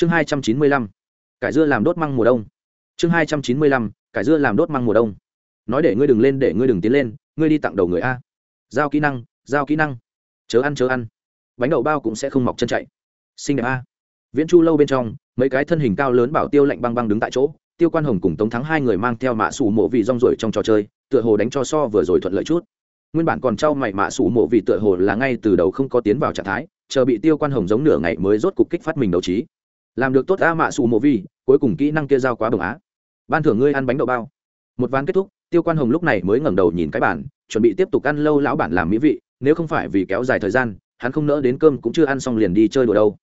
chương hai trăm chín mươi lăm, cải dưa làm đốt măng mùa đông. Chương hai trăm chín mươi lăm, cải dưa làm đốt măng mùa đông. Nói để ngươi đừng lên, để ngươi đừng tiến lên, ngươi đi tặng đầu người a. Giao kỹ năng, giao kỹ năng. Chớ ăn chớ ăn. Bánh đậu bao cũng sẽ không mọc chân chạy. Xinh đẹp a. Viễn chu lâu bên trong, mấy cái thân hình cao lớn bảo tiêu lạnh băng băng đứng tại chỗ, tiêu quan hồng cùng tống thắng hai người mang theo mạ sủ mộ vị rong rổi trong trò chơi, tựa hồ đánh cho so vừa rồi thuận lợi chút. Nguyên bản còn trao mày mạ sủ mộ vị tựa hồ là ngay từ đầu không có tiến vào trạng thái, chờ bị tiêu quan hồng giống nửa ngày mới rốt cục kích phát mình đấu trí làm được tốt a mạ sủ mộ vi, cuối cùng kỹ năng kia giao quá bồng á. Ban thưởng ngươi ăn bánh đậu bao. Một ván kết thúc, tiêu quan hồng lúc này mới ngẩng đầu nhìn cái bản chuẩn bị tiếp tục ăn lâu lão bản làm mỹ vị, nếu không phải vì kéo dài thời gian, hắn không nỡ đến cơm cũng chưa ăn xong liền đi chơi đùa đâu.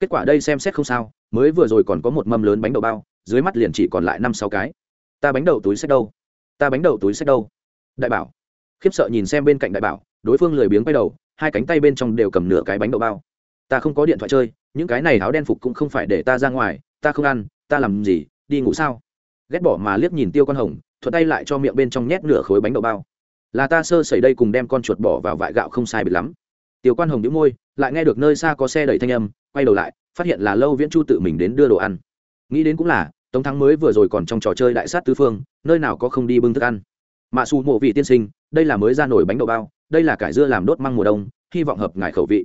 Kết quả đây xem xét không sao, mới vừa rồi còn có một mâm lớn bánh đậu bao, dưới mắt liền chỉ còn lại năm sáu cái. Ta bánh đậu túi sách đâu? Ta bánh đậu túi sách đâu? Đại bảo. Khiếp sợ nhìn xem bên cạnh đại bảo, đối phương lười biếng quay đầu, hai cánh tay bên trong đều cầm nửa cái bánh đậu bao. Ta không có điện thoại chơi những cái này áo đen phục cũng không phải để ta ra ngoài, ta không ăn, ta làm gì, đi ngủ sao? Ghét bỏ mà liếc nhìn tiêu con hồng, thuận tay lại cho miệng bên trong nhét nửa khối bánh đậu bao. Là ta sơ sẩy đây cùng đem con chuột bỏ vào vại gạo không sai biệt lắm. Tiêu quan hồng đĩu môi, lại nghe được nơi xa có xe đẩy thanh âm, quay đầu lại, phát hiện là lâu viễn chu tự mình đến đưa đồ ăn. Nghĩ đến cũng là, tống thắng mới vừa rồi còn trong trò chơi đại sát tứ phương, nơi nào có không đi bưng thức ăn. Mạ xù mộ vị tiên sinh, đây là mới ra nổi bánh đậu bao, đây là cải dưa làm đốt măng mùa đông, hy vọng hợp ngài khẩu vị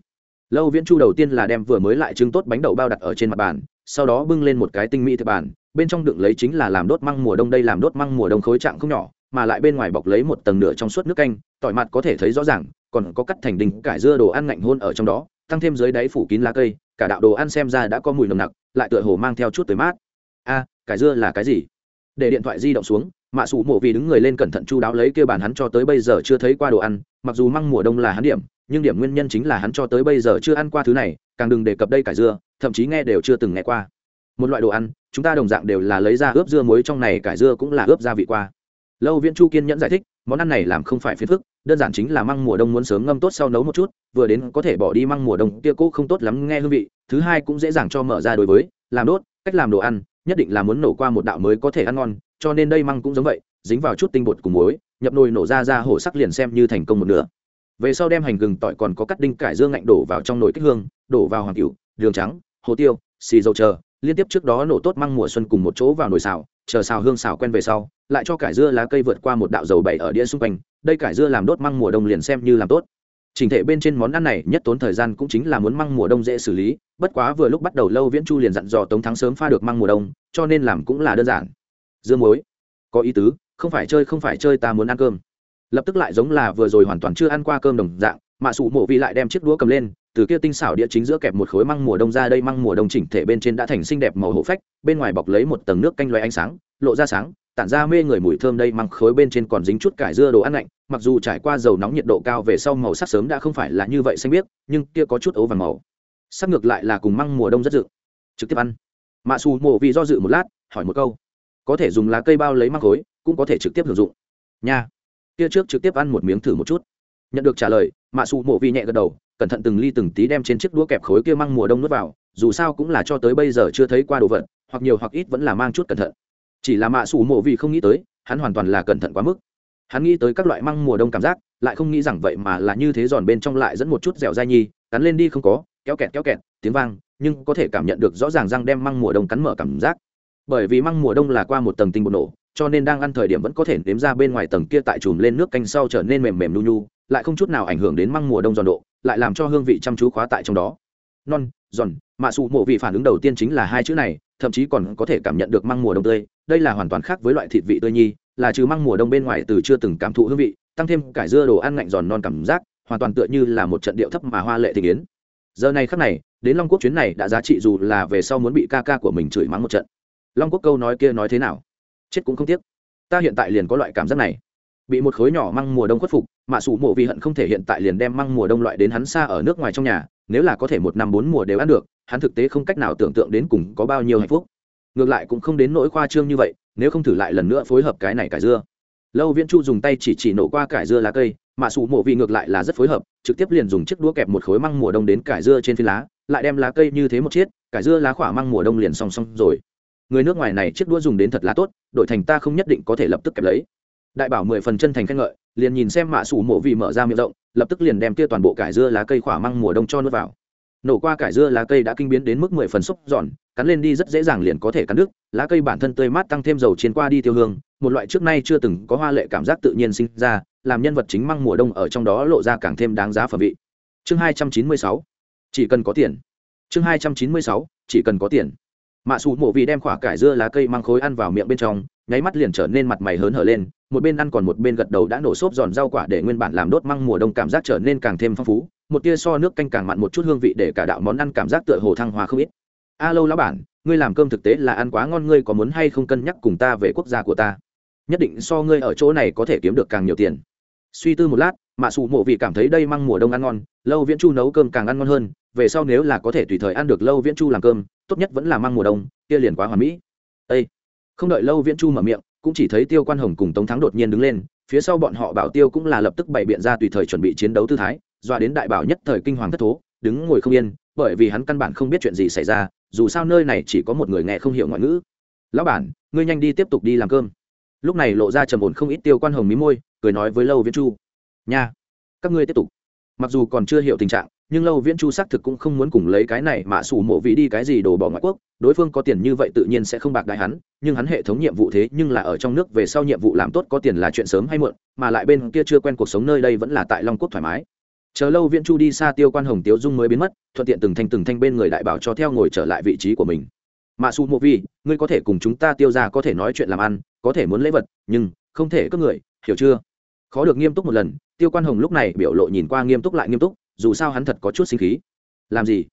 lâu viễn chu đầu tiên là đem vừa mới lại trưng tốt bánh đậu bao đặt ở trên mặt bàn, sau đó bưng lên một cái tinh mỹ thực bàn, bên trong đựng lấy chính là làm đốt măng mùa đông đây làm đốt măng mùa đông khối trạng không nhỏ, mà lại bên ngoài bọc lấy một tầng nửa trong suốt nước canh, tỏi mặt có thể thấy rõ ràng, còn có cắt thành đình cải dưa đồ ăn ngạnh hôn ở trong đó, tăng thêm dưới đáy phủ kín lá cây, cả đạo đồ ăn xem ra đã có mùi nồng nặc, lại tựa hồ mang theo chút tới mát. A, cải dưa là cái gì? Để điện thoại di động xuống, mạ sụ mộ vì đứng người lên cẩn thận chu đáo lấy kêu bàn hắn cho tới bây giờ chưa thấy qua đồ ăn, mặc dù măng mùa đông là hắn điểm nhưng điểm nguyên nhân chính là hắn cho tới bây giờ chưa ăn qua thứ này, càng đừng đề cập đây cải dưa, thậm chí nghe đều chưa từng nghe qua. Một loại đồ ăn, chúng ta đồng dạng đều là lấy ra ướp dưa muối trong này, cải dưa cũng là ướp gia vị qua. Lâu viễn chu kiên nhẫn giải thích, món ăn này làm không phải phiền phức, đơn giản chính là măng mùa đông muốn sớm ngâm tốt sau nấu một chút, vừa đến có thể bỏ đi măng mùa đông, kia cũ không tốt lắm nghe hương vị, thứ hai cũng dễ dàng cho mở ra đối với, làm đốt, cách làm đồ ăn, nhất định là muốn nổ qua một đạo mới có thể ăn ngon, cho nên đây măng cũng giống vậy, dính vào chút tinh bột cùng muối, nhập nồi nổ ra ra hổ sắc liền xem như thành công một nửa về sau đem hành gừng tỏi còn có cắt đinh cải dương ngạnh đổ vào trong nồi kích hương, đổ vào hoàng cựu đường trắng, hồ tiêu, xì dầu chờ, liên tiếp trước đó nổ tốt măng mùa xuân cùng một chỗ vào nồi xào, chờ xào hương xào quen về sau, lại cho cải dưa lá cây vượt qua một đạo dầu bảy ở đĩa xung quanh, đây cải dưa làm đốt măng mùa đông liền xem như làm tốt. Trình thể bên trên món ăn này nhất tốn thời gian cũng chính là muốn măng mùa đông dễ xử lý, bất quá vừa lúc bắt đầu lâu viễn chu liền dặn dò tống thắng sớm pha được măng mùa đông, cho nên làm cũng là đơn giản. Dưa muối. Có ý tứ, không phải chơi không phải chơi ta muốn ăn cơm lập tức lại giống là vừa rồi hoàn toàn chưa ăn qua cơm đồng dạng mạ sủ mộ vị lại đem chiếc đũa cầm lên, từ kia tinh xảo địa chính giữa kẹp một khối măng mùa đông ra đây măng mùa đông chỉnh thể bên trên đã thành xinh đẹp màu hổ phách, bên ngoài bọc lấy một tầng nước canh loài ánh sáng, lộ ra sáng, tản ra mê người mùi thơm đây măng khối bên trên còn dính chút cải dưa đồ ăn lạnh, mặc dù trải qua dầu nóng nhiệt độ cao về sau màu sắc sớm đã không phải là như vậy xanh biếc, nhưng kia có chút ấu vàng màu. Sắc ngược lại là cùng măng mùa đông rất dự. Trực tiếp ăn. Mạ xù mộ vì do dự một lát, hỏi một câu. Có thể dùng lá cây bao lấy măng khối, cũng có thể trực tiếp sử dụng. Nha kia trước trực tiếp ăn một miếng thử một chút. Nhận được trả lời, mạ xù mộ vi nhẹ gật đầu, cẩn thận từng ly từng tí đem trên chiếc đũa kẹp khối kia măng mùa đông nuốt vào, dù sao cũng là cho tới bây giờ chưa thấy qua đồ vật, hoặc nhiều hoặc ít vẫn là mang chút cẩn thận. Chỉ là mạ xù mộ vi không nghĩ tới, hắn hoàn toàn là cẩn thận quá mức. Hắn nghĩ tới các loại măng mùa đông cảm giác, lại không nghĩ rằng vậy mà là như thế giòn bên trong lại dẫn một chút dẻo dai nhi, cắn lên đi không có, kéo kẹt kéo kẹt, tiếng vang, nhưng có thể cảm nhận được rõ ràng răng đem măng mùa đông cắn mở cảm giác. Bởi vì măng mùa đông là qua một tầng tinh bột nổ cho nên đang ăn thời điểm vẫn có thể nếm ra bên ngoài tầng kia tại chùm lên nước canh sau trở nên mềm mềm nu nhu, lại không chút nào ảnh hưởng đến măng mùa đông giòn độ, lại làm cho hương vị chăm chú khóa tại trong đó. Non, giòn, mạ sụ mộ vị phản ứng đầu tiên chính là hai chữ này, thậm chí còn có thể cảm nhận được măng mùa đông tươi, đây là hoàn toàn khác với loại thịt vị tươi nhi, là trừ măng mùa đông bên ngoài từ chưa từng cảm thụ hương vị, tăng thêm cải dưa đồ ăn ngạnh giòn non cảm giác, hoàn toàn tựa như là một trận điệu thấp mà hoa lệ thị kiến giờ này khắc này, đến long quốc chuyến này đã giá trị dù là về sau muốn bị ca ca của mình chửi mắng một trận. Long quốc câu nói kia nói thế nào? Chết cũng không tiếc. Ta hiện tại liền có loại cảm giác này. Bị một khối nhỏ măng mùa đông khuất phục mạ sủ mộ vì hận không thể hiện tại liền đem măng mùa đông loại đến hắn xa ở nước ngoài trong nhà nếu là có thể một năm bốn mùa đều ăn được hắn thực tế không cách nào tưởng tượng đến cùng có bao nhiêu hạnh phúc. Ngược lại cũng không đến nỗi khoa trương như vậy nếu không thử lại lần nữa phối hợp cái này cải dưa. Lâu viễn chu dùng tay chỉ chỉ nổ qua cải dưa lá cây mạ sủ mộ vị ngược lại là rất phối hợp trực tiếp liền dùng chiếc đũa kẹp một khối măng mùa đông đến cải dưa trên phi lá lại đem lá cây như thế một chiếc, cải dưa lá khỏa măng mùa đông liền song song rồi người nước ngoài này chiếc đũa dùng đến thật lá tốt, đội thành ta không nhất định có thể lập tức kẹp lấy. Đại bảo mười phần chân thành khen ngợi, liền nhìn xem mạ sủ mộ vị mở ra miệng rộng, lập tức liền đem kia toàn bộ cải dưa lá cây khỏa măng mùa đông cho nước vào. Nổ qua cải dưa lá cây đã kinh biến đến mức mười phần xúc giòn, cắn lên đi rất dễ dàng liền có thể cắn đứt, lá cây bản thân tươi mát tăng thêm dầu chiến qua đi tiêu hương, một loại trước nay chưa từng có hoa lệ cảm giác tự nhiên sinh ra, làm nhân vật chính măng mùa đông ở trong đó lộ ra càng thêm đáng giá phẩm vị. Chương hai trăm chín mươi sáu, chỉ cần có tiền. Chương hai trăm chín mươi sáu, chỉ cần có tiền mạ xù mộ vì đem quả cải dưa lá cây mang khối ăn vào miệng bên trong, nháy mắt liền trở nên mặt mày hớn hở lên, một bên ăn còn một bên gật đầu đã nổ xốp giòn rau quả để nguyên bản làm đốt măng mùa đông cảm giác trở nên càng thêm phong phú, một tia so nước canh càng mặn một chút hương vị để cả đạo món ăn cảm giác tựa hồ thăng hoa không ít. A lâu lão bản, ngươi làm cơm thực tế là ăn quá ngon, ngươi có muốn hay không cân nhắc cùng ta về quốc gia của ta? Nhất định so ngươi ở chỗ này có thể kiếm được càng nhiều tiền. Suy tư một lát mạ xù mộ vị cảm thấy đây măng mùa đông ăn ngon, lâu viễn chu nấu cơm càng ăn ngon hơn, về sau nếu là có thể tùy thời ăn được lâu viễn chu làm cơm, tốt nhất vẫn là măng mùa đông, kia liền quá hoàn mỹ. Ây không đợi lâu viễn chu mở miệng, cũng chỉ thấy tiêu quan hồng cùng tống thắng đột nhiên đứng lên, phía sau bọn họ bảo tiêu cũng là lập tức bày biện ra tùy thời chuẩn bị chiến đấu tư thái, dọa đến đại bảo nhất thời kinh hoàng thất thố, đứng ngồi không yên, bởi vì hắn căn bản không biết chuyện gì xảy ra, dù sao nơi này chỉ có một người nghe không hiểu ngoại ngữ. Lão bản, ngươi nhanh đi tiếp tục đi làm cơm. Lúc này lộ ra trầm ổn không ít tiêu quan hồng mí môi, cười nói với lâu viễn chu nha, các ngươi tiếp tục. Mặc dù còn chưa hiểu tình trạng, nhưng lâu viễn chu xác thực cũng không muốn cùng lấy cái này mà sủ mộ vị đi cái gì đồ bỏ ngoại quốc. Đối phương có tiền như vậy tự nhiên sẽ không bạc đại hắn, nhưng hắn hệ thống nhiệm vụ thế nhưng là ở trong nước, về sau nhiệm vụ làm tốt có tiền là chuyện sớm hay muộn, mà lại bên kia chưa quen cuộc sống nơi đây vẫn là tại long quốc thoải mái. Chờ lâu viễn chu đi xa tiêu quan hồng tiếu dung mới biến mất, thuận tiện từng thanh từng thanh bên người đại bảo cho theo ngồi trở lại vị trí của mình. Mà su mộ vi ngươi có thể cùng chúng ta tiêu ra có thể nói chuyện làm ăn, có thể muốn lễ vật, nhưng không thể cướp người, hiểu chưa? Khó được nghiêm túc một lần tiêu quan hồng lúc này biểu lộ nhìn qua nghiêm túc lại nghiêm túc, dù sao hắn thật có chút sinh khí. Làm gì?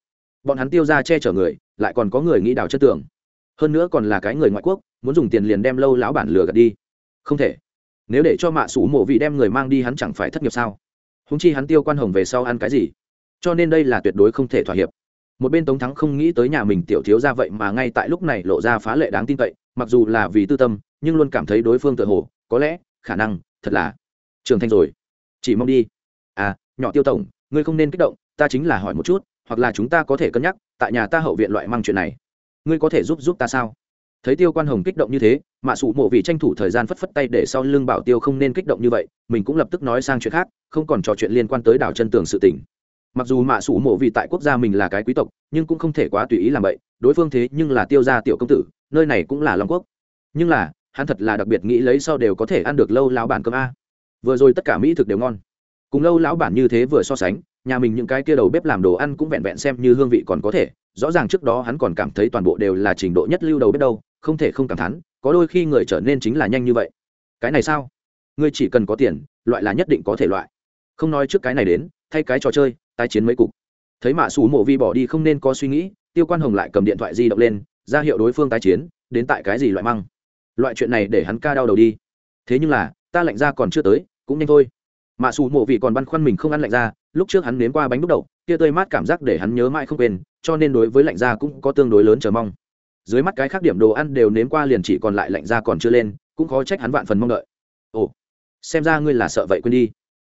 Bọn hắn tiêu ra che chở người, lại còn có người nghĩ đào chất tường. Hơn nữa còn là cái người ngoại quốc, muốn dùng tiền liền đem lâu lão bản lừa gạt đi. Không thể. Nếu để cho mạ sủ mộ vị đem người mang đi hắn chẳng phải thất nghiệp sao? Húng chi hắn tiêu quan hồng về sau ăn cái gì? Cho nên đây là tuyệt đối không thể thỏa hiệp. Một bên tống thắng không nghĩ tới nhà mình tiểu thiếu ra vậy mà ngay tại lúc này lộ ra phá lệ đáng tin cậy, mặc dù là vì tư tâm, nhưng luôn cảm thấy đối phương tự hồ, có lẽ, khả năng, thật là trưởng thành rồi chỉ mong đi. À nhỏ tiêu tổng, ngươi không nên kích động, ta chính là hỏi một chút, hoặc là chúng ta có thể cân nhắc, tại nhà ta hậu viện loại mang chuyện này. Ngươi có thể giúp giúp ta sao? Thấy tiêu quan hồng kích động như thế mạ sụ mộ vì tranh thủ thời gian phất phất tay để sau lưng bảo tiêu không nên kích động như vậy, mình cũng lập tức nói sang chuyện khác, không còn trò chuyện liên quan tới đảo chân tường sự tỉnh mặc dù mạ sụ mộ vì tại quốc gia mình là cái quý tộc, nhưng cũng không thể quá tùy ý làm vậy, đối phương thế nhưng là tiêu gia tiểu công tử, nơi này cũng là long quốc. Nhưng là, hắn thật là đặc biệt nghĩ lấy sau đều có thể ăn được lâu lão bản cơm a vừa rồi tất cả mỹ thực đều ngon. Cùng lâu lão bản như thế vừa so sánh, nhà mình những cái kia đầu bếp làm đồ ăn cũng vẹn vẹn xem như hương vị còn có thể, rõ ràng trước đó hắn còn cảm thấy toàn bộ đều là trình độ nhất lưu đầu bếp đâu, không thể không cảm thán, có đôi khi người trở nên chính là nhanh như vậy. Cái này sao? Ngươi chỉ cần có tiền, loại là nhất định có thể loại. Không nói trước cái này đến, thay cái trò chơi, tái chiến mấy cục. Thấy mạ xù mộ vi bỏ đi không nên có suy nghĩ, tiêu quan hồng lại cầm điện thoại di động lên, ra hiệu đối phương tái chiến, đến tại cái gì loại măng? Loại chuyện này để hắn ca đau đầu đi. Thế nhưng là, ta lạnh ra còn chưa tới cũng nhanh thôi. Mạ xù mộ vì còn băn khoăn mình không ăn lạnh ra lúc trước hắn nếm qua bánh đúc đậu, kia tươi mát cảm giác để hắn nhớ mãi không quên, cho nên đối với lạnh da cũng có tương đối lớn chờ mong. Dưới mắt cái khác điểm đồ ăn đều nếm qua liền chỉ còn lại lạnh da còn chưa lên, cũng khó trách hắn vạn phần mong đợi. Ồ, xem ra ngươi là sợ vậy quên đi.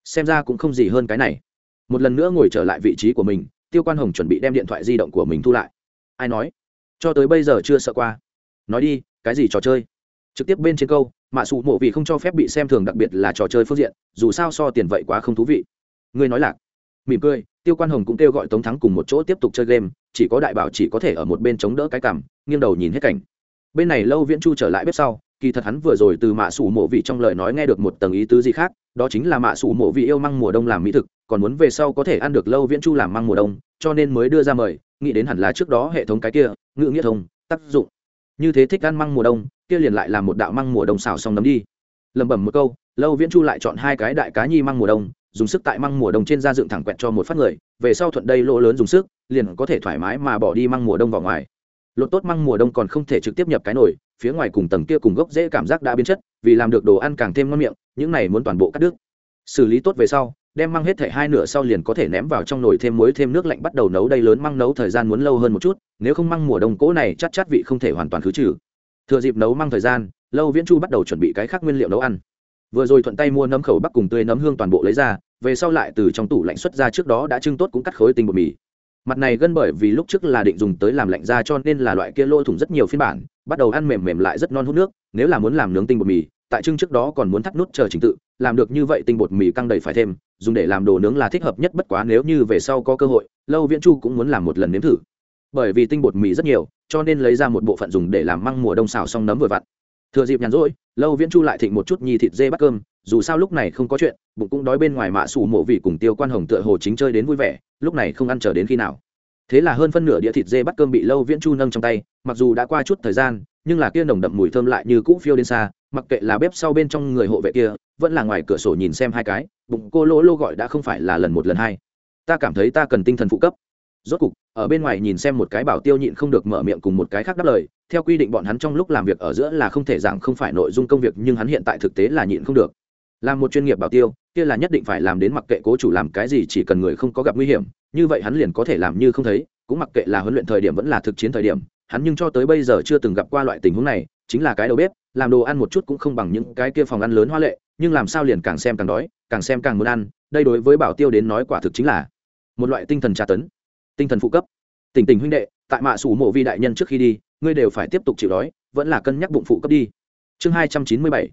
Xem ra cũng không gì hơn cái này. Một lần nữa ngồi trở lại vị trí của mình, tiêu quan hồng chuẩn bị đem điện thoại di động của mình thu lại. Ai nói? Cho tới bây giờ chưa sợ qua. Nói đi, cái gì trò chơi? Trực tiếp bên trên câu mạ sụ mộ vì không cho phép bị xem thường đặc biệt là trò chơi phương diện, dù sao so tiền vậy quá không thú vị. Ngươi nói lạc. Mỉm cười, tiêu quan hồng cũng kêu gọi tống thắng cùng một chỗ tiếp tục chơi game, chỉ có đại bảo chỉ có thể ở một bên chống đỡ cái cằm, nghiêng đầu nhìn hết cảnh. Bên này lâu viễn chu trở lại bếp sau, kỳ thật hắn vừa rồi từ mạ sủ mộ vị trong lời nói nghe được một tầng ý tứ gì khác, đó chính là mạ sủ mộ vị yêu măng mùa đông làm mỹ thực, còn muốn về sau có thể ăn được lâu viễn chu làm măng mùa đông, cho nên mới đưa ra mời, nghĩ đến hẳn là trước đó hệ thống cái kia ngự nghĩa thông, tác dụng như thế thích ăn măng mùa đông, kia liền lại làm một đạo măng mùa đông xào xong nấm đi. Lẩm bẩm một câu, lâu viễn chu lại chọn hai cái đại cá nhi măng mùa đông, dùng sức tại măng mùa đông trên da dựng thẳng quẹt cho một phát người, về sau thuận đây lỗ lớn dùng sức, liền có thể thoải mái mà bỏ đi măng mùa đông vào ngoài. Lột tốt măng mùa đông còn không thể trực tiếp nhập cái nồi, phía ngoài cùng tầng kia cùng gốc dễ cảm giác đã biến chất, vì làm được đồ ăn càng thêm ngon miệng, những này muốn toàn bộ cắt đứt. Xử lý tốt về sau đem măng hết thể hai nửa sau liền có thể ném vào trong nồi thêm muối thêm nước lạnh bắt đầu nấu đây lớn măng nấu thời gian muốn lâu hơn một chút, nếu không măng mùa đông cỗ này chắc chắc vị không thể hoàn toàn khứ trừ. Thừa dịp nấu măng thời gian, lâu viễn chu bắt đầu chuẩn bị cái khác nguyên liệu nấu ăn. Vừa rồi thuận tay mua nấm khẩu bắc cùng tươi nấm hương toàn bộ lấy ra, về sau lại từ trong tủ lạnh xuất ra trước đó đã trưng tốt cũng cắt khối tinh bột mì. Mặt này gân bởi vì lúc trước là định dùng tới làm lạnh ra cho nên là loại kia lỗ thủng rất nhiều phiên bản, bắt đầu ăn mềm mềm lại rất non hút nước, nếu là muốn làm nướng tinh bột mì tại trưng trước đó còn muốn thắt nút chờ trình tự, làm được như vậy tinh bột mì căng đầy phải thêm, dùng để làm đồ nướng là thích hợp nhất bất quá nếu như về sau có cơ hội, lâu viễn chu cũng muốn làm một lần nếm thử. Bởi vì tinh bột mì rất nhiều, cho nên lấy ra một bộ phận dùng để làm măng mùa đông xào xong nấm vừa vặn. Thừa dịp nhàn rỗi, lâu viễn chu lại thịnh một chút nhi thịt dê bắt cơm, dù sao lúc này không có chuyện, bụng cũng đói bên ngoài mạ xù mộ vị cùng tiêu quan hồng tựa hồ chính chơi đến vui vẻ, lúc này không ăn chờ đến khi nào. Thế là hơn phân nửa đĩa thịt dê bắt cơm bị lâu viễn chu nâng trong tay, mặc dù đã qua chút thời gian, nhưng là kia nồng đậm mùi thơm lại như cũ phiêu đến xa mặc kệ là bếp sau bên trong người hộ vệ kia, vẫn là ngoài cửa sổ nhìn xem hai cái, bụng cô lỗ lô gọi đã không phải là lần một lần hai. Ta cảm thấy ta cần tinh thần phụ cấp. Rốt cục, ở bên ngoài nhìn xem một cái bảo tiêu nhịn không được mở miệng cùng một cái khác đáp lời, theo quy định bọn hắn trong lúc làm việc ở giữa là không thể giảng không phải nội dung công việc, nhưng hắn hiện tại thực tế là nhịn không được. Làm một chuyên nghiệp bảo tiêu, kia là nhất định phải làm đến mặc kệ cố chủ làm cái gì chỉ cần người không có gặp nguy hiểm, như vậy hắn liền có thể làm như không thấy, cũng mặc kệ là huấn luyện thời điểm vẫn là thực chiến thời điểm, hắn nhưng cho tới bây giờ chưa từng gặp qua loại tình huống này, chính là cái đầu bếp làm đồ ăn một chút cũng không bằng những cái kia phòng ăn lớn hoa lệ, nhưng làm sao liền càng xem càng đói, càng xem càng muốn ăn, đây đối với bảo tiêu đến nói quả thực chính là một loại tinh thần tra tấn, tinh thần phụ cấp. Tình tình huynh đệ, tại mạ sủ mộ vi đại nhân trước khi đi, ngươi đều phải tiếp tục chịu đói, vẫn là cân nhắc bụng phụ cấp đi. Chương hai trăm chín mươi bảy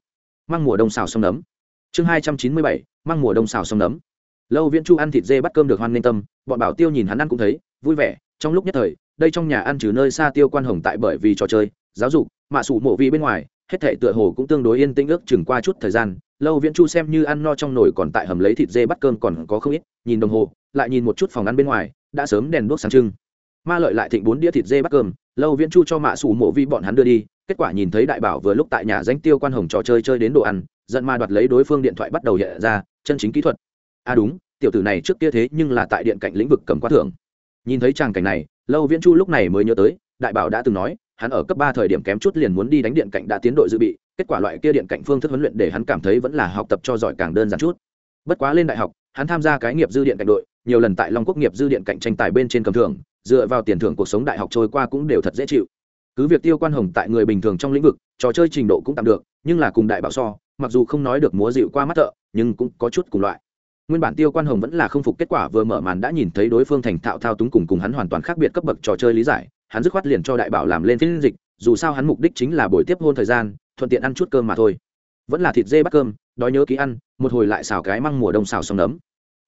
mang mùa đông xào xong nấm. Chương hai trăm chín mươi bảy mang mùa đông xào xong nấm. Lâu viễn chu ăn thịt dê bắt cơm được hoan nghênh tâm, bọn bảo tiêu nhìn hắn ăn cũng thấy, vui vẻ, trong lúc nhất thời, đây trong nhà ăn trừ nơi xa tiêu quan hồng tại bởi vì trò chơi, giáo dục, mạ sủ mộ vi bên ngoài hết thệ tựa hồ cũng tương đối yên tĩnh ước chừng qua chút thời gian, lâu viễn chu xem như ăn no trong nồi còn tại hầm lấy thịt dê bắt cơm còn có không ít, nhìn đồng hồ, lại nhìn một chút phòng ăn bên ngoài, đã sớm đèn đuốc sáng trưng. Ma lợi lại thịnh bốn đĩa thịt dê bắt cơm, lâu viễn chu cho mạ sủ mộ vi bọn hắn đưa đi, kết quả nhìn thấy đại bảo vừa lúc tại nhà danh tiêu quan hồng trò chơi chơi đến đồ ăn, giận ma đoạt lấy đối phương điện thoại bắt đầu hiện ra, chân chính kỹ thuật. À đúng, tiểu tử này trước kia thế nhưng là tại điện cạnh lĩnh vực cầm quá thưởng. Nhìn thấy tràng cảnh này, lâu viễn chu lúc này mới nhớ tới, đại bảo đã từng nói hắn ở cấp ba thời điểm kém chút liền muốn đi đánh điện cạnh đã tiến đội dự bị, kết quả loại kia điện cạnh phương thức huấn luyện để hắn cảm thấy vẫn là học tập cho giỏi càng đơn giản chút. Bất quá lên đại học, hắn tham gia cái nghiệp dư điện cạnh đội, nhiều lần tại long quốc nghiệp dư điện cạnh tranh tài bên trên cầm thưởng, dựa vào tiền thưởng cuộc sống đại học trôi qua cũng đều thật dễ chịu. Cứ việc tiêu quan hồng tại người bình thường trong lĩnh vực, trò chơi trình độ cũng tạm được, nhưng là cùng đại bảo so, mặc dù không nói được múa dịu qua mắt thợ, nhưng cũng có chút cùng loại. Nguyên bản tiêu quan hồng vẫn là không phục kết quả vừa mở màn đã nhìn thấy đối phương thành thạo thao túng cùng cùng hắn hoàn toàn khác biệt cấp bậc trò chơi lý giải hắn dứt khoát liền cho đại bảo làm lên phiên dịch, dù sao hắn mục đích chính là buổi tiếp hôn thời gian, thuận tiện ăn chút cơm mà thôi. Vẫn là thịt dê bắt cơm, đói nhớ ký ăn, một hồi lại xào cái măng mùa đông xào xong nấm.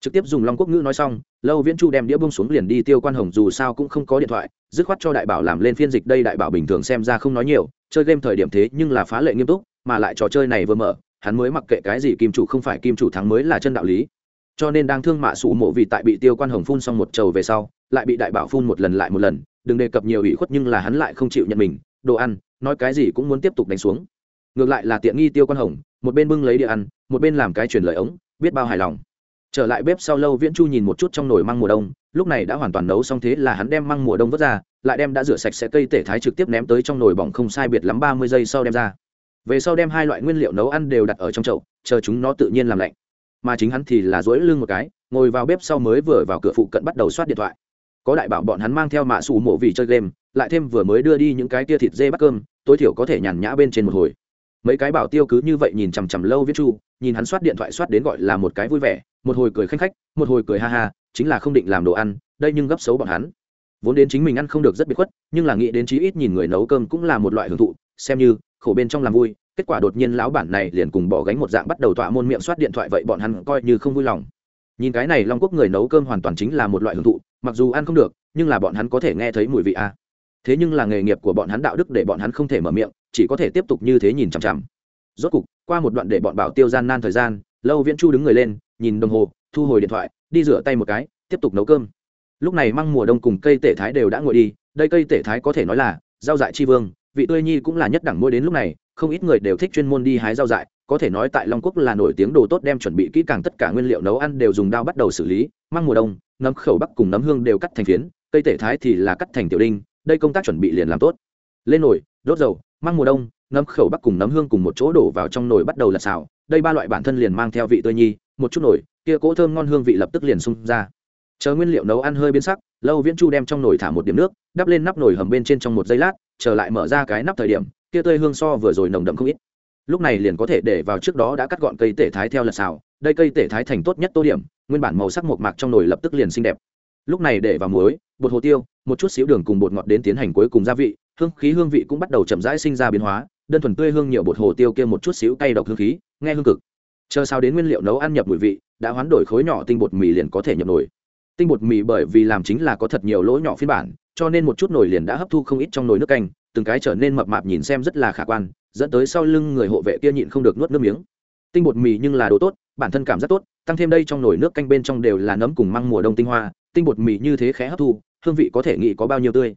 Trực tiếp dùng long quốc ngữ nói xong, lâu viễn chu đem đĩa bông xuống liền đi tiêu quan hồng, dù sao cũng không có điện thoại, dứt khoát cho đại bảo làm lên phiên dịch, đây đại bảo bình thường xem ra không nói nhiều, chơi game thời điểm thế nhưng là phá lệ nghiêm túc, mà lại trò chơi này vừa mở, hắn mới mặc kệ cái gì kim chủ không phải kim chủ thắng mới là chân đạo lý. Cho nên đang thương mạ sụ mộ vì tại bị tiêu quan hồng phun xong một trầu về sau, lại bị đại bảo phun một lần lại một lần đừng đề cập nhiều ủy khuất nhưng là hắn lại không chịu nhận mình, đồ ăn, nói cái gì cũng muốn tiếp tục đánh xuống. Ngược lại là tiện nghi tiêu quan hồng, một bên bưng lấy địa ăn, một bên làm cái truyền lời ống, biết bao hài lòng. Trở lại bếp sau lâu viễn chu nhìn một chút trong nồi măng mùa đông, lúc này đã hoàn toàn nấu xong thế là hắn đem măng mùa đông vớt ra, lại đem đã rửa sạch sẽ cây tể thái trực tiếp ném tới trong nồi bỏng không sai biệt lắm ba mươi giây sau đem ra. Về sau đem hai loại nguyên liệu nấu ăn đều đặt ở trong chậu, chờ chúng nó tự nhiên làm lạnh. Mà chính hắn thì là dỗi lưng một cái, ngồi vào bếp sau mới vừa vào cửa phụ cận bắt đầu soát điện thoại có đại bảo bọn hắn mang theo mạ xù mộ vì chơi game, lại thêm vừa mới đưa đi những cái tia thịt dê bắt cơm, tối thiểu có thể nhàn nhã bên trên một hồi. Mấy cái bảo tiêu cứ như vậy nhìn chằm chằm lâu viết chu, nhìn hắn soát điện thoại soát đến gọi là một cái vui vẻ, một hồi cười khanh khách, một hồi cười ha ha, chính là không định làm đồ ăn, đây nhưng gấp xấu bọn hắn. Vốn đến chính mình ăn không được rất biệt khuất, nhưng là nghĩ đến chí ít nhìn người nấu cơm cũng là một loại hưởng thụ, xem như, khổ bên trong làm vui, kết quả đột nhiên lão bản này liền cùng bỏ gánh một dạng bắt đầu tọa môn miệng soát điện thoại vậy bọn hắn coi như không vui lòng. Nhìn cái này long quốc người nấu cơm hoàn toàn chính là một loại hưởng thụ mặc dù ăn không được, nhưng là bọn hắn có thể nghe thấy mùi vị a thế nhưng là nghề nghiệp của bọn hắn đạo đức để bọn hắn không thể mở miệng, chỉ có thể tiếp tục như thế nhìn chằm chằm. Rốt cục, qua một đoạn để bọn bảo tiêu gian nan thời gian, lâu viễn chu đứng người lên, nhìn đồng hồ, thu hồi điện thoại, đi rửa tay một cái, tiếp tục nấu cơm. Lúc này măng mùa đông cùng cây tể thái đều đã nguội đi, đây cây tể thái có thể nói là rau dại chi vương, vị tươi nhi cũng là nhất đẳng mỗi đến lúc này, không ít người đều thích chuyên môn đi hái rau dại, có thể nói tại long quốc là nổi tiếng đồ tốt đem chuẩn bị kỹ càng tất cả nguyên liệu nấu ăn đều dùng dao bắt đầu xử lý măng mùa đông, nấm khẩu bắc cùng nấm hương đều cắt thành phiến, cây tể thái thì là cắt thành tiểu đinh, đây công tác chuẩn bị liền làm tốt. Lên nồi, đốt dầu măng mùa đông, nấm khẩu bắc cùng nấm hương cùng một chỗ đổ vào trong nồi bắt đầu là xào, đây ba loại bản thân liền mang theo vị tươi nhi, một chút nồi, kia cỗ thơm ngon hương vị lập tức liền xung ra. Chờ nguyên liệu nấu ăn hơi biến sắc, lâu viễn chu đem trong nồi thả một điểm nước, đắp lên nắp nồi hầm bên trên trong một giây lát trở lại mở ra cái nắp thời điểm, kia tươi hương so vừa rồi nồng đậm không ít. Lúc này liền có thể để vào trước đó đã cắt gọn cây tể thái theo lật xào đây cây tể thái thành tốt nhất tô điểm, nguyên bản màu sắc một mạc trong nồi lập tức liền xinh đẹp. Lúc này để vào muối, bột hồ tiêu, một chút xíu đường cùng bột ngọt đến tiến hành cuối cùng gia vị, hương khí hương vị cũng bắt đầu chậm rãi sinh ra biến hóa, đơn thuần tươi hương nhiều bột hồ tiêu kia một chút xíu cay độc hương khí, nghe hương cực. Chờ sao đến nguyên liệu nấu ăn nhập mùi vị, đã hoán đổi khối nhỏ tinh bột mì liền có thể nhập nổi tinh bột mì bởi vì làm chính là có thật nhiều lỗ nhỏ phiên bản, cho nên một chút nồi liền đã hấp thu không ít trong nồi nước canh, từng cái trở nên mập mạp nhìn xem rất là khả quan, dẫn tới sau lưng người hộ vệ kia nhịn không được nuốt nước miếng. Tinh bột mì nhưng là đồ tốt bản thân cảm rất tốt, tăng thêm đây trong nồi nước canh bên trong đều là nấm cùng măng mùa đông tinh hoa, tinh bột mì như thế khé hấp thu, hương vị có thể nghĩ có bao nhiêu tươi.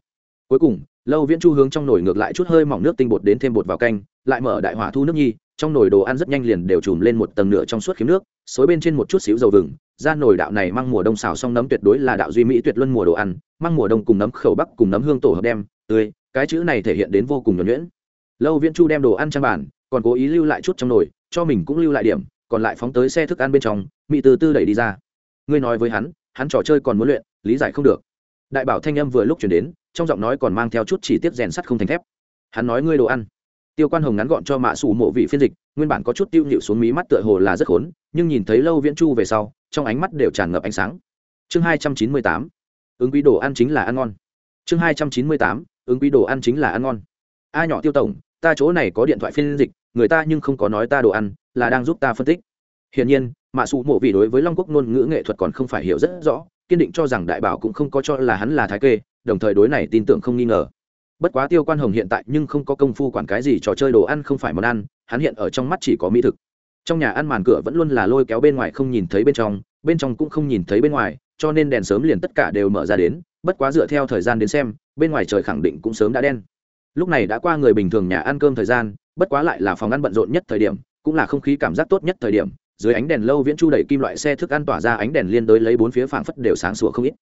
Cuối cùng, lâu viễn chu hướng trong nồi ngược lại chút hơi mỏng nước tinh bột đến thêm bột vào canh, lại mở đại hỏa thu nước nhi, trong nồi đồ ăn rất nhanh liền đều trùm lên một tầng nửa trong suốt khiếm nước, xối bên trên một chút xíu dầu vừng, ra nồi đạo này măng mùa đông xào xong nấm tuyệt đối là đạo duy mỹ tuyệt luân mùa đồ ăn, măng mùa đông cùng nấm khẩu bắc cùng nấm hương tổ hợp đem, tươi, cái chữ này thể hiện đến vô cùng nhuẩn nhuyễn. Lâu viễn chu đem đồ ăn trang bàn, còn cố ý lưu lại chút trong nồi, cho mình cũng lưu lại điểm còn lại phóng tới xe thức ăn bên trong mỹ từ tư đẩy đi ra. Ngươi nói với hắn hắn trò chơi còn muốn luyện, lý giải không được. Đại bảo thanh âm vừa lúc chuyển đến, trong giọng nói còn mang theo chút chỉ tiết rèn sắt không thành thép. Hắn nói ngươi đồ ăn. Tiêu quan hồng ngắn gọn cho mạ sủ mộ vị phiên dịch, nguyên bản có chút tiêu nhịu xuống mí mắt tựa hồ là rất khốn, nhưng nhìn thấy lâu viễn chu về sau, trong ánh mắt đều tràn ngập ánh sáng. Chương hai trăm chín mươi tám, ứng quý đồ ăn chính là ăn ngon. Chương hai trăm chín mươi tám, ứng quý đồ ăn chính là ăn ngon. A nhỏ tiêu tổng, ta chỗ này có điện thoại phiên dịch, người ta nhưng không có nói ta đồ ăn là đang giúp ta phân tích. Hiển nhiên, mạ sủ mộ vì đối với long quốc ngôn ngữ nghệ thuật còn không phải hiểu rất rõ, kiên định cho rằng đại bảo cũng không có cho là hắn là thái kê, đồng thời đối này tin tưởng không nghi ngờ. Bất quá tiêu quan hồng hiện tại nhưng không có công phu quản cái gì trò chơi đồ ăn không phải món ăn, hắn hiện ở trong mắt chỉ có mỹ thực. Trong nhà ăn màn cửa vẫn luôn là lôi kéo bên ngoài không nhìn thấy bên trong bên trong cũng không nhìn thấy bên ngoài, cho nên đèn sớm liền tất cả đều mở ra đến, bất quá dựa theo thời gian đến xem, bên ngoài trời khẳng định cũng sớm đã đen. Lúc này đã qua người bình thường nhà ăn cơm thời gian, bất quá lại là phòng ăn bận rộn nhất thời điểm cũng là không khí cảm giác tốt nhất thời điểm, dưới ánh đèn lâu viễn chu đẩy kim loại xe thức ăn tỏa ra ánh đèn liên đối lấy bốn phía phảng phất đều sáng sủa không ít.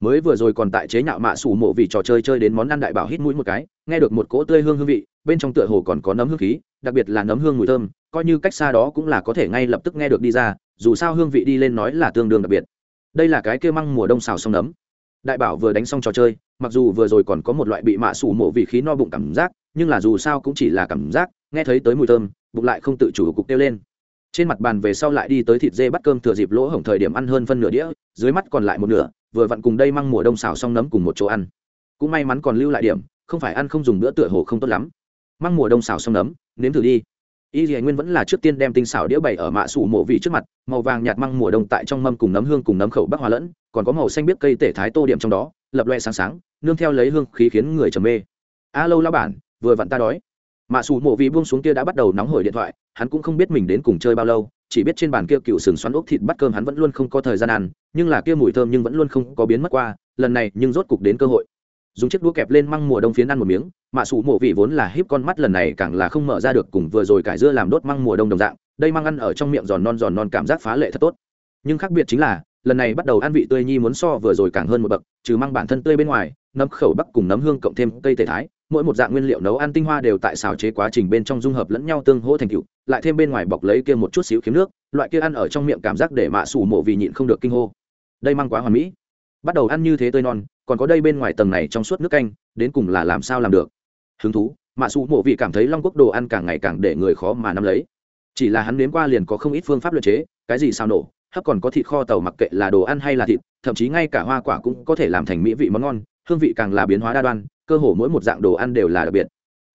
Mới vừa rồi còn tại chế nhạo mạ sủ mộ vì trò chơi chơi đến món ăn đại bảo hít mũi một cái, nghe được một cỗ tươi hương hương vị, bên trong tựa hồ còn có nấm hương khí, đặc biệt là nấm hương mùi thơm, coi như cách xa đó cũng là có thể ngay lập tức nghe được đi ra, dù sao hương vị đi lên nói là tương đương đặc biệt. Đây là cái kêu măng mùa đông xào xong nấm. Đại bảo vừa đánh xong trò chơi, mặc dù vừa rồi còn có một loại bị mạ sủ mộ vì khí no bụng cảm giác nhưng là dù sao cũng chỉ là cảm giác, nghe thấy tới mùi thơm, bụng lại không tự chủ cục kêu lên. Trên mặt bàn về sau lại đi tới thịt dê bắt cơm thừa dịp lỗ hổng thời điểm ăn hơn phân nửa đĩa, dưới mắt còn lại một nửa, vừa vặn cùng đây măng mùa đông xào xong nấm cùng một chỗ ăn. Cũng may mắn còn lưu lại điểm, không phải ăn không dùng bữa tựa hồ không tốt lắm. Măng mùa đông xào xong nấm, nếm thử đi. Y dì nguyên vẫn là trước tiên đem tinh xào đĩa bày ở mạ sủ mộ vị trước mặt, màu vàng nhạt măng mùa đông tại trong mâm cùng nấm hương cùng nấm khẩu bắc hòa lẫn, còn có màu xanh biết cây tể thái tô điểm trong đó, lập loe sáng sáng, nương theo lấy hương khí khiến người trầm mê. A lâu lao bản vừa vặn ta đói. Mạ xù mộ vị buông xuống kia đã bắt đầu nóng hổi điện thoại, hắn cũng không biết mình đến cùng chơi bao lâu, chỉ biết trên bàn kia cựu sừng xoắn ốc thịt bắt cơm hắn vẫn luôn không có thời gian ăn, nhưng là kia mùi thơm nhưng vẫn luôn không có biến mất qua, lần này nhưng rốt cục đến cơ hội. Dùng chiếc đũa kẹp lên măng mùa đông phiến ăn một miếng mạ sủ mộ vị vốn là híp con mắt lần này càng là không mở ra được cùng vừa rồi cải dưa làm đốt măng mùa đông đồng dạng, đây măng ăn ở trong miệng giòn non giòn non cảm giác phá lệ thật tốt. Nhưng khác biệt chính là, lần này bắt đầu ăn vị tươi nhi muốn so vừa rồi càng hơn một bậc, trừ măng bản thân tươi bên ngoài, nấm khẩu bắc cùng nấm hương cộng thêm cây tề thái mỗi một dạng nguyên liệu nấu ăn tinh hoa đều tại xào chế quá trình bên trong dung hợp lẫn nhau tương hỗ thành cựu lại thêm bên ngoài bọc lấy kia một chút xíu kiếm nước, loại kia ăn ở trong miệng cảm giác để mạ sủ mộ vì nhịn không được kinh hô. Đây mang quá hoàn mỹ. Bắt đầu ăn như thế tươi non, còn có đây bên ngoài tầng này trong suốt nước canh, đến cùng là làm sao làm được? Hứng thú, mạ sủ mộ vị cảm thấy long quốc đồ ăn càng ngày càng để người khó mà nắm lấy. Chỉ là hắn nếm qua liền có không ít phương pháp luyện chế, cái gì sao nổ, hấp còn có thịt kho tàu mặc kệ là đồ ăn hay là thịt, thậm chí ngay cả hoa quả cũng có thể làm thành mỹ vị món ngon, hương vị càng là biến hóa đa đoan cơ hồ mỗi một dạng đồ ăn đều là đặc biệt.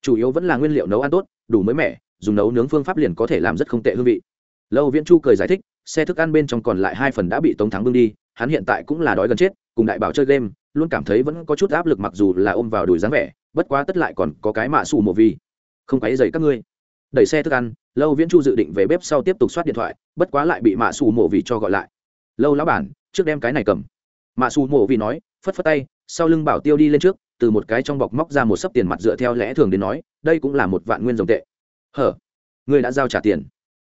Chủ yếu vẫn là nguyên liệu nấu ăn tốt, đủ mới mẻ, dùng nấu nướng phương pháp liền có thể làm rất không tệ hương vị. Lâu viễn chu cười giải thích, xe thức ăn bên trong còn lại hai phần đã bị tống thắng bưng đi, hắn hiện tại cũng là đói gần chết, cùng đại bảo chơi game, luôn cảm thấy vẫn có chút áp lực mặc dù là ôm vào đùi dáng vẻ, bất quá tất lại còn có cái mạ xù mộ vi không quấy dày các ngươi. Đẩy xe thức ăn, lâu viễn chu dự định về bếp sau tiếp tục soát điện thoại, bất quá lại bị mạ xù mộ vì cho gọi lại. Lâu lão bản, trước đem cái này cầm. Mạ xù mộ vì nói, phất phất tay, sau lưng bảo tiêu đi lên trước từ một cái trong bọc móc ra một sấp tiền mặt dựa theo lẽ thường đến nói, đây cũng là một vạn nguyên dòng tệ. Hở? Ngươi đã giao trả tiền.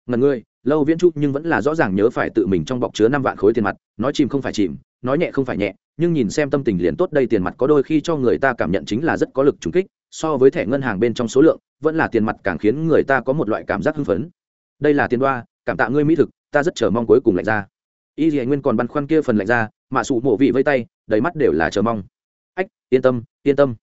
Ngần ngươi, lâu viễn trúc nhưng vẫn là rõ ràng nhớ phải tự mình trong bọc chứa năm vạn khối tiền mặt, nói chìm không phải chìm, nói nhẹ không phải nhẹ, nhưng nhìn xem tâm tình liền tốt, đây tiền mặt có đôi khi cho người ta cảm nhận chính là rất có lực trùng kích, so với thẻ ngân hàng bên trong số lượng, vẫn là tiền mặt càng khiến người ta có một loại cảm giác hưng phấn. Đây là tiền đoa, cảm tạ ngươi mỹ thực, ta rất chờ mong cuối cùng lạnh ra. Y dì nguyên còn băn khoăn kia phần lạnh ra, mà sụ mộ vị vây tay, đầy mắt đều là chờ mong ách, yên tâm yên tâm.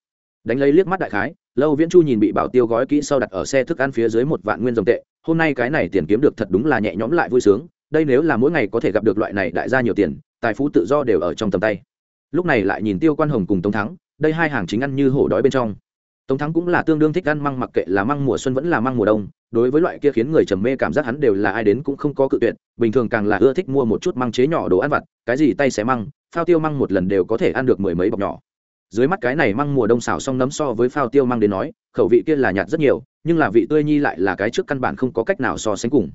Đánh lấy liếc mắt đại khái, lâu viễn chu nhìn bị bảo tiêu gói kỹ sau đặt ở xe thức ăn phía dưới một vạn nguyên dòng tệ. Hôm nay cái này tiền kiếm được thật đúng là nhẹ nhõm lại vui sướng. Đây nếu là mỗi ngày có thể gặp được loại này đại gia nhiều tiền, tài phú tự do đều ở trong tầm tay. Lúc này lại nhìn tiêu quan hồng cùng tống thắng, đây hai hàng chính ăn như hổ đói bên trong. Tống thắng cũng là tương đương thích ăn măng mặc kệ là măng mùa xuân vẫn là măng mùa đông. Đối với loại kia khiến người trầm mê cảm giác hắn đều là ai đến cũng không có cự tuyệt, bình thường càng là ưa thích mua một chút măng chế nhỏ đồ ăn vặt, cái gì tay xé măng, phao tiêu măng một lần đều có thể ăn được mười mấy bọc nhỏ dưới mắt cái này măng mùa đông xào xong nấm so với phao tiêu mang đến nói, khẩu vị kia là nhạt rất nhiều, nhưng là vị tươi nhi lại là cái trước căn bản không có cách nào so sánh cùng.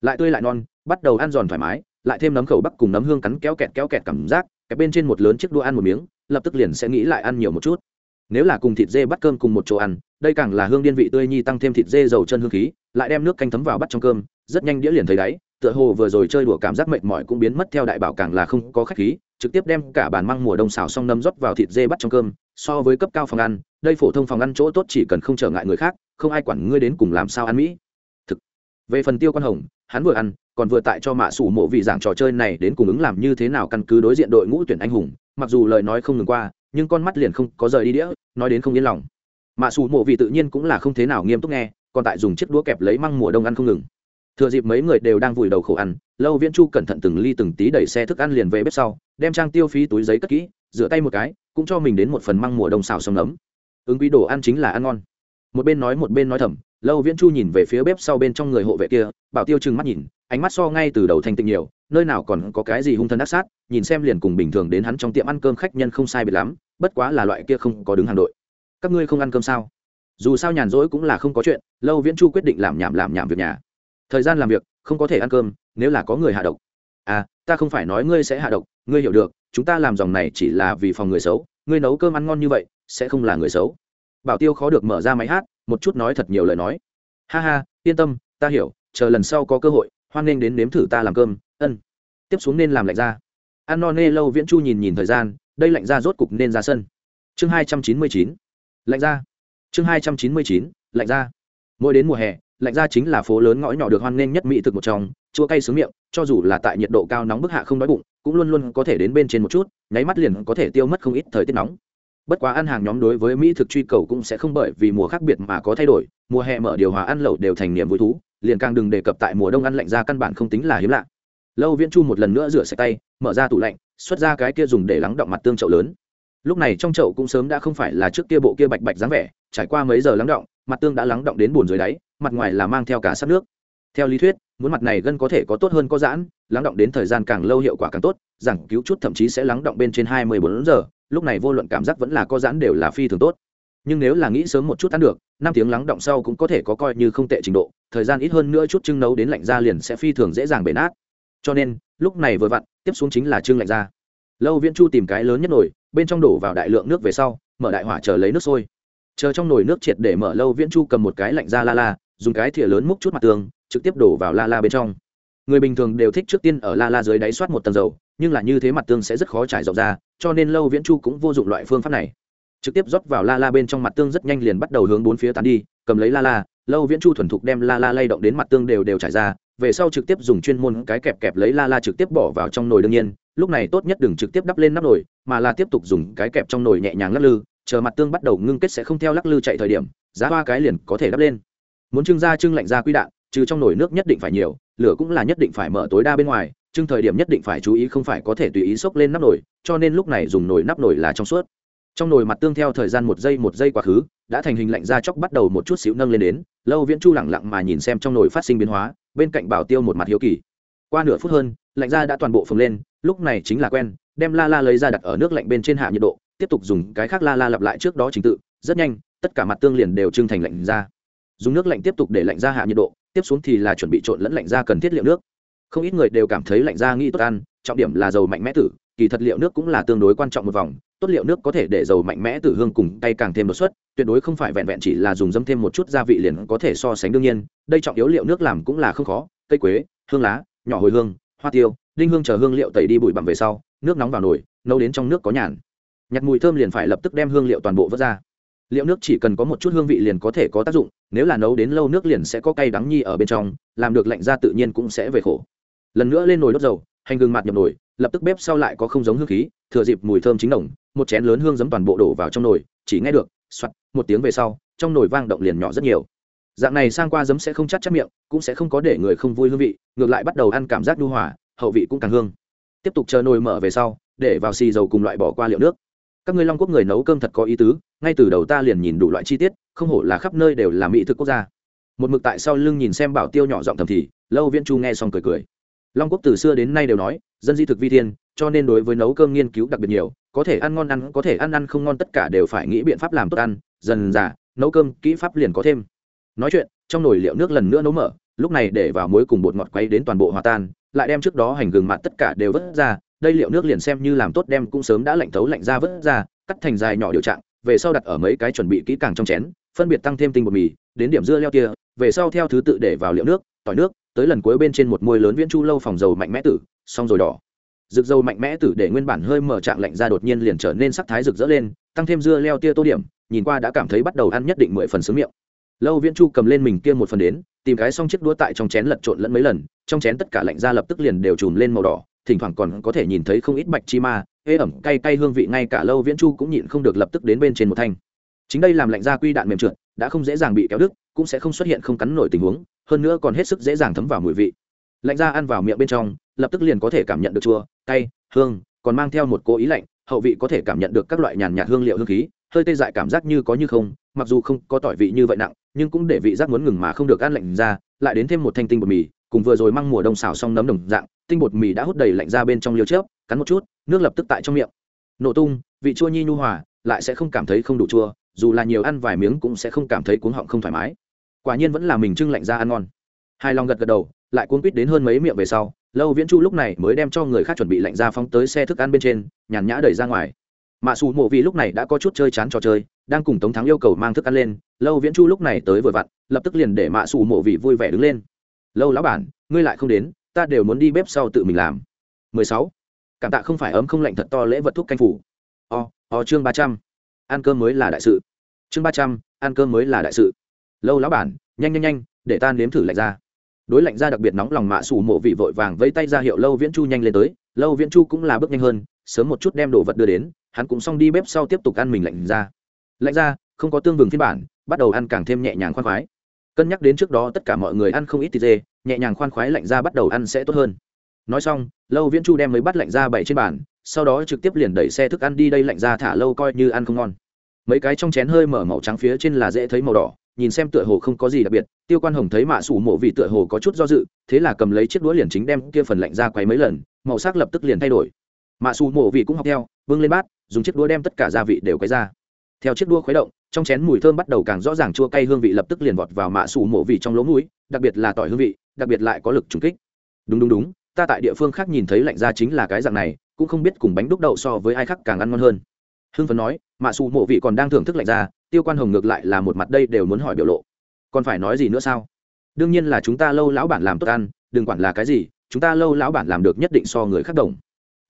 Lại tươi lại non, bắt đầu ăn giòn thoải mái, lại thêm nấm khẩu bắc cùng nấm hương cắn kéo kẹt kéo kẹt cảm giác kẹp bên trên một lớn chiếc đũa ăn một miếng, lập tức liền sẽ nghĩ lại ăn nhiều một chút. Nếu là cùng thịt dê bắt cơm cùng một chỗ ăn, đây càng là hương điên vị tươi nhi tăng thêm thịt dê dầu chân hương khí, lại đem nước canh thấm vào bắt trong cơm, rất nhanh đĩa liền thấy đáy, tựa hồ vừa rồi chơi đùa cảm giác mệt mỏi cũng biến mất theo đại bảo càng là không có khách khí trực tiếp đem cả bàn măng mùa đông xào xong nấm rót vào thịt dê bắt trong cơm, so với cấp cao phòng ăn, đây phổ thông phòng ăn chỗ tốt chỉ cần không trở ngại người khác, không ai quản ngươi đến cùng làm sao ăn mỹ. Thực, về phần tiêu quan hồng, hắn vừa ăn, còn vừa tại cho mạ sủ mộ vị giảng trò chơi này đến cùng ứng làm như thế nào căn cứ đối diện đội ngũ tuyển anh hùng, mặc dù lời nói không ngừng qua, nhưng con mắt liền không có rời đi đĩa, nói đến không yên lòng. Mạ sủ mộ vị tự nhiên cũng là không thế nào nghiêm túc nghe, còn tại dùng chiếc đũa kẹp lấy măng mùa đông ăn không ngừng thừa dịp mấy người đều đang vùi đầu khổ ăn, lâu viễn chu cẩn thận từng ly từng tí đẩy xe thức ăn liền về bếp sau, đem trang tiêu phí túi giấy cất kỹ, rửa tay một cái, cũng cho mình đến một phần măng mùa đông xào sông nấm. Ứng quý đồ ăn chính là ăn ngon. Một bên nói một bên nói thầm, lâu viễn chu nhìn về phía bếp sau bên trong người hộ vệ kia, bảo tiêu trừng mắt nhìn, ánh mắt so ngay từ đầu thanh tịnh nhiều, nơi nào còn có cái gì hung thân ác sát, nhìn xem liền cùng bình thường đến hắn trong tiệm ăn cơm khách nhân không sai biệt lắm, bất quá là loại kia không có đứng hàng đội. Các ngươi không ăn cơm sao? Dù sao nhàn rỗi cũng là không có chuyện, lâu viễn chu quyết định làm nhảm làm nhảm việc nhà thời gian làm việc, không có thể ăn cơm, nếu là có người hạ độc. À ta không phải nói ngươi sẽ hạ độc, ngươi hiểu được, chúng ta làm dòng này chỉ là vì phòng người xấu, ngươi nấu cơm ăn ngon như vậy, sẽ không là người xấu. Bảo tiêu khó được mở ra máy hát, một chút nói thật nhiều lời nói. Ha ha, yên tâm, ta hiểu, chờ lần sau có cơ hội, hoan nghênh đến nếm thử ta làm cơm, ân. Tiếp xuống nên làm lạnh ra ăn no nê lâu viễn chu nhìn nhìn thời gian, đây lạnh ra rốt cục nên ra sân. Chương hai trăm chín mươi chín. Lạnh ra chương hai trăm chín mươi chín, lạnh ra mỗi đến mùa hè lạnh ra chính là phố lớn ngõ nhỏ được hoan nghênh nhất mỹ thực một trong, chua cay sướng miệng, cho dù là tại nhiệt độ cao nóng bức hạ không đói bụng, cũng luôn luôn có thể đến bên trên một chút, nháy mắt liền có thể tiêu mất không ít thời tiết nóng. Bất quá ăn hàng nhóm đối với mỹ thực truy cầu cũng sẽ không bởi vì mùa khác biệt mà có thay đổi, mùa hè mở điều hòa ăn lẩu đều thành niềm vui thú, liền càng đừng đề cập tại mùa đông ăn lạnh ra căn bản không tính là hiếm lạ. Lâu viễn chu một lần nữa rửa sạch tay, mở ra tủ lạnh, xuất ra cái kia dùng để lắng động mặt tương chậu lớn. Lúc này trong chậu cũng sớm đã không phải là trước kia bộ kia bạch bạch dáng vẻ, trải qua mấy giờ lắng động, mặt tương đã lắng động đến bùn dưới đáy mặt ngoài là mang theo cả sắt nước. Theo lý thuyết, muốn mặt này gân có thể có tốt hơn có giãn, lắng động đến thời gian càng lâu hiệu quả càng tốt rằng cứu chút thậm chí sẽ lắng động bên trên hai mươi bốn giờ, lúc này vô luận cảm giác vẫn là có giãn đều là phi thường tốt. Nhưng nếu là nghĩ sớm một chút ăn được, năm tiếng lắng động sau cũng có thể có coi như không tệ trình độ, thời gian ít hơn nữa chút trưng nấu đến lạnh ra liền sẽ phi thường dễ dàng bể nát. Cho nên, lúc này vừa vặn, tiếp xuống chính là trưng lạnh ra lâu viễn chu tìm cái lớn nhất nồi, bên trong đổ vào đại lượng nước về sau, mở đại hỏa chờ lấy nước sôi. Chờ trong nồi nước triệt để mở, lâu viễn chu cầm một cái lạnh ra la la dùng cái thìa lớn múc chút mặt tường, trực tiếp đổ vào la la bên trong. Người bình thường đều thích trước tiên ở la la dưới đáy soát một tầng dầu, nhưng là như thế mặt tương sẽ rất khó trải rộng ra, cho nên lâu viễn chu cũng vô dụng loại phương pháp này. Trực tiếp rót vào la la bên trong mặt tương rất nhanh liền bắt đầu hướng bốn phía tán đi, cầm lấy la la, lâu viễn chu thuần thục đem la la lay động đến mặt tương đều đều trải ra, về sau trực tiếp dùng chuyên môn cái kẹp kẹp lấy la la trực tiếp bỏ vào trong nồi đương nhiên, lúc này tốt nhất đừng trực tiếp đắp lên nắp nồi, mà là tiếp tục dùng cái kẹp trong nồi nhẹ nhàng lắc lư, chờ mặt tương bắt đầu ngưng kết sẽ không theo lắc lư chạy thời điểm, giá hoa cái liền có thể đắp lên muốn trưng ra trưng lạnh ra quy đạn, trừ trong nồi nước nhất định phải nhiều, lửa cũng là nhất định phải mở tối đa bên ngoài, trưng thời điểm nhất định phải chú ý không phải có thể tùy ý xốc lên nắp nồi, cho nên lúc này dùng nồi nắp nồi là trong suốt. Trong nồi mặt tương theo thời gian một giây một giây quá khứ, đã thành hình lạnh ra chóc bắt đầu một chút xíu nâng lên đến, lâu viễn chu lẳng lặng mà nhìn xem trong nồi phát sinh biến hóa, bên cạnh bảo tiêu một mặt hiếu kỳ. Qua nửa phút hơn, lạnh ra đã toàn bộ phồng lên, lúc này chính là quen, đem la la lấy ra đặt ở nước lạnh bên trên hạ nhiệt độ, tiếp tục dùng cái khác la la lặp lại trước đó trình tự, rất nhanh, tất cả mặt tương liền đều trưng thành lạnh ra dùng nước lạnh tiếp tục để lạnh ra hạ nhiệt độ, tiếp xuống thì là chuẩn bị trộn lẫn lạnh ra cần thiết liệu nước. Không ít người đều cảm thấy lạnh ra nghĩ tốt ăn, trọng điểm là dầu mạnh mẽ tử, kỳ thật liệu nước cũng là tương đối quan trọng một vòng, tốt liệu nước có thể để dầu mạnh mẽ tử hương cùng tay càng thêm đột xuất, tuyệt đối không phải vẹn vẹn chỉ là dùng dâm thêm một chút gia vị liền có thể so sánh đương nhiên, đây trọng yếu liệu nước làm cũng là không khó, cây quế, hương lá, nhỏ hồi hương, hoa tiêu, đinh hương chờ hương liệu tẩy đi bụi bặm về sau, nước nóng vào nồi, nấu đến trong nước có nhàn. Nhặt mùi thơm liền phải lập tức đem hương liệu toàn bộ vớt ra liệu nước chỉ cần có một chút hương vị liền có thể có tác dụng, nếu là nấu đến lâu nước liền sẽ có cay đắng nhi ở bên trong, làm được lạnh ra tự nhiên cũng sẽ về khổ. Lần nữa lên nồi đốt dầu, hành gừng mặt nhập nồi, lập tức bếp sau lại có không giống hương khí, thừa dịp mùi thơm chính đồng một chén lớn hương giấm toàn bộ đổ vào trong nồi, chỉ nghe được soặt một tiếng về sau, trong nồi vang động liền nhỏ rất nhiều. Dạng này sang qua giấm sẽ không chắc chắc miệng, cũng sẽ không có để người không vui hương vị, ngược lại bắt đầu ăn cảm giác đu hỏa hậu vị cũng càng hương. Tiếp tục chờ nồi mở về sau, để vào xì dầu cùng loại bỏ qua liệu nước các ngươi long quốc người nấu cơm thật có ý tứ, ngay từ đầu ta liền nhìn đủ loại chi tiết, không hổ là khắp nơi đều là mỹ thực quốc gia. Một mực tại sau lưng nhìn xem bảo tiêu nhỏ giọng thầm thì, lâu viễn chu nghe xong cười cười. Long quốc từ xưa đến nay đều nói, dân di thực vi thiên, cho nên đối với nấu cơm nghiên cứu đặc biệt nhiều, có thể ăn ngon ăn, có thể ăn ăn không ngon tất cả đều phải nghĩ biện pháp làm tốt ăn, dần dà, nấu cơm, kỹ pháp liền có thêm. Nói chuyện, trong nồi liệu nước lần nữa nấu mở, lúc này để vào muối cùng bột ngọt quay đến toàn bộ hòa tan, lại đem trước đó hành gừng mặn tất cả đều vớt ra đây liệu nước liền xem như làm tốt đem cũng sớm đã lạnh thấu lạnh ra vớt ra, cắt thành dài nhỏ điều trạng, về sau đặt ở mấy cái chuẩn bị kỹ càng trong chén, phân biệt tăng thêm tinh bột mì, đến điểm dưa leo kia, về sau theo thứ tự để vào liệu nước, tỏi nước, tới lần cuối bên trên một môi lớn viễn chu lâu phòng dầu mạnh mẽ tử, xong rồi đỏ. Rực dầu mạnh mẽ tử để nguyên bản hơi mở trạng lạnh ra đột nhiên liền trở nên sắc thái rực rỡ lên, tăng thêm dưa leo tia tô điểm, nhìn qua đã cảm thấy bắt đầu ăn nhất định mười phần sướng miệng. Lâu viễn chu cầm lên mình kia một phần đến, tìm cái xong chiếc đũa tại trong chén lật trộn lẫn mấy lần, trong chén tất cả lạnh ra lập tức liền đều chùm lên màu đỏ thỉnh thoảng còn có thể nhìn thấy không ít bạch chi ma, ê ẩm cay cay hương vị ngay cả lâu viễn chu cũng nhịn không được lập tức đến bên trên một thanh. Chính đây làm lạnh ra quy đạn mềm trượt, đã không dễ dàng bị kéo đứt, cũng sẽ không xuất hiện không cắn nổi tình huống, hơn nữa còn hết sức dễ dàng thấm vào mùi vị. Lạnh ra ăn vào miệng bên trong, lập tức liền có thể cảm nhận được chua, cay, hương, còn mang theo một cố ý lạnh, hậu vị có thể cảm nhận được các loại nhàn nhạt hương liệu hương khí, hơi tê dại cảm giác như có như không, mặc dù không có tỏi vị như vậy nặng, nhưng cũng để vị giác muốn ngừng mà không được ăn lạnh ra, lại đến thêm một thanh tinh bột mì, cùng vừa rồi măng mùa đông xào xong nấm đồng dạng tinh bột mì đã hút đầy lạnh ra bên trong liều chớp, cắn một chút, nước lập tức tại trong miệng. Nổ tung, vị chua nhi nhu hòa, lại sẽ không cảm thấy không đủ chua, dù là nhiều ăn vài miếng cũng sẽ không cảm thấy cuống họng không thoải mái. Quả nhiên vẫn là mình trưng lạnh ra ăn ngon. Hai lòng gật gật đầu, lại cuốn quýt đến hơn mấy miệng về sau, lâu viễn chu lúc này mới đem cho người khác chuẩn bị lạnh ra phóng tới xe thức ăn bên trên, nhàn nhã đẩy ra ngoài. Mạ xù mộ vì lúc này đã có chút chơi chán trò chơi, đang cùng tống thắng yêu cầu mang thức ăn lên, lâu viễn chu lúc này tới vừa vặn, lập tức liền để mạ xù mộ vị vui vẻ đứng lên. Lâu lão bản, ngươi lại không đến ta đều muốn đi bếp sau tự mình làm. 16. cảm tạ không phải ấm không lạnh thật to lễ vật thuốc canh phủ. O o chương 300. ăn cơm mới là đại sự. Chương 300, ăn cơm mới là đại sự. Lâu lão bản nhanh nhanh nhanh để ta nếm thử lạnh ra đối lạnh ra đặc biệt nóng lòng mạ sủ mộ vị vội vàng vẫy tay ra hiệu lâu viễn chu nhanh lên tới. Lâu viễn chu cũng là bước nhanh hơn sớm một chút đem đồ vật đưa đến hắn cũng xong đi bếp sau tiếp tục ăn mình lạnh ra lạnh ra không có tương vừng phiên bản bắt đầu ăn càng thêm nhẹ nhàng khoan khoái cân nhắc đến trước đó tất cả mọi người ăn không ít thịt dê, nhẹ nhàng khoan khoái lạnh ra bắt đầu ăn sẽ tốt hơn. Nói xong, lâu viễn chu đem mấy bắt lạnh ra bày trên bàn, sau đó trực tiếp liền đẩy xe thức ăn đi đây lạnh ra thả lâu coi như ăn không ngon. Mấy cái trong chén hơi mở màu trắng phía trên là dễ thấy màu đỏ, nhìn xem tựa hồ không có gì đặc biệt, tiêu quan hồng thấy mạ sủ mộ vì tựa hồ có chút do dự, thế là cầm lấy chiếc đũa liền chính đem kia phần lạnh ra quấy mấy lần, màu sắc lập tức liền thay đổi. Mạ sủ mộ vị cũng học theo vâng lên bát, dùng chiếc đũa đem tất cả gia vị đều quấy ra. Theo chiếc đũa khuấy động trong chén mùi thơm bắt đầu càng rõ ràng chua cay hương vị lập tức liền vọt vào mạ sủ mộ vị trong lỗ mũi, đặc biệt là tỏi hương vị, đặc biệt lại có lực trùng kích. Đúng đúng đúng, ta tại địa phương khác nhìn thấy lạnh ra chính là cái dạng này, cũng không biết cùng bánh đúc đậu so với ai khác càng ăn ngon hơn. Hưng phấn nói, mạ sủ mộ vị còn đang thưởng thức lạnh ra tiêu quan hồng ngược lại là một mặt đây đều muốn hỏi biểu lộ. Còn phải nói gì nữa sao? Đương nhiên là chúng ta lâu lão bản làm tốt ăn, đừng quản là cái gì, chúng ta lâu lão bản làm được nhất định so người khác đồng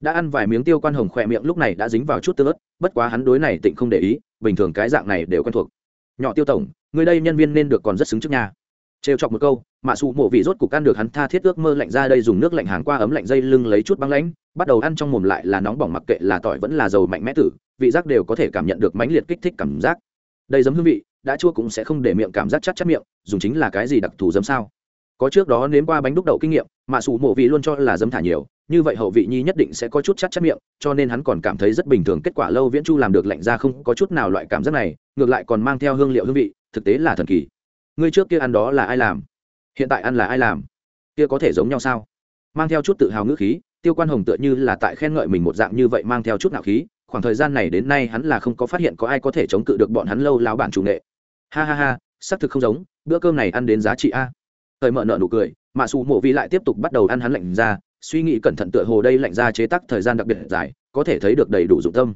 đã ăn vài miếng tiêu quan hồng khỏe miệng lúc này đã dính vào chút tương ớt, bất quá hắn đối này tịnh không để ý, bình thường cái dạng này đều quen thuộc. Nhỏ tiêu tổng, người đây nhân viên nên được còn rất xứng trước nhà trêu chọc một câu, mạ sụ mộ vị rốt cục ăn được hắn tha thiết ước mơ lạnh ra đây dùng nước lạnh hàng qua ấm lạnh dây lưng lấy chút băng lãnh, bắt đầu ăn trong mồm lại là nóng bỏng mặc kệ là tỏi vẫn là dầu mạnh mẽ tử, vị giác đều có thể cảm nhận được mãnh liệt kích thích cảm giác. Đây giấm hương vị, đã chua cũng sẽ không để miệng cảm giác chắc chắc miệng, dùng chính là cái gì đặc thù giấm sao? Có trước đó nếm qua bánh đúc đậu kinh nghiệm, mạ sủ mộ vị luôn cho là giấm thả nhiều như vậy hậu vị nhi nhất định sẽ có chút chắc chắc miệng, cho nên hắn còn cảm thấy rất bình thường. Kết quả lâu viễn chu làm được lạnh ra không có chút nào loại cảm giác này, ngược lại còn mang theo hương liệu hương vị, thực tế là thần kỳ. Ngươi trước kia ăn đó là ai làm? Hiện tại ăn là ai làm? Kia có thể giống nhau sao? Mang theo chút tự hào ngữ khí, tiêu quan hồng tựa như là tại khen ngợi mình một dạng như vậy mang theo chút nạo khí. Khoảng thời gian này đến nay hắn là không có phát hiện có ai có thể chống cự được bọn hắn lâu láo bản chủ nghệ. Ha ha ha, xác thực không giống, bữa cơm này ăn đến giá trị a. Thời mợ nợ nụ cười, mạ xù mộ vi lại tiếp tục bắt đầu ăn hắn lạnh ra suy nghĩ cẩn thận tựa hồ đây lạnh ra chế tác thời gian đặc biệt dài, có thể thấy được đầy đủ dụng tâm.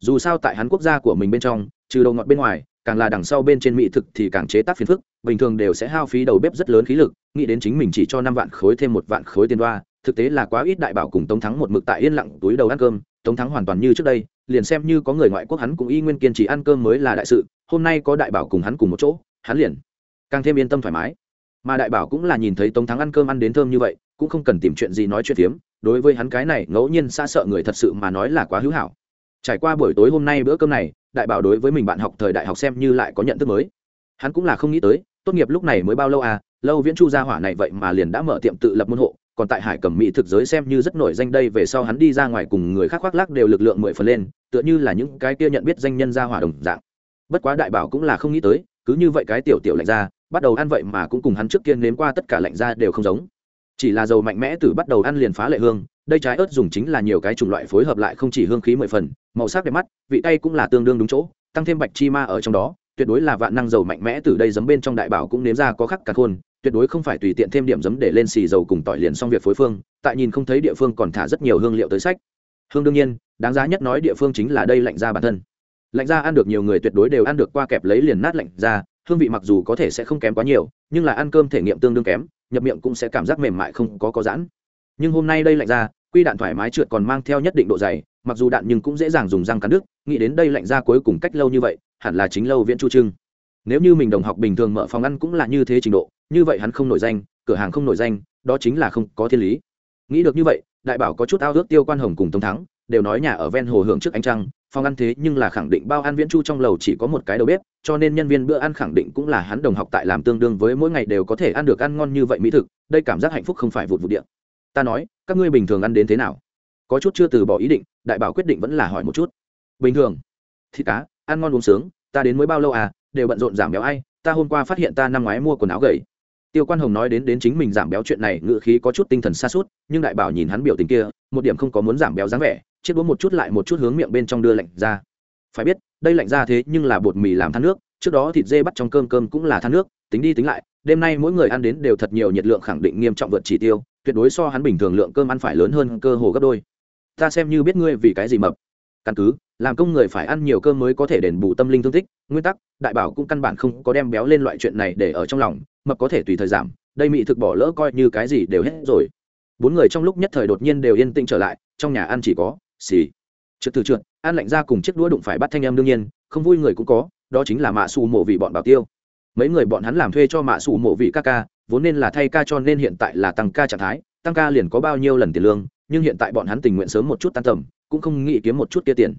Dù sao tại hắn quốc gia của mình bên trong, trừ đầu ngọt bên ngoài, càng là đằng sau bên trên mỹ thực thì càng chế tác phiền phức, bình thường đều sẽ hao phí đầu bếp rất lớn khí lực, nghĩ đến chính mình chỉ cho năm vạn khối thêm một vạn khối tiền đoa, thực tế là quá ít đại bảo cùng tống thắng một mực tại yên lặng túi đầu ăn cơm, tống thắng hoàn toàn như trước đây, liền xem như có người ngoại quốc hắn cũng y nguyên kiên trì ăn cơm mới là đại sự, hôm nay có đại bảo cùng hắn cùng một chỗ, hắn liền càng thêm yên tâm thoải mái. Mà đại bảo cũng là nhìn thấy tống thắng ăn cơm ăn đến thơm như vậy cũng không cần tìm chuyện gì nói chuyện phiếm, đối với hắn cái này ngẫu nhiên xa sợ người thật sự mà nói là quá hữu hảo. Trải qua buổi tối hôm nay bữa cơm này, đại bảo đối với mình bạn học thời đại học xem như lại có nhận thức mới. Hắn cũng là không nghĩ tới, tốt nghiệp lúc này mới bao lâu à lâu viễn chu gia hỏa này vậy mà liền đã mở tiệm tự lập môn hộ, còn tại hải cẩm mỹ thực giới xem như rất nổi danh đây về sau hắn đi ra ngoài cùng người khác khoác lác đều lực lượng mười phần lên, tựa như là những cái kia nhận biết danh nhân gia hỏa đồng dạng. Bất quá đại bảo cũng là không nghĩ tới, cứ như vậy cái tiểu tiểu lạnh ra, bắt đầu ăn vậy mà cũng cùng hắn trước kia nếm qua tất cả lạnh ra đều không giống chỉ là dầu mạnh mẽ từ bắt đầu ăn liền phá lệ hương, đây trái ớt dùng chính là nhiều cái chủng loại phối hợp lại không chỉ hương khí mười phần, màu sắc đẹp mắt, vị tay cũng là tương đương đúng chỗ, tăng thêm bạch chi ma ở trong đó, tuyệt đối là vạn năng dầu mạnh mẽ từ đây giấm bên trong đại bảo cũng nếm ra có khắc cả khôn, tuyệt đối không phải tùy tiện thêm điểm giấm để lên xì dầu cùng tỏi liền xong việc phối phương, tại nhìn không thấy địa phương còn thả rất nhiều hương liệu tới sách. Hương đương nhiên, đáng giá nhất nói địa phương chính là đây lạnh ra bản thân. Lạnh ra ăn được nhiều người tuyệt đối đều ăn được qua kẹp lấy liền nát lạnh ra, hương vị mặc dù có thể sẽ không kém quá nhiều, nhưng là ăn cơm thể nghiệm tương đương kém nhập miệng cũng sẽ cảm giác mềm mại không có có giãn. Nhưng hôm nay đây lạnh ra, quy đạn thoải mái trượt còn mang theo nhất định độ dày, mặc dù đạn nhưng cũng dễ dàng dùng răng cắn đứt, nghĩ đến đây lạnh ra cuối cùng cách lâu như vậy, hẳn là chính lâu viễn chu trưng. Nếu như mình đồng học bình thường mở phòng ăn cũng là như thế trình độ, như vậy hắn không nổi danh, cửa hàng không nổi danh, đó chính là không có thiên lý. Nghĩ được như vậy, đại bảo có chút ao ước tiêu quan hồng cùng tống thắng đều nói nhà ở ven hồ hưởng trước ánh trăng, phòng ăn thế nhưng là khẳng định bao ăn viễn chu trong lầu chỉ có một cái đầu bếp, cho nên nhân viên bữa ăn khẳng định cũng là hắn đồng học tại làm tương đương với mỗi ngày đều có thể ăn được ăn ngon như vậy mỹ thực, đây cảm giác hạnh phúc không phải vụt vụt điện ta nói, các ngươi bình thường ăn đến thế nào? Có chút chưa từ bỏ ý định, đại bảo quyết định vẫn là hỏi một chút. Bình thường. Thịt cá, ăn ngon uống sướng, ta đến mới bao lâu à đều bận rộn giảm béo ai, ta hôm qua phát hiện ta năm ngoái mua quần áo gầy. Tiêu quan hồng nói đến đến chính mình giảm béo chuyện này ngự khí có chút tinh thần xa suốt nhưng đại bảo nhìn hắn biểu tình kia, một điểm không có muốn giảm béo dáng vẻ chiếc đũa một chút lại một chút hướng miệng bên trong đưa lạnh ra. Phải biết, đây lạnh ra thế nhưng là bột mì làm than nước, trước đó thịt dê bắt trong cơm cơm cũng là than nước, tính đi tính lại, đêm nay mỗi người ăn đến đều thật nhiều nhiệt lượng khẳng định nghiêm trọng vượt chỉ tiêu, tuyệt đối so hắn bình thường lượng cơm ăn phải lớn hơn cơ hồ gấp đôi. Ta xem như biết ngươi vì cái gì mập. Căn cứ, làm công người phải ăn nhiều cơm mới có thể đền bù tâm linh thương tích, nguyên tắc, đại bảo cũng căn bản không có đem béo lên loại chuyện này để ở trong lòng, mập có thể tùy thời giảm, đây mị thực bỏ lỡ coi như cái gì đều hết rồi. Bốn người trong lúc nhất thời đột nhiên đều yên tĩnh trở lại, trong nhà ăn chỉ có xì. Trượt từ trượt, an lạnh ra cùng chiếc đũa đụng phải bắt thanh em đương nhiên, không vui người cũng có, đó chính là mạ xù mộ vị bọn bảo tiêu. Mấy người bọn hắn làm thuê cho mạ xù mộ vị ca ca, vốn nên là thay ca cho nên hiện tại là tăng ca trạng thái, tăng ca liền có bao nhiêu lần tiền lương, nhưng hiện tại bọn hắn tình nguyện sớm một chút tan tầm, cũng không nghĩ kiếm một chút kia tiền.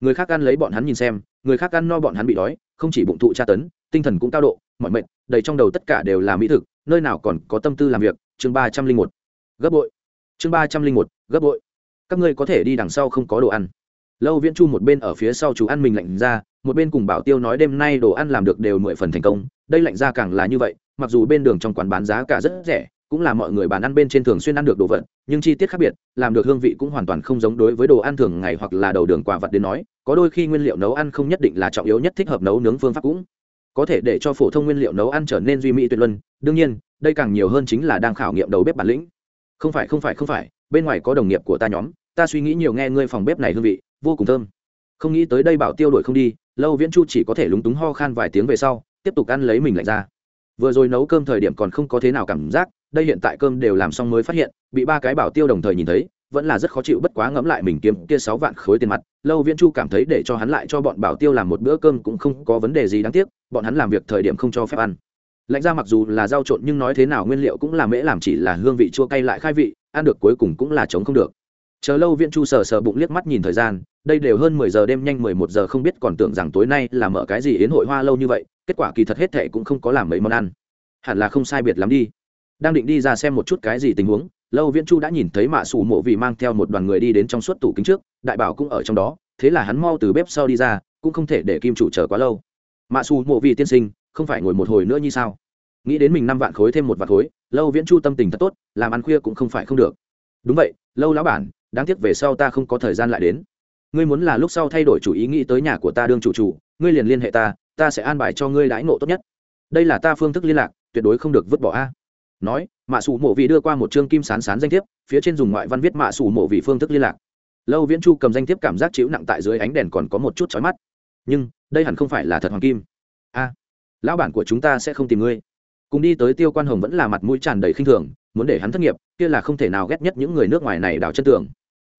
Người khác ăn lấy bọn hắn nhìn xem, người khác ăn no bọn hắn bị đói, không chỉ bụng thụ tra tấn, tinh thần cũng cao độ mọi mệnh đầy trong đầu tất cả đều là mỹ thực, nơi nào còn có tâm tư làm việc, chương ba trăm linh một. Gấp bội. Chương ba trăm linh một, gấp bội các ngươi có thể đi đằng sau không có đồ ăn. Lâu viễn chu một bên ở phía sau chú ăn mình lạnh ra, một bên cùng bảo tiêu nói đêm nay đồ ăn làm được đều mười phần thành công, đây lạnh ra càng là như vậy, mặc dù bên đường trong quán bán giá cả rất rẻ, cũng là mọi người bàn ăn bên trên thường xuyên ăn được đồ vật, nhưng chi tiết khác biệt, làm được hương vị cũng hoàn toàn không giống đối với đồ ăn thường ngày hoặc là đầu đường quả vật đến nói, có đôi khi nguyên liệu nấu ăn không nhất định là trọng yếu nhất thích hợp nấu nướng phương pháp cũng. Có thể để cho phổ thông nguyên liệu nấu ăn trở nên duy mỹ tuyệt luân, đương nhiên, đây càng nhiều hơn chính là đang khảo nghiệm đầu bếp bản lĩnh. Không phải không phải không phải bên ngoài có đồng nghiệp của ta nhóm, ta suy nghĩ nhiều nghe ngươi phòng bếp này hương vị, vô cùng thơm. Không nghĩ tới đây bảo tiêu đổi không đi, lâu viễn chu chỉ có thể lúng túng ho khan vài tiếng về sau, tiếp tục ăn lấy mình lạnh ra. Vừa rồi nấu cơm thời điểm còn không có thế nào cảm giác, đây hiện tại cơm đều làm xong mới phát hiện, bị ba cái bảo tiêu đồng thời nhìn thấy, vẫn là rất khó chịu bất quá ngẫm lại mình kiếm kia sáu vạn khối tiền mặt, lâu viễn chu cảm thấy để cho hắn lại cho bọn bảo tiêu làm một bữa cơm cũng không có vấn đề gì đáng tiếc, bọn hắn làm việc thời điểm không cho phép ăn lạnh ra mặc dù là rau trộn nhưng nói thế nào nguyên liệu cũng là mễ làm chỉ là hương vị chua cay lại khai vị, ăn được cuối cùng cũng là chống không được. Chờ lâu viễn chu sờ sờ bụng liếc mắt nhìn thời gian, đây đều hơn mười giờ đêm nhanh mười một giờ không biết còn tưởng rằng tối nay là mở cái gì yến hội hoa lâu như vậy, kết quả kỳ thật hết thệ cũng không có làm mấy món ăn. Hẳn là không sai biệt lắm đi. Đang định đi ra xem một chút cái gì tình huống, lâu viễn chu đã nhìn thấy mạ sủ mộ vì mang theo một đoàn người đi đến trong suốt tủ kính trước, đại bảo cũng ở trong đó, thế là hắn mau từ bếp sau đi ra, cũng không thể để kim chủ chờ quá lâu. Mạ sủ mộ vì tiên sinh không phải ngồi một hồi nữa như sao? Nghĩ đến mình năm vạn khối thêm một vạn khối, lâu viễn chu tâm tình thật tốt, làm ăn khuya cũng không phải không được. Đúng vậy, lâu lão bản, đáng tiếc về sau ta không có thời gian lại đến. Ngươi muốn là lúc sau thay đổi chủ ý nghĩ tới nhà của ta đương chủ chủ, ngươi liền liên hệ ta ta sẽ an bài cho ngươi đãi ngộ tốt nhất. Đây là ta phương thức liên lạc, tuyệt đối không được vứt bỏ a. Nói, mạ sủ mộ vị đưa qua một chương kim sán sán danh thiếp, phía trên dùng ngoại văn viết mạ sủ mộ vị phương thức liên lạc. Lâu viễn chu cầm danh thiếp cảm giác chịu nặng tại dưới ánh đèn còn có một chút chói mắt. Nhưng, đây hẳn không phải là thật hoàng kim. A lão bản của chúng ta sẽ không tìm ngươi. Cùng đi tới tiêu quan hồng vẫn là mặt mũi tràn đầy khinh thường, muốn để hắn thất nghiệp, kia là không thể nào ghét nhất những người nước ngoài này đào chân tường.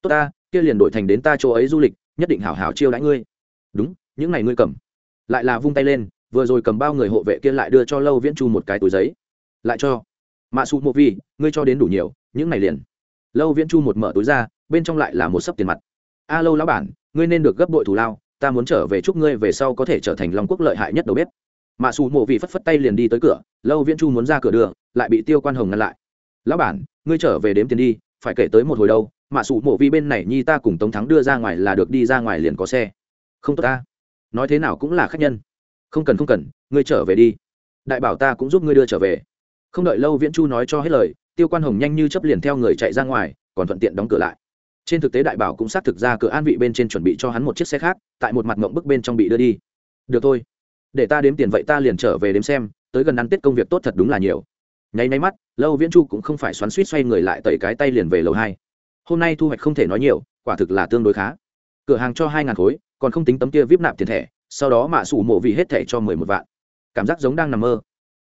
Tốt ta, kia liền đổi thành đến ta chỗ ấy du lịch, nhất định hảo hảo chiêu đãi ngươi. Đúng, những này ngươi cầm. Lại là vung tay lên, vừa rồi cầm bao người hộ vệ kia lại đưa cho lâu viễn chu một cái túi giấy. Lại cho. Mạ sụ mộ vi ngươi cho đến đủ nhiều, những này liền. Lâu viễn chu một mở túi ra, bên trong lại là một sấp tiền mặt. A lâu lão bản, ngươi nên được gấp đội thù lao, ta muốn trở về chúc ngươi về sau có thể trở thành long quốc lợi hại nhất đầu bếp mạ xù mộ vi phất phất tay liền đi tới cửa, lâu viễn chu muốn ra cửa đường, lại bị tiêu quan hồng ngăn lại. Lão bản, ngươi trở về đếm tiền đi, phải kể tới một hồi đâu mạ xù mộ vi bên này nhi ta cùng tống thắng đưa ra ngoài là được, đi ra ngoài liền có xe. Không tốt ta. Nói thế nào cũng là khách nhân. Không cần không cần, ngươi trở về đi. Đại bảo ta cũng giúp ngươi đưa trở về. Không đợi lâu viễn chu nói cho hết lời, tiêu quan hồng nhanh như chấp liền theo người chạy ra ngoài, còn thuận tiện đóng cửa lại. Trên thực tế đại bảo cũng xác thực ra cửa an vị bên trên chuẩn bị cho hắn một chiếc xe khác, tại một mặt mộng bức bên trong bị đưa đi. Được thôi để ta đếm tiền vậy ta liền trở về đếm xem, tới gần ăn tết công việc tốt thật đúng là nhiều. Nháy nháy mắt, lâu viễn chu cũng không phải xoắn suýt xoay người lại tẩy cái tay liền về lầu hai. Hôm nay thu hoạch không thể nói nhiều, quả thực là tương đối khá. Cửa hàng cho hai ngàn khối, còn không tính tấm kia vip nạp tiền thẻ, sau đó mạ sủ mộ vì hết thẻ cho mười một vạn. Cảm giác giống đang nằm mơ.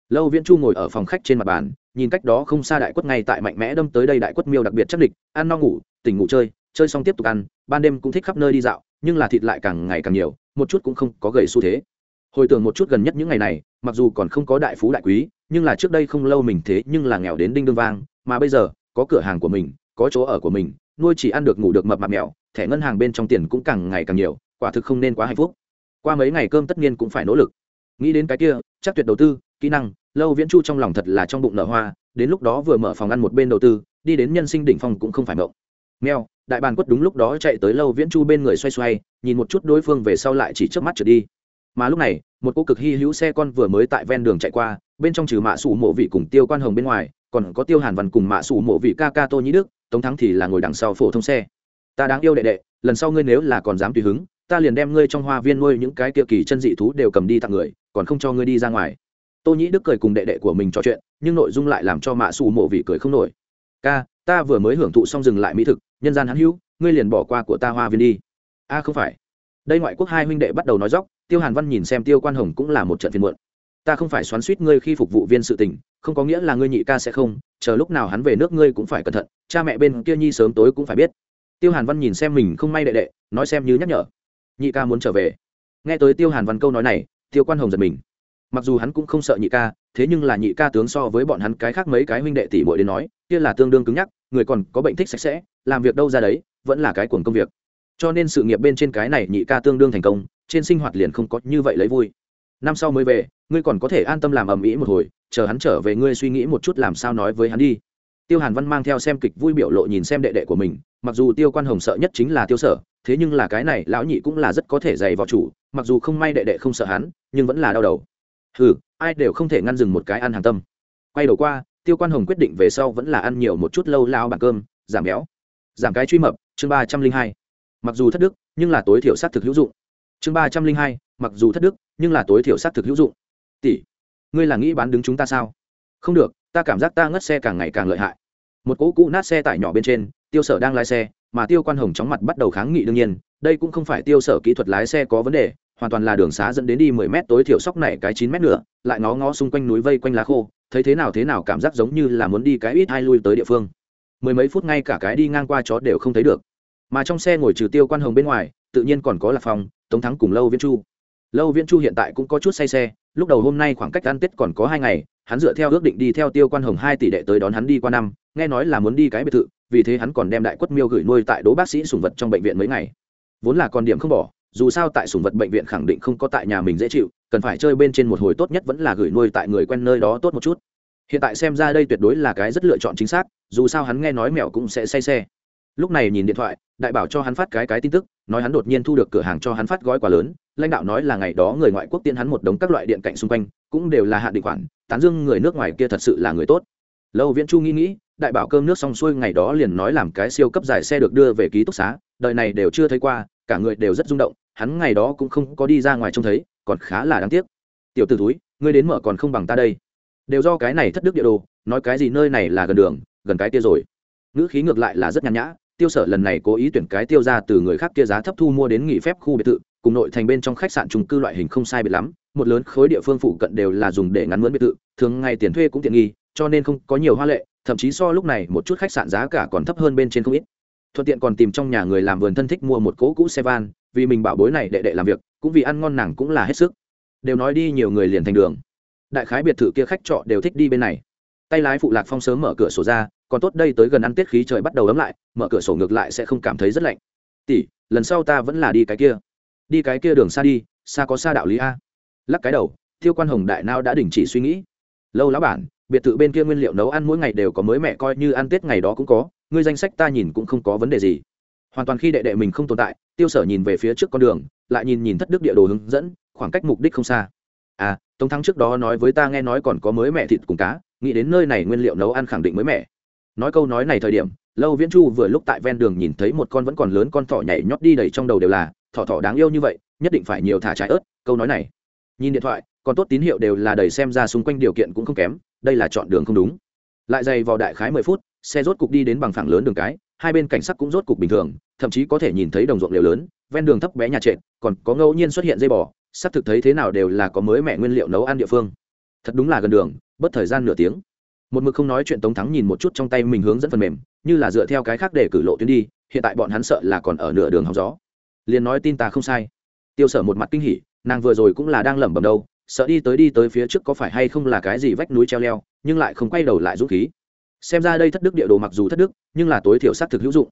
Lâu viễn chu ngồi ở phòng khách trên mặt bàn, nhìn cách đó không xa đại quất ngay tại mạnh mẽ đâm tới đây đại quất miêu đặc biệt chắc địch, ăn no ngủ, tỉnh ngủ chơi chơi xong tiếp tục ăn, ban đêm cũng thích khắp nơi đi dạo, nhưng là thịt lại càng ngày càng nhiều, một chút cũng không có gầy xu thế hồi tưởng một chút gần nhất những ngày này, mặc dù còn không có đại phú đại quý, nhưng là trước đây không lâu mình thế nhưng là nghèo đến đinh đương vang, mà bây giờ, có cửa hàng của mình, có chỗ ở của mình, nuôi chỉ ăn được ngủ được mập mạp mèo thẻ ngân hàng bên trong tiền cũng càng ngày càng nhiều, quả thực không nên quá hạnh phúc. Qua mấy ngày cơm tất nhiên cũng phải nỗ lực. Nghĩ đến cái kia, chắc tuyệt đầu tư, kỹ năng, lâu viễn chu trong lòng thật là trong bụng nở hoa, đến lúc đó vừa mở phòng ăn một bên đầu tư, đi đến nhân sinh đỉnh phong cũng không phải mộng. Mèo, đại bàn quất đúng lúc đó chạy tới lâu viễn chu bên người xoay xoay, nhìn một chút đối phương về sau lại chỉ trước mắt trở đi. Mà lúc này một cô cực hy hữu xe con vừa mới tại ven đường chạy qua, bên trong trừ mạ sủ mộ vị cùng tiêu quan hồng bên ngoài, còn có tiêu hàn văn cùng mạ sủ mộ vị ca ca tô nhĩ đức, tống thắng thì là ngồi đằng sau phổ thông xe. Ta đáng yêu đệ đệ, lần sau ngươi nếu là còn dám tùy hứng, ta liền đem ngươi trong hoa viên nuôi những cái kia kỳ chân dị thú đều cầm đi tặng người, còn không cho ngươi đi ra ngoài. Tô nhĩ đức cười cùng đệ đệ của mình trò chuyện, nhưng nội dung lại làm cho mạ xù mộ vị cười không nổi. Ca, ta vừa mới hưởng thụ xong dừng lại mỹ thực, nhân gian hắn hữu, ngươi liền bỏ qua của ta hoa viên đi. A, không phải. Đây ngoại quốc hai huynh đệ bắt đầu nói dóc tiêu hàn văn nhìn xem tiêu quan hồng cũng là một trận phiền muộn. Ta không phải xoắn suýt ngươi khi phục vụ viên sự tình, không có nghĩa là ngươi nhị ca sẽ không, chờ lúc nào hắn về nước ngươi cũng phải cẩn thận, cha mẹ bên kia nhi sớm tối cũng phải biết. Tiêu hàn văn nhìn xem mình không may đệ đệ, nói xem như nhắc nhở. Nhị ca muốn trở về. Nghe tới tiêu hàn văn câu nói này, tiêu quan hồng giật mình. Mặc dù hắn cũng không sợ nhị ca, thế nhưng là nhị ca tướng so với bọn hắn cái khác mấy cái huynh đệ tỷ bội đến nói, kia là tương đương cứng nhắc, người còn có bệnh thích sạch sẽ, làm việc đâu ra đấy, vẫn là cái cuồng công việc. Cho nên sự nghiệp bên trên cái này nhị ca tương đương thành công trên sinh hoạt liền không có như vậy lấy vui. Năm sau mới về, ngươi còn có thể an tâm làm ầm ĩ một hồi, chờ hắn trở về ngươi suy nghĩ một chút làm sao nói với hắn đi. Tiêu hàn văn mang theo xem kịch vui biểu lộ nhìn xem đệ đệ của mình, mặc dù tiêu quan hồng sợ nhất chính là tiêu sở, thế nhưng là cái này lão nhị cũng là rất có thể dày vào chủ, mặc dù không may đệ đệ không sợ hắn, nhưng vẫn là đau đầu. Ừ ai đều không thể ngăn dừng một cái ăn hàng tâm. Quay đầu qua, tiêu quan hồng quyết định về sau vẫn là ăn nhiều một chút lâu lao bàn cơm, giảm béo. Giảm cái truy mập, chương ba trăm linh hai. Mặc dù thất đức, nhưng là tối thiểu s á t thực hữu dụng chương ba trăm linh hai, mặc dù thất đức, nhưng là tối thiểu s á t thực hữu dụng. Tỷ, ngươi là nghĩ bán đứng chúng ta sao? Không được, ta cảm giác ta ngất xe càng ngày càng lợi hại. Một cỗ cũ nát xe tải nhỏ bên trên, tiêu sở đang lái xe, mà tiêu quan hồng chóng mặt bắt đầu kháng nghị đương nhiên, đây cũng không phải tiêu sở kỹ thuật lái xe có vấn đề, hoàn toàn là đường xá dẫn đến đi mười mét tối thiểu sóc này cái chín mét nữa, lại ngó ngó xung quanh núi vây quanh lá khô, thấy thế nào thế nào cảm giác giống như là muốn đi cái ít hai lui tới địa phương. Mười mấy phút ngay cả cái đi ngang qua chó đều không thấy được. Mà trong xe ngồi trừ tiêu quan hồng bên ngoài, tự nhiên còn có lạc phong tống thắng cùng lâu viễn chu. Lâu viễn chu hiện tại cũng có chút say xe, lúc đầu hôm nay khoảng cách ăn tết còn có hai ngày, hắn dựa theo ước định đi theo tiêu quan hồng hai tỷ đệ tới đón hắn đi qua năm, nghe nói là muốn đi cái biệt thự, vì thế hắn còn đem đại quất miêu gửi nuôi tại đỗ bác sĩ sùng vật trong bệnh viện mấy ngày. Vốn là còn điểm không bỏ, dù sao tại sùng vật bệnh viện khẳng định không có tại nhà mình dễ chịu, cần phải chơi bên trên một hồi tốt nhất vẫn là gửi nuôi tại người quen nơi đó tốt một chút. Hiện tại xem ra đây tuyệt đối là cái rất lựa chọn chính xác, dù sao hắn nghe nói mèo cũng sẽ say xe. Lúc này nhìn điện thoại đại bảo cho hắn phát cái cái tin tức, nói hắn đột nhiên thu được cửa hàng cho hắn phát gói quà lớn, lãnh đạo nói là ngày đó người ngoại quốc tiên hắn một đống các loại điện cạnh xung quanh, cũng đều là hạn định khoản, tán dương người nước ngoài kia thật sự là người tốt. Lâu viễn chu nghĩ nghĩ, đại bảo cơm nước xong xuôi ngày đó liền nói làm cái siêu cấp giải xe được đưa về ký túc xá, đời này đều chưa thấy qua, cả người đều rất rung động, hắn ngày đó cũng không có đi ra ngoài trông thấy, còn khá là đáng tiếc. Tiểu t ử túi ngươi đến mở còn không bằng ta đây. Đều do cái này thất đức địa đồ, nói cái gì nơi này là gần đường, gần cái kia rồi. Ngữ khí ngược lại là rất nhàn nhã tiêu sở lần này cố ý tuyển cái tiêu ra từ người khác kia giá thấp thu mua đến nghỉ phép khu biệt thự, cùng nội thành bên trong khách sạn trung cư loại hình không sai biệt lắm, một lớn khối địa phương phụ cận đều là dùng để ngắn mướn biệt thự, thường ngày tiền thuê cũng tiện nghi, cho nên không có nhiều hoa lệ, thậm chí so lúc này một chút khách sạn giá cả còn thấp hơn bên trên không ít. Thuận tiện còn tìm trong nhà người làm vườn thân thích mua một cỗ cũ xe van, vì mình bảo bối này đệ đệ làm việc, cũng vì ăn ngon nàng cũng là hết sức. Đều nói đi nhiều người liền thành đường. Đại khái biệt thự kia khách trọ đều thích đi bên này. Tay lái phụ lạc phong sớm mở cửa sổ ra còn tốt đây tới gần ăn tiết khí trời bắt đầu ấm lại, mở cửa sổ ngược lại sẽ không cảm thấy rất lạnh. Tỷ, lần sau ta vẫn là đi cái kia. Đi cái kia đường xa đi, xa có xa đạo lý a. Lắc cái đầu, thiêu quan hồng đại nao đã đình chỉ suy nghĩ. Lâu lão bản, biệt thự bên kia nguyên liệu nấu ăn mỗi ngày đều có mới mẹ coi như ăn tết ngày đó cũng có, ngươi danh sách ta nhìn cũng không có vấn đề gì. Hoàn toàn khi đệ đệ mình không tồn tại, tiêu sở nhìn về phía trước con đường, lại nhìn nhìn thất đức địa đồ hướng dẫn, khoảng cách mục đích không xa. À tống thắng trước đó nói với ta nghe nói còn có mới mẹ thịt cùng cá, nghĩ đến nơi này nguyên liệu nấu ăn khẳng định mới mẹ nói câu nói này thời điểm, lâu viễn chu vừa lúc tại ven đường nhìn thấy một con vẫn còn lớn con thỏ nhảy nhót đi đầy trong đầu đều là, thỏ thỏ đáng yêu như vậy, nhất định phải nhiều thả trái ớt, câu nói này. Nhìn điện thoại, còn tốt tín hiệu đều là đầy xem ra xung quanh điều kiện cũng không kém, đây là chọn đường không đúng. Lại dày vào đại khái mười phút, xe rốt cục đi đến bằng phẳng lớn đường cái, hai bên cảnh sắc cũng rốt cục bình thường, thậm chí có thể nhìn thấy đồng ruộng liều lớn, ven đường thấp bé nhà trệt, còn có ngẫu nhiên xuất hiện dây bò sắp thực thấy thế nào đều là có mới mẹ nguyên liệu nấu ăn địa phương. Thật đúng là gần đường bất thời gian nửa tiếng một mực không nói chuyện tống thắng nhìn một chút trong tay mình hướng dẫn phần mềm, như là dựa theo cái khác để cử lộ tuyến đi, hiện tại bọn hắn sợ là còn ở nửa đường hóng gió. Liền nói tin ta không sai. Tiêu sở một mặt kinh hỉ, nàng vừa rồi cũng là đang lẩm bẩm đâu, sợ đi tới đi tới phía trước có phải hay không là cái gì vách núi treo leo, nhưng lại không quay đầu lại dũng khí. Xem ra đây thất đức địa đồ mặc dù thất đức, nhưng là tối thiểu xác thực hữu dụng.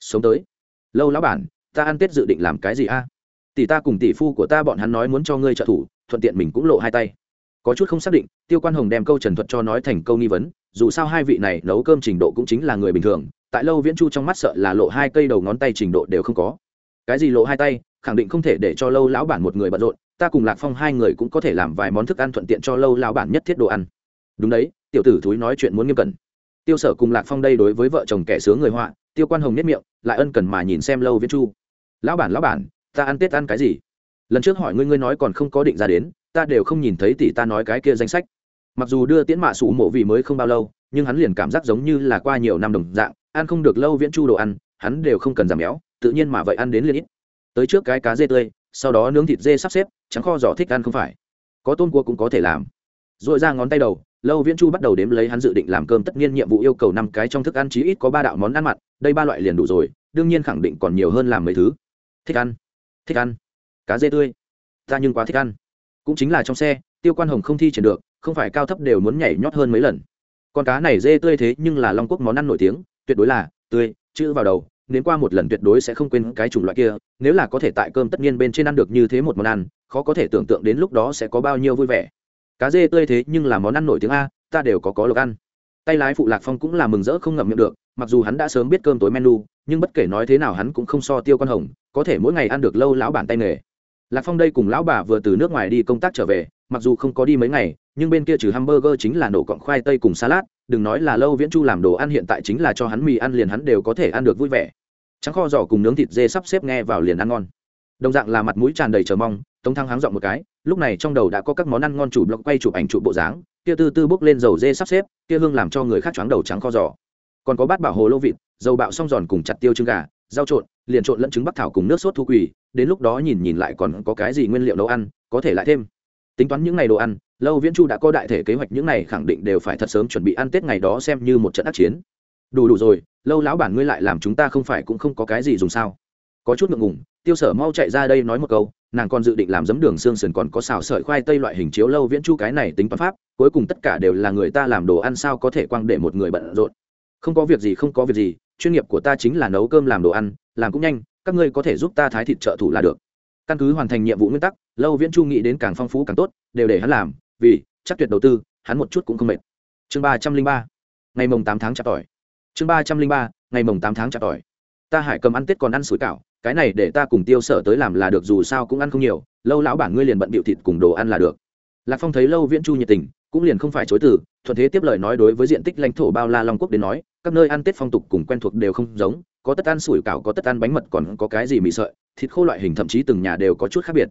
Sống tới. Lâu lão bản, ta ăn tết dự định làm cái gì a? Tỷ ta cùng tỷ phu của ta bọn hắn nói muốn cho ngươi trợ thủ, thuận tiện mình cũng lộ hai tay có chút không xác định, tiêu quan hồng đem câu trần thuật cho nói thành câu nghi vấn, dù sao hai vị này nấu cơm trình độ cũng chính là người bình thường, tại lâu viễn chu trong mắt sợ là lộ hai cây đầu ngón tay trình độ đều không có. Cái gì lộ hai tay, khẳng định không thể để cho lâu lão bản một người bận rộn, ta cùng lạc phong hai người cũng có thể làm vài món thức ăn thuận tiện cho lâu lão bản nhất thiết đồ ăn. Đúng đấy, tiểu tử thúi nói chuyện muốn nghiêm cẩn. Tiêu sở cùng lạc phong đây đối với vợ chồng kẻ sướng người họa, tiêu quan hồng nhất miệng, lại ân cần mà nhìn xem lâu viễn chu. Lão bản lão bản, ta ăn tết ăn cái gì? Lần trước hỏi ngươi ngươi nói còn không có định ra đến ta đều không nhìn thấy tỷ ta nói cái kia danh sách. Mặc dù đưa tiễn mạ sủ mộ vì mới không bao lâu, nhưng hắn liền cảm giác giống như là qua nhiều năm đồng dạng, ăn không được lâu viễn chu đồ ăn, hắn đều không cần giảm béo, tự nhiên mà vậy ăn đến liên ít. Tới trước cái cá dê tươi, sau đó nướng thịt dê sắp xếp, trắng kho giỏ thích ăn không phải. Có tôm cua cũng có thể làm. Dội ra ngón tay đầu, lâu viễn chu bắt đầu đếm lấy hắn dự định làm cơm tất nhiên nhiệm vụ yêu cầu năm cái trong thức ăn chí ít có ba đạo món ăn mặn, đây ba loại liền đủ rồi, đương nhiên khẳng định còn nhiều hơn làm mấy thứ. Thích ăn. Thích ăn. Cá dê tươi. Ta nhưng quá thích ăn cũng chính là trong xe, tiêu quan hồng không thi triển được, không phải cao thấp đều muốn nhảy nhót hơn mấy lần. Con cá này dê tươi thế nhưng là long quốc món ăn nổi tiếng, tuyệt đối là tươi, chữ vào đầu nếu qua một lần tuyệt đối sẽ không quên cái chủng loại kia, nếu là có thể tại cơm tất nhiên bên trên ăn được như thế một món ăn, khó có thể tưởng tượng đến lúc đó sẽ có bao nhiêu vui vẻ. Cá dê tươi thế nhưng là món ăn nổi tiếng a, ta đều có có lộc ăn. Tay lái phụ lạc phong cũng là mừng rỡ không ngậm miệng được, mặc dù hắn đã sớm biết cơm tối menu, nhưng bất kể nói thế nào hắn cũng không so tiêu con hồng, có thể mỗi ngày ăn được lâu lão bản tay nghề lạc phong đây cùng lão bà vừa từ nước ngoài đi công tác trở về, mặc dù không có đi mấy ngày, nhưng bên kia trừ hamburger chính là nổ cọng khoai tây cùng salad, đừng nói là lâu viễn chu làm đồ ăn hiện tại chính là cho hắn mì ăn liền hắn đều có thể ăn được vui vẻ. Trắng kho giỏ cùng nướng thịt dê sắp xếp nghe vào liền ăn ngon. Đồng dạng là mặt mũi tràn đầy chờ mong, tống thăng háng dọn một cái, lúc này trong đầu đã có các món ăn ngon chủ blog quay chụp ảnh chụp bộ dáng, kia tư tư bốc lên dầu dê sắp xếp, kia hương làm cho người khác choáng đầu trắng kho giỏ còn có bát bảo hồ lô vịt, dầu bạo xong giòn cùng chặt tiêu trứng gà, rau trộn, liền trộn lẫn trứng bắc thảo cùng nước sốt thu quỳ đến lúc đó nhìn nhìn lại còn có cái gì nguyên liệu nấu ăn, có thể lại thêm. Tính toán những ngày đồ ăn, lâu viễn chu đã có đại thể kế hoạch, những ngày khẳng định đều phải thật sớm chuẩn bị ăn tết ngày đó xem như một trận ác chiến. Đủ đủ rồi, lâu lão bản ngươi lại làm chúng ta không phải cũng không có cái gì dùng sao? Có chút ngượng ngùng, tiêu sở mau chạy ra đây nói một câu, nàng còn dự định làm giấm đường xương sườn còn có xào sợi khoai tây loại hình chiếu lâu viễn chu cái này tính toán pháp, cuối cùng tất cả đều là người ta làm đồ ăn sao có thể quăng để một người bận rộn. Không có việc gì, không có việc gì, chuyên nghiệp của ta chính là nấu cơm làm đồ ăn, làm cũng nhanh các ngươi có thể giúp ta thái thịt trợ thủ là được. Căn cứ hoàn thành nhiệm vụ nguyên tắc, lâu viễn chu nghĩ đến càng phong phú càng tốt, đều để hắn làm, vì chắc tuyệt đầu tư, hắn một chút cũng không mệt. Chương ba trăm linh ba, ngày mồng tám tháng chặt tỏi. Chương ba trăm linh ba, ngày mồng tám tháng chặt tỏi. Ta hải cầm ăn tết còn ăn sủi cảo, cái này để ta cùng tiêu sở tới làm là được, dù sao cũng ăn không nhiều, lâu lão bản ngươi liền bận bịu thịt cùng đồ ăn là được. Lạc phong thấy lâu viễn chu nhiệt tình, cũng liền không phải chối từ, thuận thế tiếp lời nói đối với diện tích lãnh thổ bao la long quốc đến nói, các nơi ăn tết phong tục cùng quen thuộc đều không giống có tất ăn sủi cảo, có tất ăn bánh mật, còn có cái gì mì sợi, thịt khô loại hình, thậm chí từng nhà đều có chút khác biệt.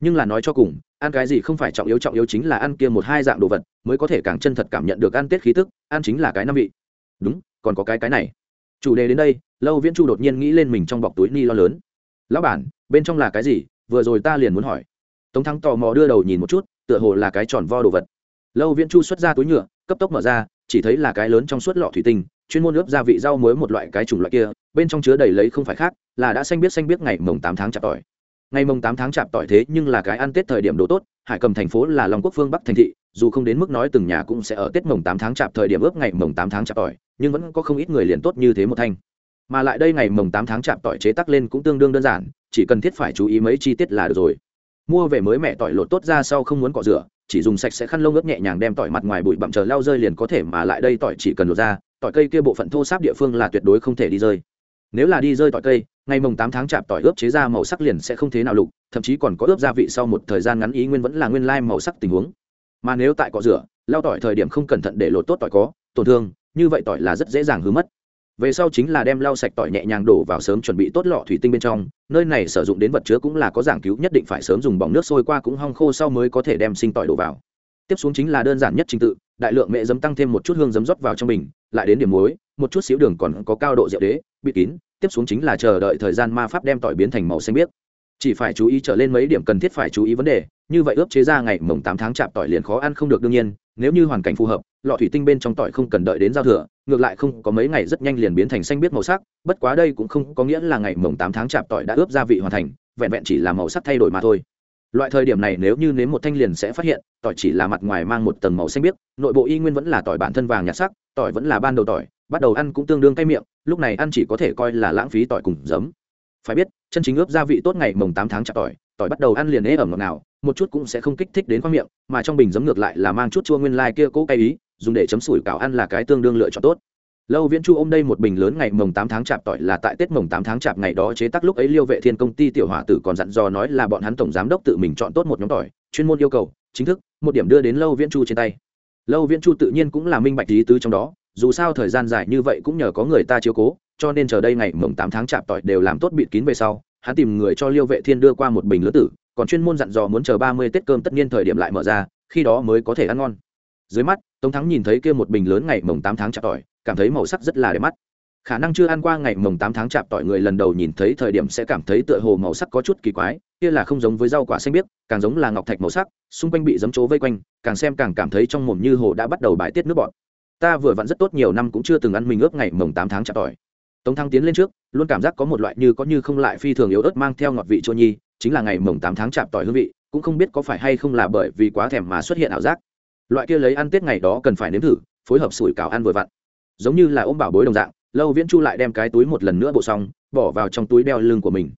Nhưng là nói cho cùng, ăn cái gì không phải trọng yếu trọng yếu chính là ăn kia một hai dạng đồ vật, mới có thể càng chân thật cảm nhận được ăn tết khí tức, ăn chính là cái năm vị. Đúng, còn có cái cái này. Chủ đề đến đây, lâu viễn chu đột nhiên nghĩ lên mình trong bọc túi ni lo lớn. Lão bản, bên trong là cái gì? Vừa rồi ta liền muốn hỏi. Tống thắng tò mò đưa đầu nhìn một chút, tựa hồ là cái tròn vo đồ vật. Lâu viễn chu xuất ra túi nhựa, cấp tốc mở ra, chỉ thấy là cái lớn trong suốt lọ thủy tinh, chuyên môn ướp gia vị rau muối một loại cái chủng loại kia bên trong chứa đầy lấy không phải khác, là đã xanh biết xanh biết ngày mồng tám tháng chạp tỏi. Ngày mồng tám tháng chạp tỏi thế nhưng là cái ăn tết thời điểm đồ tốt, hải cầm thành phố là long quốc phương bắc thành thị, dù không đến mức nói từng nhà cũng sẽ ở tết mồng tám tháng chạp thời điểm ướp ngày mồng tám tháng chạp tỏi, nhưng vẫn có không ít người liền tốt như thế một thanh. Mà lại đây ngày mồng tám tháng chạp tỏi chế tắc lên cũng tương đương đơn giản, chỉ cần thiết phải chú ý mấy chi tiết là được rồi. Mua về mới mẹ tỏi lột tốt ra sau không muốn cọ rửa, chỉ dùng sạch sẽ khăn lông ướp nhẹ nhàng đem tỏi mặt ngoài bụi bặm chờ lao rơi liền có thể, mà lại đây tỏi chỉ cần lột ra, tỏi cây kia bộ phận thô sáp địa phương là tuyệt đối không thể đi rơi nếu là đi rơi tỏi cây, ngày mồng tám tháng chạp tỏi ướp chế ra màu sắc liền sẽ không thế nào lục, thậm chí còn có ướp gia vị sau một thời gian ngắn ý nguyên vẫn là nguyên lai màu sắc tình huống. Mà nếu tại cọ rửa lao tỏi thời điểm không cẩn thận để lột tốt tỏi có, tổn thương, như vậy tỏi là rất dễ dàng hư mất. Về sau chính là đem lau sạch tỏi nhẹ nhàng đổ vào sớm chuẩn bị tốt lọ thủy tinh bên trong, nơi này sử dụng đến vật chứa cũng là có giảng cứu, nhất định phải sớm dùng bỏng nước sôi qua cũng hong khô sau mới có thể đem sinh tỏi đổ vào. Tiếp xuống chính là đơn giản nhất trình tự, đại lượng mẹ giấm tăng thêm một chút hương giấm rót vào trong bình, lại đến điểm muối, một chút xíu đường còn có cao độ rượu đế bịt kín, tiếp xuống chính là chờ đợi thời gian ma pháp đem tỏi biến thành màu xanh biếc. Chỉ phải chú ý trở lên mấy điểm cần thiết phải chú ý vấn đề, như vậy ướp chế ra ngày mồng tám tháng chạp tỏi liền khó ăn không được đương nhiên, nếu như hoàn cảnh phù hợp, lọ thủy tinh bên trong tỏi không cần đợi đến giao thừa, ngược lại không có mấy ngày rất nhanh liền biến thành xanh biết màu sắc, bất quá đây cũng không có nghĩa là ngày mồng tám tháng chạp tỏi đã ướp gia vị hoàn thành, vẹn vẹn chỉ là màu sắc thay đổi mà thôi. Loại thời điểm này nếu như nếm một thanh liền sẽ phát hiện, tỏi chỉ là mặt ngoài mang một tầng màu xanh biếc, nội bộ y nguyên vẫn là tỏi bản thân vàng nhạt sắc, tỏi vẫn là ban đầu tỏi bắt đầu ăn cũng tương đương cay miệng, lúc này ăn chỉ có thể coi là lãng phí tỏi cùng giấm. Phải biết, chân chính ướp gia vị tốt ngày mồng tám tháng chặt tỏi tỏi bắt đầu ăn liền ế ẩm ngọt nào một chút cũng sẽ không kích thích đến khoang miệng, mà trong bình giấm ngược lại là mang chút chua nguyên lai kia cố cay ý, dùng để chấm sủi cảo ăn là cái tương đương lựa chọn tốt. Lâu viễn chu ôm đây một bình lớn ngày mồng tám tháng chạp tỏi là tại tết mồng tám tháng chạp ngày đó chế tác lúc ấy liêu vệ thiên công ty tiểu hỏa tử còn dặn dò nói là bọn hắn tổng giám đốc tự mình chọn tốt một nhóm tỏi, chuyên môn yêu cầu, chính thức, một điểm đưa đến lâu viễn chu trên tay. Lâu viễn chu tự nhiên cũng là minh bạch lý tứ trong đó dù sao thời gian dài như vậy cũng nhờ có người ta chiếu cố, cho nên chờ đây ngày mồng tám tháng chạp tỏi đều làm tốt bịt kín về sau, hắn tìm người cho liêu vệ thiên đưa qua một bình lứa tử, còn chuyên môn dặn dò muốn chờ ba mươi tết cơm tất nhiên thời điểm lại mở ra, khi đó mới có thể ăn ngon. Dưới mắt, tống thắng nhìn thấy kia một bình lớn ngày mồng tám tháng chạp tỏi, cảm thấy màu sắc rất là đẹp mắt. Khả năng chưa ăn qua ngày mồng tám tháng chạp tỏi người lần đầu nhìn thấy thời điểm sẽ cảm thấy tựa hồ màu sắc có chút kỳ quái, kia là không giống với rau quả xanh biếc, càng giống là ngọc thạch màu sắc, xung quanh bị giấm chỗ vây quanh, càng xem càng cảm thấy trong mồm như hồ đã bắt đầu bài tiết nước bọt ta vừa vặn rất tốt, nhiều năm cũng chưa từng ăn mình ướp ngày mồng tám tháng chặt tỏi. Tống thăng tiến lên trước, luôn cảm giác có một loại như có như không lại phi thường yếu ớt mang theo ngọt vị chua nhi, chính là ngày mồng tám tháng chạm tỏi hương vị, cũng không biết có phải hay không là bởi vì quá thèm mà xuất hiện ảo giác. Loại kia lấy ăn tết ngày đó cần phải nếm thử, phối hợp sủi cảo ăn vừa vặn. Giống như là ôm bảo bối đồng dạng, lâu viễn chu lại đem cái túi một lần nữa bộ xong, bỏ vào trong túi đeo lưng của mình.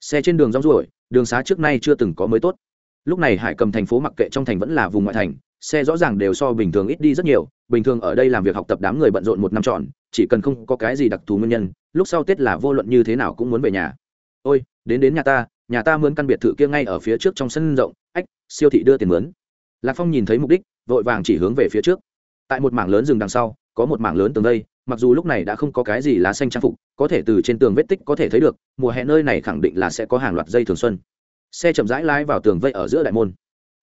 Xe trên đường rong ruổi, đường xá trước nay chưa từng có mới tốt. Lúc này hải cầm thành phố mặc kệ trong thành vẫn là vùng ngoại thành xe rõ ràng đều so bình thường ít đi rất nhiều, bình thường ở đây làm việc học tập đám người bận rộn một năm trọn chỉ cần không có cái gì đặc thù nguyên nhân, lúc sau tết là vô luận như thế nào cũng muốn về nhà. Ôi, đến đến nhà ta nhà ta mướn căn biệt thự kia ngay ở phía trước trong sân rộng, ách, siêu thị đưa tiền mướn. Lạc phong nhìn thấy mục đích, vội vàng chỉ hướng về phía trước. Tại một mảng lớn rừng đằng sau, có một mảng lớn tường đây, mặc dù lúc này đã không có cái gì lá xanh trang phục, có thể từ trên tường vết tích có thể thấy được, mùa hè nơi này khẳng định là sẽ có hàng loạt dây thường xuân. Xe chậm rãi lái vào tường vây ở giữa đại môn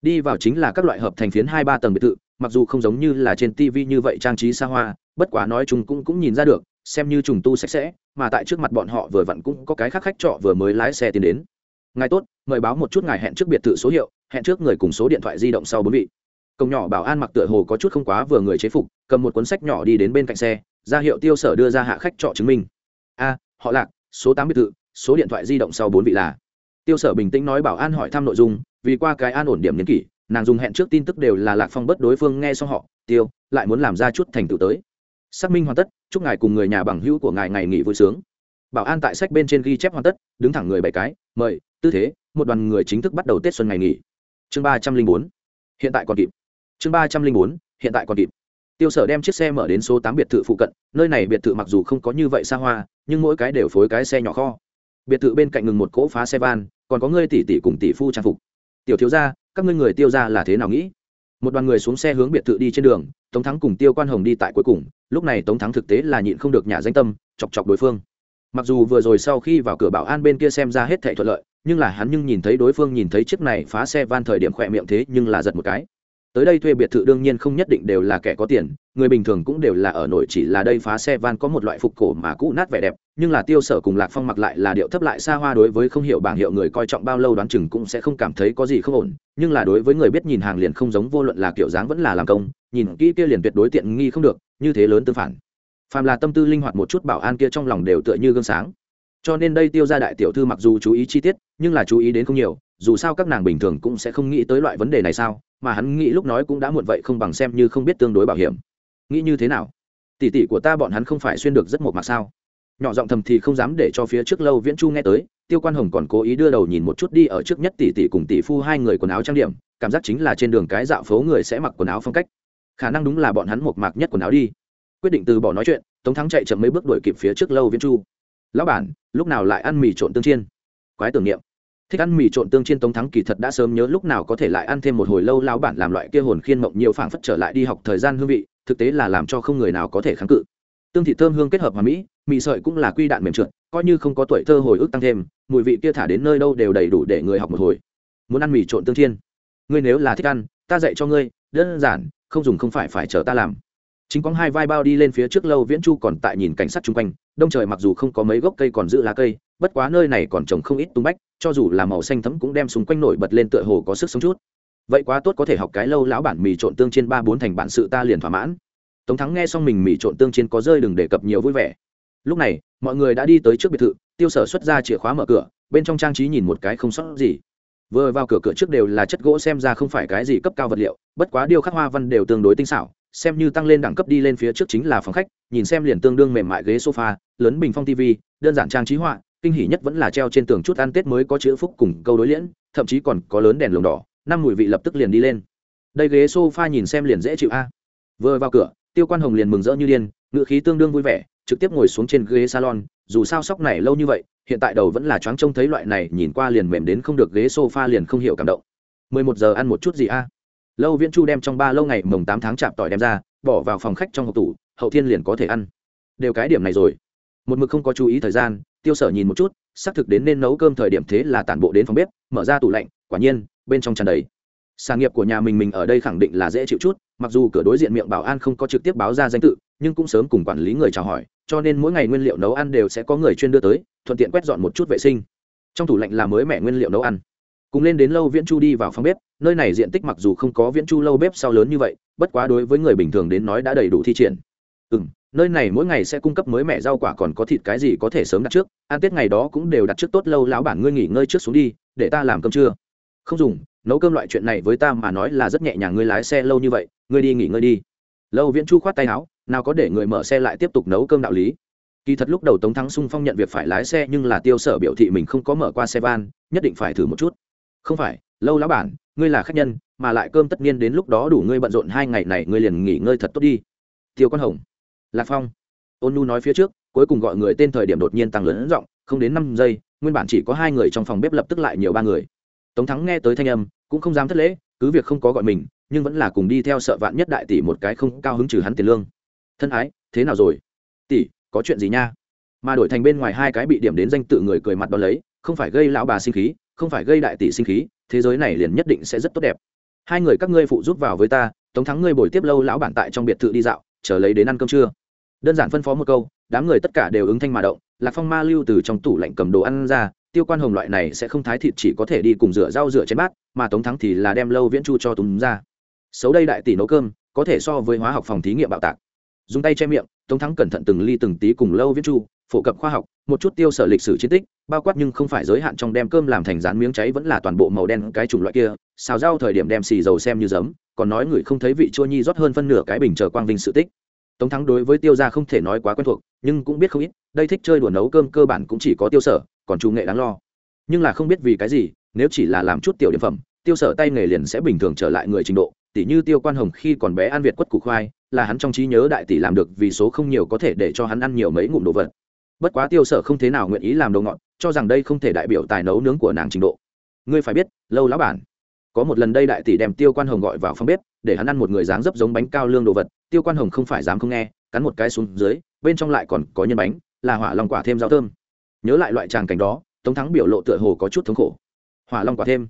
đi vào chính là các loại hợp thành phiến hai ba tầng biệt thự, mặc dù không giống như là trên tv như vậy trang trí xa hoa, bất quá nói chúng cũng cũng nhìn ra được, xem như trùng tu sạch sẽ, mà tại trước mặt bọn họ vừa vặn cũng có cái khác khách trọ vừa mới lái xe tiến đến. Ngài tốt, mời báo một chút ngài hẹn trước biệt thự số hiệu, hẹn trước người cùng số điện thoại di động sau bốn vị. Công nhỏ bảo an mặc tựa hồ có chút không quá vừa người chế phục, cầm một cuốn sách nhỏ đi đến bên cạnh xe, ra hiệu tiêu sở đưa ra hạ khách trọ chứng minh. A, họ lạc, số tám biệt thự, số điện thoại di động sau bốn vị là tiêu sở bình tĩnh nói bảo an hỏi thăm nội dung, vì qua cái an ổn điểm nhân kỷ, nàng dùng hẹn trước tin tức đều là lạc phong bất đối phương nghe xong họ, tiêu, lại muốn làm ra chút thành tựu tới. Xác minh hoàn tất, chúc ngài cùng người nhà bằng hữu của ngài ngày nghỉ vui sướng. Bảo an tại sách bên trên ghi chép hoàn tất, đứng thẳng người bảy cái, mời, tư thế, một đoàn người chính thức bắt đầu tết xuân ngày nghỉ. Chương ba trăm linh bốn. Hiện tại còn kịp. Chương ba trăm linh bốn, hiện tại còn kịp. Tiêu sở đem chiếc xe mở đến số tám biệt thự phụ cận, nơi này biệt thự mặc dù không có như vậy xa hoa, nhưng mỗi cái đều phối cái xe nhỏ kho. Biệt thự bên cạnh ngừng một cỗ phá xe van còn có ngươi tỷ tỷ cùng tỷ phu trang phục. Tiểu thiếu gia, các ngươi người tiêu gia là thế nào nghĩ? Một đoàn người xuống xe hướng biệt thự đi trên đường, tống thắng cùng tiêu quan hồng đi tại cuối cùng, lúc này tống thắng thực tế là nhịn không được nhà danh tâm, chọc chọc đối phương. Mặc dù vừa rồi sau khi vào cửa bảo an bên kia xem ra hết thệ thuận lợi, nhưng là hắn nhưng nhìn thấy đối phương nhìn thấy chiếc này phá xe van thời điểm khỏe miệng thế nhưng là giật một cái tới đây thuê biệt thự đương nhiên không nhất định đều là kẻ có tiền, người bình thường cũng đều là ở nổi chỉ là đây phá xe van có một loại phục cổ mà cũ nát vẻ đẹp, nhưng là tiêu sở cùng lạc phong mặc lại là điệu thấp lại xa hoa đối với không hiểu bảng hiệu người coi trọng bao lâu đoán chừng cũng sẽ không cảm thấy có gì không ổn, nhưng là đối với người biết nhìn hàng liền không giống vô luận là kiểu dáng vẫn là làm công, nhìn kỹ kia liền tuyệt đối tiện nghi không được, như thế lớn tương phản. Phàm là tâm tư linh hoạt một chút bảo an kia trong lòng đều tựa như gương sáng. Cho nên đây tiêu ra đại tiểu thư mặc dù chú ý chi tiết, nhưng là chú ý đến không nhiều, dù sao các nàng bình thường cũng sẽ không nghĩ tới loại vấn đề này sao? Mà hắn nghĩ lúc nói cũng đã muộn vậy không bằng xem như không biết tương đối bảo hiểm. Nghĩ như thế nào? Tỷ tỷ của ta bọn hắn không phải xuyên được rất một mặt sao? Nhỏ giọng thầm thì không dám để cho phía trước lâu viễn chu nghe tới, tiêu quan hồng còn cố ý đưa đầu nhìn một chút đi ở trước nhất tỷ tỷ cùng tỷ phu hai người quần áo trang điểm, cảm giác chính là trên đường cái dạo phố người sẽ mặc quần áo phong cách. Khả năng đúng là bọn hắn một mạc nhất quần áo đi. Quyết định từ bỏ nói chuyện, tống thắng chạy chậm mấy bước đuổi kịp phía trước lâu viễn chu. Lão bản, lúc nào lại ăn mì trộn tương chiên? Quái tưởng niệm thích ăn mì trộn tương chiên tống thắng kỳ thật đã sớm nhớ lúc nào có thể lại ăn thêm một hồi lâu lao bản làm loại kia hồn khiên mộng nhiều phảng phất trở lại đi học thời gian hương vị, thực tế là làm cho không người nào có thể kháng cự. Tương thị thơm hương kết hợp hòa mỹ, mì sợi cũng là quy đạn mềm trượt, coi như không có tuổi thơ hồi ức tăng thêm, mùi vị kia thả đến nơi đâu đều đầy đủ để người học một hồi. Muốn ăn mì trộn tương thiên ngươi nếu là thích ăn, ta dạy cho ngươi, đơn giản, không dùng không phải phải chờ ta làm chính có hai vai bao đi lên phía trước lâu viễn chu còn tại nhìn cảnh sát chung quanh, đông trời mặc dù không có mấy gốc cây còn giữ lá cây, bất quá nơi này còn trồng không ít tung bách, cho dù là màu xanh thấm cũng đem xung quanh nổi bật lên tựa hồ có sức sống chút. Vậy quá tốt có thể học cái lâu lão bản mì trộn tương trên ba bốn thành bản sự ta liền thỏa mãn. Tống thắng nghe xong mình mì trộn tương trên có rơi đừng đề cập nhiều vui vẻ. Lúc này, mọi người đã đi tới trước biệt thự, tiêu sở xuất ra chìa khóa mở cửa, bên trong trang trí nhìn một cái không sót gì. Vừa vào cửa cửa trước đều là chất gỗ xem ra không phải cái gì cấp cao vật liệu, bất quá điêu khắc hoa văn đều tương đối tinh xảo xem như tăng lên đẳng cấp đi lên phía trước chính là phòng khách, nhìn xem liền tương đương mềm mại ghế sofa, lớn bình phong tv đơn giản trang trí họa, kinh hỉ nhất vẫn là treo trên tường chút ăn tết mới có chữ phúc cùng câu đối liễn, thậm chí còn có lớn đèn lồng đỏ, năm mùi vị lập tức liền đi lên. Đây ghế sofa nhìn xem liền dễ chịu a. Vừa vào cửa, tiêu quan hồng liền mừng rỡ như điên, ngựa khí tương đương vui vẻ, trực tiếp ngồi xuống trên ghế salon, dù sao sóc này lâu như vậy, hiện tại đầu vẫn là choáng trông thấy loại này, nhìn qua liền mềm đến không được ghế sofa liền không hiểu cảm động. 11 giờ ăn một chút gì a? Lâu viễn chu đem trong ba lâu ngày mồng tám tháng chạp tỏi đem ra, bỏ vào phòng khách trong hộp tủ, hậu thiên liền có thể ăn. Đều cái điểm này rồi. Một mực không có chú ý thời gian, tiêu sở nhìn một chút, xác thực đến nên nấu cơm thời điểm thế là tản bộ đến phòng bếp, mở ra tủ lạnh, quả nhiên, bên trong tràn đầy. Sản nghiệp của nhà mình mình ở đây khẳng định là dễ chịu chút, mặc dù cửa đối diện miệng bảo an không có trực tiếp báo ra danh tự, nhưng cũng sớm cùng quản lý người chào hỏi, cho nên mỗi ngày nguyên liệu nấu ăn đều sẽ có người chuyên đưa tới, thuận tiện quét dọn một chút vệ sinh. Trong tủ lạnh là mới mẻ nguyên liệu nấu ăn cùng lên đến lâu viễn chu đi vào phòng bếp, nơi này diện tích mặc dù không có viễn chu lâu bếp sau lớn như vậy, bất quá đối với người bình thường đến nói đã đầy đủ thi triển. Ừ m nơi này mỗi ngày sẽ cung cấp mới mẻ rau quả còn có thịt cái gì có thể sớm đặt trước, ăn tết ngày đó cũng đều đặt trước tốt lâu lão bản ngươi nghỉ ngơi trước xuống đi, để ta làm cơm trưa. Không dùng, nấu cơm loại chuyện này với ta mà nói là rất nhẹ nhàng ngươi lái xe lâu như vậy, ngươi đi nghỉ ngơi đi. Lâu viễn chu khoát tay áo, nào có để người mở xe lại tiếp tục nấu cơm đạo lý. Kỳ thật lúc đầu tống thắng sung phong nhận việc phải lái xe nhưng là tiêu sở biểu thị mình không có mở qua xe van, nhất định phải thử một chút không phải, lâu lão bản ngươi là khách nhân, mà lại cơm tất nhiên đến lúc đó đủ ngươi bận rộn hai ngày này ngươi liền nghỉ ngơi thật tốt đi. Tiêu quan hồng, lạc phong, ôn nu nói phía trước, cuối cùng gọi người tên thời điểm đột nhiên tăng lớn giọng, không đến năm giây, nguyên bản chỉ có hai người trong phòng bếp lập tức lại nhiều ba người. Tống thắng nghe tới thanh âm, cũng không dám thất lễ, cứ việc không có gọi mình, nhưng vẫn là cùng đi theo sợ vạn nhất đại tỷ một cái không cao hứng trừ hắn tiền lương. Thân ái, thế nào rồi? Tỷ, có chuyện gì nha? Mà đổi thành bên ngoài hai cái bị điểm đến danh tự người cười mặt đ ó lấy, không phải gây lão bà sinh khí không phải gây đại tỷ sinh khí, thế giới này liền nhất định sẽ rất tốt đẹp. Hai người các ngươi phụ giúp vào với ta, tống thắng ngươi bồi tiếp lâu lão bản tại trong biệt thự đi dạo, chờ lấy đến ăn cơm trưa. Đơn giản phân phó một câu, đám người tất cả đều ứng thanh mà động, lạc phong ma lưu từ trong tủ lạnh cầm đồ ăn ra, tiêu quan hồng loại này sẽ không thái thịt chỉ có thể đi cùng rửa rau rửa chén bát, mà tống thắng thì là đem lâu viễn chu cho tùng ra. Xấu đây đại tỷ nấu cơm, có thể so với hóa học phòng thí nghiệm bạo tạc. Dùng tay che miệng, tống thắng cẩn thận từng ly từng tí cùng lâu viễn chu phổ cập khoa học, một chút tiêu sở lịch sử chiến tích, bao quát nhưng không phải giới hạn trong đem cơm làm thành rán miếng cháy vẫn là toàn bộ màu đen cái chủng loại kia, xào rau thời điểm đem xì dầu xem như giấm, còn nói người không thấy vị chua nhi rót hơn phân nửa cái bình chờ quang vinh sự tích. Tống thắng đối với tiêu gia không thể nói quá quen thuộc, nhưng cũng biết không ít, đây thích chơi đùa nấu cơm cơ bản cũng chỉ có tiêu sở, còn chủ nghệ đáng lo. Nhưng là không biết vì cái gì, nếu chỉ là làm chút tiểu điểm phẩm, tiêu sở tay nghề liền sẽ bình thường trở lại người trình độ tỷ như tiêu quan hồng khi còn bé ăn việt quất củ khoai, là hắn trong trí nhớ đại tỷ làm được vì số không nhiều có thể để cho hắn ăn nhiều mấy ngụm đồ vật bất quá tiêu sở không thế nào nguyện ý làm đồ ngọn cho rằng đây không thể đại biểu tài nấu nướng của nàng trình độ. Ngươi phải biết, lâu lão bản. Có một lần đây đại tỷ đem tiêu quan hồng gọi vào phòng bếp, để hắn ăn một người dáng dấp giống bánh cao lương đồ vật, tiêu quan hồng không phải dám không nghe, cắn một cái xuống dưới, bên trong lại còn có nhân bánh, là hỏa lòng quả thêm rau thơm. Nhớ lại loại tràng cảnh đó, tống thắng biểu lộ tựa hồ có chút thống khổ. Hỏa long quả thêm,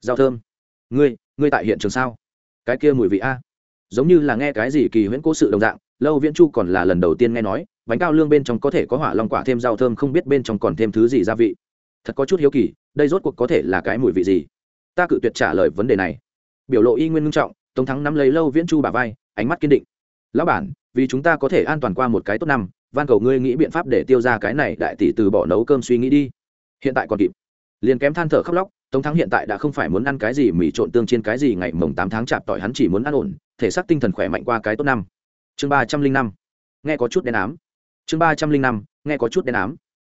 rau thơm. Ngươi ngươi tại hiện trường sao? Cái kia mùi vị a. Giống như là nghe cái gì kỳ huyễn cố sự đồng dạng, lâu viễn chu còn là lần đầu tiên nghe nói bánh cao lương bên trong có thể có hỏa long quả thêm rau thơm, không biết bên trong còn thêm thứ gì gia vị. Thật có chút hiếu kỳ, đây rốt cuộc có thể là cái mùi vị gì? Ta cự tuyệt trả lời vấn đề này. Biểu lộ y nguyên ngưng trọng, tống thắng nắm lấy lâu viễn chu bà vai, ánh mắt kiên định. Lão bản, vì chúng ta có thể an toàn qua một cái tốt năm van cầu ngươi nghĩ biện pháp để tiêu ra cái này đại tỷ từ bỏ nấu cơm suy nghĩ đi. Hiện tại còn kịp. Liền kém than thở khóc lóc, tống thắng hiện tại đã không phải muốn ăn cái gì mì trộn tương trên cái gì ngày mồng tám tháng chạp tỏi, hắn chỉ muốn ăn ổn, thể xác tinh thần khỏe mạnh qua cái tốt năm. Chương ba trăm linh năm. Nghe có chút đen ám chương ba trăm linh năm, nghe có chút đen ám.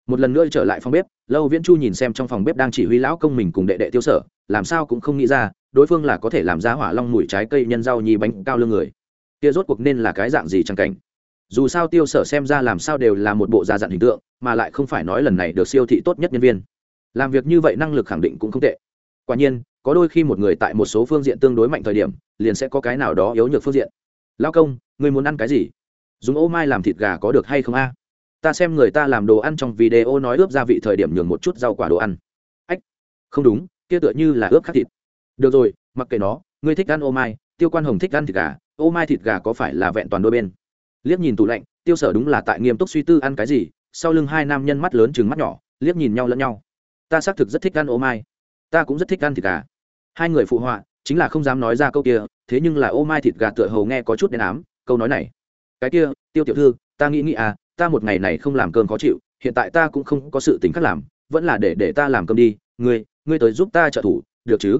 Một lần nữa trở lại phòng bếp, lâu viễn chu nhìn xem trong phòng bếp đang chỉ huy lão công mình cùng đệ đệ tiêu sở, làm sao cũng không nghĩ ra, đối phương là có thể làm ra hỏa long mùi trái cây nhân rau nhì bánh cao lương người. Kia rốt cuộc nên là cái dạng gì chẳng cảnh? Dù sao tiêu sở xem ra làm sao đều là một bộ già dặn hình tượng, mà lại không phải nói lần này được siêu thị tốt nhất nhân viên. Làm việc như vậy năng lực khẳng định cũng không tệ. Quả nhiên, có đôi khi một người tại một số phương diện tương đối mạnh thời điểm, liền sẽ có cái nào đó yếu nhược phương diện. Lao công người muốn ăn cái gì? Dùng ô mai làm thịt gà có được hay không a? Ta xem người ta làm đồ ăn trong video nói ướp gia vị thời điểm nhường một chút rau quả đồ ăn. Ách, không đúng, kia tựa như là ướp khác thịt. Được rồi, mặc kệ nó, ngươi thích ăn ô mai, tiêu quan hồng thích ăn thịt gà, ô mai thịt gà có phải là vẹn toàn đôi bên? Liếc nhìn tủ lạnh, tiêu sở đúng là tại nghiêm túc suy tư ăn cái gì, sau lưng hai nam nhân mắt lớn chừng mắt nhỏ, liếc nhìn nhau lẫn nhau. Ta xác thực rất thích ăn ô mai. Ta cũng rất thích ăn thịt gà. Hai người phụ họa, chính là không dám nói ra câu kia, thế nhưng là ô mai thịt gà tựa hầu nghe có chút đen ám, câu nói này cái kia, tiêu tiểu thư, ta nghĩ nghĩ à ta một ngày này không làm cơm khó chịu, hiện tại ta cũng không có sự tính khác làm, vẫn là để để ta làm cơm đi, ngươi ngươi tới giúp ta trợ thủ, được chứ?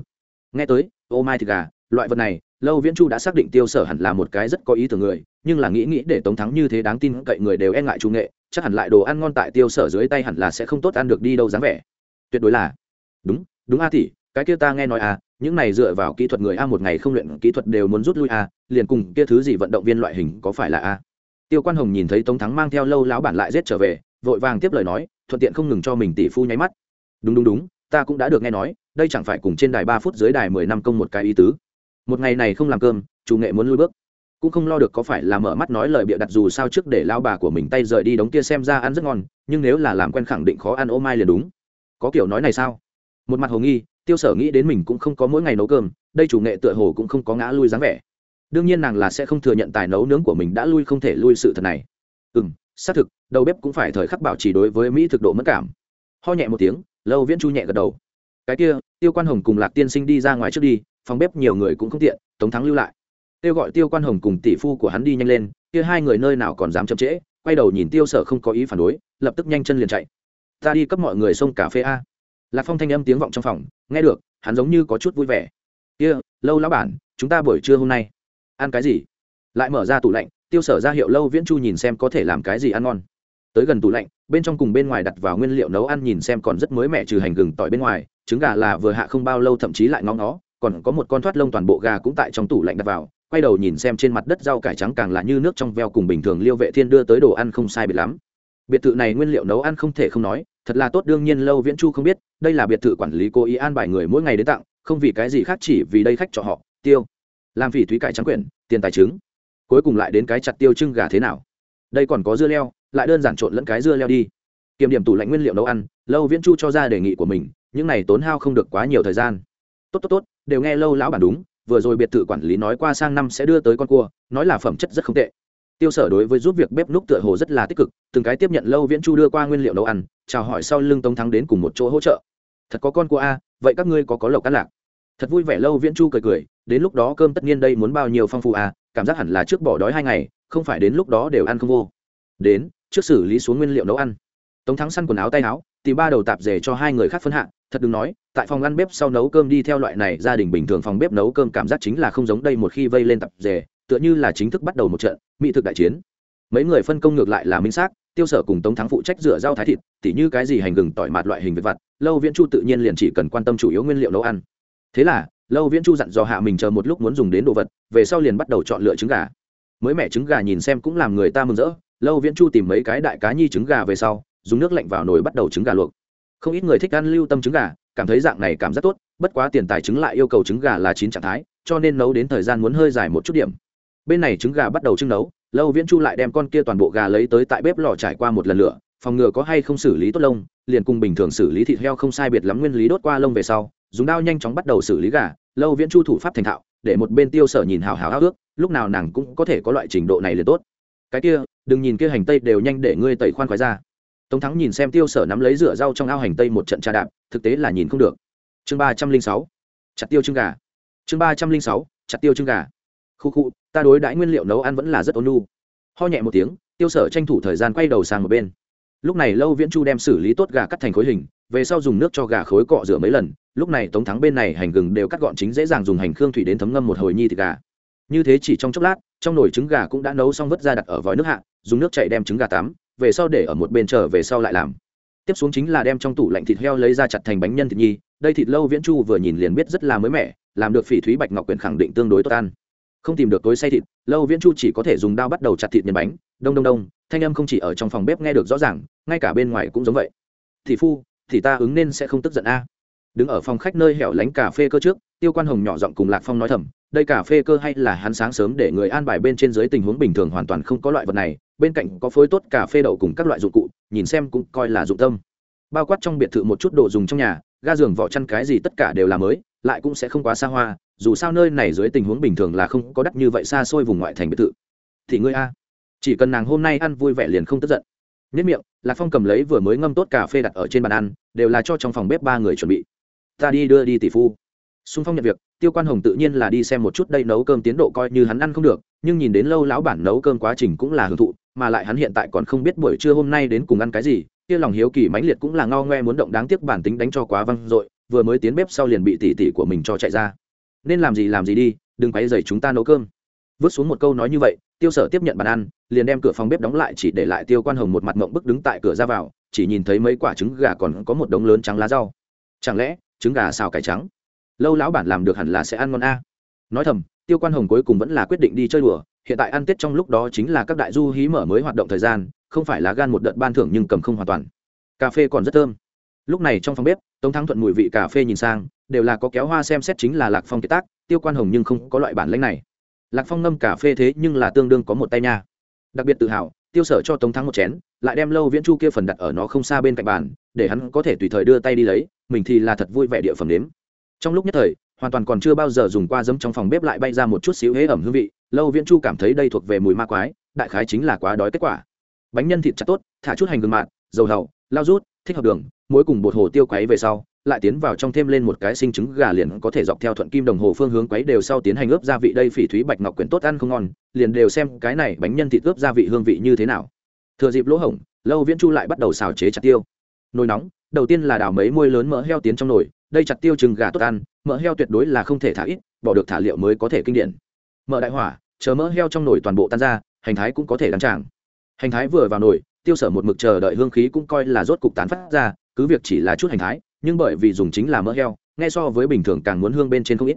Nghe tới, ô mai thịt gà, loại vật này, lâu viễn chu đã xác định tiêu sở hẳn là một cái rất có ý tưởng người, nhưng là nghĩ nghĩ để tống thắng như thế đáng tin cậy người đều e ngại trung nghệ, chắc hẳn lại đồ ăn ngon tại tiêu sở dưới tay hẳn là sẽ không tốt ăn được đi đâu dáng vẻ. Tuyệt đối là, đúng đúng a tỷ, cái kia ta nghe nói à những này dựa vào kỹ thuật người a một ngày không luyện kỹ thuật đều muốn rút lui a, liền cùng kia thứ gì vận động viên loại hình có phải là a? Tiêu quan hồng nhìn thấy tống thắng mang theo lâu lão bản lại giết trở về, vội vàng tiếp lời nói, thuận tiện không ngừng cho mình tỷ phu nháy mắt. Đúng đúng đúng, ta cũng đã được nghe nói, đây chẳng phải cùng trên đài ba phút dưới đài mười năm công một cái ý tứ. Một ngày này không làm cơm, chủ nghệ muốn lui bước. Cũng không lo được có phải là mở mắt nói lời bịa đặt dù sao trước để lao bà của mình tay rời đi đống kia xem ra ăn rất ngon, nhưng nếu là làm quen khẳng định khó ăn ô mai liền đúng. Có kiểu nói này sao? Một mặt hồ nghi tiêu sở nghĩ đến mình cũng không có mỗi ngày nấu cơm, đây chủ nghệ tựa hồ cũng không có ngã lui dáng vẻ. Đương nhiên nàng là sẽ không thừa nhận tài nấu nướng của mình đã lui không thể lui sự thật này. Ừ m xác thực, đầu bếp cũng phải thời khắc bảo trì đối với mỹ thực độ mất cảm. Ho nhẹ một tiếng, lâu viễn chu nhẹ gật đầu. Cái kia, tiêu quan hồng cùng lạc tiên sinh đi ra ngoài trước đi, phòng bếp nhiều người cũng không tiện, tống thắng lưu lại. Tiêu gọi tiêu quan hồng cùng tỷ phu của hắn đi nhanh lên, kia hai người nơi nào còn dám chậm trễ, quay đầu nhìn tiêu sở không có ý phản đối, lập tức nhanh chân liền chạy. Ta đi cấp mọi người xông cà phê a. Lạc phong thanh âm tiếng vọng trong phòng nghe được hắn giống như có chút vui vẻ. Kia、yeah, lâu lão bản chúng ta buổi trưa hôm nay ăn cái gì? Lại mở ra tủ lạnh tiêu sở ra hiệu lâu viễn chu nhìn xem có thể làm cái gì ăn ngon. Tới gần tủ lạnh bên trong cùng bên ngoài đặt vào nguyên liệu nấu ăn nhìn xem còn rất mới mẻ trừ hành gừng tỏi bên ngoài trứng gà là vừa hạ không bao lâu thậm chí lại ngóng nó còn có một con thoát lông toàn bộ gà cũng tại trong tủ lạnh đặt vào quay đầu nhìn xem trên mặt đất rau cải trắng càng là như nước trong veo cùng bình thường liêu vệ thiên đưa tới đồ ăn không sai biệt lắm. Biệt thự này nguyên liệu nấu ăn không thể không nói thật là tốt, đương nhiên lâu viễn chu không biết, đây là biệt thự quản lý cố ý an bài người mỗi ngày đến tặng, không vì cái gì khác chỉ vì đây khách cho họ, tiêu. Làm phỉ thúy cải trắng quyển, tiền tài trứng. Cuối cùng lại đến cái chặt tiêu trưng gà thế nào? Đây còn có dưa leo, lại đơn giản trộn lẫn cái dưa leo đi. Kiểm điểm tủ lạnh nguyên liệu nấu ăn, lâu viễn chu cho ra đề nghị của mình, những này tốn hao không được quá nhiều thời gian. Tốt tốt tốt, đều nghe lâu lão bản đúng, vừa rồi biệt thự quản lý nói qua sang năm sẽ đưa tới con cua, nói là phẩm chất rất không tệ. Tiêu sở đối với giúp việc bếp núc tựa hồ rất là tích cực, từng cái tiếp nhận lâu viễn chu đưa qua nguyên liệu nấu ăn chào hỏi sau lưng tống thắng đến cùng một chỗ hỗ trợ. Thật có con của a, vậy các ngươi có có lộc cát lạc. Thật vui vẻ lâu viễn chu cười cười, đến lúc đó cơm tất nhiên đây muốn bao nhiêu phong phú a, cảm giác hẳn là trước bỏ đói hai ngày, không phải đến lúc đó đều ăn không vô. Đến, trước xử lý xuống nguyên liệu nấu ăn. Tống thắng săn quần áo tay áo thì ba đầu tạp dề cho hai người khác phân hạ, thật đừng nói, tại phòng ăn bếp sau nấu cơm đi theo loại này, gia đình bình thường phòng bếp nấu cơm cảm giác chính là không giống đây một khi vây lên tạp dề, tựa như là chính thức bắt đầu một trận, mỹ thực đại chiến. Mấy người phân công ngược lại là minh xác tiêu sở cùng tống thắng phụ trách rửa rau thái thịt, tỉ như cái gì hành gừng, tỏi mạt loại hình vật vặt, lâu viễn chu tự nhiên liền chỉ cần quan tâm chủ yếu nguyên liệu nấu ăn. Thế là, lâu viễn chu dặn dò hạ mình chờ một lúc muốn dùng đến đồ vật, về sau liền bắt đầu chọn lựa trứng gà. Mới mẻ trứng gà nhìn xem cũng làm người ta mừng rỡ, lâu viễn chu tìm mấy cái đại cá nhi trứng gà về sau, dùng nước lạnh vào nồi bắt đầu trứng gà luộc. Không ít người thích ăn lưu tâm trứng gà, cảm thấy dạng này cảm giác tốt, bất quá tiền tài trứng lại yêu cầu trứng gà là chín trạng thái, cho nên nấu đến thời gian muốn hơi dài một chút điểm. Bên này trứng gà bắt đầu trưng nấu lâu viễn chu lại đem con kia toàn bộ gà lấy tới tại bếp lò trải qua một lần lửa, phòng ngừa có hay không xử lý tốt lông, liền cùng bình thường xử lý thịt heo không sai biệt lắm nguyên lý đốt qua lông về sau, dùng dao nhanh chóng bắt đầu xử lý gà. Lâu viễn chu thủ pháp thành thạo, để một bên tiêu sở nhìn hào hào háo ước lúc nào nàng cũng có thể có loại trình độ này liền tốt. Cái kia, đừng nhìn kia hành tây đều nhanh để ngươi tẩy khoan khoái ra. Tống thắng nhìn xem tiêu sở nắm lấy rửa rau trong ao hành tây một trận trà đạp, thực tế là nhìn không được. Chương ba trăm linh sáu, chặt tiêu trứng gà. Chương ba trăm linh sáu, chặt tiêu trứng gà. Khu khu ta đối đãi nguyên liệu nấu ăn vẫn là rất ôn nu ho nhẹ một tiếng, tiêu sở tranh thủ thời gian quay đầu sang một bên. Lúc này lâu viễn chu đem xử lý tốt gà cắt thành khối hình, về sau dùng nước cho gà khối cọ rửa mấy lần. Lúc này tống thắng bên này hành gừng đều cắt gọn chính dễ dàng dùng hành khương thủy đến thấm ngâm một hồi nhi thịt gà. Như thế chỉ trong chốc lát, trong nồi trứng gà cũng đã nấu xong vớt ra đặt ở vòi nước hạ, dùng nước chạy đem trứng gà tắm, về sau để ở một bên chờ về sau lại làm. Tiếp xuống chính là đem trong tủ lạnh thịt heo lấy ra chặt thành bánh nhân thịt nhi. Đây thịt lâu viễn chu vừa nhìn liền biết rất là mới mẻ, làm được phỉ thúy bạch ngọc quyền khẳng định tương đối tốt ăn không tìm được tối say thịt, lâu viễn chu chỉ có thể dùng dao bắt đầu chặt thịt nhân bánh. Đông đông đông, thanh âm không chỉ ở trong phòng bếp nghe được rõ ràng, ngay cả bên ngoài cũng giống vậy. Thị phu, thì ta ứng nên sẽ không tức giận a. Đứng ở phòng khách nơi hẻo lánh cà phê cơ trước, tiêu quan hồng nhỏ giọng cùng lạc phong nói thầm, đây cà phê cơ hay là hắn sáng sớm để người an bài bên trên dưới tình huống bình thường hoàn toàn không có loại vật này, bên cạnh có phối tốt cà phê đậu cùng các loại dụng cụ, nhìn xem cũng coi là dụng tâm. Bao quát trong biệt thự một chút đồ dùng trong nhà, ga giường vỏ chăn cái gì tất cả đều là mới, lại cũng sẽ không quá xa hoa dù sao nơi này dưới tình huống bình thường là không có đắt như vậy xa xôi vùng ngoại thành biệt thự. Thì ngươi a, chỉ cần nàng hôm nay ăn vui vẻ liền không tức giận. Nhất miệng, lạc phong cầm lấy vừa mới ngâm tốt cà phê đặt ở trên bàn ăn, đều là cho trong phòng bếp ba người chuẩn bị. Ta đi đưa đi tỷ phu. Xung phong nhận việc, tiêu quan hồng tự nhiên là đi xem một chút đây nấu cơm tiến độ coi như hắn ăn không được, nhưng nhìn đến lâu lão bản nấu cơm quá trình cũng là hưởng thụ, mà lại hắn hiện tại còn không biết buổi trưa hôm nay đến cùng ăn cái gì, kia lòng hiếu kỳ mãnh liệt cũng là ngao ngoe muốn động đáng tiếc bản tính đánh cho quá văng dội, vừa mới tiến bếp sau liền bị tỷ tỷ của mình cho chạy ra nên làm gì làm gì đi, đừng quay dày chúng ta nấu cơm. Vứt xuống một câu nói như vậy, tiêu sở tiếp nhận bàn ăn, liền đem cửa phòng bếp đóng lại chỉ để lại tiêu quan hồng một mặt mộng bức đứng tại cửa ra vào, chỉ nhìn thấy mấy quả trứng gà còn có một đống lớn trắng lá rau. Chẳng lẽ, trứng gà xào cải trắng? Lâu lão bản làm được hẳn là sẽ ăn ngon a. Nói thầm, tiêu quan hồng cuối cùng vẫn là quyết định đi chơi đùa, hiện tại ăn tết trong lúc đó chính là các đại du hí mở mới hoạt động thời gian, không phải là gan một đợt ban thưởng nhưng cầm không hoàn toàn. Cà phê còn rất thơm. Lúc này trong phòng bếp, tống thắng thuận mùi vị cà phê nhìn sang đều là có kéo hoa xem xét chính là lạc phong kiệt tác, tiêu quan hồng nhưng không có loại bản lãnh này. Lạc phong ngâm cà phê thế nhưng là tương đương có một tay nha. Đặc biệt tự hào, tiêu sở cho tống thắng một chén, lại đem lâu viễn chu kia phần đặt ở nó không xa bên cạnh bàn, để hắn có thể tùy thời đưa tay đi lấy, mình thì là thật vui vẻ địa phẩm đếm trong lúc nhất thời, hoàn toàn còn chưa bao giờ dùng qua dấm trong phòng bếp lại bay ra một chút xíu hế ẩm hương vị, lâu viễn chu cảm thấy đây thuộc về mùi ma quái, đại khái chính là quá đói kết quả. Bánh nhân thịt chặt tốt, thả chút hành gừng mạt, dầu hầu lao rút, thích hợp đường, muối cùng bột hồ tiêu quấy về sau lại tiến vào trong thêm lên một cái sinh trứng gà liền có thể dọc theo thuận kim đồng hồ phương hướng quấy đều sau tiến hành ướp gia vị đây phỉ thúy bạch ngọc quyển tốt ăn không ngon, liền đều xem cái này bánh nhân thịt ướp gia vị hương vị như thế nào. Thừa dịp lỗ hổng, lâu viễn chu lại bắt đầu xào chế chặt tiêu. Nồi nóng, đầu tiên là đào mấy môi lớn mỡ heo tiến trong nồi, đây chặt tiêu trứng gà tốt ăn, mỡ heo tuyệt đối là không thể thả ít, bỏ được thả liệu mới có thể kinh điển. Mỡ đại hỏa, chờ mỡ heo trong nồi toàn bộ tan ra, hành thái cũng có thể đăng tràng hành thái vừa vào nồi, tiêu sở một mực chờ đợi hương khí cũng coi là rốt cục tán phát ra, cứ việc chỉ là chút hành thái nhưng bởi vì dùng chính là mỡ heo, nghe so với bình thường càng muốn hương bên trên không ít.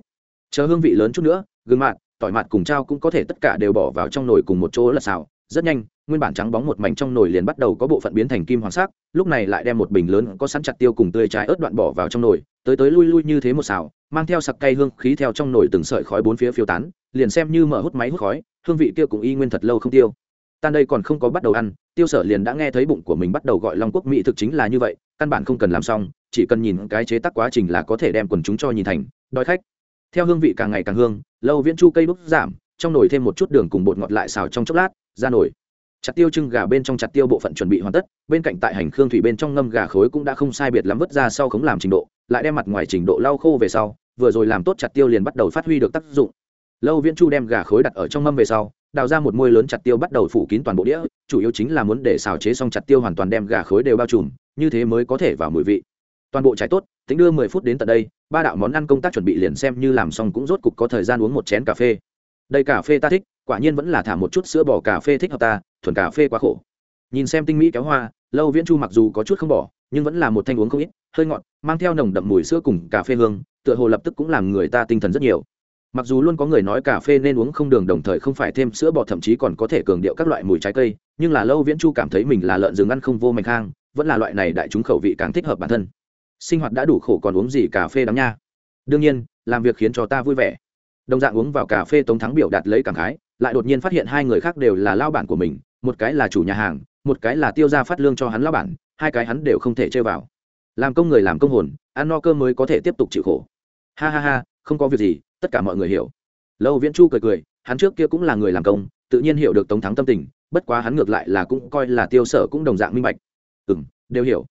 Chờ hương vị lớn chút nữa, gừng mạt, tỏi mạt cùng trao cũng có thể tất cả đều bỏ vào trong nồi cùng một chỗ là xào. Rất nhanh, nguyên bản trắng bóng một mảnh trong nồi liền bắt đầu có bộ phận biến thành kim hoàng sắc, lúc này lại đem một bình lớn có sẵn chặt tiêu cùng tươi trái ớt đoạn bỏ vào trong nồi, tới tới lui lui như thế một xào, mang theo sặc cay hương khí theo trong nồi từng sợi khói bốn phía phiêu tán, liền xem như mở hút máy hút khói, hương vị kia cũng y nguyên thật lâu không tiêu. Tan đây còn không có bắt đầu ăn, tiêu sở liền đã nghe thấy bụng của mình bắt đầu gọi long quốc mỹ thực chính là như vậy căn bản không cần làm xong, chỉ cần nhìn cái chế tác quá trình là có thể đem quần chúng cho nhìn thành, đói khách. Theo hương vị càng ngày càng hương, lâu viễn chu cây đúc giảm, trong nồi thêm một chút đường cùng bột ngọt lại xào trong chốc lát, ra nồi. Chặt tiêu trưng gà bên trong chặt tiêu bộ phận chuẩn bị hoàn tất, bên cạnh tại hành khương thủy bên trong ngâm gà khối cũng đã không sai biệt lắm vứt ra sau khống làm trình độ, lại đem mặt ngoài trình độ lau khô về sau, vừa rồi làm tốt chặt tiêu liền bắt đầu phát huy được tác dụng. Lâu viễn chu đem gà khối đặt ở trong ngâm về sau đào ra một môi lớn chặt tiêu bắt đầu phủ kín toàn bộ đĩa, chủ yếu chính là muốn để xào chế xong chặt tiêu hoàn toàn đem gà khối đều bao trùm, như thế mới có thể vào mùi vị. Toàn bộ trái tốt, tính đưa mười phút đến tận đây, ba đạo món ăn công tác chuẩn bị liền xem như làm xong cũng rốt cục có thời gian uống một chén cà phê. Đây cà phê ta thích, quả nhiên vẫn là thả một chút sữa bò cà phê thích hợp ta, thuần cà phê quá khổ. Nhìn xem tinh mỹ kéo hoa, lâu viễn chu mặc dù có chút không bỏ, nhưng vẫn là một thanh uống không ít, hơi ngọt, mang theo nồng đậm mùi sữa cùng cà phê hương, tựa hồ lập tức cũng làm người ta tinh thần rất nhiều mặc dù luôn có người nói cà phê nên uống không đường đồng thời không phải thêm sữa bọt thậm chí còn có thể cường điệu các loại mùi trái cây, nhưng là lâu viễn chu cảm thấy mình là lợn rừng ăn không vô mạch hang, vẫn là loại này đại chúng khẩu vị càng thích hợp bản thân. Sinh hoạt đã đủ khổ còn uống gì cà phê đắng nha. Đương nhiên, làm việc khiến cho ta vui vẻ. Đồng dạng uống vào cà phê tống thắng biểu đạt lấy cảm khái, lại đột nhiên phát hiện hai người khác đều là lao bản của mình, một cái là chủ nhà hàng, một cái là tiêu ra phát lương cho hắn lao bản, hai cái hắn đều không thể chơi vào. Làm công người làm công hồn, ăn no cơm mới có thể tiếp tục chịu khổ. Ha ha ha, không có việc gì tất cả mọi người hiểu. Lâu viễn chu cười cười, hắn trước kia cũng là người làm công, tự nhiên hiểu được tống thắng tâm tình, bất quá hắn ngược lại là cũng coi là tiêu sở cũng đồng dạng minh bạch. Ừ m đều hiểu.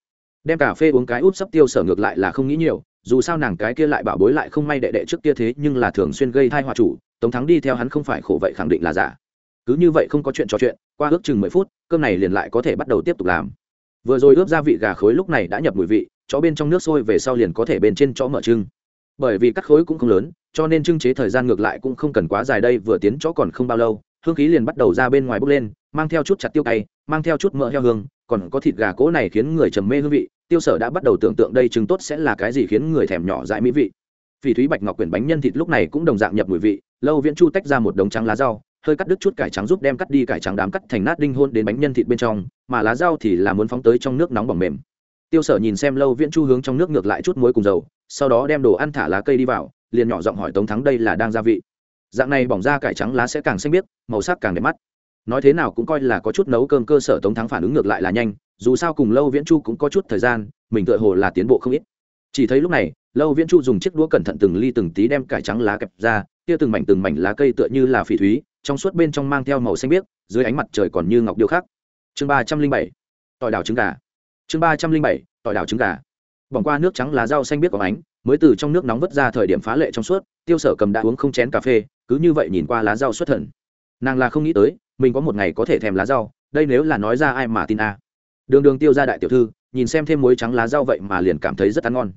Đem cà phê uống cái út sắp tiêu sở ngược lại là không nghĩ nhiều, dù sao nàng cái kia lại bảo bối lại không may đệ đệ trước kia thế nhưng là thường xuyên gây thai họa chủ, tống thắng đi theo hắn không phải khổ vậy khẳng định là giả. Cứ như vậy không có chuyện trò chuyện, qua ước chừng mười phút, cơm này liền lại có thể bắt đầu tiếp tục làm. Vừa rồi ướp gia vị gà khối lúc này đã nhập mùi vị, chó bên trong nước sôi về sau liền có thể bên trên chó mở trưng. Bởi vì cắt khối cũng không lớn cho nên trưng chế thời gian ngược lại cũng không cần quá dài đây, vừa tiến chỗ còn không bao lâu, hương khí liền bắt đầu ra bên ngoài bốc lên, mang theo chút chặt tiêu cay, mang theo chút mỡ heo hương, còn có thịt gà cỗ này khiến người trầm mê hương vị, tiêu sở đã bắt đầu tưởng tượng đây trứng tốt sẽ là cái gì khiến người thèm nhỏ dại mỹ vị. Vì thúy bạch ngọc quyển bánh nhân thịt lúc này cũng đồng dạng nhập mùi vị, lâu viễn chu tách ra một đống trắng lá rau, hơi cắt đứt chút cải trắng giúp đem cắt đi cải trắng đám cắt thành nát đinh hôn đến bánh nhân thịt bên trong, mà lá rau thì là muốn phóng tới trong nước nóng bỏng mềm. Tiêu sở nhìn xem lâu viễn chu hướng trong nước ngược lại chút muối cùng dầu, sau đó đem đồ ăn thả lá cây đi vào liền nhỏ giọng hỏi tống thắng đây là đang gia vị. Dạng này bỏng ra cải trắng lá sẽ càng xanh biếc, màu sắc càng đẹp mắt. Nói thế nào cũng coi là có chút nấu cơm cơ sở tống thắng phản ứng ngược lại là nhanh, dù sao cùng lâu viễn chu cũng có chút thời gian, mình tựa hồ là tiến bộ không ít. Chỉ thấy lúc này, lâu viễn chu dùng chiếc đũa cẩn thận từng ly từng tí đem cải trắng lá kẹp ra, kia từng mảnh từng mảnh lá cây tựa như là phỉ thúy, trong suốt bên trong mang theo màu xanh biếc, dưới ánh mặt trời còn như ngọc điêu khắc chương ba trăm linh bảy, tỏi đào trứng gà. Chương ba trăm linh bảy, tỏi đào trứng gà. Bỏng qua nước trắng lá rau xanh biếc có ánh mới từ trong nước nóng vất ra thời điểm phá lệ trong suốt, tiêu sở cầm đã uống không chén cà phê, cứ như vậy nhìn qua lá rau xuất thần. Nàng là không nghĩ tới, mình có một ngày có thể thèm lá rau, đây nếu là nói ra ai mà tin a. À. Đường đường tiêu ra đại tiểu thư, nhìn xem thêm muối trắng lá rau vậy mà liền cảm thấy rất ăn ngon.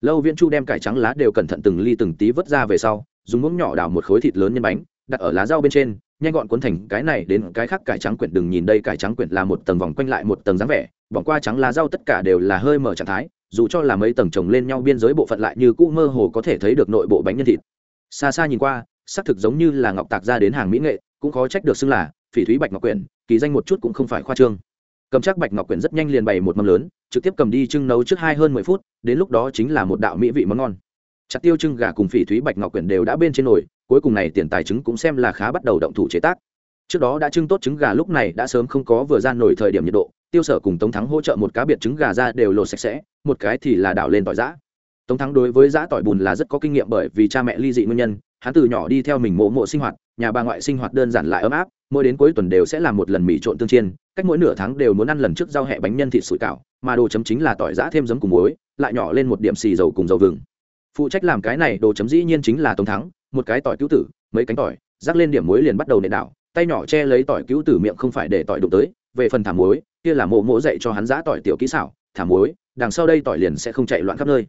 Lâu viễn chu đem cải trắng lá đều cẩn thận từng ly từng tí vớt ra về sau, dùng muỗng nhỏ đào một khối thịt lớn nhân bánh, đặt ở lá rau bên trên, nhanh gọn cuốn thành cái này đến cái khác cải trắng quyển, đừng nhìn đây cải trắng quyển là một tầng vòng quanh lại một tầng dáng vẻ bỏ qua trắng lá rau tất cả đều là hơi mở trạng thái dù cho là mấy tầng chồng lên nhau biên giới bộ phận lại như cũ mơ hồ có thể thấy được nội bộ bánh nhân thịt. Xa xa nhìn qua, xác thực giống như là ngọc tạc ra đến hàng mỹ nghệ, cũng khó trách được xưng là phỉ thúy bạch ngọc quyển, kỳ danh một chút cũng không phải khoa trương. Cầm chắc bạch ngọc quyển rất nhanh liền bày một mâm lớn, trực tiếp cầm đi trưng nấu trước hai hơn mười phút, đến lúc đó chính là một đạo mỹ vị món ngon. Chặt tiêu trưng gà cùng phỉ thúy bạch ngọc quyển đều đã bên trên nồi, cuối cùng này tiền tài trứng cũng xem là khá bắt đầu động thủ chế tác. Trước đó đã trưng tốt trứng gà lúc này đã sớm không có vừa ra nổi thời điểm nhiệt độ tiêu sở cùng tống thắng hỗ trợ một cá biệt trứng gà ra đều lột sạch sẽ, một cái thì là đảo lên tỏi giã. Tống thắng đối với giã tỏi bùn là rất có kinh nghiệm bởi vì cha mẹ ly dị nguyên nhân, hắn từ nhỏ đi theo mình mộ mộ sinh hoạt, nhà bà ngoại sinh hoạt đơn giản lại ấm áp, mỗi đến cuối tuần đều sẽ làm một lần mì trộn tương chiên, cách mỗi nửa tháng đều muốn ăn lần trước rau hẹ bánh nhân thịt sủi cảo, mà đồ chấm chính là tỏi giã thêm giấm cùng muối, lại nhỏ lên một điểm xì dầu cùng dầu vừng. Phụ trách làm cái này đồ chấm dĩ nhiên chính là tống thắng, một cái tỏi cứu tử, mấy cánh tỏi, rắc lên điểm muối liền bắt đầu nệ đảo, tay nhỏ che lấy tỏi cứu tử miệng không phải để tỏi đụng tới, về phần thả muối kia là mộ mộ dạy cho hắn giã tỏi tiểu kỹ xảo, thả muối, đằng sau đây tỏi liền sẽ không chạy loạn khắp nơi.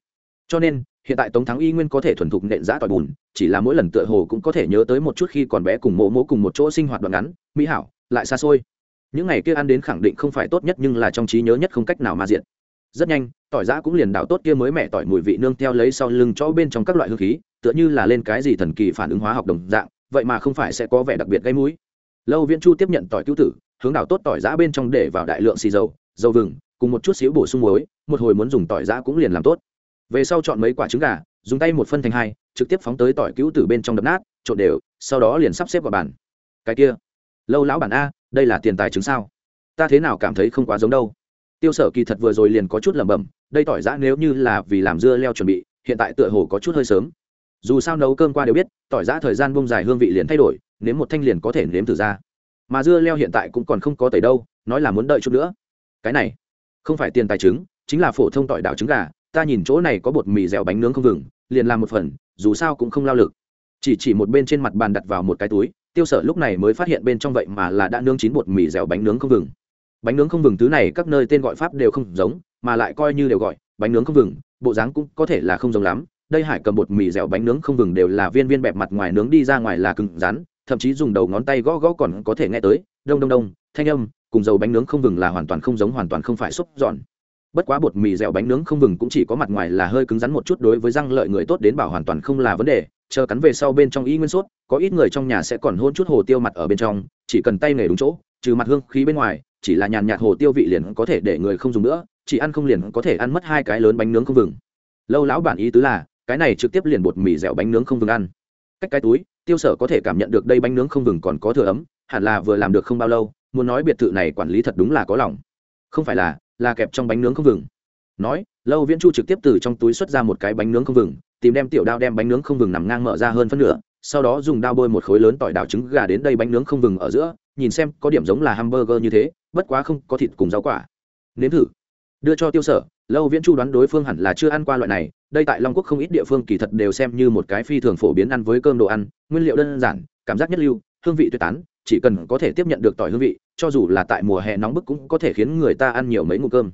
Cho nên, hiện tại tống thắng y nguyên có thể thuần thục nện giã tỏi bùn, chỉ là mỗi lần tựa hồ cũng có thể nhớ tới một chút khi còn bé cùng mộ mộ cùng một chỗ sinh hoạt đoạn ngắn, mỹ hảo, lại xa xôi. Những ngày kia ăn đến khẳng định không phải tốt nhất nhưng là trong trí nhớ nhất không cách nào mà diện. Rất nhanh, tỏi giã cũng liền đảo tốt kia mới mẹ tỏi mùi vị nương theo lấy sau lưng chỗ bên trong các loại hương khí, tựa như là lên cái gì thần kỳ phản ứng hóa học đồng dạng, vậy mà không phải sẽ có vẻ đặc biệt gây mũi. Lâu viễn chu tiếp nhận tỏi cứu tử hướng đảo tốt tỏi giã bên trong để vào đại lượng xì dầu dầu vừng, cùng một chút xíu bổ sung muối, một hồi muốn dùng tỏi giã cũng liền làm tốt. Về sau chọn mấy quả trứng gà, dùng tay một phân thành hai, trực tiếp phóng tới tỏi cứu tử bên trong đập nát, trộn đều, sau đó liền sắp xếp vào bàn. Cái kia, lâu lão bản a, đây là tiền tài trứng sao? Ta thế nào cảm thấy không quá giống đâu? Tiêu sở kỳ thật vừa rồi liền có chút lẩm bẩm, đây tỏi giã nếu như là vì làm dưa leo chuẩn bị, hiện tại tựa hồ có chút hơi sớm. Dù sao nấu cơm qua đều biết, tỏi giã thời gian bông dài hương vị liền thay đổi, nếm một thanh liền có thể nếm từ ra mà dưa leo hiện tại cũng còn không có tẩy đâu, nói là muốn đợi chút nữa. Cái này, không phải tiền tài trứng, chính là phổ thông tỏi đảo trứng gà, ta nhìn chỗ này có bột mì dẻo bánh nướng không vừng, liền làm một phần, dù sao cũng không lao lực. Chỉ chỉ một bên trên mặt bàn đặt vào một cái túi, tiêu sở lúc này mới phát hiện bên trong vậy mà là đã nướng chín bột mì dẻo bánh nướng không vừng. Bánh nướng không vừng thứ này các nơi tên gọi pháp đều không giống, mà lại coi như đều gọi, bánh nướng không vừng, bộ dáng cũng có thể là không giống lắm. Đây hải cầm bột mì dẻo bánh nướng không vừng đều là viên viên bẹp mặt ngoài nướng đi ra ngoài là cứng rắn thậm chí dùng đầu ngón tay gõ gõ còn có thể nghe tới, đông đông đông, thanh âm, cùng dầu bánh nướng không vừng là hoàn toàn không giống, hoàn toàn không phải xúc giòn. Bất quá bột mì dẻo bánh nướng không vừng cũng chỉ có mặt ngoài là hơi cứng rắn một chút đối với răng lợi người tốt đến bảo hoàn toàn không là vấn đề, chờ cắn về sau bên trong y nguyên sốt, có ít người trong nhà sẽ còn hôn chút hồ tiêu mặt ở bên trong, chỉ cần tay nghề đúng chỗ, trừ mặt hương khí bên ngoài, chỉ là nhàn nhạt hồ tiêu vị liền có thể để người không dùng nữa, chỉ ăn không liền có thể ăn mất hai cái lớn bánh nướng không vừng. Lâu lão bản ý tứ là, cái này trực tiếp liền bột mì dẻo bánh nướng không vừng ăn. Cách cái túi tiêu sở có thể cảm nhận được đây bánh nướng không vừng còn có thừa ấm, hẳn là vừa làm được không bao lâu, muốn nói biệt thự này quản lý thật đúng là có lòng. Không phải là là kẹp trong bánh nướng không vừng. Nói, lâu viễn chu trực tiếp từ trong túi xuất ra một cái bánh nướng không vừng, tìm đem tiểu đao đem bánh nướng không vừng nằm ngang mở ra hơn phân nửa, sau đó dùng đao bôi một khối lớn tỏi đào trứng gà đến đây bánh nướng không vừng ở giữa, nhìn xem có điểm giống là hamburger như thế, bất quá không có thịt cùng rau quả. Nếm thử. Đưa cho tiêu sở lâu viễn chu đoán đối phương hẳn là chưa ăn qua loại này, đây tại long quốc không ít địa phương kỳ thật đều xem như một cái phi thường phổ biến ăn với cơm đồ ăn, nguyên liệu đơn giản, cảm giác nhất lưu, hương vị tuyệt tán, chỉ cần có thể tiếp nhận được tỏi hương vị, cho dù là tại mùa hè nóng bức cũng có thể khiến người ta ăn nhiều mấy ngụ cơm.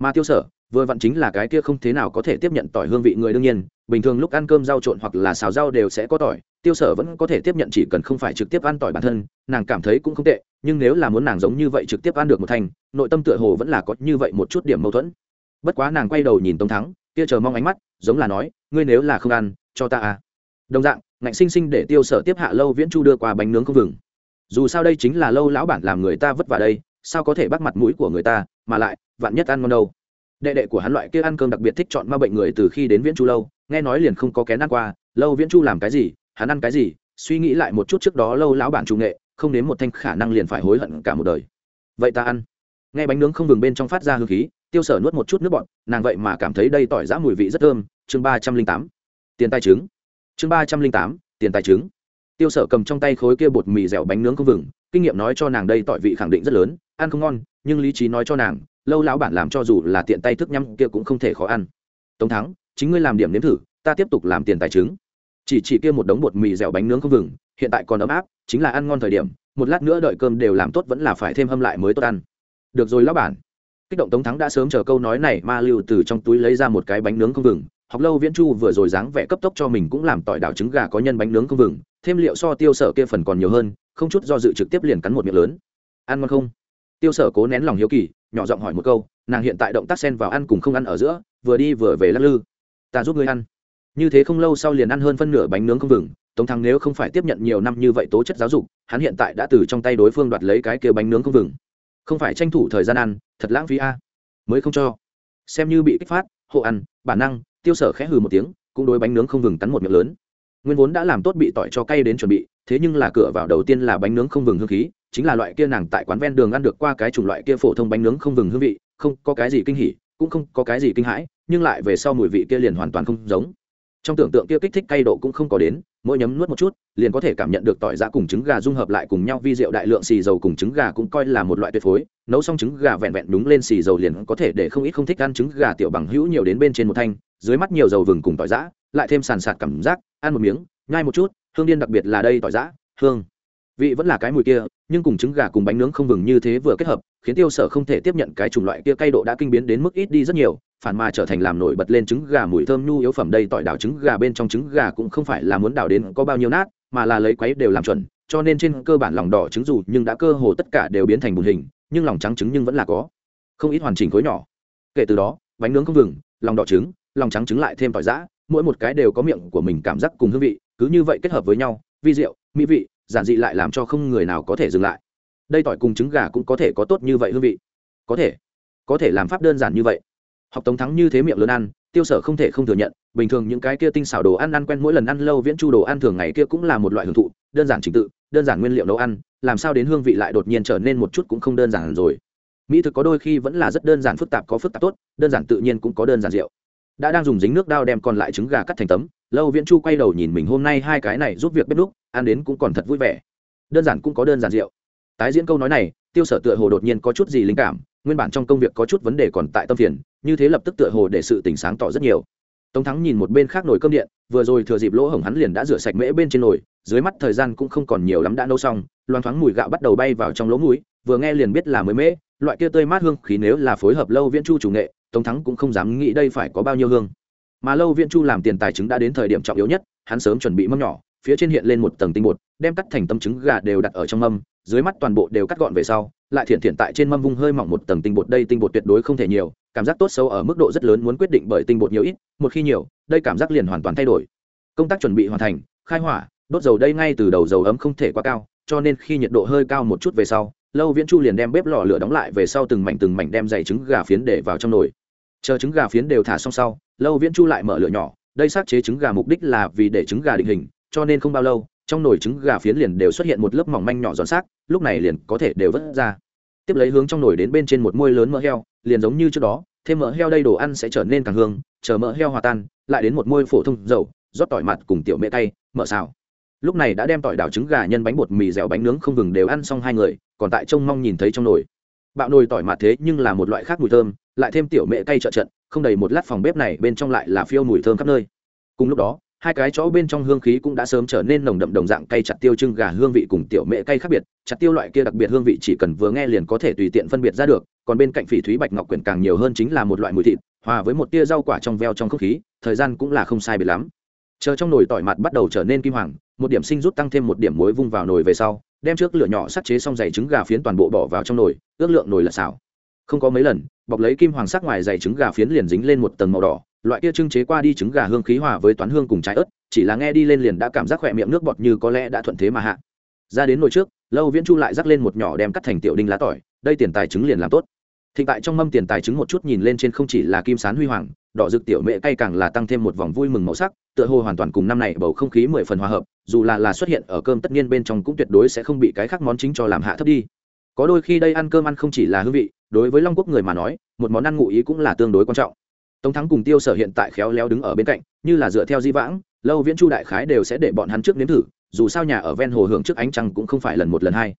Mà tiêu sở, vừa vặn chính là cái kia không thế nào có thể tiếp nhận tỏi hương vị người đương nhiên, bình thường lúc ăn cơm rau trộn hoặc là xào rau đều sẽ có tỏi, tiêu sở vẫn có thể tiếp nhận chỉ cần không phải trực tiếp ăn tỏi bản thân, nàng cảm thấy cũng không tệ, nhưng nếu là muốn nàng giống như vậy trực tiếp ăn được một thành, nội tâm tựa hồ vẫn là có như vậy một chút điểm mâu thuẫn bất quá nàng quay đầu nhìn tống thắng, kia chờ mong ánh mắt, giống là nói, ngươi nếu là không ăn, cho ta à. Đồng dạng, ngạnh sinh sinh để tiêu sở tiếp hạ lâu viễn chu đưa qua bánh nướng không vừng. Dù sao đây chính là lâu lão bản làm người ta vất vả đây, sao có thể bắt mặt mũi của người ta, mà lại, vạn nhất ăn ngon đâu. Đệ đệ của hắn loại kia ăn cơm đặc biệt thích chọn ma bệnh người từ khi đến viễn chu lâu, nghe nói liền không có kén ăn qua, lâu viễn chu làm cái gì, hắn ăn cái gì, suy nghĩ lại một chút trước đó lâu lão bản chủ nghệ, không đến một thanh khả năng liền phải hối hận cả một đời. Vậy ta ăn. Nghe bánh nướng không vừng bên trong phát ra hương khí tiêu sở nuốt một chút nước bọt, nàng vậy mà cảm thấy đây tỏi giã mùi vị rất thơm. Chương ba trăm linh tám, tiền tài trứng. Chương ba trăm linh tám, tiền tài trứng. Tiêu sở cầm trong tay khối kia bột mì dẻo bánh nướng không vừng, kinh nghiệm nói cho nàng đây tỏi vị khẳng định rất lớn, ăn không ngon, nhưng lý trí nói cho nàng, lâu lão bản làm cho dù là tiện tay thức nhắm kia cũng không thể khó ăn. Tống thắng, chính ngươi làm điểm nếm thử, ta tiếp tục làm tiền tài trứng. Chỉ chỉ kia một đống bột mì dẻo bánh nướng không vừng, hiện tại còn ấm áp, chính là ăn ngon thời điểm, một lát nữa đợi cơm đều làm tốt vẫn là phải thêm hâm lại mới tốt ăn. Được rồi lão bản kích động tống thắng đã sớm chờ câu nói này ma lưu từ trong túi lấy ra một cái bánh nướng không vừng. Học lâu viễn chu vừa rồi dáng vẻ cấp tốc cho mình cũng làm tỏi đảo trứng gà có nhân bánh nướng không vừng, thêm liệu so tiêu sở kia phần còn nhiều hơn, không chút do dự trực tiếp liền cắn một miệng lớn. Ăn ngon không? Tiêu sở cố nén lòng hiếu kỳ, nhỏ giọng hỏi một câu, nàng hiện tại động tác sen vào ăn cùng không ăn ở giữa, vừa đi vừa về lắc lư. Ta giúp ngươi ăn. Như thế không lâu sau liền ăn hơn phân nửa bánh nướng không vừng, tống thắng nếu không phải tiếp nhận nhiều năm như vậy tố chất giáo dục, hắn hiện tại đã từ trong tay đối phương đoạt lấy cái kia bánh nướng không vừng không phải tranh thủ thời gian ăn, thật lãng phí a. Mới không cho. Xem như bị kích phát, hộ ăn, bản năng, tiêu sở khẽ hừ một tiếng, cũng đối bánh nướng không vừng cắn một miệng lớn. Nguyên vốn đã làm tốt bị tỏi cho cay đến chuẩn bị, thế nhưng là cửa vào đầu tiên là bánh nướng không vừng hương khí, chính là loại kia nàng tại quán ven đường ăn được qua cái chủng loại kia phổ thông bánh nướng không vừng hương vị, không có cái gì kinh hỉ, cũng không có cái gì kinh hãi, nhưng lại về sau mùi vị kia liền hoàn toàn không giống trong tưởng tượng kia kích thích cay độ cũng không có đến, mỗi nhấm nuốt một chút, liền có thể cảm nhận được tỏi giã cùng trứng gà dung hợp lại cùng nhau vi rượu đại lượng xì dầu cùng trứng gà cũng coi là một loại tuyệt phối. Nấu xong trứng gà vẹn vẹn đúng lên xì dầu liền có thể để không ít không thích ăn trứng gà tiểu bằng hữu nhiều đến bên trên một thanh, dưới mắt nhiều dầu vừng cùng tỏi giã lại thêm sàn sạt cảm giác, ăn một miếng, nhai một chút, hương điên đặc biệt là đây tỏi giã hương vị vẫn là cái mùi kia, nhưng cùng trứng gà cùng bánh nướng không vừng như thế vừa kết hợp, khiến tiêu sở không thể tiếp nhận cái chủng loại kia cay độ đã kinh biến đến mức ít đi rất nhiều, phản mà trở thành làm nổi bật lên trứng gà mùi thơm nhu yếu phẩm đây tỏi đảo trứng gà bên trong trứng gà cũng không phải là muốn đảo đến có bao nhiêu nát, mà là lấy quấy đều làm chuẩn, cho nên trên cơ bản lòng đỏ trứng dù nhưng đã cơ hồ tất cả đều biến thành bùn hình, nhưng lòng trắng trứng nhưng vẫn là có. Không ít hoàn chỉnh khối nhỏ. Kể từ đó, bánh nướng không vừng, lòng đỏ trứng, lòng trắng trứng lại thêm tỏi giã, mỗi một cái đều có miệng của mình cảm giác cùng hương vị, cứ như vậy kết hợp với nhau, vi rượu, mỹ vị giản dị lại làm cho không người nào có thể dừng lại. Đây tỏi cùng trứng gà cũng có thể có tốt như vậy hương vị. Có thể. Có thể làm pháp đơn giản như vậy. Học tống thắng như thế miệng lớn ăn, tiêu sở không thể không thừa nhận, bình thường những cái kia tinh xảo đồ ăn ăn quen mỗi lần ăn lâu viễn chu đồ ăn thường ngày kia cũng là một loại hưởng thụ, đơn giản trình tự, đơn giản nguyên liệu nấu ăn, làm sao đến hương vị lại đột nhiên trở nên một chút cũng không đơn giản rồi. Mỹ thực có đôi khi vẫn là rất đơn giản phức tạp có phức tạp tốt, đơn giản tự nhiên cũng có đơn giản rượu. Đã đang dùng dính nước đao đem còn lại trứng gà cắt thành tấm lâu viễn chu quay đầu nhìn mình hôm nay hai cái này giúp việc bếp lúc ăn đến cũng còn thật vui vẻ. Đơn giản cũng có đơn giản rượu. Tái diễn câu nói này, tiêu sở tựa hồ đột nhiên có chút gì linh cảm, nguyên bản trong công việc có chút vấn đề còn tại tâm phiền, như thế lập tức tựa hồ để sự tỉnh sáng tỏ rất nhiều. Tống thắng nhìn một bên khác nồi cơm điện, vừa rồi thừa dịp lỗ hổng hắn liền đã rửa sạch mễ bên trên nồi, dưới mắt thời gian cũng không còn nhiều lắm đã nấu xong, loang thoáng mùi gạo bắt đầu bay vào trong lỗ mũi, vừa nghe liền biết là mới mễ, loại kia tươi mát hương khí nếu là phối hợp lâu viễn chu chủ nghệ, tống thắng cũng không dám nghĩ đây phải có bao nhiêu hương mà lâu viễn chu làm tiền tài chứng đã đến thời điểm trọng yếu nhất, hắn sớm chuẩn bị mâm nhỏ, phía trên hiện lên một tầng tinh bột, đem cắt thành tâm trứng gà đều đặt ở trong mâm, dưới mắt toàn bộ đều cắt gọn về sau, lại thiện thiện tại trên mâm vung hơi mỏng một tầng tinh bột, đây tinh bột tuyệt đối không thể nhiều, cảm giác tốt xấu ở mức độ rất lớn muốn quyết định bởi tinh bột nhiều ít, một khi nhiều, đây cảm giác liền hoàn toàn thay đổi. Công tác chuẩn bị hoàn thành, khai hỏa, đốt dầu đây ngay từ đầu dầu ấm không thể quá cao, cho nên khi nhiệt độ hơi cao một chút về sau, lâu viễn chu liền đem bếp lò lửa đóng lại về sau từng mảnh từng mảnh đem dày trứng gà phiến để vào trong nồi chờ trứng gà phiến đều thả xong sau, lâu viễn chu lại mở lửa nhỏ, đây xác chế trứng gà mục đích là vì để trứng gà định hình, cho nên không bao lâu, trong nồi trứng gà phiến liền đều xuất hiện một lớp mỏng manh nhỏ giòn xác, lúc này liền có thể đều vớt ra. Tiếp lấy hướng trong nồi đến bên trên một môi lớn mỡ heo, liền giống như trước đó, thêm mỡ heo đây đồ ăn sẽ trở nên càng hương, chờ mỡ heo hòa tan, lại đến một môi phổ thông dầu, rót tỏi mặt cùng tiểu mễ tay, mỡ xào. Lúc này đã đem tỏi đảo trứng gà nhân bánh bột mì dẻo bánh nướng không ngừng đều ăn xong hai người, còn tại trông mong nhìn thấy trong nồi. Bạo nồi tỏi mặt thế nhưng là một loại khác mùi thơm lại thêm tiểu mẹ cay trợ trận, không đầy một lát phòng bếp này bên trong lại là phiêu mùi thơm khắp nơi. Cùng lúc đó, hai cái chó bên trong hương khí cũng đã sớm trở nên nồng đậm đồng dạng cay chặt tiêu trưng gà hương vị cùng tiểu mẹ cay khác biệt. Chặt tiêu loại kia đặc biệt hương vị chỉ cần vừa nghe liền có thể tùy tiện phân biệt ra được, còn bên cạnh phỉ thúy bạch ngọc quyển càng nhiều hơn chính là một loại mùi thịt, hòa với một tia rau quả trong veo trong không khí, thời gian cũng là không sai biệt lắm. Chờ trong nồi tỏi mặt bắt đầu trở nên kim hoàng, một điểm sinh rút tăng thêm một điểm muối vung vào nồi về sau, đem trước lửa nhỏ sắt chế xong dày trứng gà phiến toàn bộ bỏ vào trong nồi, ước lượng nồi là xào không có mấy lần, bọc lấy kim hoàng sắc ngoài dày trứng gà phiến liền dính lên một tầng màu đỏ, loại kia trưng chế qua đi trứng gà hương khí hòa với toán hương cùng trái ớt, chỉ là nghe đi lên liền đã cảm giác khỏe miệng nước bọt như có lẽ đã thuận thế mà hạ. Ra đến nồi trước, lâu viễn chu lại rắc lên một nhỏ đem cắt thành tiểu đinh lá tỏi, đây tiền tài trứng liền làm tốt. Thịnh tại trong mâm tiền tài trứng một chút nhìn lên trên không chỉ là kim sán huy hoàng, đỏ rực tiểu mẹ cay càng là tăng thêm một vòng vui mừng màu sắc, tựa hồ hoàn toàn cùng năm này bầu không khí mười phần hòa hợp, dù là là xuất hiện ở cơm tất nhiên bên trong cũng tuyệt đối sẽ không bị cái khác món chính cho làm hạ thấp đi có đôi khi đây ăn cơm ăn không chỉ là hương vị, đối với long quốc người mà nói, một món ăn ngụ ý cũng là tương đối quan trọng. Tống thắng cùng tiêu sở hiện tại khéo léo đứng ở bên cạnh, như là dựa theo di vãng, lâu viễn chu đại khái đều sẽ để bọn hắn trước nếm thử, dù sao nhà ở ven hồ hưởng trước ánh trăng cũng không phải lần một lần hai.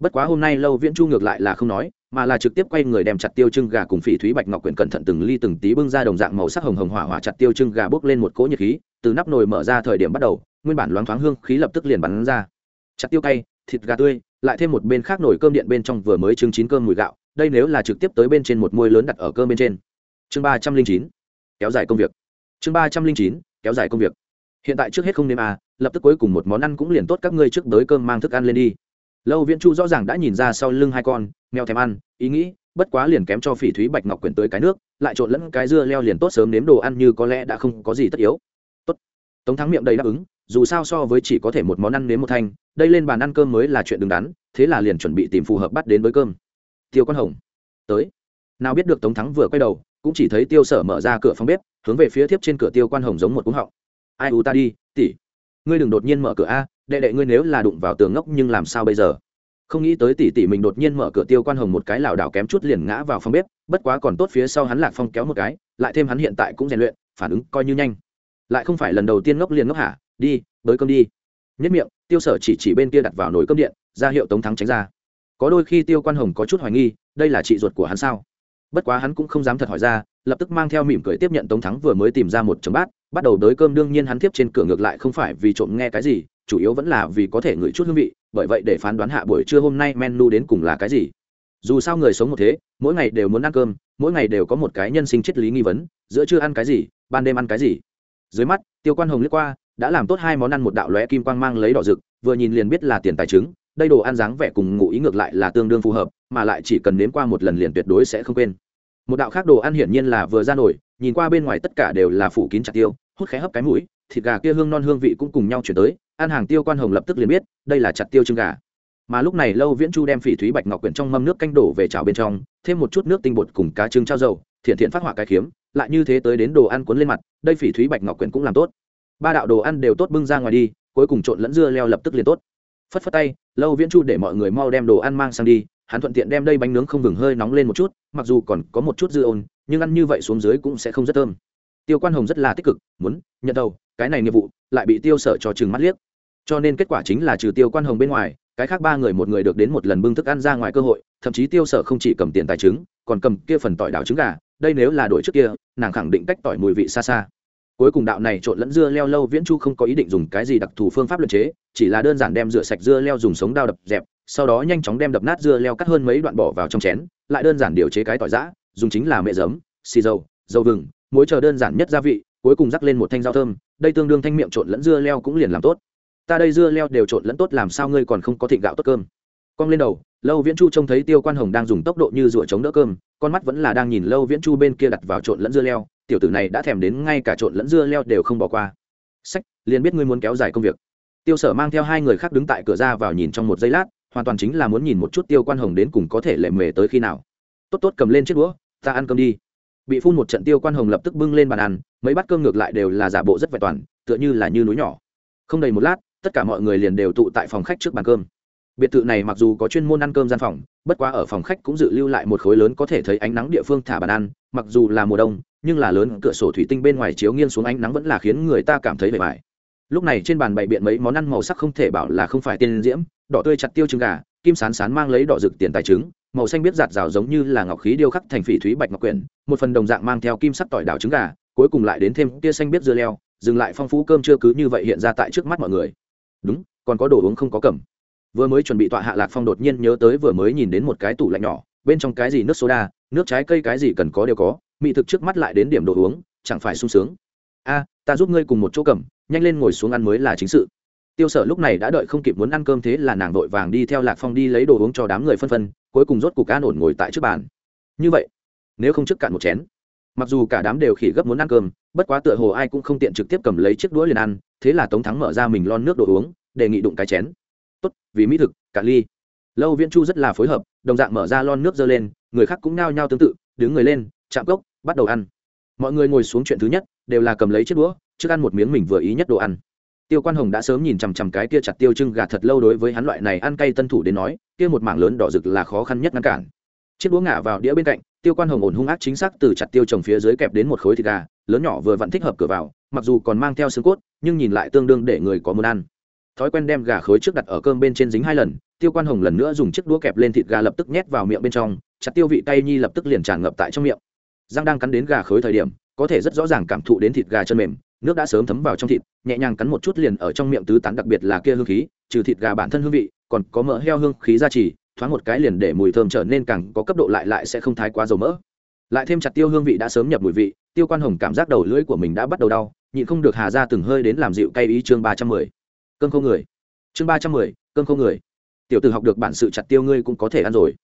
Bất quá hôm nay lâu viễn chu ngược lại là không nói, mà là trực tiếp quay người đem chặt tiêu trưng gà cùng phỉ thúy bạch ngọc quyển cẩn thận từng ly từng tí bưng ra đồng dạng màu sắc hồng hồng hỏa hỏa chặt tiêu trưng gà bốc lên một cỗ nhiệt khí, từ nắp nồi mở ra thời điểm bắt đầu, nguyên bản loáng thoáng hương khí lập tức liền bắn ra. Chặt tiêu cay, thịt gà tươi lại thêm một bên khác nồi cơm điện bên trong vừa mới trưng chín cơm mùi gạo, đây nếu là trực tiếp tới bên trên một môi lớn đặt ở cơm bên trên. Chương ba trăm linh chín, kéo dài công việc. Chương ba trăm linh chín, kéo dài công việc. Hiện tại trước hết không nêm à lập tức cuối cùng một món ăn cũng liền tốt các ngươi trước tới cơm mang thức ăn lên đi. Lâu viễn chu rõ ràng đã nhìn ra sau lưng hai con, mèo thèm ăn, ý nghĩ, bất quá liền kém cho phỉ thúy bạch ngọc quyển tới cái nước, lại trộn lẫn cái dưa leo liền tốt sớm nếm đồ ăn như có lẽ đã không có gì tất yếu. Tốt. Tống thắng miệng đầy đáp ứng dù sao so với chỉ có thể một món ăn nếm một thanh, đây lên bàn ăn cơm mới là chuyện đứng đắn, thế là liền chuẩn bị tìm phù hợp bắt đến với cơm. Tiêu Quan hồng, tới. Nào biết được tống thắng vừa quay đầu, cũng chỉ thấy tiêu sở mở ra cửa phòng bếp, hướng về phía thiếp trên cửa tiêu quan hồng giống một cúng họng. Ai u ta đi tỉ ngươi đừng đột nhiên mở cửa a, đệ đệ ngươi nếu là đụng vào tường ngốc nhưng làm sao bây giờ? Không nghĩ tới tỷ tỷ mình đột nhiên mở cửa tiêu quan hồng một cái lảo đảo kém chút liền ngã vào phòng bếp, bất quá còn tốt phía sau hắn lạc phong kéo một cái, lại thêm hắn hiện tại cũng rèn luyện, phản ứng coi như nhanh. Lại không phải lần đầu tiên ngốc liền ngốc hả? Đi, bới cơm đi. Nhất miệng, tiêu sở chỉ chỉ bên kia đặt vào nồi cơm điện, ra hiệu tống thắng tránh ra. Có đôi khi tiêu quan hồng có chút hoài nghi, đây là chị ruột của hắn sao? Bất quá hắn cũng không dám thật hỏi ra, lập tức mang theo mỉm cười tiếp nhận tống thắng vừa mới tìm ra một chấm bát, bắt đầu đới cơm đương nhiên hắn tiếp trên cửa ngược lại không phải vì trộm nghe cái gì, chủ yếu vẫn là vì có thể ngửi chút hương vị, bởi vậy để phán đoán hạ buổi trưa hôm nay menu đến cùng là cái gì. Dù sao người sống một thế, mỗi ngày đều muốn ăn cơm, mỗi ngày đều có một cái nhân sinh triết lý nghi vấn, giữa trưa ăn cái gì, ban đêm ăn cái gì. Dưới mắt, tiêu quan hồng liếc qua đã làm tốt hai món ăn, một đạo lóe kim quang mang lấy đỏ rực, vừa nhìn liền biết là tiền tài trứng, đây đồ ăn dáng vẻ cùng ngụ ý ngược lại là tương đương phù hợp, mà lại chỉ cần nếm qua một lần liền tuyệt đối sẽ không quên. Một đạo khác đồ ăn hiển nhiên là vừa ra nổi nhìn qua bên ngoài tất cả đều là phủ kín chặt tiêu, hút khé hấp cái mũi, thịt gà kia hương non hương vị cũng cùng nhau chuyển tới, ăn hàng tiêu quan hồng lập tức liền biết, đây là chặt tiêu trứng gà. Mà lúc này lâu viễn chu đem phỉ thúy bạch ngọc quyển trong mâm nước canh đổ về chảo bên trong, thêm một chút nước tinh bột cùng cá trứng trao dầu, thiện thiện phát họa cái khiếm, lại như thế tới đến đồ ăn cuốn lên mặt, đây phỉ thúy bạch ngọc quyển cũng làm tốt ba đạo đồ ăn đều tốt bưng ra ngoài đi, cuối cùng trộn lẫn dưa leo lập tức liền tốt. Phất phất tay, lâu viễn chu để mọi người mau đem đồ ăn mang sang đi, hắn thuận tiện đem đây bánh nướng không ngừng hơi nóng lên một chút, mặc dù còn có một chút dư ôn, nhưng ăn như vậy xuống dưới cũng sẽ không rất thơm. Tiêu quan hồng rất là tích cực, muốn nhận đầu, cái này nghiệp vụ lại bị tiêu sở cho chừng mắt liếc. Cho nên kết quả chính là trừ tiêu quan hồng bên ngoài, cái khác ba người một người được đến một lần bưng thức ăn ra ngoài cơ hội, thậm chí tiêu sở không chỉ cầm tiền tài trứng, còn cầm kia phần tỏi đảo trứng gà, đây nếu là đổi trước kia, nàng khẳng định cách tỏi mùi vị xa xa cuối cùng đạo này trộn lẫn dưa leo lâu viễn chu không có ý định dùng cái gì đặc thù phương pháp luận chế, chỉ là đơn giản đem rửa sạch dưa leo dùng sống đao đập dẹp, sau đó nhanh chóng đem đập nát dưa leo cắt hơn mấy đoạn bỏ vào trong chén, lại đơn giản điều chế cái tỏi giã, dùng chính là mẹ giấm, xì dầu dầu vừng, muối chờ đơn giản nhất gia vị, cuối cùng rắc lên một thanh rau thơm, đây tương đương thanh miệng trộn lẫn dưa leo cũng liền làm tốt. Ta đây dưa leo đều trộn lẫn tốt làm sao ngươi còn không có thịt gạo tốt cơm? Cong lên đầu, lâu viễn chu trông thấy tiêu quan hồng đang dùng tốc độ như rủa chống đỡ cơm, con mắt vẫn là đang nhìn lâu viễn chu bên kia đặt vào trộn lẫn dưa leo, tiểu tử này đã thèm đến ngay cả trộn lẫn dưa leo đều không bỏ qua. Sách, liền biết ngươi muốn kéo dài công việc. Tiêu sở mang theo hai người khác đứng tại cửa ra vào nhìn trong một giây lát, hoàn toàn chính là muốn nhìn một chút tiêu quan hồng đến cùng có thể lệ mề tới khi nào. Tốt tốt, cầm lên chiếc đũa, ta ăn cơm đi. Bị phun một trận tiêu quan hồng lập tức bưng lên bàn ăn, mấy bát cơm ngược lại đều là giả bộ rất vẹn toàn, tựa như là như núi nhỏ. Không đầy một lát, tất cả mọi người liền đều tụ tại phòng khách trước bàn cơm biệt thự này mặc dù có chuyên môn ăn cơm gian phòng, bất quá ở phòng khách cũng dự lưu lại một khối lớn có thể thấy ánh nắng địa phương thả bàn ăn, mặc dù là mùa đông, nhưng là lớn cửa sổ thủy tinh bên ngoài chiếu nghiêng xuống ánh nắng vẫn là khiến người ta cảm thấy vẻ vải lúc này trên bàn bày biện mấy món ăn màu sắc không thể bảo là không phải tiên diễm, đỏ tươi chặt tiêu trứng gà, kim sán sán mang lấy đỏ rực tiền tài trứng, màu xanh biết giạt rào giống như là ngọc khí điêu khắc thành phỉ thúy bạch ngọc quyển, một phần đồng dạng mang theo kim sắc tỏi đảo trứng gà, cuối cùng lại đến thêm tia xanh biết dưa leo, dừng lại phong phú cơm chưa cứ như vậy hiện ra tại trước mắt mọi người. Đúng, còn có đồ uống không có cầm vừa mới chuẩn bị tọa hạ lạc phong đột nhiên nhớ tới vừa mới nhìn đến một cái tủ lạnh nhỏ, bên trong cái gì nước soda, nước trái cây cái gì cần có đều có, mỹ thực trước mắt lại đến điểm đồ uống, chẳng phải sung sướng. A, ta giúp ngươi cùng một chỗ cầm, nhanh lên ngồi xuống ăn mới là chính sự. Tiêu sở lúc này đã đợi không kịp muốn ăn cơm thế là nàng vội vàng đi theo lạc phong đi lấy đồ uống cho đám người phân phân, cuối cùng rốt cục an ổn ngồi tại trước bàn. Như vậy, nếu không trước cạn một chén. Mặc dù cả đám đều khỉ gấp muốn ăn cơm, bất quá tựa hồ ai cũng không tiện trực tiếp cầm lấy chiếc đũa liền ăn, thế là tống thắng mở ra mình lon nước đồ uống, đề nghị đụng cái chén tốt, vì mỹ thực, cả ly. Lâu viễn chu rất là phối hợp, đồng dạng mở ra lon nước dơ lên, người khác cũng nao nhao tương tự, đứng người lên, chạm cốc, bắt đầu ăn. Mọi người ngồi xuống chuyện thứ nhất, đều là cầm lấy chiếc đũa, trước ăn một miếng mình vừa ý nhất đồ ăn. Tiêu quan hồng đã sớm nhìn chằm chằm cái kia chặt tiêu trưng gà thật lâu đối với hắn loại này ăn cay tân thủ đến nói, kia một mảng lớn đỏ rực là khó khăn nhất ngăn cản. Chiếc đũa ngả vào đĩa bên cạnh, tiêu quan hồng ổn hung ác chính xác từ chặt tiêu trồng phía dưới kẹp đến một khối thịt gà, lớn nhỏ vừa vặn thích hợp cửa vào, mặc dù còn mang theo xương cốt, nhưng nhìn lại tương đương để người có muốn ăn thói quen đem gà khối trước đặt ở cơm bên trên dính hai lần, tiêu quan hồng lần nữa dùng chiếc đũa kẹp lên thịt gà lập tức nhét vào miệng bên trong, chặt tiêu vị tay nhi lập tức liền tràn ngập tại trong miệng. Giang đang cắn đến gà khối thời điểm, có thể rất rõ ràng cảm thụ đến thịt gà chân mềm, nước đã sớm thấm vào trong thịt, nhẹ nhàng cắn một chút liền ở trong miệng tứ tán đặc biệt là kia hương khí, trừ thịt gà bản thân hương vị, còn có mỡ heo hương khí ra trì, thoáng một cái liền để mùi thơm trở nên càng có cấp độ lại lại sẽ không thái quá dầu mỡ. Lại thêm chặt tiêu hương vị đã sớm nhập mùi vị, tiêu quan hồng cảm giác đầu lưỡi của mình đã bắt đầu đau, nhịn không được hà ra từng hơi đến làm dịu cay ý chương ba trăm mười cơm không người. Chương ba trăm mười, cơm không người. Tiểu t học được bản sự chặt tiêu ngươi cũng có thể ăn rồi.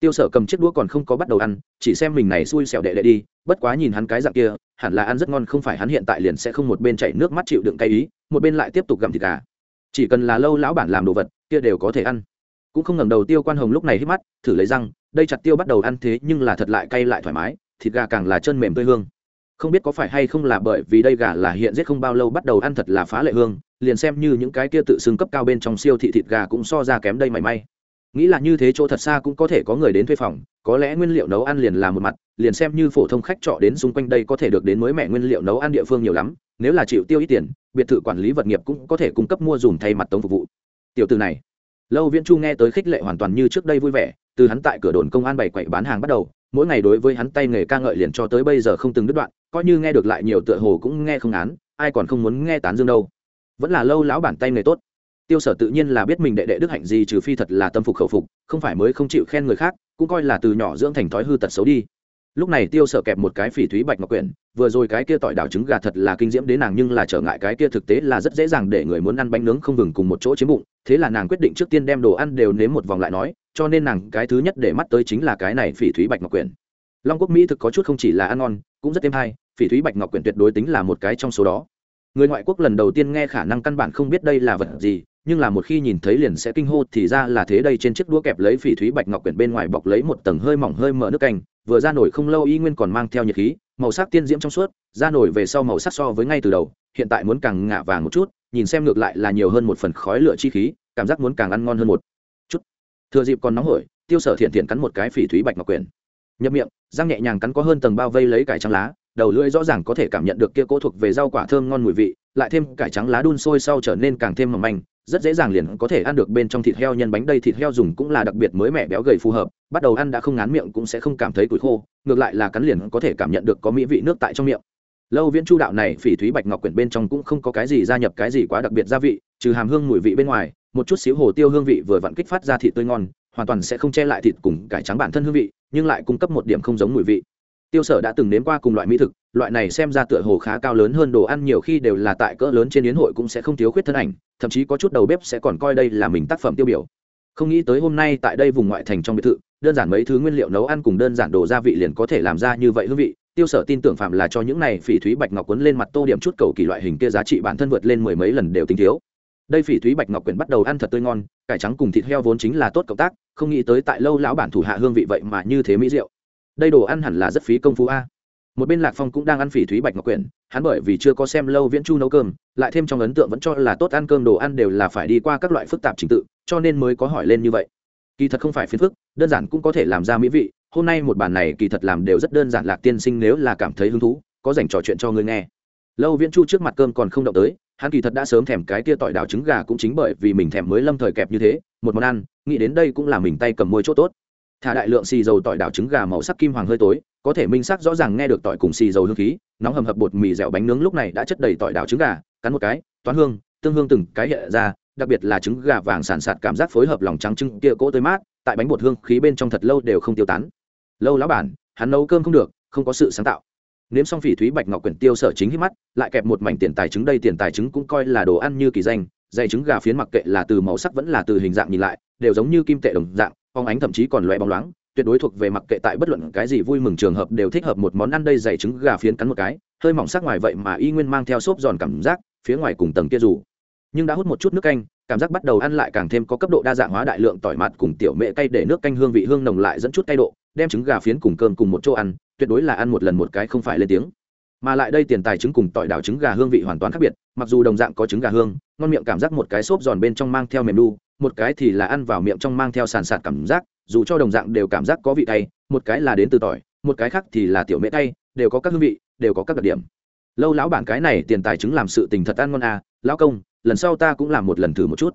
Tiêu sở cầm chiếc đũa còn không có bắt đầu ăn, chỉ xem mình này xui xẻo đệ đệ đi, bất quá nhìn hắn cái dạng kia, hẳn là ăn rất ngon, không phải hắn hiện tại liền sẽ không một bên chảy nước mắt chịu đựng cay ý, một bên lại tiếp tục gặm thịt gà. Chỉ cần là lâu lão bản làm đồ vật, kia đều có thể ăn. Cũng không ngẩng đầu tiêu quan hồng lúc này hít mắt, thử lấy răng, đây chặt tiêu bắt đầu ăn thế nhưng là thật lại cay lại thoải mái, thịt gà càng là chân mềm tươi hương không biết có phải hay không là bởi vì đây gà là hiện giết không bao lâu bắt đầu ăn thật là phá lệ hương, liền xem như những cái kia tự xưng cấp cao bên trong siêu thị thịt gà cũng so ra kém đây mảy may. Nghĩ là như thế chỗ thật xa cũng có thể có người đến thuê phòng, có lẽ nguyên liệu nấu ăn liền là một mặt, liền xem như phổ thông khách trọ đến xung quanh đây có thể được đến mới mẹ nguyên liệu nấu ăn địa phương nhiều lắm, nếu là chịu tiêu ít tiền, biệt thự quản lý vật nghiệp cũng có thể cung cấp mua dùng thay mặt tống phục vụ. Tiểu từ này. Lâu viễn chu nghe tới khích lệ hoàn toàn như trước đây vui vẻ, từ hắn tại cửa đồn công an bày quậy bán hàng bắt đầu mỗi ngày đối với hắn tay nghề ca ngợi liền cho tới bây giờ không từng đứt đoạn, coi như nghe được lại nhiều tựa hồ cũng nghe không án ai còn không muốn nghe tán dương đâu. Vẫn là lâu lão bản tay nghề tốt. Tiêu sở tự nhiên là biết mình đệ đệ đức hạnh gì trừ phi thật là tâm phục khẩu phục, không phải mới không chịu khen người khác, cũng coi là từ nhỏ dưỡng thành thói hư tật xấu đi. Lúc này tiêu sở kẹp một cái phỉ thúy bạch ngọc quyển, vừa rồi cái kia tỏi đảo trứng gà thật là kinh diễm đến nàng nhưng là trở ngại cái kia thực tế là rất dễ dàng để người muốn ăn bánh nướng không ngừng cùng một chỗ chiếm bụng, thế là nàng quyết định trước tiên đem đồ ăn đều nếm một vòng lại nói cho nên nàng cái thứ nhất để mắt tới chính là cái này phỉ thúy bạch ngọc quyển. Long quốc mỹ thực có chút không chỉ là ăn ngon, cũng rất êm hay, phỉ thúy bạch ngọc quyển tuyệt đối tính là một cái trong số đó. Người ngoại quốc lần đầu tiên nghe khả năng căn bản không biết đây là vật gì, nhưng là một khi nhìn thấy liền sẽ kinh hô thì ra là thế đây trên chiếc đũa kẹp lấy phỉ thúy bạch ngọc quyển bên ngoài bọc lấy một tầng hơi mỏng hơi mở nước canh, vừa ra nổi không lâu y nguyên còn mang theo nhiệt khí, màu sắc tiên diễm trong suốt, ra nổi về sau màu sắc so với ngay từ đầu, hiện tại muốn càng ngả vàng một chút, nhìn xem ngược lại là nhiều hơn một phần khói lửa chi khí, cảm giác muốn càng ăn ngon hơn một thừa dịp còn nóng hổi, tiêu sở thiện thiện cắn một cái phỉ thúy bạch ngọc quyển nhập miệng, răng nhẹ nhàng cắn có hơn tầng bao vây lấy cải trắng lá, đầu lưỡi rõ ràng có thể cảm nhận được kia cỗ thuộc về rau quả thơm ngon mùi vị, lại thêm cải trắng lá đun sôi sau trở nên càng thêm mỏng manh, rất dễ dàng liền có thể ăn được bên trong thịt heo nhân bánh đây thịt heo dùng cũng là đặc biệt mới mẻ béo gầy phù hợp, bắt đầu ăn đã không ngán miệng cũng sẽ không cảm thấy củi khô, ngược lại là cắn liền có thể cảm nhận được có mỹ vị nước tại trong miệng. Lâu viễn chu đạo này phỉ thúy bạch ngọc quyển bên trong cũng không có cái gì gia nhập cái gì quá đặc biệt gia vị, trừ hàm hương mùi vị bên ngoài một chút xíu hồ tiêu hương vị vừa vặn kích phát ra thịt tươi ngon, hoàn toàn sẽ không che lại thịt cùng cải trắng bản thân hương vị, nhưng lại cung cấp một điểm không giống mùi vị. Tiêu sở đã từng nếm qua cùng loại mỹ thực, loại này xem ra tựa hồ khá cao lớn hơn đồ ăn, nhiều khi đều là tại cỡ lớn trên yến hội cũng sẽ không thiếu khuyết thân ảnh, thậm chí có chút đầu bếp sẽ còn coi đây là mình tác phẩm tiêu biểu. Không nghĩ tới hôm nay tại đây vùng ngoại thành trong biệt thự, đơn giản mấy thứ nguyên liệu nấu ăn cùng đơn giản đồ gia vị liền có thể làm ra như vậy hương vị. Tiêu sở tin tưởng phạm là cho những này phỉ thúy bạch ngọc quấn lên mặt tô điểm chút cầu kỳ loại hình kia giá trị bản thân vượt lên mười mấy lần đều tính thiếu đây phỉ thúy bạch ngọc quyển bắt đầu ăn thật tươi ngon, cải trắng cùng thịt heo vốn chính là tốt cộng tác, không nghĩ tới tại lâu lão bản thủ hạ hương vị vậy mà như thế mỹ rượu đây đồ ăn hẳn là rất phí công phu a. Một bên lạc phong cũng đang ăn phỉ thúy bạch ngọc quyển, hắn bởi vì chưa có xem lâu viễn chu nấu cơm, lại thêm trong ấn tượng vẫn cho là tốt ăn cơm đồ ăn đều là phải đi qua các loại phức tạp trình tự, cho nên mới có hỏi lên như vậy. Kỳ thật không phải phiền phức, đơn giản cũng có thể làm ra mỹ vị, hôm nay một bàn này kỳ thật làm đều rất đơn giản, lạc tiên sinh nếu là cảm thấy hứng thú, có dành trò chuyện cho người nghe. Lâu viễn chu trước mặt cơm còn không động tới hắn kỳ thật đã sớm thèm cái tia tỏi đào trứng gà cũng chính bởi vì mình thèm mới lâm thời kẹp như thế, một món ăn, nghĩ đến đây cũng là mình tay cầm môi chỗ tốt. Thả đại lượng xì dầu tỏi đảo trứng gà màu sắc kim hoàng hơi tối, có thể minh sắc rõ ràng nghe được tỏi cùng xì dầu hương khí, nóng hầm hập bột mì dẻo bánh nướng lúc này đã chất đầy tỏi đảo trứng gà, cắn một cái, toán hương, tương hương từng cái hiện ra, đặc biệt là trứng gà vàng sàn sạt cảm giác phối hợp lòng trắng trứng kia cỗ tới mát, tại bánh bột hương khí bên trong thật lâu đều không tiêu tán. Lâu lão bản, hắn nấu cơm không được, không có sự sáng tạo nếm xong phỉ thúy bạch ngọc quyển tiêu sở chính hít mắt, lại kẹp một mảnh tiền tài trứng, đây tiền tài trứng cũng coi là đồ ăn như kỳ danh, dày trứng gà phiến mặc kệ là từ màu sắc vẫn là từ hình dạng nhìn lại, đều giống như kim tệ đồng dạng, phong ánh thậm chí còn loẹ bóng loáng, tuyệt đối thuộc về mặc kệ tại bất luận cái gì vui mừng trường hợp đều thích hợp một món ăn đây dày trứng gà phiến cắn một cái, hơi mỏng sắc ngoài vậy mà y nguyên mang theo xốp giòn cảm giác, phía ngoài cùng tầng kia dù. Nhưng đã hút một chút nước canh, cảm giác bắt đầu ăn lại càng thêm có cấp độ đa dạng hóa đại lượng tỏi mặt cùng tiểu mệ cay để nước canh hương vị hương nồng lại dẫn chút cay độ đem trứng gà phiến cùng cơm cùng một chỗ ăn, tuyệt đối là ăn một lần một cái không phải lên tiếng. Mà lại đây tiền tài trứng cùng tỏi đảo trứng gà hương vị hoàn toàn khác biệt, mặc dù đồng dạng có trứng gà hương, ngon miệng cảm giác một cái xốp giòn bên trong mang theo mềm đu một cái thì là ăn vào miệng trong mang theo sàn sạt cảm giác, dù cho đồng dạng đều cảm giác có vị tay một cái là đến từ tỏi, một cái khác thì là tiểu mễ tay đều có các hương vị, đều có các đặc điểm. Lâu lão bản cái này tiền tài trứng làm sự tình thật ăn ngon à lão công, lần sau ta cũng làm một lần thử một chút.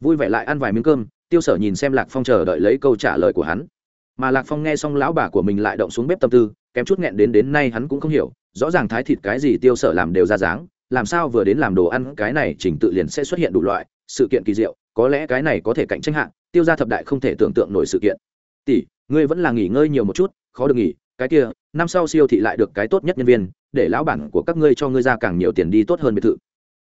Vui vẻ lại ăn vài miếng cơm, tiêu sở nhìn xem lạc phong chờ đợi lấy câu trả lời của hắn mà lạc phong nghe xong lão bà của mình lại động xuống bếp tâm tư, kém chút nghẹn đến đến nay hắn cũng không hiểu, rõ ràng thái thịt cái gì tiêu sở làm đều ra dáng, làm sao vừa đến làm đồ ăn, cái này chỉnh tự liền sẽ xuất hiện đủ loại, sự kiện kỳ diệu, có lẽ cái này có thể cạnh tranh hạng tiêu ra thập đại không thể tưởng tượng nổi sự kiện. Tỷ, ngươi vẫn là nghỉ ngơi nhiều một chút, khó được nghỉ, cái kia, năm sau siêu thị lại được cái tốt nhất nhân viên, để lão bản của các ngươi cho ngươi ra càng nhiều tiền đi tốt hơn biệt thự.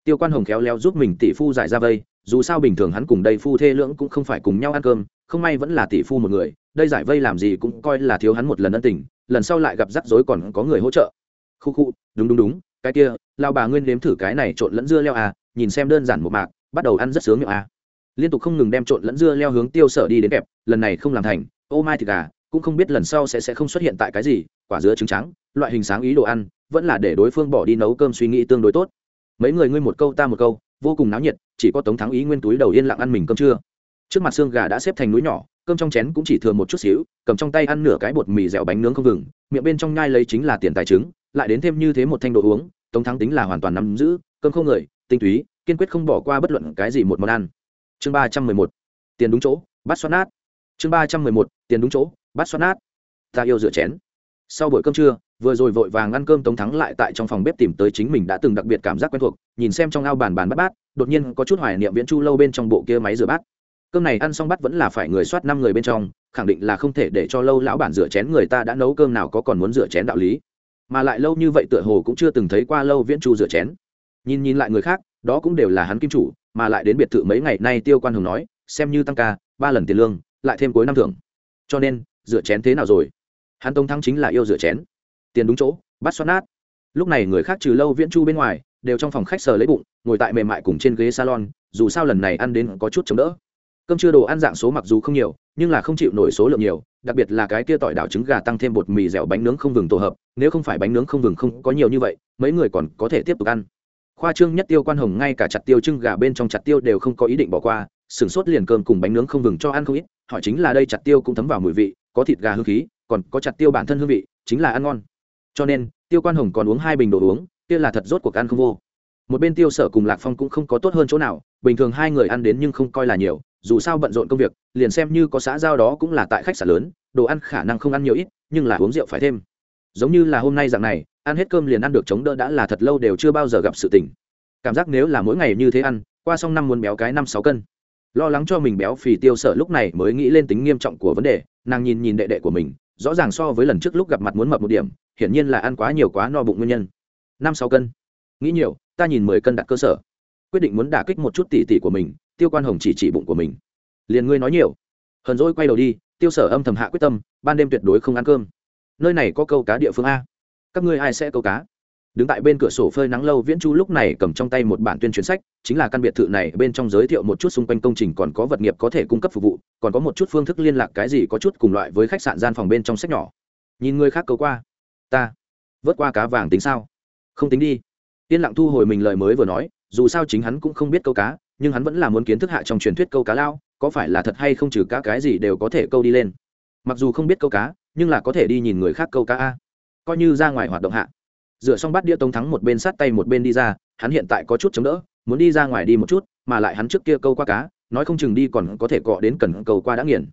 Tiêu quan hồng khéo léo giúp mình tỷ phu giải ra vây, dù sao bình thường hắn cùng đây phu thê lưỡng cũng không phải cùng nhau ăn cơm, không may vẫn là tỷ phu một người đây giải vây làm gì cũng coi là thiếu hắn một lần ân tình, lần sau lại gặp rắc rối còn có người hỗ trợ. Khu khu, đúng đúng đúng, cái kia, lao bà nguyên nếm thử cái này trộn lẫn dưa leo à nhìn xem đơn giản một mạc, bắt đầu ăn rất sướng miệng à. Liên tục không ngừng đem trộn lẫn dưa leo hướng tiêu sở đi đến kẹp, lần này không làm thành, ô mai thịt gà, cũng không biết lần sau sẽ sẽ không xuất hiện tại cái gì, quả dứa trứng trắng, loại hình sáng ý đồ ăn, vẫn là để đối phương bỏ đi nấu cơm suy nghĩ tương đối tốt. Mấy người ngươi một câu ta một câu, vô cùng náo nhiệt, chỉ có tống thắng ý nguyên túi đầu yên lặng ăn mình cơm trưa trước mặt xương gà đã xếp thành núi nhỏ, cơm trong chén cũng chỉ thừa một chút xíu, cầm trong tay ăn nửa cái bột mì dẻo bánh nướng không vừng miệng bên trong nhai lấy chính là tiền tài trứng, lại đến thêm như thế một thanh đồ uống, tống thắng tính là hoàn toàn nắm giữ, cơm không người tinh túy, kiên quyết không bỏ qua bất luận cái gì một món ăn. Chương ba trăm mười một, tiền đúng chỗ, bắt xoát nát. Chương ba trăm mười một, tiền đúng chỗ, bắt xoát nát. Ta yêu rửa chén. Sau buổi cơm trưa, vừa rồi vội vàng ăn cơm tống thắng lại tại trong phòng bếp tìm tới chính mình đã từng đặc biệt cảm giác quen thuộc, nhìn xem trong ao bàn bàn bát bát, đột nhiên có chút hoài niệm viễn chu lâu bên trong bộ kia máy rửa bát cơm này ăn xong bắt vẫn là phải người soát năm người bên trong, khẳng định là không thể để cho lâu lão bản rửa chén người ta đã nấu cơm nào có còn muốn rửa chén đạo lý. Mà lại lâu như vậy tựa hồ cũng chưa từng thấy qua lâu viễn chu rửa chén. Nhìn nhìn lại người khác, đó cũng đều là hắn kim chủ, mà lại đến biệt thự mấy ngày nay tiêu quan hùng nói, xem như tăng ca, ba lần tiền lương, lại thêm cuối năm thưởng. Cho nên, rửa chén thế nào rồi? Hắn tông thắng chính là yêu rửa chén. Tiền đúng chỗ, bắt xoát nát. Lúc này người khác trừ lâu viễn chu bên ngoài, đều trong phòng khách sờ lấy bụng, ngồi tại mềm mại cùng trên ghế salon, dù sao lần này ăn đến có chút chống đỡ cơm chưa đồ ăn dạng số mặc dù không nhiều, nhưng là không chịu nổi số lượng nhiều, đặc biệt là cái kia tỏi đảo trứng gà tăng thêm bột mì dẻo bánh nướng không vừng tổ hợp, nếu không phải bánh nướng không vừng không có nhiều như vậy, mấy người còn có thể tiếp tục ăn. Khoa trương nhất tiêu quan hồng ngay cả chặt tiêu trưng gà bên trong chặt tiêu đều không có ý định bỏ qua sửng sốt liền cơm cùng bánh nướng không vừng cho ăn không ít, hỏi chính là đây chặt tiêu cũng thấm vào mùi vị, có thịt gà hương khí, còn có chặt tiêu bản thân hương vị, chính là ăn ngon. Cho nên, tiêu quan hồng còn uống hai bình đồ uống, kia là thật rốt cuộc ăn không vô. Một bên tiêu sở cùng lạc phong cũng không có tốt hơn chỗ nào, bình thường hai người ăn đến nhưng không coi là nhiều dù sao bận rộn công việc, liền xem như có xã giao đó cũng là tại khách sạn lớn, đồ ăn khả năng không ăn nhiều ít, nhưng là uống rượu phải thêm. Giống như là hôm nay dạng này, ăn hết cơm liền ăn được chống đỡ đã là thật lâu đều chưa bao giờ gặp sự tình. Cảm giác nếu là mỗi ngày như thế ăn, qua xong năm muốn béo cái năm sáu cân. Lo lắng cho mình béo phì tiêu sở lúc này mới nghĩ lên tính nghiêm trọng của vấn đề, nàng nhìn nhìn đệ đệ của mình, rõ ràng so với lần trước lúc gặp mặt muốn mập một điểm, hiển nhiên là ăn quá nhiều quá no bụng nguyên nhân. Năm sáu cân. Nghĩ nhiều, ta nhìn mười cân đặt cơ sở. Quyết định muốn đả kích một chút tỷ tỷ của mình tiêu quan hồng chỉ chỉ bụng của mình. Liền ngươi nói nhiều. Hờn dỗi quay đầu đi, tiêu sở âm thầm hạ quyết tâm, ban đêm tuyệt đối không ăn cơm. Nơi này có câu cá địa phương a. Các ngươi ai sẽ câu cá? Đứng tại bên cửa sổ phơi nắng lâu, viễn chu lúc này cầm trong tay một bản tuyên truyền sách, chính là căn biệt thự này, bên trong giới thiệu một chút xung quanh công trình còn có vật nghiệp có thể cung cấp phục vụ, còn có một chút phương thức liên lạc cái gì có chút cùng loại với khách sạn gian phòng bên trong sách nhỏ. Nhìn người khác câu qua. Ta. Vớt qua cá vàng tính sao? Không tính đi. Yên lặng thu hồi mình lời mới vừa nói, dù sao chính hắn cũng không biết câu cá nhưng hắn vẫn là muốn kiến thức hạ trong truyền thuyết câu cá lao, có phải là thật hay không trừ cá cái gì đều có thể câu đi lên. Mặc dù không biết câu cá, nhưng là có thể đi nhìn người khác câu cá a. Coi như ra ngoài hoạt động hạ. Dựa xong bát đĩa tống thắng một bên sát tay một bên đi ra, hắn hiện tại có chút chống đỡ, muốn đi ra ngoài đi một chút, mà lại hắn trước kia câu qua cá, nói không chừng đi còn có thể cọ đến cần cầu qua đã nghiền.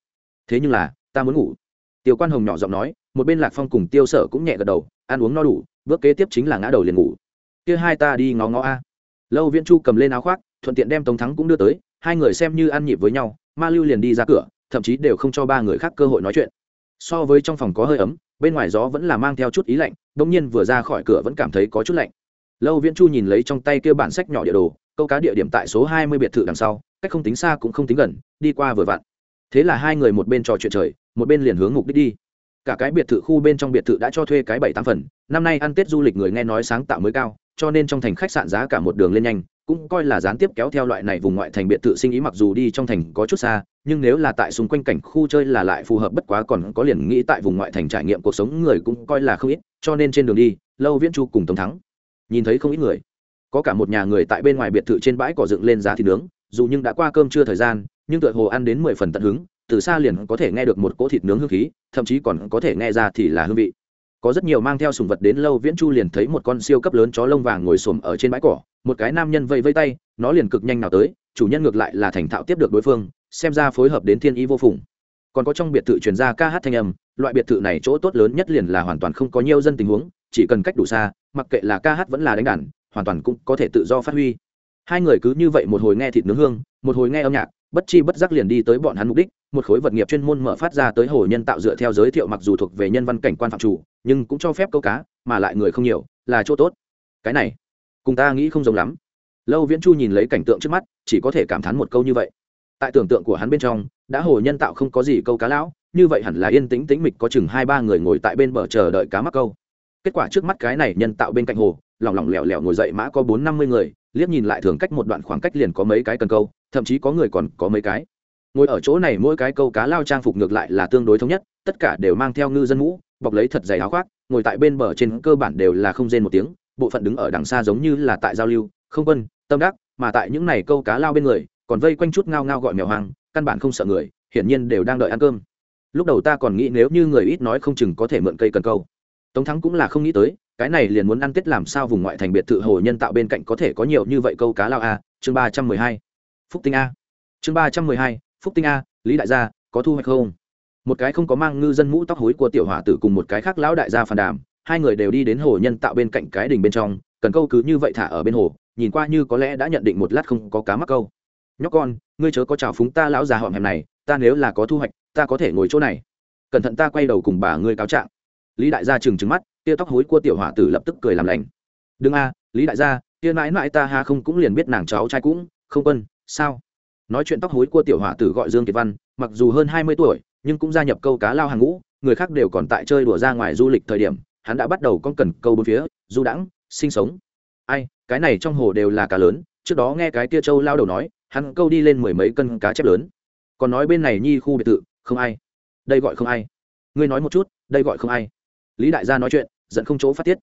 Thế nhưng là, ta muốn ngủ. Tiêu quan hồng nhỏ giọng nói, một bên lạc phong cùng tiêu sở cũng nhẹ gật đầu, ăn uống no đủ, bước kế tiếp chính là ngã đầu liền ngủ. Kia hai ta đi ngó ngó a. Lâu viễn chu cầm lên áo khoác thuận tiện đem tống thắng cũng đưa tới, hai người xem như ăn nhịp với nhau, ma lưu liền đi ra cửa, thậm chí đều không cho ba người khác cơ hội nói chuyện. So với trong phòng có hơi ấm, bên ngoài gió vẫn là mang theo chút ý lạnh đông nhiên vừa ra khỏi cửa vẫn cảm thấy có chút lạnh. Lâu viễn chu nhìn lấy trong tay kia bản sách nhỏ địa đồ, câu cá địa điểm tại số hai mươi biệt thự đằng sau, cách không tính xa cũng không tính gần, đi qua vừa vặn. Thế là hai người một bên trò chuyện trời, một bên liền hướng mục đích đi. Cả cái biệt thự khu bên trong biệt thự đã cho thuê cái bảy tám phần, năm nay ăn tết du lịch người nghe nói sáng tạo mới cao, cho nên trong thành khách sạn giá cả một đường lên nhanh cũng coi là gián tiếp kéo theo loại này vùng ngoại thành biệt thự sinh ý mặc dù đi trong thành có chút xa, nhưng nếu là tại xung quanh cảnh khu chơi là lại phù hợp, bất quá còn có liền nghĩ tại vùng ngoại thành trải nghiệm cuộc sống người cũng coi là không ít, cho nên trên đường đi, lâu viễn chu cùng tống thắng, nhìn thấy không ít người. Có cả một nhà người tại bên ngoài biệt thự trên bãi cỏ dựng lên giá thịt nướng, dù nhưng đã qua cơm chưa thời gian, nhưng tựa hồ ăn đến mười phần tận hứng, từ xa liền có thể nghe được một cỗ thịt nướng hương khí, thậm chí còn có thể nghe ra thì là hương vị có rất nhiều mang theo sùng vật đến lâu viễn chu liền thấy một con siêu cấp lớn chó lông vàng ngồi xổm ở trên bãi cỏ, một cái nam nhân vây vây tay, nó liền cực nhanh nào tới, chủ nhân ngược lại là thành thạo tiếp được đối phương, xem ra phối hợp đến thiên ý vô phùng. Còn có trong biệt thự truyền ra ca hát thanh âm, loại biệt thự này chỗ tốt lớn nhất liền là hoàn toàn không có nhiều dân tình huống, chỉ cần cách đủ xa, mặc kệ là ca hát vẫn là đánh đàn, hoàn toàn cũng có thể tự do phát huy. Hai người cứ như vậy một hồi nghe thịt nướng hương, một hồi nghe âm nhạc, bất chi bất giác liền đi tới bọn hắn mục đích, một khối vật nghiệp chuyên môn mở phát ra tới hồ nhân tạo dựa theo giới thiệu mặc dù thuộc về nhân văn cảnh quan phạm chủ nhưng cũng cho phép câu cá, mà lại người không nhiều, là chỗ tốt. Cái này, cùng ta nghĩ không giống lắm. Lâu viễn chu nhìn lấy cảnh tượng trước mắt, chỉ có thể cảm thán một câu như vậy. Tại tưởng tượng của hắn bên trong, đã hồ nhân tạo không có gì câu cá lão, như vậy hẳn là yên tĩnh tĩnh mịch có chừng hai ba người ngồi tại bên bờ chờ đợi cá mắc câu. Kết quả trước mắt cái này nhân tạo bên cạnh hồ, lỏng lỏng lẻo lẻo ngồi dậy mã có bốn năm mươi người, liếc nhìn lại thường cách một đoạn khoảng cách liền có mấy cái cần câu, thậm chí có người còn có mấy cái ngồi ở chỗ này mỗi cái câu cá lao trang phục ngược lại là tương đối thống nhất, tất cả đều mang theo ngư dân mũ, bọc lấy thật dày áo khoác, ngồi tại bên bờ trên cơ bản đều là không rên một tiếng, bộ phận đứng ở đằng xa giống như là tại giao lưu, không quân, tâm đắc, mà tại những này câu cá lao bên người, còn vây quanh chút ngao ngao gọi mèo hoang, căn bản không sợ người, hiển nhiên đều đang đợi ăn cơm. Lúc đầu ta còn nghĩ nếu như người ít nói không chừng có thể mượn cây cần câu. Tống thắng cũng là không nghĩ tới, cái này liền muốn ăn tết làm sao vùng ngoại thành biệt thự hồ nhân tạo bên cạnh có thể có nhiều như vậy câu cá lao a, chương ba trăm mười hai. Phúc tinh a. Chương ba trăm mười hai phúc tinh a, lý đại gia, có thu hoạch không? Một cái không có mang ngư dân mũ tóc hối của tiểu hỏa tử cùng một cái khác lão đại gia phàn đàm, hai người đều đi đến hồ nhân tạo bên cạnh cái đình bên trong, cần câu cứ như vậy thả ở bên hồ, nhìn qua như có lẽ đã nhận định một lát không có cá mắc câu. Nhóc con, ngươi chớ có chào phúng ta lão già họm hẹm này, ta nếu là có thu hoạch, ta có thể ngồi chỗ này. Cẩn thận ta quay đầu cùng bà ngươi cáo trạng. Lý đại gia trừng trừng mắt, tia tóc hối của tiểu hỏa tử lập tức cười làm lành. Đừng a, lý đại gia, tia mãi mãi ta ha không cũng liền biết nàng cháu trai cũng, không quân, sao? Nói chuyện tóc hối của tiểu hỏa tử gọi dương kiệt văn, mặc dù hơn hai mươi tuổi, nhưng cũng gia nhập câu cá lao hàng ngũ, người khác đều còn tại chơi đùa ra ngoài du lịch thời điểm, hắn đã bắt đầu con cần câu bốn phía, du đãng, sinh sống. Ai, cái này trong hồ đều là cá lớn, trước đó nghe cái tia châu lao đầu nói, hắn câu đi lên mười mấy cân cá chép lớn. Còn nói bên này nhi khu biệt thự, không ai. Đây gọi không ai. Ngươi nói một chút, đây gọi không ai. Lý đại gia nói chuyện, giận không chỗ phát tiết.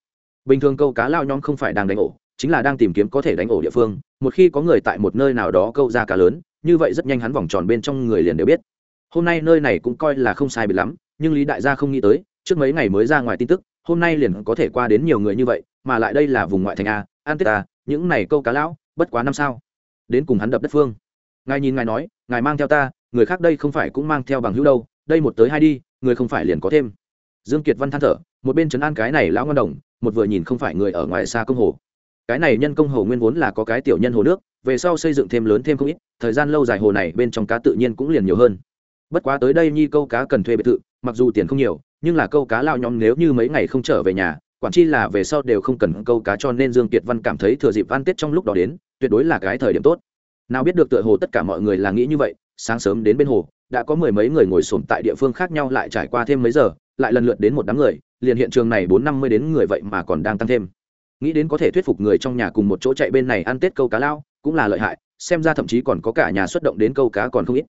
Bình thường câu cá lao nhóm không phải đang đánh ổ, chính là đang tìm kiếm có thể đánh ổ địa phương, một khi có người tại một nơi nào đó câu ra cá lớn như vậy rất nhanh hắn vòng tròn bên trong người liền đều biết. Hôm nay nơi này cũng coi là không sai bị lắm, nhưng lý đại gia không nghĩ tới, trước mấy ngày mới ra ngoài tin tức, hôm nay liền có thể qua đến nhiều người như vậy, mà lại đây là vùng ngoại thành a an tết a những này câu cá lão, bất quá năm sao. Đến cùng hắn đập đất phương. Ngài nhìn ngài nói, ngài mang theo ta, người khác đây không phải cũng mang theo bằng hữu đâu, đây một tới hai đi, người không phải liền có thêm. Dương kiệt văn than thở, một bên trấn an cái này lão ngon đồng, một vừa nhìn không phải người ở ngoài xa công hồ. Cái này nhân công hồ nguyên vốn là có cái tiểu nhân hồ nước, về sau xây dựng thêm lớn thêm không ít thời gian lâu dài hồ này bên trong cá tự nhiên cũng liền nhiều hơn. Bất quá tới đây nhi câu cá cần thuê biệt thự, mặc dù tiền không nhiều, nhưng là câu cá lao nhóm nếu như mấy ngày không trở về nhà, quản chi là về sau đều không cần câu cá cho nên dương kiệt văn cảm thấy thừa dịp ăn tết trong lúc đó đến, tuyệt đối là cái thời điểm tốt. Nào biết được tựa hồ tất cả mọi người là nghĩ như vậy, sáng sớm đến bên hồ, đã có mười mấy người ngồi xổm tại địa phương khác nhau lại trải qua thêm mấy giờ, lại lần lượt đến một đám người, liền hiện trường này bốn năm mươi đến người vậy mà còn đang tăng thêm. Nghĩ đến có thể thuyết phục người trong nhà cùng một chỗ chạy bên này ăn tết câu cá lao, cũng là lợi hại xem ra thậm chí còn có cả nhà xuất động đến câu cá còn không ít.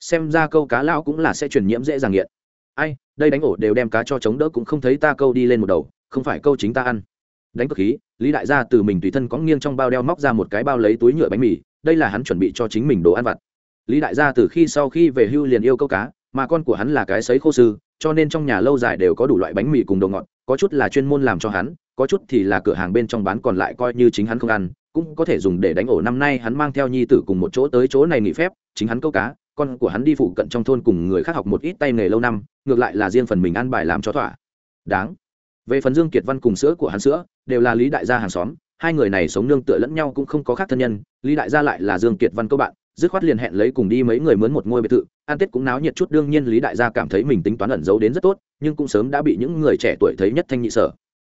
Xem ra câu cá lão cũng là sẽ truyền nhiễm dễ dàng nghiện. Ai, đây đánh ổ đều đem cá cho chống đỡ cũng không thấy ta câu đi lên một đầu, không phải câu chính ta ăn. Đánh cực khí, lý đại gia từ mình tùy thân có nghiêng trong bao đeo móc ra một cái bao lấy túi nhựa bánh mì, đây là hắn chuẩn bị cho chính mình đồ ăn vặt. Lý đại gia từ khi sau khi về hưu liền yêu câu cá, mà con của hắn là cái sấy khô sư, cho nên trong nhà lâu dài đều có đủ loại bánh mì cùng đồ ngọt, có chút là chuyên môn làm cho hắn, có chút thì là cửa hàng bên trong bán còn lại coi như chính hắn không ăn cũng có thể dùng để đánh ổ năm nay hắn mang theo nhi tử cùng một chỗ tới chỗ này nghỉ phép, chính hắn câu cá, con của hắn đi phụ cận trong thôn cùng người khác học một ít tay nghề lâu năm, ngược lại là riêng phần mình ăn bài làm cho thỏa. Đáng. Về phần dương kiệt văn cùng sữa của hắn sữa, đều là lý đại gia hàng xóm, hai người này sống nương tựa lẫn nhau cũng không có khác thân nhân, lý đại gia lại là dương kiệt văn câu bạn, dứt khoát liền hẹn lấy cùng đi mấy người mướn một ngôi biệt thự, ăn tết cũng náo nhiệt chút, đương nhiên lý đại gia cảm thấy mình tính toán ẩn giấu đến rất tốt, nhưng cũng sớm đã bị những người trẻ tuổi thấy nhất thanh nhị sở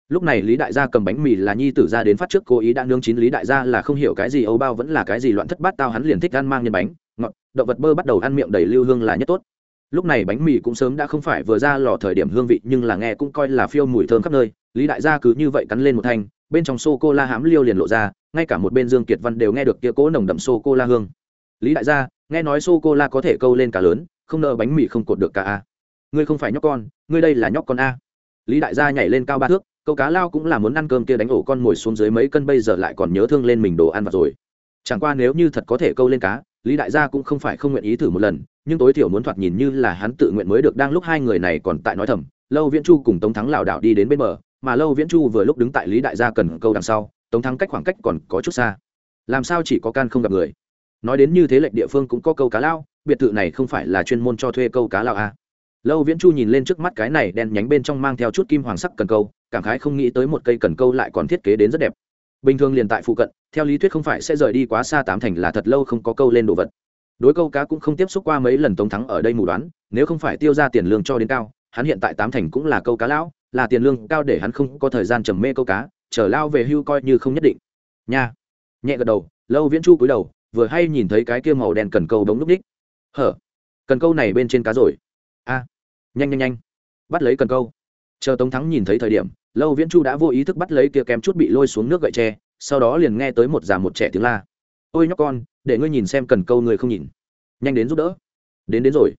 lúc này lý đại gia cầm bánh mì là nhi tử ra đến phát trước, cố ý đã nương chín. Lý đại gia là không hiểu cái gì âu bao vẫn là cái gì loạn thất bát tao, hắn liền thích ăn mang nhân bánh, ngọt, động vật bơ bắt đầu ăn miệng đầy lưu hương là nhất tốt. Lúc này bánh mì cũng sớm đã không phải vừa ra lò thời điểm hương vị, nhưng là nghe cũng coi là phiêu mùi thơm khắp nơi. Lý đại gia cứ như vậy cắn lên một thanh, bên trong sô cô la hám liêu liền lộ ra, ngay cả một bên dương kiệt văn đều nghe được kia cố nồng đậm sô cô la hương. Lý đại gia, nghe nói sô cô la có thể câu lên cả lớn, không nợ bánh mì không cột được cả a. Ngươi không phải nhóc con, ngươi đây là nhóc con a. Lý đại gia nhảy lên cao ba thước câu cá lao cũng là muốn ăn cơm kia đánh ổ con mồi xuống dưới mấy cân bây giờ lại còn nhớ thương lên mình đồ ăn vặt rồi. Chẳng qua nếu như thật có thể câu lên cá, lý đại gia cũng không phải không nguyện ý thử một lần, nhưng tối thiểu muốn thoạt nhìn như là hắn tự nguyện mới được đang lúc hai người này còn tại nói thầm, lâu viễn chu cùng tống thắng lảo đảo đi đến bên bờ, mà lâu viễn chu vừa lúc đứng tại lý đại gia cần câu đằng sau, tống thắng cách khoảng cách còn có chút xa. Làm sao chỉ có can không gặp người? Nói đến như thế lệnh địa phương cũng có câu cá lao, biệt thự này không phải là chuyên môn cho thuê câu cá lao à lâu viễn chu nhìn lên trước mắt cái này đen nhánh bên trong mang theo chút kim hoàng sắc cần câu, cảm khái không nghĩ tới một cây cần câu lại còn thiết kế đến rất đẹp. Bình thường liền tại phụ cận, theo lý thuyết không phải sẽ rời đi quá xa tám thành là thật lâu không có câu lên đồ vật. Đối câu cá cũng không tiếp xúc qua mấy lần tống thắng ở đây mù đoán, nếu không phải tiêu ra tiền lương cho đến cao, hắn hiện tại tám thành cũng là câu cá lão, là tiền lương cao để hắn không có thời gian trầm mê câu cá, chờ lao về hưu coi như không nhất định. Nha. Nhẹ gật đầu, lâu viễn chu cúi đầu, vừa hay nhìn thấy cái kia màu đen cần câu đống núp ních hở, cần câu này bên trên cá rồi. A nhanh nhanh nhanh. Bắt lấy cần câu. Chờ tống thắng nhìn thấy thời điểm, lâu viễn chu đã vô ý thức bắt lấy kia kém chút bị lôi xuống nước gậy tre, sau đó liền nghe tới một già một trẻ tiếng la. Ôi nhóc con, để ngươi nhìn xem cần câu người không nhìn. Nhanh đến giúp đỡ. Đến đến rồi.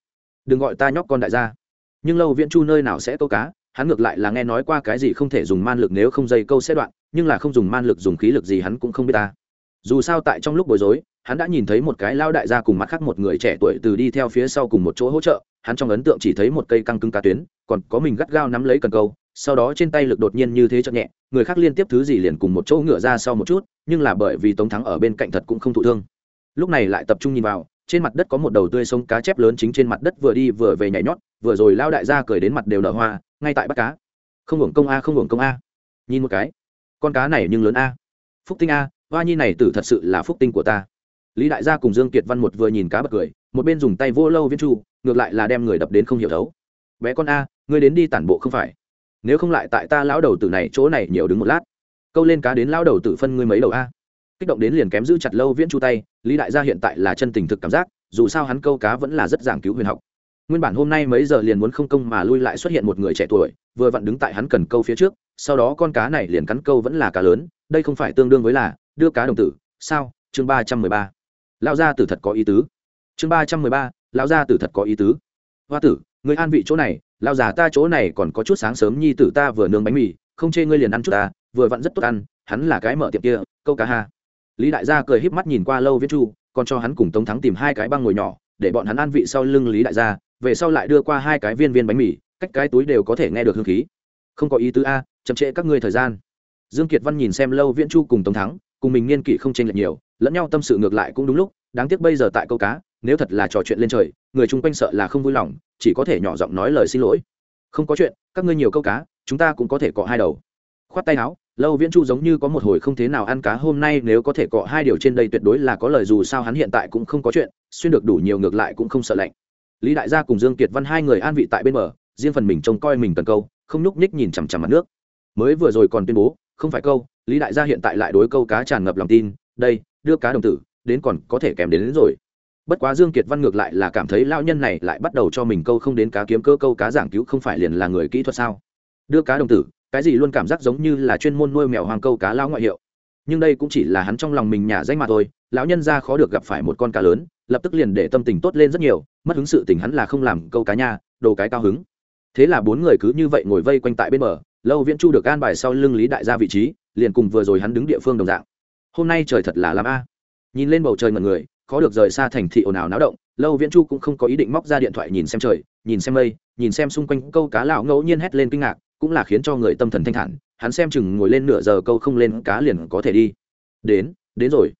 Đừng gọi ta nhóc con đại gia. Nhưng lâu viễn chu nơi nào sẽ câu cá, hắn ngược lại là nghe nói qua cái gì không thể dùng man lực nếu không dây câu sẽ đoạn, nhưng là không dùng man lực dùng khí lực gì hắn cũng không biết ta. Dù sao tại trong lúc bối rối, hắn đã nhìn thấy một cái lao đại gia cùng mặt khác một người trẻ tuổi từ đi theo phía sau cùng một chỗ hỗ trợ hắn trong ấn tượng chỉ thấy một cây căng cứng cá tuyến, còn có mình gắt gao nắm lấy cần câu, sau đó trên tay lực đột nhiên như thế chậm nhẹ, người khác liên tiếp thứ gì liền cùng một chỗ ngựa ra sau một chút, nhưng là bởi vì tống thắng ở bên cạnh thật cũng không thụ thương. Lúc này lại tập trung nhìn vào, trên mặt đất có một đầu tươi sông cá chép lớn chính trên mặt đất vừa đi vừa về nhảy nhót, vừa rồi lao đại gia cười đến mặt đều nở hoa, ngay tại bắt cá. Không hưởng công a, không hưởng công a. Nhìn một cái. Con cá này nhưng lớn a. Phúc tinh a, hoa nhi này tử thật sự là phúc tinh của ta. Lý đại gia cùng dương kiệt văn một vừa nhìn cá bật cười, một bên dùng tay vô lâu viên chu ngược lại là đem người đập đến không hiểu thấu. Bé con a, ngươi đến đi tản bộ không phải? Nếu không lại tại ta lão đầu tử này chỗ này nhiều đứng một lát. Câu lên cá đến lão đầu tử phân ngươi mấy đầu a. Kích động đến liền kém giữ chặt lâu viễn chu tay, lý đại gia hiện tại là chân tình thực cảm giác, dù sao hắn câu cá vẫn là rất giảng cứu huyền học. Nguyên bản hôm nay mấy giờ liền muốn không công mà lui lại xuất hiện một người trẻ tuổi, vừa vặn đứng tại hắn cần câu phía trước, sau đó con cá này liền cắn câu vẫn là cá lớn, đây không phải tương đương với là, đưa cá đồng tử, sao? Chương ba trăm mười ba. Lão gia tử thật có ý tứ. Chương ba trăm mười ba lão gia tử thật có ý tứ. Hoa tử người an vị chỗ này, lão già ta chỗ này còn có chút sáng sớm nhi tử ta vừa nướng bánh mì, không chê ngươi liền ăn chút ta, vừa vặn rất tốt ăn, hắn là cái mở tiệm kia, câu cá ha. Lý đại gia cười híp mắt nhìn qua lâu Viễn chu, còn cho hắn cùng tống thắng tìm hai cái băng ngồi nhỏ, để bọn hắn ăn vị sau lưng lý đại gia, về sau lại đưa qua hai cái viên viên bánh mì, cách cái túi đều có thể nghe được hương khí. Không có ý tứ a, chậm trễ các ngươi thời gian. Dương kiệt văn nhìn xem lâu viễn chu cùng tống thắng, cùng mình niên kỷ không chênh lệch nhiều, lẫn nhau tâm sự ngược lại cũng đúng lúc, đáng tiếc bây giờ tại câu cá nếu thật là trò chuyện lên trời người chung quanh sợ là không vui lòng chỉ có thể nhỏ giọng nói lời xin lỗi. Không có chuyện các ngươi nhiều câu cá chúng ta cũng có thể cọ hai đầu. Khoát tay áo lâu viễn chu giống như có một hồi không thế nào ăn cá hôm nay nếu có thể cọ hai điều trên đây tuyệt đối là có lời dù sao hắn hiện tại cũng không có chuyện xuyên được đủ nhiều ngược lại cũng không sợ lạnh. Lý đại gia cùng dương kiệt văn hai người an vị tại bên bờ riêng phần mình trông coi mình cần câu không nhúc nhích nhìn chằm chằm mặt nước. Mới vừa rồi còn tuyên bố không phải câu lý đại gia hiện tại lại đối câu cá tràn ngập lòng tin đây đưa cá đồng tử đến còn có thể kèm đến, đến rồi bất quá dương kiệt văn ngược lại là cảm thấy lão nhân này lại bắt đầu cho mình câu không đến cá kiếm cơ câu cá giảng cứu không phải liền là người kỹ thuật sao? Đưa cá đồng tử, cái gì luôn cảm giác giống như là chuyên môn nuôi mèo hoàng câu cá lão ngoại hiệu. Nhưng đây cũng chỉ là hắn trong lòng mình nhả danh mà thôi, lão nhân ra khó được gặp phải một con cá lớn, lập tức liền để tâm tình tốt lên rất nhiều, mất hứng sự tình hắn là không làm câu cá nha, đồ cái cao hứng. Thế là bốn người cứ như vậy ngồi vây quanh tại bên bờ, lâu viễn chu được an bài sau lưng lý đại gia vị trí, liền cùng vừa rồi hắn đứng địa phương đồng dạng. Hôm nay trời thật là làm a. Nhìn lên bầu trời ngần người khó được rời xa thành thị ồn ào náo động, lâu viễn chu cũng không có ý định móc ra điện thoại nhìn xem trời, nhìn xem mây, nhìn xem xung quanh câu cá lão ngẫu nhiên hét lên kinh ngạc, cũng là khiến cho người tâm thần thanh thản, hắn xem chừng ngồi lên nửa giờ câu không lên cá liền có thể đi. Đến đến rồi.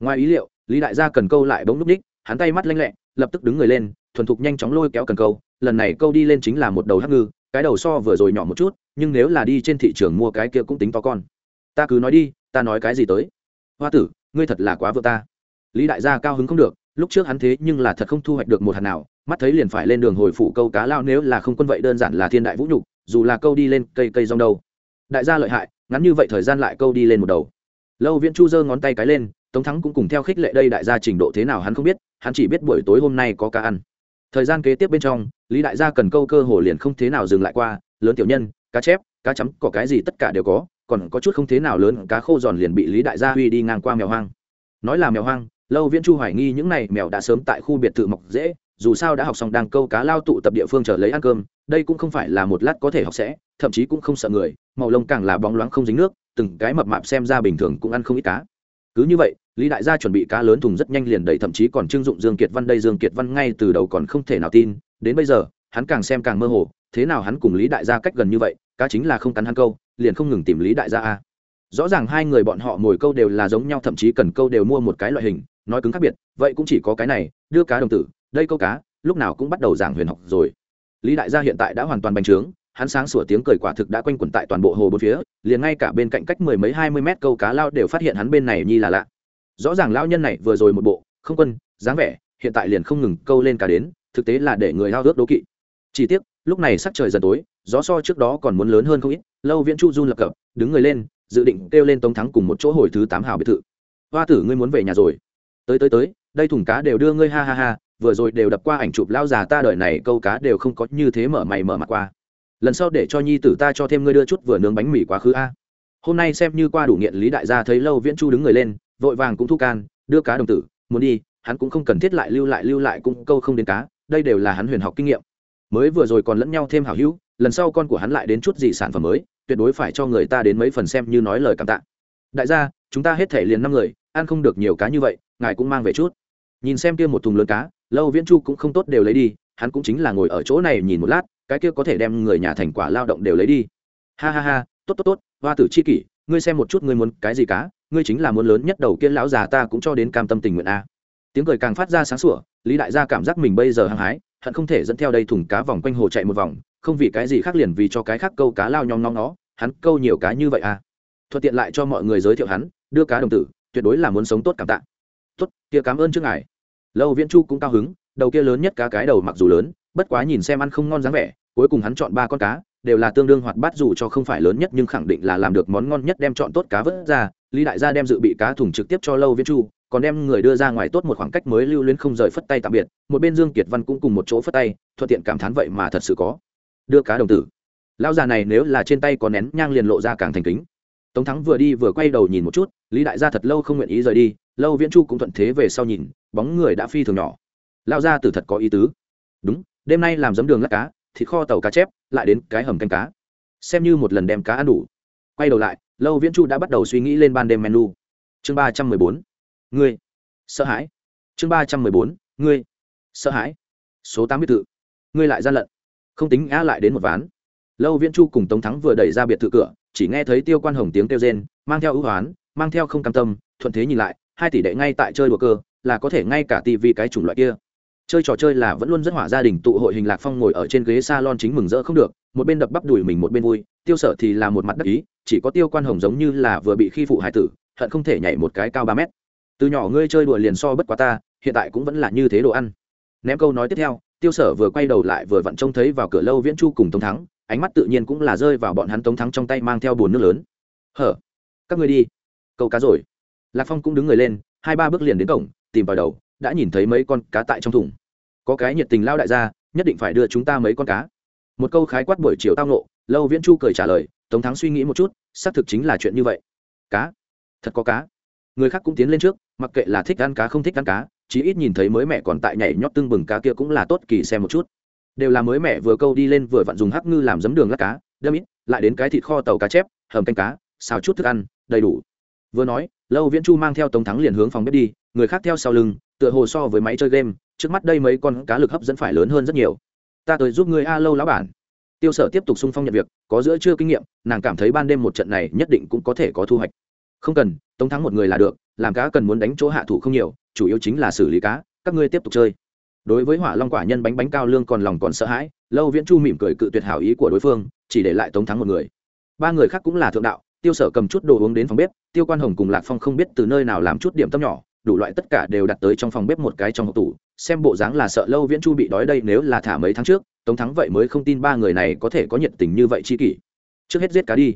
Ngoài ý liệu, lý đại gia cần câu lại bỗng núp ních hắn tay mắt lanh lẹ, lập tức đứng người lên, thuần thục nhanh chóng lôi kéo cần câu, lần này câu đi lên chính là một đầu hắc ngư, cái đầu so vừa rồi nhỏ một chút, nhưng nếu là đi trên thị trường mua cái kia cũng tính to con. Ta cứ nói đi, ta nói cái gì tới? Hoa tử, ngươi thật là quá vợ ta lý đại gia cao hứng không được, lúc trước hắn thế nhưng là thật không thu hoạch được một hạt nào, mắt thấy liền phải lên đường hồi phủ câu cá lao nếu là không quân vậy đơn giản là thiên đại vũ nhục, dù là câu đi lên cây cây rong đâu. Đại gia lợi hại, ngắn như vậy thời gian lại câu đi lên một đầu. Lâu viễn chu giơ ngón tay cái lên, tống thắng cũng cùng theo khích lệ đây đại gia trình độ thế nào hắn không biết, hắn chỉ biết buổi tối hôm nay có cá ăn. Thời gian kế tiếp bên trong, lý đại gia cần câu cơ hồ liền không thế nào dừng lại qua, lớn tiểu nhân, cá chép, cá chấm, có cái gì tất cả đều có, còn có chút không thế nào lớn, cá khô giòn liền bị lý đại gia huy đi ngang qua mèo hoang. Nói là mèo hoang lâu viễn chu hoài nghi những này mèo đã sớm tại khu biệt thự mọc dễ, dù sao đã học xong đang câu cá lao tụ tập địa phương chờ lấy ăn cơm, đây cũng không phải là một lát có thể học sẽ, thậm chí cũng không sợ người, màu lông càng là bóng loáng không dính nước, từng cái mập mạp xem ra bình thường cũng ăn không ít cá. Cứ như vậy, lý đại gia chuẩn bị cá lớn thùng rất nhanh liền đầy thậm chí còn trưng dụng dương kiệt văn đây dương kiệt văn ngay từ đầu còn không thể nào tin, đến bây giờ, hắn càng xem càng mơ hồ, thế nào hắn cùng lý đại gia cách gần như vậy, cá chính là không cắn hắn câu, liền không ngừng tìm lý đại gia a. Rõ ràng hai người bọn họ ngồi câu đều là giống nhau, thậm chí cần câu đều mua một cái loại hình nói cứng khác biệt, vậy cũng chỉ có cái này, đưa cá đồng tử, đây câu cá, lúc nào cũng bắt đầu giảng huyền học rồi. Lý đại gia hiện tại đã hoàn toàn bành trướng, hắn sáng sủa tiếng cười quả thực đã quanh quẩn tại toàn bộ hồ bốn phía, liền ngay cả bên cạnh cách mười mấy hai mươi mét câu cá lao đều phát hiện hắn bên này nhi là lạ. Rõ ràng lao nhân này vừa rồi một bộ, không quân, dáng vẻ, hiện tại liền không ngừng câu lên cả đến, thực tế là để người lao ước đố kỵ. Chỉ tiếc, lúc này sắc trời dần tối, gió so trước đó còn muốn lớn hơn không ít, lâu viễn chu run lập cập, đứng người lên, dự định kêu lên tống thắng cùng một chỗ hồi thứ tám hào biệt thự. Hoa tử, ngươi muốn về nhà rồi? Tới tới tới, đây thùng cá đều đưa ngươi ha ha ha, vừa rồi đều đập qua ảnh chụp lao già ta đời này, câu cá đều không có như thế mở mày mở mặt qua. Lần sau để cho nhi tử ta cho thêm ngươi đưa chút vừa nướng bánh mì quá khứ a. Hôm nay xem như qua đủ nghiện lý đại gia thấy lâu viễn chu đứng người lên, vội vàng cũng thu can, đưa cá đồng tử, muốn đi, hắn cũng không cần thiết lại lưu lại lưu lại cũng câu không đến cá, đây đều là hắn huyền học kinh nghiệm. Mới vừa rồi còn lẫn nhau thêm hảo hữu, lần sau con của hắn lại đến chút gì sản phẩm mới, tuyệt đối phải cho người ta đến mấy phần xem như nói lời cảm tạ. Đại gia chúng ta hết thể liền năm người, ăn không được nhiều cá như vậy, ngài cũng mang về chút. Nhìn xem kia một thùng lớn cá, lâu viễn chu cũng không tốt đều lấy đi, hắn cũng chính là ngồi ở chỗ này nhìn một lát, cái kia có thể đem người nhà thành quả lao động đều lấy đi. Ha ha ha, tốt tốt tốt, hoa tử chi kỷ, ngươi xem một chút ngươi muốn cái gì cá, ngươi chính là muốn lớn nhất đầu kia lão già ta cũng cho đến cam tâm tình nguyện a. Tiếng cười càng phát ra sáng sủa, lý đại gia cảm giác mình bây giờ hăng hái, hận không thể dẫn theo đây thùng cá vòng quanh hồ chạy một vòng, không vì cái gì khác liền vì cho cái khác câu cá lao nhong nong nó, hắn câu nhiều cá như vậy à. Thuận tiện lại cho mọi người giới thiệu hắn đưa cá đồng tử, tuyệt đối là muốn sống tốt cảm tạ. Tốt, kia cảm ơn trước ngài. Lâu viễn chu cũng cao hứng, đầu kia lớn nhất cá cái đầu mặc dù lớn, bất quá nhìn xem ăn không ngon dáng vẻ, cuối cùng hắn chọn ba con cá, đều là tương đương hoạt bát dù cho không phải lớn nhất nhưng khẳng định là làm được món ngon nhất đem chọn tốt cá vớt ra. Lý đại gia đem dự bị cá thùng trực tiếp cho lâu viễn chu, còn đem người đưa ra ngoài tốt một khoảng cách mới lưu luyến không rời phất tay tạm biệt, một bên dương kiệt văn cũng cùng một chỗ phất tay, thuận tiện cảm thán vậy mà thật sự có. Đưa cá đồng tử. Lão già này nếu là trên tay có nén nhang liền lộ ra càng thành kính tống thắng vừa đi vừa quay đầu nhìn một chút, lý đại gia thật lâu không nguyện ý rời đi, lâu viễn chu cũng thuận thế về sau nhìn, bóng người đã phi thường nhỏ. Lao ra từ thật có ý tứ. Đúng, đêm nay làm giấm đường lát cá, thịt kho tàu cá chép, lại đến cái hầm canh cá. Xem như một lần đem cá ăn đủ. Quay đầu lại, lâu viễn chu đã bắt đầu suy nghĩ lên ban đêm menu. Chương ba trăm mười bốn. Ngươi. Sợ hãi. Chương ba trăm mười bốn. Ngươi. Sợ hãi. Số tám mươi tự ngươi lại gian lận. Không tính á lại đến một ván lâu viễn chu cùng tống thắng vừa đẩy ra biệt thự cửa, chỉ nghe thấy tiêu quan hồng tiếng kêu rên, mang theo ưu hoán, mang theo không cam tâm, thuận thế nhìn lại, hai tỷ đệ ngay tại chơi đùa cơ, là có thể ngay cả tivi cái chủng loại kia. Chơi trò chơi là vẫn luôn rất hỏa gia đình, tụ hội hình lạc phong ngồi ở trên ghế salon chính mừng rỡ không được, một bên đập bắp đùi mình một bên vui, tiêu sở thì là một mặt đắc ý, chỉ có tiêu quan hồng giống như là vừa bị khi phụ hải tử, hận không thể nhảy một cái cao ba mét. Từ nhỏ ngươi chơi đùa liền so bất quá ta, hiện tại cũng vẫn là như thế đồ ăn. Ném câu nói tiếp theo, tiêu sở vừa quay đầu lại vừa vặn trông thấy vào cửa lâu viễn chu cùng tống thắng ánh mắt tự nhiên cũng là rơi vào bọn hắn tống thắng trong tay mang theo bồn nước lớn. Hở, các ngươi đi. Câu cá rồi. Lạc phong cũng đứng người lên, hai ba bước liền đến cổng, tìm vào đầu, đã nhìn thấy mấy con cá tại trong thùng. Có cái nhiệt tình lao đại gia, nhất định phải đưa chúng ta mấy con cá. Một câu khái quát buổi chiều tao nộ lâu viễn chu cười trả lời, tống thắng suy nghĩ một chút, xác thực chính là chuyện như vậy. Cá? Thật có cá? Người khác cũng tiến lên trước, mặc kệ là thích ăn cá không thích ăn cá, chí ít nhìn thấy mới mẹ còn tại nhảy nhót tưng bừng cá kia cũng là tốt kỳ xem một chút đều là mới mẹ vừa câu đi lên vừa vặn dùng hắc ngư làm giấm đường lát cá, đâm ít, lại đến cái thịt kho tàu cá chép, hầm canh cá, xào chút thức ăn, đầy đủ. Vừa nói, lâu viễn chu mang theo tống thắng liền hướng phòng bếp đi, người khác theo sau lưng, tựa hồ so với máy chơi game, trước mắt đây mấy con cá lực hấp dẫn phải lớn hơn rất nhiều. Ta tới giúp người a, lâu lão bản. Tiêu sở tiếp tục sung phong nhận việc, có giữa chưa kinh nghiệm, nàng cảm thấy ban đêm một trận này nhất định cũng có thể có thu hoạch. Không cần, tống thắng một người là được, làm cá cần muốn đánh chỗ hạ thủ không nhiều, chủ yếu chính là xử lý cá, các ngươi tiếp tục chơi đối với hỏa long quả nhân bánh bánh cao lương còn lòng còn sợ hãi, lâu viễn chu mỉm cười cự tuyệt hảo ý của đối phương, chỉ để lại tống thắng một người. Ba người khác cũng là thượng đạo, tiêu sở cầm chút đồ uống đến phòng bếp, tiêu quan hồng cùng lạc phong không biết từ nơi nào làm chút điểm tâm nhỏ, đủ loại tất cả đều đặt tới trong phòng bếp một cái trong hộp tủ, xem bộ dáng là sợ lâu viễn chu bị đói đây nếu là thả mấy tháng trước, tống thắng vậy mới không tin ba người này có thể có nhiệt tình như vậy chi kỷ. Trước hết giết cá đi.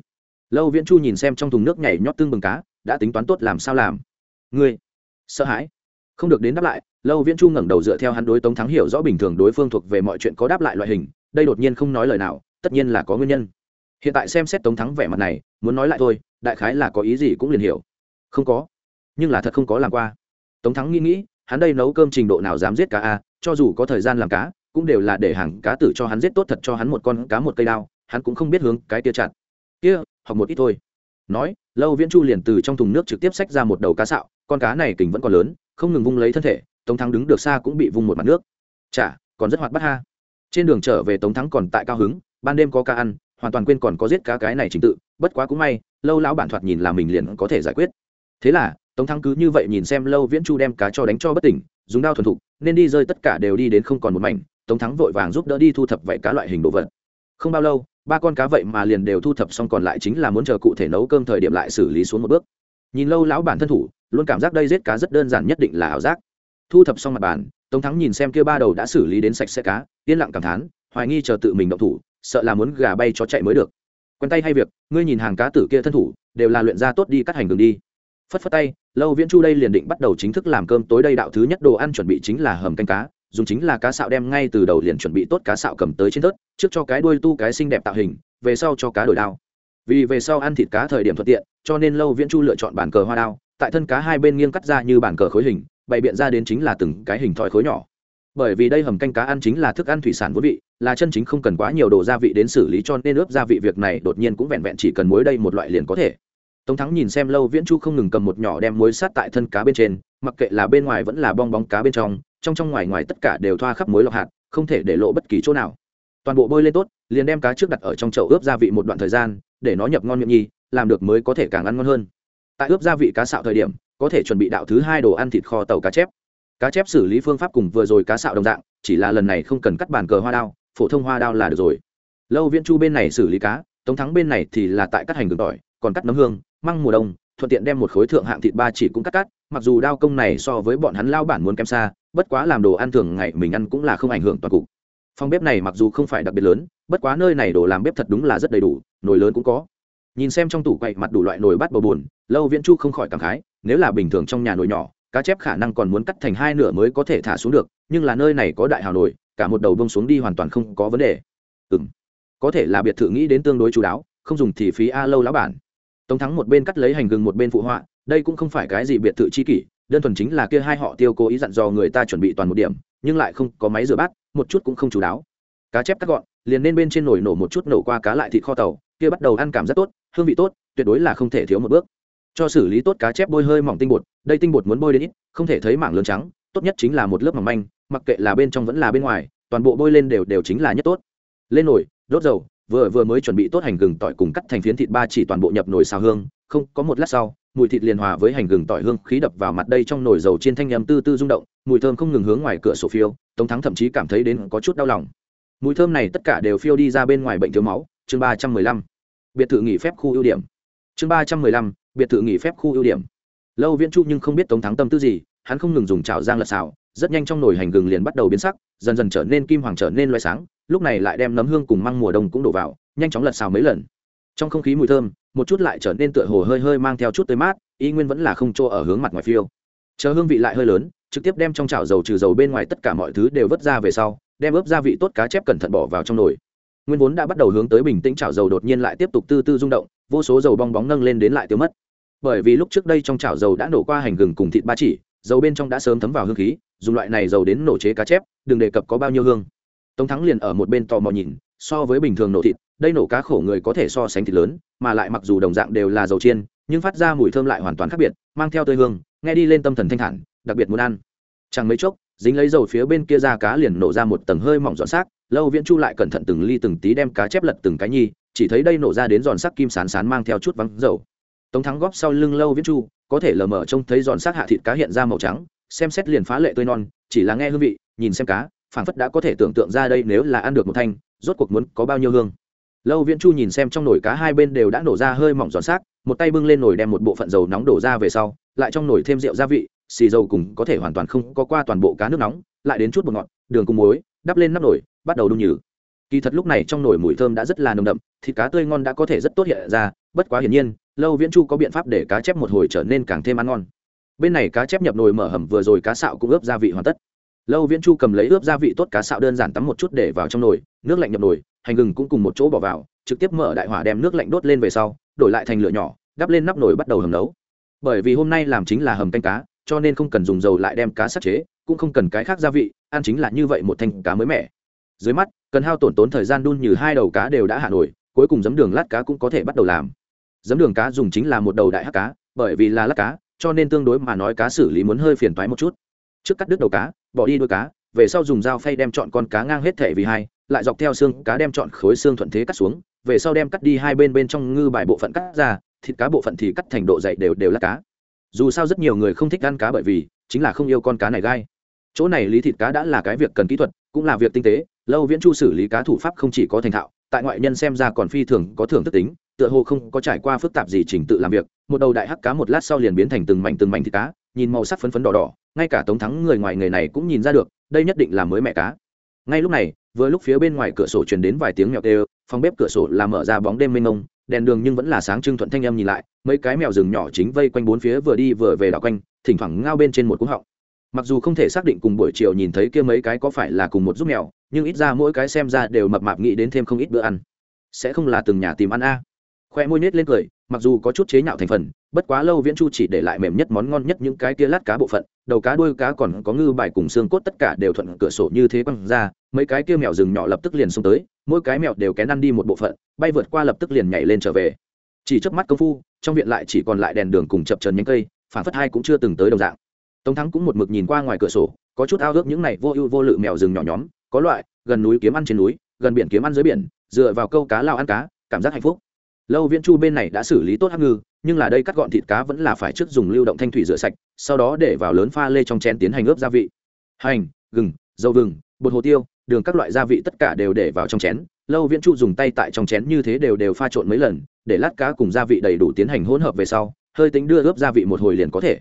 Lâu viễn chu nhìn xem trong thùng nước nhảy nhót tương bừng cá, đã tính toán tốt làm sao làm. Ngươi, sợ hãi. Không được đến đáp lại lâu viễn chu ngẩng đầu dựa theo hắn đối tống thắng hiểu rõ bình thường đối phương thuộc về mọi chuyện có đáp lại loại hình, đây đột nhiên không nói lời nào, tất nhiên là có nguyên nhân. Hiện tại xem xét tống thắng vẻ mặt này, muốn nói lại thôi, đại khái là có ý gì cũng liền hiểu. Không có. Nhưng là thật không có làm qua. Tống thắng nghĩ nghĩ, hắn đây nấu cơm trình độ nào dám giết cá a, cho dù có thời gian làm cá, cũng đều là để hàng cá tử cho hắn giết tốt thật cho hắn một con cá một cây đao, hắn cũng không biết hướng cái tia chặt. Kia, học một ít thôi. Nói, lâu viễn chu liền từ trong thùng nước trực tiếp xách ra một đầu cá sạo, con cá này kình vẫn còn lớn, không ngừng vung lấy thân thể tống thắng đứng được xa cũng bị vung một mặt nước. Chả, còn rất hoạt bắt ha. Trên đường trở về tống thắng còn tại cao hứng, ban đêm có cá ăn, hoàn toàn quên còn có giết cá cái này trình tự, bất quá cũng may, lâu lão bản thoạt nhìn là mình liền có thể giải quyết. Thế là, tống thắng cứ như vậy nhìn xem lâu viễn chu đem cá cho đánh cho bất tỉnh, dùng đao thuần thục, nên đi rơi tất cả đều đi đến không còn một mảnh, tống thắng vội vàng giúp đỡ đi thu thập vậy cá loại hình đồ vật. Không bao lâu, ba con cá vậy mà liền đều thu thập xong còn lại chính là muốn chờ cụ thể nấu cơm thời điểm lại xử lý xuống một bước. Nhìn lâu lão bản thân thủ, luôn cảm giác đây giết cá rất đơn giản nhất định là ảo giác thu thập xong mặt bàn, tống thắng nhìn xem kia ba đầu đã xử lý đến sạch sẽ cá, yên lặng cảm thán, hoài nghi chờ tự mình động thủ, sợ là muốn gà bay cho chạy mới được. Quen tay hay việc, ngươi nhìn hàng cá tử kia thân thủ, đều là luyện ra tốt đi cắt hành đường đi. Phất phất tay, lâu viễn chu đây liền định bắt đầu chính thức làm cơm tối đây đạo thứ nhất đồ ăn chuẩn bị chính là hầm canh cá, dùng chính là cá sạo đem ngay từ đầu liền chuẩn bị tốt cá sạo cầm tới trên tớt trước cho cái đuôi tu cái xinh đẹp tạo hình, về sau cho cá đổi đao. Vì về sau ăn thịt cá thời điểm thuận tiện, cho nên lâu viễn chu lựa chọn bản cờ hoa đao, tại thân cá hai bên nghiêng cắt ra như bản cờ khối hình bày biện ra đến chính là từng cái hình thoi khối nhỏ. Bởi vì đây hầm canh cá ăn chính là thức ăn thủy sản vốn vị, là chân chính không cần quá nhiều đồ gia vị đến xử lý cho nên ướp gia vị việc này đột nhiên cũng vẹn vẹn chỉ cần muối đây một loại liền có thể. Tống thắng nhìn xem lâu viễn chu không ngừng cầm một nhỏ đem muối sát tại thân cá bên trên, mặc kệ là bên ngoài vẫn là bong bóng cá bên trong trong trong ngoài ngoài tất cả đều thoa khắp muối lọc hạt, không thể để lộ bất kỳ chỗ nào. Toàn bộ bôi lên tốt, liền đem cá trước đặt ở trong chậu ướp gia vị một đoạn thời gian, để nó nhập ngon miệng nhi, làm được mới có thể càng ăn ngon hơn. Tại ướp gia vị cá xạo thời điểm có thể chuẩn bị đạo thứ hai đồ ăn thịt kho tàu cá chép. Cá chép xử lý phương pháp cùng vừa rồi cá xạo đồng dạng, chỉ là lần này không cần cắt bàn cờ hoa đao, phổ thông hoa đao là được rồi. Lâu viễn chu bên này xử lý cá, tống thắng bên này thì là tại cắt hành gừng tỏi, còn cắt nấm hương, măng mùa đông, thuận tiện đem một khối thượng hạng thịt ba chỉ cũng cắt cắt, mặc dù đao công này so với bọn hắn lao bản muốn kém xa, bất quá làm đồ ăn thường ngày mình ăn cũng là không ảnh hưởng toàn cục. Phòng bếp này mặc dù không phải đặc biệt lớn, bất quá nơi này đồ làm bếp thật đúng là rất đầy đủ, nồi lớn cũng có. Nhìn xem trong tủ quậy mặt đủ loại nồi bát bầu bùn lâu viễn chu không khỏi cảm khái nếu là bình thường trong nhà nồi nhỏ, cá chép khả năng còn muốn cắt thành hai nửa mới có thể thả xuống được, nhưng là nơi này có đại hào nồi, cả một đầu bông xuống đi hoàn toàn không có vấn đề. Ừ m có thể là biệt thự nghĩ đến tương đối chú đáo, không dùng thì phí a lâu lão bản. Tống thắng một bên cắt lấy hành gừng một bên phụ họa, đây cũng không phải cái gì biệt thự chi kỷ, đơn thuần chính là kia hai họ tiêu cố ý dặn dò người ta chuẩn bị toàn một điểm, nhưng lại không có máy rửa bát, một chút cũng không chú đáo. Cá chép cắt gọn, liền nên bên trên nồi nổ một chút nổ qua cá lại thịt kho tàu, kia bắt đầu ăn cảm rất tốt, hương vị tốt, tuyệt đối là không thể thiếu một bước cho xử lý tốt cá chép bôi hơi mỏng tinh bột, đây tinh bột muốn bôi đến ít, không thể thấy mảng lớn trắng, tốt nhất chính là một lớp mỏng manh, mặc kệ là bên trong vẫn là bên ngoài, toàn bộ bôi lên đều đều chính là nhất tốt. Lên nồi, đốt dầu, vừa vừa mới chuẩn bị tốt hành gừng tỏi cùng cắt thành phiến thịt ba chỉ toàn bộ nhập nồi xào hương, không, có một lát sau, mùi thịt liền hòa với hành gừng tỏi hương khí đập vào mặt đây trong nồi dầu chiên thanh nhầm tư tư rung động, mùi thơm không ngừng hướng ngoài cửa sổ phiêu, tống thắng thậm chí cảm thấy đến có chút đau lòng. Mùi thơm này tất cả đều phiêu đi ra bên ngoài bệnh thiếu máu, chương ba trăm mười lăm. Biệt thự nghỉ phép khu ưu điểm. Chương ba trăm mười lăm biệt thự nghỉ phép khu ưu điểm. Lâu viễn chu nhưng không biết tống thắng tâm tư gì, hắn không ngừng dùng chảo giang lật xào, rất nhanh trong nồi hành gừng liền bắt đầu biến sắc, dần dần trở nên kim hoàng trở nên loay sáng, lúc này lại đem nấm hương cùng măng mùa đông cũng đổ vào, nhanh chóng lật xào mấy lần. Trong không khí mùi thơm, một chút lại trở nên tựa hồ hơi hơi mang theo chút tới mát, y nguyên vẫn là không chỗ ở hướng mặt ngoài phiêu. Chờ hương vị lại hơi lớn, trực tiếp đem trong chảo dầu trừ dầu bên ngoài tất cả mọi thứ đều vớt ra về sau, đem ướp gia vị tốt cá chép cẩn thận bỏ vào trong nồi. Nguyên vốn đã bắt đầu hướng tới bình tĩnh chảo dầu đột nhiên lại tiếp tục tư tư rung động vô số dầu bong bóng nâng lên đến lại tiêu mất. Bởi vì lúc trước đây trong chảo dầu đã nổ qua hành gừng cùng thịt ba chỉ, dầu bên trong đã sớm thấm vào hương khí, dùng loại này dầu đến nổ chế cá chép, đừng đề cập có bao nhiêu hương. Tống thắng liền ở một bên tò mò nhìn, so với bình thường nổ thịt, đây nổ cá khổ người có thể so sánh thịt lớn, mà lại mặc dù đồng dạng đều là dầu chiên, nhưng phát ra mùi thơm lại hoàn toàn khác biệt, mang theo tươi hương, nghe đi lên tâm thần thanh thản, đặc biệt muốn ăn. Chẳng mấy chốc, dính lấy dầu phía bên kia ra cá liền nổ ra một tầng hơi mỏng dọn xác, lâu viễn chu lại cẩn thận từng ly từng tí đem cá chép lật từng cái nhi chỉ thấy đây nổ ra đến giòn sắc kim sán sán mang theo chút vắng dầu. Tống thắng góp sau lưng lâu viễn chu, có thể lờ mờ trông thấy giòn sắc hạ thịt cá hiện ra màu trắng, xem xét liền phá lệ tươi non, chỉ là nghe hương vị, nhìn xem cá, phảng phất đã có thể tưởng tượng ra đây nếu là ăn được một thanh, rốt cuộc muốn có bao nhiêu hương. Lâu viễn chu nhìn xem trong nồi cá hai bên đều đã nổ ra hơi mỏng giòn sắc một tay bưng lên nồi đem một bộ phận dầu nóng đổ ra về sau, lại trong nồi thêm rượu gia vị, xì dầu cùng có thể hoàn toàn không có qua toàn bộ cá nước nóng, lại đến chút bột ngọt, đường cùng muối, đắp lên nắp nồi, bắt đầu đun nhừ kỳ thật lúc này trong nồi mùi thơm đã rất là nồng đậm, thịt cá tươi ngon đã có thể rất tốt hiện ra, bất quá hiển nhiên, lâu viễn chu có biện pháp để cá chép một hồi trở nên càng thêm ăn ngon. Bên này cá chép nhập nồi mở hầm vừa rồi cá xạo cũng ướp gia vị hoàn tất. Lâu viễn chu cầm lấy ướp gia vị tốt cá xạo đơn giản tắm một chút để vào trong nồi, nước lạnh nhập nồi, hành gừng cũng cùng một chỗ bỏ vào, trực tiếp mở đại hỏa đem nước lạnh đốt lên về sau, đổi lại thành lửa nhỏ, đắp lên nắp nồi bắt đầu hầm nấu. Bởi vì hôm nay làm chính là hầm canh cá, cho nên không cần dùng dầu lại đem cá sát chế, cũng không cần cái khác gia vị, ăn chính là như vậy một thanh cá mới mẻ dưới mắt, cần hao tổn tốn thời gian đun như hai đầu cá đều đã hạ nổi, cuối cùng giấm đường lát cá cũng có thể bắt đầu làm. Giấm đường cá dùng chính là một đầu đại hắc cá, bởi vì là lát cá, cho nên tương đối mà nói cá xử lý muốn hơi phiền toái một chút. Trước cắt đứt đầu cá, bỏ đi đuôi cá, về sau dùng dao phay đem chọn con cá ngang hết thể vì hai, lại dọc theo xương cá đem chọn khối xương thuận thế cắt xuống, về sau đem cắt đi hai bên bên trong ngư bài bộ phận cắt ra, thịt cá bộ phận thì cắt thành độ dày đều đều lát cá. Dù sao rất nhiều người không thích ăn cá bởi vì chính là không yêu con cá này gai. Chỗ này lý thịt cá đã là cái việc cần kỹ thuật cũng là việc tinh tế, lâu viễn chu xử lý cá thủ pháp không chỉ có thành thạo, tại ngoại nhân xem ra còn phi thường có thưởng thức tính, tựa hồ không có trải qua phức tạp gì trình tự làm việc, một đầu đại hắc cá một lát sau liền biến thành từng mảnh từng mảnh thịt cá, nhìn màu sắc phấn phấn đỏ đỏ, ngay cả tống thắng người ngoài người này cũng nhìn ra được, đây nhất định là mới mẹ cá. Ngay lúc này, vừa lúc phía bên ngoài cửa sổ truyền đến vài tiếng mèo tê phòng bếp cửa sổ làm mở ra bóng đêm mênh mông, đèn đường nhưng vẫn là sáng trưng thuận thanh âm nhìn lại, mấy cái mèo rừng nhỏ chính vây quanh bốn phía vừa đi vừa về đảo quanh, thỉnh thoảng ngao bên trên một cúng họng mặc dù không thể xác định cùng buổi chiều nhìn thấy kia mấy cái có phải là cùng một giúp mèo, nhưng ít ra mỗi cái xem ra đều mập mạp nghĩ đến thêm không ít bữa ăn. Sẽ không là từng nhà tìm ăn a. À. khoe môi nết lên cười, mặc dù có chút chế nhạo thành phần, bất quá lâu viễn chu chỉ để lại mềm nhất món ngon nhất những cái kia lát cá bộ phận, đầu cá đuôi cá còn có ngư bài cùng xương cốt tất cả đều thuận cửa sổ như thế quăng ra, mấy cái kia mèo rừng nhỏ lập tức liền xông tới, mỗi cái mèo đều kén ăn đi một bộ phận, bay vượt qua lập tức liền nhảy lên trở về. Chỉ trước mắt công phu, trong viện lại chỉ còn lại đèn đường cùng chập trần nhánh cây, phản phất hai cũng chưa từng tới đồng dạng tống thắng cũng một mực nhìn qua ngoài cửa sổ, có chút ao ước những này vô ưu vô lự mèo rừng nhỏ nhóm, có loại, gần núi kiếm ăn trên núi, gần biển kiếm ăn dưới biển, dựa vào câu cá lao ăn cá, cảm giác hạnh phúc. Lâu viễn chu bên này đã xử lý tốt hắc ngư, nhưng là đây cắt gọn thịt cá vẫn là phải trước dùng lưu động thanh thủy rửa sạch, sau đó để vào lớn pha lê trong chén tiến hành ướp gia vị. Hành, gừng, dầu vừng bột hồ tiêu, đường các loại gia vị tất cả đều để vào trong chén. Lâu viễn chu dùng tay tại trong chén như thế đều đều pha trộn mấy lần, để lát cá cùng gia vị đầy đủ tiến hành hỗn hợp về sau, hơi tính đưa ướp gia vị một hồi liền có thể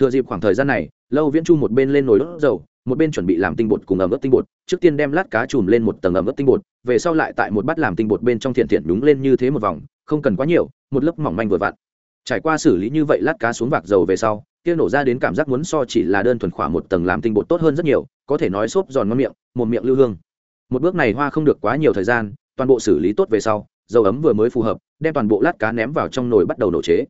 thừa dịp khoảng thời gian này, lâu viễn chu một bên lên nồi đốt dầu, một bên chuẩn bị làm tinh bột cùng ẩm ướt tinh bột, trước tiên đem lát cá chùm lên một tầng ẩm ướt tinh bột, về sau lại tại một bát làm tinh bột bên trong thiện thiện đúng lên như thế một vòng, không cần quá nhiều, một lớp mỏng manh vừa vặn. Trải qua xử lý như vậy lát cá xuống vạc dầu về sau, kia nổ ra đến cảm giác muốn so chỉ là đơn thuần khỏa một tầng làm tinh bột tốt hơn rất nhiều, có thể nói xốp giòn ngon miệng, một miệng lưu hương. Một bước này hoa không được quá nhiều thời gian, toàn bộ xử lý tốt về sau, dầu ấm vừa mới phù hợp, đem toàn bộ lát cá ném vào trong nồi bắt đầu nổ chế.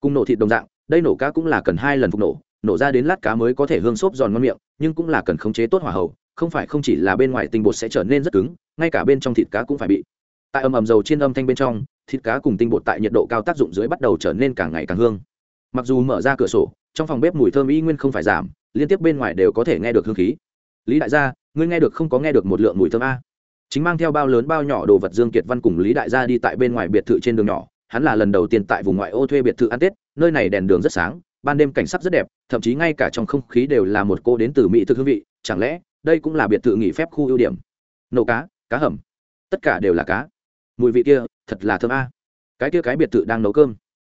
Cùng nổ thịt đồng dạng đây nổ cá cũng là cần hai lần phục nổ nổ ra đến lát cá mới có thể hương xốp giòn ngon miệng, nhưng cũng là cần khống chế tốt hỏa hậu không phải không chỉ là bên ngoài tinh bột sẽ trở nên rất cứng, ngay cả bên trong thịt cá cũng phải bị. Tại ầm ầm dầu trên âm thanh bên trong, thịt cá cùng tinh bột tại nhiệt độ cao tác dụng dưới bắt đầu trở nên càng ngày càng hương. Mặc dù mở ra cửa sổ, trong phòng bếp mùi thơm y nguyên không phải giảm, liên tiếp bên ngoài đều có thể nghe được hương khí. Lý đại gia, ngươi nghe được không có nghe được một lượng mùi thơm a? Chính mang theo bao lớn bao nhỏ đồ vật dương kiệt văn cùng lý đại gia đi tại bên ngoài biệt thự trên đường nhỏ, hắn là lần đầu tiên tại vùng ngoại ô thuê biệt thự ăn tết nơi này đèn đường rất sáng, ban đêm cảnh sắc rất đẹp, thậm chí ngay cả trong không khí đều là một cô đến từ mỹ thực hương vị, chẳng lẽ đây cũng là biệt thự nghỉ phép khu ưu điểm? Nấu cá cá hầm, tất cả đều là cá. Mùi vị kia, thật là thơm a. Cái kia cái biệt thự đang nấu cơm.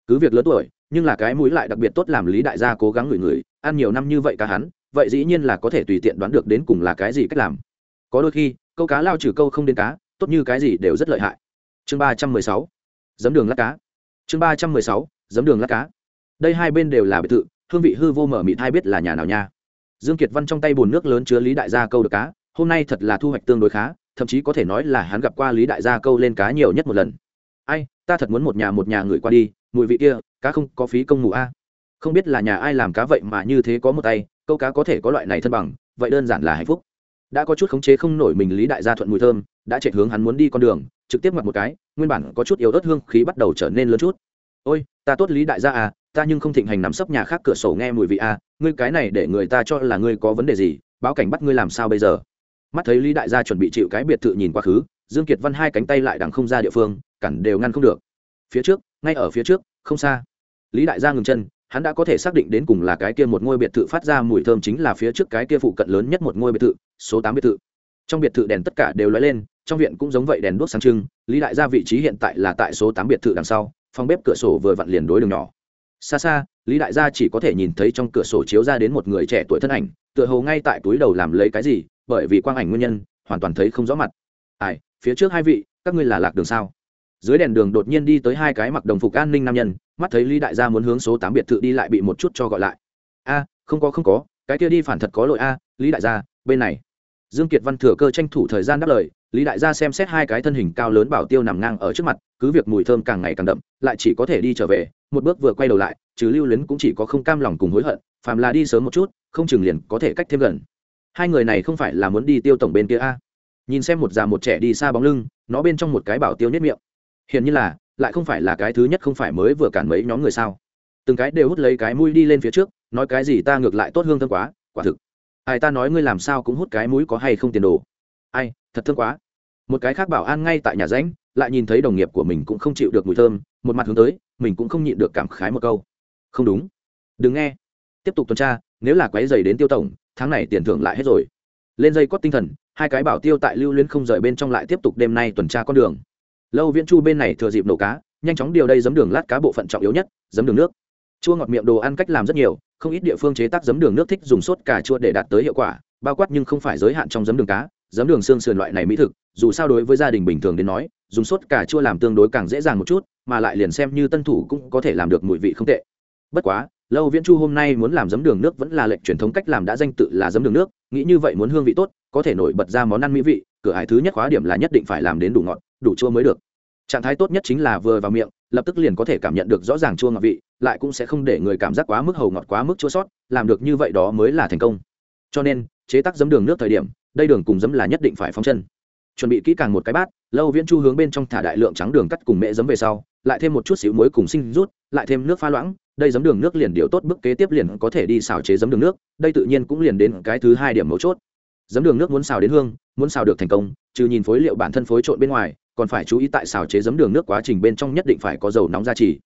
Cứ việc lớn tuổi, nhưng là cái mũi lại đặc biệt tốt làm lý đại gia cố gắng ngửi ngửi, ăn nhiều năm như vậy cá hắn, vậy dĩ nhiên là có thể tùy tiện đoán được đến cùng là cái gì cách làm. Có đôi khi, câu cá lao trừ câu không đến cá, tốt như cái gì đều rất lợi hại. Chương ba trăm mười sáu. Giấm đường lát cá chương ba trăm mười sáu, giấm đường lát cá. Đây hai bên đều là biệt thự, hương vị hư vô mở mịt hai biết là nhà nào nha. Dương kiệt văn trong tay bồn nước lớn chứa lý đại gia câu được cá, hôm nay thật là thu hoạch tương đối khá, thậm chí có thể nói là hắn gặp qua lý đại gia câu lên cá nhiều nhất một lần. Ai, ta thật muốn một nhà một nhà người qua đi, mùi vị kia, cá không có phí công ngủ a. Không biết là nhà ai làm cá vậy mà như thế có một tay, câu cá có thể có loại này thân bằng, vậy đơn giản là hạnh phúc. Đã có chút khống chế không nổi mình lý đại gia thuận mùi thơm, đã chạy hướng hắn muốn đi con đường, trực tiếp mặc một cái nguyên bản có chút yếu ớt hương khí bắt đầu trở nên lớn chút. Ôi, ta tốt lý đại gia à ta nhưng không thịnh hành nằm sấp nhà khác cửa sổ nghe mùi vị à ngươi cái này để người ta cho là ngươi có vấn đề gì, báo cảnh bắt ngươi làm sao bây giờ? Mắt thấy lý đại gia chuẩn bị chịu cái biệt thự nhìn quá khứ, dương kiệt văn hai cánh tay lại đằng không ra địa phương, cản đều ngăn không được. Phía trước, ngay ở phía trước, không xa. Lý đại gia ngừng chân, hắn đã có thể xác định đến cùng là cái kia một ngôi biệt thự phát ra mùi thơm chính là phía trước cái kia phụ cận lớn nhất một ngôi biệt thự, số tám biệt thự trong biệt thự đèn tất cả đều lóe lên, trong viện cũng giống vậy đèn đuốc sáng trưng, lý đại gia vị trí hiện tại là tại số tám biệt thự đằng sau, phòng bếp cửa sổ vừa vặn liền đối đường nhỏ. Xa xa, lý đại gia chỉ có thể nhìn thấy trong cửa sổ chiếu ra đến một người trẻ tuổi thân ảnh, tựa hồ ngay tại túi đầu làm lấy cái gì, bởi vì quang ảnh nguyên nhân, hoàn toàn thấy không rõ mặt. Ai, phía trước hai vị, các ngươi là lạc đường sao? Dưới đèn đường đột nhiên đi tới hai cái mặc đồng phục an ninh nam nhân, mắt thấy lý đại gia muốn hướng số tám biệt thự đi lại bị một chút cho gọi lại. A, không có không có, cái kia đi phản thật có lỗi a, lý đại gia, bên này dương kiệt văn thừa cơ tranh thủ thời gian đáp lời, lý đại gia xem xét hai cái thân hình cao lớn bảo tiêu nằm ngang ở trước mặt, cứ việc mùi thơm càng ngày càng đậm, lại chỉ có thể đi trở về, một bước vừa quay đầu lại chứ lưu luyến cũng chỉ có không cam lòng cùng hối hận, phàm là đi sớm một chút, không chừng liền có thể cách thêm gần. Hai người này không phải là muốn đi tiêu tổng bên kia a? Nhìn xem một già một trẻ đi xa bóng lưng, nó bên trong một cái bảo tiêu nhất miệng. Hiển nhiên là, lại không phải là cái thứ nhất không phải mới vừa cản mấy nhóm người sao? Từng cái đều hút lấy cái mũi đi lên phía trước, nói cái gì ta ngược lại tốt hương thơm quá, quả thực ai ta nói ngươi làm sao cũng hút cái mũi có hay không tiền đồ. Ai, thật thương quá. Một cái khác bảo an ngay tại nhà ránh lại nhìn thấy đồng nghiệp của mình cũng không chịu được mùi thơm, một mặt hướng tới, mình cũng không nhịn được cảm khái một câu. Không đúng. Đừng nghe. Tiếp tục tuần tra, nếu là quái dày đến tiêu tổng, tháng này tiền thưởng lại hết rồi. Lên dây cót tinh thần, hai cái bảo tiêu tại lưu luyến không rời bên trong lại tiếp tục đêm nay tuần tra con đường. Lâu viễn chu bên này thừa dịp nổ cá, nhanh chóng điều đây giấm đường lát cá bộ phận trọng yếu nhất, giấm đường nước chua ngọt miệng đồ ăn cách làm rất nhiều, không ít địa phương chế tác giấm đường nước thích dùng sốt cà chua để đạt tới hiệu quả, bao quát nhưng không phải giới hạn trong giấm đường cá, giấm đường xương sườn loại này mỹ thực, dù sao đối với gia đình bình thường đến nói, dùng sốt cà chua làm tương đối càng dễ dàng một chút, mà lại liền xem như tân thủ cũng có thể làm được mùi vị không tệ. Bất quá, lâu viễn chu hôm nay muốn làm giấm đường nước vẫn là lệnh truyền thống cách làm đã danh tự là giấm đường nước, nghĩ như vậy muốn hương vị tốt, có thể nổi bật ra món ăn mỹ vị, cửa hải thứ nhất khóa điểm là nhất định phải làm đến đủ ngọt, đủ chua mới được. Trạng thái tốt nhất chính là vừa vào miệng lập tức liền có thể cảm nhận được rõ ràng chua ngọt vị, lại cũng sẽ không để người cảm giác quá mức hầu ngọt quá mức chua sót, làm được như vậy đó mới là thành công. Cho nên, chế tác giấm đường nước thời điểm, đây đường cùng giấm là nhất định phải phóng chân. Chuẩn bị kỹ càng một cái bát, lâu viễn chu hướng bên trong thả đại lượng trắng đường cắt cùng mễ giấm về sau, lại thêm một chút xíu muối cùng sinh rút, lại thêm nước pha loãng, đây giấm đường nước liền điều tốt bước kế tiếp liền có thể đi xào chế giấm đường nước, đây tự nhiên cũng liền đến cái thứ hai điểm mấu chốt. Giấm đường nước muốn xào đến hương, muốn xào được thành công, trừ nhìn phối liệu bản thân phối trộn bên ngoài còn phải chú ý tại xào chế giấm đường nước quá trình bên trong nhất định phải có dầu nóng ra chỉ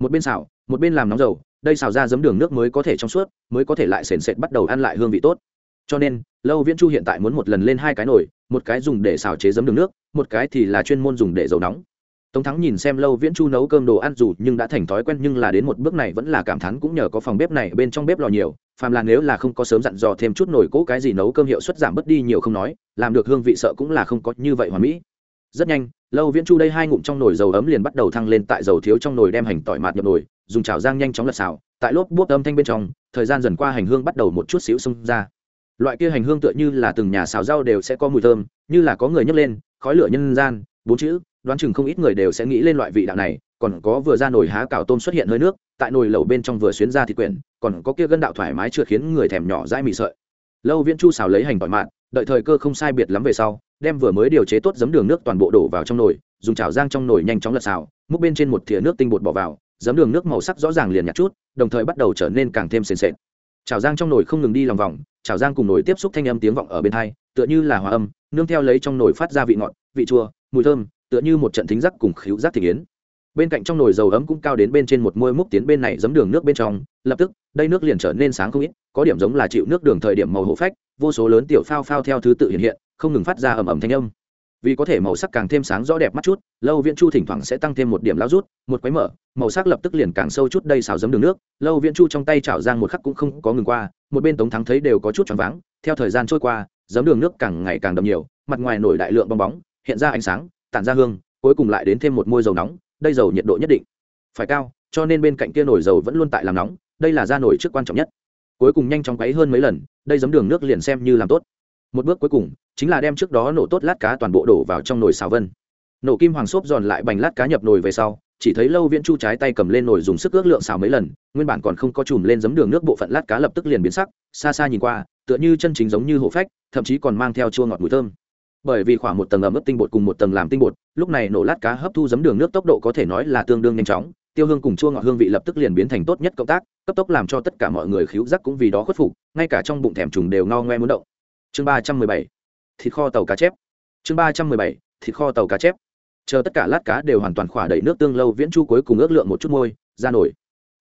một bên xào, một bên làm nóng dầu, đây xào ra giấm đường nước mới có thể trong suốt, mới có thể lại sền sệt bắt đầu ăn lại hương vị tốt. Cho nên, lâu viễn chu hiện tại muốn một lần lên hai cái nồi, một cái dùng để xào chế giấm đường nước, một cái thì là chuyên môn dùng để dầu nóng. Tống thắng nhìn xem lâu viễn chu nấu cơm đồ ăn dù nhưng đã thành thói quen nhưng là đến một bước này vẫn là cảm thán cũng nhờ có phòng bếp này bên trong bếp lò nhiều, phàm là nếu là không có sớm dặn dò thêm chút nồi cỗ cái gì nấu cơm hiệu suất giảm bớt đi nhiều không nói, làm được hương vị sợ cũng là không có như vậy hoàn mỹ rất nhanh, lâu viễn chu đây hai ngụm trong nồi dầu ấm liền bắt đầu thăng lên tại dầu thiếu trong nồi đem hành tỏi mạt nhập nồi, dùng chảo giang nhanh chóng lật xào, tại lốp bút âm thanh bên trong, thời gian dần qua hành hương bắt đầu một chút xíu xông ra. Loại kia hành hương tựa như là từng nhà xào rau đều sẽ có mùi thơm, như là có người nhấc lên, khói lửa nhân gian, bốn chữ, đoán chừng không ít người đều sẽ nghĩ lên loại vị đạo này, còn có vừa ra nồi há cảo tôm xuất hiện hơi nước, tại nồi lẩu bên trong vừa xuyến ra thịt quyển, còn có kia gân đạo thoải mái chưa khiến người thèm nhỏ dãi mì sợi. Lâu viễn chu xào lấy hành tỏi mạn đợi thời cơ không sai biệt lắm về sau đem vừa mới điều chế tốt giấm đường nước toàn bộ đổ vào trong nồi, dùng chảo rang trong nồi nhanh chóng lật xào, múc bên trên một thìa nước tinh bột bỏ vào, giấm đường nước màu sắc rõ ràng liền nhạt chút, đồng thời bắt đầu trở nên càng thêm sền sệt. Chảo rang trong nồi không ngừng đi lòng vòng, chảo rang cùng nồi tiếp xúc thanh âm tiếng vọng ở bên hai, tựa như là hòa âm, nương theo lấy trong nồi phát ra vị ngọt, vị chua, mùi thơm, tựa như một trận thính giác cùng khíu giác thị yến bên cạnh trong nồi dầu ấm cũng cao đến bên trên một môi múc tiến bên này giấm đường nước bên trong, lập tức, đây nước liền trở nên sáng không ít, có điểm giống là chịu nước đường thời điểm màu hổ phách, vô số lớn tiểu phao phao theo thứ tự hiện hiện không ngừng phát ra ầm ầm thanh âm. Vì có thể màu sắc càng thêm sáng rõ đẹp mắt chút, lâu viễn chu thỉnh thoảng sẽ tăng thêm một điểm lao rút, một quái mở, màu sắc lập tức liền càng sâu chút đây xào giấm đường nước. Lâu viễn chu trong tay chảo giang một khắc cũng không có ngừng qua, một bên tống thắng thấy đều có chút choáng váng, theo thời gian trôi qua, giấm đường nước càng ngày càng đậm nhiều, mặt ngoài nổi đại lượng bong bóng, hiện ra ánh sáng, tản ra hương, cuối cùng lại đến thêm một môi dầu nóng, đây dầu nhiệt độ nhất định. Phải cao, cho nên bên cạnh kia nổi dầu vẫn luôn tại làm nóng, đây là ra nổi trước quan trọng nhất. Cuối cùng nhanh chóng quấy hơn mấy lần, đây giấm đường nước liền xem như làm tốt một bước cuối cùng chính là đem trước đó nổ tốt lát cá toàn bộ đổ vào trong nồi xào vân. Nổ kim hoàng xốp giòn lại bành lát cá nhập nồi về sau, chỉ thấy lâu viễn chu trái tay cầm lên nồi dùng sức ước lượng xào mấy lần, nguyên bản còn không có chùm lên giấm đường nước bộ phận lát cá lập tức liền biến sắc, xa xa nhìn qua, tựa như chân chính giống như hộ phách, thậm chí còn mang theo chua ngọt mùi thơm. Bởi vì khoảng một tầng ẩm ướt tinh bột cùng một tầng làm tinh bột, lúc này nổ lát cá hấp thu giấm đường nước tốc độ có thể nói là tương đương nhanh chóng, tiêu hương cùng chua ngọt hương vị lập tức liền biến thành tốt nhất cộng tác, cấp tốc làm cho tất cả mọi người khiếu giác cũng vì đó khuất phục, ngay cả trong bụng thèm trùng đều ngao ngoe muốn động chương ba trăm mười bảy, thịt kho tàu cá chép. Chương ba trăm mười bảy, thịt kho tàu cá chép. Chờ tất cả lát cá đều hoàn toàn khỏa đầy nước tương lâu viễn chu cuối cùng ước lượng một chút môi, ra nổi.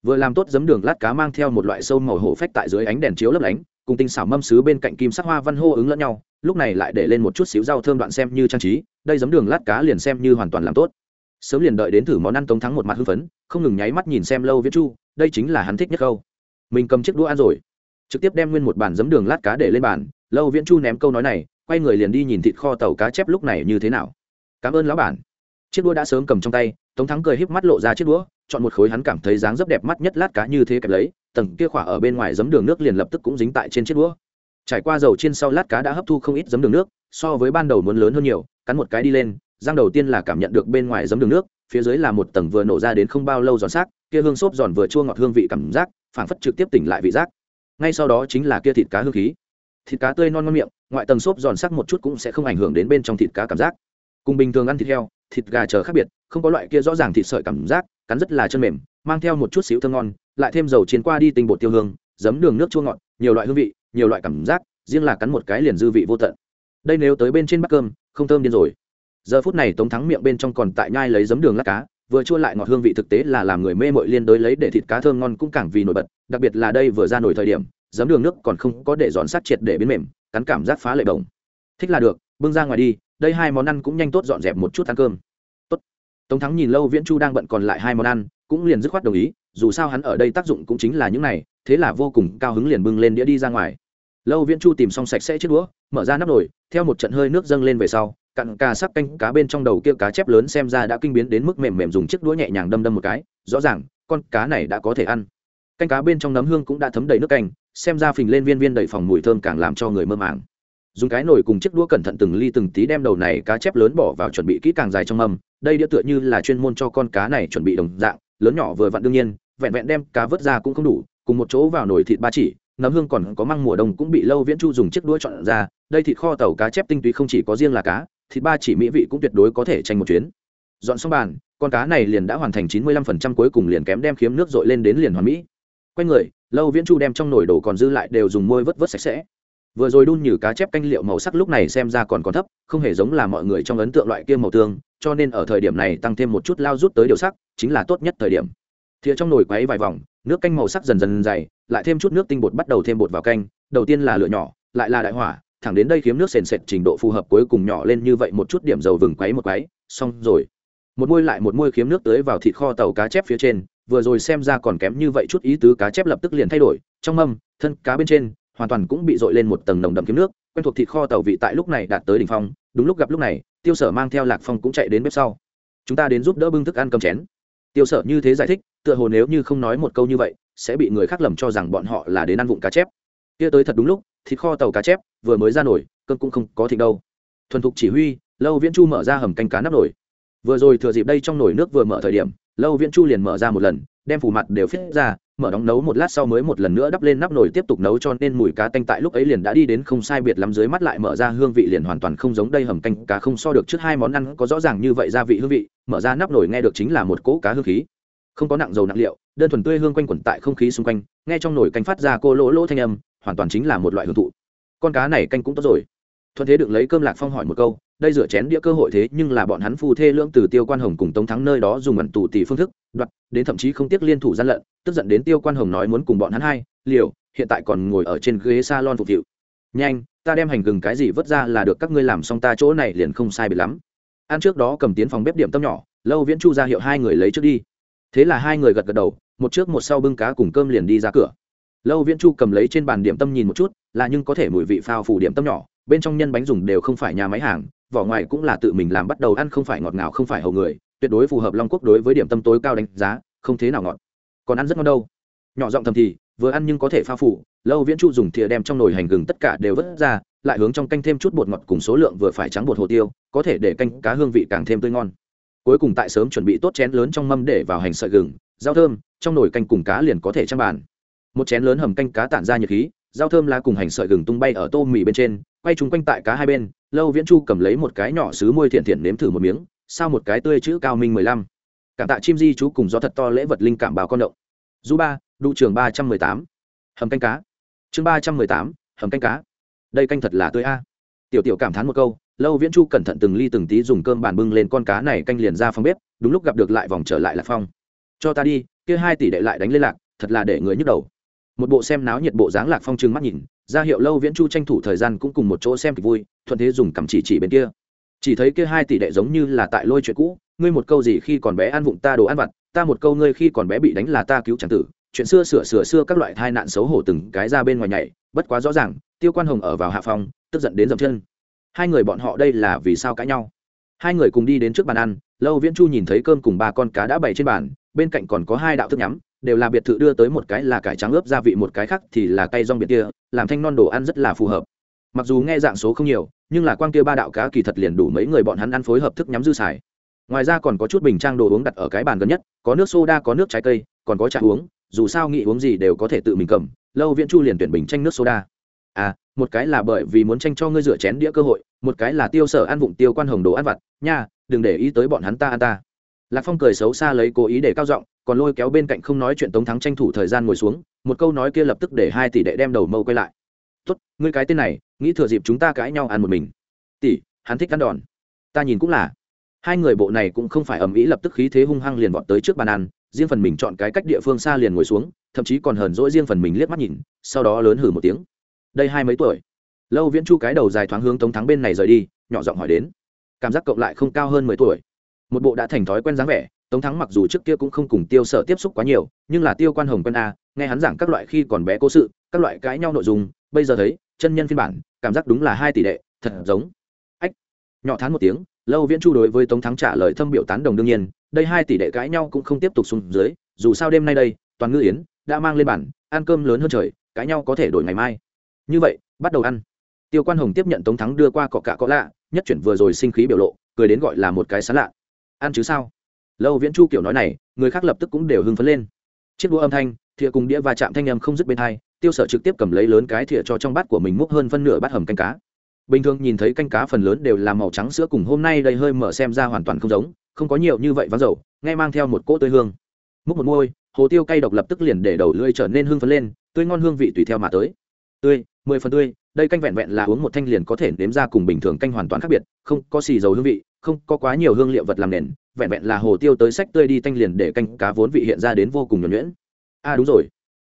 Vừa làm tốt giấm đường lát cá mang theo một loại sâu màu hổ phách tại dưới ánh đèn chiếu lấp lánh, cùng tinh xảo mâm sứ bên cạnh kim sắc hoa văn hô ứng lẫn nhau, lúc này lại để lên một chút xíu rau thơm đoạn xem như trang trí, đây giấm đường lát cá liền xem như hoàn toàn làm tốt. Sớm liền đợi đến thử món ăn tống thắng một mặt hưng phấn, không ngừng nháy mắt nhìn xem lâu viễn chu, đây chính là hắn thích nhất câu. Mình cầm chiếc đũa ăn rồi. Trực tiếp đem nguyên một bàn giấm đường lát cá để lên bàn lâu viễn chu ném câu nói này, quay người liền đi nhìn thịt kho tàu cá chép lúc này như thế nào. Cảm ơn lão bản. Chiếc đũa đã sớm cầm trong tay, tống thắng cười híp mắt lộ ra chiếc đũa, chọn một khối hắn cảm thấy dáng rất đẹp mắt nhất lát cá như thế kẹp lấy, tầng kia khỏa ở bên ngoài giấm đường nước liền lập tức cũng dính tại trên chiếc đũa. Trải qua dầu chiên sau lát cá đã hấp thu không ít giấm đường nước, so với ban đầu muốn lớn hơn nhiều, cắn một cái đi lên, răng đầu tiên là cảm nhận được bên ngoài giấm đường nước, phía dưới là một tầng vừa nổ ra đến không bao lâu giòn xác, kia hương xốp giòn vừa chua ngọt hương vị cảm giác, phảng phất trực tiếp tỉnh lại vị giác. Ngay sau đó chính là kia thịt cá hương khí thịt cá tươi non ngon miệng, ngoại tầng xốp giòn sắc một chút cũng sẽ không ảnh hưởng đến bên trong thịt cá cảm giác. Cùng bình thường ăn thịt heo, thịt gà chờ khác biệt, không có loại kia rõ ràng thịt sợi cảm giác, cắn rất là chân mềm, mang theo một chút xíu thơm ngon, lại thêm dầu chiên qua đi tinh bột tiêu hương, giấm đường nước chua ngọt, nhiều loại hương vị, nhiều loại cảm giác, riêng là cắn một cái liền dư vị vô tận. Đây nếu tới bên trên bát cơm, không thơm điên rồi. Giờ phút này tống thắng miệng bên trong còn tại nhai lấy giấm đường lát cá, vừa chua lại ngọt hương vị thực tế là làm người mê mội liên đối lấy để thịt cá thơm ngon cũng càng vì nổi bật, đặc biệt là đây vừa ra nổi thời điểm giấm đường nước còn không có để dọn sát triệt để biến mềm, cắn cảm giác phá lệ đồng thích là được, bưng ra ngoài đi, đây hai món ăn cũng nhanh tốt dọn dẹp một chút ăn cơm. Tốt. Tống thắng nhìn lâu viễn chu đang bận còn lại hai món ăn, cũng liền dứt khoát đồng ý, dù sao hắn ở đây tác dụng cũng chính là những này, thế là vô cùng cao hứng liền bưng lên đĩa đi ra ngoài. Lâu viễn chu tìm xong sạch sẽ chiếc đũa, mở ra nắp nồi, theo một trận hơi nước dâng lên về sau, cặn cà sắc canh cá bên trong đầu kia cá chép lớn xem ra đã kinh biến đến mức mềm mềm dùng chiếc đũa nhẹ nhàng đâm đâm một cái, rõ ràng, con cá này đã có thể ăn. Canh cá bên trong nấm hương cũng đã thấm đầy nước canh xem ra phình lên viên viên đầy phòng mùi thơm càng làm cho người mơ màng. Dùng cái nồi cùng chiếc đũa cẩn thận từng ly từng tí đem đầu này cá chép lớn bỏ vào chuẩn bị kỹ càng dài trong mâm. Đây đĩa tựa như là chuyên môn cho con cá này chuẩn bị đồng dạng, lớn nhỏ vừa vặn đương nhiên, vẹn vẹn đem cá vớt ra cũng không đủ, cùng một chỗ vào nồi thịt ba chỉ, nấm hương còn có măng mùa đông cũng bị lâu viễn chu dùng chiếc đũa chọn ra. Đây thịt kho tàu cá chép tinh túy không chỉ có riêng là cá, thịt ba chỉ mỹ vị cũng tuyệt đối có thể tranh một chuyến. Dọn xong bàn, con cá này liền đã hoàn thành chín mươi lăm phần trăm, cuối cùng liền kém đem khiếm nước dội lên đến liền hoàn mỹ quay người, lâu viễn chu đem trong nồi đồ còn dư lại đều dùng môi vớt vớt sạch sẽ. Vừa rồi đun như cá chép canh liệu màu sắc lúc này xem ra còn còn thấp, không hề giống là mọi người trong ấn tượng loại kia màu tương, cho nên ở thời điểm này tăng thêm một chút lao rút tới điều sắc, chính là tốt nhất thời điểm. Thìa trong nồi quấy vài vòng, nước canh màu sắc dần dần dày, lại thêm chút nước tinh bột bắt đầu thêm bột vào canh, đầu tiên là lửa nhỏ, lại là đại hỏa, thẳng đến đây kiếm nước sền sệt trình độ phù hợp cuối cùng nhỏ lên như vậy một chút điểm dầu vừng quấy một quấy, xong rồi một môi lại một môi kiếm nước tới vào thịt kho tàu cá chép phía trên, vừa rồi xem ra còn kém như vậy chút ý tứ cá chép lập tức liền thay đổi, trong mâm, thân cá bên trên, hoàn toàn cũng bị dội lên một tầng nồng đậm kiếm nước, quen thuộc thịt kho tàu vị tại lúc này đạt tới đỉnh phong, đúng lúc gặp lúc này, tiêu sở mang theo lạc phong cũng chạy đến bếp sau. Chúng ta đến giúp đỡ bưng thức ăn cầm chén. Tiêu sở như thế giải thích, tựa hồ nếu như không nói một câu như vậy, sẽ bị người khác lầm cho rằng bọn họ là đến ăn vụng cá chép. Kia tới thật đúng lúc, thịt kho tàu cá chép vừa mới ra nổi cơn cũng không có thịt đâu. Thuần thục chỉ huy, lâu viễn chu mở ra hầm canh cá nắp nổi vừa rồi thừa dịp đây trong nồi nước vừa mở thời điểm, lâu viễn chu liền mở ra một lần, đem phủ mặt đều phết ra, mở đóng nấu một lát sau mới một lần nữa đắp lên nắp nồi tiếp tục nấu cho nên mùi cá tanh tại lúc ấy liền đã đi đến không sai biệt lắm dưới mắt lại mở ra hương vị liền hoàn toàn không giống đây hầm canh cá không so được trước hai món ăn có rõ ràng như vậy gia vị hương vị, mở ra nắp nồi nghe được chính là một cỗ cá hương khí. Không có nặng dầu nặng liệu, đơn thuần tươi hương quanh quẩn tại không khí xung quanh, nghe trong nồi canh phát ra cô lỗ lỗ thanh âm, hoàn toàn chính là một loại hương thụ. Con cá này canh cũng tốt rồi. Thuận thế được lấy cơm lạc phong hỏi một câu đây rửa chén đĩa cơ hội thế nhưng là bọn hắn phu thê lưỡng từ tiêu quan hồng cùng tống thắng nơi đó dùng ẩn tù tỷ phương thức, đoạt, đến thậm chí không tiếc liên thủ gian lận, tức giận đến tiêu quan hồng nói muốn cùng bọn hắn hai, liều, hiện tại còn ngồi ở trên ghế salon phục vụ. Nhanh, ta đem hành gừng cái gì vớt ra là được, các ngươi làm xong ta chỗ này liền không sai biệt lắm. Ăn trước đó cầm tiến phòng bếp điểm tâm nhỏ, lâu viễn chu ra hiệu hai người lấy trước đi. Thế là hai người gật gật đầu, một trước một sau bưng cá cùng cơm liền đi ra cửa. Lâu viễn chu cầm lấy trên bàn điểm tâm nhìn một chút, là nhưng có thể mùi vị phao phủ điểm tâm nhỏ bên trong nhân bánh dùng đều không phải nhà máy hàng, vỏ ngoài cũng là tự mình làm bắt đầu ăn không phải ngọt ngào, không phải hầu người, tuyệt đối phù hợp long quốc đối với điểm tâm tối cao đánh giá, không thế nào ngọt. Còn ăn rất ngon đâu. Nhỏ giọng thầm thì, vừa ăn nhưng có thể pha phủ lâu viễn chu dùng thìa đem trong nồi hành gừng tất cả đều vớt ra, lại hướng trong canh thêm chút bột ngọt cùng số lượng vừa phải trắng bột hồ tiêu, có thể để canh cá hương vị càng thêm tươi ngon. Cuối cùng tại sớm chuẩn bị tốt chén lớn trong mâm để vào hành sợi gừng, rau thơm, trong nồi canh cùng cá liền có thể trang bàn. Một chén lớn hầm canh cá tản ra nhiệt khí, rau thơm lá cùng hành sợi gừng tung bay ở tô mì bên trên quay chúng quanh tại cá hai bên, lâu viễn chu cầm lấy một cái nhỏ xứ môi thiện thiện nếm thử một miếng, sao một cái tươi chữ cao minh mười lăm. Cảm tạ chim di chú cùng gió thật to lễ vật linh cảm bào con động. Du ba, đụ trường ba trăm mười tám. Hầm canh cá. Chương ba trăm mười tám, hầm canh cá. Đây canh thật là tươi a. Tiểu tiểu cảm thán một câu, lâu viễn chu cẩn thận từng ly từng tí dùng cơm bàn bưng lên con cá này canh liền ra phòng bếp, đúng lúc gặp được lại vòng trở lại lạc phong. Cho ta đi, kia hai tỷ đệ lại đánh lên lạc, thật là để người nhức đầu. Một bộ xem náo nhiệt bộ dáng lạc phong trừng mắt nhìn ra hiệu lâu viễn chu tranh thủ thời gian cũng cùng một chỗ xem kịch vui, thuận thế dùng cầm chỉ chỉ bên kia. Chỉ thấy kia hai tỷ đệ giống như là tại lôi chuyện cũ, ngươi một câu gì khi còn bé ăn vụng ta đồ ăn vặt, ta một câu ngươi khi còn bé bị đánh là ta cứu tràng tử. Chuyện xưa sửa sửa xưa các loại tai nạn xấu hổ từng cái ra bên ngoài nhảy, bất quá rõ ràng, tiêu quan hồng ở vào hạ phòng, tức giận đến dậm chân. Hai người bọn họ đây là vì sao cãi nhau? Hai người cùng đi đến trước bàn ăn, lâu viễn chu nhìn thấy cơm cùng ba con cá đã bày trên bàn, bên cạnh còn có hai đạo thức nhắm đều là biệt thự đưa tới một cái là cải trắng ướp gia vị, một cái khác thì là cây rong biệt kia, làm thanh non đồ ăn rất là phù hợp. Mặc dù nghe dạng số không nhiều, nhưng là quang kia ba đạo cá kỳ thật liền đủ mấy người bọn hắn ăn phối hợp thức nhắm dư xài. Ngoài ra còn có chút bình trang đồ uống đặt ở cái bàn gần nhất, có nước soda, có nước trái cây, còn có trà uống, dù sao nghĩ uống gì đều có thể tự mình cầm, lâu viễn chu liền tuyển bình tranh nước soda. À một cái là bởi vì muốn tranh cho ngươi rửa chén đĩa cơ hội, một cái là tiêu sở ăn vụng tiêu quan hồng đồ ăn vặt, nha, đừng để ý tới bọn hắn ta ăn ta. Lạc phong cười xấu xa lấy cố ý để cao giọng còn lôi kéo bên cạnh không nói chuyện tống thắng tranh thủ thời gian ngồi xuống, một câu nói kia lập tức để hai tỷ đệ đem đầu mâu quay lại. Tốt, ngươi cái tên này, nghĩ thừa dịp chúng ta cãi nhau ăn một mình. Tỷ, hắn thích ăn đòn. Ta nhìn cũng là. Hai người bộ này cũng không phải ầm ĩ lập tức khí thế hung hăng liền vọt tới trước bàn ăn, riêng phần mình chọn cái cách địa phương xa liền ngồi xuống, thậm chí còn hờn dỗi riêng phần mình liếc mắt nhìn, sau đó lớn hử một tiếng. Đây hai mấy tuổi? Lâu viễn chu cái đầu dài thoáng hướng tống thắng bên này rời đi, nhỏ giọng hỏi đến. Cảm giác cộng lại không cao hơn mười tuổi. Một bộ đã thành thói quen dáng vẻ tống thắng mặc dù trước kia cũng không cùng tiêu sở tiếp xúc quá nhiều, nhưng là tiêu quan hồng quân a, nghe hắn giảng các loại khi còn bé cố sự, các loại cãi nhau nội dung, bây giờ thấy, chân nhân phiên bản, cảm giác đúng là hai tỷ đệ, thật giống. Ách, nhỏ thán một tiếng, lâu viễn chu đối với tống thắng trả lời thâm biểu tán đồng đương nhiên, đây hai tỷ đệ cãi nhau cũng không tiếp tục xuống dưới, dù sao đêm nay đây, toàn ngư yến đã mang lên bản ăn cơm lớn hơn trời, cãi nhau có thể đổi ngày mai. Như vậy, bắt đầu ăn. Tiêu quan hồng tiếp nhận tống thắng đưa qua cọ cạ cọ lạ, nhất chuyển vừa rồi sinh khí biểu lộ, cười đến gọi là một cái sán lạ. Ăn chứ sao? Lâu viễn chu kiểu nói này, người khác lập tức cũng đều hưng phấn lên. Chiếc đũa âm thanh, thìa cùng đĩa và chạm thanh em không dứt bên hai, tiêu sở trực tiếp cầm lấy lớn cái thìa cho trong bát của mình múc hơn phân nửa bát hầm canh cá. Bình thường nhìn thấy canh cá phần lớn đều là màu trắng sữa cùng hôm nay đây hơi mở xem ra hoàn toàn không giống, không có nhiều như vậy vắng dầu, nghe mang theo một cỗ tươi hương. Múc một môi hồ tiêu cay độc lập tức liền để đầu lưỡi trở nên hương phấn lên, tươi ngon hương vị tùy theo mà tới. Tươi, mười phần tươi, đây canh vẹn vẹn là uống một thanh liền có thể nếm ra cùng bình thường canh hoàn toàn khác biệt, không có xì dầu hương vị, không có quá nhiều hương liệu vật làm nền vẹn vẹn là hồ tiêu tới sách tươi đi thanh liền để canh cá vốn vị hiện ra đến vô cùng nhuẩn nhuyễn. A à đúng rồi.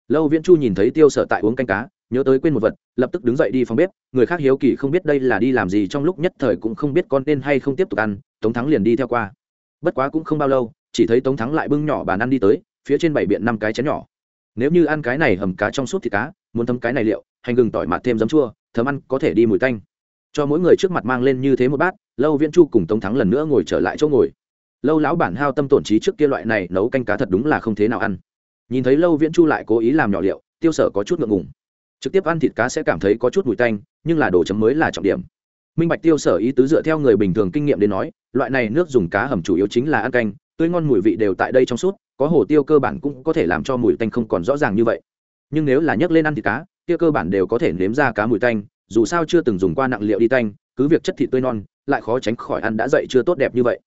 Lâu viễn chu nhìn thấy tiêu sở tại uống canh cá, nhớ tới quên một vật, lập tức đứng dậy đi phòng bếp, người khác hiếu kỳ không biết đây là đi làm gì trong lúc nhất thời cũng không biết con nên hay không tiếp tục ăn, tống thắng liền đi theo qua. Bất quá cũng không bao lâu, chỉ thấy tống thắng lại bưng nhỏ bàn ăn đi tới, phía trên bảy biện năm cái chén nhỏ. Nếu như ăn cái này hầm cá trong suốt thịt cá, muốn thấm cái này liệu, hành gừng tỏi mặt thêm giấm chua, thấm ăn có thể đi mùi tanh. Cho mỗi người trước mặt mang lên như thế một bát, lâu viễn chu cùng tống thắng lần nữa ngồi trở lại chỗ ngồi lâu lão bản hao tâm tổn trí trước kia loại này nấu canh cá thật đúng là không thế nào ăn. Nhìn thấy lâu viễn chu lại cố ý làm nhỏ liệu, tiêu sở có chút ngượng ngùng. Trực tiếp ăn thịt cá sẽ cảm thấy có chút mùi tanh, nhưng là đồ chấm mới là trọng điểm. Minh bạch tiêu sở ý tứ dựa theo người bình thường kinh nghiệm đến nói, loại này nước dùng cá hầm chủ yếu chính là ăn canh, tươi ngon mùi vị đều tại đây trong suốt, có hồ tiêu cơ bản cũng có thể làm cho mùi tanh không còn rõ ràng như vậy. Nhưng nếu là nhấc lên ăn thịt cá, kia cơ bản đều có thể nếm ra cá mùi tanh, dù sao chưa từng dùng qua nặng liệu đi tanh, cứ việc chất thịt tươi non, lại khó tránh khỏi ăn đã dậy chưa tốt đẹp như vậy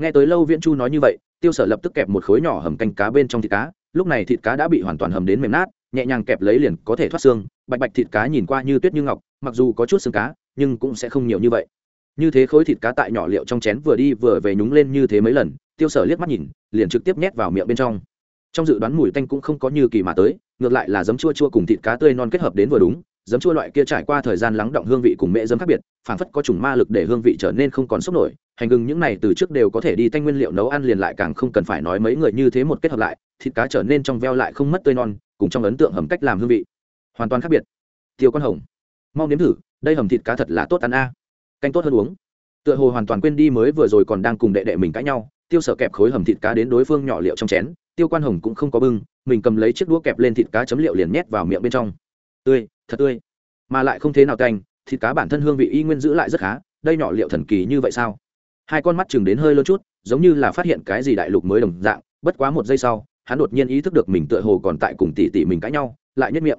nghe tới lâu viễn chu nói như vậy, tiêu sở lập tức kẹp một khối nhỏ hầm canh cá bên trong thịt cá, lúc này thịt cá đã bị hoàn toàn hầm đến mềm nát, nhẹ nhàng kẹp lấy liền có thể thoát xương, bạch bạch thịt cá nhìn qua như tuyết như ngọc, mặc dù có chút xương cá, nhưng cũng sẽ không nhiều như vậy. Như thế khối thịt cá tại nhỏ liệu trong chén vừa đi vừa về nhúng lên như thế mấy lần, tiêu sở liếc mắt nhìn, liền trực tiếp nhét vào miệng bên trong. Trong dự đoán mùi tanh cũng không có như kỳ mà tới, ngược lại là giấm chua chua cùng thịt cá tươi non kết hợp đến vừa đúng, giấm chua loại kia trải qua thời gian lắng động hương vị cùng mễ giấm khác biệt phản phất có chủng ma lực để hương vị trở nên không còn sốc nổi hành gừng những này từ trước đều có thể đi tanh nguyên liệu nấu ăn liền lại càng không cần phải nói mấy người như thế một kết hợp lại, thịt cá trở nên trong veo lại không mất tươi non, cùng trong ấn tượng hầm cách làm hương vị. Hoàn toàn khác biệt. Tiêu con hồng, mau nếm thử, đây hầm thịt cá thật là tốt ăn a. Canh tốt hơn uống. Tựa hồ hoàn toàn quên đi mới vừa rồi còn đang cùng đệ đệ mình cãi nhau, tiêu sở kẹp khối hầm thịt cá đến đối phương nhỏ liệu trong chén, tiêu quan hồng cũng không có bưng, mình cầm lấy chiếc đũa kẹp lên thịt cá chấm liệu liền nhét vào miệng bên trong. Tươi, thật tươi. Mà lại không thế nào canh thịt cá bản thân hương vị y nguyên giữ lại rất khá, đây nhỏ liệu thần kỳ như vậy sao? Hai con mắt chừng đến hơi lớn chút, giống như là phát hiện cái gì đại lục mới đồng dạng, bất quá một giây sau, hắn đột nhiên ý thức được mình tựa hồ còn tại cùng tỷ tỷ mình cãi nhau, lại nhất miệng.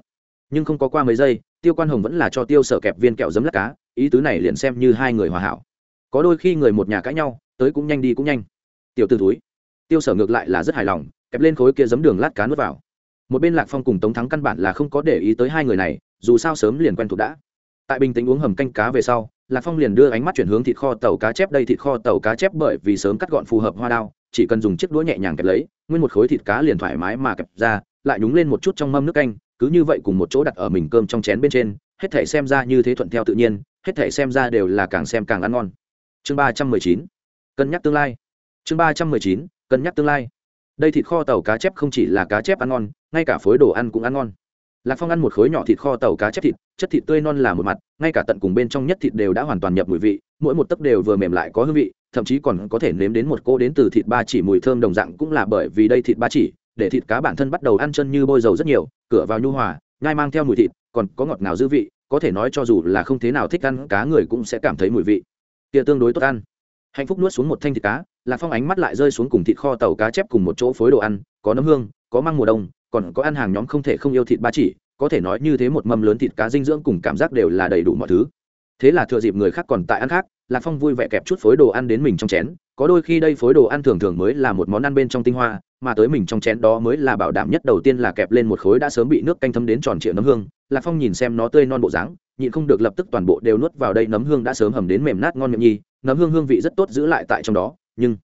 Nhưng không có qua mấy giây, tiêu quan hồng vẫn là cho tiêu sở kẹp viên kẹo giấm lát cá, ý tứ này liền xem như hai người hòa hảo. Có đôi khi người một nhà cãi nhau, tới cũng nhanh đi cũng nhanh. Tiểu t ử túi tiêu sở ngược lại là rất hài lòng, kẹp lên khối kia giấm đường lát cá nuốt vào. Một bên lạc phong cùng tống thắng căn bản là không có để ý tới hai người này, dù sao sớm liền quen thuộc đã. Tại bình tĩnh uống hầm canh cá về sau lạc phong liền đưa ánh mắt chuyển hướng thịt kho tàu cá chép đây thịt kho tàu cá chép bởi vì sớm cắt gọn phù hợp hoa đao, chỉ cần dùng chiếc đũa nhẹ nhàng kẹp lấy, nguyên một khối thịt cá liền thoải mái mà kẹp ra, lại nhúng lên một chút trong mâm nước canh, cứ như vậy cùng một chỗ đặt ở mình cơm trong chén bên trên, hết thể xem ra như thế thuận theo tự nhiên, hết thể xem ra đều là càng xem càng ăn ngon. Chương ba trăm mười chín, cân nhắc tương lai. Chương ba trăm mười chín, cân nhắc tương lai. Đây thịt kho tàu cá chép không chỉ là cá chép ăn ngon, ngay cả phối đồ ăn cũng ăn ngon lạc phong ăn một khối nhỏ thịt kho tàu cá chép thịt, chất thịt tươi non là một mặt, ngay cả tận cùng bên trong nhất thịt đều đã hoàn toàn nhập mùi vị, mỗi một tấc đều vừa mềm lại có hương vị, thậm chí còn có thể nếm đến một cô đến từ thịt ba chỉ mùi thơm đồng dạng cũng là bởi vì đây thịt ba chỉ, để thịt cá bản thân bắt đầu ăn chân như bôi dầu rất nhiều, cửa vào nhu hòa, nhai mang theo mùi thịt, còn có ngọt ngào dư vị, có thể nói cho dù là không thế nào thích ăn, cá người cũng sẽ cảm thấy mùi vị. Kia tương đối tốt ăn. Hạnh phúc nuốt xuống một thanh thịt cá, lạc phong ánh mắt lại rơi xuống cùng thịt kho tàu cá chép cùng một chỗ phối đồ ăn, có nấm hương, có măng mùa đông còn có ăn hàng nhóm không thể không yêu thịt ba chỉ, có thể nói như thế một mâm lớn thịt cá dinh dưỡng cùng cảm giác đều là đầy đủ mọi thứ. Thế là thừa dịp người khác còn tại ăn khác, lạc phong vui vẻ kẹp chút phối đồ ăn đến mình trong chén, có đôi khi đây phối đồ ăn thường thường mới là một món ăn bên trong tinh hoa, mà tới mình trong chén đó mới là bảo đảm nhất đầu tiên là kẹp lên một khối đã sớm bị nước canh thấm đến tròn triệu nấm hương. Lạc phong nhìn xem nó tươi non bộ dáng, nhịn không được lập tức toàn bộ đều nuốt vào đây nấm hương đã sớm hầm đến mềm nát ngon miệng nhi nấm hương hương vị rất tốt giữ lại tại trong đó, nhưng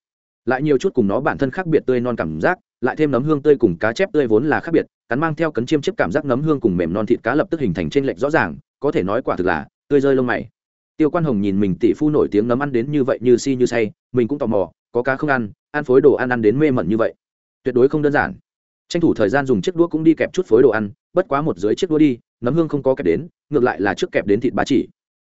lại nhiều chút cùng nó bản thân khác biệt tươi non cảm giác, lại thêm nấm hương tươi cùng cá chép tươi vốn là khác biệt, cắn mang theo cấn chiêm chiếp cảm giác nấm hương cùng mềm non thịt cá lập tức hình thành trên lệch rõ ràng, có thể nói quả thực là tươi rơi lông mày. Tiêu quan hồng nhìn mình tỷ phu nổi tiếng nấm ăn đến như vậy như si như say, mình cũng tò mò, có cá không ăn ăn phối đồ ăn ăn đến mê mẩn như vậy. Tuyệt đối không đơn giản. Tranh thủ thời gian dùng chiếc đũa cũng đi kẹp chút phối đồ ăn, bất quá một dưới chiếc đũa đi, nấm hương không có kẹp đến, ngược lại là trước kẹp đến thịt ba chỉ.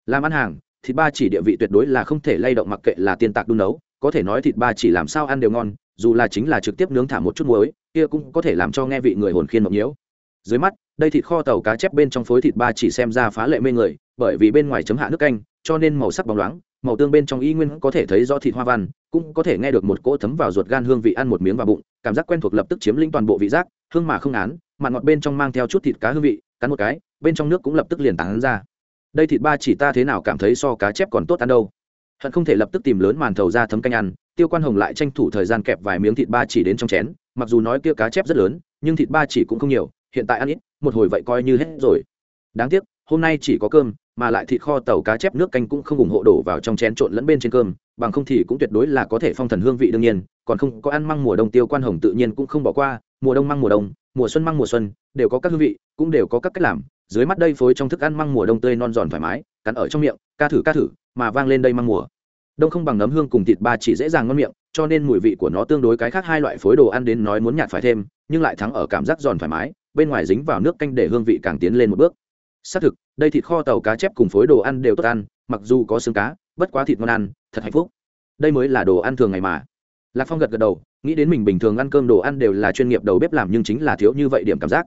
Làm ăn hàng, thịt ba chỉ địa vị tuyệt đối là không thể lay động mặc kệ là tiên tạc đun nấu có thể nói thịt ba chỉ làm sao ăn đều ngon, dù là chính là trực tiếp nướng thả một chút muối, kia cũng có thể làm cho nghe vị người hồn khiên mộng nhiễu. Dưới mắt, đây thịt kho tàu cá chép bên trong phối thịt ba chỉ xem ra phá lệ mê người, bởi vì bên ngoài chấm hạ nước canh, cho nên màu sắc bóng loáng, màu tương bên trong y nguyên có thể thấy rõ thịt hoa văn, cũng có thể nghe được một cỗ thấm vào ruột gan hương vị ăn một miếng vào bụng, cảm giác quen thuộc lập tức chiếm lĩnh toàn bộ vị giác, hương mà không án mặn ngọt bên trong mang theo chút thịt cá hương vị, cắn một cái, bên trong nước cũng lập tức liền tán ra. Đây thịt ba chỉ ta thế nào cảm thấy so cá chép còn tốt ăn đâu? Hận không thể lập tức tìm lớn màn thầu ra thấm canh ăn, tiêu quan hồng lại tranh thủ thời gian kẹp vài miếng thịt ba chỉ đến trong chén, mặc dù nói kia cá chép rất lớn, nhưng thịt ba chỉ cũng không nhiều, hiện tại ăn ít, một hồi vậy coi như hết rồi. Đáng tiếc, hôm nay chỉ có cơm, mà lại thịt kho tàu cá chép nước canh cũng không ủng hộ đổ vào trong chén trộn lẫn bên trên cơm, bằng không thì cũng tuyệt đối là có thể phong thần hương vị đương nhiên, còn không có ăn măng mùa đông tiêu quan hồng tự nhiên cũng không bỏ qua, mùa đông măng mùa đông, mùa xuân măng mùa xuân, đều có các hương vị, cũng đều có các cách làm, dưới mắt đây phối trong thức ăn măng mùa đông tươi non giòn thoải mái, cắn ở trong miệng, ca thử ca thử mà vang lên đây mang mùa. Đông không bằng nấm hương cùng thịt ba chỉ dễ dàng ngon miệng, cho nên mùi vị của nó tương đối cái khác hai loại phối đồ ăn đến nói muốn nhạt phải thêm, nhưng lại thắng ở cảm giác giòn thoải mái, bên ngoài dính vào nước canh để hương vị càng tiến lên một bước. Xác thực, đây thịt kho tàu cá chép cùng phối đồ ăn đều tốt ăn, mặc dù có xương cá, bất quá thịt ngon ăn, thật hạnh phúc. Đây mới là đồ ăn thường ngày mà. Lạc phong gật gật đầu, nghĩ đến mình bình thường ăn cơm đồ ăn đều là chuyên nghiệp đầu bếp làm nhưng chính là thiếu như vậy điểm cảm giác.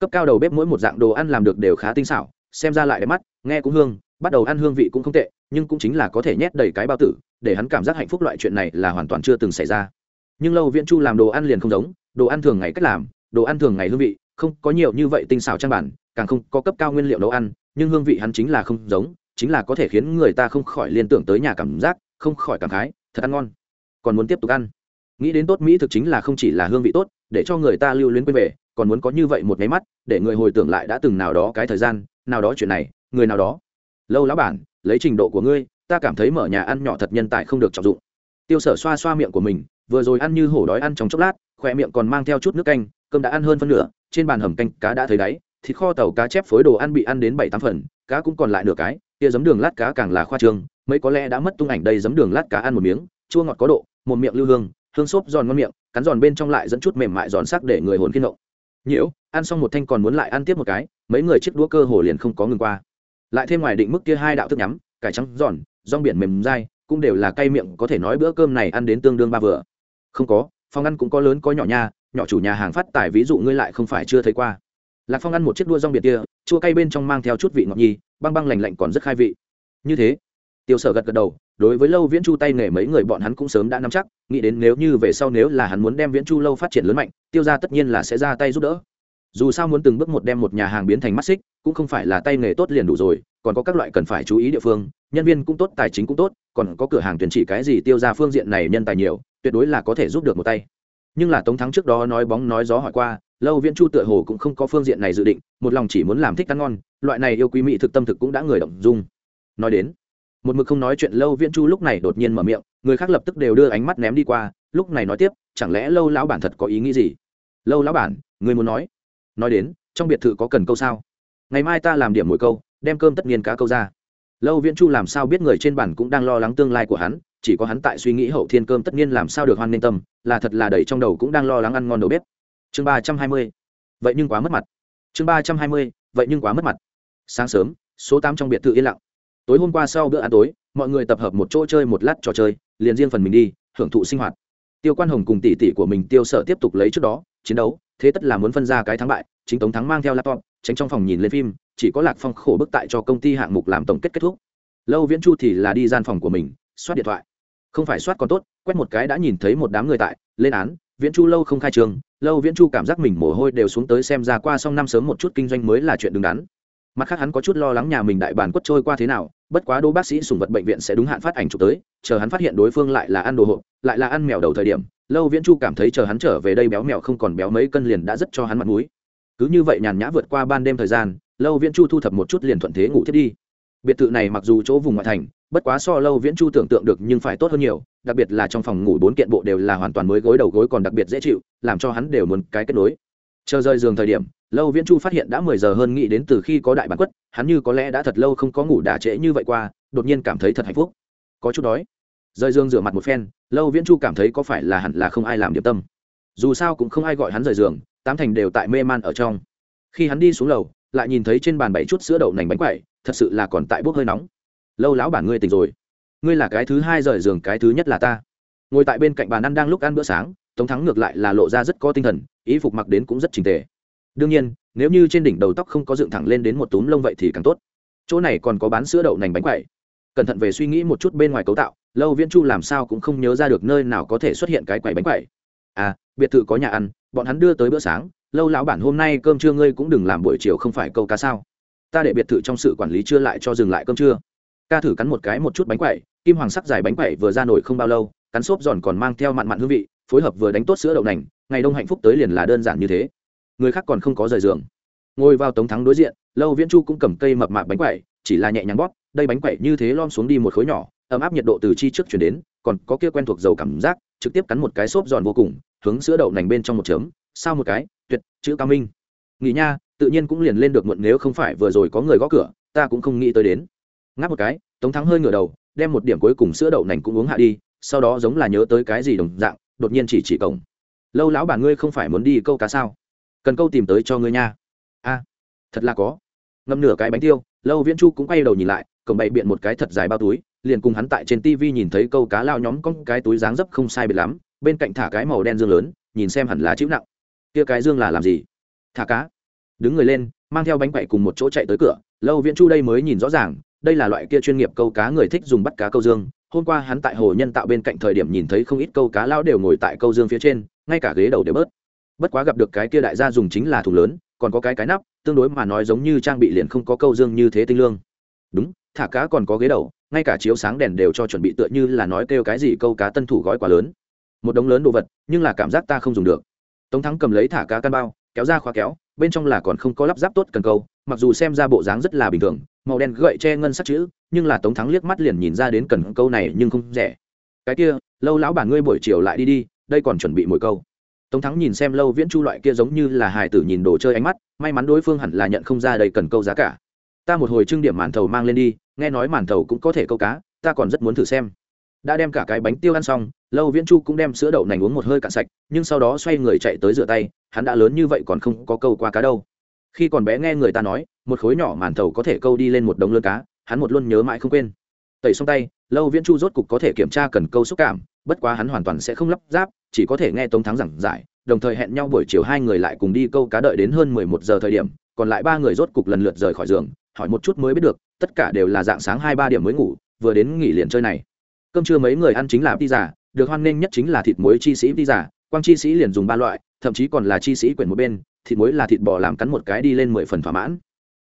Cấp cao đầu bếp mỗi một dạng đồ ăn làm được đều khá tinh xảo, xem ra lại đẹp mắt, nghe cũng hương, bắt đầu ăn hương vị cũng không tệ nhưng cũng chính là có thể nhét đầy cái bao tử, để hắn cảm giác hạnh phúc loại chuyện này là hoàn toàn chưa từng xảy ra. Nhưng lâu viễn chu làm đồ ăn liền không giống, đồ ăn thường ngày cách làm, đồ ăn thường ngày hương vị, không có nhiều như vậy tinh xảo trang bản, càng không có cấp cao nguyên liệu nấu ăn, nhưng hương vị hắn chính là không giống, chính là có thể khiến người ta không khỏi liên tưởng tới nhà cảm giác, không khỏi cảm khái, thật ăn ngon. Còn muốn tiếp tục ăn. Nghĩ đến tốt mỹ thực chính là không chỉ là hương vị tốt, để cho người ta lưu luyến quên về, còn muốn có như vậy một máy mắt, để người hồi tưởng lại đã từng nào đó cái thời gian, nào đó chuyện này, người nào đó. Lâu lão bản lấy trình độ của ngươi, ta cảm thấy mở nhà ăn nhỏ thật nhân tài không được trọng dụng. Tiêu sở xoa xoa miệng của mình, vừa rồi ăn như hổ đói ăn trong chốc lát khỏe miệng còn mang theo chút nước canh, cơm đã ăn hơn phân nửa, trên bàn hầm canh cá đã thấy đáy, thịt kho tàu cá chép phối đồ ăn bị ăn đến bảy tám phần, cá cũng còn lại nửa cái, tia giấm đường lát cá càng là khoa trương, mấy có lẽ đã mất tung ảnh đây giấm đường lát cá ăn một miếng, chua ngọt có độ, một miệng lưu hương hương xốp giòn ngon miệng, cắn giòn bên trong lại dẫn chút mềm mại giòn sắc để người hồn khiên động. Nhiễu, ăn xong một thanh còn muốn lại ăn tiếp một cái, mấy người chiếc đũa cơ hồ liền không có ngừng qua lại thêm ngoài định mức kia hai đạo thức nhắm, cải trắng, giòn, rong biển mềm dai, cũng đều là cay miệng có thể nói bữa cơm này ăn đến tương đương ba vừa. Không có, phòng ăn cũng có lớn có nhỏ nha, nhỏ chủ nhà hàng phát tài ví dụ ngươi lại không phải chưa thấy qua. Lạc phong ăn một chiếc đua rong biển kia, chua cay bên trong mang theo chút vị ngọt nhi băng băng lành lạnh còn rất khai vị. Như thế, tiêu sở gật gật đầu, đối với lâu viễn chu tay nghề mấy người bọn hắn cũng sớm đã nắm chắc, nghĩ đến nếu như về sau nếu là hắn muốn đem viễn chu lâu phát triển lớn mạnh, tiêu ra tất nhiên là sẽ ra tay giúp đỡ. Dù sao muốn từng bước một đem một nhà hàng biến thành mắt xích cũng không phải là tay nghề tốt liền đủ rồi, còn có các loại cần phải chú ý địa phương, nhân viên cũng tốt, tài chính cũng tốt, còn có cửa hàng tuyển chỉ cái gì tiêu ra phương diện này nhân tài nhiều, tuyệt đối là có thể giúp được một tay. Nhưng là tống thắng trước đó nói bóng nói gió hỏi qua, lâu viễn chu tựa hồ cũng không có phương diện này dự định, một lòng chỉ muốn làm thích ăn ngon, loại này yêu quý mỹ thực tâm thực cũng đã người động dung. Nói đến, một mực không nói chuyện lâu viễn chu lúc này đột nhiên mở miệng, người khác lập tức đều đưa ánh mắt ném đi qua, lúc này nói tiếp, chẳng lẽ lâu lão bản thật có ý nghĩ gì? Lâu lão bản, người muốn nói. Nói đến, trong biệt thự có cần câu sao? Ngày mai ta làm điểm mỗi câu, đem cơm tất nhiên cá câu ra. Lâu viễn chu làm sao biết người trên bản cũng đang lo lắng tương lai của hắn, chỉ có hắn tại suy nghĩ hậu thiên cơm tất nhiên làm sao được hoan ninh tâm, là thật là đầy trong đầu cũng đang lo lắng ăn ngon đầu bếp. Chương ba trăm hai mươi, vậy nhưng quá mất mặt. Chương ba trăm hai mươi, vậy nhưng quá mất mặt. Sáng sớm, số tám trong biệt thự yên lặng. Tối hôm qua sau bữa ăn tối, mọi người tập hợp một chỗ chơi một lát trò chơi, liền riêng phần mình đi, hưởng thụ sinh hoạt. Tiêu quan hồng cùng tỷ tỷ của mình tiêu sợ tiếp tục lấy trước đó, chiến đấu, thế tất là muốn phân ra cái thắng bại, chính tống thắng mang theo laptop tránh trong phòng nhìn lên phim, chỉ có lạc phong khổ bức tại cho công ty hạng mục làm tổng kết kết thúc. Lâu viễn chu thì là đi gian phòng của mình, soát điện thoại. Không phải soát còn tốt, quét một cái đã nhìn thấy một đám người tại, lên án, viễn chu lâu không khai trường, lâu viễn chu cảm giác mình mồ hôi đều xuống tới xem ra qua xong năm sớm một chút kinh doanh mới là chuyện đứng đắn. Mặt khác hắn có chút lo lắng nhà mình đại bản quất trôi qua thế nào, bất quá đô bác sĩ sùng vật bệnh viện sẽ đúng hạn phát ảnh chụp tới, chờ hắn phát hiện đối phương lại là ăn đồ hộp, lại là ăn mèo đầu thời điểm, lâu viễn chu cảm thấy chờ hắn trở về đây béo mèo không còn béo mấy cân liền đã rất cho hắn mặt mũi cứ như vậy nhàn nhã vượt qua ban đêm thời gian, lâu viễn chu thu thập một chút liền thuận thế ngủ thiết đi. Biệt thự này mặc dù chỗ vùng ngoại thành, bất quá so lâu viễn chu tưởng tượng được nhưng phải tốt hơn nhiều, đặc biệt là trong phòng ngủ bốn kiện bộ đều là hoàn toàn mới gối đầu gối còn đặc biệt dễ chịu, làm cho hắn đều muốn cái kết nối. Chờ rơi giường thời điểm, lâu viễn chu phát hiện đã mười giờ hơn nghĩ đến từ khi có đại bản quất, hắn như có lẽ đã thật lâu không có ngủ đà trễ như vậy qua, đột nhiên cảm thấy thật hạnh phúc. Có chút đói. Rơi giường rửa mặt một phen, lâu viễn chu cảm thấy có phải là hẳn là không ai làm điểm tâm. Dù sao cũng không ai gọi hắn rời giường tám thành đều tại mê man ở trong. Khi hắn đi xuống lầu, lại nhìn thấy trên bàn bảy chút sữa đậu nành bánh quậy thật sự là còn tại bốc hơi nóng. Lâu lão bản ngươi tỉnh rồi. Ngươi là cái thứ hai rời giường, cái thứ nhất là ta. Ngồi tại bên cạnh bàn ăn đang lúc ăn bữa sáng, tống thắng ngược lại là lộ ra rất có tinh thần ý phục mặc đến cũng rất trình tề. Đương nhiên, nếu như trên đỉnh đầu tóc không có dựng thẳng lên đến một túm lông vậy thì càng tốt. Chỗ này còn có bán sữa đậu nành bánh quậy cẩn thận về suy nghĩ một chút bên ngoài cấu tạo, lâu viễn chu làm sao cũng không nhớ ra được nơi nào có thể xuất hiện cái quầy bánh quậy à biệt thự có nhà ăn, bọn hắn đưa tới bữa sáng, lâu lão bản hôm nay cơm trưa ngươi cũng đừng làm buổi chiều không phải câu cá sao? Ta để biệt thự trong sự quản lý chưa lại cho dừng lại cơm trưa. Ca thử cắn một cái một chút bánh quậy kim hoàng sắc dài bánh quậy vừa ra nổi không bao lâu, cắn xốp giòn còn mang theo mặn mặn hương vị, phối hợp vừa đánh tốt sữa đậu nành, ngày đông hạnh phúc tới liền là đơn giản như thế. Người khác còn không có rời giường. Ngồi vào tống thắng đối diện, lâu viễn chu cũng cầm cây mập mạp bánh quậy chỉ là nhẹ nhàng bóp, đây bánh quậy như thế lom xuống đi một khối nhỏ ấm áp nhiệt độ từ chi trước chuyển đến, còn có kia quen thuộc dầu cảm giác, trực tiếp cắn một cái xốp giòn vô cùng, hướng sữa đậu nành bên trong một chấm, sao một cái, tuyệt, chữ cao minh. Nghỉ nha, tự nhiên cũng liền lên được muộn nếu không phải vừa rồi có người gõ cửa, ta cũng không nghĩ tới đến. Ngáp một cái, tống thắng hơi ngửa đầu, đem một điểm cuối cùng sữa đậu nành cũng uống hạ đi, sau đó giống là nhớ tới cái gì đồng dạng, đột nhiên chỉ chỉ cổng. Lâu lão bà ngươi không phải muốn đi câu cá sao? Cần câu tìm tới cho ngươi nha. A, thật là có. Ngâm nửa cái bánh tiêu, lâu viễn chu cũng quay đầu nhìn lại, cổng bậy biện một cái thật dài bao túi liền cùng hắn tại trên tv nhìn thấy câu cá lao nhóm có cái túi dáng dấp không sai biệt lắm, bên cạnh thả cái màu đen dương lớn, nhìn xem hẳn là chịu nặng. Kia cái dương là làm gì? Thả cá. Đứng người lên, mang theo bánh quậy cùng một chỗ chạy tới cửa, lâu viễn chu đây mới nhìn rõ ràng, đây là loại kia chuyên nghiệp câu cá người thích dùng bắt cá câu dương. Hôm qua hắn tại hồ nhân tạo bên cạnh thời điểm nhìn thấy không ít câu cá lao đều ngồi tại câu dương phía trên, ngay cả ghế đầu đều bớt. Bất quá gặp được cái kia đại gia dùng chính là thùng lớn, còn có cái cái nắp, tương đối mà nói giống như trang bị liền không có câu dương như thế tinh lương. Đúng thả cá còn có ghế đầu, ngay cả chiếu sáng đèn đều cho chuẩn bị tựa như là nói kêu cái gì câu cá tân thủ gói quá lớn. Một đống lớn đồ vật, nhưng là cảm giác ta không dùng được. Tống thắng cầm lấy thả cá căn bao, kéo ra khóa kéo, bên trong là còn không có lắp ráp tốt cần câu, mặc dù xem ra bộ dáng rất là bình thường, màu đen gậy che ngân sắc chữ, nhưng là tống thắng liếc mắt liền nhìn ra đến cần câu này nhưng không rẻ. Cái kia, lâu lão bản ngươi buổi chiều lại đi đi, đây còn chuẩn bị mỗi câu. Tống thắng nhìn xem lâu viễn chu loại kia giống như là hài tử nhìn đồ chơi ánh mắt, may mắn đối phương hẳn là nhận không ra đây cần câu giá cả ta một hồi trưng điểm màn thầu mang lên đi, nghe nói màn thầu cũng có thể câu cá, ta còn rất muốn thử xem. Đã đem cả cái bánh tiêu ăn xong, lâu viễn chu cũng đem sữa đậu nành uống một hơi cạn sạch, nhưng sau đó xoay người chạy tới rửa tay, hắn đã lớn như vậy còn không có câu qua cá đâu. Khi còn bé nghe người ta nói, một khối nhỏ màn thầu có thể câu đi lên một đống lươn cá, hắn một luôn nhớ mãi không quên. Tẩy xong tay, lâu viễn chu rốt cục có thể kiểm tra cần câu xúc cảm, bất quá hắn hoàn toàn sẽ không lắp ráp, chỉ có thể nghe tống thắng giảng giải, đồng thời hẹn nhau buổi chiều hai người lại cùng đi câu cá đợi đến hơn mười một giờ thời điểm, còn lại ba người rốt cục lần lượt rời khỏi giường hỏi một chút mới biết được, tất cả đều là dạng sáng hai ba điểm mới ngủ, vừa đến nghỉ liền chơi này. Cơm trưa mấy người ăn chính là pizza, được hoan nghênh nhất chính là thịt muối chi sĩ pizza, quang chi sĩ liền dùng ba loại, thậm chí còn là chi sĩ quyển một bên, thịt muối là thịt bò làm cắn một cái đi lên mười phần thỏa mãn.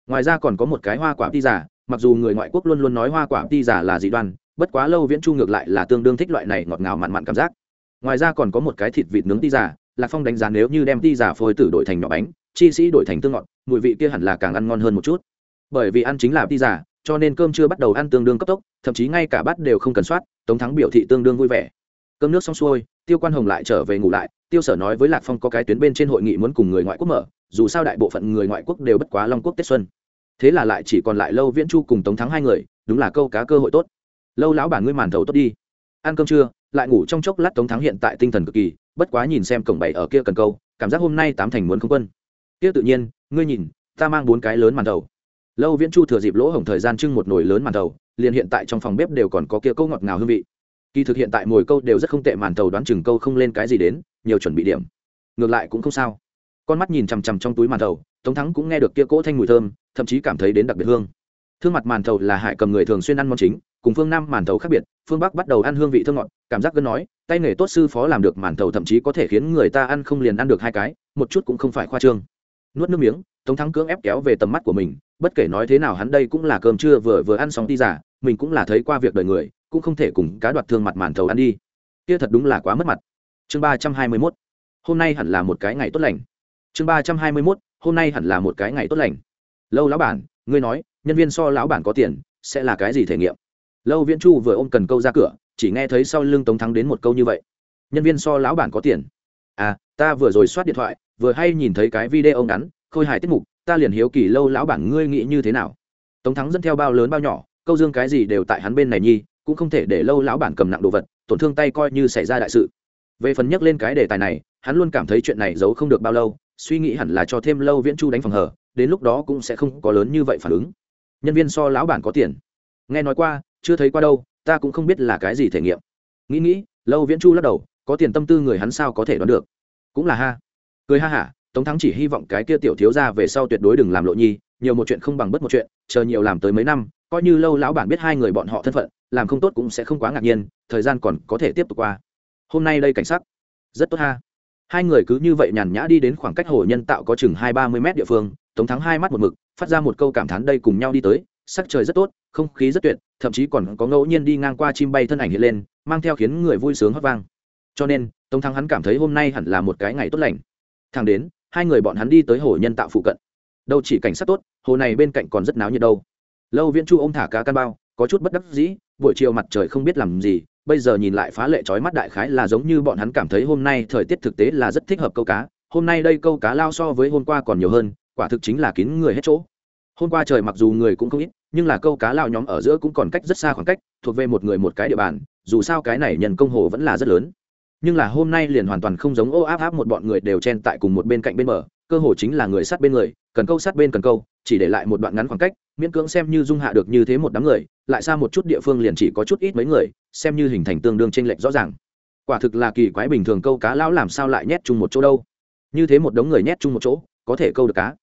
Ngoài ra còn có một cái hoa quả pizza, mặc dù người ngoại quốc luôn luôn nói hoa quả pizza là dị đoan, bất quá lâu viễn chu ngược lại là tương đương thích loại này ngọt ngào mặn mặn cảm giác. Ngoài ra còn có một cái thịt vịt nướng pizza, lạc phong đánh giá nếu như đem pizza phôi tử đổi thành nhỏ bánh, chi sĩ đổi thành tương ngọt, mùi vị kia hẳn là càng ăn ngon hơn một chút bởi vì ăn chính là pizza, cho nên cơm chưa bắt đầu ăn tương đương cấp tốc, thậm chí ngay cả bát đều không cần soát, tống thắng biểu thị tương đương vui vẻ. Cơm nước xong xuôi, tiêu quan hồng lại trở về ngủ lại, tiêu sở nói với lạc phong có cái tuyến bên trên hội nghị muốn cùng người ngoại quốc mở, dù sao đại bộ phận người ngoại quốc đều bất quá long quốc tết xuân. Thế là lại chỉ còn lại lâu viễn chu cùng tống thắng hai người, đúng là câu cá cơ hội tốt. Lâu lão bản ngươi màn thầu tốt đi. Ăn cơm trưa, lại ngủ trong chốc lát tống thắng hiện tại tinh thần cực kỳ, bất quá nhìn xem cổng bảy ở kia cần câu, cảm giác hôm nay tám thành muốn không quân. Kia tự nhiên, ngươi nhìn, ta mang bốn cái lớn màn thầu lâu viễn chu thừa dịp lỗ hổng thời gian trưng một nồi lớn màn thầu, liền hiện tại trong phòng bếp đều còn có kia câu ngọt ngào hương vị. Kỳ thực hiện tại mồi câu đều rất không tệ, màn thầu đoán chừng câu không lên cái gì đến, nhiều chuẩn bị điểm. Ngược lại cũng không sao. Con mắt nhìn chằm chằm trong túi màn thầu, tống thắng cũng nghe được kia cỗ thanh mùi thơm, thậm chí cảm thấy đến đặc biệt hương. Thương mặt màn thầu là hải cầm người thường xuyên ăn món chính, cùng phương nam màn thầu khác biệt, phương bắc bắt đầu ăn hương vị thơm ngọt, cảm giác gân nói, tay nghề tốt sư phó làm được màn thầu thậm chí có thể khiến người ta ăn không liền ăn được hai cái, một chút cũng không phải khoa trương nuốt nước miếng, tống thắng cưỡng ép kéo về tầm mắt của mình, bất kể nói thế nào hắn đây cũng là cơm trưa vừa vừa ăn xong ti giả mình cũng là thấy qua việc đời người, cũng không thể cùng cá đoạt thương mặt màn thầu ăn đi. Kia thật đúng là quá mất mặt. Chương ba trăm hai mươi mốt, hôm nay hẳn là một cái ngày tốt lành. Chương ba trăm hai mươi mốt, hôm nay hẳn là một cái ngày tốt lành. Lâu lão bản, ngươi nói, nhân viên so lão bản có tiền, sẽ là cái gì thể nghiệm? Lâu viễn chu vừa ôm cần câu ra cửa, chỉ nghe thấy sau lưng tống thắng đến một câu như vậy. Nhân viên so lão bản có tiền. À ta vừa rồi soát điện thoại vừa hay nhìn thấy cái video ngắn, khôi hài tiết mục, ta liền hiếu kỳ lâu lão bản ngươi nghĩ như thế nào. Tống thắng dẫn theo bao lớn bao nhỏ, câu dương cái gì đều tại hắn bên này nhi, cũng không thể để lâu lão bản cầm nặng đồ vật, tổn thương tay coi như xảy ra đại sự. Về phần nhắc lên cái đề tài này, hắn luôn cảm thấy chuyện này giấu không được bao lâu, suy nghĩ hẳn là cho thêm lâu viễn chu đánh phòng hở đến lúc đó cũng sẽ không có lớn như vậy phản ứng. Nhân viên so lão bản có tiền. Nghe nói qua, chưa thấy qua đâu, ta cũng không biết là cái gì thể nghiệm. Nghĩ nghĩ, lâu viễn chu lắc đầu, có tiền tâm tư người hắn sao có thể đoán được. Cũng là ha cười ha hả, tống thắng chỉ hy vọng cái kia tiểu thiếu ra về sau tuyệt đối đừng làm lộ nhi, nhiều một chuyện không bằng bất một chuyện, chờ nhiều làm tới mấy năm, coi như lâu lão bản biết hai người bọn họ thân phận, làm không tốt cũng sẽ không quá ngạc nhiên, thời gian còn có thể tiếp tục qua. Hôm nay đây cảnh sắc, rất tốt ha. Hai người cứ như vậy nhàn nhã đi đến khoảng cách hồ nhân tạo có chừng hai ba mươi mét địa phương, tống thắng hai mắt một mực, phát ra một câu cảm thán đây cùng nhau đi tới, sắc trời rất tốt, không khí rất tuyệt, thậm chí còn có ngẫu nhiên đi ngang qua chim bay thân ảnh hiện lên, mang theo khiến người vui sướng hót vang. Cho nên, tống thắng hắn cảm thấy hôm nay hẳn là một cái ngày tốt lành thang đến, hai người bọn hắn đi tới hồ nhân tạo phụ cận. Đâu chỉ cảnh sát tốt, hồ này bên cạnh còn rất náo nhiệt đâu. Lâu viễn chu ô m thả cá căn bao, có chút bất đắc dĩ, buổi chiều mặt trời không biết làm gì, bây giờ nhìn lại phá lệ trói mắt đại khái là giống như bọn hắn cảm thấy hôm nay thời tiết thực tế là rất thích hợp câu cá, hôm nay đây câu cá lao so với hôm qua còn nhiều hơn, quả thực chính là kín người hết chỗ. Hôm qua trời mặc dù người cũng không ít, nhưng là câu cá lao nhóm ở giữa cũng còn cách rất xa khoảng cách, thuộc về một người một cái địa bàn, dù sao cái này nhân công hồ vẫn là rất lớn nhưng là hôm nay liền hoàn toàn không giống ô áp áp một bọn người đều chen tại cùng một bên cạnh bên bờ, cơ hồ chính là người sát bên người, cần câu sát bên cần câu, chỉ để lại một đoạn ngắn khoảng cách, miễn cưỡng xem như dung hạ được như thế một đám người, lại xa một chút địa phương liền chỉ có chút ít mấy người, xem như hình thành tương đương tranh lệch rõ ràng. Quả thực là kỳ quái bình thường câu cá lão làm sao lại nhét chung một chỗ đâu? Như thế một đống người nhét chung một chỗ, có thể câu được cá?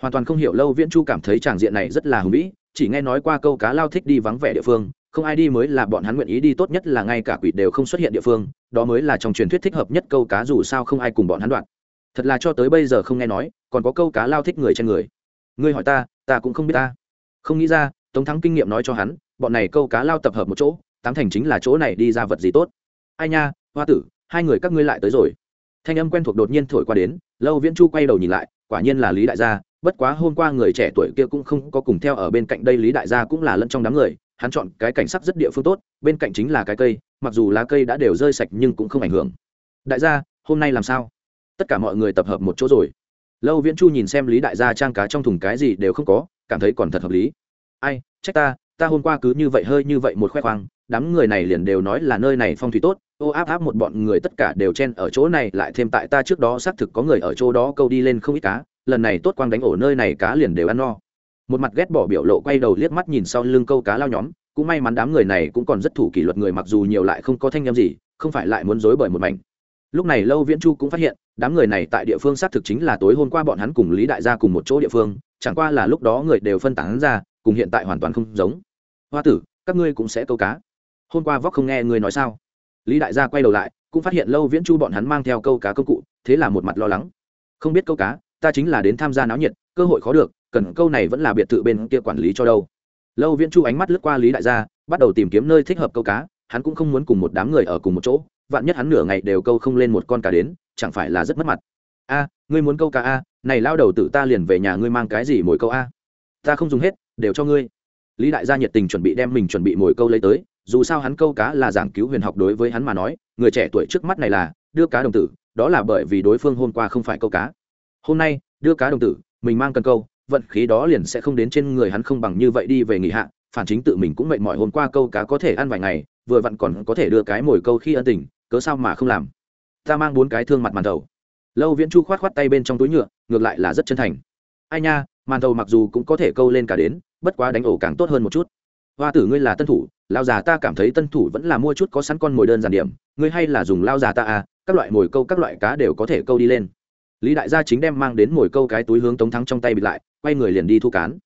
Hoàn toàn không hiểu lâu viễn chu cảm thấy tràng diện này rất là hùng vĩ, chỉ nghe nói qua câu cá lao thích đi vắng vẻ địa phương không ai đi mới là bọn hắn nguyện ý đi, tốt nhất là ngay cả quỷ đều không xuất hiện địa phương, đó mới là trong truyền thuyết thích hợp nhất câu cá dù sao không ai cùng bọn hắn đoạn. Thật là cho tới bây giờ không nghe nói, còn có câu cá lao thích người trên người. Ngươi hỏi ta ta cũng không biết ta. Không nghĩ ra, tống thắng kinh nghiệm nói cho hắn, bọn này câu cá lao tập hợp một chỗ, tám thành chính là chỗ này đi ra vật gì tốt. Ai nha, hoa tử, hai người các ngươi lại tới rồi. Thanh âm quen thuộc đột nhiên thổi qua đến, lâu viễn chu quay đầu nhìn lại, quả nhiên là lý đại gia, bất quá hôm qua người trẻ tuổi kia cũng không có cùng theo ở bên cạnh đây, lý đại gia cũng là lẫn trong đám người hắn chọn cái cảnh sắc rất địa phương tốt, bên cạnh chính là cái cây, mặc dù lá cây đã đều rơi sạch nhưng cũng không ảnh hưởng. Đại gia, hôm nay làm sao? Tất cả mọi người tập hợp một chỗ rồi. Lâu viễn chu nhìn xem lý đại gia trang cá trong thùng cái gì đều không có, cảm thấy còn thật hợp lý. Ai, trách ta ta hôm qua cứ như vậy hơi như vậy một khoe khoang, đám người này liền đều nói là nơi này phong thủy tốt, ô áp áp một bọn người tất cả đều chen ở chỗ này, lại thêm tại ta trước đó xác thực có người ở chỗ đó câu đi lên không ít cá, lần này tốt quang đánh ổ nơi này cá liền đều ăn no một mặt ghét bỏ biểu lộ quay đầu liếc mắt nhìn sau lưng câu cá lao nhóm, cũng may mắn đám người này cũng còn rất thủ kỷ luật người mặc dù nhiều lại không có thanh em gì, không phải lại muốn dối bởi một mảnh. Lúc này lâu viễn chu cũng phát hiện, đám người này tại địa phương xác thực chính là tối hôm qua bọn hắn cùng lý đại gia cùng một chỗ địa phương, chẳng qua là lúc đó người đều phân tán ra, cùng hiện tại hoàn toàn không giống. Hoa tử, các ngươi cũng sẽ câu cá. Hôm qua vóc không nghe người nói sao? Lý đại gia quay đầu lại, cũng phát hiện lâu viễn chu bọn hắn mang theo câu cá công cụ, thế là một mặt lo lắng. Không biết câu cá ta chính là đến tham gia náo nhiệt, cơ hội khó được, cần câu này vẫn là biệt thự bên kia quản lý cho đâu. Lâu viễn chu ánh mắt lướt qua lý đại gia, bắt đầu tìm kiếm nơi thích hợp câu cá, hắn cũng không muốn cùng một đám người ở cùng một chỗ, vạn nhất hắn nửa ngày đều câu không lên một con cá đến, chẳng phải là rất mất mặt. A, ngươi muốn câu cá a, này lao đầu tử ta liền về nhà ngươi mang cái gì mồi câu a? Ta không dùng hết, đều cho ngươi. Lý đại gia nhiệt tình chuẩn bị đem mình chuẩn bị mồi câu lấy tới, dù sao hắn câu cá là giảng cứu huyền học đối với hắn mà nói, người trẻ tuổi trước mắt này là đưa cá đồng tử, đó là bởi vì đối phương hôm qua không phải câu cá hôm nay, đưa cá đồng tử, mình mang cần câu, vận khí đó liền sẽ không đến trên người hắn không bằng như vậy đi về nghỉ hạ, phản chính tự mình cũng mệt mỏi hôm qua câu cá có thể ăn vài ngày, vừa vặn còn có thể đưa cái mồi câu khi ân tình, cớ sao mà không làm. Ta mang bốn cái thương mặt màn đầu lâu viễn chu khoát khoát tay bên trong túi nhựa, ngược lại là rất chân thành. Ai nha, màn đầu mặc dù cũng có thể câu lên cả đến, bất quá đánh ổ càng tốt hơn một chút. Hoa tử ngươi là tân thủ, lao già ta cảm thấy tân thủ vẫn là mua chút có sẵn con mồi đơn giản điểm, ngươi hay là dùng lao già ta à các loại mồi câu các loại cá đều có thể câu đi lên lý đại gia chính đem mang đến mồi câu cái túi hướng tống thắng trong tay bịt lại, quay người liền đi thu cán.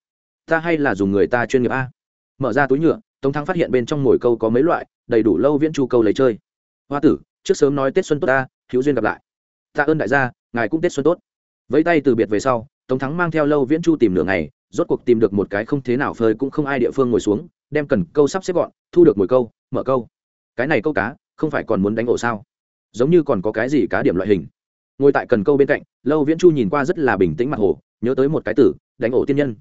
Ta hay là dùng người ta chuyên nghiệp a? Mở ra túi nhựa, tống thắng phát hiện bên trong mồi câu có mấy loại, đầy đủ lâu viễn chu câu lấy chơi. Hoa tử, trước sớm nói tết xuân tốt ta, hữu duyên gặp lại. Tạ ơn đại gia, ngài cũng tết xuân tốt. Vẫy tay từ biệt về sau, tống thắng mang theo lâu viễn chu tìm nửa ngày, rốt cuộc tìm được một cái không thế nào phơi cũng không ai địa phương ngồi xuống, đem cần câu sắp xếp gọn, thu được mồi câu, mở câu. Cái này câu cá, không phải còn muốn đánh ổ sao? Giống như còn có cái gì cá điểm loại hình ngồi tại cần câu bên cạnh, lâu viễn chu nhìn qua rất là bình tĩnh mặt hồ, nhớ tới một cái tử, đánh ổ tiên nhân.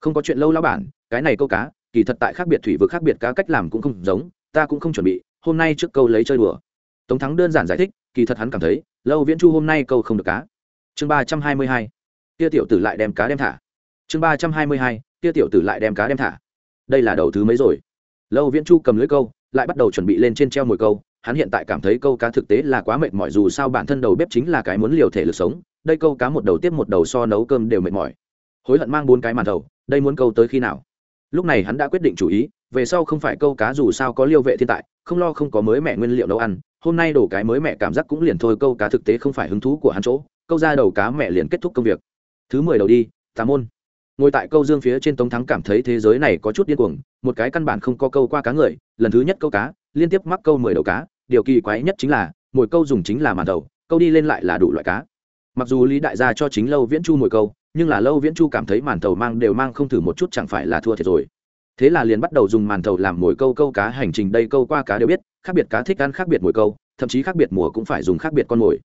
Không có chuyện lâu lão bản, cái này câu cá, kỳ thật tại khác biệt thủy vực khác biệt cá cách làm cũng không giống, ta cũng không chuẩn bị, hôm nay trước câu lấy chơi đùa. Tống thắng đơn giản giải thích, kỳ thật hắn cảm thấy, lâu viễn chu hôm nay câu không được cá. Chương ba trăm hai mươi hai, tia tiểu tử lại đem cá đem thả. Chương ba trăm hai mươi hai, tia tiểu tử lại đem cá đem thả. Đây là đầu thứ mấy rồi? Lâu viễn chu cầm lưới câu, lại bắt đầu chuẩn bị lên trên treo mồi câu hắn hiện tại cảm thấy câu cá thực tế là quá mệt mỏi dù sao bản thân đầu bếp chính là cái muốn liều thể lực sống đây câu cá một đầu tiếp một đầu so nấu cơm đều mệt mỏi. Hối hận mang bốn cái màn đầu, đây muốn câu tới khi nào? Lúc này hắn đã quyết định chủ ý về sau không phải câu cá dù sao có liêu vệ thiên tại không lo không có mới mẹ nguyên liệu nấu ăn hôm nay đổ cái mới mẹ cảm giác cũng liền thôi câu cá thực tế không phải hứng thú của hắn chỗ câu ra đầu cá mẹ liền kết thúc công việc. Thứ mười đầu đi tám môn. Ngồi tại câu dương phía trên tống thắng cảm thấy thế giới này có chút điên cuồng một cái căn bản không có câu qua cá người lần thứ nhất câu cá liên tiếp mắc câu mười đầu cá, điều kỳ quái nhất chính là, mồi câu dùng chính là màn đầu, câu đi lên lại là đủ loại cá. Mặc dù lý đại gia cho chính lâu viễn chu mồi câu, nhưng là lâu viễn chu cảm thấy màn thầu mang đều mang không thử một chút chẳng phải là thua thiệt rồi. Thế là liền bắt đầu dùng màn thầu làm mồi câu câu cá hành trình đây câu qua cá đều biết, khác biệt cá thích ăn khác biệt mồi câu, thậm chí khác biệt mùa cũng phải dùng khác biệt con mồi.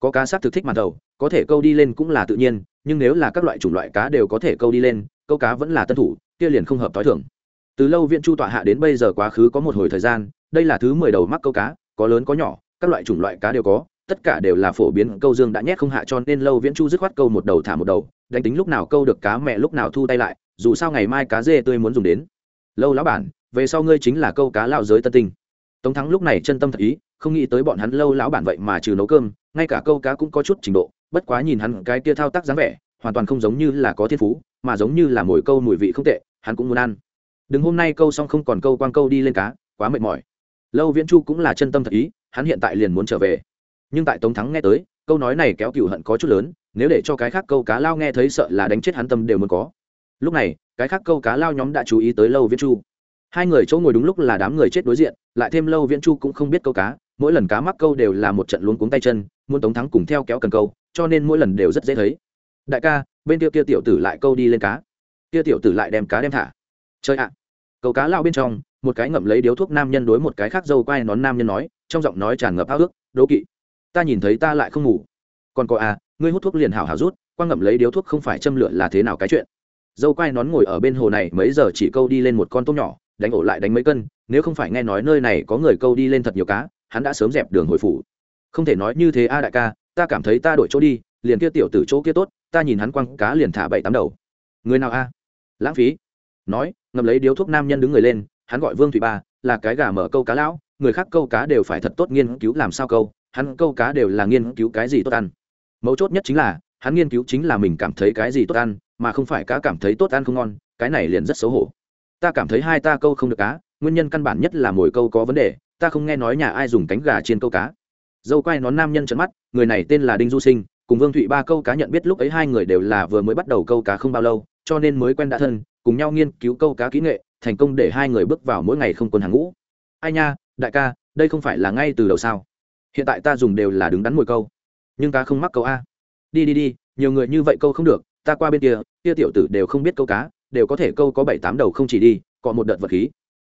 Có cá sát thực thích màn thầu có thể câu đi lên cũng là tự nhiên, nhưng nếu là các loại chủng loại cá đều có thể câu đi lên, câu cá vẫn là tân thủ, kia liền không hợp t h i thưởng từ lâu viện chu tọa hạ đến bây giờ quá khứ có một hồi thời gian đây là thứ mười đầu mắc câu cá, có lớn có nhỏ, các loại chủng loại cá đều có, tất cả đều là phổ biến, câu dương đã nhét không hạ cho nên lâu viễn chu dứt khoát câu một đầu thả một đầu, đánh tính lúc nào câu được cá mẹ lúc nào thu tay lại, dù sao ngày mai cá dê tươi muốn dùng đến. Lâu lão bản, về sau ngươi chính là câu cá lao giới tân tinh. Tống thắng lúc này chân tâm thật ý, không nghĩ tới bọn hắn lâu lão bản vậy mà trừ nấu cơm, ngay cả câu cá cũng có chút trình độ, bất quá nhìn hắn cái kia thao tác dáng vẻ, hoàn toàn không giống như là có thiên phú, mà giống như là mồi câu mùi vị không tệ, hắn cũng muốn ăn. Đừng hôm nay câu xong không còn câu quang câu đi lên cá, quá mệt mỏi lâu viễn chu cũng là chân tâm thật ý, hắn hiện tại liền muốn trở về. Nhưng tại tống thắng nghe tới, câu nói này kéo cựu hận có chút lớn, nếu để cho cái khác câu cá lao nghe thấy sợ là đánh chết hắn tâm đều muốn có. Lúc này, cái khác câu cá lao nhóm đã chú ý tới lâu viễn chu. Hai người chỗ ngồi đúng lúc là đám người chết đối diện, lại thêm lâu viễn chu cũng không biết câu cá, mỗi lần cá mắc câu đều là một trận luống cuống tay chân, muốn tống thắng cùng theo kéo cần câu, cho nên mỗi lần đều rất dễ thấy. Đại ca, bên kia kia tiểu tử lại câu đi lên cá. Kia tiểu tử lại đem cá đem thả. Chơi ạ. Câu cá lao bên trong một cái ngậm lấy điếu thuốc nam nhân đối một cái khác dâu quai nón nam nhân nói, trong giọng nói tràn ngập ao ước đố kỵ, ta nhìn thấy ta lại không ngủ. Còn có à ngươi hút thuốc liền hảo hảo rút, quang ngậm lấy điếu thuốc không phải châm lửa là thế nào cái chuyện? Dâu quai nón ngồi ở bên hồ này, mấy giờ chỉ câu đi lên một con tôm nhỏ, đánh ổ lại đánh mấy cân, nếu không phải nghe nói nơi này có người câu đi lên thật nhiều cá, hắn đã sớm dẹp đường hồi phủ. Không thể nói như thế a đại ca, ta cảm thấy ta đổi chỗ đi, liền kia tiểu tử chỗ kia tốt, ta nhìn hắn quăng cá liền thả bảy tám đầu. Người nào a? Lãng phí. Nói, ngậm lấy điếu thuốc nam nhân đứng người lên hắn gọi vương thụy ba, là cái gà mở câu cá lão, người khác câu cá đều phải thật tốt nghiên cứu làm sao câu, hắn câu cá đều là nghiên cứu cái gì tốt ăn. Mấu chốt nhất chính là, hắn nghiên cứu chính là mình cảm thấy cái gì tốt ăn, mà không phải cá cảm thấy tốt ăn không ngon, cái này liền rất xấu hổ. Ta cảm thấy hai ta câu không được cá, nguyên nhân căn bản nhất là mồi câu có vấn đề, ta không nghe nói nhà ai dùng cánh gà trên câu cá. Dâu quay nón nam nhân trận mắt, người này tên là đinh du sinh, cùng vương thụy ba câu cá nhận biết lúc ấy hai người đều là vừa mới bắt đầu câu cá không bao lâu, cho nên mới quen đã thân, cùng nhau nghiên cứu câu cá kỹ nghệ thành công để hai người bước vào mỗi ngày không quân hàng ngũ. Ai nha, đại ca, đây không phải là ngay từ đầu sao? Hiện tại ta dùng đều là đứng đắn mồi câu. Nhưng cá không mắc câu a. Đi đi đi, nhiều người như vậy câu không được, ta qua bên kia kia tiểu tử đều không biết câu cá, đều có thể câu có bảy tám đầu không chỉ đi, có một đợt vật khí.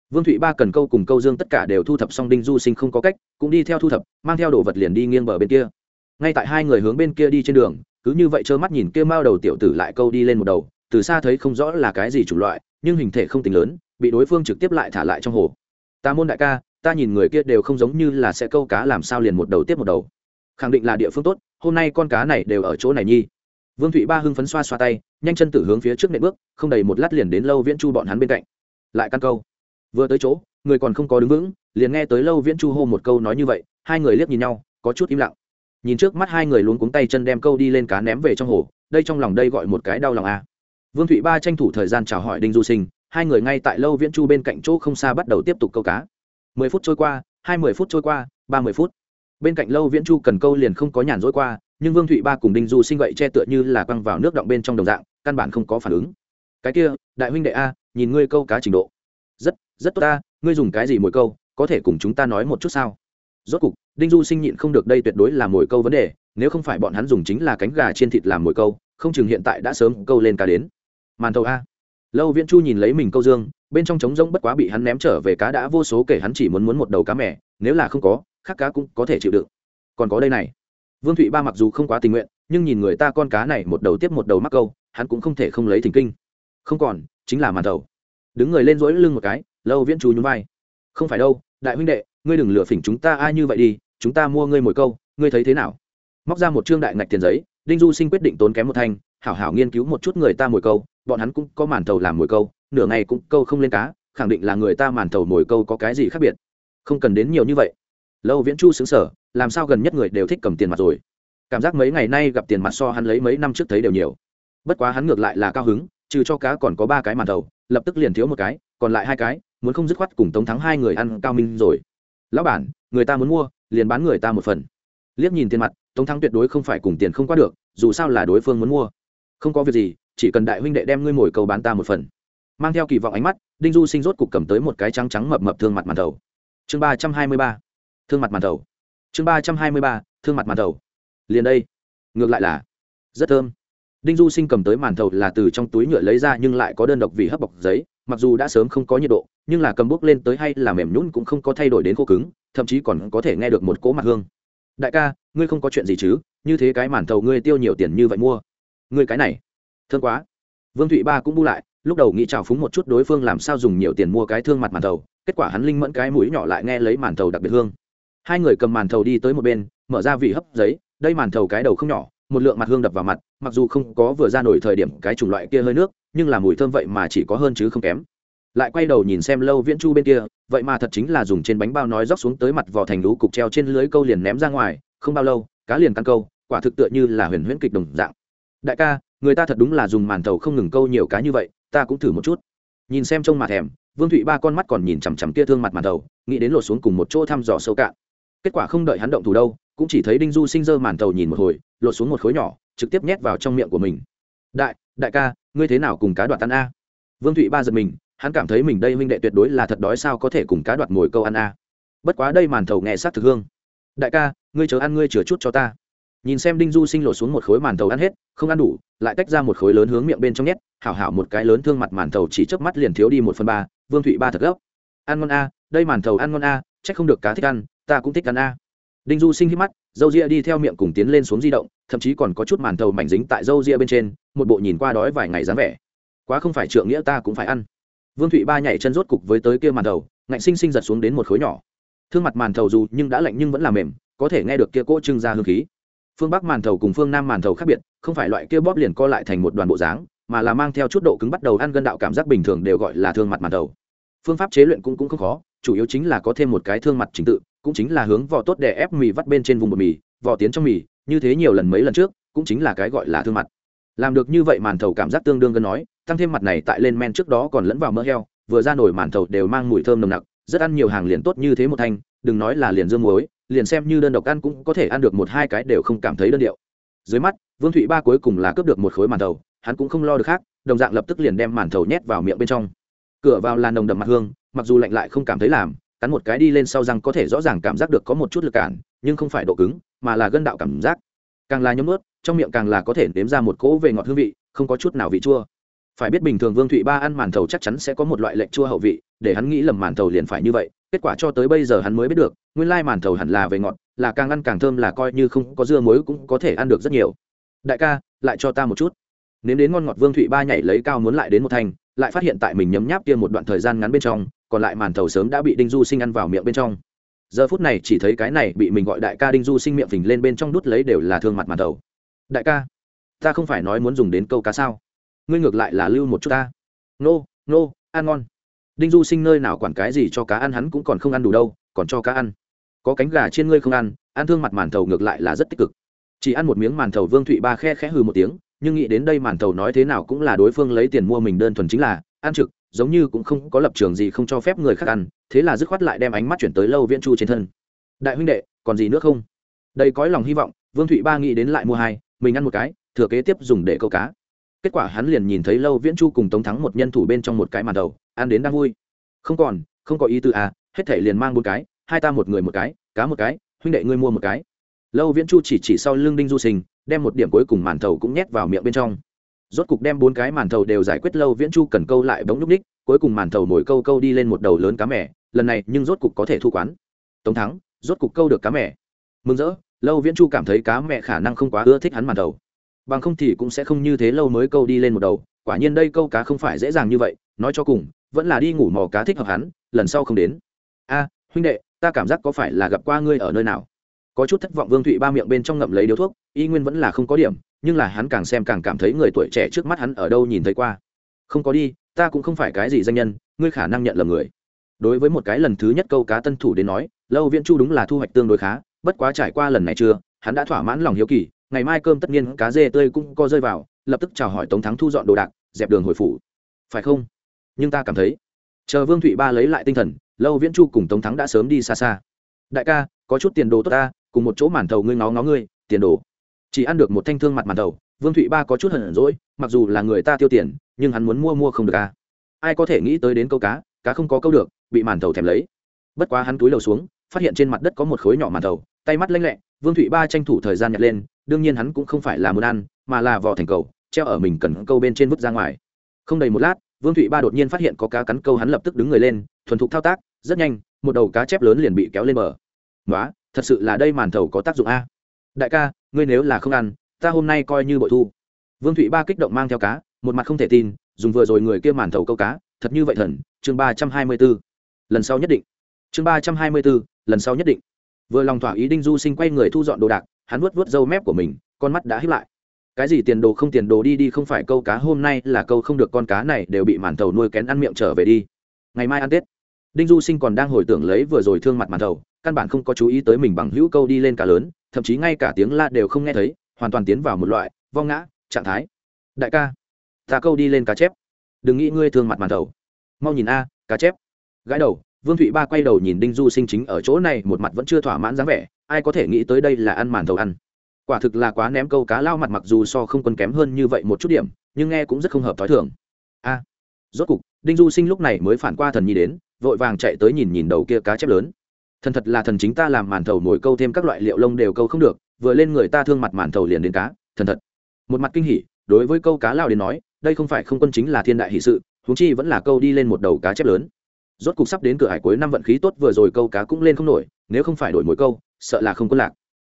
Vương thụy ba cần câu cùng câu dương tất cả đều thu thập xong đinh du sinh không có cách, cũng đi theo thu thập, mang theo đồ vật liền đi nghiêng bờ bên kia. Ngay tại hai người hướng bên kia đi trên đường, cứ như vậy trơ mắt nhìn kia mao đầu tiểu tử lại câu đi lên một đầu, từ xa thấy không rõ là cái gì chủng loại nhưng hình thể không tính lớn, bị đối phương trực tiếp lại thả lại trong hồ. Ta môn đại ca, ta nhìn người kia đều không giống như là sẽ câu cá làm sao liền một đầu tiếp một đầu. Khẳng định là địa phương tốt, hôm nay con cá này đều ở chỗ này nhi. Vương thụy ba hưng phấn xoa xoa tay, nhanh chân tử hướng phía trước nệm bước, không đầy một lát liền đến lâu viễn chu bọn hắn bên cạnh. Lại căn câu. Vừa tới chỗ, người còn không có đứng vững, liền nghe tới lâu viễn chu hô một câu nói như vậy, hai người liếc nhìn nhau, có chút im lặng. Nhìn trước mắt hai người luôn cuống tay chân đem câu đi lên cá ném về trong hồ, đây trong lòng đây gọi một cái đau lòng a à vương thụy ba tranh thủ thời gian chào hỏi đinh du sinh, hai người ngay tại lâu viễn chu bên cạnh chỗ không xa bắt đầu tiếp tục câu cá. Mười phút trôi qua, hai mươi phút trôi qua, ba mươi phút. Bên cạnh lâu viễn chu cần câu liền không có nhàn rỗi qua, nhưng vương thụy ba cùng đinh du sinh vậy che tựa như là quăng vào nước động bên trong đồng dạng, căn bản không có phản ứng. Cái kia, đại huynh đệ a, nhìn ngươi câu cá trình độ. Rất rất tốt ta ngươi dùng cái gì mồi câu, có thể cùng chúng ta nói một chút sao? Rốt cục, đinh du sinh nhịn không được đây tuyệt đối là mồi câu vấn đề, nếu không phải bọn hắn dùng chính là cánh gà trên thịt làm mồi câu, không chừng hiện tại đã sớm câu lên cá đến màn thầu a. Lâu viễn chu nhìn lấy mình câu dương, bên trong trống rỗng bất quá bị hắn ném trở về cá đã vô số kể hắn chỉ muốn muốn một đầu cá mẻ nếu là không có, khác cá cũng có thể chịu đựng. Còn có đây này. Vương thụy ba mặc dù không quá tình nguyện, nhưng nhìn người ta con cá này một đầu tiếp một đầu mắc câu, hắn cũng không thể không lấy thỉnh kinh. Không còn, chính là màn thầu đứng người lên rỗi lưng một cái, lâu viễn chú nhún vai. Không phải đâu, đại huynh đệ, ngươi đừng lừa phỉnh chúng ta ai như vậy đi, chúng ta mua ngươi mồi câu, ngươi thấy thế nào? Móc ra một trương đại ngạch tiền giấy, đinh du sinh quyết định tốn kém một thanh, hảo hảo nghiên cứu một chút người ta mồi câu bọn hắn cũng có màn thầu làm mồi câu, nửa ngày cũng câu không lên cá, khẳng định là người ta màn thầu mồi câu có cái gì khác biệt. Không cần đến nhiều như vậy. Lâu viễn chu xứng sở làm sao gần nhất người đều thích cầm tiền mặt rồi? Cảm giác mấy ngày nay gặp tiền mặt so hắn lấy mấy năm trước thấy đều nhiều. Bất quá hắn ngược lại là cao hứng, trừ cho cá còn có ba cái màn thầu, lập tức liền thiếu một cái, còn lại hai cái, muốn không dứt khoát cùng tống thắng hai người ăn cao minh rồi. Lão bản, người ta muốn mua, liền bán người ta một phần. Liếc nhìn tiền mặt, tống thắng tuyệt đối không phải cùng tiền không qua được, dù sao là đối phương muốn mua không có việc gì, chỉ cần đại huynh đệ đem ngươi mồi cầu bán ta một phần. Mang theo kỳ vọng ánh mắt, đinh du sinh rốt cục cầm tới một cái trắng trắng mập mập thương mặt màn thầu chương ba trăm hai mươi ba. Thương mặt màn thầu chương ba trăm hai mươi ba, thương mặt màn thầu liền đây. Ngược lại là rất thơm. Đinh du sinh cầm tới màn thầu là từ trong túi nhựa lấy ra nhưng lại có đơn độc vì hấp bọc giấy, mặc dù đã sớm không có nhiệt độ, nhưng là cầm bút lên tới hay là mềm nhún cũng không có thay đổi đến khô cứng, thậm chí còn có thể nghe được một cỗ mặt hương. Đại ca, ngươi không có chuyện gì chứ? Như thế cái màn thầu ngươi tiêu nhiều tiền như vậy mua ngươi cái này, thương quá. Vương thụy ba cũng bu lại, lúc đầu nghĩ chào phúng một chút đối phương làm sao dùng nhiều tiền mua cái thương mặt màn thầu, kết quả hắn linh mẫn cái mũi nhỏ lại nghe lấy màn thầu đặc biệt hương. Hai người cầm màn thầu đi tới một bên, mở ra vị hấp giấy, đây màn thầu cái đầu không nhỏ, một lượng mặt hương đập vào mặt, mặc dù không có vừa ra nổi thời điểm cái chủng loại kia hơi nước, nhưng là mùi thơm vậy mà chỉ có hơn chứ không kém. Lại quay đầu nhìn xem lâu viễn chu bên kia, vậy mà thật chính là dùng trên bánh bao nói róc xuống tới mặt vỏ thành lũ cục treo trên lưới câu liền ném ra ngoài, không bao lâu, cá liền căn câu, quả thực tựa như là huyền huyễn kịch đồng dạng đại ca, người ta thật đúng là dùng màn thầu không ngừng câu nhiều cá như vậy, ta cũng thử một chút. Nhìn xem trông mà thèm, vương thụy ba con mắt còn nhìn chằm chằm kia thương mặt màn thầu, nghĩ đến lột xuống cùng một chỗ thăm dò sâu cạn. Kết quả không đợi hắn động thủ đâu, cũng chỉ thấy đinh du sinh dơ màn thầu nhìn một hồi, lột xuống một khối nhỏ, trực tiếp nhét vào trong miệng của mình. Đại đại ca, ngươi thế nào cùng cá đoạt ăn a? Vương thụy ba giật mình, hắn cảm thấy mình đây huynh đệ tuyệt đối là thật đói sao có thể cùng cá đoạt mồi câu ăn a. Bất quá đây màn thầu nghe sát thực hương. Đại ca, ngươi chờ ăn ngươi chừa chút cho ta nhìn xem đinh du sinh lột xuống một khối màn thầu ăn hết, không ăn đủ, lại tách ra một khối lớn hướng miệng bên trong nhét, hảo hảo một cái lớn thương mặt màn thầu chỉ chớp mắt liền thiếu đi một phần ba, vương thụy ba thật gốc. Ăn ngon a, đây màn thầu ăn ngon a, chắc không được cá thích ăn, ta cũng thích ăn a. Đinh du sinh hít mắt dâu ria đi theo miệng cùng tiến lên xuống di động, thậm chí còn có chút màn thầu mảnh dính tại dâu ria bên trên, một bộ nhìn qua đói vài ngày dáng vẻ. Quá không phải trượng nghĩa ta cũng phải ăn. Vương thụy ba nhảy chân rốt cục với tới kia màn thầu, ngạnh sinh sinh giật xuống đến một khối nhỏ. Thương mặt màn thầu dù nhưng đã lạnh nhưng vẫn là mềm, có thể nghe được kia cỗ trưng ra hương khí phương bắc màn thầu cùng phương nam màn thầu khác biệt, không phải loại kia bóp liền co lại thành một đoàn bộ dáng, mà là mang theo chút độ cứng bắt đầu ăn gân đạo cảm giác bình thường đều gọi là thương mặt màn thầu. Phương pháp chế luyện cũng cũng không khó, chủ yếu chính là có thêm một cái thương mặt trình tự, cũng chính là hướng vỏ tốt để ép mì vắt bên trên vùng bột mì, vỏ tiến trong mì, như thế nhiều lần mấy lần trước, cũng chính là cái gọi là thương mặt. Làm được như vậy màn thầu cảm giác tương đương gần nói, tăng thêm mặt này tại lên men trước đó còn lẫn vào mỡ heo, vừa ra nổi màn thầu đều mang mùi thơm nồng nặc, rất ăn nhiều hàng liền tốt như thế một thanh, đừng nói là liền dương muối liền xem như đơn độc ăn cũng có thể ăn được một hai cái đều không cảm thấy đơn điệu. Dưới mắt, vương thụy ba cuối cùng là cướp được một khối màn thầu, hắn cũng không lo được khác, đồng dạng lập tức liền đem màn thầu nhét vào miệng bên trong. Cửa vào là nồng đậm mặt hương, mặc dù lạnh lại không cảm thấy làm, cắn một cái đi lên sau răng có thể rõ ràng cảm giác được có một chút lực cản, nhưng không phải độ cứng, mà là gân đạo cảm giác. Càng là nhấm ướt trong miệng càng là có thể nếm ra một cỗ về ngọt hương vị, không có chút nào vị chua. Phải biết bình thường vương thụy ba ăn màn thầu chắc chắn sẽ có một loại lệnh chua hậu vị, để hắn nghĩ lầm màn thầu liền phải như vậy kết quả cho tới bây giờ hắn mới biết được, nguyên lai màn thầu hẳn là về ngọt, là càng ăn càng thơm là coi như không có dưa muối cũng có thể ăn được rất nhiều. Đại ca, lại cho ta một chút. Nếm đến ngon ngọt vương thụy ba nhảy lấy cao muốn lại đến một thành, lại phát hiện tại mình nhấm nháp kia một đoạn thời gian ngắn bên trong, còn lại màn thầu sớm đã bị đinh du sinh ăn vào miệng bên trong. Giờ phút này chỉ thấy cái này bị mình gọi đại ca đinh du sinh miệng phình lên bên trong đút lấy đều là thương mặt màn thầu. Đại ca, ta không phải nói muốn dùng đến câu cá sao? Ngươi ngược lại là lưu một chút ta. Nô nô, ăn ngon đinh du sinh nơi nào quản cái gì cho cá ăn hắn cũng còn không ăn đủ đâu, còn cho cá ăn. Có cánh gà trên ngươi không ăn ăn thương mặt màn thầu ngược lại là rất tích cực. Chỉ ăn một miếng màn thầu vương thụy ba khe khẽ hừ một tiếng, nhưng nghĩ đến đây màn thầu nói thế nào cũng là đối phương lấy tiền mua mình đơn thuần chính là ăn trực, giống như cũng không có lập trường gì không cho phép người khác ăn, thế là dứt khoát lại đem ánh mắt chuyển tới lâu viễn chu trên thân. Đại huynh đệ, còn gì nữa không? Đây có lòng hy vọng, vương thụy ba nghĩ đến lại mua hai, mình ăn một cái, thừa kế tiếp dùng để câu cá kết quả hắn liền nhìn thấy lâu viễn chu cùng tống thắng một nhân thủ bên trong một cái màn đầu, ăn đến đang vui. Không còn, không có ý tư à hết thể liền mang bốn cái, hai ta một người một cái, cá một cái, huynh đệ ngươi mua một cái. Lâu viễn chu chỉ chỉ sau lưng đinh du sình, đem một điểm cuối cùng màn thầu cũng nhét vào miệng bên trong. Rốt cục đem bốn cái màn thầu đều giải quyết, lâu viễn chu cần câu lại bóng nhúc ních cuối cùng màn thầu mồi câu câu đi lên một đầu lớn cá mẻ lần này nhưng rốt cục có thể thu quán. Tống thắng, rốt cục câu được cá mẻ mừng rỡ, lâu viễn chu cảm thấy cá mẹ khả năng không quá ưa thích hắn màn thầu bằng không thì cũng sẽ không như thế lâu mới câu đi lên một đầu, quả nhiên đây câu cá không phải dễ dàng như vậy, nói cho cùng, vẫn là đi ngủ mò cá thích hợp hắn, lần sau không đến. A, huynh đệ, ta cảm giác có phải là gặp qua ngươi ở nơi nào? Có chút thất vọng vương thụy ba miệng bên trong ngậm lấy điếu thuốc, y nguyên vẫn là không có điểm, nhưng là hắn càng xem càng cảm thấy người tuổi trẻ trước mắt hắn ở đâu nhìn thấy qua. Không có đi, ta cũng không phải cái gì danh nhân, ngươi khả năng nhận lầm người. Đối với một cái lần thứ nhất câu cá tân thủ đến nói, lâu viễn chu đúng là thu hoạch tương đối khá, bất quá trải qua lần này chưa, hắn đã thỏa mãn lòng hiếu kỳ ngày mai cơm tất nhiên cá dê tươi cũng có rơi vào, lập tức chào hỏi tống thắng thu dọn đồ đạc, dẹp đường hồi phủ. Phải không? Nhưng ta cảm thấy, chờ vương thụy ba lấy lại tinh thần, lâu viễn chu cùng tống thắng đã sớm đi xa xa. Đại ca, có chút tiền đồ tốt ta, cùng một chỗ màn thầu ngươi ngó ngó ngươi, tiền đồ. Chỉ ăn được một thanh thương mặt màn thầu, vương thụy ba có chút hận rỗi mặc dù là người ta tiêu tiền, nhưng hắn muốn mua mua không được ca ai có thể nghĩ tới đến câu cá cá không có câu được, bị màn thầu thèm lấy. Bất quá hắn túi lầu xuống, phát hiện trên mặt đất có một khối nhỏ màn thầu tay mắt lanh lẹ, vương thụy ba tranh thủ thời gian nhặt lên, đương nhiên hắn cũng không phải là muốn ăn, mà là vỏ thành cầu, treo ở mình cần câu bên trên vứt ra ngoài. Không đầy một lát, vương thụy ba đột nhiên phát hiện có cá cắn câu hắn lập tức đứng người lên, thuần thục thao tác, rất nhanh, một đầu cá chép lớn liền bị kéo lên bờ. Nói thật sự là đây màn thầu có tác dụng a. Đại ca, ngươi nếu là không ăn, ta hôm nay coi như bội thu. Vương thụy ba kích động mang theo cá, một mặt không thể tin, dùng vừa rồi người kia màn thầu câu cá, thật như vậy thần, chương ba trăm hai mươi b ố lần sau nhất định. Chương ba trăm hai mươi b ố lần sau nhất định vừa lòng thỏa ý đinh du sinh quay người thu dọn đồ đạc, hắn vuốt vuốt râu mép của mình, con mắt đã hiếp lại. Cái gì tiền đồ không tiền đồ đi đi, không phải câu cá hôm nay là câu không được con cá này đều bị màn thầu nuôi kén ăn miệng trở về đi. Ngày mai ăn tết. Đinh du sinh còn đang hồi tưởng lấy vừa rồi thương mặt màn thầu, căn bản không có chú ý tới mình bằng hữu câu đi lên cá lớn, thậm chí ngay cả tiếng la đều không nghe thấy, hoàn toàn tiến vào một loại vong ngã, trạng thái. Đại ca, ta câu đi lên cá chép. Đừng nghĩ ngươi thương mặt màn thầu. Mau nhìn a, cá chép. Gái đầu vương thụy ba quay đầu nhìn đinh du sinh chính ở chỗ này, một mặt vẫn chưa thỏa mãn dáng vẻ, ai có thể nghĩ tới đây là ăn màn thầu ăn. Quả thực là quá ném câu cá lao mặt mặc dù so không quân kém hơn như vậy một chút điểm, nhưng nghe cũng rất không hợp t h ó i thường. A, rốt cục, đinh du sinh lúc này mới phản qua thần nhi đến, vội vàng chạy tới nhìn nhìn đầu kia cá chép lớn. Thần thật là thần chính ta làm màn thầu mồi câu thêm các loại liệu lông đều câu không được, vừa lên người ta thương mặt màn thầu liền đến cá, thần thật. Một mặt kinh hỉ, đối với câu cá lao đến nói, đây không phải không quân chính là thiên đại hỷ sự, huống chi vẫn là câu đi lên một đầu cá chép lớn rốt cục sắp đến cửa hải cuối năm vận khí tốt vừa rồi câu cá cũng lên không nổi, nếu không phải đổi mỗi câu, sợ là không có lạc.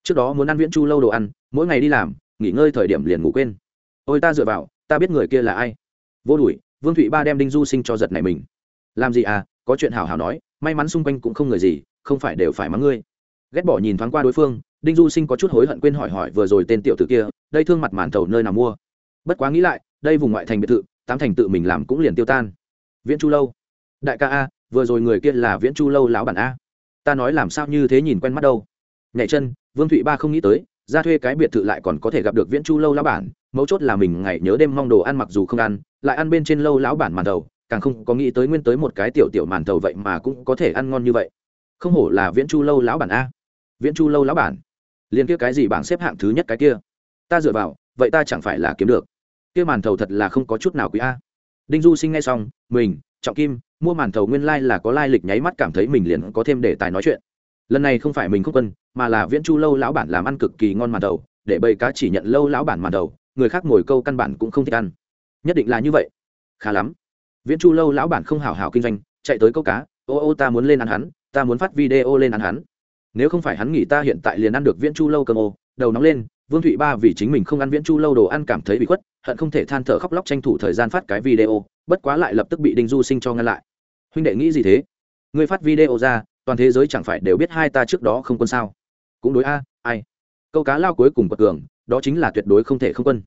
Trước đó muốn ăn viễn chu lâu đồ ăn, mỗi ngày đi làm, nghỉ ngơi thời điểm liền ngủ quên. Ôi ta dựa vào, ta biết người kia là ai. Vô đuổi, vương thụy ba đem đinh du sinh cho giật này mình. Làm gì à có chuyện hào hào nói, may mắn xung quanh cũng không người gì, không phải đều phải mắng ngươi. Ghét bỏ nhìn thoáng qua đối phương, đinh du sinh có chút hối hận quên hỏi hỏi vừa rồi tên tiểu tử kia, đây thương mặt màn thầu nơi nào mua. Bất quá nghĩ lại, đây vùng ngoại thành biệt thự, tám thành tự mình làm cũng liền tiêu tan. Viễn chu lâu đại ca a, vừa rồi người kia là viễn chu lâu lão bản a. Ta nói làm sao như thế nhìn quen mắt đâu. Nhảy chân, vương thụy ba không nghĩ tới, ra thuê cái biệt thự lại còn có thể gặp được viễn chu lâu lão bản, mấu chốt là mình ngày nhớ đêm mong đồ ăn mặc dù không ăn, lại ăn bên trên lâu lão bản màn thầu, càng không có nghĩ tới nguyên tới một cái tiểu tiểu màn thầu vậy mà cũng có thể ăn ngon như vậy. Không hổ là viễn chu lâu lão bản a. Viễn chu lâu lão bản. Liên kia cái gì bảng xếp hạng thứ nhất cái kia? Ta dựa vào, vậy ta chẳng phải là kiếm được. Kia màn thầu thật là không có chút nào quý a. Đinh du sinh ngay xong, mình, trọng kim mua màn thầu nguyên lai là có lai lịch nháy mắt cảm thấy mình liền có thêm đề tài nói chuyện. Lần này không phải mình không quân, mà là viễn chu lâu lão bản làm ăn cực kỳ ngon màn thầu, để bầy cá chỉ nhận lâu lão bản màn thầu, người khác ngồi câu căn bản cũng không thích ăn. Nhất định là như vậy. Khá lắm. Viễn chu lâu lão bản không hảo hảo kinh doanh, chạy tới câu cá, ô ô, ta muốn lên ăn hắn, ta muốn phát video lên ăn hắn. Nếu không phải hắn nghỉ ta hiện tại liền ăn được viễn chu lâu cơm ô, đầu nóng lên, vương thụy ba vì chính mình không ăn viễn chu lâu đồ ăn cảm thấy bị khuất, hận không thể than thở khóc lóc tranh thủ thời gian phát cái video, bất quá lại lập tức bị đinh du sinh cho ngăn lại huynh đệ nghĩ gì thế? Ngươi phát video ra, toàn thế giới chẳng phải đều biết hai ta trước đó không quân sao? Cũng đối a, ai? Câu cá lao cuối cùng quật cường đó chính là tuyệt đối không thể không quân.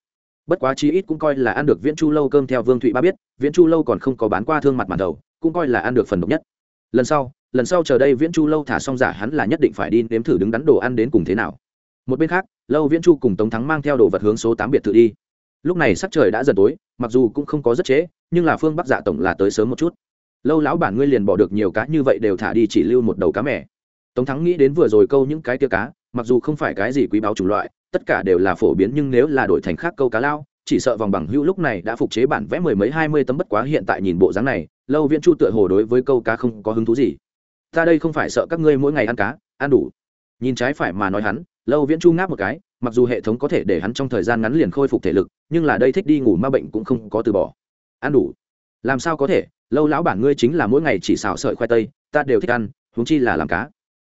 Bất quá chí ít cũng coi là ăn được viễn chu lâu cơm theo vương thụy ba biết, viễn chu lâu còn không có bán qua thương mặt màn đầu, cũng coi là ăn được phần độc nhất. Lần sau lần sau chờ đây viễn chu lâu thả xong giả hắn là nhất định phải đi nếm thử đứng đắn đồ ăn đến cùng thế nào. Một bên khác, lâu viễn chu cùng tống thắng mang theo đồ vật hướng số tám biệt thự đi. Lúc này sắc trời đã dần tối, mặc dù cũng không có rất trễ, nhưng là phương bắc dạ tổng là tới sớm một chút lâu lão bản ngươi liền bỏ được nhiều cá như vậy đều thả đi chỉ lưu một đầu cá mẻ tống thắng nghĩ đến vừa rồi câu những cái tia cá, mặc dù không phải cái gì quý báo chủng loại, tất cả đều là phổ biến nhưng nếu là đổi thành khác câu cá lao, chỉ sợ vòng bằng hữu lúc này đã phục chế bản vẽ mười mấy hai mươi tấm bất quá hiện tại nhìn bộ dáng này, lâu viễn chu tựa hồ đối với câu cá không có hứng thú gì. Ta đây không phải sợ các ngươi mỗi ngày ăn cá, ăn đủ. Nhìn trái phải mà nói hắn, lâu viễn chu ngáp một cái, mặc dù hệ thống có thể để hắn trong thời gian ngắn liền khôi phục thể lực, nhưng là đây thích đi ngủ ma bệnh cũng không có từ bỏ. Ăn đủ. Làm sao có thể? Lâu lão bản ngươi chính là mỗi ngày chỉ xào sợi khoai tây, ta đều thích ăn, huống chi là làm cá.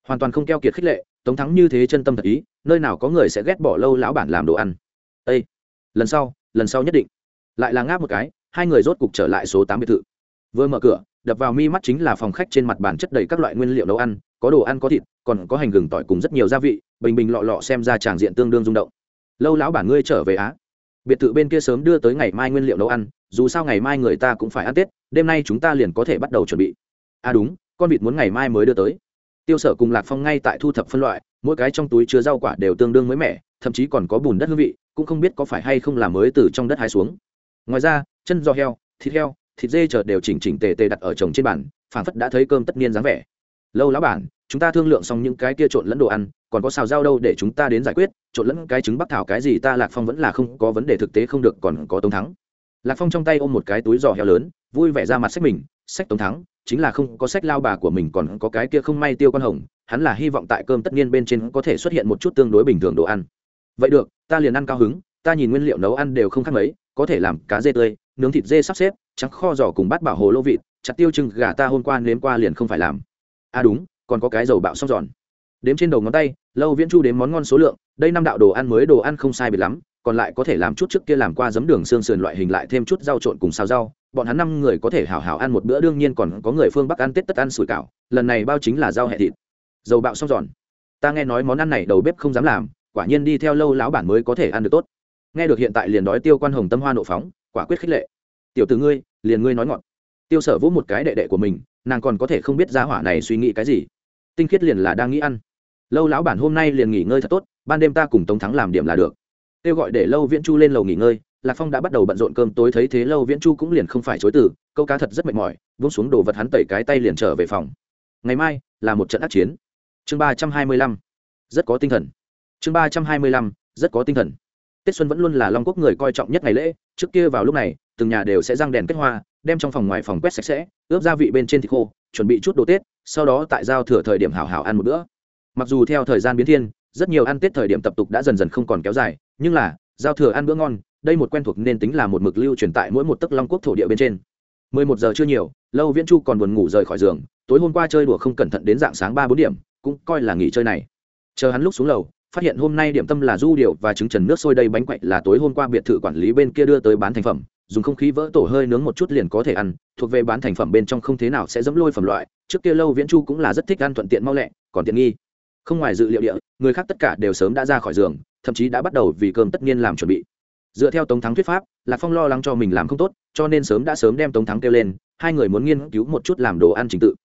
Hoàn toàn không keo kiệt khích lệ, tống thắng như thế chân tâm thật ý, nơi nào có người sẽ ghét bỏ lâu lão bản làm đồ ăn. Ây lần sau lần sau nhất định. Lại là ngáp một cái, hai người rốt cục trở lại số tám biệt thự. Vừa mở cửa, đập vào mi mắt chính là phòng khách trên mặt bàn chất đầy các loại nguyên liệu nấu ăn, có đồ ăn có thịt, còn có hành gừng tỏi cùng rất nhiều gia vị, bình bình lọ lọ xem ra tràng diện tương đương rung động. Lâu lão bản ngươi trở về á? Biệt thự bên kia sớm đưa tới ngày mai nguyên liệu nấu ăn, dù sao ngày mai người ta cũng phải ăn tết, đêm nay chúng ta liền có thể bắt đầu chuẩn bị. À đúng, con vịt muốn ngày mai mới đưa tới. Tiêu sở cùng lạc phong ngay tại thu thập phân loại, mỗi cái trong túi chứa rau quả đều tương đương mới mẻ, thậm chí còn có bùn đất hương vị, cũng không biết có phải hay không là mới từ trong đất hai xuống. Ngoài ra, chân giò heo, thịt heo, thịt dê chợt đều chỉnh chỉnh tề tề đặt ở chồng trên bàn, phảng phất đã thấy cơm tất niên dáng vẻ. Lâu lão bản chúng ta thương lượng xong những cái kia trộn lẫn đồ ăn, còn có xào rau đâu để chúng ta đến giải quyết, trộn lẫn cái trứng bắc thảo cái gì ta lạc phong vẫn là không có vấn đề thực tế không được, còn có tống thắng. Lạc phong trong tay ôm một cái túi giò heo lớn, vui vẻ ra mặt sách mình, sách tống thắng, chính là không có sách lao bà của mình còn có cái kia không may tiêu con hồng, hắn là hy vọng tại cơm tất nhiên bên trên có thể xuất hiện một chút tương đối bình thường đồ ăn. Vậy được, ta liền ăn cao hứng, ta nhìn nguyên liệu nấu ăn đều không khác mấy, có thể làm cá dê tươi, nướng thịt dê sắp xếp, trắng kho giò cùng bát bảo hồ lô vịt, chặt tiêu trưng gà ta hôm qua nếm qua liền không phải làm. À đúng còn có cái dầu bạo xong giòn. Đếm trên đầu ngón tay, lâu viễn chu đếm món ngon số lượng, đây năm đạo đồ ăn mới đồ ăn không sai biệt lắm, còn lại có thể làm chút trước kia làm qua giấm đường xương sườn loại hình lại thêm chút rau trộn cùng xào rau. Bọn hắn năm người có thể hào hào ăn một bữa, đương nhiên còn có người phương bắc ăn tết tất ăn sủi cảo, lần này bao chính là rau hẹ thịt. Dầu bạo xong giòn. Ta nghe nói món ăn này đầu bếp không dám làm, quả nhiên đi theo lâu lão bản mới có thể ăn được tốt. Nghe được hiện tại liền đói tiêu quan hồng tâm hoa nộ phóng, quả quyết khích lệ. Tiểu từ ngươi, liền ngươi nói ngọn tiêu sở vỗ một cái đệ đệ của mình, nàng còn có thể không biết ra hỏa này suy nghĩ cái gì tinh khiết liền là đang nghĩ ăn. Lâu lão bản hôm nay liền nghỉ ngơi thật tốt, ban đêm ta cùng tống thắng làm điểm là được. Kêu gọi để lâu viễn chu lên lầu nghỉ ngơi, lạc phong đã bắt đầu bận rộn cơm tối thấy thế lâu viễn chu cũng liền không phải chối từ, câu cá thật rất mệt mỏi, vung xuống đồ vật hắn tẩy cái tay liền trở về phòng. Ngày mai là một trận ác chiến. Chương ba trăm hai mươi lăm, rất có tinh thần. Chương ba trăm hai mươi lăm, rất có tinh thần. Tết xuân vẫn luôn là long quốc người coi trọng nhất ngày lễ, trước kia vào lúc này từng nhà đều sẽ răng đèn kết hoa, đem trong phòng ngoài phòng quét sạch sẽ, ướp gia vị bên trên thịt khô, chuẩn bị chút đồ tết, sau đó tại giao thừa thời điểm hảo hảo ăn một bữa. Mặc dù theo thời gian biến thiên, rất nhiều ăn tết thời điểm tập tục đã dần dần không còn kéo dài, nhưng là, giao thừa ăn bữa ngon, đây một quen thuộc nên tính là một mực lưu truyền tại mỗi một tấc long quốc thổ địa bên trên. Mười một giờ chưa nhiều, lâu viễn chu còn buồn ngủ rời khỏi giường, tối hôm qua chơi đùa không cẩn thận đến dạng sáng ba bốn điểm, cũng coi là nghỉ chơi này. Chờ hắn lúc xuống lầu, phát hiện hôm nay điểm tâm là du điệu và trứng trần nước sôi đầy bánh quậy là tối hôm qua biệt thự quản lý bên kia đưa tới bán thành phẩm dùng không khí vỡ tổ hơi nướng một chút liền có thể ăn, thuộc về bán thành phẩm bên trong không thế nào sẽ dẫm lôi phẩm loại, trước kia lâu viễn chu cũng là rất thích ăn thuận tiện mau lẹ, còn tiện nghi. Không ngoài dự liệu địa, người khác tất cả đều sớm đã ra khỏi giường, thậm chí đã bắt đầu vì cơm tất nhiên làm chuẩn bị. Dựa theo tống thắng thuyết pháp, lạc phong lo lắng cho mình làm không tốt, cho nên sớm đã sớm đem tống thắng kêu lên, hai người muốn nghiên cứu một chút làm đồ ăn trình tự.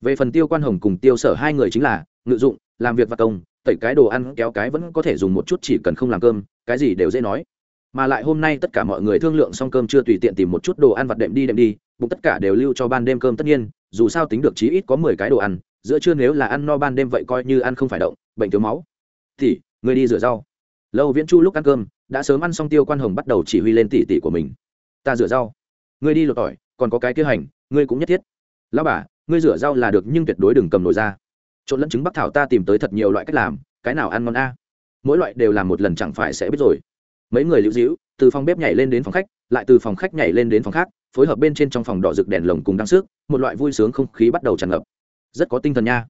Về phần tiêu quan hồng cùng tiêu sở hai người chính là, ngự dụng, làm việc và công, tẩy cái đồ ăn, kéo cái vẫn có thể dùng một chút chỉ cần không làm cơm, cái gì đều dễ nói mà lại hôm nay tất cả mọi người thương lượng xong cơm chưa tùy tiện tìm một chút đồ ăn vặt đệm đi đệm đi, bụng tất cả đều lưu cho ban đêm cơm tất nhiên, dù sao tính được chí ít có mười cái đồ ăn, giữa trưa nếu là ăn no ban đêm vậy coi như ăn không phải động, bệnh thiếu máu. Thì người đi rửa rau. Lâu viễn chu lúc ăn cơm, đã sớm ăn xong tiêu quan hồng bắt đầu chỉ huy lên tỉ tỉ của mình. Ta rửa rau. Người đi lột tỏi, còn có cái kế hành, ngươi cũng nhất thiết. Lao bà, ngươi rửa rau là được nhưng tuyệt đối đừng cầm nồi ra. Trộn lẫn trứng bắc thảo ta tìm tới thật nhiều loại cách làm, cái nào ăn ngon a? Mỗi loại đều làm một lần chẳng phải sẽ biết rồi mấy người lưu dĩu từ phòng bếp nhảy lên đến phòng khách, lại từ phòng khách nhảy lên đến phòng khác, phối hợp bên trên trong phòng đỏ rực đèn lồng cùng đăng sức một loại vui sướng không khí bắt đầu tràn ngập. Rất có tinh thần nha.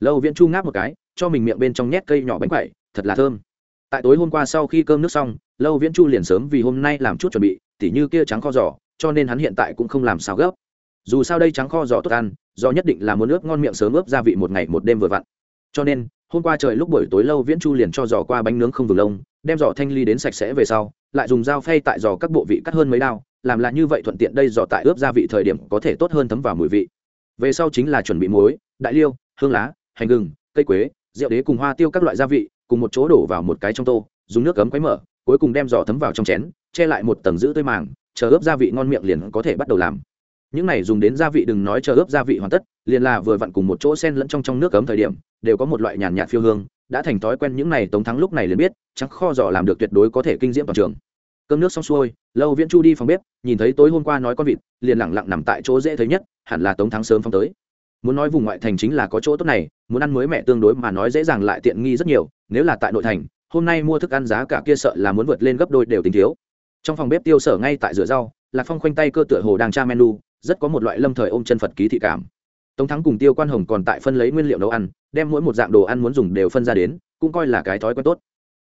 Lâu viễn chu ngáp một cái, cho mình miệng bên trong nhét cây nhỏ bánh quậy thật là thơm. Tại tối hôm qua sau khi cơm nước xong, lâu viễn chu liền sớm vì hôm nay làm chút chuẩn bị, tỉ như kia trắng kho giỏ cho nên hắn hiện tại cũng không làm sao gấp. Dù sao đây trắng kho giỏ tốt ăn do nhất định là muốn ướp ngon miệng sớm ướp gia vị một ngày một đêm vừa vặn. Cho nên hôm qua trời lúc buổi tối lâu viễn chu liền cho giò qua bánh nướng không vừng lông, đem giò thanh ly đến sạch sẽ về sau, lại dùng dao phay tại giò các bộ vị cắt hơn mấy đao, làm là như vậy thuận tiện đây giò tại ướp gia vị thời điểm có thể tốt hơn thấm vào mùi vị. Về sau chính là chuẩn bị muối, đại liêu, hương lá, hành gừng, cây quế, rượu đế cùng hoa tiêu các loại gia vị, cùng một chỗ đổ vào một cái trong tô, dùng nước cấm quấy mở, cuối cùng đem giò thấm vào trong chén, che lại một tầng giữ tươi màng, chờ ướp gia vị ngon miệng liền có thể bắt đầu làm những này dùng đến gia vị đừng nói chờ ướp gia vị hoàn tất, liền là vừa vặn cùng một chỗ sen lẫn trong trong nước cấm thời điểm, đều có một loại nhàn nhạt phiêu hương, đã thành thói quen những này tống thắng lúc này liền biết chắc kho giỏ làm được tuyệt đối có thể kinh diễm toàn trường. Cơm nước xong xuôi, lâu viễn chu đi phòng bếp, nhìn thấy tối hôm qua nói con vịt, liền lẳng lặng nằm tại chỗ dễ thấy nhất, hẳn là tống thắng sớm phong tới. Muốn nói vùng ngoại thành chính là có chỗ tốt này, muốn ăn mới mẹ tương đối mà nói dễ dàng lại tiện nghi rất nhiều, nếu là tại nội thành, hôm nay mua thức ăn giá cả kia sợ là muốn vượt lên gấp đôi đều tính thiếu. Trong phòng bếp tiêu sở ngay tại rửa rau, lạc phong khoanh tay cơ tựa hồ đang tra menu rất có một loại lâm thời ôm chân phật ký thị cảm. Tống thắng cùng tiêu quan hồng còn tại phân lấy nguyên liệu nấu ăn, đem mỗi một dạng đồ ăn muốn dùng đều phân ra đến, cũng coi là cái thói quen tốt.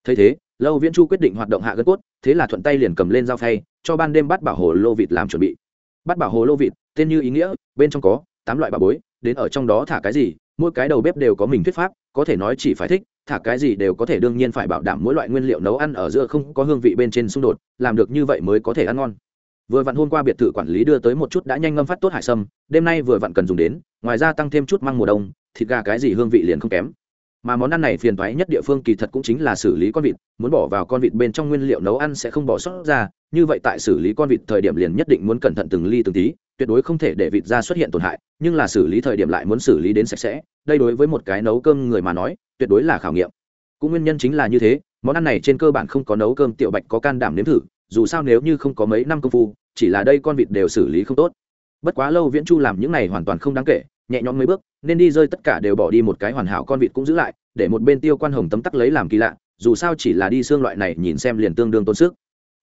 Thấy thế, lâu viễn chu quyết định hoạt động hạ gân cốt, thế là thuận tay liền cầm lên dao phay, cho ban đêm bắt bảo hồ lô vịt làm chuẩn bị. Bắt bảo hồ lô vịt, tên như ý nghĩa, bên trong có tám loại bà bối, đến ở trong đó thả cái gì, mỗi cái đầu bếp đều có mình thuyết pháp, có thể nói chỉ phải thích, thả cái gì đều có thể đương nhiên phải bảo đảm mỗi loại nguyên liệu nấu ăn ở giữa không có hương vị bên trên xung đột, làm được như vậy mới có thể ăn ngon vừa vặn hôm qua biệt thự quản lý đưa tới một chút đã nhanh ngâm phát tốt hải sâm, đêm nay vừa vặn cần dùng đến, ngoài ra tăng thêm chút măng mùa đông, thịt gà cái gì hương vị liền không kém. Mà món ăn này phiền toái nhất địa phương kỳ thật cũng chính là xử lý con vịt, muốn bỏ vào con vịt bên trong nguyên liệu nấu ăn sẽ không bỏ sót ra, như vậy tại xử lý con vịt thời điểm liền nhất định muốn cẩn thận từng ly từng tí, tuyệt đối không thể để vịt ra xuất hiện tổn hại, nhưng là xử lý thời điểm lại muốn xử lý đến sạch sẽ, đây đối với một cái nấu cơm người mà nói, tuyệt đối là khảo nghiệm. Cũng nguyên nhân chính là như thế, món ăn này trên cơ bản không có nấu cơm, tiểu bạch có can đảm nếm thử, dù sao nếu như không có mấy năm công phu chỉ là đây con vịt đều xử lý không tốt. Bất quá lâu viễn chu làm những này hoàn toàn không đáng kể, nhẹ nhõm mấy bước, nên đi rơi tất cả đều bỏ đi một cái hoàn hảo con vịt cũng giữ lại, để một bên tiêu quan hồng tấm tắc lấy làm kỳ lạ, dù sao chỉ là đi xương loại này nhìn xem liền tương đương tốn sức.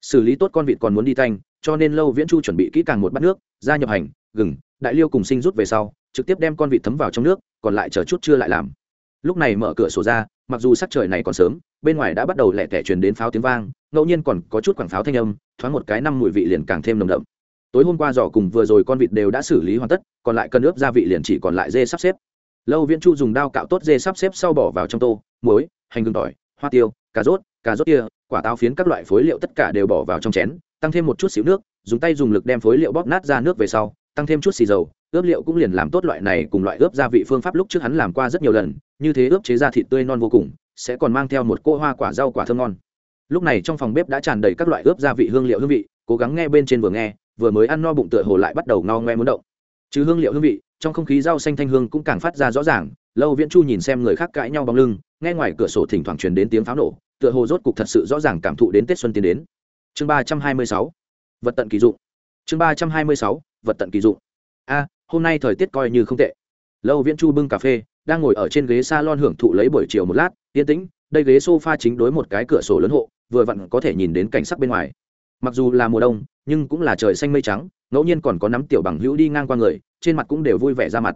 Xử lý tốt con vịt còn muốn đi thanh, cho nên lâu viễn chu chuẩn bị kỹ càng một bát nước ra nhập hành, gừng, đại liêu cùng sinh rút về sau, trực tiếp đem con vịt thấm vào trong nước, còn lại chờ chút chưa lại làm lúc này mở cửa sổ ra, mặc dù sắc trời này còn sớm, bên ngoài đã bắt đầu lẹ tẻ truyền đến pháo tiếng vang, ngẫu nhiên còn có chút quảng pháo thanh âm, thoáng một cái năm mùi vị liền càng thêm nồng đậm. Tối hôm qua giỏ cùng vừa rồi con vịt đều đã xử lý hoàn tất, còn lại cần ướp gia vị liền chỉ còn lại dê sắp xếp. Lâu viễn chu dùng đao cạo tốt dê sắp xếp sau bỏ vào trong tô, muối, hành gừng tỏi, hoa tiêu, cà rốt cà rốt kia, quả táo phiến các loại phối liệu tất cả đều bỏ vào trong chén, tăng thêm một chút xíu nước, dùng tay dùng lực đem phối liệu bóp nát ra nước về sau, tăng thêm chút xì dầu ướp liệu cũng liền làm tốt loại này cùng loại ướp gia vị phương pháp lúc trước hắn làm qua rất nhiều lần, như thế ướp chế ra thịt tươi non vô cùng, sẽ còn mang theo một cô hoa quả rau quả thơm ngon. Lúc này trong phòng bếp đã tràn đầy các loại ướp gia vị hương liệu hương vị, cố gắng nghe bên trên vừa nghe, vừa mới ăn no bụng tựa hồ lại bắt đầu no ngoe muốn động. Chứ hương liệu hương vị, trong không khí rau xanh thanh hương cũng càng phát ra rõ ràng, lâu viễn chu nhìn xem người khác cãi nhau bóng lưng, nghe ngoài cửa sổ thỉnh thoảng truyền đến tiếng pháo nổ, tựa hồ rốt cục thật sự rõ ràng cảm thụ đến tết xuân tiến đến. Chương ba trăm hai mươi sáu, vật tận kỳ dụng. Chương ba trăm hai mươi sáu, vật tận kỳ dụng. A hôm nay thời tiết coi như không tệ. Lâu viễn chu bưng cà phê, đang ngồi ở trên ghế s a lon hưởng thụ lấy buổi chiều một lát, yên tĩnh, đây ghế s o f a chính đối một cái cửa sổ lớn hộ, vừa vặn có thể nhìn đến cảnh sắc bên ngoài. Mặc dù là mùa đông, nhưng cũng là trời xanh mây trắng, ngẫu nhiên còn có nắm tiểu bằng hữu đi ngang qua người, trên mặt cũng đều vui vẻ ra mặt.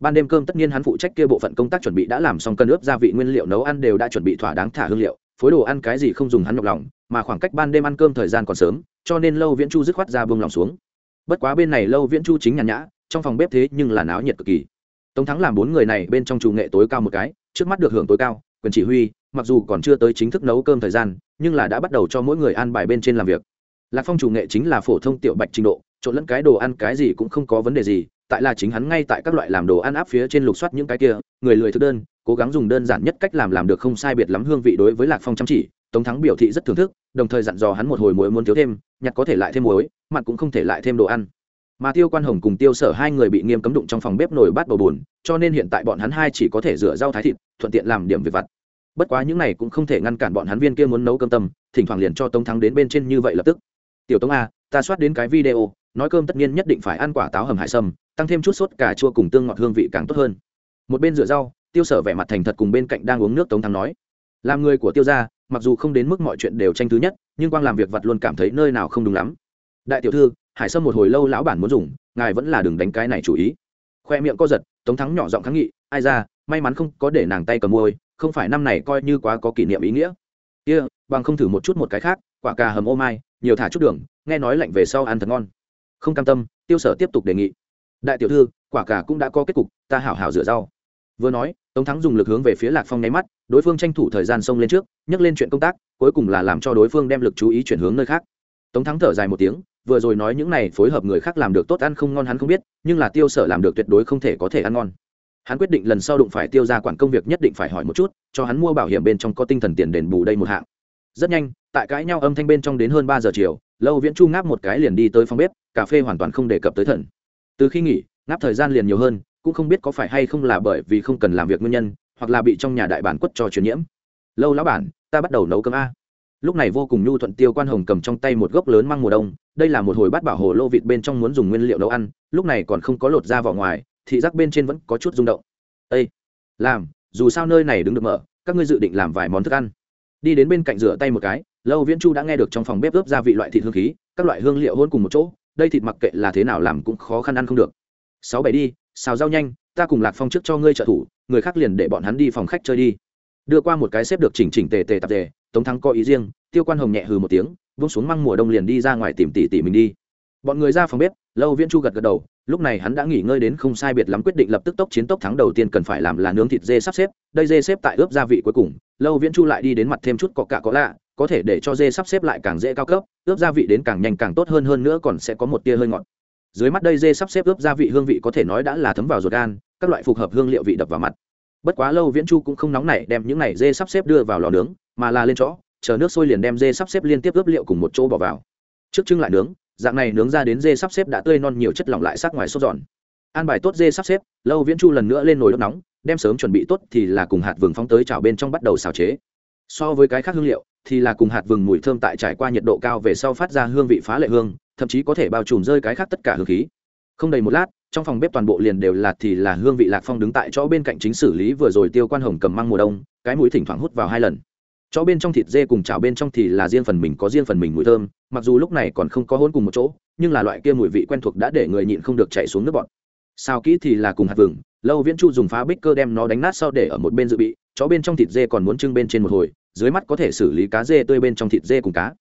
Ban đêm cơm tất nhiên hắn phụ trách kia bộ phận công tác chuẩn bị đã làm xong cân ướp gia vị nguyên liệu nấu ăn đều đã chuẩn bị thỏa đáng thả hương liệu, phối đồ ăn cái gì không dùng hắn nhọc lòng, mà khoảng cách ban đêm ăn cơm thời gian còn sớm, cho nên lâu viễn chu dứt khoát ra bông lòng xuống. Bất quá bên này lâu viễn chu chính nhàn nhã trong phòng bếp thế nhưng là náo nhiệt cực kỳ. Tống thắng làm bốn người này bên trong chủ nghệ tối cao một cái, trước mắt được hưởng tối cao, quyền chỉ huy, mặc dù còn chưa tới chính thức nấu cơm thời gian, nhưng là đã bắt đầu cho mỗi người ăn bài bên trên làm việc. Lạc phong chủ nghệ chính là phổ thông tiểu bạch trình độ, trộn lẫn cái đồ ăn cái gì cũng không có vấn đề gì, tại là chính hắn ngay tại các loại làm đồ ăn áp phía trên lục soát những cái kia, người lười thực đơn, cố gắng dùng đơn giản nhất cách làm làm được không sai biệt lắm hương vị đối với lạc phong chăm chỉ, tống thắng biểu thị rất thưởng thức, đồng thời dặn dò hắn một hồi muối muốn thiếu thêm, nhặt có thể lại thêm muối, mặn cũng không thể lại thêm đồ ăn mà tiêu quan hồng cùng tiêu sở hai người bị nghiêm cấm đụng trong phòng bếp nồi bát bầu bùn, cho nên hiện tại bọn hắn hai chỉ có thể rửa rau thái thịt, thuận tiện làm điểm việc vặt. Bất quá những này cũng không thể ngăn cản bọn hắn viên kia muốn nấu cơm tâm, thỉnh thoảng liền cho tống thắng đến bên trên như vậy lập tức. Tiểu tống a, ta soát đến cái video, nói cơm tất nhiên nhất định phải ăn quả táo hầm hải sâm, tăng thêm chút sốt cà chua cùng tương ngọt hương vị càng tốt hơn. Một bên rửa rau, tiêu sở vẻ mặt thành thật cùng bên cạnh đang uống nước tống thắng nói, làm người của tiêu gia, mặc dù không đến mức mọi chuyện đều tranh thứ nhất, nhưng quang làm việc vặt luôn cảm thấy nơi nào không đúng lắm. Đại tiểu thư hải sâm một hồi lâu lão bản muốn dùng ngài vẫn là đừng đánh cái này chủ ý. Khoe miệng co giật tống thắng nhỏ giọng kháng nghị ai ra may mắn không có để nàng tay cầm môi không phải năm này coi như quá có kỷ niệm ý nghĩa. Kia、yeah, bằng không thử một chút một cái khác quả cà hầm ô mai nhiều thả chút đường nghe nói lạnh về sau ăn thật ngon. Không cam tâm tiêu sở tiếp tục đề nghị. Đại tiểu thư quả cà cũng đã có kết cục ta hảo hảo rửa rau. Vừa nói tống thắng dùng lực hướng về phía lạc phong nháy mắt đối phương tranh thủ thời gian xông lên trước nhắc lên chuyện công tác cuối cùng là làm cho đối phương đem lực chú ý chuyển hướng nơi khác. Tống thắng thở dài một tiếng vừa rồi nói những này phối hợp người khác làm được tốt ăn không ngon hắn không biết, nhưng là tiêu sở làm được tuyệt đối không thể có thể ăn ngon. Hắn quyết định lần sau đụng phải tiêu ra quản công việc nhất định phải hỏi một chút, cho hắn mua bảo hiểm bên trong có tinh thần tiền đền bù đây một hạng. Rất nhanh, tại cãi nhau âm thanh bên trong đến hơn ba giờ chiều, lâu viễn chu ngáp một cái liền đi tới phòng bếp, cà phê hoàn toàn không đề cập tới thần. Từ khi nghỉ, ngáp thời gian liền nhiều hơn, cũng không biết có phải hay không là bởi vì không cần làm việc nguyên nhân, hoặc là bị trong nhà đại bản quất cho truyền nhiễm. Lâu lão bản, ta bắt đầu nấu cơm a lúc này vô cùng nhu thuận tiêu quan hồng cầm trong tay một gốc lớn măng mùa đông, đây là một hồi bát bảo hồ lô vịt bên trong muốn dùng nguyên liệu nấu ăn, lúc này còn không có lột ra vỏ ngoài, thị giác bên trên vẫn có chút rung động. Ây làm, dù sao nơi này đứng được mở, các ngươi dự định làm vài món thức ăn. Đi đến bên cạnh rửa tay một cái, lâu viễn chu đã nghe được trong phòng bếp ướp gia vị loại thịt hương khí, các loại hương liệu hôn cùng một chỗ, đây thịt mặc kệ là thế nào làm cũng khó khăn ăn không được. Sáu bảy đi, xào rau nhanh, ta cùng lạc phong trước cho ngươi trợ thủ, người khác liền để bọn hắn đi phòng khách chơi đi. Đưa qua một cái xếp được chỉnh chỉnh tề tề tạp tề tống thắng có ý riêng, tiêu quan hồng nhẹ hừ một tiếng vung xuống măng mùa đông liền đi ra ngoài tìm tỉ tỉ mình đi. Bọn người ra phòng bếp, lâu viễn chu gật gật đầu, lúc này hắn đã nghỉ ngơi đến không sai biệt lắm quyết định lập tức tốc chiến tốc thắng đầu tiên cần phải làm là nướng thịt dê sắp xếp, đây dê xếp tại ướp gia vị cuối cùng, lâu viễn chu lại đi đến mặt thêm chút cọ cạ có lạ, có thể để cho dê sắp xếp lại càng dễ cao cấp, ướp gia vị đến càng nhanh càng tốt hơn hơn nữa còn sẽ có một tia hơi ngọt. Dưới mắt đây dê sắp xếp ướp gia vị hương vị có thể nói đã là thấm vào ruột gan, các loại phục hợp hương liệu vị đập vào mặt. Bất quá lâu viễn chu cũng không nóng nảy đem những này dê sắp xếp đưa vào lò nướng mà là lên chỗ chờ nước sôi liền đem dê sắp xếp liên tiếp ướp liệu cùng một chỗ bỏ vào. Trước trưng lại nướng, dạng này nướng ra đến dê sắp xếp đã tươi non nhiều chất lỏng lại sắc ngoài sốt giòn. An bài tốt dê sắp xếp, lâu viễn chu lần nữa lên nồi đốt nóng, đem sớm chuẩn bị tốt thì là cùng hạt vừng phóng tới chảo bên trong bắt đầu xào chế. So với cái khác hương liệu, thì là cùng hạt vừng mùi thơm tại trải qua nhiệt độ cao về sau phát ra hương vị phá lệ hương, thậm chí có thể bao trùm rơi cái khác tất cả hương khí. Không đầy một lát, trong phòng bếp toàn bộ liền đều là thì là hương vị lạc phong đứng tại chỗ bên cạnh chính xử lý vừa rồi tiêu quan hồng cầm măng mùa đông, cái mũi thỉnh thoảng hút vào hai lần chó bên trong thịt dê cùng chảo bên trong thì là riêng phần mình có riêng phần mình mùi thơm, mặc dù lúc này còn không có hôn cùng một chỗ, nhưng là loại kia mùi vị quen thuộc đã để người nhịn không được chạy xuống nước bọn. Sao kỹ thì là cùng hạt vừng, lâu viễn chu dùng phá bích cơ đem nó đánh nát sau để ở một bên dự bị, chó bên trong thịt dê còn muốn trưng bên trên một hồi, dưới mắt có thể xử lý cá dê tươi bên trong thịt dê cùng cá.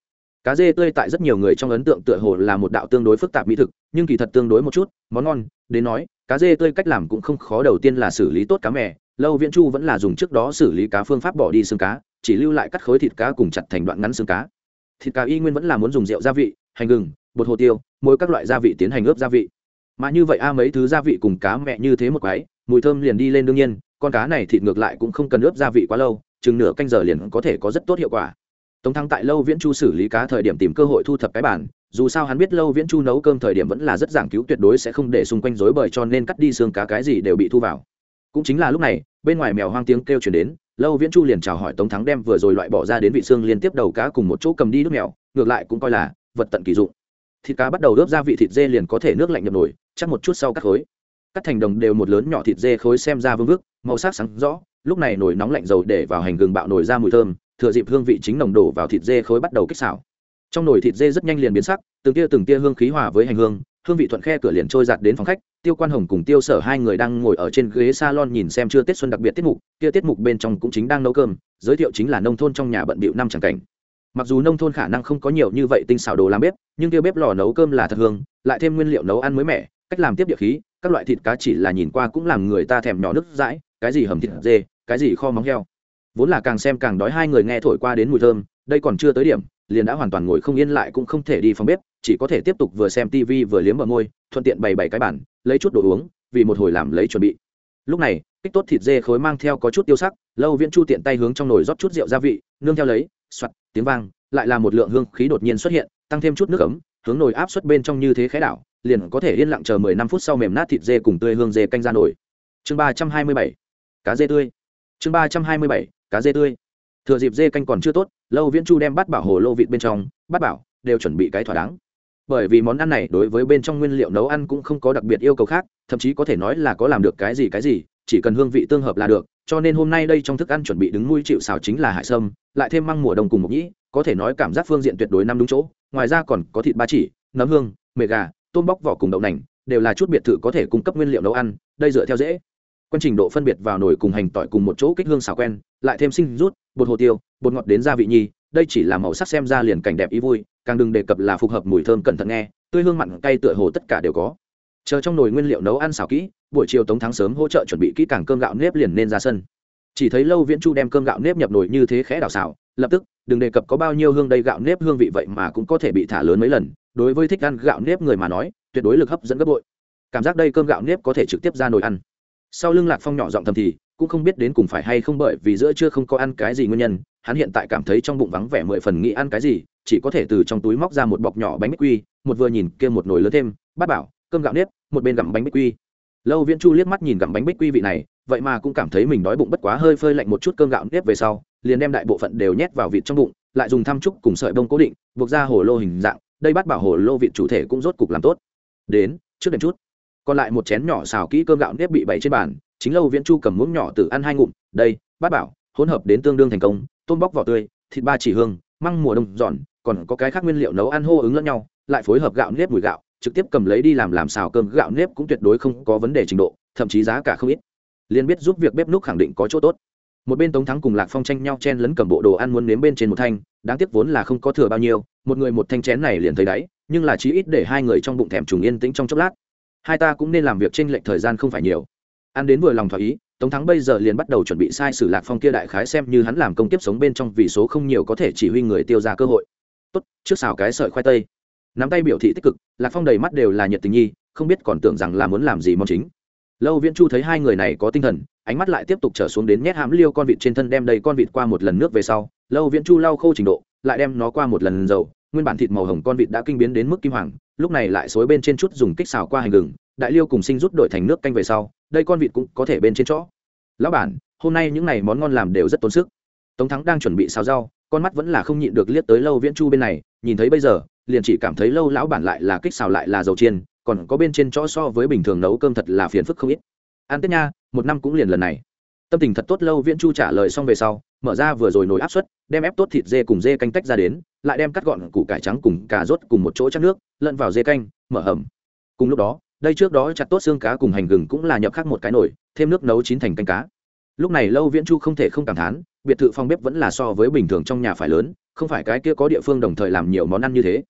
Cá dê tươi tại rất nhiều người trong ấn tượng tựa hồ là một đạo tương đối phức tạp mỹ thực, nhưng kỳ thật tương đối một chút, món ngon, đến nói, cá dê tươi cách làm cũng không khó đầu tiên là xử lý tốt cá mè, lâu viễn chu vẫn là dùng trước đó xử lý cá phương pháp bỏ đi xương cá chỉ lưu lại cắt khối thịt cá cùng chặt thành đoạn ngắn xương cá. Thịt cá y nguyên vẫn là muốn dùng rượu gia vị, hành gừng, bột hồ tiêu, mỗi các loại gia vị tiến hành ướp gia vị. Mà như vậy a, mấy thứ gia vị cùng cá mẹ như thế một cái mùi thơm liền đi lên đương nhiên, con cá này thịt ngược lại cũng không cần ướp gia vị quá lâu, chừng nửa canh giờ liền có thể có rất tốt hiệu quả. Tống thắng tại lâu viễn chu xử lý cá thời điểm tìm cơ hội thu thập cái bản dù sao hắn biết lâu viễn chu nấu cơm thời điểm vẫn là rất giảng cứu tuyệt đối sẽ không để xung quanh rối bời cho nên cắt đi xương cá cái gì đều bị thu vào. Cũng chính là lúc này, bên ngoài mèo hoang tiếng kêu chuyển đến lâu viễn chu liền chào hỏi tống thắng đem vừa rồi loại bỏ ra đến vị xương liên tiếp đầu cá cùng một chỗ cầm đi nước mèo, ngược lại cũng coi là vật tận kỳ dụng. Thịt cá bắt đầu ướp ra vị thịt dê liền có thể nước lạnh nhập nổi chắc một chút sau cắt khối. Cắt thành đồng đều một lớn nhỏ thịt dê khối xem ra vương vức, màu sắc sáng rõ, lúc này nồi nóng lạnh dầu để vào hành gừng bạo nồi ra mùi thơm, thừa dịp hương vị chính nồng đổ vào thịt dê khối bắt đầu kích xào. Trong nồi thịt dê rất nhanh liền biến sắc, từng tia từng tia hương khí hòa với hành hương hương vị thuận khe cửa liền trôi giạt đến phòng khách tiêu quan hồng cùng tiêu sở hai người đang ngồi ở trên ghế salon nhìn xem chưa tết xuân đặc biệt tiết mục, kia tiết mục bên trong cũng chính đang nấu cơm, giới thiệu chính là nông thôn trong nhà bận bịu năm chẳng cảnh. Mặc dù nông thôn khả năng không có nhiều như vậy tinh xảo đồ làm bếp, nhưng Tiêu bếp lò nấu cơm là thật hương, lại thêm nguyên liệu nấu ăn mới mẻ, cách làm tiếp địa khí, các loại thịt cá chỉ là nhìn qua cũng làm người ta thèm nhỏ nước dãi, cái gì hầm thịt dê, cái gì kho móng heo. Vốn là càng xem càng đói hai người nghe thổi qua đến mùi thơm, đây còn chưa tới điểm, liền đã hoàn toàn ngồi không yên lại cũng không thể đi phòng bếp, chỉ có thể tiếp tục vừa xem tv vừa liếm bờ môi, thuận tiện bày bày cái bản lấy chút đồ uống, vì một hồi làm lấy chuẩn bị. Lúc này, kích tốt thịt dê khối mang theo có chút tiêu sắc, lâu viễn chu tiện tay hướng trong nồi rót chút rượu gia vị, nương theo lấy soặt tiếng vang, lại là một lượng hương khí đột nhiên xuất hiện, tăng thêm chút nước ấm, hướng nồi áp suất bên trong như thế khái đảo, liền có thể yên lặng chờ mười năm phút sau mềm nát thịt dê cùng tươi hương dê canh ra nồi. Chương ba trăm hai mươi bảy, cá dê tươi. Chương ba trăm hai mươi bảy, cá dê tươi. Thừa dịp dê canh còn chưa tốt, lâu viễn chu đem bắt bảo hồ lô vịt bên trong bắt bảo đều chuẩn bị cái thỏa đáng bởi vì món ăn này đối với bên trong nguyên liệu nấu ăn cũng không có đặc biệt yêu cầu khác, thậm chí có thể nói là có làm được cái gì cái gì, chỉ cần hương vị tương hợp là được, cho nên hôm nay đây trong thức ăn chuẩn bị đứng nuôi chịu xào chính là hải sâm, lại thêm măng mùa đông cùng mộc nhĩ, có thể nói cảm giác phương diện tuyệt đối năm đúng chỗ, ngoài ra còn có thịt ba chỉ, nấm hương, mề gà, tôm bóc vỏ cùng đậu nành, đều là chút biệt thự có thể cung cấp nguyên liệu nấu ăn, đây dựa theo dễ. Quan trình độ phân biệt vào nồi cùng hành tỏi cùng một chỗ kích hương xào quen, lại thêm sinh rút, bột hồ tiêu, bột ngọt đến gia vị nhi đây chỉ là màu sắc xem ra liền cảnh đẹp ý vui càng đừng đề cập là phù hợp mùi thơm cẩn thận nghe, tươi hương mặn cay tựa hồ tất cả đều có. Chờ trong nồi nguyên liệu nấu ăn xào kỹ, buổi chiều tống thắng sớm hỗ trợ chuẩn bị kỹ càng cơm gạo nếp liền nên ra sân. Chỉ thấy lâu viễn chu đem cơm gạo nếp nhập nồi như thế khẽ đào xào, lập tức, đừng đề cập có bao nhiêu hương đây gạo nếp hương vị vậy mà cũng có thể bị thả lớn mấy lần, đối với thích ăn gạo nếp người mà nói, tuyệt đối lực hấp dẫn gấp bội. Cảm giác đây cơm gạo nếp có thể trực tiếp ra nồi ăn. Sau lưng lạc phong nhỏ giọng thầm thì, cũng không biết đến cùng phải hay không bởi vì giữa chưa không có ăn cái gì nguyên nhân hắn hiện tại cảm thấy trong bụng vắng vẻ mười phần nghĩ ăn cái gì, chỉ có thể từ trong túi móc ra một bọc nhỏ bánh bích quy, một vừa nhìn kia một nồi lớn thêm, bát bảo, cơm gạo nếp, một bên gặm bánh bích quy. Lâu viễn chu liếc mắt nhìn gặm bánh bích quy vị này, vậy mà cũng cảm thấy mình đói bụng bất quá hơi phơi lạnh một chút cơm gạo nếp về sau, liền đem đại bộ phận đều nhét vào vịt trong bụng, lại dùng thăm trúc cùng sợi bông cố định, buộc ra hồ lô hình dạng, đây bắt bảo hồ lô vịt chủ thể cũng rốt cục làm tốt. Đến, trước đêm chút. Còn lại một chén nhỏ xào kỹ cơm gạo nếp bị bày trên bàn, chính lâu viễn chu cầm muỗng nhỏ tự ăn hai ngụm, đây, bát bảo, hỗn hợp đến tương đương thành công tôm bóc vỏ tươi, thịt ba chỉ hương, măng mùa đông giòn còn có cái khác nguyên liệu nấu ăn hô ứng lẫn nhau, lại phối hợp gạo nếp mùi gạo, trực tiếp cầm lấy đi làm làm xào cơm, gạo nếp cũng tuyệt đối không có vấn đề trình độ, thậm chí giá cả không ít. Liên biết giúp việc bếp núc khẳng định có chỗ tốt. Một bên tống thắng cùng lạc phong tranh nhau chen lấn cầm bộ đồ ăn muốn nếm bên trên một thanh, đáng tiếc vốn là không có thừa bao nhiêu, một người một thanh chén này liền thấy đáy, nhưng là chí ít để hai người trong bụng thèm trùng yên tĩnh trong chốc lát. Hai ta cũng nên làm việc trên lệch thời gian không phải nhiều. Ăn đến vừa lòng thỏa ý tống thắng bây giờ liền bắt đầu chuẩn bị sai sử lạc phong kia đại khái xem như hắn làm công tiếp sống bên trong vì số không nhiều có thể chỉ huy người tiêu ra cơ hội. Tốt, trước xào cái sợi khoai tây. Nắm tay biểu thị tích cực, lạc phong đầy mắt đều là nhiệt tình nhi, không biết còn tưởng rằng là muốn làm gì mong chính. Lâu viễn chu thấy hai người này có tinh thần, ánh mắt lại tiếp tục trở xuống đến nhét hãm liêu con vịt trên thân đem đầy con vịt qua một lần nước về sau. Lâu viễn chu lau khô trình độ, lại đem nó qua một lần dầu. Nguyên bản thịt màu hồng con vịt đã kinh biến đến mức kim hoàng, lúc này lại xối bên trên chút dùng kích xào qua hành gừng. Đại liêu cùng sinh rút đổi thành nước canh về sau, đây con vịt cũng có thể bên trên chó lão bản, hôm nay những n à y món ngon làm đều rất tốn sức. Tống thắng đang chuẩn bị xào rau, con mắt vẫn là không nhịn được liếc tới lâu viễn chu bên này, nhìn thấy bây giờ, liền chỉ cảm thấy lâu lão bản lại là kích xào lại là dầu chiên, còn có bên trên chỗ so với bình thường nấu cơm thật là phiền phức không ít. Ăn tết nha, một năm cũng liền lần này. Tâm tình thật tốt, lâu viễn chu trả lời xong về sau, mở ra vừa rồi nồi áp suất, đem ép tốt thịt dê cùng dê canh tách ra đến, lại đem cắt gọn củ cải trắng cùng cà rốt cùng một chỗ chắc nước, lẫn vào dê canh, mở hầm. Cùng lúc đó đây trước đó chặt tốt xương cá cùng hành gừng cũng là nhập khác một cái nồi, thêm nước nấu chín thành canh cá. Lúc này lâu viễn chu không thể không cảm thán, biệt thự phòng bếp vẫn là so với bình thường trong nhà phải lớn, không phải cái kia có địa phương đồng thời làm nhiều món ăn như thế.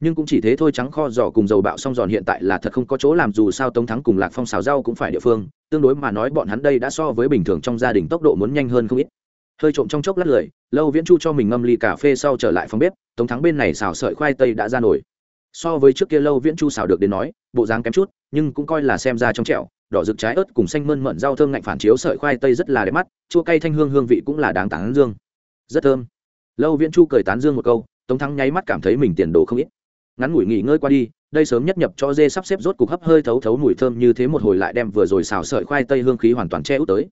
Nhưng cũng chỉ thế thôi, trắng kho giò cùng dầu bạo xong giòn hiện tại là thật không có chỗ làm, dù sao tống thắng cùng lạc phong xào rau cũng phải địa phương, tương đối mà nói bọn hắn đây đã so với bình thường trong gia đình tốc độ muốn nhanh hơn không ít. Hơi trộm trong chốc lát lười, lâu viễn chu cho mình ngâm ly cà phê sau trở lại phòng bếp, tống thắng bên này xào sợi khoai tây đã ra nổi so với trước kia lâu viễn chu xào được đến nói, bộ dáng kém chút, nhưng cũng coi là xem ra trong trẹo đỏ rực trái ớt cùng xanh mơn mận rau thơm ngạnh phản chiếu sợi khoai tây rất là đẹp mắt, chua cay thanh hương hương vị cũng là đáng tán dương. Rất thơm. Lâu viễn chu cười tán dương một câu, tống thắng nháy mắt cảm thấy mình tiền đồ không ít. Ngắn ngủi nghỉ ngơi qua đi, đây sớm nhất nhập cho dê sắp xếp rốt cục hấp hơi thấu thấu mùi thơm như thế một hồi lại đem vừa rồi xào sợi khoai tây hương khí hoàn toàn che út tới.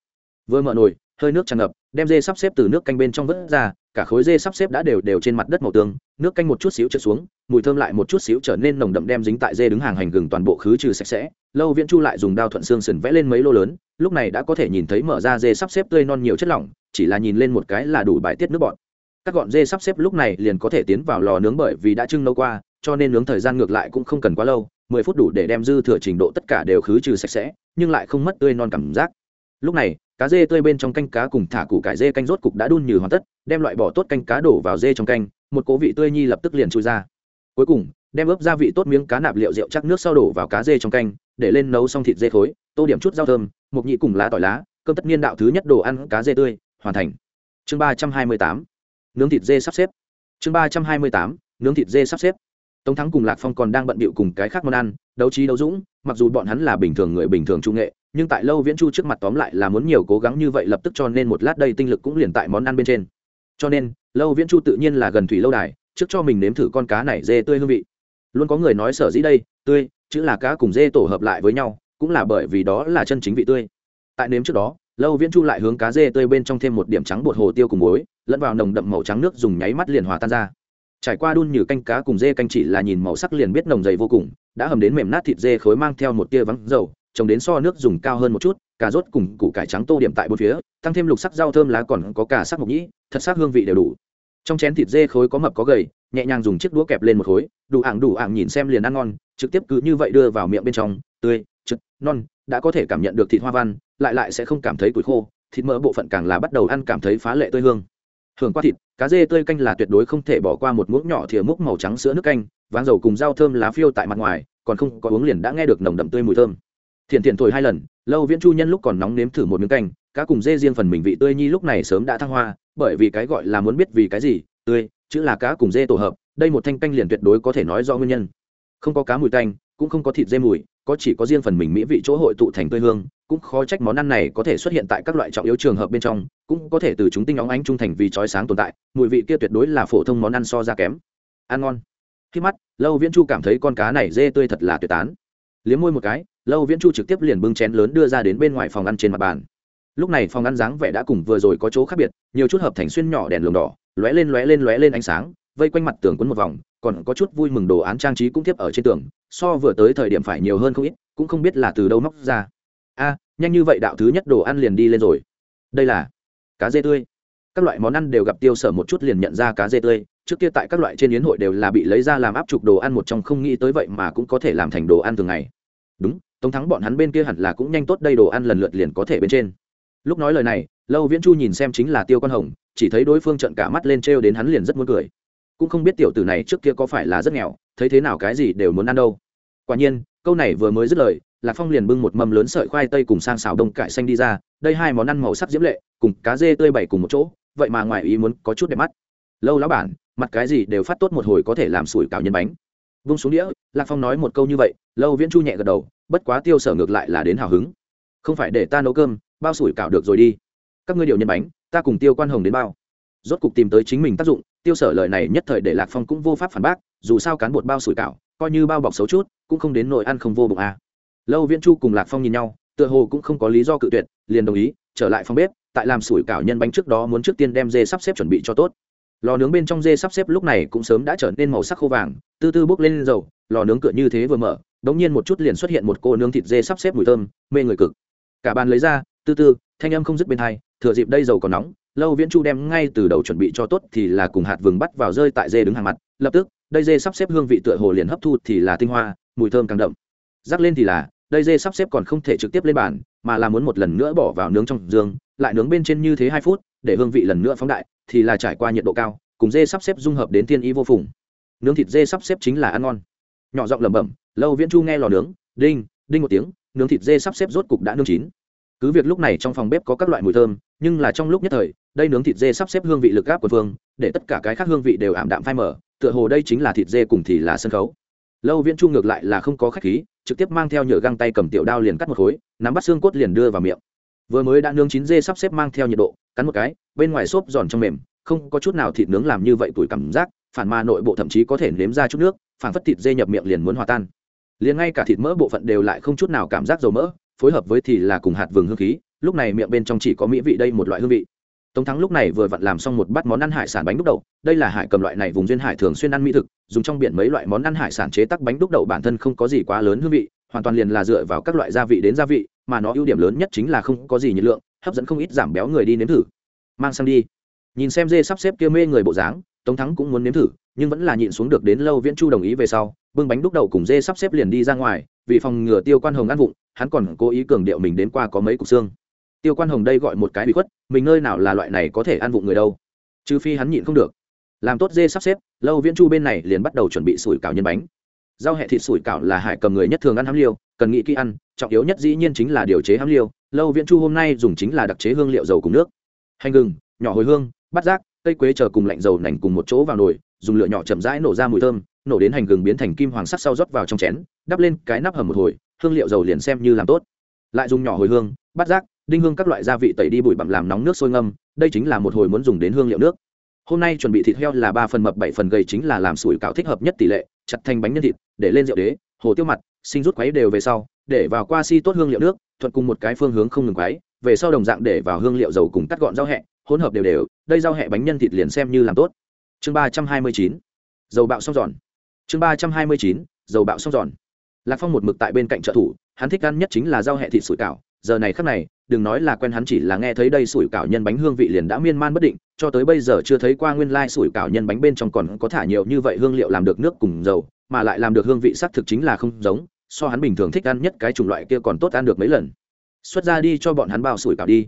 Vừa mở nồi, hơi nước tràn ngập, đem dê sắp xếp từ nước canh bên trong vớt ra cả khối dê sắp xếp đã đều đều trên mặt đất màu tương, nước canh một chút xíu trượt xuống, mùi thơm lại một chút xíu trở nên nồng đậm đem dính tại dê đứng hàng hành gừng toàn bộ khứ trừ sạch sẽ. Lâu viễn chu lại dùng đao thuận xương sần vẽ lên mấy lô lớn, lúc này đã có thể nhìn thấy mở ra dê sắp xếp tươi non nhiều chất lỏng, chỉ là nhìn lên một cái là đủ bài tiết nước bọt. Các gọn dê sắp xếp lúc này liền có thể tiến vào lò nướng bởi vì đã trưng lâu qua, cho nên nướng thời gian ngược lại cũng không cần quá lâu, mười phút đủ để đem dư thừa trình độ tất cả đều khứ trừ sạch sẽ, nhưng lại không mất tươi non cảm giác. Lúc này cá dê tươi bên trong canh cá cùng thả củ cải dê canh rốt cục đã đun như hoàn tất, đem loại bỏ tốt canh cá đổ vào dê trong canh, một cố vị tươi nhi lập tức liền trôi ra. Cuối cùng, đem ướp gia vị tốt miếng cá nạp liệu rượu chắc nước sau đổ vào cá dê trong canh, để lên nấu xong thịt dê khối tô điểm chút rau thơm, mộc nhị cùng lá tỏi lá, cơm tất niên đạo thứ nhất đồ ăn cá dê tươi, hoàn thành. Chương ba trăm hai mươi tám, nướng thịt dê sắp xếp. Chương ba trăm hai mươi tám, nướng thịt dê sắp xếp. Tống thắng cùng lạc phong còn đang bận bịu cùng cái khác món ăn, đấu trí đấu dũng, mặc dù bọn hắn là bình thường người bình thường trung nghệ nhưng tại lâu viễn chu trước mặt tóm lại là muốn nhiều cố gắng như vậy lập tức cho nên một lát đây tinh lực cũng liền tại món ăn bên trên. Cho nên, lâu viễn chu tự nhiên là gần thủy lâu đài, trước cho mình nếm thử con cá này dê tươi hương vị. Luôn có người nói sở dĩ đây, tươi, chữ là cá cùng dê tổ hợp lại với nhau, cũng là bởi vì đó là chân chính vị tươi. Tại nếm trước đó, lâu viễn chu lại hướng cá dê tươi bên trong thêm một điểm trắng bột hồ tiêu cùng muối, lẫn vào nồng đậm màu trắng nước dùng nháy mắt liền hòa tan ra. Trải qua đun như canh cá cùng dê canh chỉ là nhìn màu sắc liền biết nồng dày vô cùng, đã hầm đến mềm nát thịt dê khối mang theo một tia vắng dầu trồng đến so nước dùng cao hơn một chút, cà rốt cùng củ cải trắng tô điểm tại bốn phía, tăng thêm lục sắc rau thơm lá còn có cả sắc mộc nhĩ, thật sắc hương vị đều đủ. Trong chén thịt dê khối có mập có gầy, nhẹ nhàng dùng chiếc đũa kẹp lên một khối, đủ ảng đủ ảng nhìn xem liền ăn ngon, trực tiếp cứ như vậy đưa vào miệng bên trong, tươi trực non, đã có thể cảm nhận được thịt hoa văn, lại lại sẽ không cảm thấy củi khô, thịt mỡ bộ phận càng là bắt đầu ăn cảm thấy phá lệ tươi hương. Hưởng qua thịt, cá dê tươi canh là tuyệt đối không thể bỏ qua một muỗng nhỏ thìa múc màu trắng sữa nước canh, váng dầu cùng rau thơm lá phiêu tại mặt ngoài, còn không có uống liền đã nghe được nồng đậm tươi mùi thơm thiện thiện thổi hai lần, lâu viễn chu nhân lúc còn nóng nếm thử một miếng canh, cá cùng dê riêng phần mình vị tươi nhi lúc này sớm đã thăng hoa, bởi vì cái gọi là muốn biết vì cái gì, tươi, chữ là cá cùng dê tổ hợp, đây một thanh canh liền tuyệt đối có thể nói do nguyên nhân. Không có cá mùi tanh, cũng không có thịt dê mùi, có chỉ có riêng phần mình mỹ vị chỗ hội tụ thành tươi hương, cũng khó trách món ăn này có thể xuất hiện tại các loại trọng yếu trường hợp bên trong, cũng có thể từ chúng tinh óng ánh trung thành vì chói sáng tồn tại, mùi vị kia tuyệt đối là phổ thông món ăn so ra kém. Ăn ngon. Khi mắt, lâu viễn chu cảm thấy con cá này dê tươi thật là tuyệt tán liếm môi một cái, lâu viễn chu trực tiếp liền bưng chén lớn đưa ra đến bên ngoài phòng ăn trên mặt bàn. Lúc này phòng ăn dáng vẻ đã cùng vừa rồi có chỗ khác biệt, nhiều chút hợp thành xuyên nhỏ đèn lồng đỏ, lóe lên lóe lên lóe lên ánh sáng, vây quanh mặt tường quấn một vòng, còn có chút vui mừng đồ án trang trí cũng tiếp ở trên tường, so vừa tới thời điểm phải nhiều hơn không ít, cũng không biết là từ đâu móc ra. A, nhanh như vậy đạo thứ nhất đồ ăn liền đi lên rồi. Đây là cá dê tươi. Các loại món ăn đều gặp tiêu sở một chút liền nhận ra cá dê tươi, trước kia tại các loại trên yến hội đều là bị lấy ra làm áp trục đồ ăn một trong không nghĩ tới vậy mà cũng có thể làm thành đồ ăn thường ngày đúng, tống thắng bọn hắn bên kia hẳn là cũng nhanh tốt, đây đồ ăn lần lượt liền có thể bên trên. Lúc nói lời này, lâu viễn chu nhìn xem chính là tiêu Quan hồng, chỉ thấy đối phương trận cả mắt lên trêu đến hắn liền rất muốn cười. Cũng không biết tiểu tử này trước kia có phải là rất nghèo, thấy thế nào cái gì đều muốn ăn đâu. Quả nhiên, câu này vừa mới dứt lời, lạc phong liền bưng một mâm lớn sợi khoai tây cùng sang xào đông cải xanh đi ra, đây hai món ăn màu sắc diễm lệ, cùng cá dê tươi bày cùng một chỗ, vậy mà ngoài ý muốn có chút đẹp mắt. Lâu lão bản, mặt cái gì đều phát tốt một hồi có thể làm sủi cảo nhân bánh vung xuống đĩa, lạc phong nói một câu như vậy, lâu viễn chu nhẹ gật đầu, bất quá tiêu sở ngược lại là đến hào hứng. Không phải để ta nấu cơm, bao sủi cảo được rồi đi. Các ngươi điều nhân bánh, ta cùng tiêu quan hồng đến bao. Rốt cục tìm tới chính mình tác dụng, tiêu sở lời này nhất thời để lạc phong cũng vô pháp phản bác, dù sao cán bột bao sủi cảo, coi như bao bọc xấu chút, cũng không đến nội ăn không vô bụng à. lâu viễn chu cùng lạc phong nhìn nhau, tựa hồ cũng không có lý do cự tuyệt, liền đồng ý, trở lại phòng bếp, tại làm sủi cảo nhân bánh trước đó muốn trước tiên đem dê sắp xếp chuẩn bị cho tốt lò nướng bên trong dê sắp xếp lúc này cũng sớm đã trở nên màu sắc khô vàng tư tư bốc lên dầu, lò nướng cửa như thế vừa mở đ ỗ n g nhiên một chút liền xuất hiện một cô nướng thịt dê sắp xếp mùi thơm, mê người cực. Cả bàn lấy ra, tư tư, thanh âm không dứt bên thai thừa dịp đây dầu còn nóng, lâu viễn chu đem ngay từ đầu chuẩn bị cho tốt thì là cùng hạt vừng bắt vào rơi tại dê đứng hàng mặt, lập tức, đây dê sắp xếp hương vị tựa hồ liền hấp thu thì là tinh hoa, mùi thơm càng đậm. Rắc lên thì là, đây dê sắp xếp còn không thể trực tiếp lên bàn, mà là muốn một lần nữa bỏ vào nướng trong giường, lại nướng bên trên như thế hai phút để hương vị lần nữa phóng đại, thì là trải qua nhiệt độ cao, cùng dê sắp xếp dung hợp đến thiên ý vô phùng. Nướng thịt dê sắp xếp chính là ăn ngon. Nhỏ giọng lẩm bẩm, lâu viễn chu nghe lò nướng, đinh đinh một tiếng, nướng thịt dê sắp xếp rốt cục đã nướng chín. Cứ việc lúc này trong phòng bếp có các loại mùi thơm, nhưng là trong lúc nhất thời, đây nướng thịt dê sắp xếp hương vị lực gáp của phương, để tất cả cái khác hương vị đều ảm đạm phai mở tựa hồ đây chính là thịt dê cùng thì là sân khấu. Lâu viễn chu ngược lại là không có khách khí, trực tiếp mang theo nhựa găng tay cầm tiểu đao liền cắt một khối, nắm bắt xương cốt liền đưa vào miệng vừa mới đã nướng chín dê sắp xếp mang theo nhiệt độ, cắn một cái, bên ngoài xốp giòn trong mềm, không có chút nào thịt nướng làm như vậy tuổi cảm giác, phản mà nội bộ thậm chí có thể nếm ra chút nước, phản phất thịt dê nhập miệng liền muốn hòa tan. Liền ngay cả thịt mỡ bộ phận đều lại không chút nào cảm giác dầu mỡ, phối hợp với thì là cùng hạt vừng hương khí, lúc này miệng bên trong chỉ có mỹ vị đây một loại hương vị. Tống thắng lúc này vừa vặn làm xong một bát món ăn hải sản bánh đúc đậu, đây là hải cầm loại này vùng duyên hải thường xuyên ăn mỹ thực, dùng trong biển mấy loại món ăn hải sản chế tắc bánh đúc đậu bản thân không có gì quá lớn hương vị hoàn toàn liền là dựa vào các loại gia vị đến gia vị, mà nó ưu điểm lớn nhất chính là không có gì nhiệt lượng, hấp dẫn không ít giảm béo người đi nếm thử. Mang sang đi. Nhìn xem dê sắp xếp kia mê người bộ dáng, tống thắng cũng muốn nếm thử, nhưng vẫn là nhịn xuống được đến lâu viễn chu đồng ý về sau, bưng bánh đúc đầu cùng dê sắp xếp liền đi ra ngoài, vì phòng ngừa tiêu quan hồng ăn vụng, hắn còn cố ý cường điệu mình đến qua có mấy cục xương. Tiêu quan hồng đây gọi một cái bị khuất, mình nơi nào là loại này có thể ăn vụng người đâu. Trừ phi hắn nhịn không được. Làm tốt dê sắp xếp, lâu viễn chu bên này liền bắt đầu chuẩn bị sủi cảo nhân bánh rau hẹ thịt sủi cảo là hải cầm người nhất thường ăn hám liêu, cần nghĩ kỹ ăn, trọng yếu nhất dĩ nhiên chính là điều chế hám liêu. Lâu viễn chu hôm nay dùng chính là đặc chế hương liệu dầu cùng nước. Hành gừng, nhỏ hồi hương, bát rác cây quế chờ cùng lạnh dầu nành cùng một chỗ vào nồi, dùng lửa nhỏ chậm rãi nổ ra mùi thơm, nổ đến hành gừng biến thành kim hoàng sắc sau rót vào trong chén, đắp lên cái nắp hầm một hồi, hương liệu dầu liền xem như làm tốt. Lại dùng nhỏ hồi hương, bát rác đinh hương các loại gia vị tẩy đi bụi bặm làm nóng nước sôi ngâm, đây chính là một hồi muốn dùng đến hương liệu nước. Hôm nay chuẩn bị thịt heo là ba phần mập bảy phần gầy chính là làm sủi cảo thích hợp nhất tỷ lệ chặt thành bánh nhân thịt, để lên rượu đế, hồ tiêu mặt, sinh rút quấy đều về sau, để vào qua si tốt hương liệu nước, thuận cùng một cái phương hướng không ngừng quấy, về sau đồng dạng để vào hương liệu dầu cùng cắt gọn rau hẹ, hỗn hợp đều đều, đây rau hẹ bánh nhân thịt liền xem như làm tốt. Chương ba trăm hai mươi chín, dầu bạo xong giòn. Chương ba trăm hai mươi chín, dầu bạo xong giòn. Lạc phong một mực tại bên cạnh trợ thủ, hắn thích ăn nhất chính là rau hẹ thịt sủi cảo giờ này khắc này, đừng nói là quen hắn chỉ là nghe thấy đây sủi cảo nhân bánh hương vị liền đã miên man bất định, cho tới bây giờ chưa thấy qua nguyên lai sủi cảo nhân bánh bên trong còn có thả nhiều như vậy hương liệu làm được nước cùng dầu, mà lại làm được hương vị sắc thực chính là không giống, so hắn bình thường thích ăn nhất cái chủng loại kia còn tốt ăn được mấy lần. Xuất ra đi cho bọn hắn bao sủi cảo đi.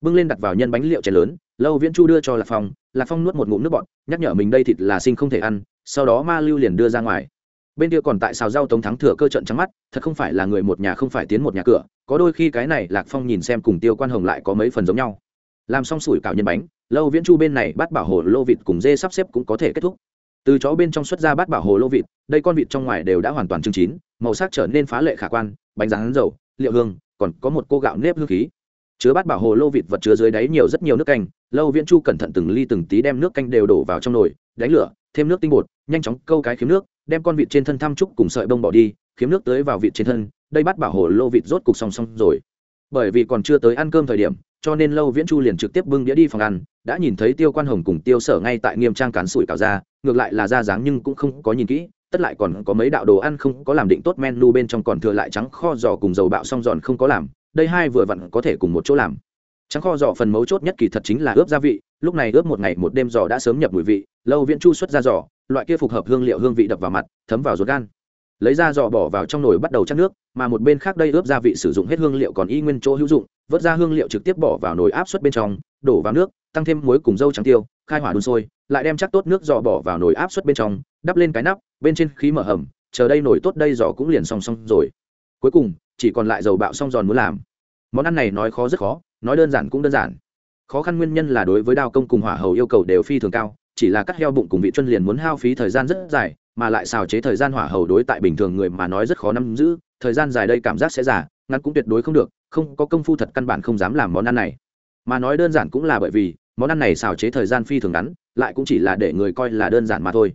Bưng lên đặt vào nhân bánh liệu chén lớn, lâu viễn chu đưa cho lạc phong lạc phong nuốt một ngụm nước bọt, nhắc nhở mình đây thịt là sinh không thể ăn, sau đó ma lưu liền đưa ra ngoài bên kia còn tại xào rau tống thắng thừa cơ trận trắng mắt, thật không phải là người một nhà không phải tiến một nhà cửa, có đôi khi cái này lạc phong nhìn xem cùng tiêu quan hồng lại có mấy phần giống nhau. Làm xong sủi cảo nhân bánh, lâu viễn chu bên này bắt bảo hồ lô vịt cùng dê sắp xếp cũng có thể kết thúc. Từ chó bên trong xuất ra bát bảo hồ lô vịt, đây con vịt trong ngoài đều đã hoàn toàn chưng chín, màu sắc trở nên phá lệ khả quan, bánh rán dầu, liệu hương, còn có một cô gạo nếp hương khí. Chứa bát bảo hồ lô vịt vật chứa dưới đáy nhiều rất nhiều nước canh, lâu viễn chu cẩn thận từng ly từng tí đem nước canh đều đổ vào trong nồi, đánh lửa, thêm nước tinh bột, nhanh chóng câu cái khiếm nước đem con vịt trên thân thăm trúc cùng sợi bông bỏ đi, khiếm nước tới vào vịt trên thân, đây bắt bảo hồ lô vịt rốt cục song song rồi. Bởi vì còn chưa tới ăn cơm thời điểm, cho nên lâu viễn chu liền trực tiếp bưng đĩa đi phòng ăn, đã nhìn thấy tiêu quan hồng cùng tiêu sở ngay tại nghiêm trang cán sủi cảo ra, ngược lại là ra dáng nhưng cũng không có nhìn kỹ, tất lại còn có mấy đạo đồ ăn không có làm định tốt menu bên trong còn thừa lại trắng kho giò cùng dầu bạo xong giòn không có làm, đây hai vừa vặn có thể cùng một chỗ làm trắng kho giò phần mấu chốt nhất kỳ thật chính là ướp gia vị, lúc này ướp một ngày một đêm giò đã sớm nhập mùi vị, lâu viễn chu xuất ra giò, loại kia phục hợp hương liệu hương vị đập vào mặt, thấm vào ruột gan. Lấy ra giò bỏ vào trong nồi bắt đầu chắc nước, mà một bên khác đây ướp gia vị sử dụng hết hương liệu còn y nguyên chỗ hữu dụng, vớt ra hương liệu trực tiếp bỏ vào nồi áp suất bên trong, đổ vào nước, tăng thêm muối cùng dâu trắng tiêu, khai hỏa đun sôi, lại đem chắc tốt nước giò bỏ vào nồi áp suất bên trong, đắp lên cái nắp, bên trên khí mở hầm, chờ đây nồi tốt đây giò cũng liền xong xong rồi. Cuối cùng, chỉ còn lại dầu bạo xong giòn muốn làm. Món ăn này nói khó rất khó nói đơn giản cũng đơn giản. Khó khăn nguyên nhân là đối với đao công cùng hỏa hầu yêu cầu đều phi thường cao, chỉ là cắt heo bụng cùng vị chân liền muốn hao phí thời gian rất dài, mà lại xào chế thời gian hỏa hầu đối tại bình thường người mà nói rất khó nắm giữ, thời gian dài đây cảm giác sẽ giả ngắn cũng tuyệt đối không được, không có công phu thật căn bản không dám làm món ăn này. Mà nói đơn giản cũng là bởi vì, món ăn này xào chế thời gian phi thường ngắn, lại cũng chỉ là để người coi là đơn giản mà thôi.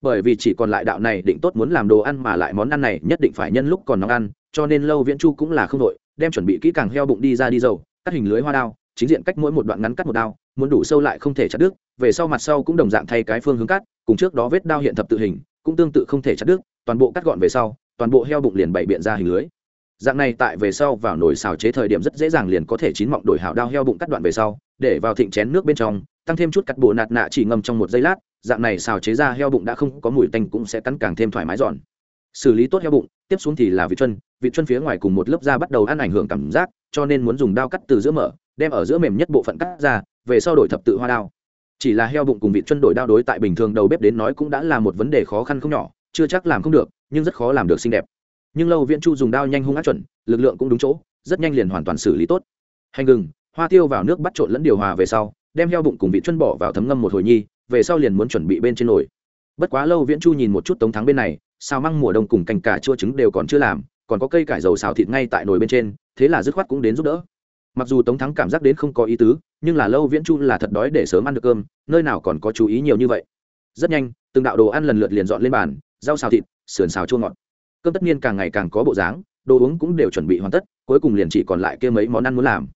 Bởi vì chỉ còn lại đạo này định tốt muốn làm đồ ăn mà lại món ăn này nhất định phải nhân lúc còn nóng ăn, cho nên lâu viễn chu cũng là không đội, đem chuẩn bị kỹ càng heo bụng đi ra đi dầu cắt hình lưới hoa đao, chính diện cách mỗi một đoạn ngắn cắt một đao, muốn đủ sâu lại không thể chặt đứt, về sau mặt sau cũng đồng dạng thay cái phương hướng cắt, cùng trước đó vết đao hiện thập tự hình, cũng tương tự không thể chặt đứt, toàn bộ cắt gọn về sau, toàn bộ heo bụng liền bày biện ra hình lưới. Dạng này tại về sau vào nồi xào chế thời điểm rất dễ dàng liền có thể chín mọng đổi hảo đao heo bụng cắt đoạn về sau, để vào thịnh chén nước bên trong, tăng thêm chút cắt bồ nạt nạ chỉ ngâm trong một giây lát, dạng này xào chế ra heo bụng đã không có mùi tanh cũng sẽ cắn càng thêm thoải mái giòn. Xử lý tốt heo bụng, tiếp xuống thì là vị chân vị chân phía ngoài cùng một lớp da bắt đầu ăn ảnh hưởng cảm giác cho nên muốn dùng đao cắt từ giữa mở, đem ở giữa mềm nhất bộ phận cắt ra, về sau đổi thập tự hoa đao. Chỉ là heo bụng cùng vị chân đổi đao đối tại bình thường đầu bếp đến nói cũng đã là một vấn đề khó khăn không nhỏ, chưa chắc làm không được, nhưng rất khó làm được xinh đẹp. Nhưng lâu viễn chu dùng đao nhanh hung ác chuẩn, lực lượng cũng đúng chỗ, rất nhanh liền hoàn toàn xử lý tốt. Hành gừng, hoa tiêu vào nước bắt trộn lẫn điều hòa về sau, đem heo bụng cùng vị chân bỏ vào thấm ngâm một hồi nhi, về sau liền muốn chuẩn bị bên trên nồi. Bất quá lâu viễn chu nhìn một chút tống thắng bên này sao măng mùa đông cùng cành cả chua trứng đều còn chưa làm còn có cây cải dầu xào thịt ngay tại nồi bên trên, thế là dứt khoát cũng đến giúp đỡ. Mặc dù tống thắng cảm giác đến không có ý tứ, nhưng là lâu viễn chu là thật đói để sớm ăn được cơm, nơi nào còn có chú ý nhiều như vậy. Rất nhanh, từng đạo đồ ăn lần lượt liền dọn lên bàn, rau xào thịt, sườn xào chua ngọt. Cơm tất nhiên càng ngày càng có bộ dáng, đồ uống cũng đều chuẩn bị hoàn tất, cuối cùng liền chỉ còn lại kia mấy món ăn muốn làm.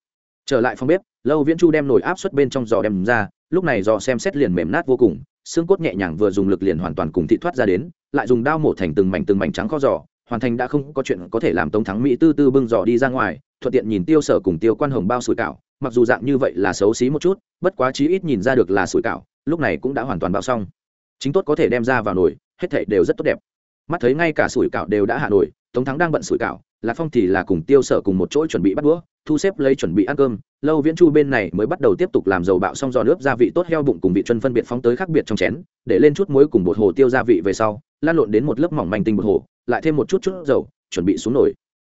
Trở lại phòng bếp, lâu viễn chu đem nồi áp suất bên trong giò đem ra, lúc này giò xem xét liền mềm nát vô cùng, xương cốt nhẹ nhàng vừa dùng lực liền hoàn toàn cùng thị thoát ra đến, lại dùng đao mổ thành từng mảnh từng mảnh trắng kho giò hoàn thành đã không có chuyện có thể làm tống thắng mỹ tư tư bưng giỏ đi ra ngoài, thuận tiện nhìn tiêu sở cùng tiêu quan hồng bao sủi cảo, mặc dù dạng như vậy là xấu xí một chút, bất quá chí ít nhìn ra được là sủi cảo, lúc này cũng đã hoàn toàn bao xong. Chính tốt có thể đem ra vào nồi, hết thảy đều rất tốt đẹp. Mắt thấy ngay cả sủi cảo đều đã hạ nổi tống thắng đang bận sủi cảo, lạc phong thì là cùng tiêu sở cùng một chỗ chuẩn bị bắt đũa, thu xếp lấy chuẩn bị ăn cơm, lâu viễn chu bên này mới bắt đầu tiếp tục làm dầu bạo xong giò nước gia vị tốt heo bụng cùng vị chân phân biệt phóng tới khác biệt trong chén, để lên chút muối cùng bột hồ tiêu gia vị về sau lan lộn đến một lớp mỏng manh tinh bột hồ lại thêm một chút chút dầu chuẩn bị xuống nồi.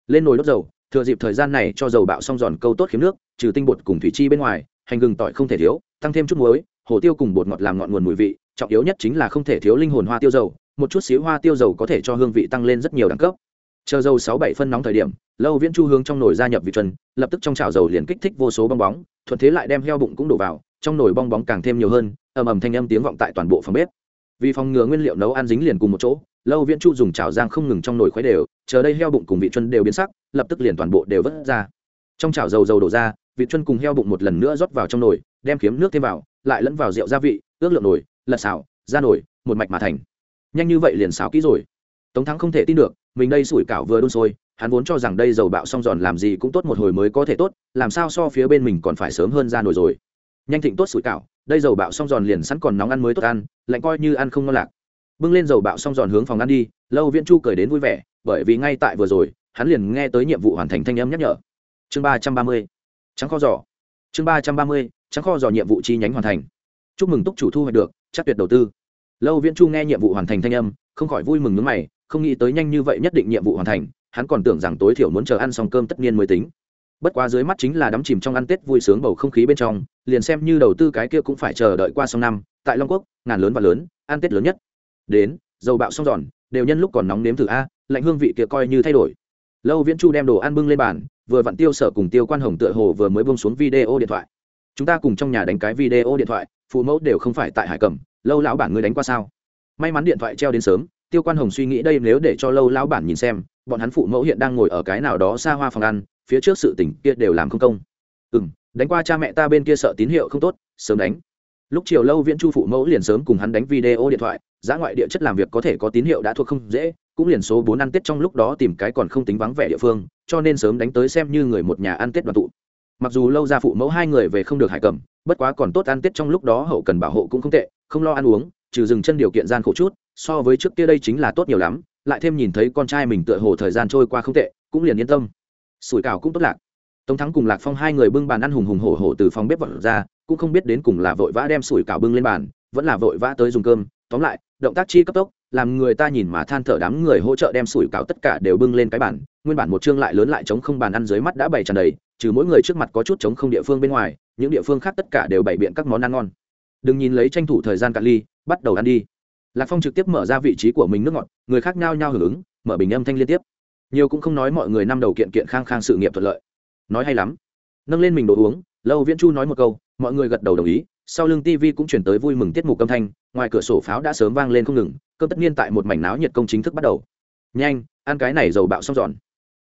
Lên nồi đốt dầu thừa dịp thời gian này cho dầu bạo xong giòn câu tốt khiếm nước trừ tinh bột cùng thủy chi bên ngoài hành gừng tỏi không thể thiếu tăng thêm chút muối hồ tiêu cùng bột ngọt làm ngọn nguồn mùi vị trọng yếu nhất chính là không thể thiếu linh hồn hoa tiêu dầu một chút xíu hoa tiêu dầu có thể cho hương vị tăng lên rất nhiều đẳng cấp. Chờ dầu sáu bảy phân nóng thời điểm lâu viễn chu hướng trong nồi gia nhập vị chuẩn, lập tức trong chảo dầu liền kích thích vô số bong bóng thuận thế lại đem heo bụng cũng đổ vào trong nồi bong bóng càng thêm nhiều hơn ầm ầm thanh âm tiếng vọng tại toàn bộ phòng bếp vì phòng ngừa nguyên liệu nấu ăn dính liền cùng một chỗ, lâu viễn chu dùng chảo giang không ngừng trong nồi khuấy đều, chờ đây heo bụng cùng vị chân đều biến sắc, lập tức liền toàn bộ đều vớt ra. Trong chảo dầu dầu đổ ra, vị chân cùng heo bụng một lần nữa rót vào trong nồi, đem kiếm nước thêm vào, lại lẫn vào rượu gia vị, ước lượng nồi, lật xào, ra nồi, một mạch mà thành. Nhanh như vậy liền xáo kỹ rồi. Tống thắng không thể tin được, mình đây sủi cảo vừa đun sôi, hắn vốn cho rằng đây dầu bạo xong giòn làm gì cũng tốt một hồi mới có thể tốt, làm sao so phía bên mình còn phải sớm hơn ra nồi rồi. Nhanh thịnh tốt sủi cảo đây dầu bạo xong giòn liền sẵn còn nóng ăn mới tốt ăn, lạnh coi như ăn không ngon lạc. Bưng lên dầu bạo xong giòn hướng phòng ăn đi, lâu viễn chu cười đến vui vẻ, bởi vì ngay tại vừa rồi, hắn liền nghe tới nhiệm vụ hoàn thành thanh âm nhắc nhở. Chương ba trăm ba mươi, trắng kho giỏ chương ba trăm ba mươi, trắng kho giỏ nhiệm vụ chi nhánh hoàn thành. Chúc mừng túc chủ thu hoạch được, chắc tuyệt đầu tư. Lâu viễn chu nghe nhiệm vụ hoàn thành thanh âm, không khỏi vui mừng nước mày, không nghĩ tới nhanh như vậy nhất định nhiệm vụ hoàn thành, hắn còn tưởng rằng tối thiểu muốn chờ ăn xong cơm tất nhiên mới tính bất quá dưới mắt chính là đắm chìm trong ăn tết vui sướng bầu không khí bên trong, liền xem như đầu tư cái kia cũng phải chờ đợi qua xong năm, tại long quốc, ngàn lớn và lớn, ăn tết lớn nhất. Đến, dầu bạo xong giòn, đều nhân lúc còn nóng nếm thử a, lạnh hương vị kia coi như thay đổi. Lâu viễn chu đem đồ ăn bưng lên bàn, vừa vặn tiêu sở cùng tiêu quan hồng tựa hồ vừa mới bông xuống video điện thoại. Chúng ta cùng trong nhà đánh cái video điện thoại, phụ mẫu đều không phải tại hải cẩm, lâu lão bản ngươi đánh qua sao? May mắn điện thoại treo đến sớm, tiêu quan hồng suy nghĩ đây nếu để cho lâu lão bản nhìn xem bọn hắn phụ mẫu hiện đang ngồi ở cái nào đó xa hoa phòng ăn, phía trước sự tỉnh kia đều làm không công. Ừ m đánh qua cha mẹ ta bên kia sợ tín hiệu không tốt, sớm đánh. Lúc chiều lâu viễn chu phụ mẫu liền sớm cùng hắn đánh video điện thoại, giá ngoại địa chất làm việc có thể có tín hiệu đã thuộc không dễ, cũng liền số bốn ăn tết trong lúc đó tìm cái còn không tính vắng vẻ địa phương, cho nên sớm đánh tới xem như người một nhà ăn tết đoàn tụ. Mặc dù lâu ra phụ mẫu hai người về không được hải cầm bất quá còn tốt ăn tết trong lúc đó hậu cần bảo hộ cũng không tệ, không lo ăn uống, trừ dừng chân điều kiện gian khổ chút, so với trước kia đây chính là tốt nhiều lắm lại thêm nhìn thấy con trai mình tựa hồ thời gian trôi qua không tệ, cũng liền yên tâm. Sủi cảo cũng tốt lạc. Tống thắng cùng lạc phong hai người bưng bàn ăn hùng hùng hổ hổ từ phòng bếp vật ra, cũng không biết đến cùng là vội vã đem sủi cảo bưng lên bàn, vẫn là vội vã tới dùng cơm. Tóm lại, động tác chi cấp tốc, làm người ta nhìn mà than thở đám người hỗ trợ đem sủi cảo tất cả đều bưng lên cái bàn. Nguyên bản một chương lại lớn lại chống không bàn ăn dưới mắt đã bày tràn đầy, trừ mỗi người trước mặt có chút chống không địa phương bên ngoài, những địa phương khác tất cả đều bày biện các món ăn ngon. Đừng nhìn lấy tranh thủ thời gian cạn ly, bắt đầu ăn đi lạc phong trực tiếp mở ra vị trí của mình nước ngọt, người khác nhao nhao hưởng ứng, mở bình âm thanh liên tiếp. Nhiều cũng không nói mọi người năm đầu kiện kiện khang khang sự nghiệp thuận lợi. Nói hay lắm. Nâng lên mình đồ uống, lâu viễn chu nói một câu, mọi người gật đầu đồng ý, sau lưng tv cũng chuyển tới vui mừng tiết mục âm thanh, ngoài cửa sổ pháo đã sớm vang lên không ngừng, cơm tất nhiên tại một mảnh náo nhiệt công chính thức bắt đầu. Nhanh, ăn cái này dầu bạo xong giòn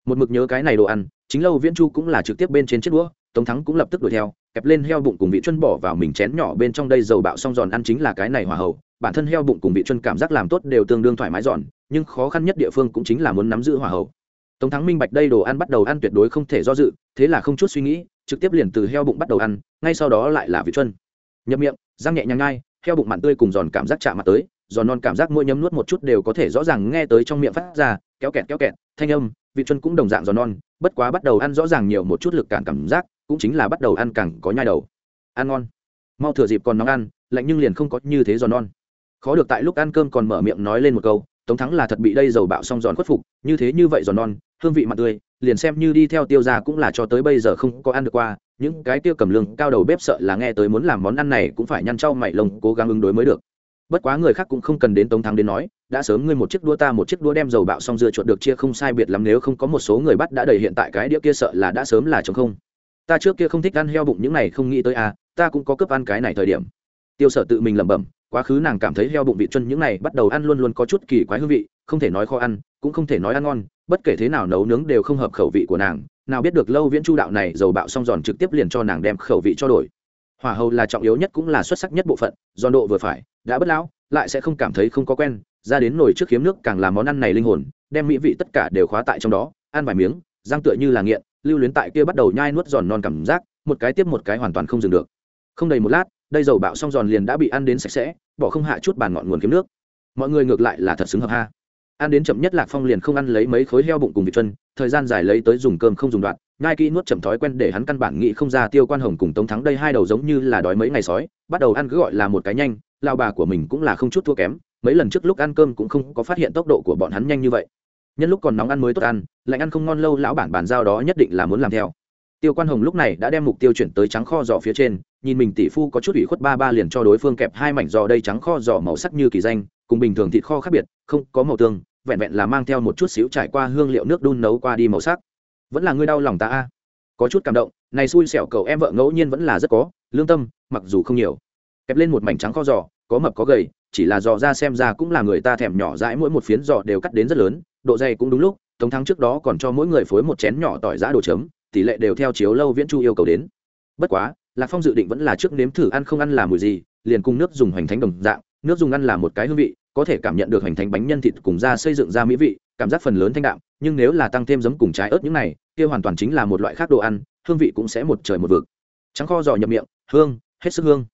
một mực nhớ cái này đồ ăn, chính lâu viễn chu cũng là trực tiếp bên trên chiếc đũa, tống thắng cũng lập tức đuổi theo kẹp lên heo bụng cùng vị chân bỏ vào mình chén nhỏ bên trong đây dầu bạo xong giòn ăn chính là cái này hòa hậu. Bản thân heo bụng cùng vị chân cảm giác làm tốt đều tương đương thoải mái giòn, nhưng khó khăn nhất địa phương cũng chính là muốn nắm giữ hòa hậu. Tống thắng minh bạch đây đồ ăn bắt đầu ăn tuyệt đối không thể do dự, thế là không chút suy nghĩ, trực tiếp liền từ heo bụng bắt đầu ăn, ngay sau đó lại là vị chân. Nhập miệng, răng nhẹ nhàng ngay heo bụng mặn tươi cùng giòn cảm giác chạm mặt tới, giòn non cảm giác mỗi nhấm nuốt một chút đều có thể rõ ràng nghe tới trong miệng phát ra, kéo kẹt kéo kẹt, thanh âm, vị chân cũng đồng dạng giòn non, bất quá bắt đầu ăn rõ ràng nhiều một chút lực cản cảm giác cũng chính là bắt đầu ăn càng có nhai đầu. Ăn ngon. Mau thừa dịp còn nóng ăn, lạnh nhưng liền không có như thế giòn non. Khó được tại lúc ăn cơm còn mở miệng nói lên một câu, tống thắng là thật bị đây dầu bạo xong giòn khuất phục, như thế như vậy giòn non, hương vị mặt tươi, liền xem như đi theo tiêu ra cũng là cho tới bây giờ không có ăn được qua, những cái tiêu cầm lương cao đầu bếp sợ là nghe tới muốn làm món ăn này cũng phải nhăn trau mày lông, cố gắng ứng đối mới được. Bất quá người khác cũng không cần đến tống thắng đến nói, đã sớm ngươi một chiếc đua ta một chiếc đua đem dầu bạo xong dưa chuột được chia không sai biệt lắm, nếu không có một số người bắt đã đầy hiện tại cái đĩa kia sợ là đã sớm là chống không ta trước kia không thích ăn heo bụng, những này không nghĩ tới à ta cũng có cướp ăn cái này thời điểm. Tiêu sở tự mình lẩm bẩm, quá khứ nàng cảm thấy heo bụng vị chân những này bắt đầu ăn luôn luôn có chút kỳ quái hương vị, không thể nói khó ăn, cũng không thể nói ăn ngon, bất kể thế nào nấu nướng đều không hợp khẩu vị của nàng. Nào biết được lâu viễn chu đạo này dầu bạo xong giòn trực tiếp liền cho nàng đem khẩu vị cho đổi. Hỏa hầu là trọng yếu nhất cũng là xuất sắc nhất bộ phận, giòn độ vừa phải, đã bất lão, lại sẽ không cảm thấy không có quen, ra đến nồi trước khiếm nước càng làm món ăn này linh hồn, đem mỹ vị tất cả đều khóa tại trong đó, ăn vài miếng, răng tựa như là nghiện lưu luyến tại kia bắt đầu nhai nuốt giòn non cảm giác, một cái tiếp một cái hoàn toàn không dừng được. Không đầy một lát, đây dầu bạo xong giòn liền đã bị ăn đến sạch sẽ, bỏ không hạ chút bàn ngọn nguồn kiếm nước. Mọi người ngược lại là thật xứng hợp ha. Ăn đến chậm nhất lạc phong liền không ăn lấy mấy khối heo bụng cùng vịt chân, thời gian dài lấy tới dùng cơm không dùng đoạn ngai kỹ nuốt chậm thói quen để hắn căn bản nghĩ không ra tiêu quan hồng cùng tống thắng đây hai đầu giống như là đói mấy ngày sói, bắt đầu ăn cứ gọi là một cái nhanh, lao bà của mình cũng là không chút thua kém, mấy lần trước lúc ăn cơm cũng không có phát hiện tốc độ của bọn hắn nhanh như vậy nhân lúc còn nóng ăn mới tốt ăn, lạnh ăn không ngon lâu lão bản bàn giao đó nhất định là muốn làm theo. Tiêu quan hồng lúc này đã đem mục tiêu chuyển tới trắng kho giò phía trên, nhìn mình tỷ phu có chút ủy khuất ba ba liền cho đối phương kẹp hai mảnh giò đây trắng kho giò màu sắc như kỳ danh, cùng bình thường thịt kho khác biệt, không có màu tương, vẹn vẹn là mang theo một chút xíu trải qua hương liệu nước đun nấu qua đi màu sắc. Vẫn là ngươi đau lòng ta a? Có chút cảm động, này xui xẻo cậu em vợ ngẫu nhiên vẫn là rất có, lương tâm, mặc dù không nhiều. Kẹp lên một mảnh trắng kho giò, có mập có gầy, chỉ là giò ra xem ra cũng là người ta thèm nhỏ dãi mỗi một phiến giò đều cắt đến rất lớn độ dày cũng đúng lúc, tống thắng trước đó còn cho mỗi người phối một chén nhỏ tỏi giã đồ chấm, tỷ lệ đều theo chiếu lâu viễn chu yêu cầu đến. Bất quá, lạc phong dự định vẫn là trước nếm thử ăn không ăn là mùi gì, liền cung nước dùng hoành thánh đồng dạng, nước dùng ăn là một cái hương vị, có thể cảm nhận được hoành thánh bánh nhân thịt cùng da xây dựng ra mỹ vị, cảm giác phần lớn thanh đạm, nhưng nếu là tăng thêm giấm cùng trái ớt những này, kia hoàn toàn chính là một loại khác đồ ăn, hương vị cũng sẽ một trời một vực. Trắng kho giò nhập miệng, hương, hết sức hương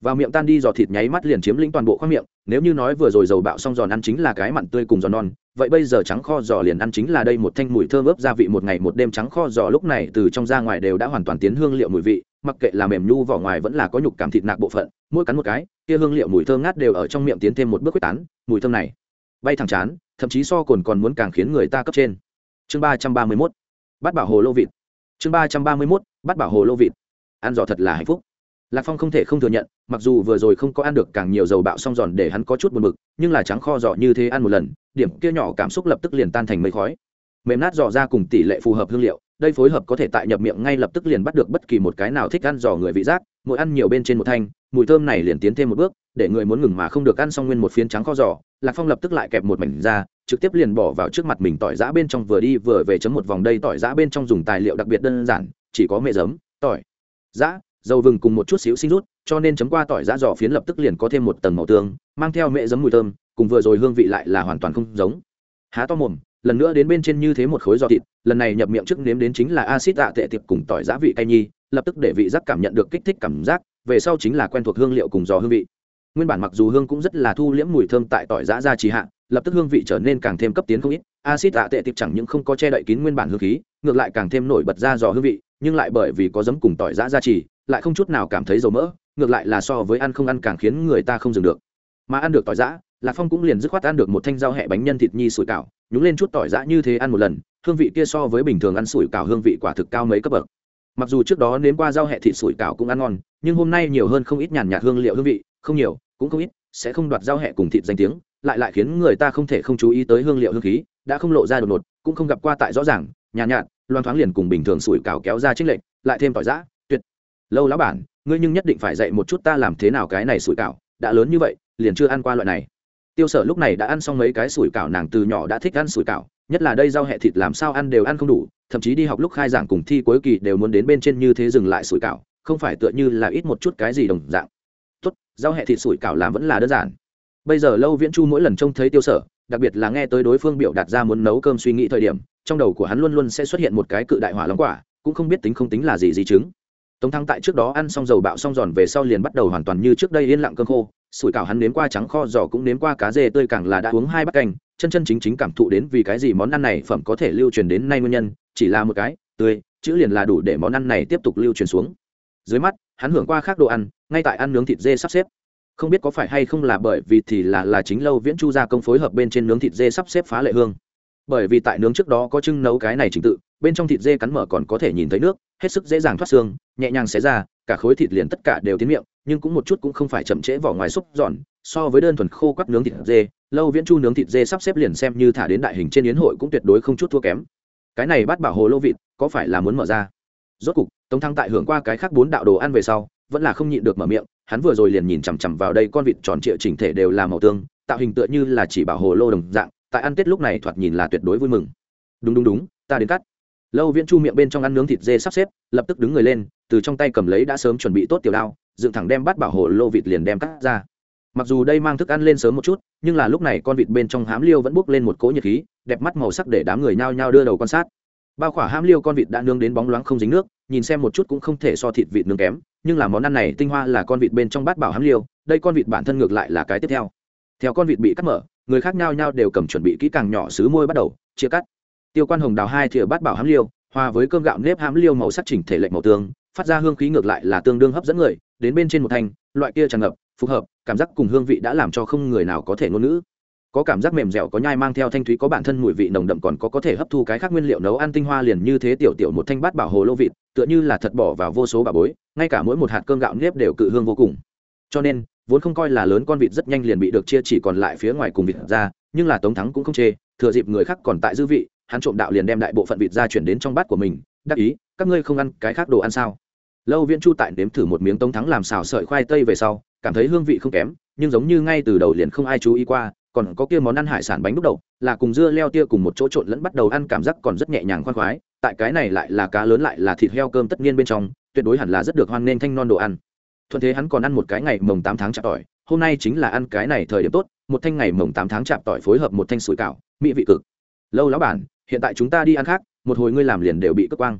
vào miệng tan đi giò thịt nháy mắt liền chiếm lĩnh toàn bộ khoang miệng, nếu như nói vừa rồi dầu bạo xong giòn ăn chính là cái mặn tươi cùng giò non, vậy bây giờ trắng kho giò liền ăn chính là đây một thanh mùi thơm ướp gia vị một ngày một đêm trắng kho giò lúc này từ trong ra ngoài đều đã hoàn toàn tiến hương liệu mùi vị, mặc kệ là mềm nhu vỏ ngoài vẫn là có nhục cảm thịt nạc bộ phận, mỗi cắn một cái, kia hương liệu mùi thơm ngát đều ở trong miệng tiến thêm một bước quyết tán, mùi thơm này bay thẳng chán, thậm chí so cồn còn muốn càng khiến người ta cấp trên. Chương ba trăm ba mươi mốt bắt bảo hồ lô vịt. Chương ba trăm ba mươi mốt bắt bảo hồ lô vịt. Ăn giò thật là hạnh phúc lạc phong không thể không thừa nhận, mặc dù vừa rồi không có ăn được càng nhiều dầu bạo xong giòn để hắn có chút buồn bực, nhưng là trắng kho giò như thế ăn một lần, điểm kia nhỏ cảm xúc lập tức liền tan thành mây khói. Mềm nát giò ra cùng tỷ lệ phù hợp hương liệu, đây phối hợp có thể tại nhập miệng ngay lập tức liền bắt được bất kỳ một cái nào thích ăn giò người vị giác, mỗi ăn nhiều bên trên một thanh, mùi thơm này liền tiến thêm một bước, để người muốn ngừng mà không được ăn xong nguyên một phiến trắng kho giò, lạc phong lập tức lại kẹp một mảnh ra, trực tiếp liền bỏ vào trước mặt mình tỏi giã bên trong vừa đi vừa về chấm một vòng đây, tỏi giã bên trong dùng tài liệu đặc biệt đơn giản, chỉ có mẹ giấm, tỏi giã dầu vừng cùng một chút xíu sinh rút, cho nên chấm qua tỏi giã giò phiến lập tức liền có thêm một tầng màu tương, mang theo mẹ giấm mùi thơm, cùng vừa rồi hương vị lại là hoàn toàn không giống. Há to mồm, lần nữa đến bên trên như thế một khối giò thịt, lần này nhập miệng trước nếm đến chính là acid tạ tệ tiệp cùng tỏi giã vị cay nhi, lập tức để vị giác cảm nhận được kích thích cảm giác, về sau chính là quen thuộc hương liệu cùng giò hương vị. Nguyên bản mặc dù hương cũng rất là thu liễm mùi thơm tại tỏi giã ra trì hạ, lập tức hương vị trở nên càng thêm cấp tiến không ít acid tạ tệ tiệp chẳng những không có che đậy kín nguyên bản hương khí, ngược lại càng thêm nổi bật ra giò hương vị, nhưng lại bởi vì có giấm cùng tỏi giã ra trì lại không chút nào cảm thấy dầu mỡ ngược lại là so với ăn không ăn càng khiến người ta không dừng được. Mà ăn được tỏi giã lạc phong cũng liền dứt khoát ăn được một thanh rau hẹ bánh nhân thịt nhi sủi cảo nhúng lên chút tỏi giã như thế ăn một lần hương vị kia so với bình thường ăn sủi cảo hương vị quả thực cao mấy cấp bậc. Mặc dù trước đó nếm qua rau hẹ thịt sủi cảo cũng ăn ngon nhưng hôm nay nhiều hơn không ít nhàn nhạt hương liệu hương vị không nhiều cũng không ít sẽ không đoạt rau hẹ cùng thịt danh tiếng lại lại khiến người ta không thể không chú ý tới hương liệu hương khí đã không lộ ra đột ngột cũng không gặp qua tại rõ ràng nhàn nhạt, nhạt loan thoáng liền cùng bình thường sủi cảo kéo ra trích lệch, lại thêm tỏi giã lâu lão bản, ngươi nhưng nhất định phải dạy một chút ta làm thế nào cái này sủi cảo, đã lớn như vậy, liền chưa ăn qua loại này. Tiêu sở lúc này đã ăn xong mấy cái sủi cảo, nàng từ nhỏ đã thích ăn sủi cảo, nhất là đây rau hẹ thịt làm sao ăn đều ăn không đủ, thậm chí đi học lúc khai giảng cùng thi cuối kỳ đều muốn đến bên trên như thế dừng lại sủi cảo, không phải tựa như là ít một chút cái gì đồng dạng. Tốt, rau hẹ thịt sủi cảo làm vẫn là đơn giản. Bây giờ lâu viễn chu mỗi lần trông thấy tiêu sở, đặc biệt là nghe tới đối phương biểu đạt ra muốn nấu cơm suy nghĩ thời điểm, trong đầu của hắn luôn luôn sẽ xuất hiện một cái cự đại hỏa long quả, cũng không biết tính không tính là gì gì chứng tống thắng tại trước đó ăn xong dầu bạo xong giòn về sau liền bắt đầu hoàn toàn như trước đây yên lặng cơm khô. Sủi cảo hắn nếm qua trắng kho, giò cũng nếm qua cá dê tươi càng là đã uống hai bát canh. Chân chân chính chính cảm thụ đến vì cái gì món ăn này phẩm có thể lưu truyền đến nay nguyên nhân, chỉ là một cái, tươi, chữ liền là đủ để món ăn này tiếp tục lưu truyền xuống. Dưới mắt, hắn hưởng qua khác đồ ăn, ngay tại ăn nướng thịt dê sắp xếp. Không biết có phải hay không là bởi vì thì là là chính lâu viễn chu gia công phối hợp bên trên nướng thịt dê sắp xếp phá lệ hương bởi vì tại nướng trước đó có trưng nấu cái này trình tự, bên trong thịt dê cắn mở còn có thể nhìn thấy nước, hết sức dễ dàng thoát xương, nhẹ nhàng xé ra, cả khối thịt liền tất cả đều tiến miệng, nhưng cũng một chút cũng không phải chậm trễ vỏ ngoài xúc giòn, so với đơn thuần khô quắt nướng thịt dê, lâu viễn chu nướng thịt dê sắp xếp liền xem như thả đến đại hình trên yến hội cũng tuyệt đối không chút thua kém. Cái này bắt bảo hồ lô vịt, có phải là muốn mở ra? Rốt cục, tống thăng tại hưởng qua cái khác bốn đạo đồ ăn về sau, vẫn là không nhịn được mở miệng, hắn vừa rồi liền nhìn chằm chằm vào đây con vịt tròn trịa chỉnh thể đều là màu tương, tạo hình tựa như là chỉ bảo hồ lô đồng dạng tại ăn tết lúc này thoạt nhìn là tuyệt đối vui mừng. Đúng đúng đúng, ta đến cắt. Lâu viễn chu miệng bên trong ăn nướng thịt dê sắp xếp, lập tức đứng người lên, từ trong tay cầm lấy đã sớm chuẩn bị tốt tiểu đao, dựng thẳng đem bắt bảo hộ lô vịt liền đem cắt ra. Mặc dù đây mang thức ăn lên sớm một chút, nhưng là lúc này con vịt bên trong hám liêu vẫn bốc lên một cỗ nhiệt khí, đẹp mắt màu sắc để đám người nhao nhao đưa đầu quan sát. Bao khỏa hám liêu con vịt đã nướng đến bóng loáng không dính nước, nhìn xem một chút cũng không thể so thịt vịt nướng kém, nhưng là món ăn này tinh hoa là con vịt bên trong bát bảo hám liêu, đây con vịt bản thân ngược lại là cái tiếp theo. Theo con vịt bị cắt mở người khác nhau nhau đều cầm chuẩn bị kỹ càng nhỏ xứ môi bắt đầu, chia cắt. Tiêu quan hồng đào hai thìa bát bảo hám liêu, hòa với cơm gạo nếp hám liêu màu sắc chỉnh thể lệnh màu tương, phát ra hương khí ngược lại là tương đương hấp dẫn người, đến bên trên một thanh, loại kia tràn ngập, phù hợp, cảm giác cùng hương vị đã làm cho không người nào có thể ngôn ngữ. Có cảm giác mềm dẻo, có nhai mang theo thanh thúy, có bản thân mùi vị nồng đậm còn có có thể hấp thu cái khác nguyên liệu nấu ăn tinh hoa liền như thế tiểu tiểu một thanh bát bảo hồ lô vịt, tựa như là thật bỏ vào vô số bà bối, ngay cả mỗi một hạt cơm gạo nếp đều cự hương vô cùng. Cho nên vốn không coi là lớn con vịt rất nhanh liền bị được chia chỉ còn lại phía ngoài cùng vịt ra, nhưng là tống thắng cũng không chê, thừa dịp người khác còn tại dư vị, hắn trộm đạo liền đem đại bộ phận vịt ra chuyển đến trong bát của mình, đắc ý, các ngươi không ăn cái khác đồ ăn sao? Lâu viễn chu tại nếm thử một miếng tống thắng làm xào sợi khoai tây về sau, cảm thấy hương vị không kém, nhưng giống như ngay từ đầu liền không ai chú ý qua, còn có kia món ăn hải sản bánh đúc đầu là cùng dưa leo tia cùng một chỗ trộn lẫn bắt đầu ăn cảm giác còn rất nhẹ nhàng khoan khoái, tại cái này lại là cá lớn lại là thịt heo cơm tất nhiên bên trong, tuyệt đối hẳn là rất được hoan nghênh thanh non đồ ăn thuận thế hắn còn ăn một cái ngày mồng tám tháng chạp tỏi, hôm nay chính là ăn cái này thời điểm tốt, một thanh ngày mồng tám tháng chạp tỏi phối hợp một thanh sủi cảo, mỹ vị cực. Lâu lão bản, hiện tại chúng ta đi ăn khác, một hồi ngươi làm liền đều bị cất quang.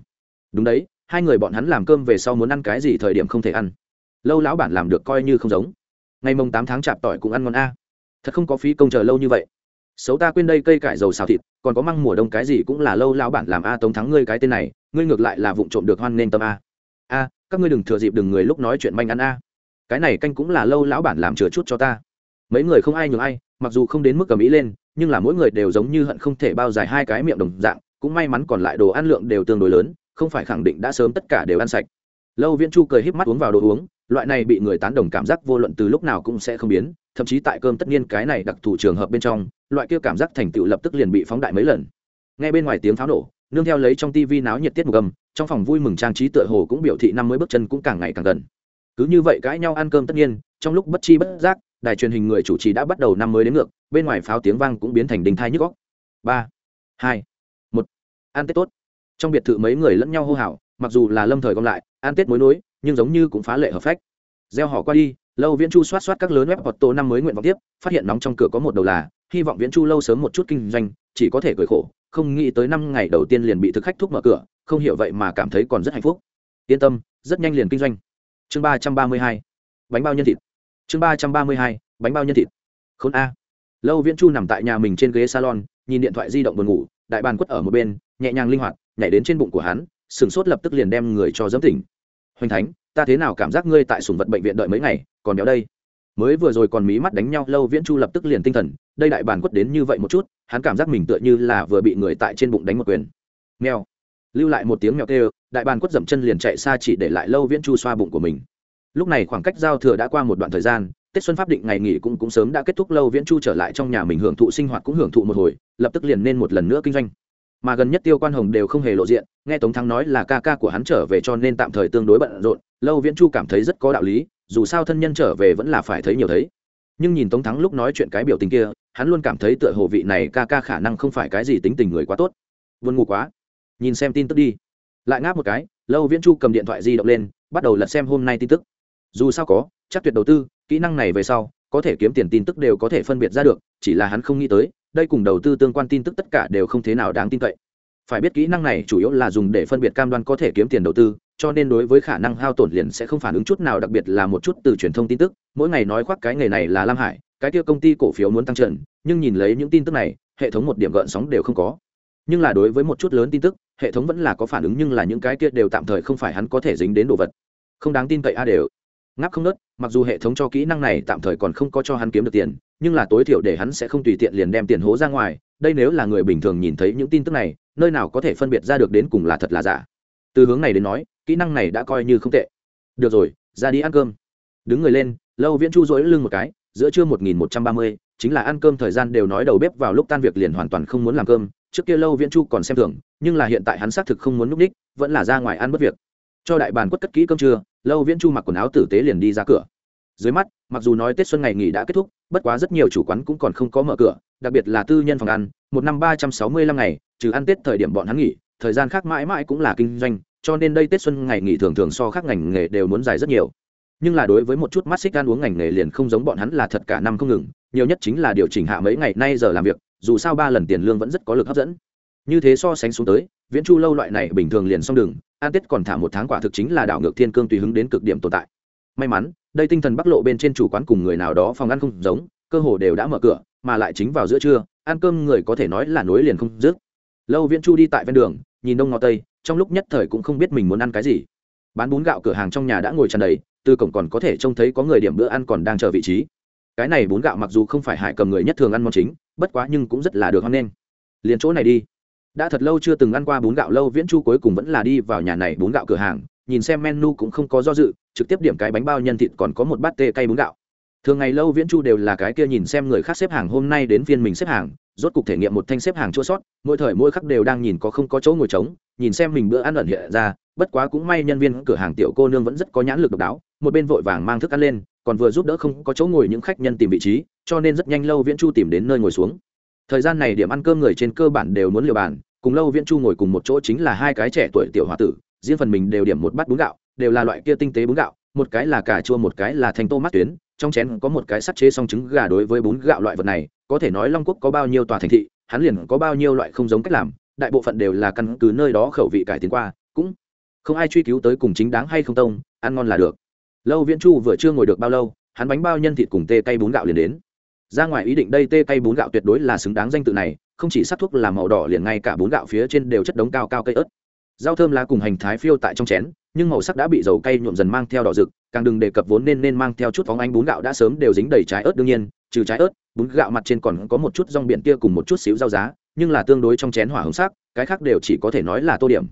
Đúng đấy, hai người bọn hắn làm cơm về sau muốn ăn cái gì thời điểm không thể ăn. Lâu lão bản làm được coi như không giống. Ngày mồng tám tháng chạp tỏi cũng ăn ngon a. Thật không có phí công chờ lâu như vậy. Xấu ta quên đây cây cải dầu xào thịt, còn có măng mùa đông cái gì cũng là lâu lão bản làm a, tống thắng ngươi cái tên này, ngươi ngược lại là vụng trộm được hoan nên tâm a a, các ngươi đừng thừa dịp đừng người lúc nói chuyện manh ăn a. Cái này canh cũng là lâu lão bản làm chừa chút cho ta. Mấy người không ai nhường ai, mặc dù không đến mức cầm ý lên, nhưng là mỗi người đều giống như hận không thể bao dài hai cái miệng đồng dạng, cũng may mắn còn lại đồ ăn lượng đều tương đối lớn, không phải khẳng định đã sớm tất cả đều ăn sạch. Lâu viễn chu cười híp mắt uống vào đồ uống, loại này bị người tán đồng cảm giác vô luận từ lúc nào cũng sẽ không biến, thậm chí tại cơm tất nhiên cái này đặc thù trường hợp bên trong, loại kia cảm giác thành tựu lập tức liền bị phóng đại mấy lần. Ngay bên ngoài tiếng pháo nổ nương theo lấy trong tivi náo nhiệt tiết mục gầm, trong phòng vui mừng trang trí tựa hồ cũng biểu thị năm mới bước chân cũng càng ngày càng gần. Cứ như vậy cãi nhau ăn cơm tất nhiên, trong lúc bất chi bất giác, đài truyền hình người chủ trì đã bắt đầu năm mới đến ngược, bên ngoài pháo tiếng vang cũng biến thành đình thai nhức góc ba, hai, một, ăn tết tốt. Trong biệt thự mấy người lẫn nhau hô hào, mặc dù là lâm thời gom lại, ăn tết mối nối, nhưng giống như cũng phá lệ hợp phách. Gieo họ qua đi, lâu viễn chu soát soát các lớn web hoặc tổ năm mới nguyện vọng tiếp, phát hiện nóng trong cửa có một đầu là, hy vọng viễn chu lâu sớm một chút kinh doanh chỉ có thể cười khổ, không nghĩ tới năm ngày đầu tiên liền bị thực khách thúc mở cửa, không hiểu vậy mà cảm thấy còn rất hạnh phúc. Yên tâm, rất nhanh liền kinh doanh. Chương ba trăm ba mươi hai, bánh bao nhân thịt. Chương ba trăm ba mươi hai, bánh bao nhân thịt. Khốn a. Lâu viễn chu nằm tại nhà mình trên ghế salon, nhìn điện thoại di động buồn ngủ, đại bàn quất ở một bên, nhẹ nhàng linh hoạt, nhảy đến trên bụng của hắn sửng sốt lập tức liền đem người cho dẫm tỉnh. Hoành thánh, ta thế nào cảm giác ngươi tại sùng vật bệnh viện đợi mấy ngày, còn béo đây? Mới vừa rồi còn mí mắt đánh nhau, lâu viễn chu lập tức liền tinh thần, đây đại bàn quất đến như vậy một chút hắn cảm giác mình tựa như là vừa bị người tại trên bụng đánh một quyền. Mèo. Lưu lại một tiếng mèo kêu, đại bàn quất dậm chân liền chạy xa chỉ để lại lâu viễn chu xoa bụng của mình. Lúc này khoảng cách giao thừa đã qua một đoạn thời gian, tết xuân pháp định ngày nghỉ cũng cũng sớm đã kết thúc, lâu viễn chu trở lại trong nhà mình hưởng thụ sinh hoạt cũng hưởng thụ một hồi, lập tức liền nên một lần nữa kinh doanh. Mà gần nhất tiêu quan hồng đều không hề lộ diện, nghe tống thắng nói là ca ca của hắn trở về cho nên tạm thời tương đối bận rộn, lâu viễn chu cảm thấy rất có đạo lý, dù sao thân nhân trở về vẫn là phải thấy nhiều thấy nhưng nhìn tống thắng lúc nói chuyện cái biểu tình kia, hắn luôn cảm thấy tựa hồ vị này ca ca khả năng không phải cái gì tính tình người quá tốt. Vươn ngủ quá. Nhìn xem tin tức đi. Lại ngáp một cái, lâu viễn chu cầm điện thoại di động lên, bắt đầu lật xem hôm nay tin tức. Dù sao có, chắc tuyệt đầu tư, kỹ năng này về sau, có thể kiếm tiền tin tức đều có thể phân biệt ra được, chỉ là hắn không nghĩ tới, đây cùng đầu tư tương quan tin tức tất cả đều không thế nào đáng tin cậy phải biết kỹ năng này chủ yếu là dùng để phân biệt cam đoan có thể kiếm tiền đầu tư, cho nên đối với khả năng hao tổn liền sẽ không phản ứng chút nào, đặc biệt là một chút từ truyền thông tin tức. Mỗi ngày nói khoác cái nghề này là lam hải, cái kia công ty cổ phiếu muốn tăng trần nhưng nhìn lấy những tin tức này, hệ thống một điểm gợn sóng đều không có. Nhưng là đối với một chút lớn tin tức, hệ thống vẫn là có phản ứng, nhưng là những cái kia đều tạm thời không phải hắn có thể dính đến đồ vật. Không đáng tin cậy a đều. Ngáp không nớt, mặc dù hệ thống cho kỹ năng này tạm thời còn không có cho hắn kiếm được tiền, nhưng là tối thiểu để hắn sẽ không tùy tiện liền đem tiền hố ra ngoài đây nếu là người bình thường nhìn thấy những tin tức này, nơi nào có thể phân biệt ra được đến cùng là thật là giả? Từ hướng này đến nói, kỹ năng này đã coi như không tệ. Được rồi, ra đi ăn cơm. Đứng người lên, lâu viễn chu dỗi lưng một cái, giữa trưa một nghìn một trăm ba mươi, chính là ăn cơm thời gian đều nói đầu bếp vào lúc tan việc liền hoàn toàn không muốn làm cơm, trước kia lâu viễn chu còn xem thường, nhưng là hiện tại hắn xác thực không muốn núp đích vẫn là ra ngoài ăn bất việc. Cho đại bàn quất cất kỹ cơm trưa, lâu viễn chu mặc quần áo tử tế liền đi ra cửa dưới mắt, mặc dù nói tết xuân ngày nghỉ đã kết thúc, bất quá rất nhiều chủ quán cũng còn không có mở cửa, đặc biệt là tư nhân phòng ăn, một năm ba trăm sáu mươi lăm ngày, trừ ăn tết thời điểm bọn hắn nghỉ, thời gian khác mãi mãi cũng là kinh doanh, cho nên đây tết xuân ngày nghỉ thường thường so khác ngành nghề đều muốn dài rất nhiều. Nhưng là đối với một chút mắt xích ăn uống ngành nghề liền không giống bọn hắn là thật cả năm không ngừng, nhiều nhất chính là điều chỉnh hạ mấy ngày nay giờ làm việc, dù sao ba lần tiền lương vẫn rất có lực hấp dẫn. Như thế so sánh xuống tới, viễn chu lâu loại này bình thường liền xong đường an tết còn thả một tháng quả thực chính là đảo ngược thiên cương tùy hứng đến cực điểm tồn tại. May mắn đây tinh thần bắc lộ bên trên chủ quán cùng người nào đó phòng ăn không giống, cơ hồ đều đã mở cửa, mà lại chính vào giữa trưa, ăn cơm người có thể nói là nối liền không dứt. Lâu viễn chu đi tại ven đường, nhìn đông ngó tây, trong lúc nhất thời cũng không biết mình muốn ăn cái gì. Bán bún gạo cửa hàng trong nhà đã ngồi tràn đầy, từ cổng còn có thể trông thấy có người điểm bữa ăn còn đang chờ vị trí. Cái này bún gạo mặc dù không phải hải cầm người nhất thường ăn món chính, bất quá nhưng cũng rất là được hoan nghênh. Liền chỗ này đi. Đã thật lâu chưa từng ăn qua bún gạo, lâu viễn chu cuối cùng vẫn là đi vào nhà này bún gạo cửa hàng, nhìn xem menu cũng không có do dự trực tiếp điểm cái bánh bao nhân thịt còn có một bát tê cay bún gạo. Thường ngày lâu viễn chu đều là cái kia nhìn xem người khác xếp hàng hôm nay đến phiên mình xếp hàng, rốt cục thể nghiệm một thanh xếp hàng chua sót, mỗi thời mỗi khắc đều đang nhìn có không có chỗ ngồi trống, nhìn xem mình bữa ăn ẩn hiện ra, bất quá cũng may nhân viên cửa hàng tiểu cô nương vẫn rất có nhãn lực độc đáo, một bên vội vàng mang thức ăn lên, còn vừa giúp đỡ không có chỗ ngồi những khách nhân tìm vị trí, cho nên rất nhanh lâu viễn chu tìm đến nơi ngồi xuống. Thời gian này điểm ăn cơm người trên cơ bản đều muốn liều bàn, cùng lâu viễn chu ngồi cùng một chỗ chính là hai cái trẻ tuổi tiểu h o a tử, riêng phần mình đều điểm một bát bún gạo đều là loại kia tinh tế bún gạo, một cái là cà chua, một cái là thanh tô mát tuyến, trong chén có một cái sắt chế song trứng gà đối với bún gạo loại vật này, có thể nói long quốc có bao nhiêu tòa thành thị, hắn liền có bao nhiêu loại không giống cách làm, đại bộ phận đều là căn cứ nơi đó khẩu vị cải tiến qua, cũng không ai truy cứu tới cùng chính đáng hay không tông, ăn ngon là được. Lâu viễn chu vừa chưa ngồi được bao lâu, hắn bánh bao nhân thịt cùng tê cây bún gạo liền đến. Ra ngoài ý định đây tê cây bún gạo tuyệt đối là xứng đáng danh tự này, không chỉ sắc thuốc làm màu đỏ liền ngay cả bún gạo phía trên đều chất đống cao cao cây ớt. Rau thơm lá cùng hành thái phiêu tại trong chén nhưng màu sắc đã bị dầu cay nhuộm dần mang theo đỏ rực, càng đừng đề cập vốn nên nên mang theo chút phóng ánh bún gạo đã sớm đều dính đầy trái ớt đương nhiên, trừ trái ớt, bún gạo mặt trên còn có một chút rong biển kia cùng một chút xíu rau giá, nhưng là tương đối trong chén hỏa hồng sắc, cái khác đều chỉ có thể nói là tô điểm.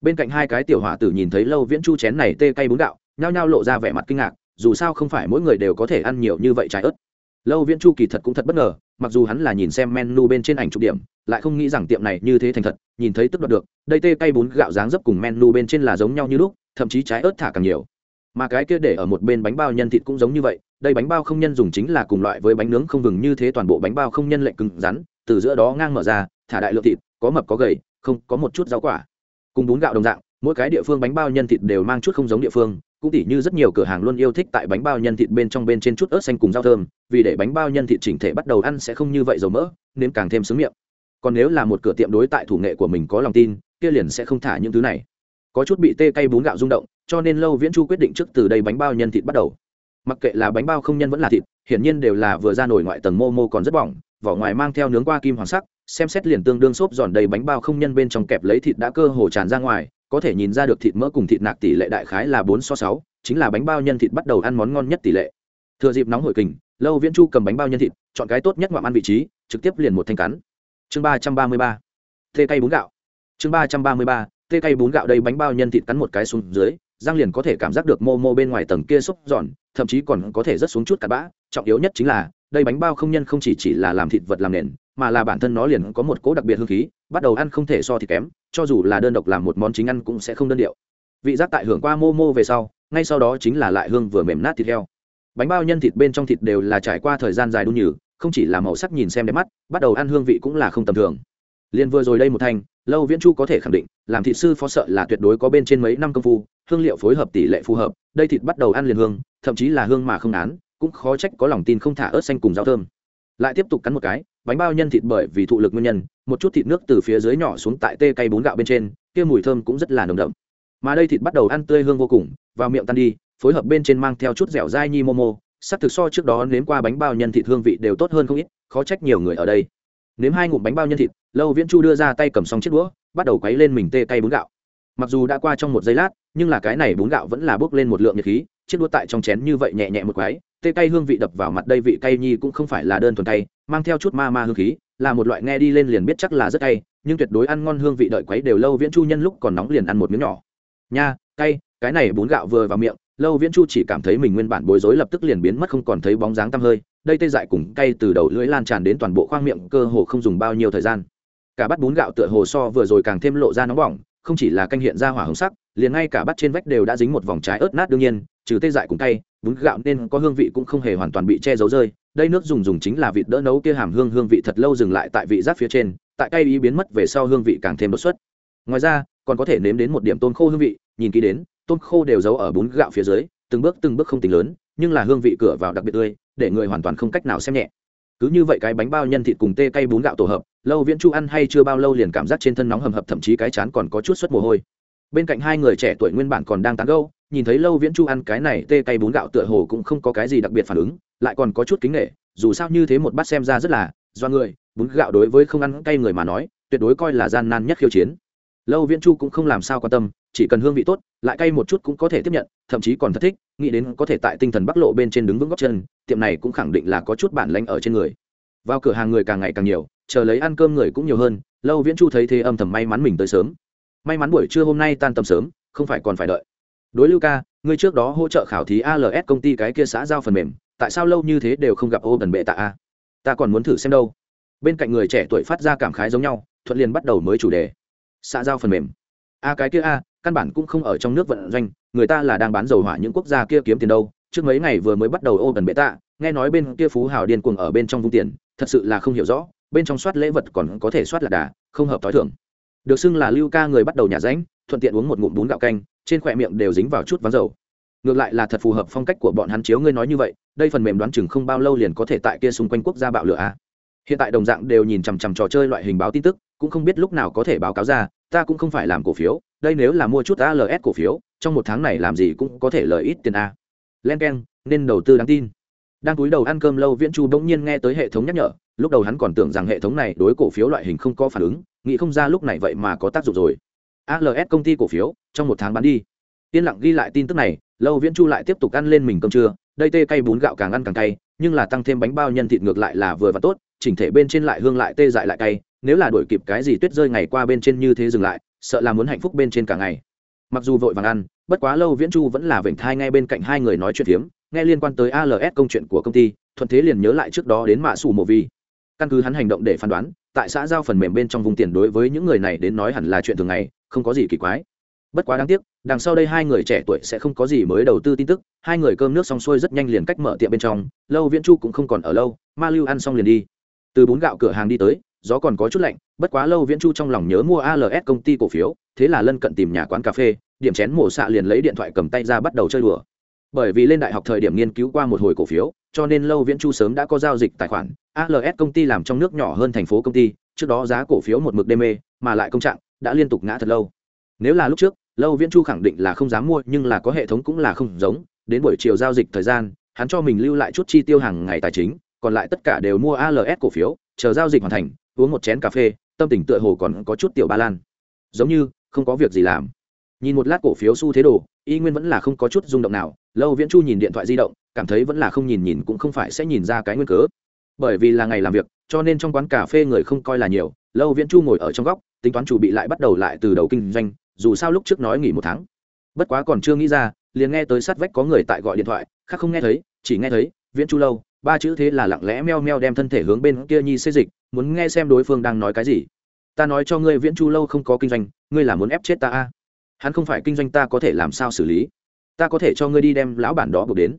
Bên cạnh hai cái tiểu hỏa tử nhìn thấy lâu viễn chu chén này tê cay bún gạo, nhao nhao lộ ra vẻ mặt kinh ngạc, dù sao không phải mỗi người đều có thể ăn nhiều như vậy trái ớt. Lâu viễn chu kỳ thật cũng thật bất ngờ, mặc dù hắn là nhìn xem menu bên trên ảnh chụp điểm, lại không nghĩ rằng tiệm này như thế thành thật, nhìn thấy tức đoạt được đây tê tay bún gạo dáng dấp cùng menu bên trên là giống nhau như lúc, thậm chí trái ớt thả càng nhiều. Mà cái kia để ở một bên bánh bao nhân thịt cũng giống như vậy, đây bánh bao không nhân dùng chính là cùng loại với bánh nướng không vừng như thế toàn bộ bánh bao không nhân lệnh cứng rắn, từ giữa đó ngang mở ra, thả đại lượng thịt, có mập có gầy, không, có một chút rau quả. Cùng bún gạo đồng dạng, mỗi cái địa phương bánh bao nhân thịt đều mang chút không giống địa phương, cũng tỉ như rất nhiều cửa hàng luôn yêu thích tại bánh bao nhân thịt bên trong bên trên chút ớt xanh cùng rau thơm, vì để bánh bao nhân thịt chỉnh thể bắt đầu ăn sẽ không như vậy dầu mỡ nên càng thêm sướng miệng còn nếu là một cửa tiệm đối tại thủ nghệ của mình có lòng tin, kia liền sẽ không thả những thứ này. Có chút bị tê cay bún gạo rung động, cho nên lâu viễn chu quyết định trước từ đây bánh bao nhân thịt bắt đầu. Mặc kệ là bánh bao không nhân vẫn là thịt, hiển nhiên đều là vừa ra nổi ngoại tầng mô mô còn rất bỏng, vỏ ngoài mang theo nướng qua kim hoàng sắc, xem xét liền tương đương xốp giòn đầy bánh bao không nhân bên trong kẹp lấy thịt đã cơ hồ tràn ra ngoài, có thể nhìn ra được thịt mỡ cùng thịt nạc tỷ lệ đại khái là bốn so sáu, chính là bánh bao nhân thịt bắt đầu ăn món ngon nhất tỷ lệ. Thừa dịp nóng hổi kình, lâu viễn chu cầm bánh bao nhân thịt, chọn cái tốt nhất ngoạm ăn vị trí, trực tiếp liền một thanh cắn chương ba trăm ba mươi ba. Tê cây bún gạo. Chương ba trăm ba mươi ba tê cây bún gạo đây bánh bao nhân thịt cắn một cái xuống dưới, giang liền có thể cảm giác được mô mô bên ngoài tầng kia xúc giòn, thậm chí còn có thể rất xuống chút cặn bã. Trọng yếu nhất chính là, đây bánh bao không nhân không chỉ chỉ là làm thịt vật làm nền, mà là bản thân nó liền có một cỗ đặc biệt hương khí, bắt đầu ăn không thể so thịt kém, cho dù là đơn độc làm một món chính ăn cũng sẽ không đơn điệu. Vị giác tại hưởng qua mô mô về sau, ngay sau đó chính là lại hương vừa mềm nát thịt heo. Bánh bao nhân thịt bên trong thịt đều là trải qua thời gian dài đun nhừ không chỉ là màu sắc nhìn xem đẹp mắt, bắt đầu ăn hương vị cũng là không tầm thường. Liền vừa rồi đây một thanh lâu viễn chu có thể khẳng định, làm thịt sư phó sợ là tuyệt đối có bên trên mấy năm công phu, hương liệu phối hợp tỷ lệ phù hợp, đây thịt bắt đầu ăn liền hương, thậm chí là hương mà không án, cũng khó trách có lòng tin không thả ớt xanh cùng rau thơm. Lại tiếp tục cắn một cái, bánh bao nhân thịt bởi vì thụ lực nguyên nhân, một chút thịt nước từ phía dưới nhỏ xuống tại tê cây bún gạo bên trên, kia mùi thơm cũng rất là nồng đậm. Mà đây thịt bắt đầu ăn tươi hương vô cùng, vào miệng tan đi, phối hợp bên trên mang theo chút dẻo dai nhi momo sắc thực so trước đó nếm qua bánh bao nhân thịt hương vị đều tốt hơn không ít, khó trách nhiều người ở đây. Nếm hai ngụm bánh bao nhân thịt, lâu viễn chu đưa ra tay cầm xong chiếc đũa, bắt đầu quấy lên mình tê cây bún gạo. Mặc dù đã qua trong một giây lát, nhưng là cái này bún gạo vẫn là bốc lên một lượng nhiệt khí, chiếc đũa tại trong chén như vậy nhẹ nhẹ một quái tê cay hương vị đập vào mặt đây vị cay nhi cũng không phải là đơn thuần cay, mang theo chút ma ma hương khí, là một loại nghe đi lên liền biết chắc là rất cay, nhưng tuyệt đối ăn ngon hương vị đợi quấy đều lâu viễn chu nhân lúc còn nóng liền ăn một miếng nhỏ. Nha, cay, cái này bún gạo vừa vào miệng lâu viễn chu chỉ cảm thấy mình nguyên bản bối rối lập tức liền biến mất không còn thấy bóng dáng tăm hơi, đây tê dại cùng cay từ đầu lưỡi lan tràn đến toàn bộ khoang miệng cơ hồ không dùng bao nhiêu thời gian. Cả bát bún gạo tựa hồ so vừa rồi càng thêm lộ ra nóng bỏng, không chỉ là canh hiện ra hỏa hồng sắc, liền ngay cả bát trên vách đều đã dính một vòng trái ớt nát đương nhiên, trừ tê dại cùng cay, bún gạo nên có hương vị cũng không hề hoàn toàn bị che giấu rơi. Đây nước dùng dùng chính là vịt đỡ nấu kia hàm hương hương vị thật lâu dừng lại tại vị giác phía trên, tại cay ý biến mất về sau hương vị càng thêm đột xuất. Ngoài ra, còn có thể nếm đến một điểm tôm khô hương vị, nhìn kỹ đến tôm khô đều giấu ở bún gạo phía dưới, từng bước từng bước không tính lớn, nhưng là hương vị cửa vào đặc biệt tươi, để người hoàn toàn không cách nào xem nhẹ. Cứ như vậy cái bánh bao nhân thịt cùng tê cay bún gạo tổ hợp, lâu viễn chu ăn hay chưa bao lâu liền cảm giác trên thân nóng hầm hập, thậm chí cái chán còn có chút suất mồ hôi. Bên cạnh hai người trẻ tuổi nguyên bản còn đang tán gâu nhìn thấy lâu viễn chu ăn cái này tê cay bún gạo tựa hồ cũng không có cái gì đặc biệt phản ứng, lại còn có chút kính nghệ dù sao như thế một bát xem ra rất là do người, bún gạo đối với không ăn cay người mà nói, tuyệt đối coi là gian nan nhất khiêu chiến. Lâu viễn chu cũng không làm sao quan tâm chỉ cần hương vị tốt, lại cay một chút cũng có thể tiếp nhận, thậm chí còn thật thích, nghĩ đến có thể tại tinh thần bắc lộ bên trên đứng vững góc chân, tiệm này cũng khẳng định là có chút bản lanh ở trên người. Vào cửa hàng người càng ngày càng nhiều, chờ lấy ăn cơm người cũng nhiều hơn, lâu viễn chu thấy thế âm thầm may mắn mình tới sớm. May mắn buổi trưa hôm nay tan tầm sớm, không phải còn phải đợi. Đối lưu ca ngươi trước đó hỗ trợ khảo thí als công ty cái kia xã giao phần mềm, tại sao lâu như thế đều không gặp ô tần bệ tạ a? Ta còn muốn thử xem đâu. Bên cạnh người trẻ tuổi phát ra cảm khái giống nhau, thuận liền bắt đầu mới chủ đề. Xã giao phần mềm. A cái kia a căn bản cũng không ở trong nước vận doanh, người ta là đang bán dầu hỏa những quốc gia kia kiếm tiền đâu. Trước mấy ngày vừa mới bắt đầu ô gần bệ tạ, nghe nói bên kia phú hào điên cuồng ở bên trong vung tiền, thật sự là không hiểu rõ, bên trong soát lễ vật còn có thể soát lạc đà, không hợp t h i thưởng được xưng là lưu ca người bắt đầu nhà ránh, thuận tiện uống một ngụm bún gạo canh, trên khỏe miệng đều dính vào chút ván dầu. Ngược lại là thật phù hợp phong cách của bọn hắn chiếu ngươi nói như vậy, đây phần mềm đoán chừng không bao lâu liền có thể tại kia xung quanh quốc gia bạo lửa a hiện tại đồng dạng đều nhìn chằm chằm trò chơi loại hình báo tin tức, cũng không biết lúc nào có thể báo cáo ra, ta cũng không phải làm cổ phiếu đây nếu là mua chút als cổ phiếu, trong một tháng này làm gì cũng có thể lợi ít tiền a. Len k e n nên đầu tư đáng tin. Đang túi đầu ăn cơm lâu viễn chu bỗng nhiên nghe tới hệ thống nhắc nhở, lúc đầu hắn còn tưởng rằng hệ thống này đối cổ phiếu loại hình không có phản ứng, nghĩ không ra lúc này vậy mà có tác dụng rồi. Als công ty cổ phiếu, trong một tháng bán đi. Yên lặng ghi lại tin tức này, lâu viễn chu lại tiếp tục ăn lên mình cơm trưa, đây tê cay bún gạo càng ăn càng cay, nhưng là tăng thêm bánh bao nhân thịt ngược lại là vừa và tốt, chỉnh thể bên trên lại hương lại tê dại lại cay, nếu là đổi kịp cái gì tuyết rơi ngày qua bên trên như thế dừng lại sợ là muốn hạnh phúc bên trên cả ngày. Mặc dù vội vàng ăn, bất quá lâu viễn chu vẫn là vểnh thai ngay bên cạnh hai người nói chuyện phiếm, nghe liên quan tới als công chuyện của công ty, thuận thế liền nhớ lại trước đó đến mạ xù mộ vi. Căn cứ hắn hành động để phán đoán, tại xã giao phần mềm bên trong vùng tiền đối với những người này đến nói hẳn là chuyện thường ngày, không có gì kỳ quái. Bất quá đáng tiếc, đằng sau đây hai người trẻ tuổi sẽ không có gì mới đầu tư tin tức, hai người cơm nước xong xuôi rất nhanh liền cách mở tiệm bên trong, lâu viễn chu cũng không còn ở lâu, ma lưu ăn xong liền đi. Từ bún gạo cửa hàng đi tới gió còn có chút lạnh, bất quá lâu viễn chu trong lòng nhớ mua als công ty cổ phiếu, thế là lân cận tìm nhà quán cà phê, điểm chén mổ xạ liền lấy điện thoại cầm tay ra bắt đầu chơi đùa. Bởi vì lên đại học thời điểm nghiên cứu qua một hồi cổ phiếu, cho nên lâu viễn chu sớm đã có giao dịch tài khoản als công ty làm trong nước nhỏ hơn thành phố công ty, trước đó giá cổ phiếu một mực đê mê, mà lại công trạng đã liên tục ngã thật lâu. Nếu là lúc trước, lâu viễn chu khẳng định là không dám mua, nhưng là có hệ thống cũng là không giống, đến buổi chiều giao dịch thời gian, hắn cho mình lưu lại chút chi tiêu hàng ngày tài chính, còn lại tất cả đều mua als cổ phiếu, chờ giao dịch hoàn thành uống một chén cà phê, tâm tình tựa hồ còn có chút tiểu ba lan. Giống như, không có việc gì làm. Nhìn một lát cổ phiếu xu thế đồ, y nguyên vẫn là không có chút rung động nào. Lâu viễn chu nhìn điện thoại di động, cảm thấy vẫn là không nhìn nhìn cũng không phải sẽ nhìn ra cái nguyên cớ. Bởi vì là ngày làm việc, cho nên trong quán cà phê người không coi là nhiều, lâu viễn chu ngồi ở trong góc, tính toán chủ bị lại bắt đầu lại từ đầu kinh doanh, dù sao lúc trước nói nghỉ một tháng. Bất quá còn chưa nghĩ ra, liền nghe tới sát vách có người tại gọi điện thoại, khác không nghe thấy, chỉ nghe thấy, viễn chu lâu, ba chữ thế là lặng lẽ meo meo đem thân thể hướng bên kia nhi xê dịch muốn nghe xem đối phương đang nói cái gì. Ta nói cho ngươi viễn chu lâu không có kinh doanh, ngươi là muốn ép chết ta a? Hắn không phải kinh doanh ta có thể làm sao xử lý? Ta có thể cho ngươi đi đem lão bản đó buộc đến.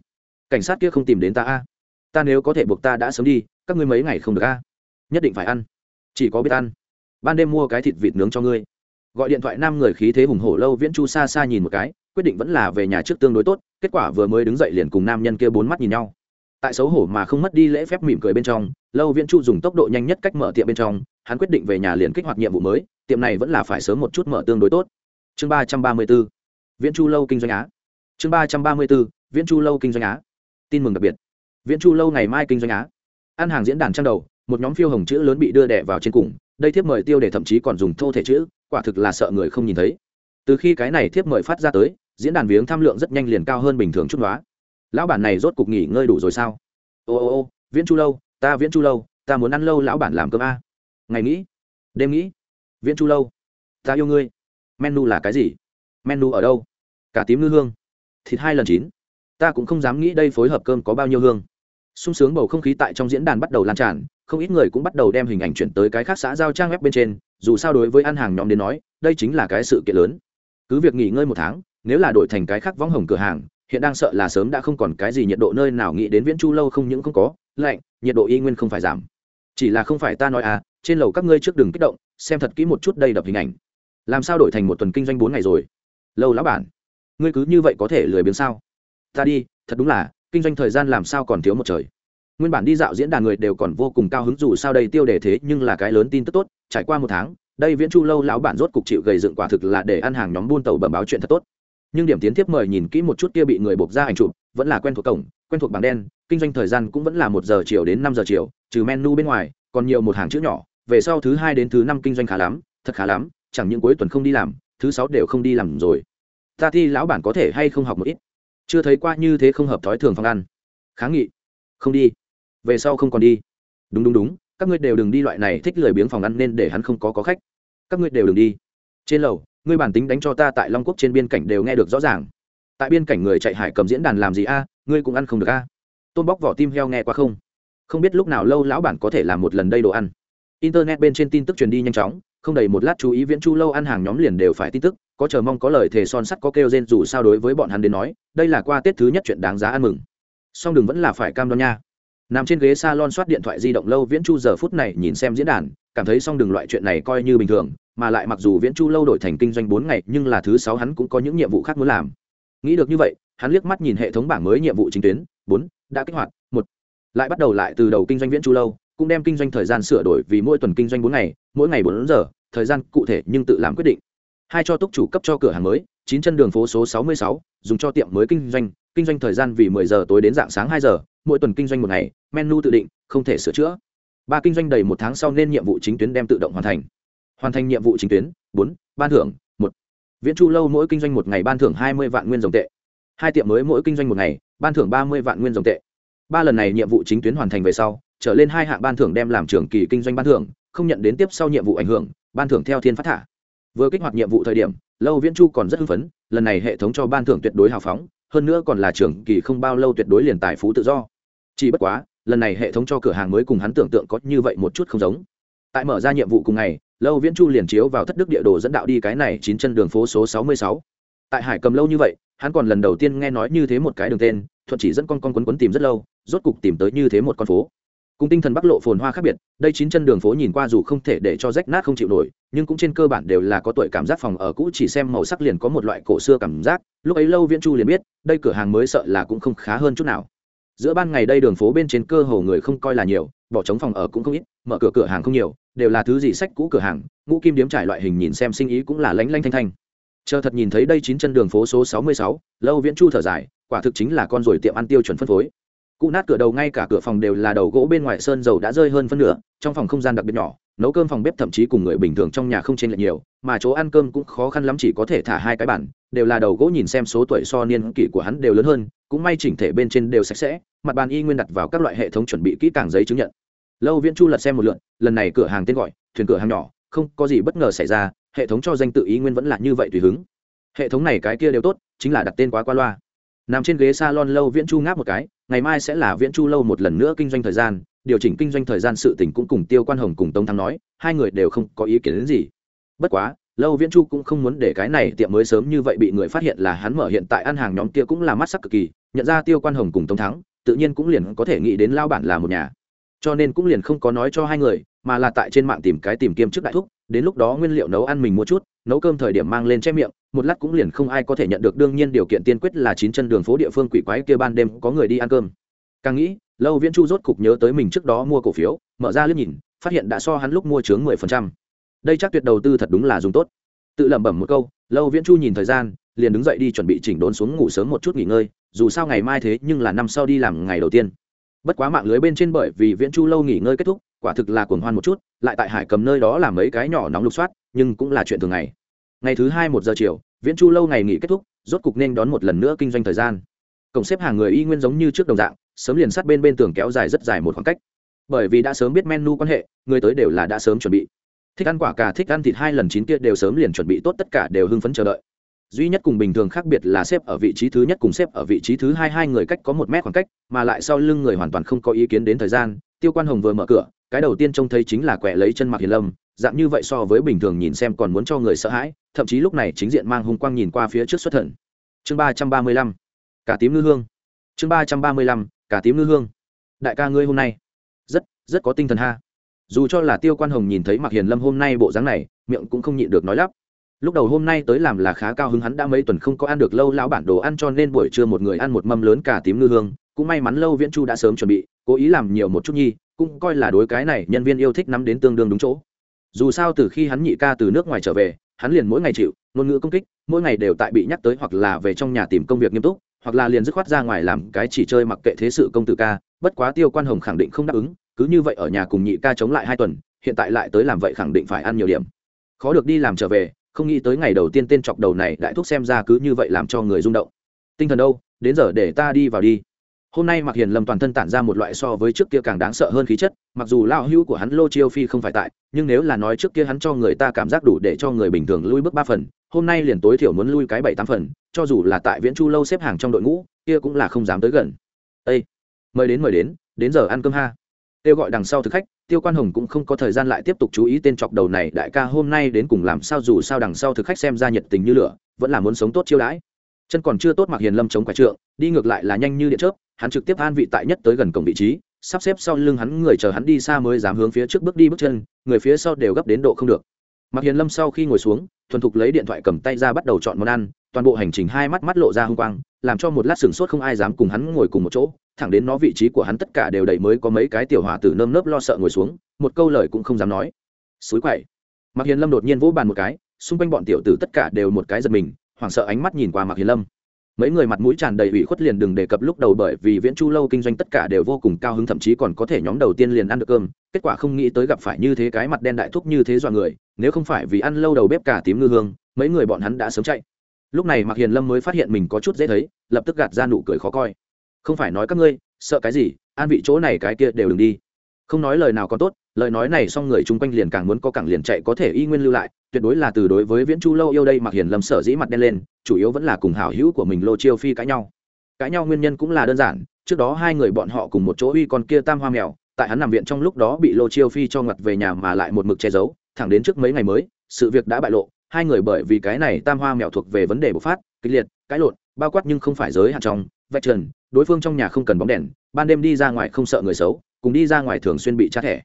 Cảnh sát kia không tìm đến ta a? Ta nếu có thể buộc ta đã sớm đi, các ngươi mấy ngày không được a? Nhất định phải ăn. Chỉ có biết ăn. Ban đêm mua cái thịt vịt nướng cho ngươi. Gọi điện thoại nam người khí thế hùng hổ lâu viễn chu xa xa nhìn một cái, quyết định vẫn là về nhà trước tương đối tốt, kết quả vừa mới đứng dậy liền cùng nam nhân kia bốn mắt nhìn nhau tại xấu hổ mà không mất đi lễ phép mỉm cười bên trong, lâu viễn chu dùng tốc độ nhanh nhất cách mở tiệm bên trong, hắn quyết định về nhà liền kích hoạt nhiệm vụ mới, tiệm này vẫn là phải sớm một chút mở tương đối tốt. Chương ba trăm ba mươi b ố viễn chu lâu kinh doanh á. Chương ba trăm ba mươi b ố viễn chu lâu kinh doanh á. Tin mừng đặc biệt. Viễn chu lâu ngày mai kinh doanh á. Ăn hàng diễn đàn trang đầu, một nhóm phiêu hồng chữ lớn bị đưa đẻ vào trên cùng, đây thiếp mời tiêu để thậm chí còn dùng thô thể chữ, quả thực là sợ người không nhìn thấy. Từ khi cái này thiếp mời phát ra tới, diễn đàn viếng tham lượng rất nhanh liền cao hơn bình thường chút đoá lão bản này rốt cục nghỉ ngơi đủ rồi sao? Ô ô ô, viễn chu lâu, ta viễn chu lâu, ta muốn ăn lâu lão bản làm cơm a. Ngày nghĩ đêm nghĩ viễn chu lâu, ta yêu ngươi. Menu là cái gì? Menu ở đâu? Cả tím ngư hương. Thịt hai lần chín. Ta cũng không dám nghĩ đây phối hợp cơm có bao nhiêu hương. Sung sướng bầu không khí tại trong diễn đàn bắt đầu lan tràn, không ít người cũng bắt đầu đem hình ảnh chuyển tới cái khác xã giao trang web bên trên, dù sao đối với ăn hàng nhóm đến nói, đây chính là cái sự kiện lớn. Cứ việc nghỉ ngơi một tháng, nếu là đổi thành cái khác võng hồng cửa hàng hiện đang sợ là sớm đã không còn cái gì nhiệt độ nơi nào nghĩ đến viễn chu lâu không những không có, lạnh, nhiệt độ y nguyên không phải giảm. Chỉ là không phải ta nói à trên lầu các ngươi trước đừng kích động, xem thật kỹ một chút đây đập hình ảnh. Làm sao đổi thành một tuần kinh doanh bốn ngày rồi? Lâu lão bản ngươi cứ như vậy có thể lười biếng sao? Ta đi, thật đúng là, kinh doanh thời gian làm sao còn thiếu một trời. Nguyên bản đi dạo diễn đàn người đều còn vô cùng cao hứng dù sao đây tiêu đề thế nhưng là cái lớn tin tức tốt, trải qua một tháng, đây viễn chu lâu lão bản rốt cục chịu gầy dựng quả thực là để ăn hàng nhóm buôn tàu bẩm báo chuyện thật tốt nhưng điểm tiến tiếp mời nhìn kỹ một chút kia bị người buộc ra ảnh chụp, vẫn là quen thuộc cổng, quen thuộc bảng đen, kinh doanh thời gian cũng vẫn là một giờ chiều đến năm giờ chiều, trừ menu bên ngoài, còn nhiều một hàng chữ nhỏ, về sau thứ hai đến thứ năm kinh doanh khá lắm, thật khá lắm, chẳng những cuối tuần không đi làm, thứ sáu đều không đi làm rồi. Ta thi lão bản có thể hay không học một ít? Chưa thấy qua như thế không hợp thói thường phòng ăn. Kháng nghị. Không đi. Về sau không còn đi. Đúng đúng đúng, các ngươi đều đừng đi loại này thích lười biếng phòng ăn nên để hắn không có có khách. Các ngươi đều đừng đi. Trên lầu ngươi bản tính đánh cho ta tại long quốc trên biên cảnh đều nghe được rõ ràng. Tại biên cảnh người chạy hải cầm diễn đàn làm gì a? Ngươi cũng ăn không được a. Tôn bóc vỏ tim heo nghe qua không? Không biết lúc nào lâu lão bản có thể làm một lần đây đồ ăn. Internet bên trên tin tức truyền đi nhanh chóng, không đầy một lát chú ý viễn chu lâu ăn hàng nhóm liền đều phải tin tức, có chờ mong có lời thề son sắt có kêu rên dù sao đối với bọn hắn đến nói, đây là qua tết thứ nhất chuyện đáng giá ăn mừng. Song đừng vẫn là phải cam đoan nha nằm trên ghế s a lon soát điện thoại di động lâu viễn chu giờ phút này nhìn xem diễn đàn, cảm thấy xong đừng loại chuyện này coi như bình thường, mà lại mặc dù viễn chu lâu đổi thành kinh doanh bốn ngày, nhưng là thứ sáu hắn cũng có những nhiệm vụ khác muốn làm. Nghĩ được như vậy, hắn liếc mắt nhìn hệ thống bảng mới nhiệm vụ chính tuyến, bốn, đã kích hoạt, một. Lại bắt đầu lại từ đầu kinh doanh viễn chu lâu, cũng đem kinh doanh thời gian sửa đổi vì mỗi tuần kinh doanh bốn ngày, mỗi ngày bốn giờ, thời gian cụ thể nhưng tự làm quyết định. Hai cho túc chủ cấp cho cửa hàng mới, chín chân đường phố số sáu mươi sáu, dùng cho tiệm mới kinh doanh kinh doanh thời gian vì mười giờ tối đến dạng sáng hai giờ mỗi tuần kinh doanh một ngày, menu tự định, không thể sửa chữa. Ba kinh doanh đầy một tháng sau nên nhiệm vụ chính tuyến đem tự động hoàn thành. Hoàn thành nhiệm vụ chính tuyến, bốn, ban thưởng, một. Viễn chu lâu mỗi kinh doanh một ngày ban thưởng hai mươi vạn nguyên dòng tệ. Hai tiệm mới mỗi kinh doanh một ngày ban thưởng ba mươi vạn nguyên dòng tệ. Ba lần này nhiệm vụ chính tuyến hoàn thành về sau, trở lên hai hạng ban thưởng đem làm trưởng kỳ kinh doanh ban thưởng, không nhận đến tiếp sau nhiệm vụ ảnh hưởng, ban thưởng theo thiên phát thả. Vừa kích hoạt nhiệm vụ thời điểm, lâu viễn chu còn rất hưng phấn, lần này hệ thống cho ban thưởng tuyệt đối hào phóng hơn nữa còn là trưởng kỳ không bao lâu tuyệt đối liền tài phú tự do. Chỉ bất quá, lần này hệ thống cho cửa hàng mới cùng hắn tưởng tượng có như vậy một chút không giống. Tại mở ra nhiệm vụ cùng ngày, lâu viễn chu liền chiếu vào thất đức địa đồ dẫn đạo đi cái này chín chân đường phố số sáu mươi sáu. Tại hải cầm lâu như vậy, hắn còn lần đầu tiên nghe nói như thế một cái đường tên, thuận chỉ dẫn con con quấn quấn tìm rất lâu, rốt cục tìm tới như thế một con phố cùng tinh thần bắc lộ phồn hoa khác biệt, đây chín chân đường phố nhìn qua dù không thể để cho rách nát không chịu nổi, nhưng cũng trên cơ bản đều là có tuổi cảm giác phòng ở cũ, chỉ xem màu sắc liền có một loại cổ xưa cảm giác. Lúc ấy lâu viễn chu liền biết, đây cửa hàng mới sợ là cũng không khá hơn chút nào. Giữa ban ngày đây đường phố bên trên cơ hồ người không coi là nhiều, bỏ trống phòng ở cũng không ít, mở cửa cửa hàng không nhiều, đều là thứ gì sách cũ cửa hàng, ngũ kim điếm trải loại hình nhìn xem sinh ý cũng là lánh lanh thanh thanh. Chờ thật nhìn thấy đây chín chân đường phố số sáu mươi sáu, lâu viễn chu thở dài, quả thực chính là con rồi tiệm ăn tiêu chuẩn phân phối cụ nát cửa đầu ngay cả cửa phòng đều là đầu gỗ bên ngoài sơn dầu đã rơi hơn phân nửa, trong phòng không gian đặc biệt nhỏ, nấu cơm phòng bếp thậm chí cùng người bình thường trong nhà không chênh lệch nhiều, mà chỗ ăn cơm cũng khó khăn lắm chỉ có thể thả hai cái bản đều là đầu gỗ nhìn xem số tuổi so niên kỷ của hắn đều lớn hơn, cũng may chỉnh thể bên trên đều sạch sẽ, mặt bàn y nguyên đặt vào các loại hệ thống chuẩn bị kỹ càng giấy chứng nhận. Lâu viễn chu lật xem một lượn lần này cửa hàng tên gọi, thuyền cửa hàng nhỏ, không có gì bất ngờ xảy ra, hệ thống cho danh tự ý nguyên vẫn là như vậy tùy hứng. Hệ thống này cái kia đều tốt, chính là đặt tên quá qua loa nằm trên ghế salon lâu viễn chu ngáp một cái, ngày mai sẽ là viễn chu lâu một lần nữa kinh doanh thời gian, điều chỉnh kinh doanh thời gian sự tỉnh cũng cùng tiêu quan hồng cùng tống thắng nói, hai người đều không có ý kiến đến gì. Bất quá, lâu viễn chu cũng không muốn để cái này tiệm mới sớm như vậy bị người phát hiện là hắn mở hiện tại ăn hàng nhóm kia cũng là mắt sắc cực kỳ, nhận ra tiêu quan hồng cùng tống thắng, tự nhiên cũng liền có thể nghĩ đến lao bản là một nhà cho nên cũng liền không có nói cho hai người, mà là tại trên mạng tìm cái tìm kiếm trước đại thúc, đến lúc đó nguyên liệu nấu ăn mình mua chút, nấu cơm thời điểm mang lên che miệng, một lát cũng liền không ai có thể nhận được, đương nhiên điều kiện tiên quyết là chín chân đường phố địa phương quỷ quái kia ban đêm có người đi ăn cơm. Càng nghĩ, lâu viễn chu rốt cục nhớ tới mình trước đó mua cổ phiếu, mở ra liếc nhìn, phát hiện đã so hắn lúc mua chướng mười phần trăm. Đây chắc tuyệt đầu tư thật đúng là dùng tốt. Tự lẩm bẩm một câu, lâu viễn chu nhìn thời gian, liền đứng dậy đi chuẩn bị chỉnh đốn xuống ngủ sớm một chút nghỉ ngơi, dù sao ngày mai thế nhưng là năm sau đi làm ngày đầu tiên bất quá mạng lưới bên trên bởi vì viễn chu lâu nghỉ ngơi kết thúc, quả thực là cuồng hoan một chút, lại tại hải cầm nơi đó làm mấy cái nhỏ nóng lục soát, nhưng cũng là chuyện thường ngày. Ngày thứ hai một giờ chiều, viễn chu lâu ngày nghỉ kết thúc, rốt cục nên đón một lần nữa kinh doanh thời gian. Cổng xếp hàng người y nguyên giống như trước đồng dạng, sớm liền sát bên bên tường kéo dài rất dài một khoảng cách. Bởi vì đã sớm biết menu quan hệ, người tới đều là đã sớm chuẩn bị. Thích ăn quả cà, thích ăn thịt hai lần chín kia đều sớm liền chuẩn bị tốt, tất cả đều hưng phấn chờ đợi duy nhất cùng bình thường khác biệt là xếp ở vị trí thứ nhất cùng xếp ở vị trí thứ hai hai người cách có một mét khoảng cách, mà lại sau lưng người hoàn toàn không có ý kiến đến thời gian. Tiêu quan hồng vừa mở cửa, cái đầu tiên trông thấy chính là quẹ lấy chân mặc hiền lâm, dạng như vậy so với bình thường nhìn xem còn muốn cho người sợ hãi, thậm chí lúc này chính diện mang hung quang nhìn qua phía trước xuất thần. Chương ba trăm ba mươi lăm, cả tím ngư hương. Chương ba trăm ba mươi lăm, cả tím ngư hương. Đại ca ngươi hôm nay, rất rất có tinh thần ha. Dù cho là tiêu quan hồng nhìn thấy mặc hiền lâm hôm nay bộ dáng này, miệng cũng không nhịn được nói lắp lúc đầu hôm nay tới làm là khá cao hứng, hắn đã mấy tuần không có ăn được lâu lão bản đồ ăn cho nên buổi trưa một người ăn một mâm lớn cả tím ngư hương. Cũng may mắn lâu viễn chu đã sớm chuẩn bị, cố ý làm nhiều một chút nhi, cũng coi là đối cái này nhân viên yêu thích nắm đến tương đương đúng chỗ. Dù sao từ khi hắn nhị ca từ nước ngoài trở về, hắn liền mỗi ngày chịu ngôn ngữ công kích, mỗi ngày đều tại bị nhắc tới hoặc là về trong nhà tìm công việc nghiêm túc, hoặc là liền dứt khoát ra ngoài làm cái chỉ chơi mặc kệ thế sự công tử ca. Bất quá tiêu quan hồng khẳng định không đáp ứng, cứ như vậy ở nhà cùng nhị ca chống lại hai tuần, hiện tại lại tới làm vậy khẳng định phải ăn nhiều điểm. Khó được đi làm trở về không nghĩ tới ngày đầu tiên tên chọc đầu này đại thúc xem ra cứ như vậy làm cho người rung động. Tinh thần đâu, đến giờ để ta đi vào đi. Hôm nay mặc hiền lâm toàn thân tản ra một loại so với trước kia càng đáng sợ hơn khí chất, mặc dù lao hữu của hắn lô chiêu phi không phải tại, nhưng nếu là nói trước kia hắn cho người ta cảm giác đủ để cho người bình thường lui bước ba phần, hôm nay liền tối thiểu muốn lui cái bảy tám phần, cho dù là tại viễn chu lâu xếp hàng trong đội ngũ, kia cũng là không dám tới gần. Ây mời đến mời đến đến giờ ăn cơm ha kêu gọi đằng sau thực khách, tiêu quan hồng cũng không có thời gian lại tiếp tục chú ý tên chọc đầu này, đại ca hôm nay đến cùng làm sao dù sao đằng sau thực khách xem ra nhiệt tình như lửa, vẫn là muốn sống tốt chiêu đãi. Chân còn chưa tốt mặc hiền lâm chống quả trượng, đi ngược lại là nhanh như điện chớp, hắn trực tiếp an vị tại nhất tới gần cổng vị trí, sắp xếp sau lưng hắn người chờ hắn đi xa mới dám hướng phía trước bước đi bước chân, người phía sau đều gấp đến độ không được. Mặc hiền lâm sau khi ngồi xuống, thuần thục lấy điện thoại cầm tay ra bắt đầu chọn món ăn toàn bộ hành trình hai mắt mắt lộ ra h n g quang, làm cho một lát sừng sốt không ai dám cùng hắn ngồi cùng một chỗ, thẳng đến nó vị trí của hắn tất cả đều đầy mới có mấy cái tiểu hòa tử nơm nớp lo sợ ngồi xuống, một câu lời cũng không dám nói. Xúi quậy. Mặc hiền lâm đột nhiên vỗ bàn một cái, xung quanh bọn tiểu tử tất cả đều một cái giật mình, hoảng sợ ánh mắt nhìn qua mặc hiền lâm. Mấy người mặt mũi tràn đầy ủy khuất liền đừng đề cập lúc đầu bởi vì viễn chu lâu kinh doanh tất cả đều vô cùng cao hứng, thậm chí còn có thể nhóm đầu tiên liền ăn được cơm, kết quả không nghĩ tới gặp phải như thế cái mặt đen đại thúc như thế dọa người, nếu không phải vì ăn lâu đầu bếp cả tím ngư hương, mấy người bọn hắn đã sớm chạy lúc này mạc hiền lâm mới phát hiện mình có chút dễ thấy, lập tức gạt ra nụ cười khó coi. Không phải nói các ngươi, sợ cái gì, an vị chỗ này cái kia đều đừng đi. Không nói lời nào có tốt, lời nói này xong người chung quanh liền càng muốn có cảng liền chạy có thể y nguyên lưu lại, tuyệt đối là từ đối với viễn chu lâu yêu đây mặc hiền lâm sở dĩ mặt đen lên, chủ yếu vẫn là cùng hảo hữu của mình lô chiêu phi cãi nhau. Cãi nhau nguyên nhân cũng là đơn giản, trước đó hai người bọn họ cùng một chỗ uy con kia tam hoa mèo, tại hắn nằm viện trong lúc đó bị lô chiêu phi cho ngặt về nhà mà lại một mực che giấu, thẳng đến trước mấy ngày mới, sự việc đã bại lộ hai người bởi vì cái này tam hoa mèo thuộc về vấn đề bộc phát, kịch liệt, cãi lộn, bao quát nhưng không phải giới hạn trong, vạch trần, đối phương trong nhà không cần bóng đèn, ban đêm đi ra ngoài không sợ người xấu, cùng đi ra ngoài thường xuyên bị tra thẻ.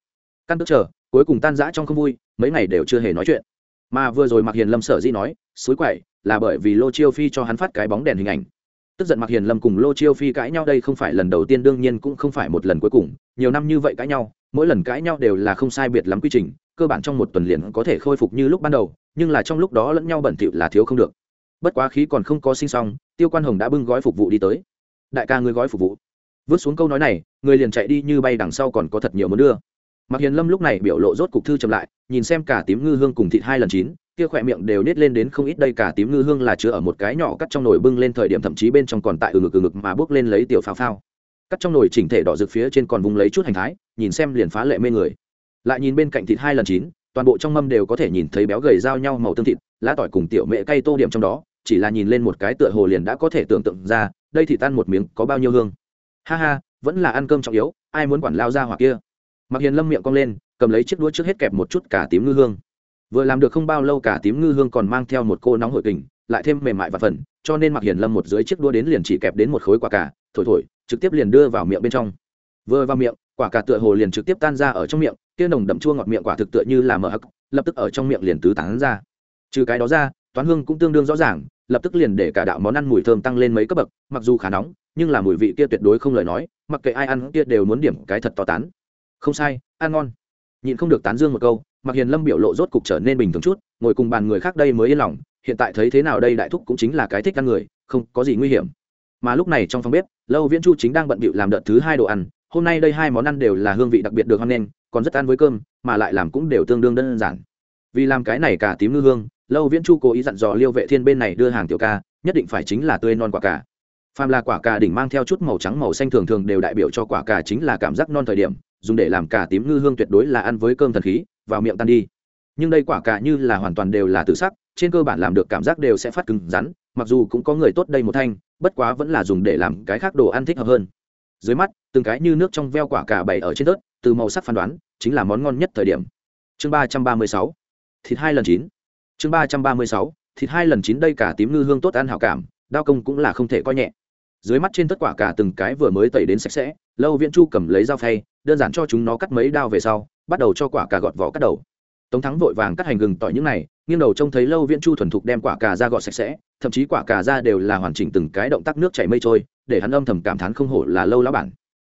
Căn tức chờ, cuối cùng tan rã trong không vui, mấy ngày đều chưa hề nói chuyện. Mà vừa rồi mặc hiền lâm sở dĩ nói, suối quậy là bởi vì lô chiêu phi cho hắn phát cái bóng đèn hình ảnh. Tức giận mặc hiền lâm cùng lô chiêu phi cãi nhau đây không phải lần đầu tiên, đương nhiên cũng không phải một lần cuối cùng, nhiều năm như vậy cãi nhau, mỗi lần cãi nhau đều là không sai biệt lắm quy trình, cơ bản trong một tuần liền có thể khôi phục như lúc ban đầu nhưng là trong lúc đó lẫn nhau bẩn thỉu là thiếu không được. Bất quá khí còn không có sinh xong, tiêu quan hồng đã bưng gói phục vụ đi tới. Đại ca ngươi gói phục vụ. Vứt xuống câu nói này, người liền chạy đi như bay đằng sau còn có thật nhiều muốn đưa. Mặc hiền lâm lúc này biểu lộ rốt cục thư chậm lại, nhìn xem cả tím ngư hương cùng thịt hai lần chín, kia khỏe miệng đều nết lên đến không ít đây cả tím ngư hương là chứa ở một cái nhỏ cắt trong nồi bưng lên thời điểm thậm chí bên trong còn tại ừ ngực ừ ngực mà bước lên lấy tiểu phao phao. Cắt trong nồi chỉnh thể đỏ rực phía trên còn vùng lấy chút hành thái, nhìn xem liền phá lệ mê người. Lại nhìn bên cạnh thịt hai lần chín toàn bộ trong mâm đều có thể nhìn thấy béo gầy giao nhau màu tương thịt, lá tỏi cùng tiểu mễ cay tô điểm trong đó, chỉ là nhìn lên một cái tựa hồ liền đã có thể tưởng tượng ra, đây thì tan một miếng có bao nhiêu hương. Ha ha, vẫn là ăn cơm trọng yếu, ai muốn quản lao ra hoặc kia. Mặc hiền lâm miệng cong lên, cầm lấy chiếc đũa trước hết kẹp một chút cả tím ngư hương. Vừa làm được không bao lâu cả tím ngư hương còn mang theo một cô nóng hội kình, lại thêm mềm mại và phần, cho nên mặc hiền lâm một dưới chiếc đũa đến liền chỉ kẹp đến một khối quả cà, thổi thổi, trực tiếp liền đưa vào miệng bên trong. Vừa vào miệng, quả cà tựa hồ liền trực tiếp tan ra ở trong miệng kia nồng đậm chua ngọt miệng quả thực tựa như là mở hắc, lập tức ở trong miệng liền tứ tán ra. Trừ cái đó ra, toán hương cũng tương đương rõ ràng, lập tức liền để cả đạo món ăn mùi thơm tăng lên mấy cấp bậc, mặc dù khá nóng, nhưng là mùi vị kia tuyệt đối không lời nói, mặc kệ ai ăn kia đều muốn điểm cái thật to tán. Không sai, ăn ngon. Nhịn không được tán dương một câu mặc hiền lâm biểu lộ rốt cục trở nên bình thường chút, ngồi cùng bàn người khác đây mới yên lòng, hiện tại thấy thế nào đây đại thúc cũng chính là cái thích ăn người, không có gì nguy hiểm. Mà lúc này trong phòng bếp, lâu viễn chu chính đang bận bịu làm đợt thứ hai đồ ăn hôm nay đây hai món ăn đều là hương vị đặc biệt được hăng lên còn rất ăn với cơm, mà lại làm cũng đều tương đương đơn giản. Vì làm cái này cả tím ngư hương, lâu viễn chu cố ý dặn dò liêu vệ thiên bên này đưa hàng tiểu ca, nhất định phải chính là tươi non quả cà. Phàm là quả cà đỉnh mang theo chút màu trắng màu xanh thường thường đều đại biểu cho quả cà chính là cảm giác non thời điểm, dùng để làm cà tím ngư hương tuyệt đối là ăn với cơm thần khí, vào miệng tan đi. Nhưng đây quả cà như là hoàn toàn đều là tự sắc, trên cơ bản làm được cảm giác đều sẽ phát cứng rắn, mặc dù cũng có người tốt đây một thanh, bất quá vẫn là dùng để làm cái khác đồ ăn thích hợp hơn dưới mắt, từng cái như nước trong veo quả cà bày ở trên tớt từ màu sắc phán đoán, chính là món ngon nhất thời điểm. Chương ba trăm ba mươi sáu, thịt hai lần chín. Chương ba trăm ba mươi sáu, thịt hai lần chín đây cả tím ngư hương tốt ăn hảo cảm, đao công cũng là không thể coi nhẹ. Dưới mắt trên tất quả cả từng cái vừa mới tẩy đến sạch sẽ, lâu viễn chu cầm lấy dao phay, đơn giản cho chúng nó cắt mấy đao về sau, bắt đầu cho quả cà gọt vỏ cắt đầu. Tống thắng vội vàng cắt hành gừng tỏi những này, nghiêng đầu trông thấy lâu viễn chu thuần thục đem quả cà ra gọt sạch sẽ, thậm chí quả cà ra đều là hoàn chỉnh từng cái động tác nước chảy mây trôi để hắn âm thầm cảm thán không hổ là lâu lão bản.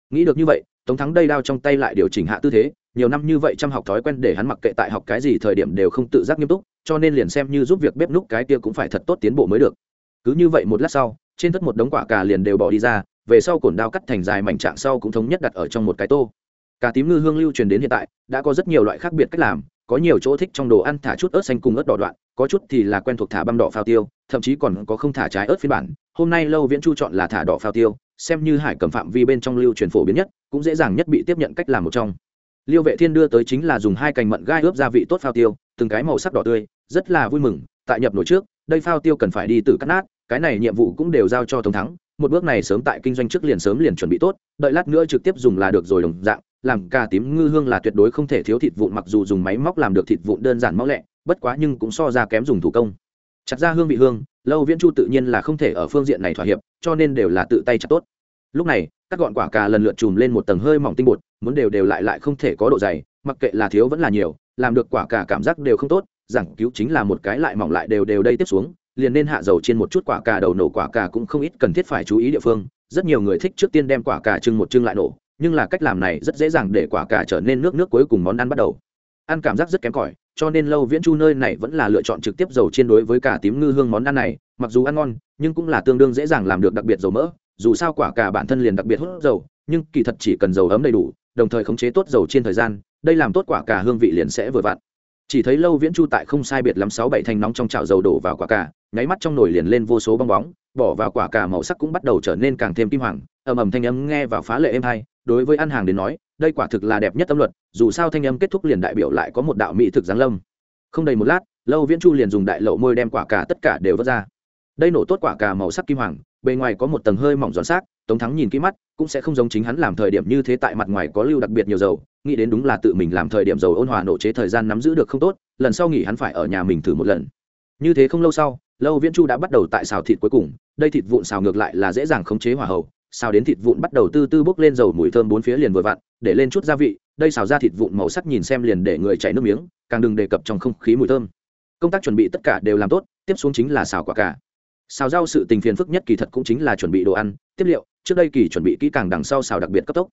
Nghĩ được như vậy, tống thắng đây đao trong tay lại điều chỉnh hạ tư thế, nhiều năm như vậy chăm học thói quen để hắn mặc kệ tại học cái gì thời điểm đều không tự giác nghiêm túc, cho nên liền xem như giúp việc bếp núc cái kia cũng phải thật tốt tiến bộ mới được. Cứ như vậy một lát sau, trên tất một đống quả cà liền đều bỏ đi ra, về sau cổn đao cắt thành dài mảnh trạng sau cũng thống nhất đặt ở trong một cái tô. Cà tím ngư hương lưu truyền đến hiện tại, đã có rất nhiều loại khác biệt cách làm, có nhiều chỗ thích trong đồ ăn thả chút ớt xanh cùng ớt đỏ đoạn có chút thì là quen thuộc thả băm đỏ phao tiêu, thậm chí còn có không thả trái ớt phiên bản. Hôm nay lâu viễn chu chọn là thả đỏ phao tiêu, xem như hải cầm phạm vi bên trong lưu truyền phổ biến nhất, cũng dễ dàng nhất bị tiếp nhận cách làm một trong. Liêu vệ thiên đưa tới chính là dùng hai cành mận gai ướp gia vị tốt phao tiêu, từng cái màu sắc đỏ tươi, rất là vui mừng, tại nhập nổi trước, đây phao tiêu cần phải đi từ cắt nát, cái này nhiệm vụ cũng đều giao cho tổng thắng, một bước này sớm tại kinh doanh trước liền sớm liền chuẩn bị tốt, đợi lát nữa trực tiếp dùng là được rồi đồng dạng làm cà tím ngư hương là tuyệt đối không thể thiếu thịt vụn mặc dù dùng máy móc làm được thịt vụn đơn giản mau lẹ, bất quá nhưng cũng so ra kém dùng thủ công. Chặt ra hương vị hương, lâu viễn chu tự nhiên là không thể ở phương diện này thỏa hiệp, cho nên đều là tự tay chặt tốt. Lúc này, các gọn quả cà lần lượt chùm lên một tầng hơi mỏng tinh bột, muốn đều đều lại lại không thể có độ dày, mặc kệ là thiếu vẫn là nhiều, làm được quả cà cảm giác đều không tốt, giảng cứu chính là một cái lại mỏng lại đều đều đây tiếp xuống, liền nên hạ dầu trên một chút quả cà đầu nổ quả cà cũng không ít cần thiết phải chú ý địa phương, rất nhiều người thích trước tiên đem quả cà trưng một trưng lại nổ nhưng là cách làm này rất dễ dàng để quả cà trở nên nước nước cuối cùng món ăn bắt đầu. Ăn cảm giác rất kém cỏi, cho nên lâu viễn chu nơi này vẫn là lựa chọn trực tiếp dầu chiên đối với cả tím ngư hương món ăn này, mặc dù ăn ngon, nhưng cũng là tương đương dễ dàng làm được đặc biệt dầu mỡ, dù sao quả cà bản thân liền đặc biệt hút dầu, nhưng kỳ thật chỉ cần dầu ấm đầy đủ, đồng thời khống chế tốt dầu trên thời gian, đây làm tốt quả cà hương vị liền sẽ vừa vặn. Chỉ thấy lâu viễn chu tại không sai biệt lắm sáu bảy thanh nóng trong chảo dầu đổ vào quả cà nháy mắt trong nồi liền lên vô số bong bóng, bỏ vào quả cà màu sắc cũng bắt đầu trở nên càng thêm kim hoàng, ầm ầm thanh âm nghe vào phá lệ êm hay đối với ăn hàng đến nói, đây quả thực là đẹp nhất tâm luật, dù sao thanh âm kết thúc liền đại biểu lại có một đạo mỹ thực giáng lâm. Không đầy một lát, lâu viễn chu liền dùng đại lậu môi đem quả cà tất cả đều vớt ra. Đây nổ tốt quả cà màu sắc kim hoàng, bề ngoài có một tầng hơi mỏng giòn xác, tống thắng nhìn kỹ mắt, cũng sẽ không giống chính hắn làm thời điểm như thế tại mặt ngoài có lưu đặc biệt nhiều dầu, nghĩ đến đúng là tự mình làm thời điểm dầu ôn hòa nổ chế thời gian nắm giữ được không tốt, lần sau nghỉ hắn phải ở nhà mình thử một lần. Như thế không lâu sau, lâu viễn chu đã bắt đầu tại xào thịt cuối cùng, đây thịt vụn xào ngược lại là dễ dàng khống chế hỏa hậu xào đến thịt vụn bắt đầu tư tư bốc lên dầu mùi thơm bốn phía liền vừa vặn, để lên chút gia vị, đây xào ra thịt vụn màu sắc nhìn xem liền để người chảy nước miếng, càng đừng đề cập trong không khí mùi thơm. Công tác chuẩn bị tất cả đều làm tốt, tiếp xuống chính là xào quả cả xào rau sự tình phiền phức nhất kỳ thật cũng chính là chuẩn bị đồ ăn, tiếp liệu, trước đây kỳ chuẩn bị kỹ càng đằng sau xào đặc biệt cấp tốc.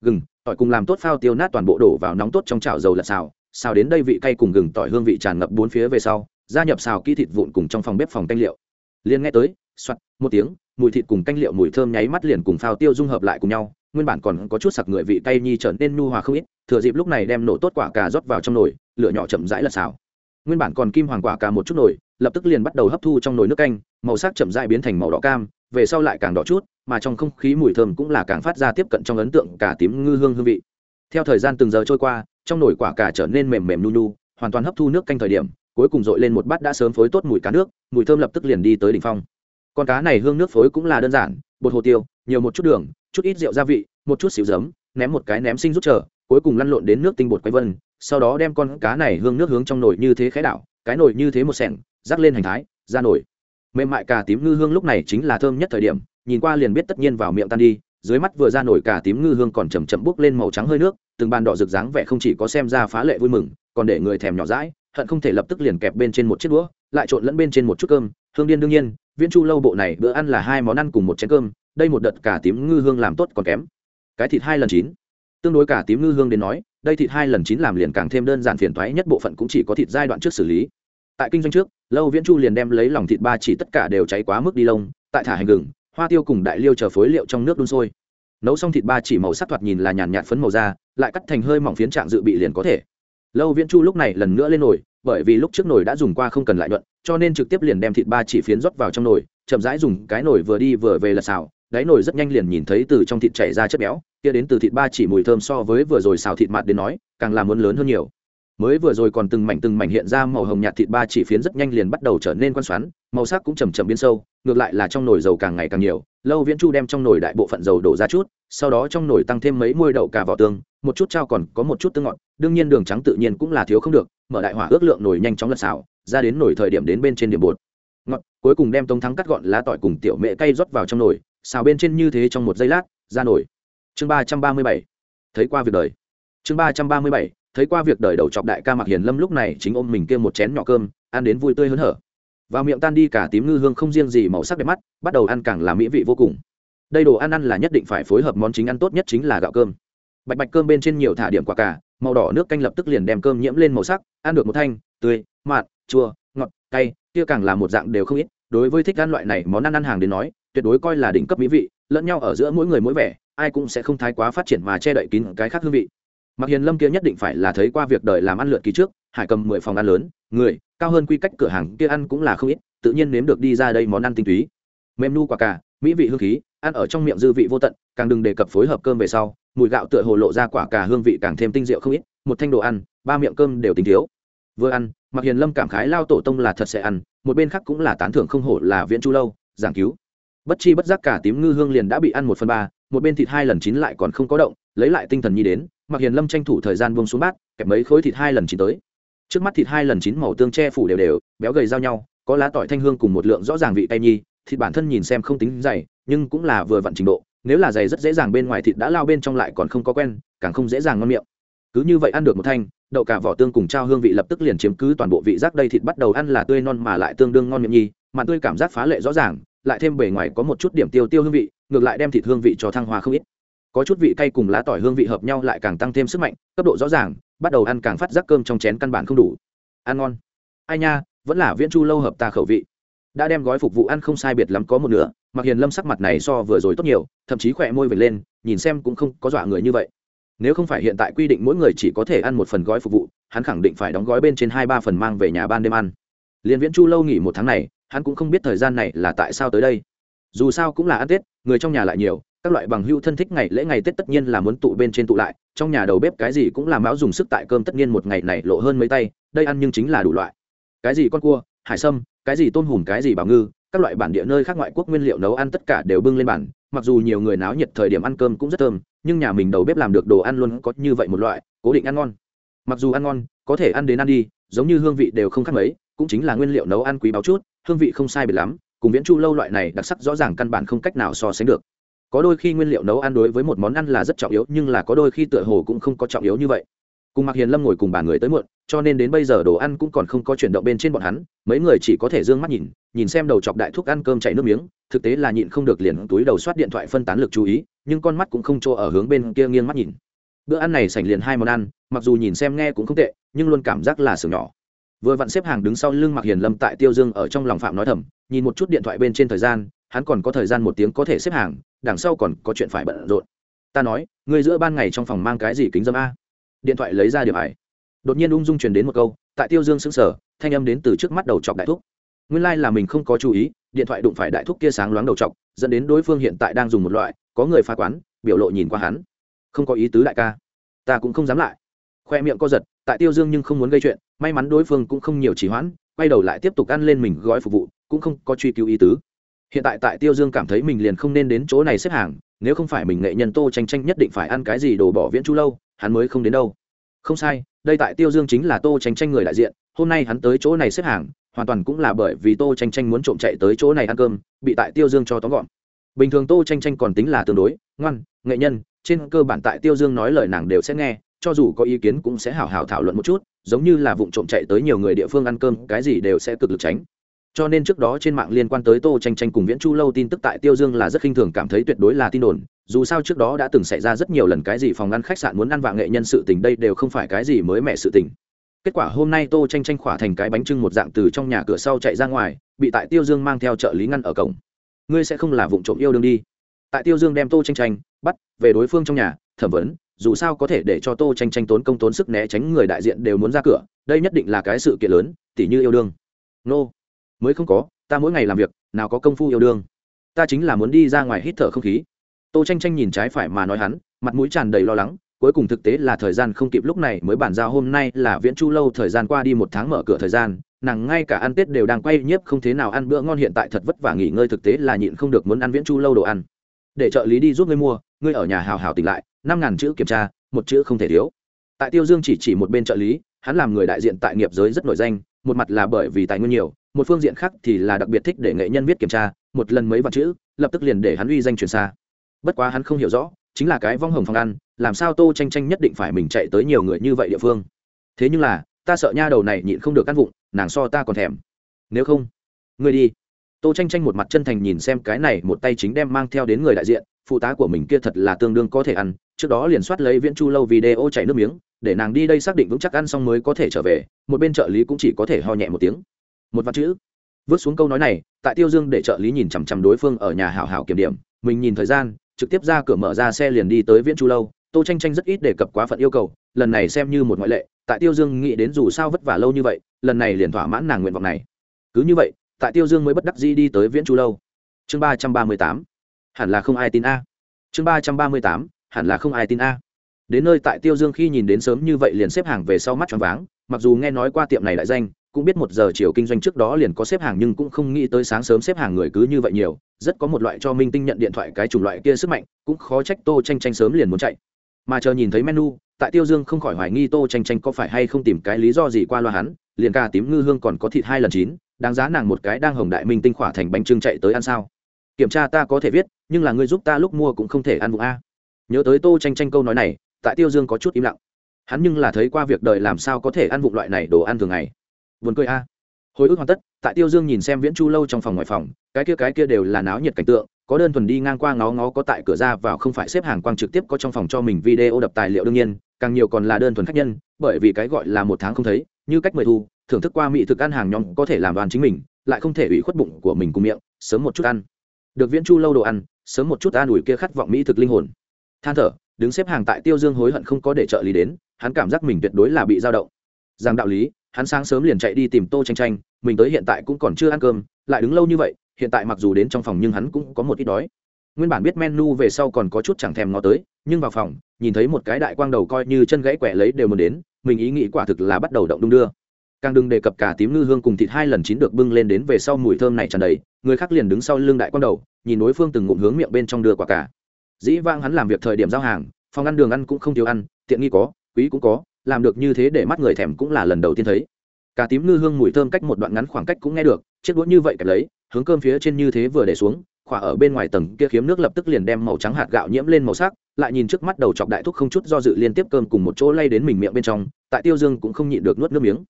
Gừng, tỏi cùng làm tốt phao tiêu nát toàn bộ đổ vào nóng tốt trong chảo dầu lật xào xào đến đây vị cay cùng gừng tỏi hương vị tràn ngập bốn phía về sau, gia nhập xào kỹ thịt vụn cùng trong phòng bếp phòng canh liệu. Liền nghe tới, soạt, một tiếng mùi thịt cùng canh liệu mùi thơm nháy mắt liền cùng phao tiêu dung hợp lại cùng nhau, nguyên bản còn có chút sặc người vị cay nhi trở nên nhu hòa không ít, thừa dịp lúc này đem nổ tốt quả cà rót vào trong nồi, lửa nhỏ chậm rãi lật xào. Nguyên bản còn kim hoàng quả cà một chút nồi, lập tức liền bắt đầu hấp thu trong nồi nước canh, màu sắc chậm rãi biến thành màu đỏ cam, về sau lại càng đỏ chút, mà trong không khí mùi thơm cũng là càng phát ra tiếp cận trong ấn tượng cả tím ngư hương hương vị. Theo thời gian từng giờ trôi qua, trong nồi quả cà trở nên mềm mềm nu nu hoàn toàn hấp thu nước canh thời điểm, cuối cùng dội lên một bát đã sớm phối tốt mùi cá nước, mùi thơm lập tức liền đi tới đỉnh phong con cá này hương nước phối cũng là đơn giản, bột hồ tiêu, nhiều một chút đường, chút ít rượu gia vị, một chút xịu giấm, ném một cái ném sinh rút trở cuối cùng lăn lộn đến nước tinh bột quay vân, sau đó đem con cá này hương nước hướng trong nồi như thế khẽ đảo, cái nồi như thế một sẻng, rắc lên hành thái, ra nồi. Mềm mại cà tím ngư hương lúc này chính là thơm nhất thời điểm, nhìn qua liền biết tất nhiên vào miệng tan đi, dưới mắt vừa ra nổi cà tím ngư hương còn chầm chậm bốc lên màu trắng hơi nước, từng bàn đỏ rực dáng vẻ không chỉ có xem ra phá lệ vui mừng, còn để người thèm nhỏ rãi hận không thể lập tức liền kẹp bên trên một chiếc đũa, lại trộn lẫn bên trên một chút cơm hương điên đương nhiên, viễn chu lâu bộ này bữa ăn là hai món ăn cùng một chén cơm, đây một đợt cả tím ngư hương làm tốt còn kém. Cái thịt hai lần chín. Tương đối cả tím ngư hương đến nói, đây thịt hai lần chín làm liền càng thêm đơn giản phiền thoái nhất bộ phận cũng chỉ có thịt giai đoạn trước xử lý. Tại kinh doanh trước, lâu viễn chu liền đem lấy lòng thịt ba chỉ tất cả đều cháy quá mức đi lông, tại thả hành gừng, hoa tiêu cùng đại liêu chờ phối liệu trong nước đun sôi. Nấu xong thịt ba chỉ màu sắc thoạt nhìn là nhàn nhạt phấn màu da, lại cắt thành hơi mỏng phiến trạng dự bị liền có thể. Lâu viễn chu lúc này lần nữa lên nổi bởi vì lúc trước nồi đã dùng qua không cần lại nhuận, cho nên trực tiếp liền đem thịt ba chỉ phiến rót vào trong nồi, chậm rãi dùng cái nồi vừa đi vừa về là xào. Đáy nồi rất nhanh liền nhìn thấy từ trong thịt chảy ra chất béo, kia đến từ thịt ba chỉ mùi thơm so với vừa rồi xào thịt mạt đến nói, càng làm muốn lớn hơn nhiều mới vừa rồi còn từng mảnh từng mảnh hiện ra màu hồng nhạt thịt ba chỉ phiến rất nhanh liền bắt đầu trở nên quan xoắn, màu sắc cũng chầm chậm biến sâu, ngược lại là trong nồi dầu càng ngày càng nhiều. Lâu viễn chu đem trong nồi đại bộ phận dầu đổ ra chút, sau đó trong nồi tăng thêm mấy môi đậu cà vỏ tương, một chút trao còn có một chút tương ngọt, đương nhiên đường trắng tự nhiên cũng là thiếu không được, mở đại hỏa ước lượng nồi nhanh chóng lật xào ra đến nồi thời điểm đến bên trên điểm bột. Ngọt, cuối cùng đem tống thắng cắt gọn lá tỏi cùng tiểu mẹ cay rót vào trong nồi, xào bên trên như thế trong một giây lát, ra nồi. Chương ba trăm ba mươi bảy. Thấy qua việc đời. Chương ba trăm ba mươi bảy thấy qua việc đời đầu chọc đại ca mặc hiền lâm lúc này chính ôm mình kia một chén nhỏ cơm, ăn đến vui tươi hớn hở. Vào miệng tan đi cả tím ngư hương không riêng gì, màu sắc đẹp mắt, bắt đầu ăn càng là mỹ vị vô cùng. Đây đồ ăn ăn là nhất định phải phối hợp món chính ăn tốt nhất chính là gạo cơm. Bạch bạch cơm bên trên nhiều thả điểm quả cà, màu đỏ nước canh lập tức liền đem cơm nhiễm lên màu sắc, ăn được một thanh, tươi mặn chua, ngọt, cay, kia càng là một dạng đều không ít. Đối với thích ăn loại này món ăn ăn hàng đến nói, tuyệt đối coi là đỉnh cấp mỹ vị, lẫn nhau ở giữa mỗi người mỗi vẻ, ai cũng sẽ không thái quá phát triển mà che đậy kín cái khác hương vị mặc hiền lâm kia nhất định phải là thấy qua việc đời làm ăn lượt kỳ trước, hải cầm mười phòng ăn lớn, người, cao hơn quy cách cửa hàng kia ăn cũng là không ít, tự nhiên nếm được đi ra đây món ăn tinh túy. Mềm nu quả cà, mỹ vị hương khí, ăn ở trong miệng dư vị vô tận, càng đừng đề cập phối hợp cơm về sau, mùi gạo tựa hồ lộ ra quả cà hương vị càng thêm tinh diệu không ít, một thanh đồ ăn, ba miệng cơm đều tinh thiếu. Vừa ăn mặc hiền lâm cảm khái lao tổ tông là thật sẽ ăn, một bên khác cũng là tán thưởng không hổ là viễn chu lâu, giảng cứu. Bất chi bất giác cả tím ngư hương liền đã bị ăn một phần ba, một bên thịt hai lần chín lại còn không có động, lấy lại tinh thần nhi đến mặc hiền lâm tranh thủ thời gian buông xuống bát, kẹp mấy khối thịt hai lần chín tới. Trước mắt thịt hai lần chín màu tương che phủ đều đều, béo gầy giao nhau, có lá tỏi thanh hương cùng một lượng rõ ràng vị tay nhi, thịt bản thân nhìn xem không tính dày, nhưng cũng là vừa vặn trình độ, nếu là dày rất dễ dàng bên ngoài thịt đã lao bên trong lại còn không có quen, càng không dễ dàng ngon miệng. Cứ như vậy ăn được một thanh, đậu cả vỏ tương cùng trao hương vị lập tức liền chiếm cứ toàn bộ vị giác đây thịt bắt đầu ăn là tươi non mà lại tương đương ngon miệng nhi mà tươi cảm giác phá lệ rõ ràng, lại thêm bề ngoài có một chút điểm tiêu tiêu hương vị, ngược lại đem thịt hương vị cho thăng hoa không ít có chút vị cay cùng lá tỏi hương vị hợp nhau lại càng tăng thêm sức mạnh, cấp độ rõ ràng, bắt đầu ăn càng phát giác cơm trong chén căn bản không đủ. Ăn ngon. Ai nha, vẫn là viễn chu lâu hợp ta khẩu vị. Đã đem gói phục vụ ăn không sai biệt lắm có một nửa mặc hiền lâm sắc mặt này so vừa rồi tốt nhiều, thậm chí khỏe môi vệt lên, nhìn xem cũng không có dọa người như vậy. Nếu không phải hiện tại quy định mỗi người chỉ có thể ăn một phần gói phục vụ, hắn khẳng định phải đóng gói bên trên hai ba phần mang về nhà ban đêm ăn. Liền viễn chu lâu nghỉ một tháng này, hắn cũng không biết thời gian này là tại sao tới đây. Dù sao cũng là ăn tết, người trong nhà lại nhiều các loại bằng hưu thân thích ngày lễ ngày tết tất nhiên là muốn tụ bên trên tụ lại, trong nhà đầu bếp cái gì cũng làm áo dùng sức tại cơm tất nhiên một ngày này lộ hơn mấy tay, đây ăn nhưng chính là đủ loại. Cái gì con cua, hải sâm, cái gì tôm hùm, cái gì bảo ngư, các loại bản địa nơi khác ngoại quốc nguyên liệu nấu ăn tất cả đều bưng lên bàn, mặc dù nhiều người náo nhiệt thời điểm ăn cơm cũng rất thơm, nhưng nhà mình đầu bếp làm được đồ ăn luôn có như vậy một loại, cố định ăn ngon. Mặc dù ăn ngon, có thể ăn đến ăn đi, giống như hương vị đều không khác mấy, cũng chính là nguyên liệu nấu ăn quý báu chút, hương vị không sai biệt lắm, cùng viễn chu lâu loại này đặc sắc rõ ràng căn bản không cách nào so sánh được có đôi khi nguyên liệu nấu ăn đối với một món ăn là rất trọng yếu, nhưng là có đôi khi tựa hồ cũng không có trọng yếu như vậy. Cùng mặc hiền lâm ngồi cùng bà người tới muộn, cho nên đến bây giờ đồ ăn cũng còn không có chuyển động bên trên bọn hắn, mấy người chỉ có thể d ư ơ n g mắt nhìn nhìn xem đầu chọc đại thuốc ăn cơm chảy nước miếng, thực tế là nhịn không được liền túi đầu soát điện thoại phân tán lực chú ý, nhưng con mắt cũng không chỗ ở hướng bên kia nghiêng mắt nhìn. Bữa ăn này sảnh liền hai món ăn, mặc dù nhìn xem nghe cũng không tệ, nhưng luôn cảm giác là sừng nhỏ. Vừa vặn xếp hàng đứng sau lưng mặc hiền lâm tại tiêu dương ở trong lòng phạm nói thầm, nhìn một chút điện thoại bên trên thời gian hắn còn có thời gian một tiếng có thể xếp hàng, đằng sau còn có chuyện phải bận rộn. Ta nói người giữa ban ngày trong phòng mang cái gì kính dâm a? Điện thoại lấy ra điểm ải đột nhiên ung dung truyền đến một câu, tại tiêu dương sững sờ, thanh âm đến từ trước mắt đầu chọc đại thúc. Nguyên lai、like、là mình không có chú ý, điện thoại đụng phải đại thúc kia sáng loáng đầu chọc, dẫn đến đối phương hiện tại đang dùng một loại, có người phá quán, biểu lộ nhìn qua hắn. Không có ý tứ đại ca. Ta cũng không dám lại. Khoe miệng co giật, tại tiêu dương nhưng không muốn gây chuyện, may mắn đối phương cũng không nhiều trì hoãn, quay đầu lại tiếp tục ăn lên mình gói phục vụ, cũng không có truy cứu ý tứ hiện tại tại tiêu dương cảm thấy mình liền không nên đến chỗ này xếp hàng, nếu không phải mình nghệ nhân tô tranh tranh nhất định phải ăn cái gì đồ bỏ viễn chu lâu, hắn mới không đến đâu. Không sai, đây tại tiêu dương chính là tô tranh tranh người đại diện, hôm nay hắn tới chỗ này xếp hàng, hoàn toàn cũng là bởi vì tô tranh tranh muốn trộm chạy tới chỗ này ăn cơm, bị tại tiêu dương cho tóm gọn. Bình thường tô tranh tranh còn tính là tương đối, ngoan, nghệ nhân, trên cơ bản tại tiêu dương nói lời nàng đều sẽ nghe, cho dù có ý kiến cũng sẽ hào hào thảo luận một chút, giống như là vụ trộm chạy tới nhiều người địa phương ăn cơm, cái gì đều sẽ cực lực tránh cho nên trước đó trên mạng liên quan tới tô tranh tranh cùng viễn chu lâu tin tức tại tiêu dương là rất khinh thường cảm thấy tuyệt đối là tin đồn. Dù sao trước đó đã từng xảy ra rất nhiều lần cái gì phòng ngăn khách sạn muốn ăn vạ nghệ nhân sự tình, đây đều không phải cái gì mới mẻ sự tình. Kết quả hôm nay tô tranh tranh khỏa thành cái bánh trưng một dạng từ trong nhà cửa sau chạy ra ngoài, bị tại tiêu dương mang theo trợ lý ngăn ở cổng. Ngươi sẽ không là vụ trộm yêu đương đi. Tại tiêu dương đem tô tranh tranh bắt về đối phương trong nhà, thẩm vấn, dù sao có thể để cho tô tranh tranh tốn công tốn sức né tránh người đại diện đều muốn ra cửa, đây nhất định là cái sự kiện lớn, tỉ như yêu đương. Nô、no mới không có, ta mỗi ngày làm việc, nào có công phu yêu đương. Ta chính là muốn đi ra ngoài hít thở không khí. Tô tranh tranh nhìn trái phải mà nói hắn, mặt mũi tràn đầy lo lắng, cuối cùng thực tế là thời gian không kịp lúc này mới bàn giao hôm nay là viễn chu lâu thời gian qua đi một tháng mở cửa thời gian, nàng ngay cả ăn tết đều đang quay nhiếp không thế nào ăn bữa ngon hiện tại thật vất vả nghỉ ngơi thực tế là nhịn không được muốn ăn viễn chu lâu đồ ăn. Để trợ lý đi giúp ngươi mua, ngươi ở nhà hào hào tỉnh lại, năm ngàn chữ kiểm tra, một chữ không thể thiếu. Tại tiêu dương chỉ chỉ một bên trợ lý, hắn làm người đại diện tại nghiệp giới rất nổi danh, một mặt là bởi vì tài nguyên nhiều một phương diện khác thì là đặc biệt thích để nghệ nhân viết kiểm tra, một lần mấy vạn chữ, lập tức liền để hắn uy danh truyền xa. Bất quá hắn không hiểu rõ, chính là cái vong hồng phong ăn, làm sao tô tranh tranh nhất định phải mình chạy tới nhiều người như vậy địa phương. Thế nhưng là, ta sợ nha đầu này nhịn không được ăn vụng, nàng so ta còn thèm. Nếu không, ngươi đi. Tô tranh tranh một mặt chân thành nhìn xem cái này, một tay chính đem mang theo đến người đại diện, phụ tá của mình kia thật là tương đương có thể ăn, trước đó liền soát lấy viễn chu lâu video chạy nước miếng, để nàng đi đây xác định vững chắc ăn xong mới có thể trở về, một bên trợ lý cũng chỉ có thể ho nhẹ một tiếng một vạn chữ. Vứt xuống câu nói này, tại tiêu dương để trợ lý nhìn chằm chằm đối phương ở nhà hảo hảo kiểm điểm, mình nhìn thời gian, trực tiếp ra cửa mở ra xe liền đi tới viễn chu lâu. Tô tranh tranh rất ít đề cập quá phận yêu cầu, lần này xem như một ngoại lệ, tại tiêu dương nghĩ đến dù sao vất vả lâu như vậy, lần này liền thỏa mãn nàng nguyện vọng này. Cứ như vậy, tại tiêu dương mới bất đắc dĩ đi tới viễn chu lâu. Chương ba trăm ba mươi tám. Hẳn là không ai tin a. Chương ba trăm ba mươi tám. Hẳn là không ai tin a. Đến nơi tại tiêu dương khi nhìn đến sớm như vậy liền xếp hàng về sau mắt choáng váng, mặc dù nghe nói qua tiệm này đại danh cũng biết một giờ chiều kinh doanh trước đó liền có xếp hàng nhưng cũng không nghĩ tới sáng sớm xếp hàng người cứ như vậy nhiều, rất có một loại cho minh tinh nhận điện thoại cái chủng loại kia sức mạnh, cũng khó trách tô tranh tranh sớm liền muốn chạy. Mà chờ nhìn thấy menu, tại tiêu dương không khỏi hoài nghi tô tranh tranh có phải hay không tìm cái lý do gì qua loa hắn, liền ca tím ngư hương còn có thịt hai lần chín, đáng giá nàng một cái đang hồng đại minh tinh khỏa thành bánh trưng chạy tới ăn sao. Kiểm tra ta có thể viết, nhưng là ngươi giúp ta lúc mua cũng không thể ăn vụ a. Nhớ tới tô tranh tranh câu nói này, tại tiêu dương có chút im lặng. Hắn nhưng là thấy qua việc đời làm sao có thể ăn vụ loại này đồ ăn thường ngày buồn cười a. Hồi ức hoàn tất, tại tiêu dương nhìn xem viễn chu lâu trong phòng ngoài phòng, cái kia cái kia đều là náo nhiệt cảnh tượng, có đơn thuần đi ngang qua ngó ngó có tại cửa ra vào không phải xếp hàng quang trực tiếp có trong phòng cho mình video đập tài liệu đương nhiên, càng nhiều còn là đơn thuần khách nhân, bởi vì cái gọi là một tháng không thấy, như cách mười thu, thưởng thức qua mỹ thực ăn hàng nhóm có thể làm đoàn chính mình, lại không thể ủy khuất bụng của mình cùng miệng, sớm một chút ăn. Được viễn chu lâu đồ ăn, sớm một chút an ủi kia khát vọng mỹ thực linh hồn. Than thở, đứng xếp hàng tại tiêu dương hối hận không có để trợ lý đến, hắn cảm giác mình tuyệt đối là bị dao động. Rằng đạo lý hắn sáng sớm liền chạy đi tìm tô tranh tranh mình tới hiện tại cũng còn chưa ăn cơm, lại đứng lâu như vậy, hiện tại mặc dù đến trong phòng nhưng hắn cũng có một ít đói. Nguyên bản biết menu về sau còn có chút chẳng thèm ngó tới, nhưng vào phòng, nhìn thấy một cái đại quang đầu coi như chân gãy quẻ lấy đều muốn đến, mình ý nghĩ quả thực là bắt đầu động đung đưa. Càng đừng đề cập cả tím ngư hương cùng thịt hai lần chín được bưng lên đến về sau mùi thơm này tràn đầy, người khác liền đứng sau lưng đại quang đầu, nhìn đối phương từng ngụm hướng miệng bên trong đưa quả cả. Dĩ vang hắn làm việc thời điểm giao hàng, phòng ăn đường ăn cũng không thiếu ăn, tiện nghi có, quý cũng có làm được như thế để mắt người thèm cũng là lần đầu tiên thấy. Cả tím ngư hương mùi thơm cách một đoạn ngắn khoảng cách cũng nghe được, chiếc đũa như vậy kẹp lấy, hướng cơm phía trên như thế vừa để xuống, khỏa ở bên ngoài tầng kia khiếm nước lập tức liền đem màu trắng hạt gạo nhiễm lên màu sắc, lại nhìn trước mắt đầu chọc đại thúc không chút do dự liên tiếp cơm cùng một chỗ lay đến mình miệng bên trong, tại tiêu dương cũng không nhịn được nuốt nước miếng.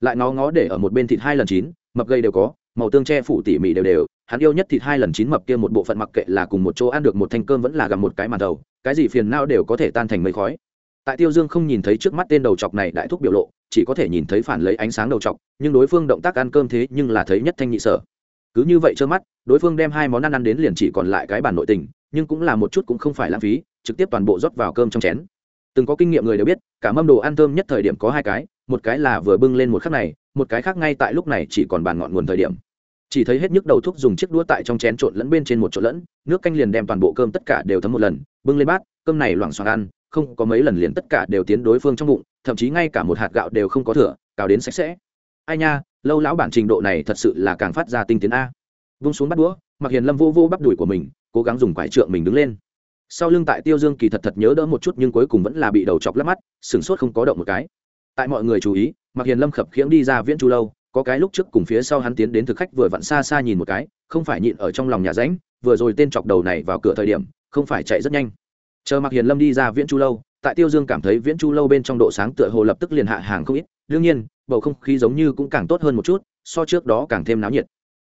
Lại ngó ngó để ở một bên thịt hai lần chín, mập gây đều có, màu tương che phủ tỉ mỉ đều đều, hắn yêu nhất thịt hai lần chín mập kia một bộ phận mặc kệ là cùng một chỗ ăn được một thanh cơm vẫn là gặp một cái màn đầu, cái gì phiền não đều có thể tan thành mây khói tại tiêu dương không nhìn thấy trước mắt tên đầu chọc này đại thúc biểu lộ, chỉ có thể nhìn thấy phản lấy ánh sáng đầu chọc, nhưng đối phương động tác ăn cơm thế nhưng là thấy nhất thanh nhị sở. Cứ như vậy trơ mắt, đối phương đem hai món ăn ăn đến liền chỉ còn lại cái bản nội tình, nhưng cũng là một chút cũng không phải lãng phí, trực tiếp toàn bộ rót vào cơm trong chén. Từng có kinh nghiệm người đều biết, cả mâm đồ ăn thơm nhất thời điểm có hai cái, một cái là vừa bưng lên một khắc này, một cái khác ngay tại lúc này chỉ còn bàn ngọn nguồn thời điểm. Chỉ thấy hết nhức đầu thuốc dùng chiếc đũa tại trong chén trộn lẫn bên trên một chỗ lẫn, nước canh liền đem toàn bộ cơm tất cả đều thấm một lần, bưng lên bát, cơm này loảng xoảng ăn không có mấy lần liền tất cả đều tiến đối phương trong bụng, thậm chí ngay cả một hạt gạo đều không có thừa, cào đến sạch sẽ. Ai nha, lâu lão bản trình độ này thật sự là càng phát ra tinh tiến a. Vung xuống bắt đũa mặc hiền lâm vô vô bắp đùi của mình, cố gắng dùng quải trượng mình đứng lên. Sau lưng tại tiêu dương kỳ thật thật nhớ đỡ một chút nhưng cuối cùng vẫn là bị đầu chọc lắp mắt, sửng sốt không có động một cái. Tại mọi người chú ý mặc hiền lâm khập khiễng đi ra viễn chu lâu, có cái lúc trước cùng phía sau hắn tiến đến thực khách vừa vặn xa xa nhìn một cái, không phải nhịn ở trong lòng nhà ránh vừa rồi tên chọc đầu này vào cửa thời điểm, không phải chạy rất nhanh chờ mặc hiền lâm đi ra viễn chu lâu, tại tiêu dương cảm thấy viễn chu lâu bên trong độ sáng tựa hồ lập tức liền hạ hàng không ít. Đương nhiên, bầu không khí giống như cũng càng tốt hơn một chút, so trước đó càng thêm náo nhiệt.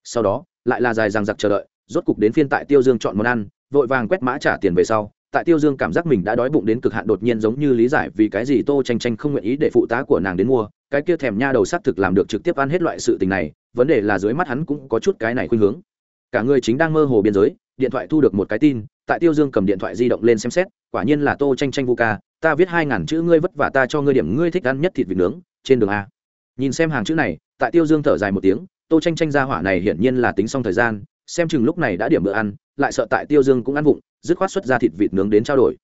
Sau đó, lại là dài ràng giặc chờ đợi, rốt cục đến phiên tại tiêu dương chọn món ăn, vội vàng quét mã trả tiền về sau. Tại tiêu dương cảm giác mình đã đói bụng đến cực hạn đột nhiên giống như lý giải vì cái gì tô tranh tranh không nguyện ý để phụ tá của nàng đến mua, cái kia thèm nha đầu xác thực làm được trực tiếp ăn hết loại sự tình này, vấn đề là dưới mắt hắn cũng có chút cái này khuynh hướng. Cả người chính đang mơ hồ biên giới điện thoại thu được một cái tin, tại tiêu dương cầm điện thoại di động lên xem xét, quả nhiên là tô tranh tranh vu ca, ta viết hai ngàn chữ ngươi vất vả ta cho ngươi điểm ngươi thích ăn nhất thịt vịt nướng, trên đường a. Nhìn xem hàng chữ này, tại tiêu dương thở dài một tiếng, tô tranh tranh ra hỏa này hiển nhiên là tính xong thời gian, xem chừng lúc này đã điểm bữa ăn, lại sợ tại tiêu dương cũng ăn vụng, dứt khoát xuất ra thịt vịt nướng đến trao đổi.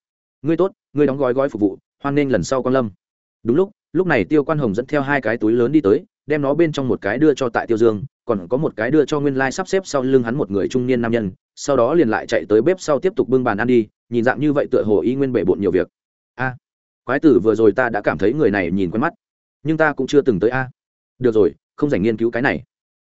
Ngươi tốt, ngươi đóng gói gói phục vụ, hoan nghênh lần sau con lâm. Đúng lúc lúc này tiêu quan hồng dẫn theo hai cái túi lớn đi tới, đem nó bên trong một cái đưa cho tại tiêu dương, còn có một cái đưa cho nguyên lai sắp xếp sau lưng hắn một người trung niên nam nhân sau đó liền lại chạy tới bếp sau tiếp tục bưng bàn ăn đi, nhìn dạng như vậy tựa hồ y nguyên bể bộn nhiều việc. A, quái tử vừa rồi ta đã cảm thấy người này nhìn quen mắt, nhưng ta cũng chưa từng tới a. Được rồi, không dành nghiên cứu cái này.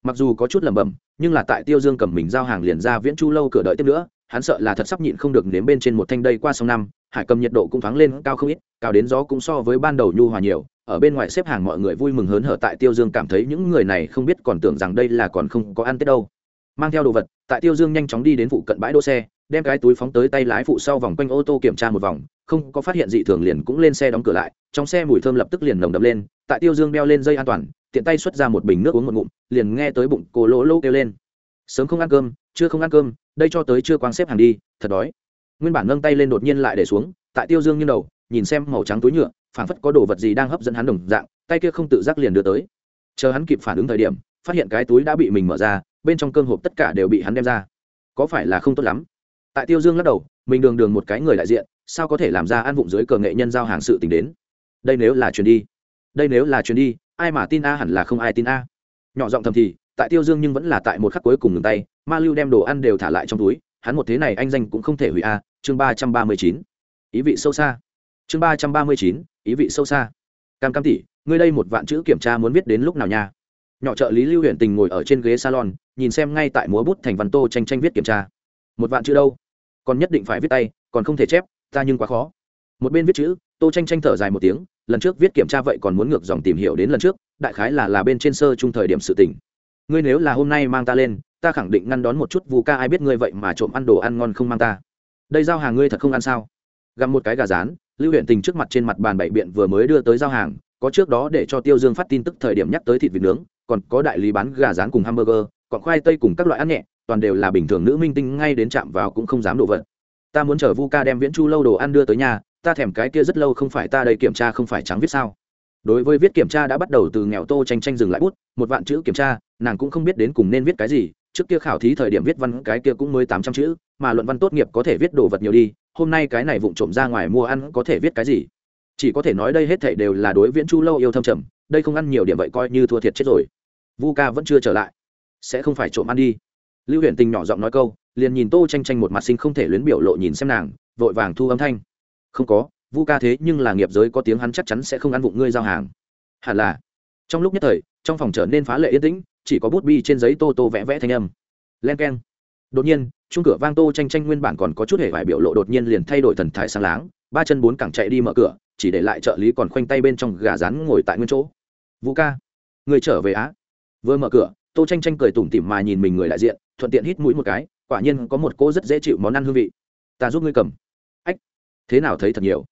Mặc dù có chút lẩm bẩm, nhưng là tại tiêu dương cầm mình giao hàng liền ra viễn chu lâu cửa đợi tiếp nữa, hắn sợ là thật sắp nhịn không được nếm bên trên một thanh đây qua sông năm, hải cầm nhiệt độ cũng thoáng lên cao không ít, cao đến gió cũng so với ban đầu nhu hòa nhiều, ở bên ngoài xếp hàng mọi người vui mừng hớn hở tại tiêu dương cảm thấy những người này không biết còn tưởng rằng đây là còn không có ăn tết đâu mang theo đồ vật, tại tiêu dương nhanh chóng đi đến phụ cận bãi đỗ xe, đem cái túi phóng tới tay lái phụ sau vòng quanh ô tô kiểm tra một vòng, không có phát hiện dị thường liền cũng lên xe đóng cửa lại, trong xe mùi thơm lập tức liền nồng đập lên, tại tiêu dương đeo lên dây an toàn, tiện tay xuất ra một bình nước uống một ngụm, liền nghe tới bụng cô lỗ lỗ kêu lên. Sớm không ăn cơm, chưa không ăn cơm, đây cho tới chưa quang xếp hàng đi, thật đói. Nguyên bản nâng tay lên đột nhiên lại để xuống, tại tiêu dương như đầu, nhìn xem màu trắng túi nhựa, phảng phất có đồ vật gì đang hấp dẫn hắn đồng dạng, tay kia không tự giác liền đưa tới. Chờ hắn kịp phản ứng thời điểm, phát hiện cái túi đã bị mình mở ra bên trong cơm hộp tất cả đều bị hắn đem ra. Có phải là không tốt lắm? Tại tiêu dương lắc đầu, mình đường đường một cái người đại diện, sao có thể làm ra ăn vụng dưới cờ nghệ nhân giao hàng sự t đến? Đây nếu là chuyền đi, đây nếu là chuyền đi, ai mà tin a hẳn là không ai tin a. Nhỏ giọng thầm thì, tại tiêu dương nhưng vẫn là tại một khắc cuối cùng ngừng tay, ma lưu đem đồ ăn đều thả lại trong túi, hắn một thế này anh danh cũng không thể hủy a, chương ba trăm ba mươi chín. Ý vị sâu xa. Chương ba trăm ba mươi chín, ý vị sâu xa. Cam cam tỷ, ngươi đây một vạn chữ kiểm tra muốn viết đến lúc nào nha? Nhỏ trợ lý lưu huyện tình ngồi ở trên ghế salon, nhìn xem ngay tại múa bút thành văn tô tranh tranh viết kiểm tra. Một vạn chữ đâu? Còn nhất định phải viết tay, còn không thể chép, ta nhưng quá khó. Một bên viết chữ, tô tranh tranh thở dài một tiếng, lần trước viết kiểm tra vậy còn muốn ngược dòng tìm hiểu đến lần trước, đại khái là là bên trên sơ chung thời điểm sự tỉnh ngươi nếu là hôm nay mang ta lên, ta khẳng định ngăn đón một chút vu ca ai biết ngươi vậy mà trộm ăn đồ ăn ngon không mang ta. Đây giao hàng ngươi thật không ăn sao? Gặm một cái gà rán, lưu huyện tình trước mặt trên mặt bàn bảy biện vừa mới đưa tới giao hàng có trước đó để cho tiêu dương phát tin tức thời điểm nhắc tới thịt vịt nướng, còn có đại lý bán gà rán cùng hamburger, còn khoai tây cùng các loại ăn nhẹ, toàn đều là bình thường nữ minh tinh, ngay đến chạm vào cũng không dám đổ vật. Ta muốn chở vu ca đem viễn chu lâu đồ ăn đưa tới nhà, ta thèm cái kia rất lâu không phải ta đây kiểm tra không phải trắng viết sao. Đối với viết kiểm tra đã bắt đầu từ nghèo tô tranh tranh dừng lại bút, một vạn chữ kiểm tra, nàng cũng không biết đến cùng nên viết cái gì, trước kia khảo thí thời điểm viết văn, cái kia cũng mới tám trăm chữ, mà luận văn tốt nghiệp có thể viết đồ vật nhiều đi, hôm nay cái này vụng trộm ra ngoài mua ăn có thể viết cái gì? Chỉ có thể nói đây hết thảy đều là đối viễn chu lâu yêu thâm trầm, đây không ăn nhiều điểm vậy coi như thua thiệt chết rồi. Vu ca vẫn chưa trở lại. Sẽ không phải trộm ăn đi. Lưu huyền tình nhỏ giọng nói câu, liền nhìn tô tranh tranh một mặt sinh không thể luyến biểu lộ nhìn xem nàng, vội vàng thu âm thanh. Không có, vu ca thế nhưng là nghiệp giới có tiếng hắn chắc chắn sẽ không ăn vụng ngươi giao hàng. Hẳn là, trong lúc nhất thời, trong phòng trở nên phá lệ yên tĩnh, chỉ có bút bi trên giấy tô tô vẽ vẽ thanh âm. Len k e n đột nhiên, chung cửa vang tô tranh tranh nguyên bản còn có chút hề vải biểu lộ đột nhiên liền thay đổi thần thái sáng láng, ba chân bốn cẳng chạy đi mở cửa chỉ để lại trợ lý còn khoanh tay bên trong gà rán ngồi tại nguyên chỗ. Vũ ca, người trở về á? Vừa mở cửa, tô tranh tranh cười tủm tỉm mà nhìn mình người đại diện, thuận tiện hít mũi một cái, quả nhiên có một cô rất dễ chịu món ăn hương vị. Ta giúp ngươi cầm. Ách, thế nào thấy thật nhiều?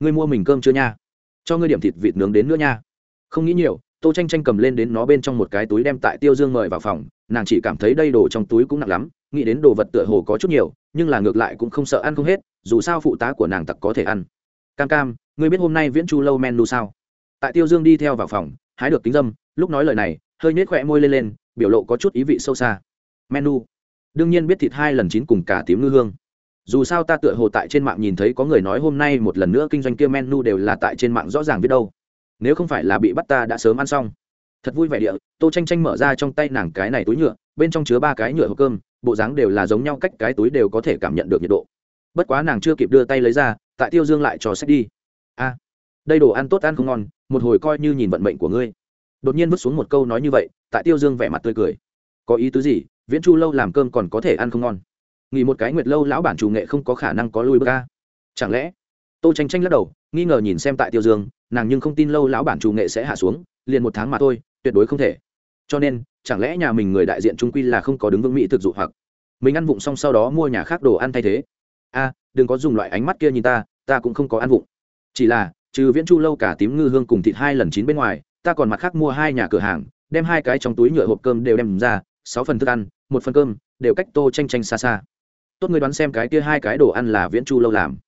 Ngươi mua mình cơm chưa nha? Cho ngươi điểm thịt vịt nướng đến nữa nha. Không nghĩ nhiều, tô tranh tranh cầm lên đến nó bên trong một cái túi đem tại tiêu dương mời vào phòng, nàng chỉ cảm thấy đây đồ trong túi cũng nặng lắm, nghĩ đến đồ vật tựa hồ có chút nhiều, nhưng là ngược lại cũng không sợ ăn không hết, dù sao phụ tá của nàng tặc có thể ăn. Cam cam ngươi biết hôm nay viễn chu lâu menu sao? Tại tiêu dương đi theo vào phòng, hái được kính dâm, lúc nói lời này, hơi nhếch khỏe môi lên lên, biểu lộ có chút ý vị sâu xa. Menu đương nhiên biết thịt hai lần chín cùng cả tím ngư hương. Dù sao ta tựa hồ tại trên mạng nhìn thấy có người nói hôm nay một lần nữa kinh doanh kia menu đều là tại trên mạng rõ ràng biết đâu. Nếu không phải là bị bắt ta đã sớm ăn xong. Thật vui vẻ địa, tô tranh tranh mở ra trong tay nàng cái này túi nhựa, bên trong chứa ba cái nhựa hộp cơm, bộ dáng đều là giống nhau, cách cái túi đều có thể cảm nhận được nhiệt độ. Bất quá nàng chưa kịp đưa tay lấy ra, tại tiêu dương lại cho sách đi đây đồ ăn tốt ăn không ngon, một hồi coi như nhìn vận mệnh của ngươi. Đột nhiên vứt xuống một câu nói như vậy, tại tiêu dương vẻ mặt tươi cười. Có ý tứ gì? Viễn chu lâu làm cơm còn có thể ăn không ngon. Nghỉ một cái nguyệt lâu lão bản chủ nghệ không có khả năng có lui bơ ca chẳng lẽ? Tô tranh tranh lắc đầu, nghi ngờ nhìn xem tại tiêu dương, nàng nhưng không tin lâu lão bản chủ nghệ sẽ hạ xuống, liền một tháng mà thôi, tuyệt đối không thể. Cho nên, chẳng lẽ nhà mình người đại diện trung quy là không có đứng vững mỹ thực dụ hoặc? Mình ăn vụng xong sau đó mua nhà khác đồ ăn thay thế. A, đừng có dùng loại ánh mắt kia nhìn ta ta cũng không có ăn vụng. Chỉ là trừ viễn chu lâu cả tím ngư hương cùng thịt hai lần chín bên ngoài, ta còn mặt khác mua hai nhà cửa hàng, đem hai cái trong túi nhựa hộp cơm đều đem ra, sáu phần thức ăn, một phần cơm, đều cách tô tranh tranh xa xa. Tốt ngươi đoán xem cái kia hai cái đồ ăn là viễn chu lâu làm.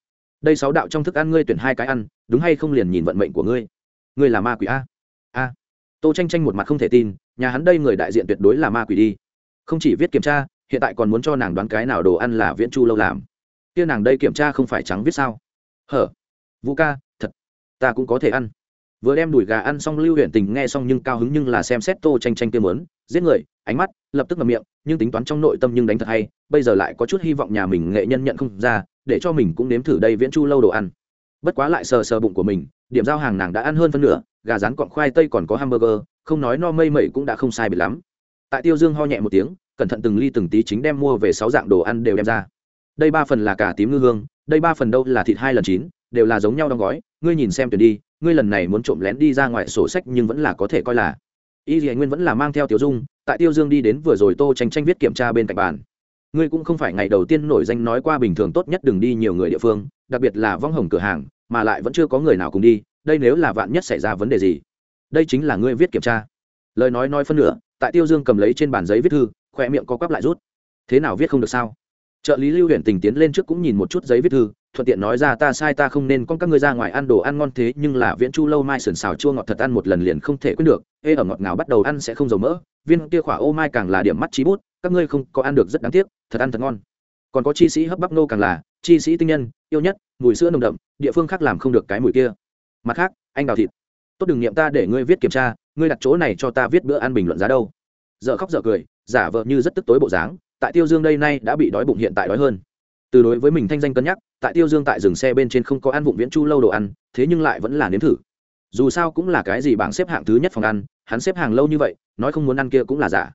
Đây sáu đạo trong thức ăn ngươi tuyển hai cái ăn, đúng hay không liền nhìn vận mệnh của ngươi? Ngươi là ma quỷ a? A. Tô tranh tranh một mặt không thể tin, nhà hắn đây người đại diện tuyệt đối là ma quỷ đi. Không chỉ viết kiểm tra, hiện tại còn muốn cho nàng đoán cái nào đồ ăn là viễn chu lâu làm. Kia nàng đây kiểm tra không phải trắng viết sao? Hở. Vũ ca ta cũng có thể ăn. Vừa đem đùi gà ăn xong, lưu huyện tình nghe xong nhưng cao hứng nhưng là xem xét tô tranh tranh tiêm lớn giết người, ánh mắt, lập tức ngậm miệng, nhưng tính toán trong nội tâm nhưng đánh thật hay, bây giờ lại có chút hy vọng nhà mình nghệ nhân nhận không ra, để cho mình cũng nếm thử đây viễn chu lâu đồ ăn. Bất quá lại sờ sờ bụng của mình, điểm giao hàng nàng đã ăn hơn phân nửa, gà rán cọn khoai tây còn có hamburger, không nói no mây mẩy cũng đã không sai biệt lắm. Tại tiêu dương ho nhẹ một tiếng, cẩn thận từng ly từng tí chính đem mua về sáu dạng đồ ăn đều đem ra. Đây ba phần là cả tím ngư hương, đây ba phần đâu là thịt hai lần chín, đều là giống nhau đóng gói ngươi nhìn xem tuyển đi, ngươi lần này muốn trộm lén đi ra ngoài sổ sách nhưng vẫn là có thể coi là. Y dì nguyên vẫn là mang theo tiểu dung, tại tiêu dương đi đến vừa rồi tô tranh tranh viết kiểm tra bên cạnh bàn. Ngươi cũng không phải ngày đầu tiên nổi danh nói qua bình thường tốt nhất đừng đi nhiều người địa phương, đặc biệt là vong hồng cửa hàng, mà lại vẫn chưa có người nào cùng đi, đây nếu là vạn nhất xảy ra vấn đề gì? Đây chính là ngươi viết kiểm tra. Lời nói nói phân nửa, tại tiêu dương cầm lấy trên bàn giấy viết thư khoe miệng có quắp lại rút. Thế nào viết không được sao? Trợ lý lưu huyện tình tiến lên trước cũng nhìn một chút giấy viết thư thuận tiện nói ra ta sai ta không nên con các ngươi ra ngoài ăn đồ ăn ngon thế, nhưng là viễn chu lâu mai sườn xào chua ngọt thật ăn một lần liền không thể quyết được, ê, ở ngọt ngào bắt đầu ăn sẽ không dầu mỡ, viên kia khỏa ô mai càng là điểm mắt trí bút, các ngươi không có ăn được rất đáng tiếc, thật ăn thật ngon. Còn có chi sĩ hấp bắp nô càng là, chi sĩ tinh nhân, yêu nhất, mùi sữa nồng đậm, địa phương khác làm không được cái mùi kia. Mặt khác, anh đào thịt. Tốt đừng niệm ta để ngươi viết kiểm tra, ngươi đặt chỗ này cho ta viết bữa ăn bình luận giá đâu. Dợ khóc dợ cười, giả vợ như rất tức tối bộ dáng, tại tiêu dương đây nay đã bị đói bụng hiện tại đói hơn từ đối với mình thanh danh cân nhắc, tại tiêu dương tại dừng xe bên trên không có ăn vụng viễn chu lâu đồ ăn, thế nhưng lại vẫn là nếm thử. Dù sao cũng là cái gì bảng xếp hạng thứ nhất phòng ăn, hắn xếp hàng lâu như vậy, nói không muốn ăn kia cũng là giả.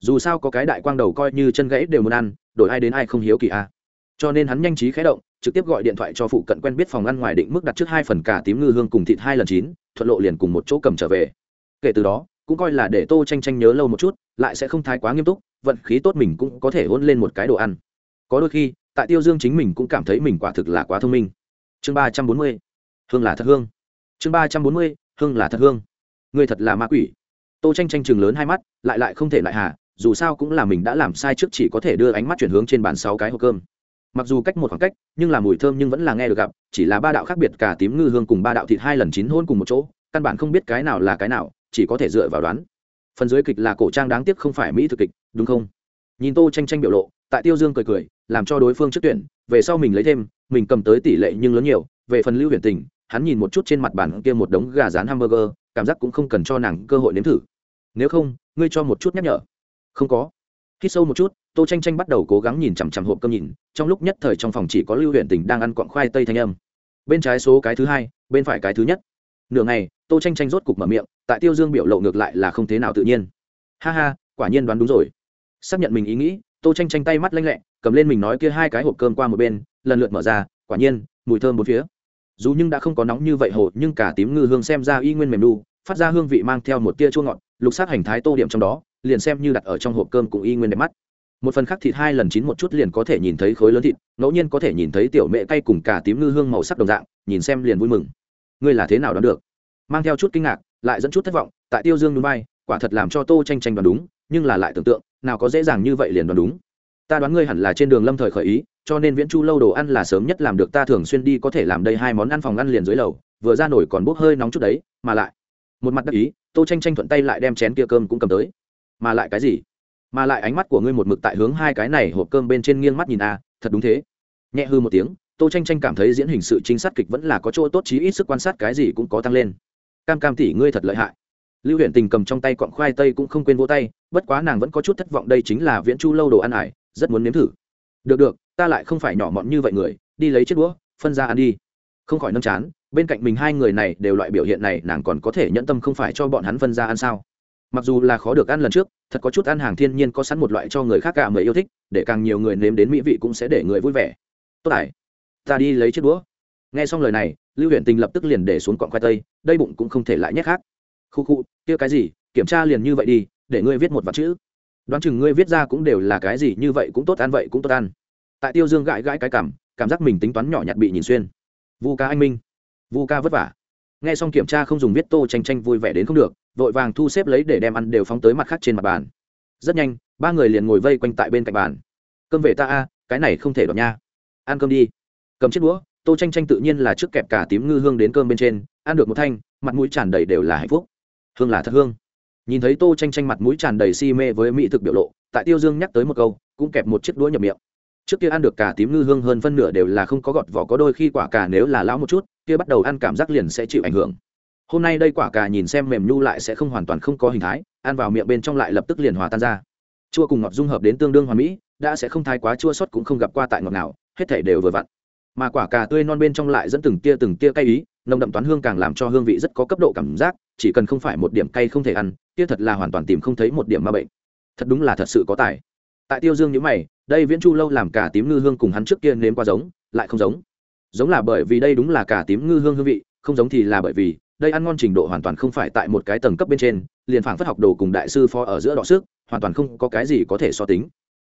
Dù sao có cái đại quang đầu coi như chân gãy đều muốn ăn, đổi ai đến ai không hiếu kỳ a à. cho nên hắn nhanh trí khé động, trực tiếp gọi điện thoại cho phụ cận quen biết phòng ăn ngoài định mức đặt trước hai phần cả tím ngư hương cùng thịt hai lần chín, thuận lộ liền cùng một chỗ cầm trở về. Kể từ đó, cũng coi là để tô tranh tranh nhớ lâu một chút, lại sẽ không thái quá nghiêm túc, vận khí tốt mình cũng có thể hôn lên một cái đồ ăn. Có đôi khi tại tiêu dương chính mình cũng cảm thấy mình quả thực là quá thông minh. Chương ba trăm bốn mươi, hương là thật hương. Chương ba trăm bốn mươi, hương là thật hương. Người thật là ma quỷ. Tô tranh tranh chừng lớn hai mắt, lại lại không thể lại hà, dù sao cũng là mình đã làm sai trước chỉ có thể đưa ánh mắt chuyển hướng trên bàn sáu cái hộp cơm. Mặc dù cách một khoảng cách, nhưng là mùi thơm nhưng vẫn là nghe được gặp, chỉ là ba đạo khác biệt cả tím ngư hương cùng ba đạo thịt hai lần chín hôn cùng một chỗ, căn bản không biết cái nào là cái nào, chỉ có thể dựa vào đoán. Phần dưới kịch là cổ trang đáng tiếc không phải mỹ thực kịch, đúng không? Nhìn tô tranh tranh biểu lộ, tại tiêu dương cười cười làm cho đối phương trước tuyển, về sau mình lấy thêm, mình cầm tới tỷ lệ nhưng lớn nhiều, về phần lưu huyền tình, hắn nhìn một chút trên mặt bàn kia một đống gà rán hamburger, cảm giác cũng không cần cho nàng cơ hội nếm thử. Nếu không, ngươi cho một chút nhắc nhở. Không có. Khi sâu một chút, tô tranh tranh bắt đầu cố gắng nhìn chằm chằm hộp cơm nhìn, trong lúc nhất thời trong phòng chỉ có lưu Huyền tình đang ăn cọn khoai tây thanh âm. Bên trái số cái thứ hai, bên phải cái thứ nhất. Nửa ngày, tô tranh tranh rốt cục mở miệng, tại tiêu dương biểu lộ ngược lại là không thế nào tự nhiên. Ha ha, quả nhiên đoán đúng rồi. Xác nhận mình ý nghĩ tô tranh tranh tay mắt lanh lẹ, cầm lên mình nói kia hai cái hộp cơm qua một bên, lần lượt mở ra, quả nhiên, mùi thơm bốn phía. Dù nhưng đã không có nóng như vậy hồ, nhưng cả tím ngư hương xem ra y nguyên mềm đu phát ra hương vị mang theo một tia chua ngọt, lục sát hành thái tô điểm trong đó, liền xem như đặt ở trong hộp cơm cũng y nguyên đẹp mắt. Một phần khác thịt hai lần chín một chút liền có thể nhìn thấy khối lớn thịt, ngẫu nhiên có thể nhìn thấy tiểu mẹ cay cùng cả tím ngư hương màu sắc đồng dạng, nhìn xem liền vui mừng. Ngươi là thế nào đoán được? Mang theo chút kinh ngạc, lại dẫn chút thất vọng, tại tiêu dương núi bay, quả thật làm cho tô tranh tranh đoán đúng nhưng là lại tưởng tượng, nào có dễ dàng như vậy liền đoán đúng. Ta đoán ngươi hẳn là trên đường lâm thời khởi ý, cho nên viễn chu lâu đồ ăn là sớm nhất làm được ta thường xuyên đi có thể làm đây hai món ăn phòng ăn liền dưới lầu, vừa ra nổi còn bốc hơi nóng chút đấy, mà lại, một mặt đắc ý, tô tranh tranh thuận tay lại đem chén kia cơm cũng cầm tới. Mà lại cái gì? Mà lại ánh mắt của ngươi một mực tại hướng hai cái này hộp cơm bên trên nghiêng mắt nhìn a à, thật đúng thế. Nhẹ hư một tiếng, tô tranh tranh cảm thấy diễn hình sự chính sát kịch vẫn là có chỗ tốt chí ít sức quan sát cái gì cũng có tăng lên. Cam cam tỷ ngươi thật lợi hại lưu huyện tình cầm trong tay cọn khoai tây cũng không quên vỗ tay, bất quá nàng vẫn có chút thất vọng đây chính là viễn chu lâu đồ ăn ải, rất muốn nếm thử. Được được, ta lại không phải nhỏ mọn như vậy người, đi lấy chiếc đũa, phân ra ăn đi. Không khỏi nâm chán, bên cạnh mình hai người này đều loại biểu hiện này nàng còn có thể nhẫn tâm không phải cho bọn hắn phân ra ăn sao? Mặc dù là khó được ăn lần trước, thật có chút ăn hàng thiên nhiên có sẵn một loại cho người khác cả mới yêu thích, để càng nhiều người nếm đến mỹ vị cũng sẽ để người vui vẻ. Tốt ải, ta đi lấy chiếc đũa. Nghe xong lời này, lưu huyện tình lập tức liền để xuống cọn khoai tây đây bụng cũng không thể lại nhét khác khu khu, kia cái gì? Kiểm tra liền như vậy đi, để ngươi viết một vật chữ. Đoán chừng ngươi viết ra cũng đều là cái gì, như vậy cũng tốt, ăn vậy cũng tốt ăn. Tại tiêu dương gãi gãi cái cảm cảm giác mình tính toán nhỏ nhặt bị nhìn xuyên. Vu ca anh minh. Vu ca vất vả. Nghe xong kiểm tra không dùng viết tô tranh tranh vui vẻ đến không được, vội vàng thu xếp lấy để đem ăn đều phóng tới mặt khác trên mặt bàn. Rất nhanh, ba người liền ngồi vây quanh tại bên cạnh bàn. Cơm về ta a, cái này không thể đọc nha. Ăn cơm đi. Cầm chiếc đũa tô tranh tranh tự nhiên là trước kẹp cả tím ngư hương đến cơm bên trên, ăn được một thanh, mặt mũi tràn đầy đều là hạnh phúc hương là thật hương. Nhìn thấy tô tranh tranh mặt mũi tràn đầy si mê với mỹ thực biểu lộ tại tiêu dương nhắc tới một câu, cũng kẹp một chiếc đũa nhập miệng. Trước kia ăn được cả tím ngư hương hơn phân nửa đều là không có gọt vỏ, có đôi khi quả cà nếu là lão một chút, kia bắt đầu ăn cảm giác liền sẽ chịu ảnh hưởng. Hôm nay đây quả cà nhìn xem mềm nhu lại sẽ không hoàn toàn không có hình thái, ăn vào miệng bên trong lại lập tức liền hòa tan ra. Chua cùng ngọt dung hợp đến tương đương hoàn mỹ, đã sẽ không thái quá chua sót cũng không gặp qua tại ngọt nào, hết thể đều vừa vặn mà quả cà tươi non bên trong lại dẫn từng tia từng tia cay ý, nồng đậm toán hương càng làm cho hương vị rất có cấp độ cảm giác, chỉ cần không phải một điểm cay không thể ăn tia thật là hoàn toàn tìm không thấy một điểm ma bệnh. Thật đúng là thật sự có tài. Tại tiêu dương nhữ mày, đây viễn chu lâu làm cả tím ngư hương cùng hắn trước kia nếm qua giống, lại không giống. Giống là bởi vì đây đúng là cả tím ngư hương hương vị, không giống thì là bởi vì, đây ăn ngon trình độ hoàn toàn không phải tại một cái tầng cấp bên trên, liền phảng phất học đồ cùng đại sư phó ở giữa đọ sức, hoàn toàn không có cái gì có thể so tính.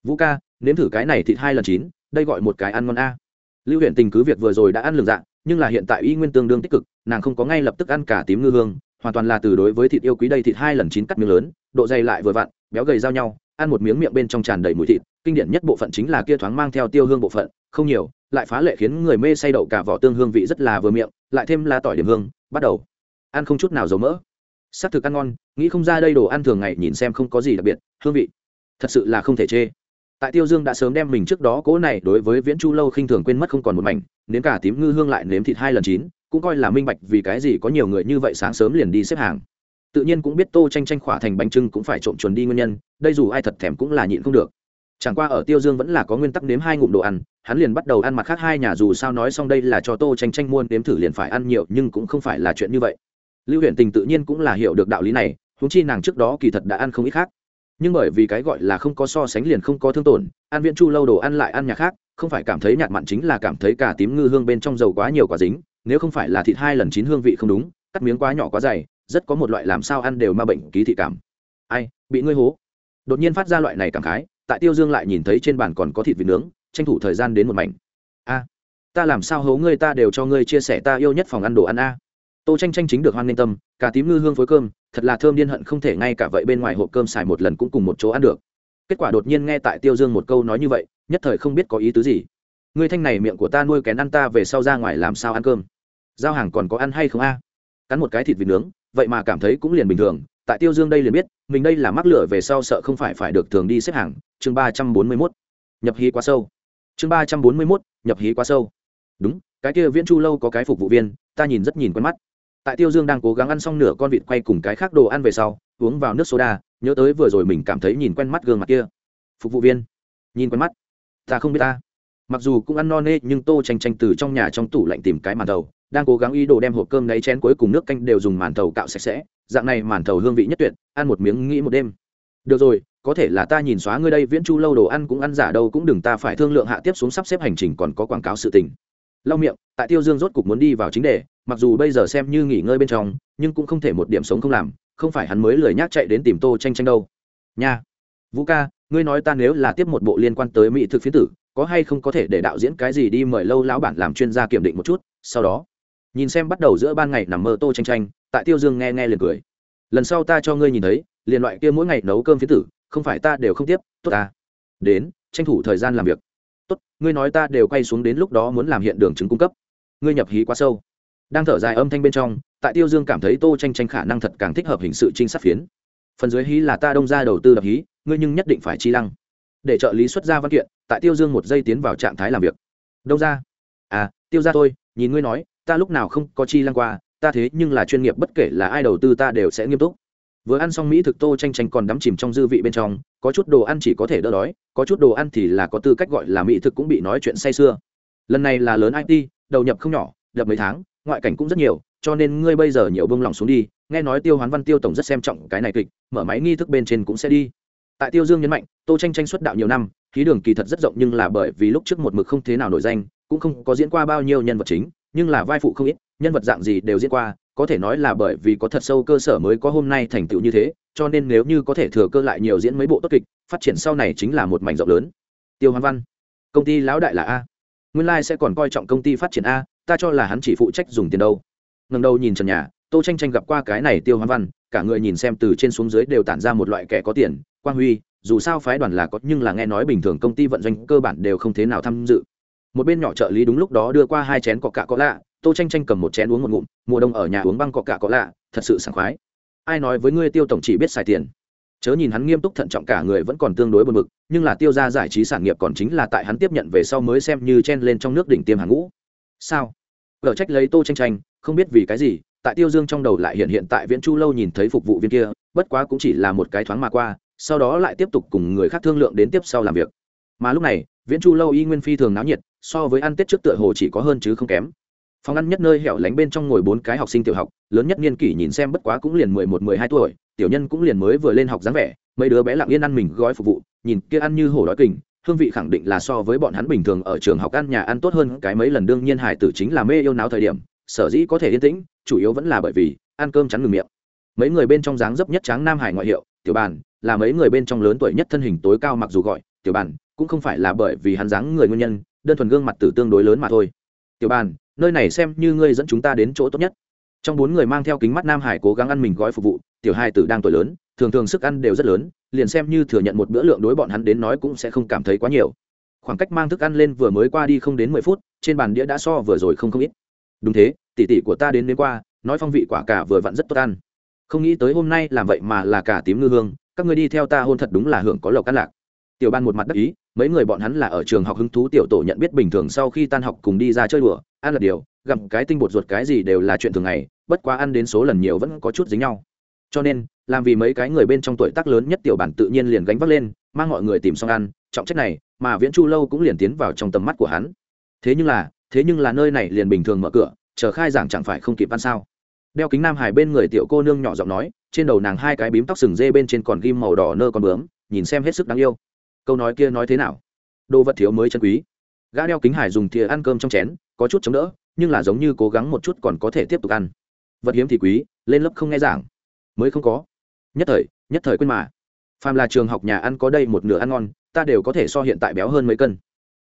Vũ ca, nếm thử cái này thịt hai lần chín, đây gọi một cái ăn ngon a lưu huyện tình cứ việc vừa rồi đã ăn lường dạng, nhưng là hiện tại y nguyên tương đương tích cực, nàng không có ngay lập tức ăn cả tím ngư hương, hoàn toàn là từ đối với thịt yêu quý đây thịt hai lần chín cắt miếng lớn, độ dày lại vừa vặn, béo gầy giao nhau, ăn một miếng miệng bên trong tràn đầy mùi thịt, kinh điển nhất bộ phận chính là kia thoáng mang theo tiêu hương bộ phận, không nhiều, lại phá lệ khiến người mê say đậu cả vỏ tương hương vị rất là vừa miệng, lại thêm là tỏi điểm hương, bắt đầu. Ăn không chút nào dầu mỡ. S ắ c thực ăn ngon, nghĩ không ra đây đồ ăn thường ngày nhìn xem không có gì đặc biệt, hương vị thật sự là không thể chê tại tiêu dương đã sớm đem mình trước đó cố này đối với viễn chu lâu khinh thường quên mất không còn một mảnh, nếm cả tím ngư hương lại nếm thịt hai lần chín, cũng coi là minh bạch vì cái gì có nhiều người như vậy sáng sớm liền đi xếp hàng. Tự nhiên cũng biết tô tranh tranh khỏa thành bánh trưng cũng phải trộm chuồn đi nguyên nhân, đây dù ai thật thèm cũng là nhịn không được. Chẳng qua ở tiêu dương vẫn là có nguyên tắc nếm hai ngụm đồ ăn, hắn liền bắt đầu ăn mặt khác hai nhà dù sao nói xong đây là cho tô tranh tranh muôn nếm thử liền phải ăn nhiều, nhưng cũng không phải là chuyện như vậy. Lưu huyện tình tự nhiên cũng là hiểu được đạo lý này húng chi nàng trước đó kỳ thật đã ăn không ít khác nhưng bởi vì cái gọi là không có so sánh liền không có thương tổn ăn viễn chu lâu đồ ăn lại ăn nhà khác, không phải cảm thấy nhạt mặn chính là cảm thấy cả tím ngư hương bên trong dầu quá nhiều quả dính, nếu không phải là thịt hai lần chín hương vị không đúng, cắt miếng quá nhỏ quá dày, rất có một loại làm sao ăn đều ma bệnh ký thị cảm. Ai, bị ngươi hố. Đột nhiên phát ra loại này cảm khái, tại tiêu dương lại nhìn thấy trên bàn còn có thịt vịt nướng, tranh thủ thời gian đến một mảnh. A, ta làm sao hố ngươi ta đều cho ngươi chia sẻ ta yêu nhất phòng ăn đồ ăn a tô tranh tranh chính được hoan n tâm, cả tím ngư hương phối cơm, thật là thơm điên hận không thể ngay cả vậy bên ngoài hộp cơm xài một lần cũng cùng một chỗ ăn được. Kết quả đột nhiên nghe tại tiêu dương một câu nói như vậy, nhất thời không biết có ý tứ gì. Ngươi thanh này miệng của ta nuôi kén ăn ta về sau ra ngoài làm sao ăn cơm? Giao hàng còn có ăn hay không a? Cắn một cái thịt vịt nướng, vậy mà cảm thấy cũng liền bình thường, tại tiêu dương đây liền biết, mình đây là mắc lửa về sau sợ không phải phải được thường đi xếp hàng, chương ba trăm bốn mươi mốt. Nhập hí quá sâu. Chương ba trăm bốn mươi mốt, nhập hí quá sâu. Đúng, cái kia viễn chu lâu có cái phục vụ viên, ta nhìn rất nhìn quen mắt tại tiêu dương đang cố gắng ăn xong nửa con vịt quay cùng cái khác đồ ăn về sau, uống vào nước soda, nhớ tới vừa rồi mình cảm thấy nhìn quen mắt gương mặt kia. Phục vụ viên. Nhìn quen mắt. Ta không biết ta. Mặc dù cũng ăn no nê, nhưng tô tranh tranh từ trong nhà trong tủ lạnh tìm cái màn thầu, đang cố gắng ý đồ đem hộp cơm nấy chén cuối cùng nước canh đều dùng màn thầu cạo sạch sẽ. Dạng này màn thầu hương vị nhất tuyệt, ăn một miếng nghĩ một đêm. Được rồi, có thể là ta nhìn xóa ngươi đây, viễn chu lâu đồ ăn cũng ăn giả đâu, cũng đừng ta phải thương lượng, hạ tiếp xuống sắp xếp hành trình còn có quảng cáo sự tình lau miệng, tại tiêu dương rốt cục muốn đi vào chính đề, mặc dù bây giờ xem như nghỉ ngơi bên trong, nhưng cũng không thể một điểm sống không làm, không phải hắn mới lười nhác chạy đến tìm tô tranh tranh đâu. Nha, vũ ca, ngươi nói ta nếu là tiếp một bộ liên quan tới mỹ thực phiến tử, có hay không có thể để đạo diễn cái gì đi mời lâu lão bản làm chuyên gia kiểm định một chút, sau đó. Nhìn xem bắt đầu giữa ban ngày nằm mơ tô tranh tranh tại tiêu dương nghe nghe liền cười. Lần sau ta cho ngươi nhìn thấy, liền loại kia mỗi ngày nấu cơm phiến tử, không phải ta đều không tiếp, tốt ta. Đến, tranh thủ thời gian làm việc tốt ngươi nói ta đều quay xuống đến lúc đó muốn làm hiện đường chứng cung cấp. Ngươi nhập hí quá sâu. Đang thở dài âm thanh bên trong tại tiêu dương cảm thấy tô tranh tranh khả năng thật càng thích hợp hình sự trinh sát phiến. Phần dưới hí là ta đông ra đầu tư đập hí ngươi nhưng nhất định phải chi lăng. Để trợ lý xuất ra văn kiện tại tiêu dương một giây tiến vào trạng thái làm việc. Đông ra à tiêu ra tôi, nhìn ngươi nói ta lúc nào không có chi lăng qua ta thế nhưng là chuyên nghiệp bất kể là ai đầu tư ta đều sẽ nghiêm túc vừa ăn xong mỹ thực tô tranh tranh còn đắm chìm trong dư vị bên trong, có chút đồ ăn chỉ có thể đỡ đói, có chút đồ ăn thì là có tư cách gọi là mỹ thực cũng bị nói chuyện say sưa. Lần này là lớn it đầu nhập không nhỏ, đập mấy tháng, ngoại cảnh cũng rất nhiều, cho nên ngươi bây giờ nhiều bông lòng xuống đi, nghe nói tiêu hoán văn tiêu tổng rất xem trọng cái này kịch, mở máy nghi thức bên trên cũng sẽ đi. Tại tiêu dương nhấn mạnh, tô tranh tranh xuất đạo nhiều năm, khí đường kỳ thật rất rộng nhưng là bởi vì lúc trước một mực không thế nào nổi danh, cũng không có diễn qua bao nhiêu nhân vật chính, nhưng là vai phụ không ít, nhân vật dạng gì đều diễn qua có thể nói là bởi vì có thật sâu cơ sở mới có hôm nay thành tựu như thế, cho nên nếu như có thể thừa cơ lại nhiều diễn mấy bộ tốt kịch, phát triển sau này chính là một mảnh rộng lớn. Tiêu hoán văn, công ty lão đại là a. Nguyên lai sẽ còn coi trọng công ty phát triển a, ta cho là hắn chỉ phụ trách dùng tiền đâu. Ngần đầu nhìn trần nhà, tô tranh tranh gặp qua cái này tiêu hoán văn, cả người nhìn xem từ trên xuống dưới đều tản ra một loại kẻ có tiền, quang huy, dù sao phái đoàn là có, nhưng là nghe nói bình thường công ty vận doanh cơ bản đều không thế nào tham dự. Một bên nhỏ trợ lý đúng lúc đó đưa qua hai chén cọ cạ có lạ tô tranh tranh cầm một chén uống một ngụm, mùa đông ở nhà uống băng cọ cạ có lạ, thật sự sảng khoái. Ai nói với ngươi tiêu tổng chỉ biết xài tiền? Chớ nhìn hắn nghiêm túc thận trọng cả người vẫn còn tương đối bật mực nhưng là tiêu ra giải trí sản nghiệp còn chính là tại hắn tiếp nhận về sau mới xem như chen lên trong nước đỉnh tiêm hàng ngũ. Sao? Gở trách lấy tô tranh tranh không biết vì cái gì, tại tiêu dương trong đầu lại hiện hiện tại viễn chu lâu nhìn thấy phục vụ viên kia, bất quá cũng chỉ là một cái thoáng mà qua, sau đó lại tiếp tục cùng người khác thương lượng đến tiếp sau làm việc. Mà lúc này, viễn chu lâu y nguyên phi thường náo nhiệt, so với ăn tết trước tựa hồ chỉ có hơn chứ không kém phòng ăn nhất nơi hẻo lánh bên trong ngồi bốn cái học sinh tiểu học, lớn nhất niên kỷ nhìn xem bất quá cũng liền mười một, mười hai tuổi, tiểu nhân cũng liền mới vừa lên học dáng vẻ, mấy đứa bé lặng yên ăn mình gói phục vụ, nhìn kia ăn như hổ đói kình, hương vị khẳng định là so với bọn hắn bình thường ở trường học ăn nhà ăn tốt hơn cái mấy lần, đương nhiên hải tử chính là mê yêu náo thời điểm, sở dĩ có thể yên tĩnh, chủ yếu vẫn là bởi vì, ăn cơm chắn ngừng miệng. Mấy người bên trong dáng dấp nhất tráng nam hải ngoại hiệu, tiểu bàn, là mấy người bên trong lớn tuổi nhất thân hình tối cao mặc dù gọi, tiểu bàn, cũng không phải là bởi vì hắn dáng người nguyên nhân, đơn thuần gương mặt tử tương đối lớn mà thôi. Tiểu bàn nơi này xem như ngươi dẫn chúng ta đến chỗ tốt nhất. Trong bốn người mang theo kính mắt nam hải cố gắng ăn mình gói phục vụ, tiểu hai tử đang tuổi lớn, thường thường sức ăn đều rất lớn, liền xem như thừa nhận một bữa lượng đối bọn hắn đến nói cũng sẽ không cảm thấy quá nhiều. Khoảng cách mang thức ăn lên vừa mới qua đi không đến mười phút, trên bàn đĩa đã so vừa rồi không không ít. Đúng thế tỉ tỉ của ta đến đến qua, nói phong vị quả cả vừa vặn rất tốt ăn. Không nghĩ tới hôm nay làm vậy mà là cả tím ngư hương, các người đi theo ta hôn thật đúng là hưởng có lộc ăn lạc. Tiểu ban một mặt đắc ý mấy người bọn hắn là ở trường học hứng thú tiểu tổ nhận biết bình thường sau khi tan học cùng đi ra chơi đùa, ăn là điều, gặm cái tinh bột ruột cái gì đều là chuyện thường ngày, bất quá ăn đến số lần nhiều vẫn có chút dính nhau. Cho nên, làm vì mấy cái người bên trong tuổi tác lớn nhất tiểu bản tự nhiên liền gánh vác lên, mang mọi người tìm xong ăn, trọng trách này, mà viễn chu lâu cũng liền tiến vào trong tầm mắt của hắn. Thế nhưng là, thế nhưng là nơi này liền bình thường mở cửa, chờ khai giảng chẳng phải không kịp ăn sao? Đeo kính nam hải bên người tiểu cô nương nhỏ giọng nói, trên đầu nàng hai cái bím tóc sừng dê bên trên còn ghim màu đỏ nơ con bướm, nhìn xem hết sức đáng yêu câu nói kia nói thế nào? Đồ vật thiếu mới chân quý. Gã đeo kính hải dùng thìa ăn cơm trong chén, có chút chống đỡ, nhưng là giống như cố gắng một chút còn có thể tiếp tục ăn. Vật hiếm thì quý, lên lớp không nghe giảng. Mới không có. Nhất thời nhất thời quên mà. Phàm là trường học nhà ăn có đây một nửa ăn ngon, ta đều có thể so hiện tại béo hơn mấy cân.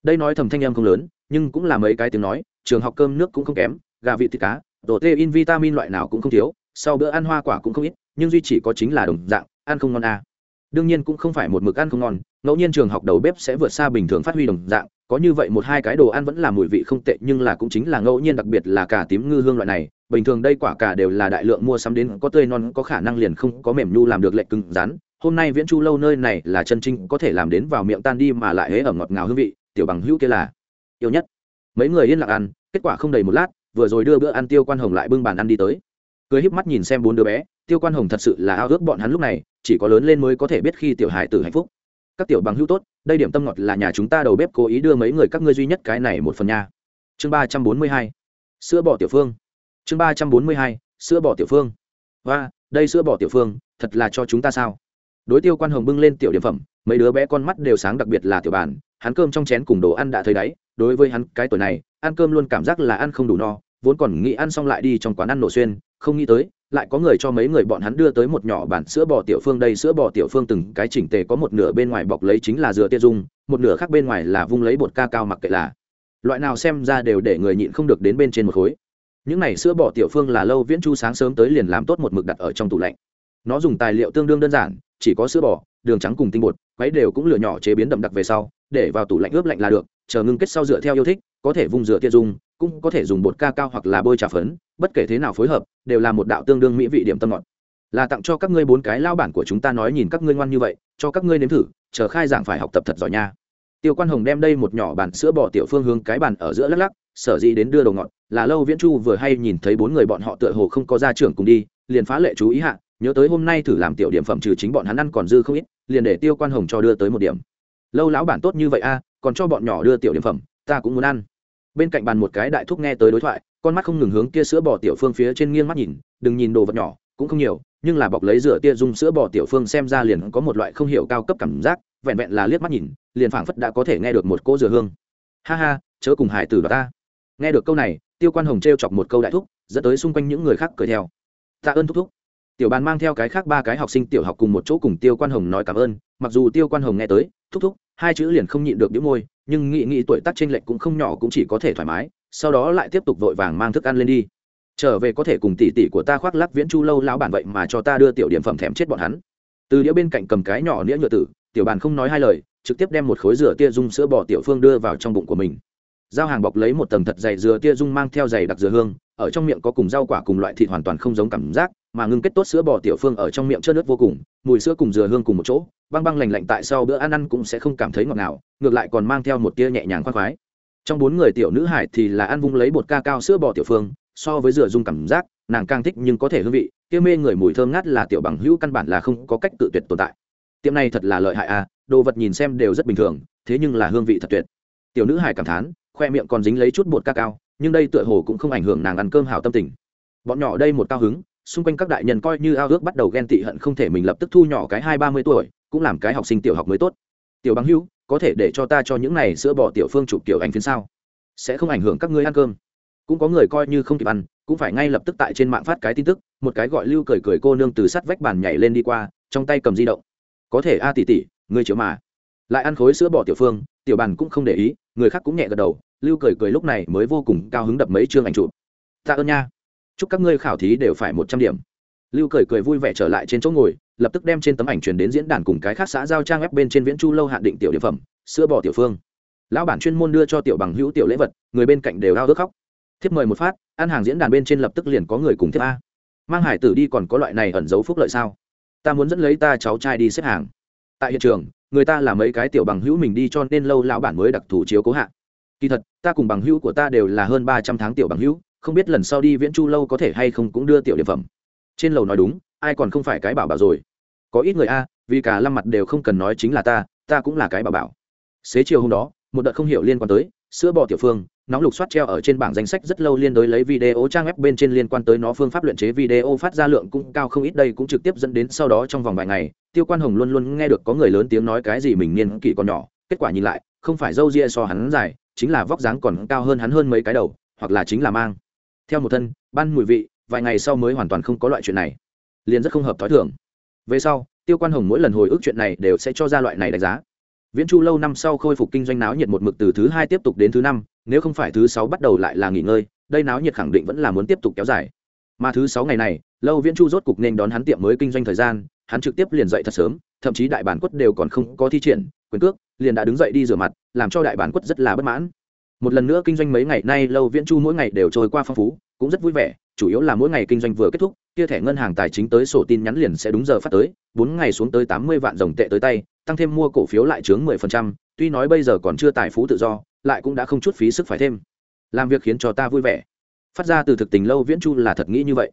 Đây nói thầm thanh em không lớn, nhưng cũng là mấy cái tiếng nói, trường học cơm nước cũng không kém, gà vị thịt cá đồ tê in vitamin loại nào cũng không thiếu, sau bữa ăn hoa quả cũng không ít, nhưng duy chỉ có chính là đồng dạng, ăn không ngon à. đương nhiên cũng không phải một mực ăn không ngon ngẫu nhiên trường học đầu bếp sẽ vượt xa bình thường phát huy đồng dạng, có như vậy một hai cái đồ ăn vẫn là mùi vị không tệ, nhưng là cũng chính là ngẫu nhiên đặc biệt là cả tím ngư hương loại này. Bình thường đây quả cả đều là đại lượng mua sắm đến, có tươi non, có khả năng liền không có mềm nhu làm được lệch cứng rắn. Hôm nay viễn chu lâu nơi này là chân trinh có thể làm đến vào miệng tan đi mà lại hế ở ngọt ngào hương vị, tiểu bằng hữu kia là yêu nhất. Mấy người yên lặng ăn, kết quả không đầy một lát, vừa rồi đưa bữa ăn tiêu quan hồng lại bưng bàn ăn đi tới. Cười híp mắt nhìn xem bốn đứa bé, tiêu quan hồng thật sự là ao ước bọn hắn lúc này, chỉ có lớn lên mới có thể biết khi tiểu hải tử hạnh phúc các tiểu bằng hữu tốt đây điểm tâm ngọt là nhà chúng ta đầu bếp cố ý đưa mấy người các ngươi duy nhất cái này một phần nha. Chương ba trăm bốn mươi hai sữa bỏ tiểu phương. Chương ba trăm bốn mươi hai sữa bỏ tiểu phương. Và đây sữa bỏ tiểu phương thật là cho chúng ta sao? Đối tiêu quan hồng bưng lên tiểu điểm phẩm mấy đứa bé con mắt đều sáng đặc biệt là tiểu bản, hắn cơm trong chén cùng đồ ăn đã thấy đáy đối với hắn cái tuổi này ăn cơm luôn cảm giác là ăn không đủ no vốn còn nghĩ ăn xong lại đi trong quán ăn nổ xuyên không nghĩ tới lại có người cho mấy người bọn hắn đưa tới một nhỏ bản sữa bò tiểu phương. Đây sữa bò tiểu phương từng cái chỉnh tề có một nửa bên ngoài bọc lấy chính là dừa tia dung, một nửa khác bên ngoài là vung lấy bột ca cao mặc kệ là. Loại nào xem ra đều để người nhịn không được đến bên trên một khối. Những này sữa bò tiểu phương là lâu viễn chu sáng sớm tới liền làm tốt một mực đặt ở trong tủ lạnh. Nó dùng tài liệu tương đương đơn giản, chỉ có sữa bò, đường trắng cùng tinh bột, quấy đều cũng lửa nhỏ chế biến đậm đặc về sau, để vào tủ lạnh ướp lạnh là được, chờ ngưng kết sau dựa theo yêu thích, có thể vung dừa tia dung cũng có thể dùng bột ca cao hoặc là bôi trà phấn, bất kể thế nào phối hợp, đều là một đạo tương đương mỹ vị điểm tâm ngọt. Là tặng cho các ngươi bốn cái lao bản của chúng ta nói nhìn các ngươi ngoan như vậy, cho các ngươi nếm thử, chờ khai giảng phải học tập thật giỏi nha. Tiêu quan hồng đem đây một nhỏ bàn sữa bỏ tiểu phương hướng cái bàn ở giữa lắc lắc, sở dĩ đến đưa đồ ngọt, là lâu viễn chu vừa hay nhìn thấy bốn người bọn họ tựa hồ không có gia trưởng cùng đi, liền phá lệ chú ý hạ, nhớ tới hôm nay thử làm tiểu điểm phẩm trừ chính bọn hắn ăn còn dư không ít, liền để tiêu quan hồng cho đưa tới một điểm. Lâu lão bản tốt như vậy a, còn cho bọn nhỏ đưa tiểu điểm phẩm, ta cũng muốn ăn bên cạnh bàn một cái đại thúc nghe tới đối thoại, con mắt không ngừng hướng tia sữa bò tiểu phương phía trên nghiêng mắt nhìn, đừng nhìn đồ vật nhỏ, cũng không nhiều, nhưng là bọc lấy rửa tia dung sữa bò tiểu phương xem ra liền có một loại không hiểu cao cấp cảm giác, vẹn vẹn là liếc mắt nhìn, liền phảng phất đã có thể nghe được một cỗ dừa hương. Ha ha, chớ cùng hải tử đó ta. Nghe được câu này, tiêu quan hồng t chọc một câu đại thúc, dẫn tới xung quanh những người khác cười theo. Tạ ơn thúc thúc. Tiểu bàn mang theo cái khác ba cái học sinh tiểu học cùng một chỗ cùng tiêu quan hồng nói cảm ơn, mặc dù tiêu quan hồng nghe tới, thúc thúc, hai chữ liền không nhịn được đĩu môi nhưng nghị nghị tuổi tác t r ê n lệch cũng không nhỏ cũng chỉ có thể thoải mái, sau đó lại tiếp tục vội vàng mang thức ăn lên đi. Trở về có thể cùng tỷ tỷ của ta khoác lắc viễn chu lâu lão bản vậy mà cho ta đưa tiểu điểm phẩm thèm chết bọn hắn. Từ đĩa bên cạnh cầm cái nhỏ nĩa nhựa tử, tiểu bàn không nói hai lời, trực tiếp đem một khối rửa tia dung sữa bò tiểu phương đưa vào trong bụng của mình. Giao hàng bọc lấy một tầng thật dày dừa tia dung mang theo dày đặc dừa hương, ở trong miệng có cùng rau quả cùng loại thịt hoàn toàn không giống cảm giác mà ngưng kết tốt sữa bò tiểu phương ở trong miệng chớt nước vô cùng, mùi sữa cùng dừa hương cùng một chỗ, băng băng lành lạnh tại sau bữa ăn ăn cũng sẽ không cảm thấy ngọt ngào, ngược lại còn mang theo một tia nhẹ nhàng khoan khoái. Trong bốn người tiểu nữ hải thì là ăn vung lấy bột ca cao sữa bò tiểu phương, so với dừa dung cảm giác, nàng càng thích nhưng có thể hương vị, kia mê người mùi thơm ngát là tiểu bằng hữu căn bản là không có cách tự tuyệt tồn tại. Tiệm này thật là lợi hại à đồ vật nhìn xem đều rất bình thường, thế nhưng là hương vị thật tuyệt. Tiểu nữ hải cảm thán, khoe miệng còn dính lấy chút bột ca cao, nhưng đây tựa hồ cũng không ảnh hưởng nàng ăn cơm hảo tâm tình. Bọn nhỏ đây một cao hứng xung quanh các đại nhân coi như ao ước bắt đầu ghen tị hận không thể mình lập tức thu nhỏ cái hai ba mươi tuổi, cũng làm cái học sinh tiểu học mới tốt. Tiểu bằng hữu, có thể để cho ta cho những này sữa bò tiểu phương chụp tiểu ảnh phiến sao? Sẽ không ảnh hưởng các ngươi ăn cơm. Cũng có người coi như không kịp ăn, cũng phải ngay lập tức tại trên mạng phát cái tin tức, một cái gọi lưu cười cười cô nương từ sắt vách bàn nhảy lên đi qua, trong tay cầm di động. Có thể a, tỷ tỷ, ngươi chiếu mà. Lại ăn khối sữa bò tiểu phương, tiểu bàn cũng không để ý, người khác cũng nhẹ gật đầu, lưu cười cười lúc này mới vô cùng cao hứng đập mấy chương ảnh chụp. Tạ ơn nha chúc các ngươi khảo thí đều phải một trăm điểm. Lưu cười cười vui vẻ trở lại trên chỗ ngồi, lập tức đem trên tấm ảnh truyền đến diễn đàn cùng cái khác xã giao trang web bên trên viễn chu lâu hạn định tiểu địa phẩm, sữa bò tiểu phương. Lão bản chuyên môn đưa cho tiểu bằng hữu tiểu lễ vật, người bên cạnh đều ao ước khóc. Thiếp mời một phát, ăn hàng diễn đàn bên trên lập tức liền có người cùng thiếp a. Mang hải tử đi còn có loại này ẩn giấu phúc lợi sao? Ta muốn dẫn lấy ta cháu trai đi xếp hàng. Tại hiện trường, người ta là mấy cái tiểu bằng hữu mình đi cho nên lâu lão bản mới đặc thù chiếu cố hạ. Kỳ thật, ta cùng bằng hữu của ta đều là hơn ba trăm tháng tiểu bằng hữu không biết lần sau đi viễn chu lâu có thể hay không cũng đưa tiểu điểm phẩm. Trên lầu nói đúng, ai còn không phải cái bảo bảo rồi. Có ít người a, vì cả lăng mặt đều không cần nói chính là ta ta cũng là cái bảo bảo. Xế chiều hôm đó, một đợt không hiểu liên quan tới, sữa bò tiểu phương, nóng lục soát treo ở trên bảng danh sách rất lâu liên đối lấy video trang web bên trên liên quan tới nó phương pháp luyện chế video phát ra lượng cũng cao không ít, đây cũng trực tiếp dẫn đến sau đó trong vòng vài ngày, tiêu quan hồng luôn luôn nghe được có người lớn tiếng nói cái gì mình niên kỷ còn nhỏ, kết quả nhìn lại, không phải dâu ria so hắn dài, chính là vóc dáng còn cao hơn hắn hơn mấy cái đầu, hoặc là chính là mang theo một thân, ban mùi vị, vài ngày sau mới hoàn toàn không có loại chuyện này. Liền rất không hợp t h ó i thường. Về sau, tiêu quan hồng mỗi lần hồi ức chuyện này đều sẽ cho ra loại này đánh giá. Viễn chu lâu năm sau khôi phục kinh doanh náo nhiệt một mực từ thứ hai tiếp tục đến thứ năm, nếu không phải thứ sáu bắt đầu lại là nghỉ ngơi, đây náo nhiệt khẳng định vẫn là muốn tiếp tục kéo dài. Mà thứ sáu ngày này, lâu viễn chu rốt cục nên đón hắn tiệm mới kinh doanh thời gian, hắn trực tiếp liền dậy thật sớm, thậm chí đại bản quất đều còn không có thi triển, quyền cước, liền đã đứng dậy đi rửa mặt, làm cho đại bản quất rất là bất mãn một lần nữa kinh doanh mấy ngày nay, lâu viễn chu mỗi ngày đều trôi qua phong phú, cũng rất vui vẻ, chủ yếu là mỗi ngày kinh doanh vừa kết thúc, kia thẻ ngân hàng tài chính tới sổ tin nhắn liền sẽ đúng giờ phát tới, bốn ngày xuống tới tám mươi vạn dòng tệ tới tay, tăng thêm mua cổ phiếu lại chướng mười phần trăm, tuy nói bây giờ còn chưa tài phú tự do, lại cũng đã không chút phí sức phải thêm. Làm việc khiến cho ta vui vẻ. Phát ra từ thực tình lâu viễn chu là thật nghĩ như vậy.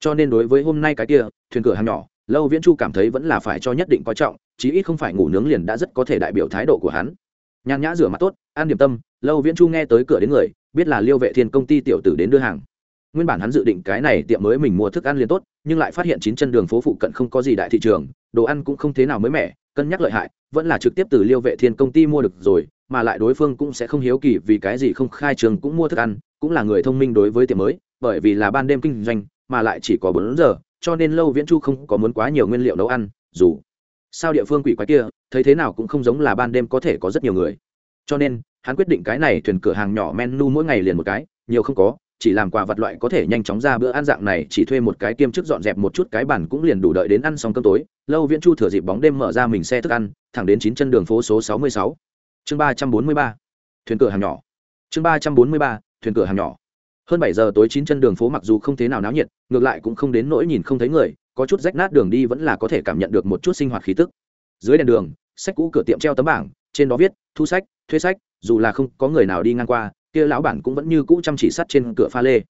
Cho nên đối với hôm nay cái kia, thuyền cửa hàng nhỏ, lâu viễn chu cảm thấy vẫn là phải cho nhất định coi trọng, chí ít không phải ngủ nướng liền đã rất có thể đại biểu thái độ của hắn. Nhàn nhã rửa mặt tốt an điểm tâm, lâu viễn chu nghe tới cửa đến người, biết là liêu vệ thiên công ty tiểu tử đến đưa hàng. Nguyên bản hắn dự định cái này tiệm mới mình mua thức ăn liền tốt, nhưng lại phát hiện chín chân đường phố phụ cận không có gì đại thị trường, đồ ăn cũng không thế nào mới mẻ, cân nhắc lợi hại, vẫn là trực tiếp từ liêu vệ thiên công ty mua được rồi, mà lại đối phương cũng sẽ không hiếu kỳ vì cái gì không khai trường cũng mua thức ăn, cũng là người thông minh đối với tiệm mới, bởi vì là ban đêm kinh doanh, mà lại chỉ có bốn giờ, cho nên lâu viễn chu không có muốn quá nhiều nguyên liệu nấu ăn, dù sao địa phương quỷ quái kia, thấy thế nào cũng không giống là ban đêm có thể có rất nhiều người cho nên, hắn quyết định cái này thuyền cửa hàng nhỏ menu mỗi ngày liền một cái, nhiều không có, chỉ làm quà vật loại có thể nhanh chóng ra bữa ăn dạng này, chỉ thuê một cái kiêm chức dọn dẹp một chút cái bản cũng liền đủ đợi đến ăn xong cơm tối. Lâu viễn chu thừa dịp bóng đêm mở ra mình xe thức ăn, thẳng đến chín chân đường phố số sáu mươi sáu. Chương ba trăm bốn mươi ba. Thuyền cửa hàng nhỏ. Chương ba trăm bốn mươi ba, thuyền cửa hàng nhỏ. Hơn bảy giờ tối chín chân đường phố mặc dù không thế nào náo nhiệt, ngược lại cũng không đến nỗi nhìn không thấy người, có chút rách nát đường đi vẫn là có thể cảm nhận được một chút sinh hoạt khí tức. Dưới đèn đường, sách cũ cửa tiệm treo tấm bảng, trên đó viết, thu sách thuê sách, dù là không có người nào đi ngang qua, kia lão bản cũng vẫn như cũ chăm chỉ sắt trên cửa pha lê.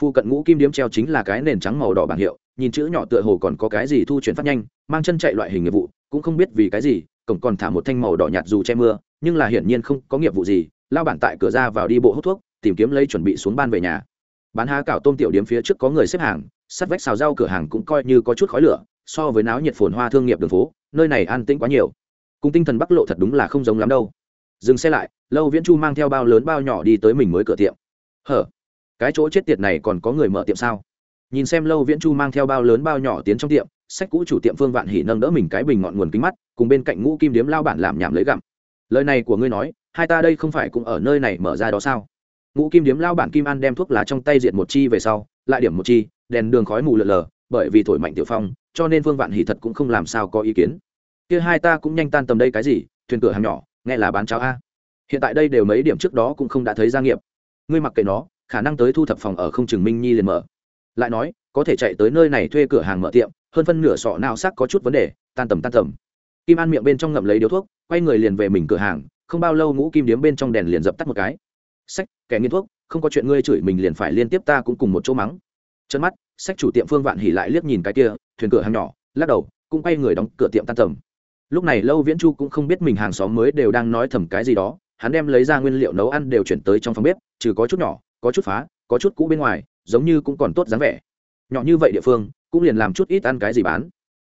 Phu cận ngũ kim điếm treo chính là cái nền trắng màu đỏ bảng hiệu, nhìn chữ nhỏ tựa hồ còn có cái gì thu chuyển phát nhanh, mang chân chạy loại hình nghiệp vụ, cũng không biết vì cái gì, cổng còn thả một thanh màu đỏ nhạt dù che mưa, nhưng là hiển nhiên không có nghiệp vụ gì lao bản tại cửa ra vào đi bộ hút thuốc, tìm kiếm lấy chuẩn bị xuống ban về nhà. Bán há cảo tôm tiểu điếm phía trước có người xếp hàng, sắt vách xào rau cửa hàng cũng coi như có chút khói lửa, so với náo nhiệt phồn hoa thương nghiệp đường phố, nơi này an tĩnh quá nhiều. Cùng tinh thần bắc lộ thật đúng là không giống lắm đâu dừng xe lại, lâu viễn chu mang theo bao lớn bao nhỏ đi tới mình mới cửa tiệm. Hở, cái chỗ chết tiệt này còn có người mở tiệm sao? Nhìn xem lâu viễn chu mang theo bao lớn bao nhỏ tiến trong tiệm, sách cũ chủ tiệm phương vạn hỉ nâng đỡ mình cái bình ngọn nguồn kính mắt, cùng bên cạnh ngũ kim điếm lao bản làm nhảm lấy gặm. Lời này của ngươi nói, hai ta đây không phải cũng ở nơi này mở ra đó sao? Ngũ kim điếm lao bản kim an đem thuốc lá trong tay diệt một chi về sau, lại điểm một chi, đèn đường khói mù lờ lờ, bởi vì thổi mạnh tiểu phong, cho nên phương vạn hỉ thật cũng không làm sao có ý kiến. Kia hai ta cũng nhanh tan tầm đây cái gì, thuyền cửa hàng nhỏ nghe là bán cháo a. Hiện tại đây đều mấy điểm trước đó cũng không đã thấy gia nghiệp. Ngươi mặc kệ nó, khả năng tới thu thập phòng ở không chừng minh nhi liền mở. Lại nói, có thể chạy tới nơi này thuê cửa hàng mở tiệm, hơn phân nửa sọ nào sắc có chút vấn đề, tan tầm tan tầm. Kim an miệng bên trong ngậm lấy điếu thuốc, quay người liền về mình cửa hàng, không bao lâu ngũ kim điếm bên trong đèn liền dập tắt một cái. Sách, kẻ nghiên thuốc, không có chuyện ngươi chửi mình liền phải liên tiếp ta cũng cùng một chỗ mắng. Chân mắt, sách chủ tiệm phương vạn hỉ lại liếc nhìn cái kia, thuyền cửa hàng nhỏ, lắc đầu, cũng quay người đóng cửa tiệm tan tầm lúc này lâu viễn chu cũng không biết mình hàng xóm mới đều đang nói thầm cái gì đó, hắn đem lấy ra nguyên liệu nấu ăn đều chuyển tới trong phòng bếp, trừ có chút nhỏ, có chút phá, có chút cũ bên ngoài, giống như cũng còn tốt dáng vẻ. Nhỏ như vậy địa phương, cũng liền làm chút ít ăn cái gì bán.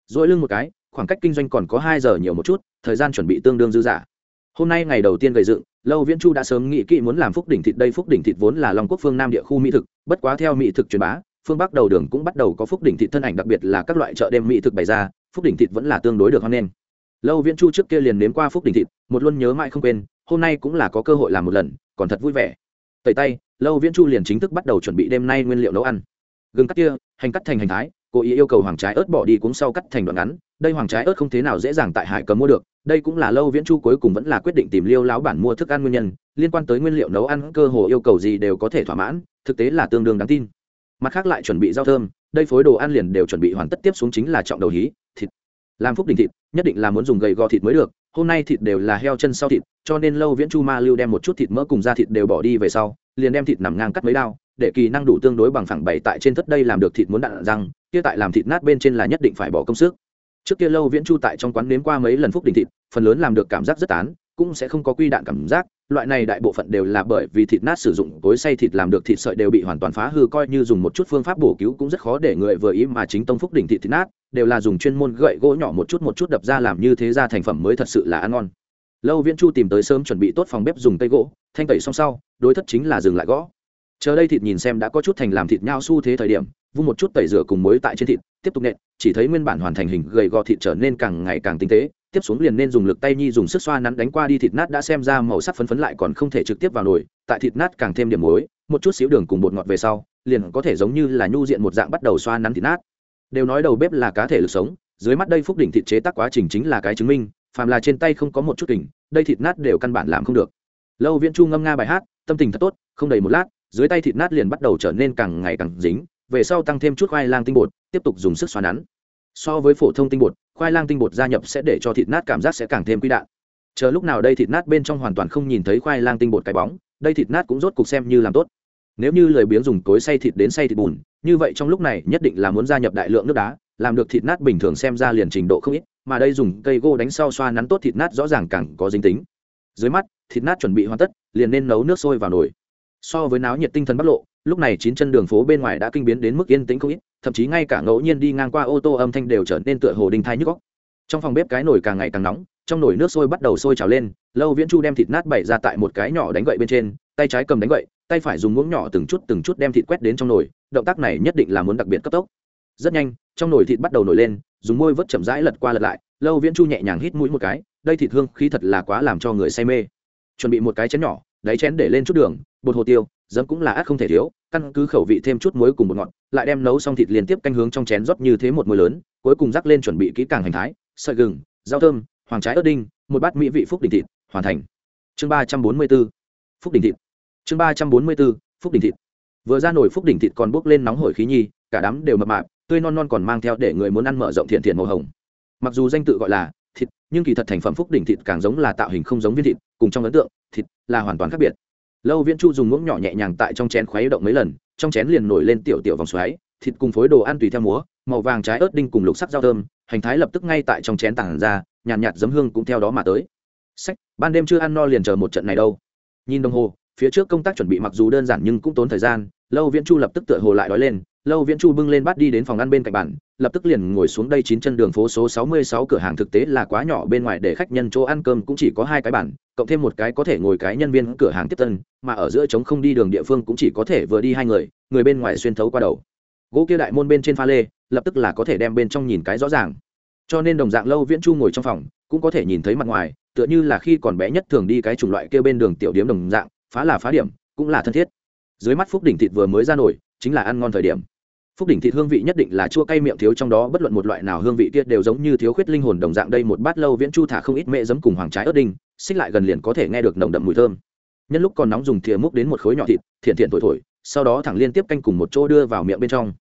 Dỗi lưng một cái, khoảng cách kinh doanh còn có hai giờ nhiều một chút, thời gian chuẩn bị tương đương dư dả. Hôm nay ngày đầu tiên gầy dựng, lâu viễn chu đã sớm nghĩ kỹ muốn làm phúc đỉnh thịt. Đây phúc đỉnh thịt vốn là long quốc phương nam địa khu mỹ thực, bất quá theo mỹ thực truyền bá, phương bắc đầu đường cũng bắt đầu có phúc đỉnh thịt thân ảnh đặc biệt là các loại chợ đêm mỹ thực bày ra, phúc đỉnh thịt vẫn là tương đối được hoan nghênh lâu viễn chu trước kia liền nếm qua phúc Đình thịt, một luôn nhớ mãi không quên, hôm nay cũng là có cơ hội làm một lần, còn thật vui vẻ. Tẩy tay, lâu viễn chu liền chính thức bắt đầu chuẩn bị đêm nay nguyên liệu nấu ăn. Gừng cắt kia, hành cắt thành hành thái, cố ý yêu cầu hoàng trái ớt bỏ đi cuống sau cắt thành đoạn ngắn, đây hoàng trái ớt không thế nào dễ dàng tại hải cấm mua được, đây cũng là lâu viễn chu cuối cùng vẫn là quyết định tìm liêu láo bản mua thức ăn nguyên nhân, liên quan tới nguyên liệu nấu ăn cơ hồ yêu cầu gì đều có thể thỏa mãn, thực tế là tương đương đáng tin. Mặt khác lại chuẩn bị rau thơm, đây phối đồ ăn liền đều chuẩn bị hoàn tất tiếp xuống chính là trọng đầu hí, thịt làm phúc đình thịt, nhất định là muốn dùng gầy gò thịt mới được, hôm nay thịt đều là heo chân sau thịt, cho nên lâu viễn chu ma lưu đem một chút thịt mỡ cùng da thịt đều bỏ đi về sau, liền đem thịt nằm ngang cắt mấy đao, để kỳ năng đủ tương đối bằng phẳng bày tại trên thất đây làm được thịt muốn đạn răng, kia tại làm thịt nát bên trên là nhất định phải bỏ công sức. Trước kia lâu viễn chu tại trong quán nếm qua mấy lần phúc đình thịt, phần lớn làm được cảm giác rất tán, cũng sẽ không có quy đạn cảm giác loại này đại bộ phận đều là bởi vì thịt nát sử dụng, cối xay thịt làm được thịt sợi đều bị hoàn toàn phá hư, coi như dùng một chút phương pháp bổ cứu cũng rất khó để người vừa ý mà chính tông phúc đỉnh thịt thịt nát, đều là dùng chuyên môn gậy gỗ nhỏ một chút một chút đập ra làm như thế ra thành phẩm mới thật sự là ăn ngon. Lâu viễn chu tìm tới sớm chuẩn bị tốt phòng bếp dùng tay gỗ, thanh tẩy xong sau, đối thất chính là dừng lại gõ. Chờ đây thịt nhìn xem đã có chút thành làm thịt nhau xu thế thời điểm, vung một chút tẩy rửa cùng muối tại trên thịt, tiếp tục nện, chỉ thấy nguyên bản hoàn thành hình gầy gò thịt trở nên càng ngày càng tinh tế tiếp xuống liền nên dùng lực tay nhi dùng sức xoa nắn đánh qua đi, thịt nát đã xem ra màu sắc phấn phấn lại còn không thể trực tiếp vào nồi. Tại thịt nát càng thêm điểm muối, một chút xíu đường cùng bột ngọt về sau, liền có thể giống như là nhu diện một dạng bắt đầu xoa nắn thịt nát. Đều nói đầu bếp là cá thể lực sống, dưới mắt đây phúc đỉnh thịt chế tác quá trình chính là cái chứng minh, phàm là trên tay không có một chút đỉnh, đây thịt nát đều căn bản làm không được. Lâu viễn chu ngâm nga bài hát, tâm tình thật tốt, không đầy một lát, dưới tay thịt nát liền bắt đầu trở nên càng ngày càng dính, về sau tăng thêm chút khoai lang tinh bột, tiếp tục dùng sức xoa nắn so với phổ thông tinh bột, khoai lang tinh bột gia nhập sẽ để cho thịt nát cảm giác sẽ càng thêm quy đạn. Chờ lúc nào đây thịt nát bên trong hoàn toàn không nhìn thấy khoai lang tinh bột cái bóng, đây thịt nát cũng rốt cục xem như làm tốt. Nếu như lười biếng dùng cối xay thịt đến xay thịt bùn, như vậy trong lúc này nhất định là muốn gia nhập đại lượng nước đá, làm được thịt nát bình thường xem ra liền trình độ không ít, mà đây dùng cây gỗ đánh sau xoa nắn tốt thịt nát rõ ràng càng có dính tính. Dưới mắt, thịt nát chuẩn bị hoàn tất, liền nên nấu nước sôi vào nồi. So với náo nhiệt tinh thần bắt lộ, lúc này chín chân đường phố bên ngoài đã kinh biến đến mức yên tĩnh không ít thậm chí ngay cả ngẫu nhiên đi ngang qua ô tô âm thanh đều trở nên tựa hồ đinh thai nhức góc trong phòng bếp cái nồi càng ngày càng nóng, trong nồi nước sôi bắt đầu sôi trào lên, lâu viễn chu đem thịt nát bày ra tại một cái nhỏ đánh gậy bên trên, tay trái cầm đánh gậy, tay phải dùng muỗng nhỏ từng chút từng chút đem thịt quét đến trong nồi, động tác này nhất định là muốn đặc biệt cấp tốc. Rất nhanh, trong nồi thịt bắt đầu nổi lên, dùng môi vớt chậm rãi lật qua lật lại, lâu viễn chu nhẹ nhàng hít mũi một cái, đây thịt hương khí thật là quá làm cho người say mê. Chuẩn bị một cái chén nhỏ, đáy chén để lên chút đường, bột hồ tiêu dấm cũng là át không thể thiếu, căn cứ khẩu vị thêm chút muối cùng một ngọt, lại đem nấu xong thịt liên tiếp canh hướng trong chén rót như thế một muối lớn, cuối cùng rắc lên chuẩn bị kỹ càng hành thái, sợi gừng, rau thơm, hoàng trái ớt đinh, một bát mỹ vị phúc đình thịt, hoàn thành. Chương ba trăm bốn mươi b ố phúc đình thịt. Chương ba trăm bốn mươi b ố phúc đình thịt. Vừa ra nổi phúc đỉnh thịt còn bốc lên nóng hổi khí nhi, cả đám đều mập mạp, tươi non non còn mang theo để người muốn ăn mở rộng thiện thiện màu hồng. Mặc dù danh tự gọi là thịt, nhưng kỳ thật thành phẩm phúc đỉnh thịt càng giống là tạo hình không giống viên thịt, cùng trong ấn tượng, thịt là hoàn toàn khác biệt lâu viễn chu dùng muỗng nhỏ nhẹ nhàng tại trong chén khuấy động mấy lần trong chén liền nổi lên tiểu tiểu vòng xoáy thịt cùng phối đồ ăn tùy theo múa màu vàng trái ớt đinh cùng lục sắc rau thơm hành thái lập tức ngay tại trong chén tảng ra nhàn nhạt, nhạt giấm hương cũng theo đó mà tới. Sách ban đêm chưa ăn no liền chờ một trận này đâu. Nhìn đồng hồ phía trước công tác chuẩn bị mặc dù đơn giản nhưng cũng tốn thời gian lâu viễn chu lập tức tựa hồ lại đói lên lâu viễn chu bưng lên bát đi đến phòng ăn bên cạnh bàn, lập tức liền ngồi xuống đây chín chân đường phố số sáu mươi sáu cửa hàng thực tế là quá nhỏ, bên ngoài để khách nhân chỗ ăn cơm cũng chỉ có hai cái bàn, cộng thêm một cái có thể ngồi cái nhân viên cửa hàng tiếp tân, mà ở giữa trống không đi đường địa phương cũng chỉ có thể vừa đi hai người người bên ngoài xuyên thấu qua đầu. Gỗ kia đại môn bên trên pha lê, lập tức là có thể đem bên trong nhìn cái rõ ràng. Cho nên đồng dạng lâu viễn chu ngồi trong phòng, cũng có thể nhìn thấy mặt ngoài, tựa như là khi còn bé nhất thường đi cái chủng loại kia bên đường tiểu điếm đồng dạng, phá là phá điểm, cũng là thân thiết. Dưới mắt phúc đỉnh thịt vừa mới ra nổi, chính là ăn ngon thời điểm phúc đỉnh thịt hương vị nhất định là chua cay miệng thiếu trong đó, bất luận một loại nào hương vị kia đều giống như thiếu khuyết linh hồn đồng dạng. Đây một bát lâu viễn chu thả không ít mẹ giấm cùng hoàng trái ớt đinh, xích lại gần liền có thể nghe được nồng đậm mùi thơm. Nhân lúc còn nóng dùng thìa múc đến một khối nhỏ thịt, thiện thiện thổi thổi, sau đó thẳng liên tiếp canh cùng một chỗ đưa vào miệng bên trong.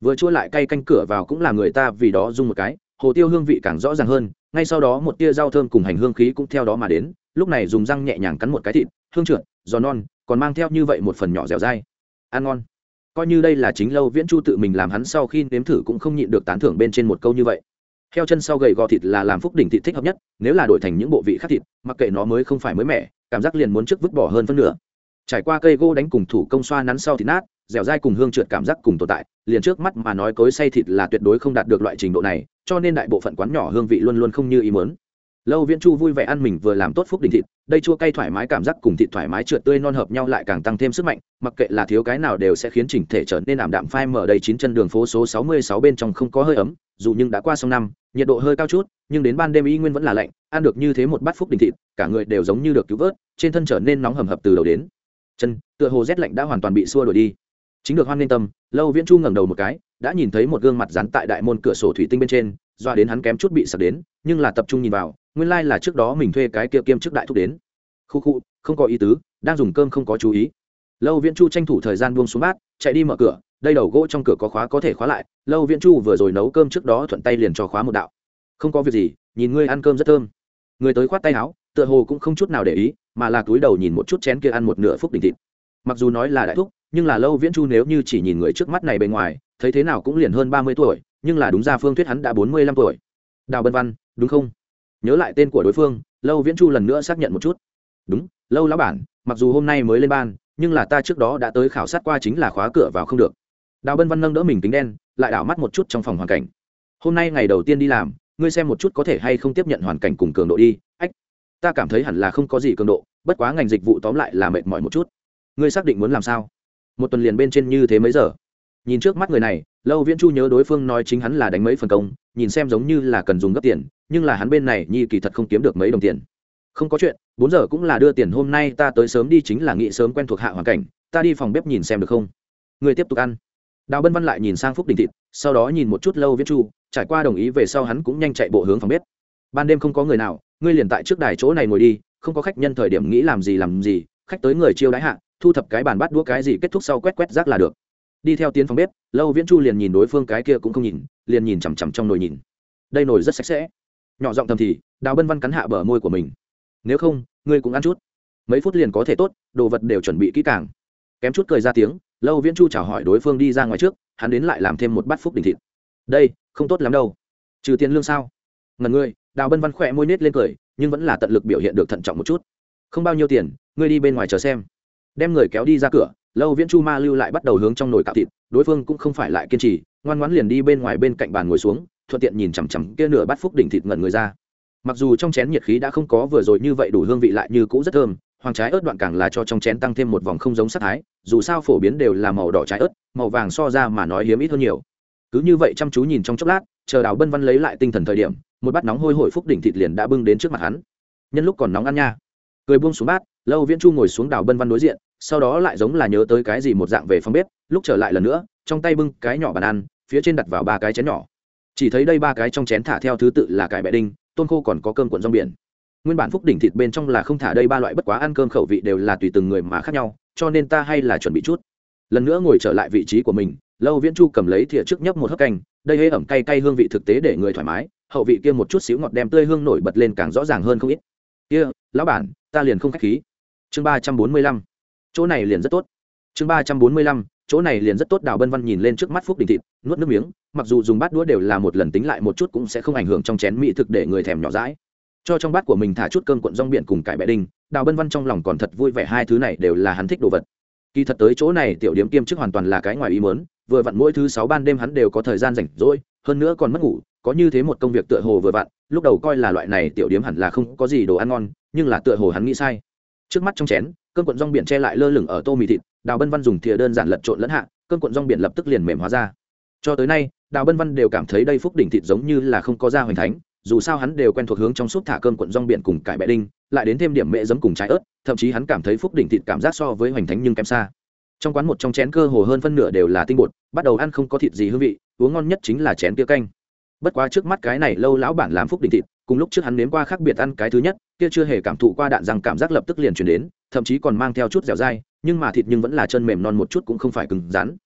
Vừa chua lại cay canh cửa vào cũng là người ta vì đó dùng một cái, hồ tiêu hương vị càng rõ ràng hơn, ngay sau đó một tia rau thơm cùng hành hương khí cũng theo đó mà đến. Lúc này dùng răng nhẹ nhàng cắn một cái thịt, hương trượt giò non, còn mang theo như vậy một phần nhỏ dẻo dai. Ăn ngon coi như đây là chính lâu viễn chu tự mình làm hắn sau khi nếm thử cũng không nhịn được tán thưởng bên trên một câu như vậy. Heo chân sau gầy gò thịt là làm phúc đỉnh thịt thích hợp nhất, nếu là đổi thành những bộ vị khác thịt, mặc kệ nó mới không phải mới mẻ, cảm giác liền muốn trước vứt bỏ hơn phân nửa. Trải qua cây gỗ đánh cùng thủ công xoa nắn sau thịt nát, dẻo dai cùng hương trượt cảm giác cùng tồn tại, liền trước mắt mà nói cối say thịt là tuyệt đối không đạt được loại trình độ này, cho nên đại bộ phận quán nhỏ hương vị luôn luôn không như ý muốn lâu viễn chu vui vẻ ăn mình vừa làm tốt phúc đình thịt, đây chua cay thoải mái cảm giác cùng thịt thoải mái trượt tươi non hợp nhau lại càng tăng thêm sức mạnh, mặc kệ là thiếu cái nào đều sẽ khiến chỉnh thể trở nên ảm đạm phai mở đầy chín chân đường phố số sáu mươi sáu bên trong không có hơi ấm, dù nhưng đã qua sông năm, nhiệt độ hơi cao chút, nhưng đến ban đêm y nguyên vẫn là lạnh, ăn được như thế một bát phúc đình thịt, cả người đều giống như được cứu vớt, trên thân trở nên nóng hầm hập từ đầu đến chân, tựa hồ rét lạnh đã hoàn toàn bị xua đuổi đi. Chính được hoan nên tâm, lâu viễn chu ngẩng đầu một cái, đã nhìn thấy một gương mặt rắn tại đại môn cửa sổ thủy tinh bên trên doa đến hắn kém chút bị sặc đến, nhưng là tập trung nhìn vào, nguyên lai、like、là trước đó mình thuê cái kia kiêm chức đại thúc đến. Khu khu, không có ý tứ, đang dùng cơm không có chú ý. Lâu viễn chu tranh thủ thời gian buông xuống bát, chạy đi mở cửa, đây đầu gỗ trong cửa có khóa có thể khóa lại. Lâu viễn chu vừa rồi nấu cơm trước đó thuận tay liền cho khóa một đạo. Không có việc gì, nhìn ngươi ăn cơm rất thơm. Người tới khoát tay áo, tựa hồ cũng không chút nào để ý, mà là túi đầu nhìn một chút chén kia ăn một nửa phúc đỉnh thịt. Mặc dù nói là đại thúc, nhưng là lâu viễn chu nếu như chỉ nhìn người trước mắt này bề ngoài, thấy thế nào cũng liền hơn ba mươi tuổi nhưng là đúng ra phương thuyết hắn đã bốn mươi lăm tuổi. Đào bân văn, đúng không? Nhớ lại tên của đối phương, lâu viễn chu lần nữa xác nhận một chút. Đúng, lâu lão bản, mặc dù hôm nay mới lên ban, nhưng là ta trước đó đã tới khảo sát qua chính là khóa cửa vào không được. Đào bân văn nâng đỡ mình tính đen, lại đảo mắt một chút trong phòng hoàn cảnh. Hôm nay ngày đầu tiên đi làm, ngươi xem một chút có thể hay không tiếp nhận hoàn cảnh cùng cường độ đi, ách. Ta cảm thấy hẳn là không có gì cường độ, bất quá ngành dịch vụ tóm lại là mệt mỏi một chút. Ngươi xác định muốn làm sao? Một tuần liền bên trên như thế mấy giờ? Nhìn trước mắt người này lâu viễn chu nhớ đối phương nói chính hắn là đánh mấy phần công, nhìn xem giống như là cần dùng gấp tiền, nhưng là hắn bên này nhi kỳ thật không kiếm được mấy đồng tiền. Không có chuyện, bốn giờ cũng là đưa tiền, hôm nay ta tới sớm đi chính là nghĩ sớm quen thuộc hạ hoàn cảnh, ta đi phòng bếp nhìn xem được không? Người tiếp tục ăn. Đào bân văn lại nhìn sang phúc đình thịt, sau đó nhìn một chút lâu viễn chu, trải qua đồng ý về sau hắn cũng nhanh chạy bộ hướng phòng bếp. Ban đêm không có người nào, ngươi liền tại trước đài chỗ này ngồi đi, không có khách nhân thời điểm nghĩ làm gì làm gì, khách tới người chiêu đãi hạ, thu thập cái bàn bắt đũa cái gì kết thúc sau quét quét rác là được đi theo tiến phòng bếp, lâu viễn chu liền nhìn đối phương cái kia cũng không nhìn, liền nhìn chằm chằm trong nồi nhìn. Đây nồi rất sạch sẽ. Nhỏ giọng thầm thì, đào bân văn cắn hạ bờ môi của mình. Nếu không, ngươi cũng ăn chút. Mấy phút liền có thể tốt, đồ vật đều chuẩn bị kỹ càng. Kém chút cười ra tiếng, lâu viễn chu chào hỏi đối phương đi ra ngoài trước, hắn đến lại làm thêm một bát phúc đình thịt. Đây, không tốt lắm đâu. Trừ tiền lương sao? Ngần ngươi, đào bân văn khỏe môi nết lên cười, nhưng vẫn là tận lực biểu hiện được thận trọng một chút. Không bao nhiêu tiền, ngươi đi bên ngoài chờ xem. Đem người kéo đi ra cửa lâu viễn chu ma lưu lại bắt đầu hướng trong nồi cạo thịt, đối phương cũng không phải lại kiên trì, ngoan ngoãn liền đi bên ngoài bên cạnh bàn ngồi xuống, thuận tiện nhìn chằm chằm kia nửa bát phúc đỉnh thịt ngẩn người ra. Mặc dù trong chén nhiệt khí đã không có vừa rồi như vậy đủ hương vị lại như cũ rất thơm, hoàng trái ớt đoạn càng là cho trong chén tăng thêm một vòng không giống sắc thái, dù sao phổ biến đều là màu đỏ trái ớt, màu vàng so ra mà nói hiếm ít hơn nhiều. Cứ như vậy chăm chú nhìn trong chốc lát, chờ đào bân văn lấy lại tinh thần thời điểm, một bát nóng hôi hổi phúc đỉnh thịt liền đã bưng đến trước mặt hắn. Nhân lúc còn nóng ăn nha. Cười buông xuống bát, lâu viễn chu ngồi xuống đào bân văn đối diện sau đó lại giống là nhớ tới cái gì một dạng về phòng bếp, lúc trở lại lần nữa, trong tay bưng cái nhỏ bàn ăn, phía trên đặt vào ba cái chén nhỏ. Chỉ thấy đây ba cái trong chén thả theo thứ tự là cải bẹ đinh, tôm khô còn có cơm cuộn rong biển. Nguyên bản phúc đỉnh thịt bên trong là không thả đây ba loại bất quá ăn cơm khẩu vị đều là tùy từng người mà khác nhau, cho nên ta hay là chuẩn bị chút. Lần nữa ngồi trở lại vị trí của mình, lâu viễn chu cầm lấy thìa trước nhấp một hớp canh, đây hễ ẩm cay cay hương vị thực tế để người thoải mái, hậu vị kia một chút xíu ngọt đem tươi hương nổi bật lên càng rõ ràng hơn không ít. Kia, lão bản, ta liền không khách khí. Chương ba trăm bốn mươi lăm chỗ này liền rất tốt. Chương ba trăm bốn mươi lăm, chỗ này liền rất tốt, đào bân văn nhìn lên trước mắt phúc đình thịt, nuốt nước miếng, mặc dù dùng bát đũa đều là một lần tính lại một chút cũng sẽ không ảnh hưởng trong chén mỹ thực để người thèm nhỏ rãi cho trong bát của mình thả chút cơm cuộn rong biển cùng cải bẹ đinh, đào bân văn trong lòng còn thật vui vẻ hai thứ này đều là hắn thích đồ vật. Kỳ thật tới chỗ này, tiểu điếm kiêm chức hoàn toàn là cái ngoài ý mớn vừa vặn mỗi thứ sáu ban đêm hắn đều có thời gian rảnh rỗi, hơn nữa còn mất ngủ, có như thế một công việc tựa hồ vừa vặn, lúc đầu coi là loại này tiểu điếm hẳn là không có gì đồ ăn ngon, nhưng là tựa hồ hắn nghĩ sai. Trước mắt trong chén cơm cuộn rong biển che lại lơ lửng ở tô mì thịt, đào bân văn dùng thìa đơn giản lật trộn lẫn hạ, cơm cuộn rong biển lập tức liền mềm hóa ra. Cho tới nay, đào bân văn đều cảm thấy đây phúc đỉnh thịt giống như là không có da hoành thánh, dù sao hắn đều quen thuộc hướng trong súp thả cơm cuộn rong biển cùng cải bẹ đinh, lại đến thêm điểm mễ giấm cùng trái ớt, thậm chí hắn cảm thấy phúc đỉnh thịt cảm giác so với hoành thánh nhưng kém xa. Trong quán một trong chén cơ hồ hơn phân nửa đều là tinh bột, bắt đầu ăn không có thịt gì hương vị, uống ngon nhất chính là chén kia canh. Bất quá trước mắt cái này lâu lão bản làm phúc đỉnh thịt cùng lúc trước hắn nếm qua khác biệt ăn cái thứ nhất, kia chưa hề cảm thụ qua đạn rằng cảm giác lập tức liền chuyển đến, thậm chí còn mang theo chút dẻo dai, nhưng mà thịt nhưng vẫn là chân mềm non một chút cũng không phải cứng rắn.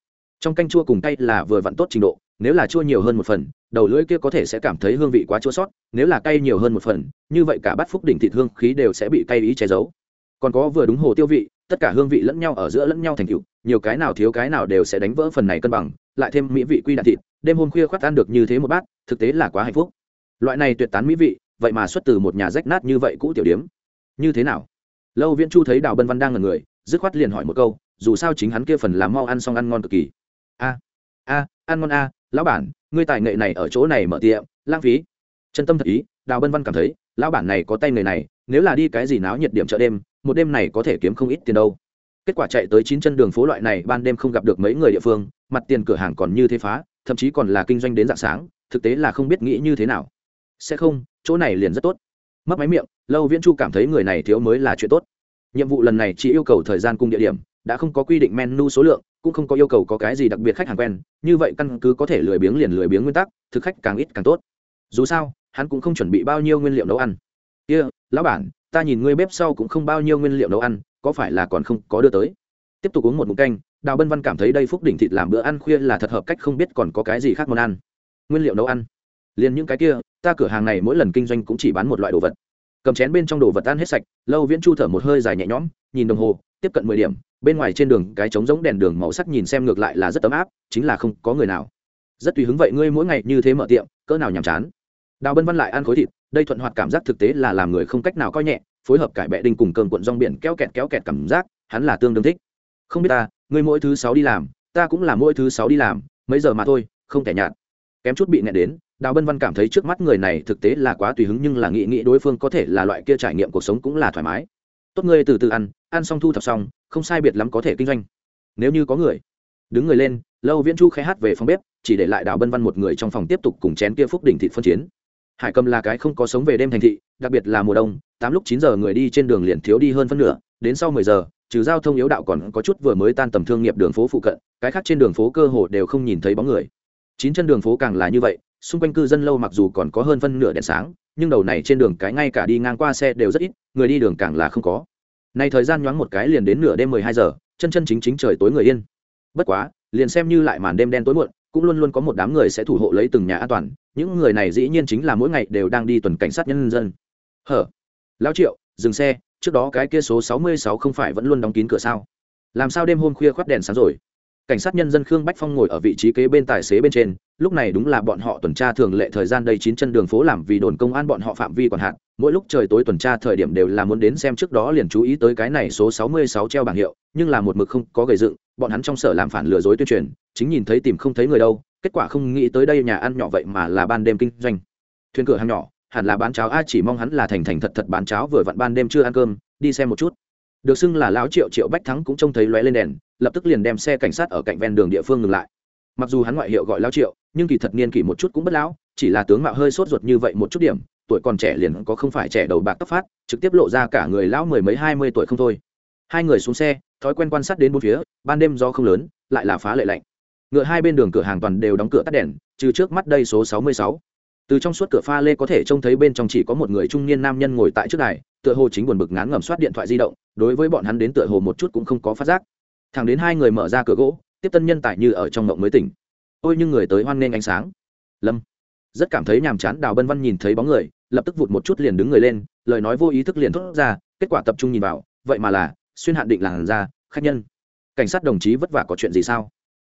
Trong canh chua cùng tay là vừa vặn tốt trình độ, nếu là chua nhiều hơn một phần, đầu lưỡi kia có thể sẽ cảm thấy hương vị quá chua sót, nếu là cay nhiều hơn một phần, như vậy cả bát phúc đỉnh thịt hương khí đều sẽ bị cay ý che giấu. Còn có vừa đúng hồ tiêu vị, tất cả hương vị lẫn nhau ở giữa lẫn nhau thành cựu nhiều cái nào thiếu cái nào đều sẽ đánh vỡ phần này cân bằng, lại thêm mỹ vị quy đạn thịt, đêm hôm khuya khoác ăn được như thế một bát, thực tế là quá hạnh phúc loại này tuyệt tán mỹ vị, vậy mà xuất từ một nhà rách nát như vậy cũ tiểu điếm. Như thế nào? Lâu viễn chu thấy đào bân văn đang ngần người, dứt khoát liền hỏi một câu, dù sao chính hắn kia phần làm mau ăn xong ăn ngon cực kỳ. A a, ăn ngon a, lão bản, ngươi tài nghệ này ở chỗ này mở tiệm, lãng phí. Chân tâm thật ý, đào bân văn cảm thấy, lão bản này có tay người này, nếu là đi cái gì náo nhiệt điểm chợ đêm, một đêm này có thể kiếm không ít tiền đâu. Kết quả chạy tới chín chân đường phố loại này, ban đêm không gặp được mấy người địa phương, mặt tiền cửa hàng còn như thế phá, thậm chí còn là kinh doanh đến dạng sáng, thực tế là không biết nghĩ như thế nào sẽ không chỗ này liền rất tốt. Mất máy miệng lâu viễn chu cảm thấy người này thiếu mới là chuyện tốt. Nhiệm vụ lần này chỉ yêu cầu thời gian cùng địa điểm đã không có quy định menu số lượng cũng không có yêu cầu có cái gì đặc biệt khách hàng quen như vậy căn cứ có thể lười biếng liền lười biếng nguyên tắc thực khách càng ít càng tốt. Dù sao hắn cũng không chuẩn bị bao nhiêu nguyên liệu nấu ăn. Kia、yeah, lão bản ta nhìn ngươi bếp sau cũng không bao nhiêu nguyên liệu nấu ăn có phải là còn không có đưa tới? Tiếp tục uống một mục canh đào bân văn cảm thấy đây phúc đỉnh thịt làm bữa ăn khuya là thật hợp cách không biết còn có cái gì khác món ăn. Nguyên liệu nấu ăn liền những cái kia, ta cửa hàng này mỗi lần kinh doanh cũng chỉ bán một loại đồ vật. Cầm chén bên trong đồ vật ăn hết sạch, lâu viễn chu thở một hơi dài nhẹ nhõm, nhìn đồng hồ, tiếp cận mười điểm, bên ngoài trên đường cái trống giống đèn đường màu sắc nhìn xem ngược lại là rất ấm áp, chính là không có người nào. Rất tùy hứng vậy ngươi mỗi ngày như thế mở tiệm, cỡ nào nhàm chán. Đào bân văn lại ăn khối thịt, đây thuận hoạt cảm giác thực tế là làm người không cách nào coi nhẹ, phối hợp cải bẹ đinh cùng cơm cuộn rong biển kéo kẹt kéo kẹt cảm giác, hắn là tương đương thích. Không biết ta, ngươi mỗi thứ sáu đi làm, ta cũng là mỗi thứ sáu đi làm, mấy giờ mà thôi, không thể nhạt. Kém chút bị nghẹn đến đào bân văn cảm thấy trước mắt người này thực tế là quá tùy hứng nhưng là nghĩ nghĩ đối phương có thể là loại kia trải nghiệm cuộc sống cũng là thoải mái. Tốt ngươi từ từ ăn ăn xong thu thập xong, không sai biệt lắm có thể kinh doanh. Nếu như có người, đứng người lên, lâu viễn chu khẽ hát về phòng bếp, chỉ để lại đào bân văn một người trong phòng tiếp tục cùng chén kia phúc đỉnh thịt phân chiến. Hải cầm là cái không có sống về đêm thành thị, đặc biệt là mùa đông, tám lúc chín giờ người đi trên đường liền thiếu đi hơn phân nửa, đến sau mười giờ, trừ giao thông yếu đạo còn có chút vừa mới tan tầm thương nghiệp đường phố phụ cận, cái khác trên đường phố cơ hồ đều không nhìn thấy bóng người. Chín chân đường phố càng là như vậy xung quanh cư dân lâu mặc dù còn có hơn phân nửa đèn sáng, nhưng đầu này trên đường cái ngay cả đi ngang qua xe đều rất ít, người đi đường càng là không có. Nay thời gian nhoáng một cái liền đến nửa đêm mười hai giờ, chân chân chính chính trời tối người yên. Bất quá, liền xem như lại màn đêm đen tối muộn, cũng luôn luôn có một đám người sẽ thủ hộ lấy từng nhà an toàn, những người này dĩ nhiên chính là mỗi ngày đều đang đi tuần cảnh sát nhân dân. Hở? Lão triệu, dừng xe, trước đó cái kia số sáu mươi sáu không phải vẫn luôn đóng kín cửa sao? Làm sao đêm hôm khuya khoắt đèn sáng rồi? Cảnh sát nhân dân khương bách phong ngồi ở vị trí kế bên tài xế bên trên lúc này đúng là bọn họ tuần tra thường lệ thời gian đây chín chân đường phố làm vì đồn công an bọn họ phạm vi còn hạn, mỗi lúc trời tối tuần tra thời điểm đều là muốn đến xem trước đó liền chú ý tới cái này số sáu mươi sáu treo bảng hiệu, nhưng là một mực không có gầy dựng, bọn hắn trong sở làm phản lừa dối tuyên truyền, chính nhìn thấy tìm không thấy người đâu, kết quả không nghĩ tới đây nhà ăn nhỏ vậy mà là ban đêm kinh doanh. Thuyền cửa hàng nhỏ, hẳn là bán cháo, a, chỉ mong hắn là thành thành thật thật bán cháo vừa vặn ban đêm chưa ăn cơm, đi xem một chút. Được xưng là lão triệu triệu bách thắng cũng trông thấy lóe lên đèn, lập tức liền đem xe cảnh sát ở cạnh ven đường địa phương ngừng lại mặc dù hắn ngoại hiệu gọi lão triệu, nhưng kỳ thật niên kỷ một chút cũng bất lão, chỉ là tướng mạo hơi sốt ruột như vậy một chút điểm, tuổi còn trẻ liền có không phải trẻ đầu bạc tóc phát, trực tiếp lộ ra cả người lão mười mấy hai mươi tuổi không thôi. Hai người xuống xe, thói quen quan sát đến bốn phía, ban đêm do không lớn, lại là phá lệ lạnh. Ngựa hai bên đường cửa hàng toàn đều đóng cửa tắt đèn, trừ trước mắt đây số sáu mươi sáu. Từ trong suốt cửa pha lê có thể trông thấy bên trong chỉ có một người trung niên nam nhân ngồi tại trước đài, tựa hồ chính buồn bực ngán ngẩm soát điện thoại di động, đối với bọn hắn đến tựa hồ một chút cũng không có phát giác. Thẳng đến hai người mở ra cửa gỗ tiếp tân nhân tài như ở trong mộng mới tỉnh. Ôi, nhưng người tới hoan nghênh ánh sáng. Lâm. Rất cảm thấy nhàm chán, đào bân văn nhìn thấy bóng người, lập tức vụt một chút liền đứng người lên, lời nói vô ý thức liền thốt ra, kết quả tập trung nhìn vào, vậy mà là xuyên hạn định làn ra khách nhân. Cảnh sát đồng chí vất vả có chuyện gì sao?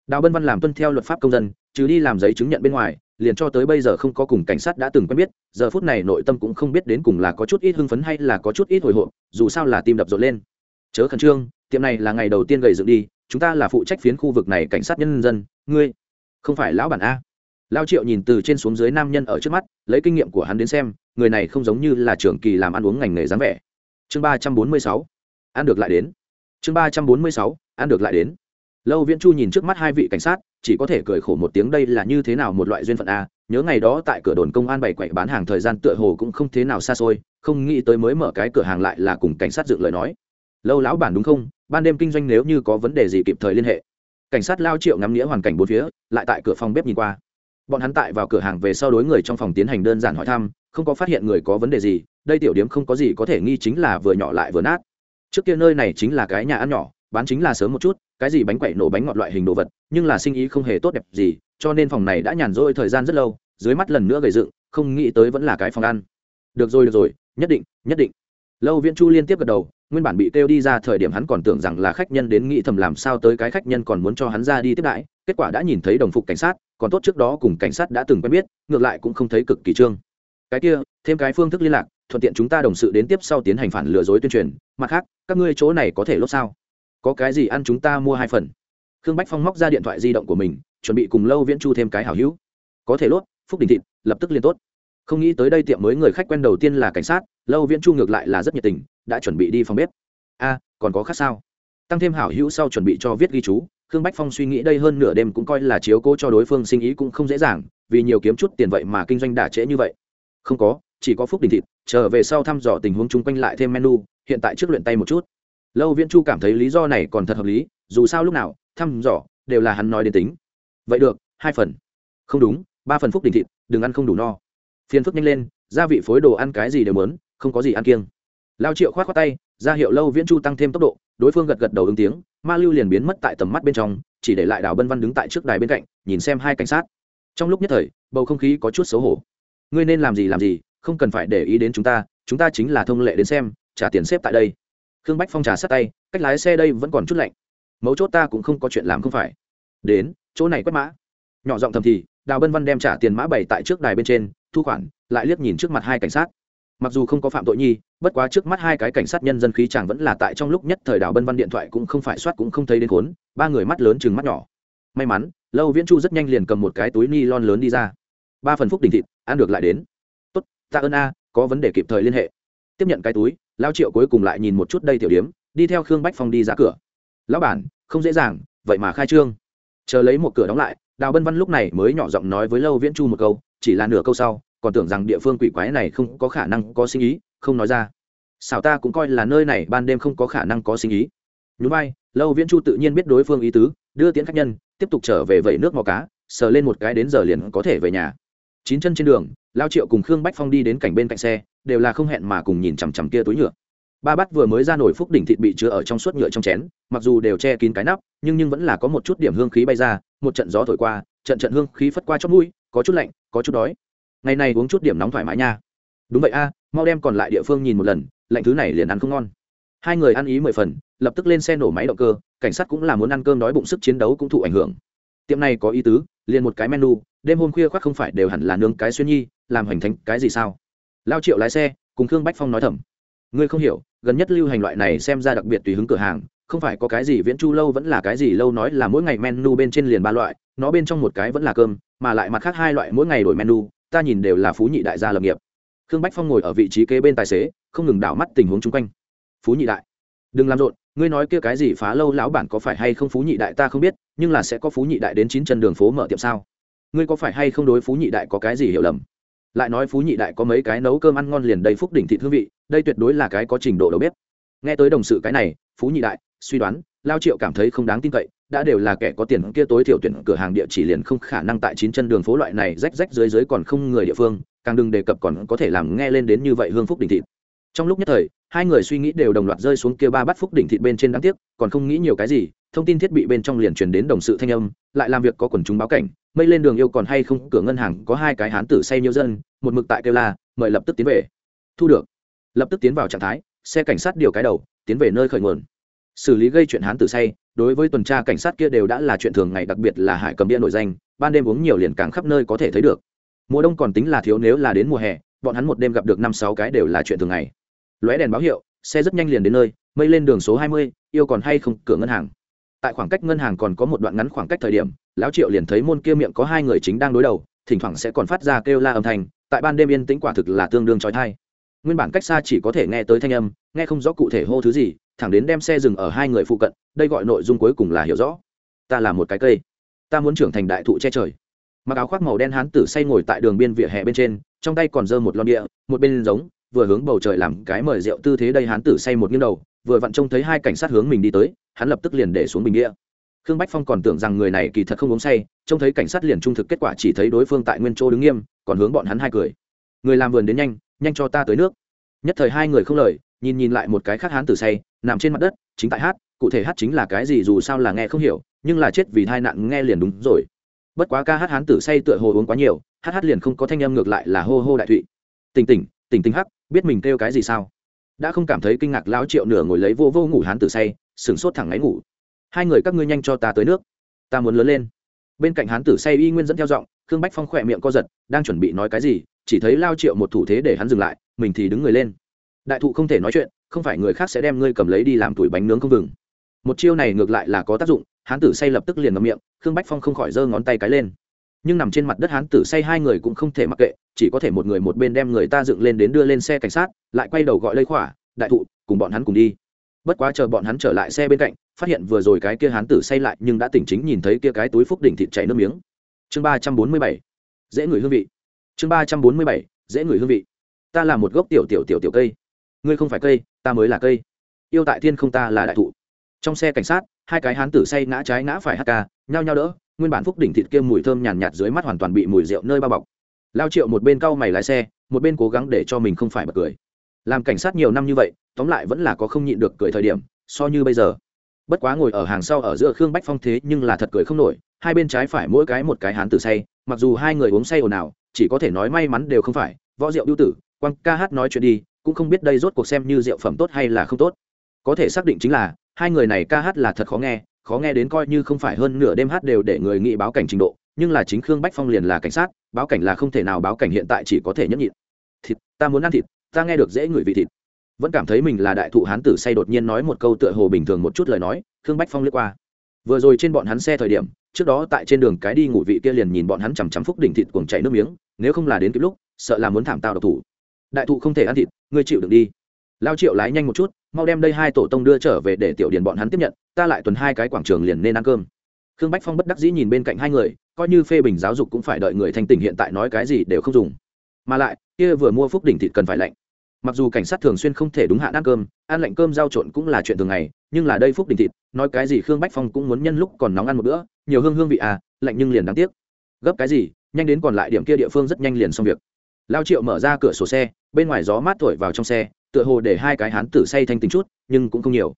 Đào bân văn làm tuân theo luật pháp công dân chứ đi làm giấy chứng nhận bên ngoài, liền cho tới bây giờ không có cùng cảnh sát đã từng quen biết, giờ phút này nội tâm cũng không biết đến cùng là có chút ít hưng phấn hay là có chút ít hồi hộp, dù sao là tim đập rộn lên. Chớ khẩn trương, tiệm này là ngày đầu tiên gầy dựng đi chúng ta là phụ trách phiến khu vực này cảnh sát nhân dân, ngươi không phải lão bản a. Lao triệu nhìn từ trên xuống dưới nam nhân ở trước mắt, lấy kinh nghiệm của hắn đến xem, người này không giống như là trưởng kỳ làm ăn uống ngành nghề dáng vẻ. Chương ba trăm bốn mươi sáu, ăn được lại đến. Chương ba trăm bốn mươi sáu, ăn được lại đến. Lâu viễn chu nhìn trước mắt hai vị cảnh sát, chỉ có thể cười khổ một tiếng đây là như thế nào một loại duyên phận a, nhớ ngày đó tại cửa đồn công an bày quậy bán hàng thời gian tựa hồ cũng không thế nào xa xôi, không nghĩ tới mới mở cái cửa hàng lại là cùng cảnh sát dựng lời nói lâu lão bản đúng không? Ban đêm kinh doanh nếu như có vấn đề gì kịp thời liên hệ. Cảnh sát lao triệu ngắm nghĩa hoàn cảnh bốn phía, lại tại cửa phòng bếp nhìn qua. Bọn hắn tại vào cửa hàng về sau đối người trong phòng tiến hành đơn giản hỏi thăm, không có phát hiện người có vấn đề gì, đây tiểu điếm không có gì có thể nghi chính là vừa nhỏ lại vừa nát. Trước kia nơi này chính là cái nhà ăn nhỏ, bán chính là sớm một chút, cái gì bánh quậy nổ bánh ngọt loại hình đồ vật, nhưng là sinh ý không hề tốt đẹp gì, cho nên phòng này đã nhàn rỗi thời gian rất lâu, dưới mắt lần nữa gầy dựng, không nghĩ tới vẫn là cái phòng ăn. Được rồi được rồi, nhất định nhất định. Lâu viễn chu liên tiếp gật đầu nguyên bản bị kêu đi ra thời điểm hắn còn tưởng rằng là khách nhân đến nghĩ thầm làm sao tới cái khách nhân còn muốn cho hắn ra đi tiếp đãi, kết quả đã nhìn thấy đồng phục cảnh sát, còn tốt trước đó cùng cảnh sát đã từng quen biết, ngược lại cũng không thấy cực kỳ trương. Cái kia, thêm cái phương thức liên lạc, thuận tiện chúng ta đồng sự đến tiếp sau tiến hành phản lừa dối tuyên truyền, mặt khác, các ngươi chỗ này có thể lốt sao? Có cái gì ăn chúng ta mua hai phần. Khương bách phong móc ra điện thoại di động của mình, chuẩn bị cùng lâu viễn chu thêm cái hảo hữu. Có thể lốt, phúc đình thịt lập tức liên tốt. Không nghĩ tới đây tiệm mới người khách quen đầu tiên là cảnh sát, lâu viễn chu ngược lại là rất nhiệt tình đã chuẩn bị đi phòng bếp. A, còn có khác sao? Tăng thêm hảo hữu sau chuẩn bị cho viết ghi chú, khương bách phong suy nghĩ đây hơn nửa đêm cũng coi là chiếu cố cho đối phương sinh ý cũng không dễ dàng, vì nhiều kiếm chút tiền vậy mà kinh doanh đả trễ như vậy. Không có, chỉ có phúc đình thịt, trở về sau thăm dò tình huống chung quanh lại thêm menu, hiện tại trước luyện tay một chút. Lâu viễn chu cảm thấy lý do này còn thật hợp lý, dù sao lúc nào, thăm dò, đều là hắn nói đến tính. Vậy được, hai phần. Không đúng, ba phần phúc đình thịt, đừng ăn không đủ no. Phiền phức nhanh lên, gia vị phối đồ ăn cái gì đều mớn không có gì ăn kiêng lao triệu k h o á t khoác tay, ra hiệu lâu viễn chu tăng thêm tốc độ, đối phương gật gật đầu ứng tiếng, ma lưu liền biến mất tại tầm mắt bên trong, chỉ để lại đào bân văn đứng tại trước đài bên cạnh, nhìn xem hai cảnh sát. Trong lúc nhất thời, bầu không khí có chút xấu hổ. Ngươi nên làm gì làm gì, không cần phải để ý đến chúng ta chúng ta chính là thông lệ đến xem, trả tiền xếp tại đây. Khương bách phong trà sát tay, cách lái xe đây vẫn còn chút lạnh. Mấu chốt ta cũng không có chuyện làm không phải. Đến, chỗ này quét mã. Nhỏ giọng thầm thì, đào bân văn đem trả tiền mã bày tại trước đài bên trên, thu khoản, lại liếc nhìn trước mặt hai cảnh sát mặc dù không có phạm tội nhi, bất quá trước mắt hai cái cảnh sát nhân dân khí chàng vẫn là tại trong lúc nhất thời đào bân văn điện thoại cũng không phải soát cũng không thấy đến khốn ba người mắt lớn chừng mắt nhỏ. May mắn, lâu viễn chu rất nhanh liền cầm một cái túi ni lon lớn đi ra. Ba phần phúc đình thịt, ăn được lại đến. Tốt ta ơn a, có vấn đề kịp thời liên hệ. Tiếp nhận cái túi, lao triệu cuối cùng lại nhìn một chút đây tiểu điếm, đi theo khương bách phong đi ra cửa. Lão bản, không dễ dàng, vậy mà khai trương. Chờ lấy một cửa đóng lại, đào bân văn lúc này mới nhỏ giọng nói với lâu viễn chu một câu, chỉ là nửa câu sau còn tưởng rằng địa phương quỷ quái này không có khả năng có sinh ý, không nói ra. Xảo ta cũng coi là nơi này ban đêm không có khả năng có sinh ý. Nhún bay lâu viễn chu tự nhiên biết đối phương ý tứ, đưa tiễn khách nhân, tiếp tục trở về vẩy nước mò cá, sờ lên một cái đến giờ liền có thể về nhà. Chín chân trên đường, lao triệu cùng khương bách phong đi đến cảnh bên cạnh xe, đều là không hẹn mà cùng nhìn chằm chằm kia túi nhựa. Ba bát vừa mới ra nổi phúc đỉnh thịt bị chứa ở trong suốt nhựa trong chén, mặc dù đều che kín cái nắp, nhưng nhưng vẫn là có một chút điểm hương khí bay ra, một trận gió thổi qua, trận trận hương khí phất qua chót mũi, có chút lạnh, có chút đói ngày này uống chút điểm nóng thoải mái nha. Đúng vậy a, mau đem còn lại địa phương nhìn một lần, lạnh thứ này liền ăn không ngon. Hai người ăn ý mười phần, lập tức lên xe nổ máy động cơ, cảnh sát cũng là muốn ăn cơm đói bụng sức chiến đấu cũng thụ ảnh hưởng. Tiệm này có ý tứ, liền một cái menu, đêm hôm khuya khoác không phải đều hẳn là nướng cái xuyên nhi, làm hoành thánh cái gì sao? Lao triệu lái xe, cùng khương bách phong nói thầm. Ngươi không hiểu, gần nhất lưu hành loại này xem ra đặc biệt tùy hứng cửa hàng, không phải có cái gì viễn chu lâu vẫn là cái gì lâu nói là mỗi ngày menu bên trên liền ba loại, nó bên trong một cái vẫn là cơm, mà lại mặt khác hai loại mỗi ngày đổi menu ta nhìn đều là phú nhị đại gia lập nghiệp. Khương bách phong ngồi ở vị trí kế bên tài xế, không ngừng đảo mắt tình huống chung quanh. Phú nhị đại, đừng làm rộn, ngươi nói kia cái gì phá lâu lão bản có phải hay không phú nhị đại ta không biết, nhưng là sẽ có phú nhị đại đến chín chân đường phố mở tiệm sao? Ngươi có phải hay không đối phú nhị đại có cái gì hiểu lầm? Lại nói phú nhị đại có mấy cái nấu cơm ăn ngon liền đầy phúc đỉnh thị hương vị, đây tuyệt đối là cái có trình độ đầu bếp. Nghe tới đồng sự cái này, phú nhị đại, suy đoán, lao triệu cảm thấy không đáng tin cậy đã đều là kẻ có tiền kia tối thiểu tuyển cửa hàng địa chỉ liền không khả năng tại chín chân đường phố loại này rách rách dưới dưới còn không người địa phương, càng đừng đề cập còn có thể làm nghe lên đến như vậy hương phúc đỉnh thịt. Trong lúc nhất thời, hai người suy nghĩ đều đồng loạt rơi xuống kia ba bát phúc đỉnh thịt bên trên đáng tiếc, còn không nghĩ nhiều cái gì, thông tin thiết bị bên trong liền truyền đến đồng sự thanh âm, lại làm việc có quần chúng báo cảnh, mây lên đường yêu còn hay không, cửa ngân hàng có hai cái hán tử say nhiều dân, một mực tại kêu la, mời lập tức tiến về. Thu được. Lập tức tiến vào trạng thái, xe cảnh sát điều cái đầu, tiến về nơi khởi nguồn. Xử lý gây chuyện hán tử say đối với tuần tra cảnh sát kia đều đã là chuyện thường ngày, đặc biệt là hải cầm bia nổi danh, ban đêm uống nhiều liền càng khắp nơi có thể thấy được. Mùa đông còn tính là thiếu, nếu là đến mùa hè, bọn hắn một đêm gặp được năm sáu cái đều là chuyện thường ngày. Lóe đèn báo hiệu, xe rất nhanh liền đến nơi, mây lên đường số hai mươi, yêu còn hay không, cửa ngân hàng. Tại khoảng cách ngân hàng còn có một đoạn ngắn khoảng cách thời điểm, lão triệu liền thấy môn kia miệng có hai người chính đang đối đầu, thỉnh thoảng sẽ còn phát ra kêu la âm thanh, tại ban đêm yên tĩnh quả thực là tương đương trói thai nguyên bản cách xa chỉ có thể nghe tới thanh âm, nghe không rõ cụ thể hô thứ gì thẳng đến đem xe dừng ở hai người phụ cận, đây gọi nội dung cuối cùng là hiểu rõ. Ta là một cái cây. Ta muốn trưởng thành đại thụ che trời. Mặc áo khoác màu đen hán tử say ngồi tại đường biên vỉa hè bên trên, trong tay còn giơ một lon địa, một bên giống, vừa hướng bầu trời làm cái mời rượu tư thế đây hán tử say một nghiêng đầu, vừa vặn trông thấy hai cảnh sát hướng mình đi tới, hắn lập tức liền để xuống bình địa. Khương bách phong còn tưởng rằng người này kỳ thật không uống say, trông thấy cảnh sát liền trung thực kết quả chỉ thấy đối phương tại nguyên chỗ đứng nghiêm, còn hướng bọn hắn hai cười. Người làm vườn đến nhanh nhanh cho ta tới nước. Nhất thời hai người không lời, nhìn nhìn lại một cái khác hán tử say nằm trên mặt đất, chính tại hát, cụ thể hát chính là cái gì dù sao là nghe không hiểu, nhưng là chết vì tai nạn nghe liền đúng rồi. Bất quá ca hát hán tử say tựa hồ uống quá nhiều, hát hát liền không có thanh âm ngược lại là hô hô đại thụy. Tỉnh tỉnh tỉnh tỉnh hắc, biết mình kêu cái gì sao? Đã không cảm thấy kinh ngạc lão triệu nửa ngồi lấy vô vô ngủ hán tử say, sửng sốt thẳng ngáy ngủ. Hai người các ngươi nhanh cho ta tới nước. Ta muốn lớn lên. Bên cạnh hán tử say y nguyên dẫn theo giọng, khương bách phong khỏe miệng co giật, đang chuẩn bị nói cái gì, chỉ thấy lao triệu một thủ thế để hắn dừng lại, mình thì đứng người lên đại thụ không thể nói chuyện, không phải người khác sẽ đem ngươi cầm lấy đi làm tuổi bánh nướng không vừng. Một chiêu này ngược lại là có tác dụng, hán tử say lập tức liền ngậm miệng, khương bách phong không khỏi giơ ngón tay cái lên. Nhưng nằm trên mặt đất hán tử say hai người cũng không thể mặc kệ, chỉ có thể một người một bên đem người ta dựng lên đến đưa lên xe cảnh sát, lại quay đầu gọi lây khỏa, đại thụ, cùng bọn hắn cùng đi. Bất quá chờ bọn hắn trở lại xe bên cạnh, phát hiện vừa rồi cái kia hán tử say lại nhưng đã tỉnh chính nhìn thấy kia cái túi phúc đỉnh thịt chảy nước miếng. Chương ba trăm bốn mươi bảy, dễ người hương vị. Chương ba trăm bốn mươi bảy, dễ người hương vị. Ta là một gốc tiểu tiểu tiểu tiểu cây ngươi không phải cây, ta mới là cây. Yêu tại thiên không ta là đại thụ. Trong xe cảnh sát, hai cái hán tử say ngã trái ngã phải hát ca, nhao nhao đỡ, nguyên bản phúc đỉnh thịt kia mùi thơm nhàn nhạt dưới mắt hoàn toàn bị mùi rượu nơi bao bọc. Lao triệu một bên cau mày lái xe, một bên cố gắng để cho mình không phải bật cười. Làm cảnh sát nhiều năm như vậy, tóm lại vẫn là có không nhịn được cười thời điểm, so như bây giờ. Bất quá ngồi ở hàng sau ở giữa khương bách phong thế nhưng là thật cười không nổi, hai bên trái phải mỗi cái một cái hán tử say, mặc dù hai người uống say ồn ào, chỉ có thể nói may mắn đều không phải, võ rượu ưu tử quăng ca hát nói chuyện đi cũng không biết đây rốt cuộc xem như rượu phẩm tốt hay là không tốt. Có thể xác định chính là, hai người này ca hát là thật khó nghe khó nghe đến coi như không phải hơn nửa đêm hát đều để người nghĩ báo cảnh trình độ, nhưng là chính khương bách phong liền là cảnh sát, báo cảnh là không thể nào báo cảnh hiện tại chỉ có thể nhấp nhịn. Thịt, ta muốn ăn thịt, ta nghe được dễ ngửi vị thịt. Vẫn cảm thấy mình là đại thụ hán tử say đột nhiên nói một câu tựa hồ bình thường một chút lời nói, khương bách phong lướt qua. Vừa rồi trên bọn hắn xe thời điểm, trước đó tại trên đường cái đi ngủ vị kia liền nhìn bọn hắn chằm chằm phúc đỉnh thịt cuồng chảy nước miếng, nếu không là đến kịp lúc, sợ là muốn thảm tạo độc thủ đại thụ không thể ăn thịt, ngươi chịu được đi. Lao triệu lái nhanh một chút, mau đem đây hai tổ tông đưa trở về để tiểu điền bọn hắn tiếp nhận, ta lại tuần hai cái quảng trường liền nên ăn cơm. Khương bách phong bất đắc dĩ nhìn bên cạnh hai người, coi như phê bình giáo dục cũng phải đợi người thanh tỉnh hiện tại nói cái gì đều không dùng. Mà lại, kia vừa mua phúc đỉnh thịt cần phải lạnh. Mặc dù cảnh sát thường xuyên không thể đúng hạn ăn cơm, ăn lạnh cơm giao trộn cũng là chuyện thường ngày, nhưng là đây phúc đỉnh thịt, nói cái gì khương bách phong cũng muốn nhân lúc còn nóng ăn một bữa, nhiều hương hương vị à lạnh nhưng liền đáng tiếc. Gấp cái gì, nhanh đến còn lại điểm kia địa phương rất nhanh liền xong việc lao triệu mở ra cửa sổ xe, bên ngoài gió mát thổi vào trong xe, tựa hồ để hai cái hán tử say thanh tính chút, nhưng cũng không nhiều.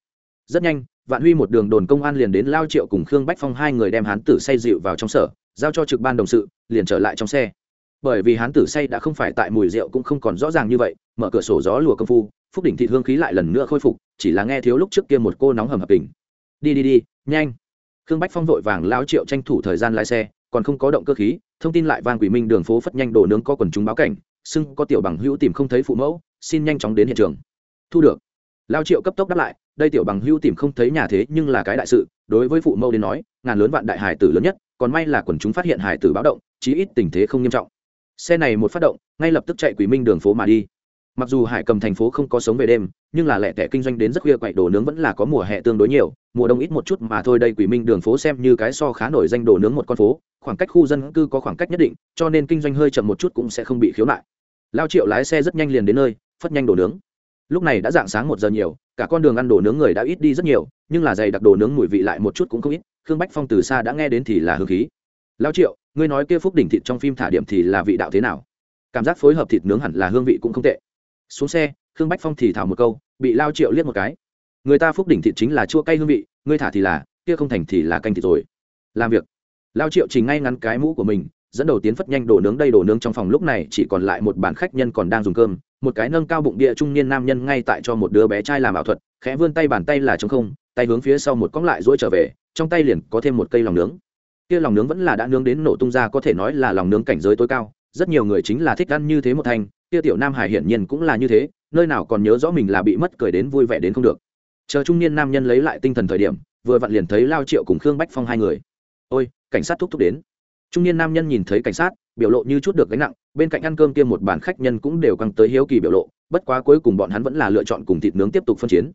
Rất nhanh, vạn huy một đường đồn công an liền đến lao triệu cùng khương bách phong hai người đem hán tử say dịu vào trong sở, giao cho trực ban đồng sự, liền trở lại trong xe. Bởi vì hán tử say đã không phải tại mùi rượu cũng không còn rõ ràng như vậy, mở cửa sổ gió lùa công phu, phúc đỉnh thị hương khí lại lần nữa khôi phục, chỉ là nghe thiếu lúc trước kia một cô nóng hầm hập đỉnh đi đi đi, nhanh. Khương bách phong vội vàng lao triệu tranh thủ thời gian lái xe còn không có động cơ khí, thông tin lại vang quỷ minh đường phố phất nhanh đổ nướng có quần chúng báo cảnh, xưng có tiểu bằng hữu tìm không thấy phụ mẫu, xin nhanh chóng đến hiện trường. Thu được. Lao triệu cấp tốc đáp lại, đây tiểu bằng hữu tìm không thấy nhà thế nhưng là cái đại sự, đối với phụ mẫu đến nói, ngàn lớn vạn đại hải tử lớn nhất, còn may là quần chúng phát hiện hải tử báo động, chí ít tình thế không nghiêm trọng. Xe này một phát động, ngay lập tức chạy quỷ minh đường phố mà đi mặc dù hải cầm thành phố không có sống về đêm, nhưng là lẻ tẻ kinh doanh đến rất khuya quậy đồ nướng vẫn là có mùa hè tương đối nhiều, mùa đông ít một chút mà thôi đây quỷ minh đường phố xem như cái so khá nổi danh đồ nướng một con phố, khoảng cách khu dân cư có khoảng cách nhất định, cho nên kinh doanh hơi chậm một chút cũng sẽ không bị khiếu nại. Lao triệu lái xe rất nhanh liền đến nơi, phất nhanh đồ nướng. Lúc này đã dạng sáng một giờ nhiều, cả con đường ăn đồ nướng người đã ít đi rất nhiều, nhưng là dày đặc đồ nướng mùi vị lại một chút cũng không ít, khương bách phong từ xa đã nghe đến thì là hương khí. Lao triệu, ngươi nói kia phúc đỉnh thịt trong phim thả điểm thì là vị đạo thế nào? Cảm giác phối hợp thịt nướng hẳn là hương vị cũng không tệ xuống xe, khương bách phong thì thảo một câu, bị lao triệu liếc một cái. Người ta phúc đỉnh thịt chính là chua cay hương vị, ngươi thả thì là, kia không thành thì là canh thịt rồi. Làm việc. Lao triệu chỉ ngay ngắn cái mũ của mình, dẫn đầu tiến phất nhanh đổ nướng đây đổ nướng trong phòng lúc này chỉ còn lại một bàn khách nhân còn đang dùng cơm, một cái nâng cao bụng địa trung niên nam nhân ngay tại cho một đứa bé trai làm ảo thuật, khẽ vươn tay bàn tay là trống không, tay hướng phía sau một cóng lại dỗi trở về, trong tay liền có thêm một cây lòng nướng. Kia lòng nướng vẫn là đã nướng đến nổ tung ra có thể nói là lòng nướng cảnh giới tối cao rất nhiều người chính là thích ăn như thế một thành, kia tiểu nam hải hiển nhiên cũng là như thế nơi nào còn nhớ rõ mình là bị mất cười đến vui vẻ đến không được. Chờ trung niên nam nhân lấy lại tinh thần thời điểm vừa vặn liền thấy lao triệu cùng khương bách phong hai người. Ôi cảnh sát thúc thúc đến. Trung niên nam nhân nhìn thấy cảnh sát biểu lộ như chút được gánh nặng bên cạnh ăn cơm kia một bàn khách nhân cũng đều căng tới hiếu kỳ biểu lộ bất quá cuối cùng bọn hắn vẫn là lựa chọn cùng thịt nướng tiếp tục phân chiến.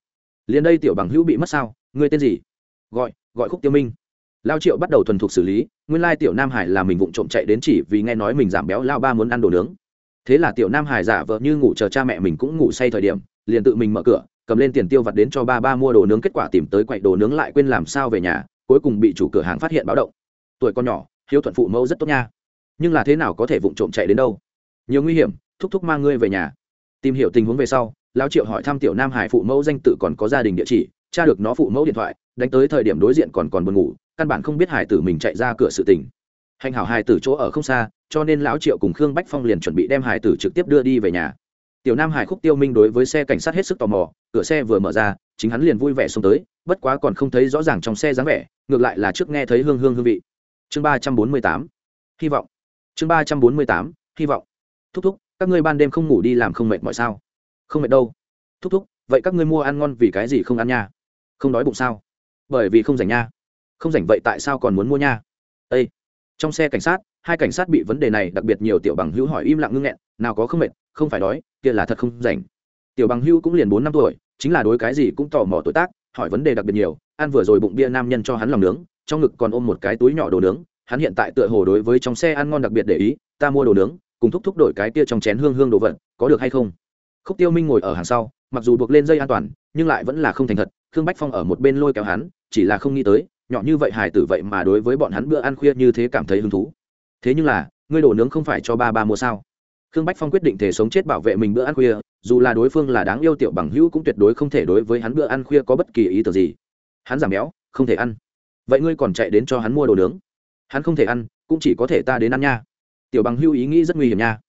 Liền đây tiểu bằng hữu bị mất sao? Người tên gì? Gọi gọi khúc tiêu minh lao triệu bắt đầu thuần thục xử lý, nguyên lai tiểu nam hải là mình vụng trộm chạy đến chỉ vì nghe nói mình giảm béo, lao ba muốn ăn đồ nướng. Thế là tiểu nam hải giả vợ như ngủ chờ cha mẹ mình cũng ngủ say thời điểm, liền tự mình mở cửa, cầm lên tiền tiêu vặt đến cho ba ba mua đồ nướng, kết quả tìm tới quậy đồ nướng lại quên làm sao về nhà, cuối cùng bị chủ cửa hàng phát hiện báo động. Tuổi con nhỏ, hiếu thuận phụ mẫu rất tốt nha. Nhưng là thế nào có thể vụng trộm chạy đến đâu? Nhiều nguy hiểm, thúc thúc mang ngươi về nhà. Tìm hiểu tình huống về sau lão triệu hỏi thăm tiểu nam hải phụ mẫu danh tự còn có gia đình địa chỉ, tra được nó phụ mẫu điện thoại, đánh tới thời điểm đối diện còn còn buồn ngủ căn bản không biết hải tử mình chạy ra cửa sự tình. Hành hảo hải tử chỗ ở không xa, cho nên lão triệu cùng khương bách phong liền chuẩn bị đem hải tử trực tiếp đưa đi về nhà. Tiểu nam hải khúc tiêu minh đối với xe cảnh sát hết sức tò mò, cửa xe vừa mở ra, chính hắn liền vui vẻ xông tới, bất quá còn không thấy rõ ràng trong xe dáng vẻ, ngược lại là trước nghe thấy hương hương hương vị. Chương ba trăm bốn mươi tám, hy vọng. Chương ba trăm bốn mươi tám, hy vọng. Thúc thúc, các ngươi ban đêm không ngủ đi làm không mệt mọi sao? Không mệt đâu. Thúc thúc, vậy các ngươi mua ăn ngon vì cái gì không ăn nha? Không đói bụng sao? Bởi vì không rảnh nha không rảnh vậy tại sao còn muốn mua nha? Ê, trong xe cảnh sát hai cảnh sát bị vấn đề này đặc biệt nhiều tiểu bằng hữu hỏi im lặng ngưng nghẹn nào có không mệt không phải đói kia là thật không rảnh. Tiểu bằng hữu cũng liền bốn năm tuổi chính là đối cái gì cũng tò mò tuổi tác hỏi vấn đề đặc biệt nhiều ăn vừa rồi bụng bia nam nhân cho hắn lòng nướng trong ngực còn ôm một cái túi nhỏ đồ nướng hắn hiện tại tựa hồ đối với trong xe ăn ngon đặc biệt để ý ta mua đồ nướng cùng thúc thúc đổi cái kia trong chén hương hương đồ vật có được hay không? Khúc tiêu minh ngồi ở hàng sau mặc dù buộc lên dây an toàn nhưng lại vẫn là không thành thật khương bách phong ở một bên lôi kéo hắn chỉ là không nghĩ tới nhỏ như vậy hài tử vậy mà đối với bọn hắn bữa ăn khuya như thế cảm thấy hứng thú. Thế nhưng là, ngươi đồ nướng không phải cho ba ba mua sao? Khương bách phong quyết định thể sống chết bảo vệ mình bữa ăn khuya, dù là đối phương là đáng yêu tiểu bằng hữu cũng tuyệt đối không thể đối với hắn bữa ăn khuya có bất kỳ ý tưởng gì. Hắn giảm béo, không thể ăn. Vậy ngươi còn chạy đến cho hắn mua đồ nướng? Hắn không thể ăn, cũng chỉ có thể ta đến ăn nha. Tiểu bằng hưu ý nghĩ rất nguy hiểm nha.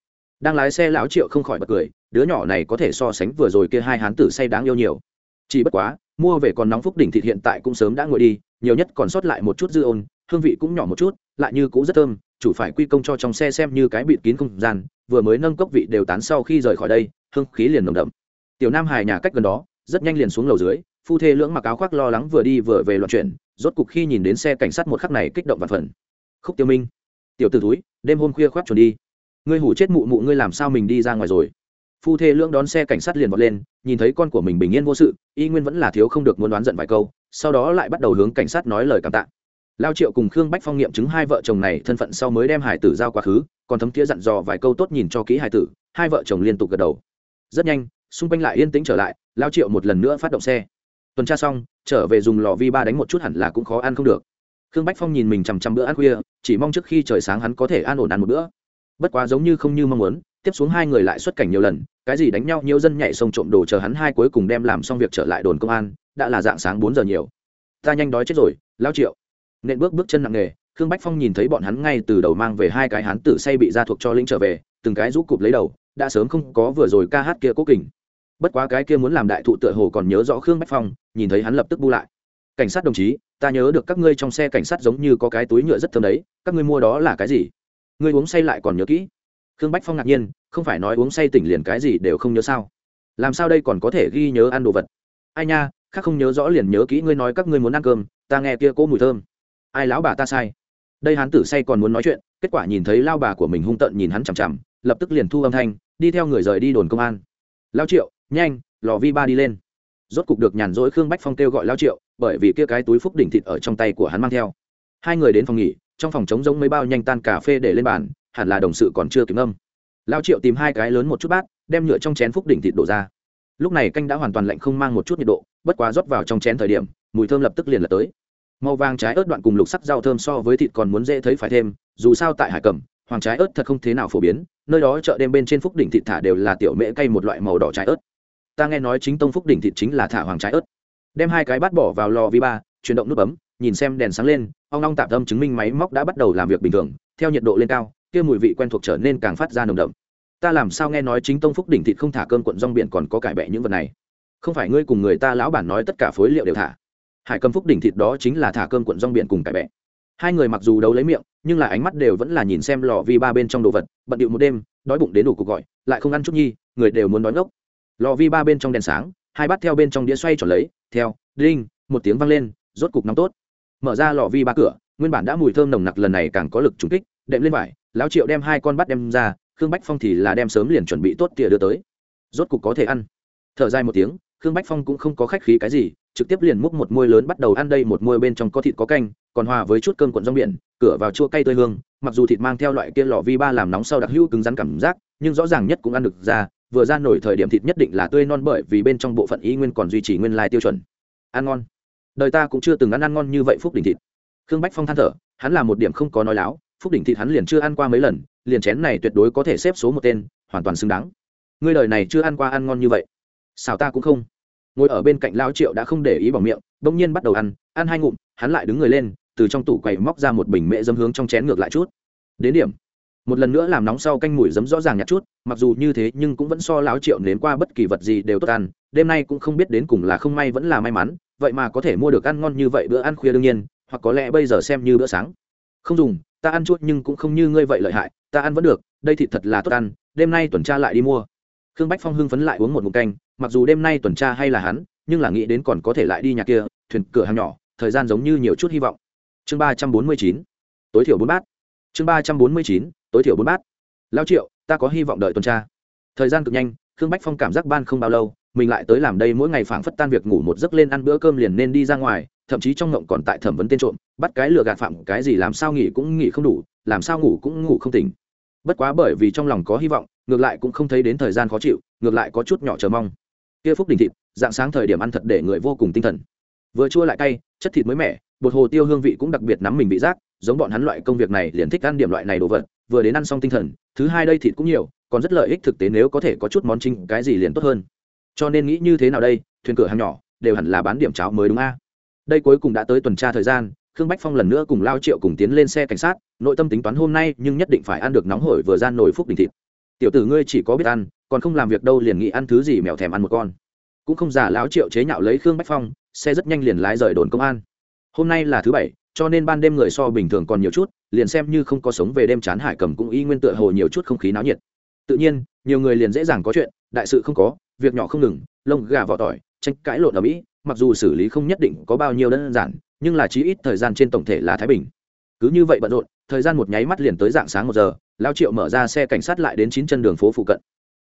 Đang lái xe lão triệu không khỏi bật cười, đứa nhỏ này có thể so sánh vừa rồi kia hai hán tử say đáng yêu nhiều. Chỉ bất quá, mua về còn nóng phúc đỉnh thịt hiện tại cũng sớm đã ngồi đi nhiều nhất còn sót lại một chút dư ôn, hương vị cũng nhỏ một chút, lại như cũng rất thơm, chủ phải quy công cho trong xe xem như cái bịt kín không gian, vừa mới nâng cốc vị đều tán sau khi rời khỏi đây, hương khí liền nồng đậm. Tiểu nam hài nhà cách gần đó, rất nhanh liền xuống lầu dưới, phu thê lưỡng mặc áo khoác lo lắng vừa đi vừa về loạn chuyển rốt cục khi nhìn đến xe cảnh sát một khắc này kích động và phần khúc tiêu minh, tiểu t ử túi đêm hôm khuya khoác chuẩn đi. Ngươi hủ chết mụ mụ ngươi làm sao mình đi ra ngoài rồi? Phu thê lưỡng đón xe cảnh sát liền vọt lên, nhìn thấy con của mình bình yên vô sự, y nguyên vẫn là thiếu không được muốn đoán giận vài câu sau đó lại bắt đầu hướng cảnh sát nói lời cảm tạ. Lao triệu cùng khương bách phong nghiệm chứng hai vợ chồng này thân phận sau mới đem hải tử giao quá khứ, còn thấm thiế dặn dò vài câu tốt nhìn cho kỹ hải tử, hai vợ chồng liên tục gật đầu. Rất nhanh, xung quanh lại yên tĩnh trở lại, lao triệu một lần nữa phát động xe. Tuần tra xong, trở về dùng lò vi ba đánh một chút hẳn là cũng khó ăn không được. Khương bách phong nhìn mình chằm chằm bữa ăn khuya, chỉ mong trước khi trời sáng hắn có thể an ổn ăn một bữa. Bất quá giống như không như mong muốn tiếp xuống hai người lại xuất cảnh nhiều lần, cái gì đánh nhau, nhiều dân nhảy sông trộm đồ chờ hắn hai cuối cùng đem làm xong việc trở lại đồn công an, đã là dạng sáng bốn giờ nhiều. Ta nhanh đói chết rồi lao triệu. Nện bước bước chân nặng nề, khương bách phong nhìn thấy bọn hắn ngay từ đầu mang về hai cái hắn tử say bị ra thuộc cho linh trở về, từng cái rũ cụp lấy đầu, đã sớm không có vừa rồi ca hát kia cố kình. Bất quá cái kia muốn làm đại thụ tựa hồ còn nhớ rõ khương bách phong, nhìn thấy hắn lập tức bu lại. Cảnh sát đồng chí, ta nhớ được các ngươi trong xe cảnh sát giống như có cái túi nhựa rất thơm đấy, các ngươi mua đó là cái gì? Ngươi uống say lại còn nhớ kỹ khương bách phong ngạc nhiên, không phải nói uống say tỉnh liền cái gì đều không nhớ sao? Làm sao đây còn có thể ghi nhớ ăn đồ vật? Ai nha, khác không nhớ rõ liền nhớ kỹ ngươi nói các ngươi muốn ăn cơm, ta nghe kia cỗ mùi thơm. Ai lão bà ta sai? Đây hán tử say còn muốn nói chuyện, kết quả nhìn thấy lao bà của mình hung tợn nhìn hắn chằm chằm, lập tức liền thu âm thanh, đi theo người rời đi đồn công an. Lao triệu, nhanh, lò vi ba đi lên. Rốt cục được nhàn rỗi khương bách phong kêu gọi lao triệu, bởi vì kia cái túi phúc đỉnh thịt ở trong tay của hắn mang theo. Hai người đến phòng nghỉ, trong phòng chống giống mấy bao nhanh tan cà phê để lên bàn hẳn là đồng sự còn chưa kịp âm lao triệu tìm hai cái lớn một chút bát, đem nhựa trong chén phúc đỉnh thịt đổ ra. Lúc này canh đã hoàn toàn lạnh không mang một chút nhiệt độ, bất quá rót vào trong chén thời điểm, mùi thơm lập tức liền là tới. Màu vàng trái ớt đoạn cùng lục sắc rau thơm so với thịt còn muốn dễ thấy phải thêm, dù sao tại hải cẩm, hoàng trái ớt thật không thế nào phổ biến, nơi đó chợ đêm bên trên phúc đỉnh thịt thả đều là tiểu mễ cây một loại màu đỏ trái ớt. Ta nghe nói chính tông phúc đỉnh thịt chính là thả hoàng trái ớt. Đem hai cái bát bỏ vào lò vi ba, chuyển động nút bấm, nhìn xem đèn sáng lên, ong long tạm tâm chứng minh máy móc đã bắt đầu làm việc bình thường, theo nhiệt độ lên cao kia mùi vị quen thuộc trở nên càng phát ra nồng đậm. Ta làm sao nghe nói chính tông phúc đỉnh thịt không thả cơm cuộn rong biển còn có cải bẹ những vật này? Không phải ngươi cùng người ta lão bản nói tất cả phối liệu đều thả. Hải cầm phúc đỉnh thịt đó chính là thả cơm cuộn rong biển cùng cải bẹ. Hai người mặc dù đấu lấy miệng, nhưng là ánh mắt đều vẫn là nhìn xem lò vi ba bên trong đồ vật, bận điệu một đêm, đói bụng đến đủ cuộc gọi, lại không ăn chút nhi, người đều muốn đói ngốc. Lò vi ba bên trong đèn sáng, hai bát theo bên trong đĩa xoay tròn lấy, theo đinh một tiếng vang lên, rốt cục nóng tốt. Mở ra lò vi ba cửa, nguyên bản đã mùi thơm nồng nặc lần này càng có lực trúng kích đệm lên vải, lão triệu đem hai con bắt đem ra, khương bách phong thì là đem sớm liền chuẩn bị tốt tỉa đưa tới. Rốt cục có thể ăn. Thở dài một tiếng, khương bách phong cũng không có khách khí cái gì, trực tiếp liền múc một môi lớn bắt đầu ăn đây, một môi bên trong có thịt có canh, còn hòa với chút cơm cuộn rong biển, cửa vào chua cay tươi hương, mặc dù thịt mang theo loại kia lò vi ba làm nóng sau đặc hữu cứng rắn cảm giác, nhưng rõ ràng nhất cũng ăn được ra, vừa ra nổi thời điểm thịt nhất định là tươi non bởi vì bên trong bộ phận y nguyên còn duy trì nguyên lai tiêu chuẩn. Ăn ngon. Đời ta cũng chưa từng ăn ăn ngon như vậy phúc đỉnh thịt. Khương bách phong than thở, hắn là một điểm không có nói láo phúc đỉnh thịt hắn liền chưa ăn qua mấy lần, liền chén này tuyệt đối có thể xếp số một tên, hoàn toàn xứng đáng. Ngươi đời này chưa ăn qua ăn ngon như vậy. Xào ta cũng không. Ngồi ở bên cạnh lao triệu đã không để ý bằng miệng, bỗng nhiên bắt đầu ăn ăn hai ngụm, hắn lại đứng người lên, từ trong tủ quầy móc ra một bình mễ dấm hướng trong chén ngược lại chút. Đến điểm. Một lần nữa làm nóng sau canh mùi giấm rõ ràng nhạt chút, mặc dù như thế nhưng cũng vẫn so láo triệu nếm qua bất kỳ vật gì đều tốt ăn, đêm nay cũng không biết đến cùng là không may vẫn là may mắn, vậy mà có thể mua được ăn ngon như vậy bữa ăn khuya đương nhiên, hoặc có lẽ bây giờ xem như bữa sáng. Không dùng ta ăn chút nhưng cũng không như ngươi vậy lợi hại, ta ăn vẫn được, đây thịt thật là tốt ăn, đêm nay tuần tra lại đi mua. Khương bách phong hưng phấn lại uống một mục canh, mặc dù đêm nay tuần tra hay là hắn, nhưng là nghĩ đến còn có thể lại đi nhà kia, thuyền cửa hàng nhỏ, thời gian giống như nhiều chút hy vọng. Chương ba trăm bốn mươi chín, tối thiểu bốn bát. Chương ba trăm bốn mươi chín, tối thiểu bốn bát. Lao triệu, ta có hy vọng đợi tuần tra. Thời gian cực nhanh, khương bách phong cảm giác ban không bao lâu mình lại tới làm đây mỗi ngày phảng phất tan việc ngủ một giấc lên ăn bữa cơm liền nên đi ra ngoài, thậm chí trong ngộng còn tại thẩm vấn tên trộm, bắt cái lừa gạt phạm cái gì làm sao nghỉ cũng nghỉ không đủ, làm sao ngủ cũng ngủ không tỉnh. Bất quá bởi vì trong lòng có hy vọng, ngược lại cũng không thấy đến thời gian khó chịu, ngược lại có chút nhỏ chờ mong. Kia phúc đình thịt, dạng sáng thời điểm ăn thật để người vô cùng tinh thần. Vừa chua lại cay, chất thịt mới mẻ, bột hồ tiêu hương vị cũng đặc biệt nắm mình vị giác, giống bọn hắn loại công việc này liền thích ăn điểm loại này đồ vật, vừa đến ăn xong tinh thần, thứ hai đây thịt cũng nhiều, còn rất lợi ích thực tế nếu có thể có chút món chính, cái gì liền tốt hơn cho nên nghĩ như thế nào đây, thuyền cửa hàng nhỏ đều hẳn là bán điểm cháo mới đúng a. Đây cuối cùng đã tới tuần tra thời gian, khương bách phong lần nữa cùng lao triệu cùng tiến lên xe cảnh sát, nội tâm tính toán hôm nay nhưng nhất định phải ăn được nóng hổi vừa gian nổi phúc đình thịt. Tiểu tử ngươi chỉ có biết ăn, còn không làm việc đâu liền nghĩ ăn thứ gì mèo thèm ăn một con. Cũng không giả lão triệu chế nhạo lấy khương bách phong, xe rất nhanh liền lái rời đồn công an. Hôm nay là thứ bảy, cho nên ban đêm người so bình thường còn nhiều chút, liền xem như không có sống về đêm chán hải cầm cũng y nguyên tựa hồ nhiều chút không khí náo nhiệt. Tự nhiên, nhiều người liền dễ dàng có chuyện, đại sự không có việc nhỏ không ngừng, lông gà vỏ tỏi, tranh cãi lộn ở mỹ, mặc dù xử lý không nhất định có bao nhiêu đơn giản, nhưng là chí ít thời gian trên tổng thể là thái bình. Cứ như vậy bận rộn, thời gian một nháy mắt liền tới dạng sáng một giờ, lao triệu mở ra xe cảnh sát lại đến chín chân đường phố phụ cận.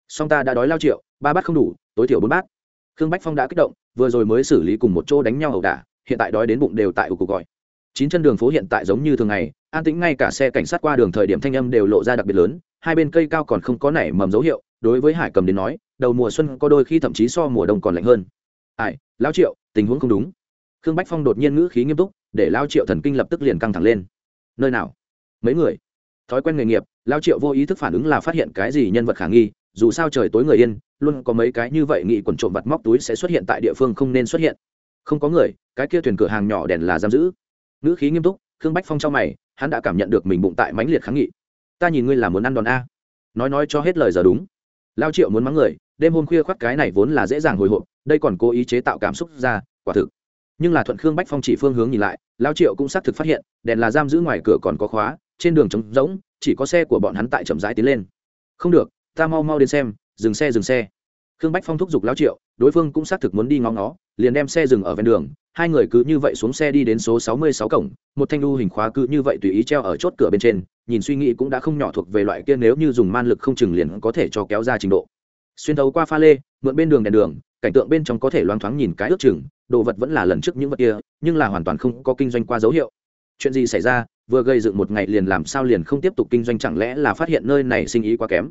Song ta đã đói lao triệu, ba bát không đủ, tối thiểu bốn bát. Khương bách phong đã kích động, vừa rồi mới xử lý cùng một chỗ đánh nhau ẩu đả, hiện tại đói đến bụng đều tại ủ cuộc gọi. Chín chân đường phố hiện tại giống như thường ngày, an tĩnh ngay cả xe cảnh sát qua đường thời điểm thanh âm đều lộ ra đặc biệt lớn, hai bên cây cao còn không có nảy mầm dấu hiệu, đối với hải cầm đến nói đầu mùa xuân có đôi khi thậm chí so mùa đông còn lạnh hơn. Ai lão triệu, tình huống không đúng. Khương bách phong đột nhiên ngữ khí nghiêm túc, để lao triệu thần kinh lập tức liền căng thẳng lên. Nơi nào? Mấy người? Thói quen nghề nghiệp, lao triệu vô ý thức phản ứng là phát hiện cái gì nhân vật khả nghi, dù sao trời tối người yên, luôn có mấy cái như vậy nghị quần trộm vặt móc túi sẽ xuất hiện tại địa phương không nên xuất hiện. Không có người, cái kia thuyền cửa hàng nhỏ đèn là giam giữ. Ngữ khí nghiêm túc, khương bách phong trong mày, hắn đã cảm nhận được mình bụng tại mãnh liệt kháng nghị. Ta nhìn ngươi là muốn ăn đòn a. Nói nói cho hết lời giờ đúng lao triệu muốn mắng người, đêm hôm khuya khoác cái này vốn là dễ dàng hồi hộp, đây còn cố ý chế tạo cảm xúc ra, quả thực. Nhưng là thuận khương bách phong chỉ phương hướng nhìn lại, lao triệu cũng xác thực phát hiện, đèn là giam giữ ngoài cửa còn có khóa, trên đường trống rỗng, chỉ có xe của bọn hắn tại chậm rãi tiến lên. Không được, ta mau mau đến xem, dừng xe dừng xe. Khương bách phong thúc giục lao triệu, đối phương cũng xác thực muốn đi ngó ngó, liền đem xe dừng ở ven đường hai người cứ như vậy xuống xe đi đến số sáu mươi sáu cổng, một thanh lưu hình khóa cứ như vậy tùy ý treo ở chốt cửa bên trên, nhìn suy nghĩ cũng đã không nhỏ thuộc về loại kia nếu như dùng man lực không chừng liền có thể cho kéo ra trình độ. Xuyên thấu qua pha lê, mượn bên đường đèn đường, cảnh tượng bên trong có thể loáng thoáng nhìn cái ước chừng, đồ vật vẫn là lần trước những vật kia, nhưng là hoàn toàn không có kinh doanh qua dấu hiệu. Chuyện gì xảy ra, vừa gây dựng một ngày liền làm sao liền không tiếp tục kinh doanh, chẳng lẽ là phát hiện nơi này sinh ý quá kém?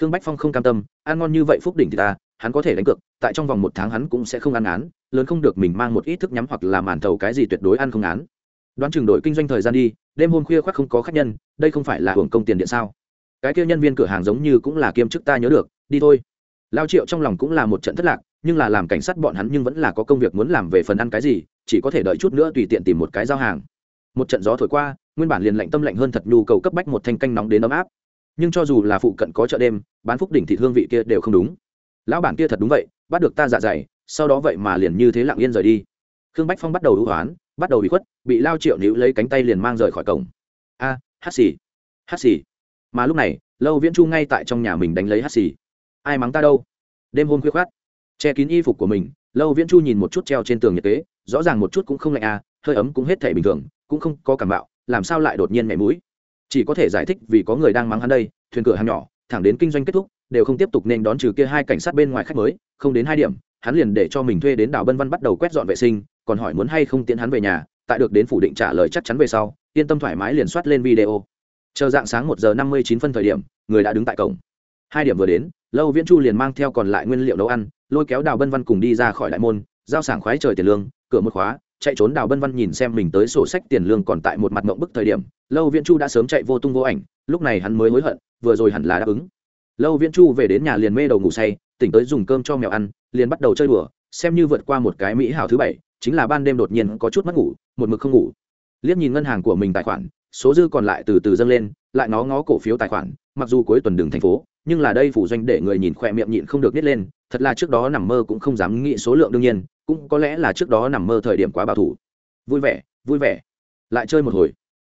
Khương bách phong không cam tâm, ăn ngon như vậy phúc đỉnh thì ta hắn có thể đánh cược, tại trong vòng một tháng hắn cũng sẽ không ăn án, lớn không được mình mang một ít thức nhắm hoặc là màn thầu cái gì tuyệt đối ăn không án. Đoán chừng đội kinh doanh thời gian đi, đêm hôm khuya khoác không có khách nhân, đây không phải là hưởng công tiền điện sao? Cái kia nhân viên cửa hàng giống như cũng là kiêm chức ta nhớ được, đi thôi. Lao triệu trong lòng cũng là một trận thất lạc, nhưng là làm cảnh sát bọn hắn nhưng vẫn là có công việc muốn làm về phần ăn cái gì, chỉ có thể đợi chút nữa tùy tiện tìm một cái giao hàng. Một trận gió thổi qua, nguyên bản liền lạnh tâm lạnh hơn thật nhu cầu cấp bách một thanh canh nóng đến ấm áp. Nhưng cho dù là phụ cận có chợ đêm, bán phúc đỉnh thịt hương vị kia đều không đúng lão bản kia thật đúng vậy, bắt được ta dạ dày, sau đó vậy mà liền như thế lặng yên rời đi. Khương bách phong bắt đầu hữu hoán, bắt đầu bị khuất, bị lao triệu níu lấy cánh tay liền mang rời khỏi cổng. A, hát xì hát xì. Mà lúc này, lâu viễn chu ngay tại trong nhà mình đánh lấy hát xì. Ai mắng ta đâu? Đêm hôm khuya khoát che kín y phục của mình, lâu viễn chu nhìn một chút treo trên tường nhiệt kế, rõ ràng một chút cũng không lạnh à hơi ấm cũng hết thể bình thường, cũng không có cảm bạo, làm sao lại đột nhiên mẻ mũi? Chỉ có thể giải thích vì có người đang mắng hắn đây, thuyền cửa hàng nhỏ, thẳng đến kinh doanh kết thúc đều không tiếp tục nên đón trừ kia hai cảnh sát bên ngoài khách mới, không đến hai điểm, hắn liền để cho mình thuê đến đảo bân văn bắt đầu quét dọn vệ sinh, còn hỏi muốn hay không tiễn hắn về nhà, tại được đến phủ định trả lời chắc chắn về sau, yên tâm thoải mái liền soát lên video. Chờ dạng sáng một giờ năm mươi chín phân thời điểm, người đã đứng tại cổng. Hai điểm vừa đến, lâu viễn chu liền mang theo còn lại nguyên liệu nấu ăn, lôi kéo đào bân văn cùng đi ra khỏi đại môn, giao sảng khoái trời tiền lương, cửa một khóa, chạy trốn đào bân văn nhìn xem mình tới sổ sách tiền lương còn tại một mặt mộng bức thời điểm, lâu viễn chu đã sớm chạy vô tung vô ảnh, lúc này hắn mới hối hận, vừa rồi hẳn là đáp ứng lâu viễn chu về đến nhà liền mê đầu ngủ say, tỉnh tới dùng cơm cho mèo ăn, liền bắt đầu chơi đùa, xem như vượt qua một cái mỹ hảo thứ bảy, chính là ban đêm đột nhiên có chút mất ngủ, một mực không ngủ. Liếc nhìn ngân hàng của mình tài khoản, số dư còn lại từ từ dâng lên, lại ngó ngó cổ phiếu tài khoản, mặc dù cuối tuần đường thành phố, nhưng là đây phủ doanh để người nhìn khỏe miệng nhịn không được nít lên, thật là trước đó nằm mơ cũng không dám nghĩ số lượng đương nhiên, cũng có lẽ là trước đó nằm mơ thời điểm quá bảo thủ. Vui vẻ vui vẻ. Lại chơi một hồi.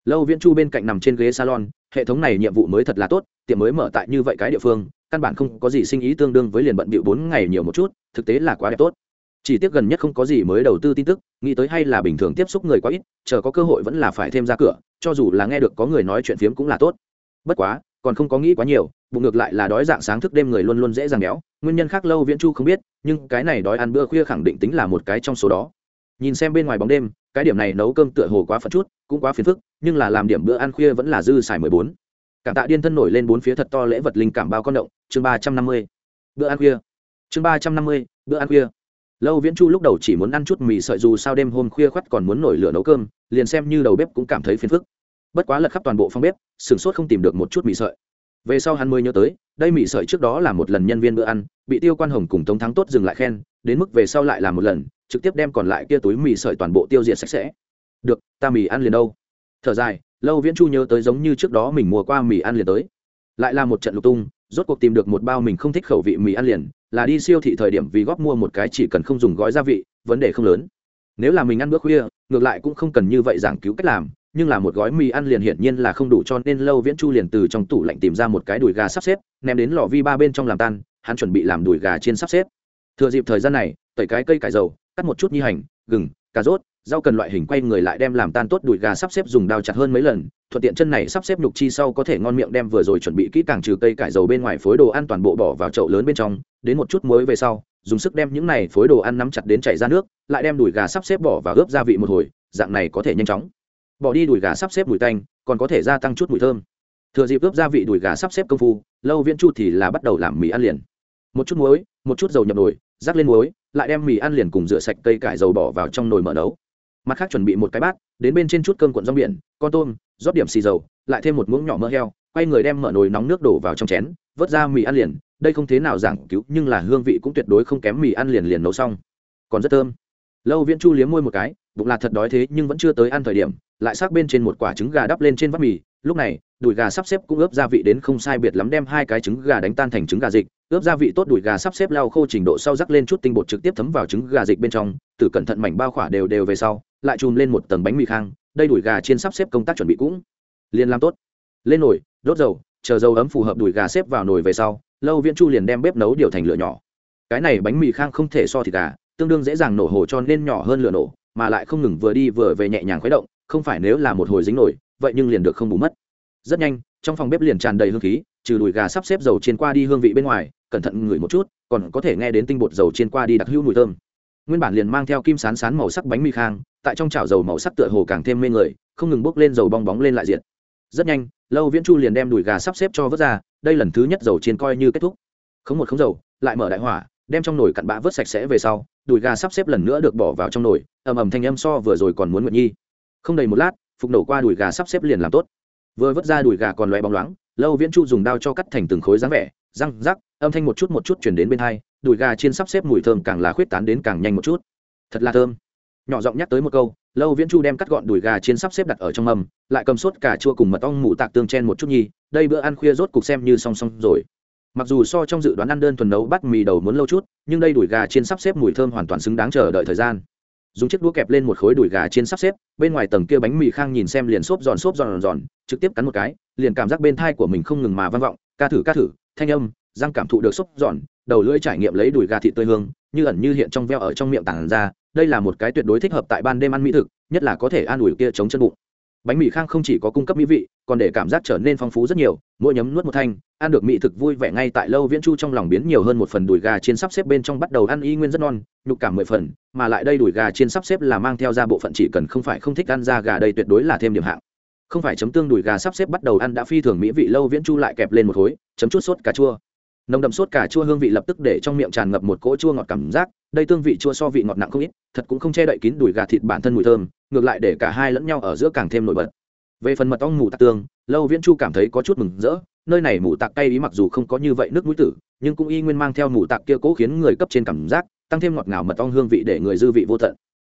Lâu viễn chu bên cạnh nằm trên ghế salon, hệ thống này nhiệm vụ mới thật là tốt tiệm mới mở tại như vậy cái địa phương, căn bản không có gì sinh ý tương đương với liền bận bịu bốn ngày nhiều một chút, thực tế là quá đẹp tốt. Chỉ tiếc gần nhất không có gì mới đầu tư tin tức, nghĩ tới hay là bình thường tiếp xúc người quá ít, chờ có cơ hội vẫn là phải thêm ra cửa, cho dù là nghe được có người nói chuyện phiếm cũng là tốt. Bất quá, còn không có nghĩ quá nhiều, bụng ngược lại là đói dạng sáng thức đêm người luôn luôn dễ dàng béo, nguyên nhân khác lâu viễn chu không biết, nhưng cái này đói ăn bữa khuya khẳng định tính là một cái trong số đó. Nhìn xem bên ngoài bóng đêm, cái điểm này nấu cơm tựa hồ quá phật chút, cũng quá phiền phức, nhưng là làm điểm bữa ăn khuya vẫn là dư xài mười bốn cảm tạ điên thân nổi lên bốn phía thật to lễ vật linh cảm bao con động, chương ba trăm năm mươi. Bữa ăn khuya. Chương ba trăm năm mươi, bữa ăn khuya. Lâu viễn chu lúc đầu chỉ muốn ăn chút mì sợi dù sao đêm hôm khuya khoắt còn muốn nổi lửa nấu cơm, liền xem như đầu bếp cũng cảm thấy phiền phức. Bất quá lật khắp toàn bộ phòng bếp, sửng sốt không tìm được một chút mì sợi. Về sau hắn mới nhớ tới, đây mì sợi trước đó là một lần nhân viên bữa ăn, bị tiêu quan hồng cùng tống thắng tốt dừng lại khen, đến mức về sau lại là một lần, trực tiếp đem còn lại kia túi mì sợi toàn bộ tiêu diệt sạch sẽ. Được, ta mì ăn liền đâu? Thở dài lâu viễn chu nhớ tới giống như trước đó mình mua qua mì ăn liền tới. Lại là một trận lục tung, rốt cuộc tìm được một bao mình không thích khẩu vị mì ăn liền, là đi siêu thị thời điểm vì góp mua một cái chỉ cần không dùng gói gia vị, vấn đề không lớn. Nếu là mình ăn bữa khuya, ngược lại cũng không cần như vậy giảng cứu cách làm, nhưng là một gói mì ăn liền hiển nhiên là không đủ cho nên lâu viễn chu liền từ trong tủ lạnh tìm ra một cái đùi gà sắp xếp, ném đến lò vi ba bên trong làm tan, hắn chuẩn bị làm đùi gà trên sắp xếp. Thừa dịp thời gian này, tẩy cái cây cải dầu, cắt một chút nhi hành, gừng, cà rốt rau cần loại hình quay người lại đem làm tan tốt đùi gà sắp xếp dùng đao chặt hơn mấy lần, thuận tiện chân này sắp xếp nhục chi sau có thể ngon miệng đem vừa rồi chuẩn bị kỹ càng trừ cây cải dầu bên ngoài phối đồ ăn toàn bộ bỏ vào chậu lớn bên trong, đến một chút muối về sau, dùng sức đem những này phối đồ ăn nắm chặt đến chảy ra nước, lại đem đùi gà sắp xếp bỏ vào ướp gia vị một hồi, dạng này có thể nhanh chóng. Bỏ đi đùi gà sắp xếp mùi tanh, còn có thể gia tăng chút mùi thơm. Thừa dịp ướp gia vị đùi gà sắp xếp công phu, lâu viễn chu thì là bắt đầu làm mì ăn liền. Một chút muối, một chút dầu nhập nồi, rắc lên muối, lại đem mì ăn liền cùng rửa sạch cây cải dầu bỏ vào trong nồi mở nấu mặt khác chuẩn bị một cái bát, đến bên trên chút cơm cuộn rong biển, con tôm, rót điểm xì dầu, lại thêm một muỗng nhỏ mỡ heo, quay người đem mở nồi nóng nước đổ vào trong chén, vớt ra mì ăn liền. Đây không thế nào giảng cứu, nhưng là hương vị cũng tuyệt đối không kém mì ăn liền liền nấu xong. Còn rất thơm. Lâu viễn chu liếm môi một cái, bụng là thật đói thế, nhưng vẫn chưa tới ăn thời điểm, lại xác bên trên một quả trứng gà đắp lên trên vắt mì. Lúc này, đùi gà sắp xếp cũng ướp gia vị đến không sai biệt lắm đem hai cái trứng gà đánh tan thành trứng gà dịch. Ướp gia vị tốt đùi gà sắp xếp lau khô trình độ sau rắc lên chút tinh bột trực tiếp thấm vào trứng gà dịch bên trong, từ cẩn thận mảnh bao khỏa đều đều về sau lại chùm lên một tầng bánh mì khang, đây đùi gà trên sắp xếp công tác chuẩn bị cũng liền làm tốt. Lên nồi, đốt dầu, chờ dầu ấm phù hợp đùi gà xếp vào nồi về sau, lâu viễn chu liền đem bếp nấu điều thành lửa nhỏ. Cái này bánh mì khang không thể so thịt gà, tương đương dễ dàng nổ hồ cho nên nhỏ hơn lửa nổ, mà lại không ngừng vừa đi vừa về nhẹ nhàng khuấy động, không phải nếu là một hồi dính nổi vậy nhưng liền được không bù mất. Rất nhanh, trong phòng bếp liền tràn đầy hương khí, trừ đùi gà sắp xếp dầu chiên qua đi hương vị bên ngoài, cẩn thận ngửi một chút, còn có thể nghe đến tinh bột dầu chiên qua đi đặc hữu mùi thơm. Nguyên bản liền mang theo kim sán sán màu sắc bánh mì khang tại trong chảo dầu màu sắc tựa hồ càng thêm mê người, không ngừng bốc lên dầu bong bóng lên lại diện rất nhanh, lâu viễn chu liền đem đùi gà sắp xếp cho vớt ra, đây lần thứ nhất dầu chiên coi như kết thúc. Không một không dầu, lại mở đại hỏa, đem trong nồi cặn bã vớt sạch sẽ về sau, đùi gà sắp xếp lần nữa được bỏ vào trong nồi, ầm ầm thanh âm so vừa rồi còn muốn nguyện nhi. Không đầy một lát, phục nổ qua đùi gà sắp xếp liền làm tốt. Vừa vớt ra đùi gà còn loe bóng loáng, lâu viễn chu dùng đao cho cắt thành từng khối dáng vẻ, răng rắc, âm thanh một chút một chút chuyển đến bên hai, đùi gà trên sắp xếp mùi thơm càng là khuyết tán đến càng nhanh một chút. Thật là thơm nhỏ giọng nhắc tới một câu, lâu viễn chu đem cắt gọn đùi gà chiến sắp xếp đặt ở trong mầm lại cầm sốt cà chua cùng mật ong mụ tạc tương chen một chút nhi đây bữa ăn khuya rốt cục xem như song song rồi. Mặc dù so trong dự đoán ăn đơn thuần nấu bắt mì đầu muốn lâu chút, nhưng đây đùi gà chiên sắp xếp mùi thơm hoàn toàn xứng đáng chờ đợi thời gian. Dùng chiếc đũa kẹp lên một khối đùi gà chiên sắp xếp, bên ngoài tầng kia bánh mì khang nhìn xem liền xốp giòn xốp giòn giòn, trực tiếp cắn một cái, liền cảm giác bên thai của mình không ngừng mà vang vọng, ca thử ca thử, thanh âm, răng cảm thụ được xốp giòn, đầu lưỡi trải nghiệm lấy đùi gà thịt tươi hương, như ẩn như hiện trong veo ở trong miệng tảng ra đây là một cái tuyệt đối thích hợp tại ban đêm ăn mỹ thực, nhất là có thể an ủi kia chống chân bụng. Bánh mì khang không chỉ có cung cấp mỹ vị, còn để cảm giác trở nên phong phú rất nhiều, mỗi nhấm nuốt một thanh, ăn được mỹ thực vui vẻ ngay tại lâu viễn chu trong lòng biến nhiều hơn một phần đùi gà trên sắp xếp bên trong bắt đầu ăn y nguyên rất non, nhục cảm mười phần, mà lại đây đùi gà trên sắp xếp là mang theo ra bộ phận chỉ cần không phải không thích ăn ra gà đây tuyệt đối là thêm điểm hạng. Không phải chấm tương đùi gà sắp xếp bắt đầu ăn đã phi thường mỹ vị, lâu viễn chu lại kẹp lên một khối chấm chút sốt cà chua nồng đậm sốt cả chua hương vị lập tức để trong miệng tràn ngập một cỗ chua ngọt cảm giác, đây tương vị chua so vị ngọt nặng không ít, thật cũng không che đậy kín đùi gà thịt bản thân mùi thơm, ngược lại để cả hai lẫn nhau ở giữa càng thêm nổi bật. Về phần mật ong mù tạc tương, lâu viễn chu cảm thấy có chút mừng rỡ, nơi này mù tạc cay ý mặc dù không có như vậy nước mũi tử, nhưng cũng y nguyên mang theo mù tạc kia cố khiến người cấp trên cảm giác, tăng thêm ngọt ngào mật ong hương vị để người dư vị vô tận.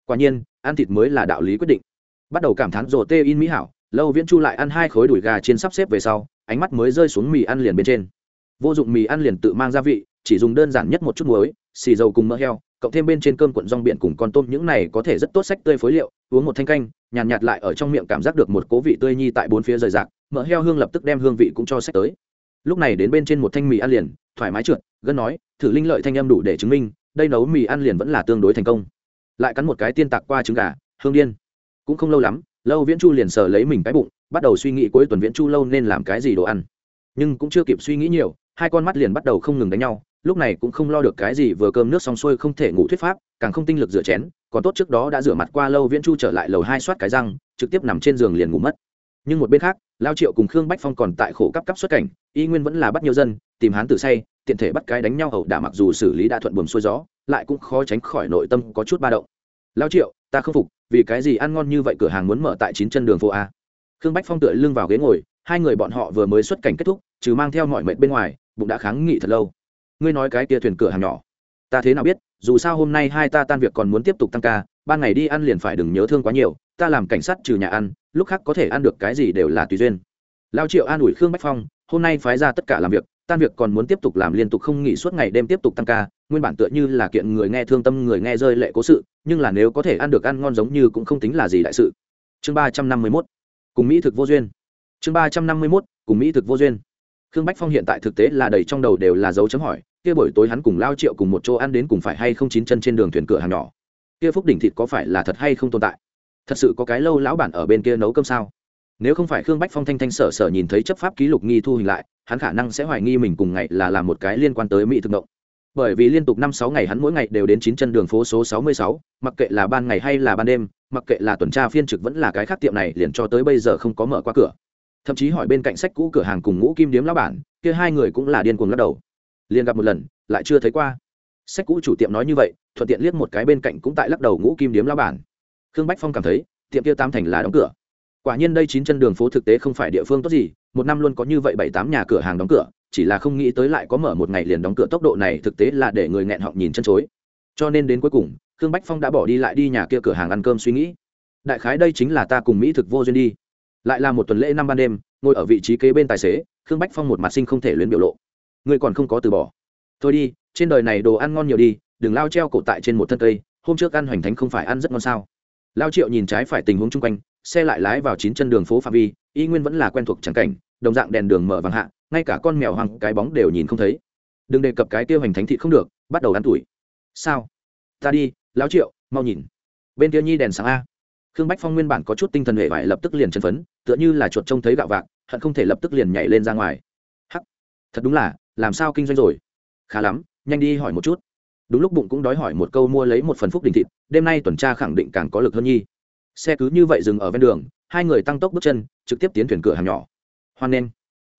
Quả nhiên, ăn thịt mới là đạo lý quyết định. Bắt đầu cảm thán rồ tê in mỹ hảo, lâu viễn chu lại ăn hai khối đùi gà trên sắp xếp về sau, ánh mắt mới rơi xuống mì ăn liền bên trên vô dụng mì ăn liền tự mang gia vị chỉ dùng đơn giản nhất một chút muối xì dầu cùng mỡ heo cộng thêm bên trên cơm cuộn rong biển cùng con tôm những này có thể rất tốt sách tươi phối liệu uống một thanh canh nhàn nhạt, nhạt lại ở trong miệng cảm giác được một cố vị tươi nhi tại bốn phía rời rạc mỡ heo hương lập tức đem hương vị cũng cho sách tới. Lúc này đến bên trên một thanh mì ăn liền thoải mái trượt gân nói thử linh lợi thanh âm đủ để chứng minh đây nấu mì ăn liền vẫn là tương đối thành công. Lại cắn một cái tiên tạc qua trứng gà hương điên. Cũng không lâu lắm lâu viễn chu liền sờ lấy mình cái bụng bắt đầu suy nghĩ cuối tuần viễn chu lâu nên làm cái gì đồ ăn. Nhưng cũng chưa kịp suy nghĩ nhiều hai con mắt liền bắt đầu không ngừng đánh nhau, lúc này cũng không lo được cái gì vừa cơm nước xong xuôi không thể ngủ thuyết pháp, càng không tinh lực rửa chén, còn tốt trước đó đã rửa mặt qua lâu viễn chu trở lại lầu hai soát cái răng, trực tiếp nằm trên giường liền ngủ mất. Nhưng một bên khác, lao triệu cùng khương bách phong còn tại khổ cấp cấp xuất cảnh, y nguyên vẫn là bắt nhiều dân, tìm hán tử say, tiện thể bắt cái đánh nhau ẩu đả mặc dù xử lý đã thuận buồm xuôi gió, lại cũng khó tránh khỏi nội tâm có chút ba động. Lao triệu, ta không phục, vì cái gì ăn ngon như vậy cửa hàng muốn mở tại chín chân đường phố a? Khương bách phong tựa lưng vào ghế ngồi, hai người bọn họ vừa mới xuất cảnh kết thúc, trừ mang theo mọi mệnh bên ngoài bụng đã kháng nghị thật lâu. Ngươi nói cái kia thuyền cửa hàng nhỏ. Ta thế nào biết, dù sao hôm nay hai ta tan việc còn muốn tiếp tục tăng ca, ban ngày đi ăn liền phải đừng nhớ thương quá nhiều, ta làm cảnh sát trừ nhà ăn, lúc khác có thể ăn được cái gì đều là tùy duyên. Lao triệu an ủi khương bách phong, hôm nay phái ra tất cả làm việc, tan việc còn muốn tiếp tục làm liên tục không nghỉ suốt ngày đêm tiếp tục tăng ca, nguyên bản tựa như là kiện người nghe thương tâm, người nghe rơi lệ cố sự, nhưng là nếu có thể ăn được ăn ngon giống như cũng không tính là gì đại sự. Chương ba trăm năm mươi mốt, cùng mỹ thực vô duyên. Chương ba trăm năm mươi mốt, cùng mỹ thực vô duyên khương bách phong hiện tại thực tế là đầy trong đầu đều là dấu chấm hỏi, kia buổi tối hắn cùng lao triệu cùng một chỗ ăn đến cùng phải hay không chín chân trên đường thuyền cửa hàng nhỏ? Kia phúc đỉnh thịt có phải là thật hay không tồn tại? Thật sự có cái lâu lão bản ở bên kia nấu cơm sao? Nếu không phải khương bách phong thanh thanh sở sở nhìn thấy chấp pháp ký lục nghi thu hình lại, hắn khả năng sẽ hoài nghi mình cùng ngày là làm một cái liên quan tới mỹ thực động bởi vì liên tục năm sáu ngày hắn mỗi ngày đều đến chín chân đường phố số sáu mươi sáu, mặc kệ là ban ngày hay là ban đêm, mặc kệ là tuần tra phiên trực vẫn là cái khác tiệm này, liền cho tới bây giờ không có mở qua cửa thậm chí hỏi bên cạnh sách cũ cửa hàng cùng ngũ kim điếm lao bản, kia hai người cũng là điên cuồng lắc đầu. Liền gặp một lần, lại chưa thấy qua. Sách cũ chủ tiệm nói như vậy, thuận tiện liếc một cái bên cạnh cũng tại lắc đầu ngũ kim điếm lao bản. Khương bách phong cảm thấy, tiệm kia tam thành là đóng cửa. Quả nhiên đây chín chân đường phố thực tế không phải địa phương tốt gì, một năm luôn có như vậy bảy tám nhà cửa hàng đóng cửa, chỉ là không nghĩ tới lại có mở một ngày liền đóng cửa tốc độ này thực tế là để người nghẹn họng nhìn chân chối. Cho nên đến cuối cùng, khương bách phong đã bỏ đi lại đi nhà kia cửa hàng ăn cơm suy nghĩ. Đại khái đây chính là ta cùng mỹ thực vô duyên đi lại là một tuần lễ năm ban đêm, ngồi ở vị trí kế bên tài xế, khương bách phong một mặt sinh không thể luyến biểu lộ. Ngươi còn không có từ bỏ. Thôi đi, trên đời này đồ ăn ngon nhiều đi, đừng lao treo cổ tại trên một thân cây, hôm trước ăn hoành thánh không phải ăn rất ngon sao? Lao triệu nhìn trái phải tình huống chung quanh, xe lại lái vào chín chân đường phố phạm vi, y nguyên vẫn là quen thuộc trắng cảnh, đồng dạng đèn đường mở vàng hạ, ngay cả con mèo hoàng cái bóng đều nhìn không thấy. Đừng đề cập cái tiêu hành thánh thị không được, bắt đầu ăn tuổi. Sao? Ta đi lão triệu, mau nhìn. Bên kia nhi đèn sáng a khương bách phong nguyên bản có chút tinh thần hệ vải lập tức liền chân phấn, tựa như là chuột trông thấy gạo vạc, hận không thể lập tức liền nhảy lên ra ngoài. Hắc, thật đúng là, làm sao kinh doanh rồi? Khá lắm, nhanh đi hỏi một chút. Đúng lúc bụng cũng đói hỏi một câu mua lấy một phần phúc đình thịt, đêm nay tuần tra khẳng định càng có lực hơn nhi. Xe cứ như vậy dừng ở ven đường, hai người tăng tốc bước chân, trực tiếp tiến thuyền cửa hàng nhỏ. Hoan nên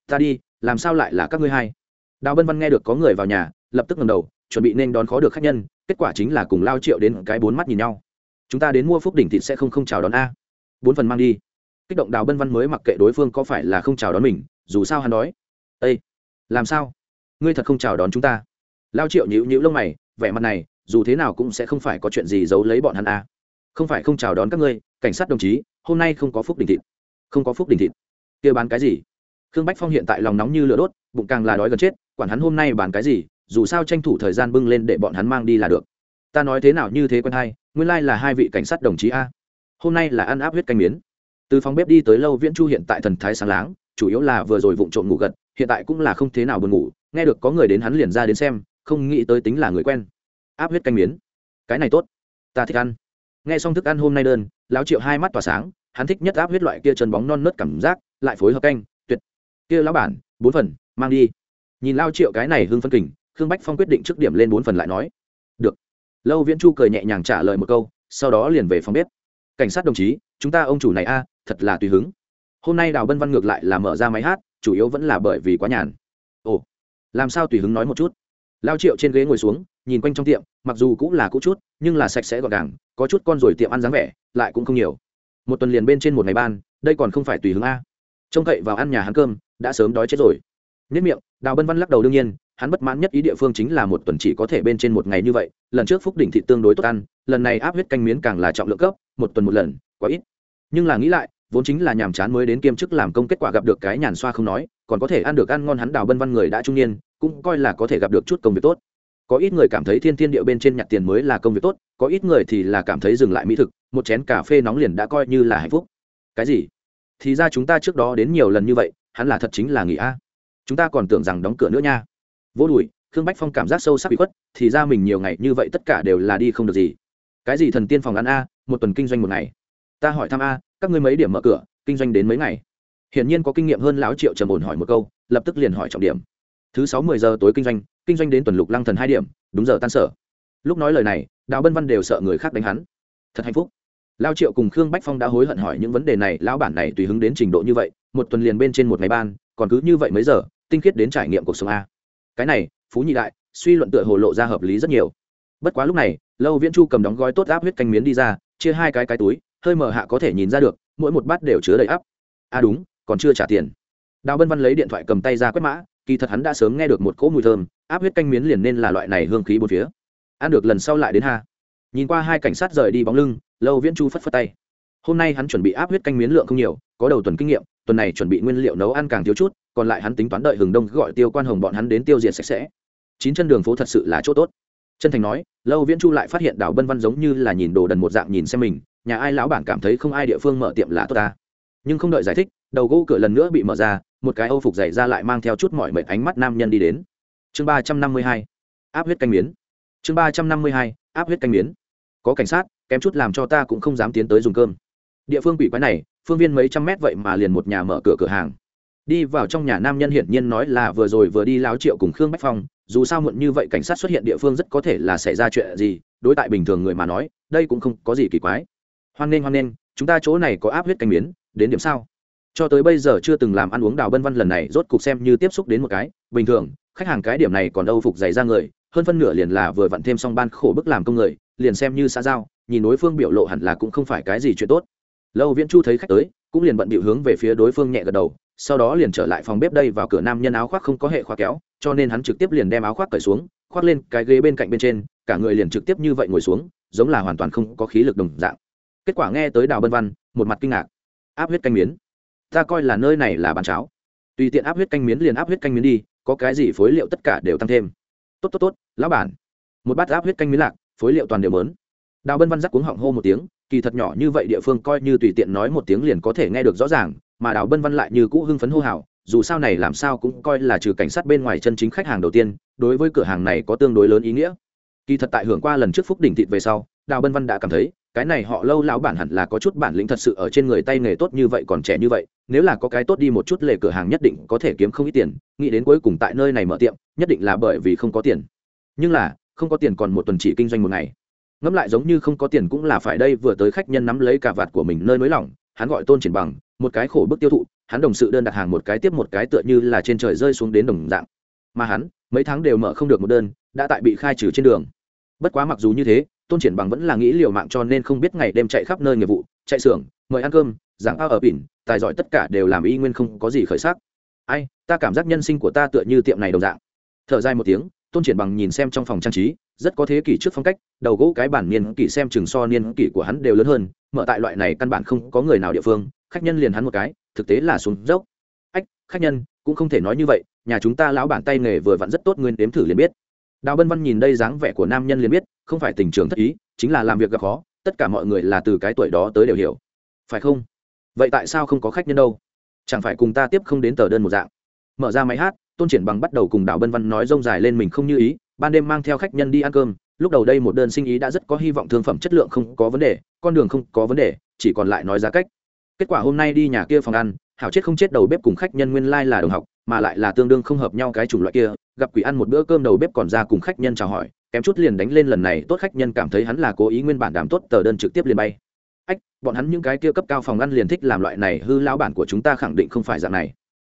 ta đi, làm sao lại là các ngươi hai? Đào bân văn nghe được có người vào nhà, lập tức ngầm đầu, chuẩn bị nên đón khó được khách nhân, kết quả chính là cùng lao triệu đến cái bốn mắt nhìn nhau chúng ta đến mua phúc đỉnh thịt sẽ không không chào đón a. Bốn phần mang đi. Kích động đào bân văn mới mặc kệ đối phương có phải là không chào đón mình, dù sao hắn đói. Â làm sao? Ngươi thật không chào đón chúng ta? Lao triệu nhữ nhữ lông mày, vẻ mặt này, dù thế nào cũng sẽ không phải có chuyện gì giấu lấy bọn hắn a. Không phải không chào đón các ngươi, cảnh sát đồng chí, hôm nay không có phúc đỉnh thịt. Không có phúc đỉnh thịt. Kia bán cái gì? Khương bách phong hiện tại lòng nóng như lửa đốt, bụng càng là đói gần chết, quản hắn hôm nay bán cái gì, dù sao tranh thủ thời gian bưng lên để bọn hắn mang đi là được. Ta nói thế nào như thế quen hay nguyên lai là hai vị cảnh sát đồng chí a. Hôm nay là ăn áp huyết canh miến. Từ phòng bếp đi tới lâu viễn chu hiện tại thần thái sáng láng, chủ yếu là vừa rồi vụng trộm ngủ gật, hiện tại cũng là không thế nào buồn ngủ, nghe được có người đến hắn liền ra đến xem, không nghĩ tới tính là người quen. Áp huyết canh miến. Cái này tốt. Ta thích ăn. Nghe xong thức ăn hôm nay đơn, lão triệu hai mắt tỏa sáng, hắn thích nhất áp huyết loại kia chân bóng non nớt cảm giác, lại phối hợp canh, tuyệt. Kia lão bản, bốn phần, mang đi. Nhìn lao triệu cái này hương phân kình, khương bách phong quyết định trước điểm lên bốn phần lại nói lâu viễn chu cười nhẹ nhàng trả lời một câu, sau đó liền về phòng bếp. Cảnh sát đồng chí, chúng ta ông chủ này a, thật là tùy hứng. Hôm nay đào bân văn ngược lại là mở ra máy hát, chủ yếu vẫn là bởi vì quá nhàn. Ồ, làm sao tùy hứng nói một chút? Lao triệu trên ghế ngồi xuống, nhìn quanh trong tiệm, mặc dù cũng là cũ chút, nhưng là sạch sẽ gọn gàng, có chút con rồi tiệm ăn dáng vẻ, lại cũng không nhiều. Một tuần liền bên trên một ngày ban, đây còn không phải tùy hứng a. Trông cậy vào ăn nhà hắn cơm, đã sớm đói chết rồi nhất miệng, đào bân văn lắc đầu đương nhiên, hắn bất mãn nhất ý địa phương chính là một tuần chỉ có thể bên trên một ngày như vậy, lần trước phúc đỉnh thị tương đối tốt ăn, lần này áp huyết canh miến càng là trọng lượng cấp, một tuần một lần, quá ít. Nhưng là nghĩ lại, vốn chính là nhàm chán mới đến kiêm chức làm công kết quả gặp được cái nhàn xoa không nói, còn có thể ăn được ăn ngon hắn đào bân văn người đã trung niên, cũng coi là có thể gặp được chút công việc tốt. Có ít người cảm thấy thiên thiên điệu bên trên nhặt tiền mới là công việc tốt, có ít người thì là cảm thấy dừng lại mỹ thực, một chén cà phê nóng liền đã coi như là hạnh phúc. Cái gì? Thì ra chúng ta trước đó đến nhiều lần như vậy, hắn là thật chính là nghỉ a chúng ta còn tưởng rằng đóng cửa nữa nha. Vô đùi, khương bách phong cảm giác sâu sắc bị khuất, thì ra mình nhiều ngày như vậy tất cả đều là đi không được gì. Cái gì thần tiên phòng ăn a, một tuần kinh doanh một ngày? Ta hỏi thăm a, các ngươi mấy điểm mở cửa, kinh doanh đến mấy ngày? Hiển nhiên có kinh nghiệm hơn lão triệu trầm ổn hỏi một câu, lập tức liền hỏi trọng điểm. Thứ sáu mười giờ tối kinh doanh kinh doanh đến tuần lục lăng thần hai điểm, đúng giờ tan sở. Lúc nói lời này, đào bân văn đều sợ người khác đánh hắn. Thật hạnh phúc. Lao triệu cùng khương bách phong đã hối hận hỏi những vấn đề này, lão bản này tùy hứng đến trình độ như vậy, một tuần liền bên trên một ngày ban, còn cứ như vậy mấy giờ tinh khiết đến trải nghiệm cuộc sống a. Cái này, phú nhị đại, suy luận tựa hồ lộ ra hợp lý rất nhiều. Bất quá lúc này, lâu viễn chu cầm đóng gói tốt áp huyết canh miến đi ra, chia hai cái cái túi, hơi mở hạ có thể nhìn ra được, mỗi một bát đều chứa đầy áp. À đúng, còn chưa trả tiền. Đào bân văn lấy điện thoại cầm tay ra quét mã, kỳ thật hắn đã sớm nghe được một cỗ mùi thơm, áp huyết canh miến liền nên là loại này hương khí bốn phía. Ăn được lần sau lại đến ha. Nhìn qua hai cảnh sát rời đi bóng lưng, lâu viễn chu phất phất tay. Hôm nay hắn chuẩn bị áp huyết canh miến lượng không nhiều, có đầu tuần kinh nghiệm, tuần này chuẩn bị nguyên liệu nấu ăn càng thiếu chút còn lại hắn tính toán đợi hừng đông gọi tiêu quan hồng bọn hắn đến tiêu diệt sạch sẽ. Chín chân đường phố thật sự là chỗ tốt. Chân thành nói, lâu viễn chu lại phát hiện đảo bân văn giống như là nhìn đồ đần một dạng nhìn xem mình, nhà ai lão bản cảm thấy không ai địa phương mở tiệm là tốt ta. Nhưng không đợi giải thích, đầu gỗ cửa lần nữa bị mở ra, một cái âu phục dày ra lại mang theo chút mọi mệt ánh mắt nam nhân đi đến. Chương ba trăm năm mươi hai, áp huyết canh miến. Chương ba trăm năm mươi hai, áp huyết canh miến. Có cảnh sát, kém chút làm cho ta cũng không dám tiến tới dùng cơm. Địa phương quỷ quái này, phương viên mấy trăm mét vậy mà liền một nhà mở cửa cửa hàng đi vào trong nhà nam nhân hiển nhiên nói là vừa rồi vừa đi láo triệu cùng khương bách phong, dù sao muộn như vậy cảnh sát xuất hiện địa phương rất có thể là xảy ra chuyện gì, đối tại bình thường người mà nói, đây cũng không có gì kỳ quái. Hoan nghênh hoan nghênh, chúng ta chỗ này có áp huyết canh miến, đến điểm sao? Cho tới bây giờ chưa từng làm ăn uống đào bân văn lần này, rốt cục xem như tiếp xúc đến một cái, bình thường, khách hàng cái điểm này còn đâu phục dày ra người, hơn phân nửa liền là vừa vặn thêm xong ban khổ bức làm công người, liền xem như xã giao, nhìn đối phương biểu lộ hẳn là cũng không phải cái gì chuyện tốt. Lâu viễn chu thấy khách tới, cũng liền bận bịu hướng về phía đối phương nhẹ gật đầu sau đó liền trở lại phòng bếp đây vào cửa nam nhân áo khoác không có hệ khóa kéo, cho nên hắn trực tiếp liền đem áo khoác cởi xuống, khoác lên cái ghế bên cạnh bên trên, cả người liền trực tiếp như vậy ngồi xuống, giống là hoàn toàn không có khí lực đồng dạng. Kết quả nghe tới đào bân văn, một mặt kinh ngạc. Áp huyết canh miến. Ta coi là nơi này là bàn cháo. Tùy tiện áp huyết canh miến liền áp huyết canh miến đi, có cái gì phối liệu tất cả đều tăng thêm. Tốt tốt tốt, lão bản. Một bát áp huyết canh miến lạc, phối liệu toàn đều mớn. Đào bân văn giác cuống họng hô một tiếng, kỳ thật nhỏ như vậy địa phương coi như tùy tiện nói một tiếng liền có thể nghe được rõ ràng mà đào bân văn lại như cũ hưng phấn hô hào, dù sao này làm sao cũng coi là trừ cảnh sát bên ngoài chân chính khách hàng đầu tiên, đối với cửa hàng này có tương đối lớn ý nghĩa. Kỳ thật tại hưởng qua lần trước phúc đỉnh thịt về sau đào bân văn đã cảm thấy, cái này họ lâu lão bản hẳn là có chút bản lĩnh thật sự ở trên người tay nghề tốt như vậy còn trẻ như vậy, nếu là có cái tốt đi một chút lề cửa hàng nhất định có thể kiếm không ít tiền, nghĩ đến cuối cùng tại nơi này mở tiệm, nhất định là bởi vì không có tiền. Nhưng là, không có tiền còn một tuần chỉ kinh doanh một ngày. Ngẫm lại giống như không có tiền cũng là phải đây vừa tới khách nhân nắm lấy cả vạt của mình nơi nới lỏng, hắn gọi tôn triển bằng một cái khổ bức tiêu thụ, hắn đồng sự đơn đặt hàng một cái tiếp một cái tựa như là trên trời rơi xuống đến đồng dạng. Mà hắn, mấy tháng đều mở không được một đơn, đã tại bị khai trừ trên đường. Bất quá mặc dù như thế, tôn triển bằng vẫn là nghĩ liều mạng cho nên không biết ngày đêm chạy khắp nơi nghiệp vụ, chạy xưởng, mời ăn cơm, giảng ao ở bỉn tài giỏi tất cả đều làm y nguyên không có gì khởi sắc. Ai, ta cảm giác nhân sinh của ta tựa như tiệm này đồng dạng. Thở dài một tiếng, tôn triển bằng nhìn xem trong phòng trang trí, rất có thế kỷ trước phong cách, đầu gỗ cái bản niên kỷ xem chừng so niên kỷ của hắn đều lớn hơn, mở tại loại này căn bản không có người nào địa phương khách nhân liền hắn một cái, thực tế là xuống dốc. Ách, khách nhân, cũng không thể nói như vậy, nhà chúng ta lão bản tay nghề vừa vặn rất tốt, nguyên đếm thử liền biết. Đào bân văn nhìn đây dáng vẻ của nam nhân liền biết, không phải tình trường thất ý, chính là làm việc gặp khó, tất cả mọi người là từ cái tuổi đó tới đều hiểu. Phải không? Vậy tại sao không có khách nhân đâu? Chẳng phải cùng ta tiếp không đến tờ đơn một dạng? Mở ra máy hát, tôn triển bằng bắt đầu cùng đào bân văn nói rông dài lên mình không như ý, ban đêm mang theo khách nhân đi ăn cơm. Lúc đầu đây một đơn sinh ý đã rất có hy vọng thương phẩm chất lượng không có vấn đề, con đường không có vấn đề, chỉ còn lại nói giá cách kết quả hôm nay đi nhà kia phòng ăn, hảo chết không chết đầu bếp cùng khách nhân nguyên lai là đồng học, mà lại là tương đương không hợp nhau cái chủng loại kia, gặp quỷ ăn một bữa cơm đầu bếp còn ra cùng khách nhân chào hỏi, kém chút liền đánh lên lần này, tốt khách nhân cảm thấy hắn là cố ý nguyên bản đảm tốt tờ đơn trực tiếp liền bay. Ách, bọn hắn những cái kia cấp cao phòng ăn liền thích làm loại này, hư lão bản của chúng ta khẳng định không phải dạng này.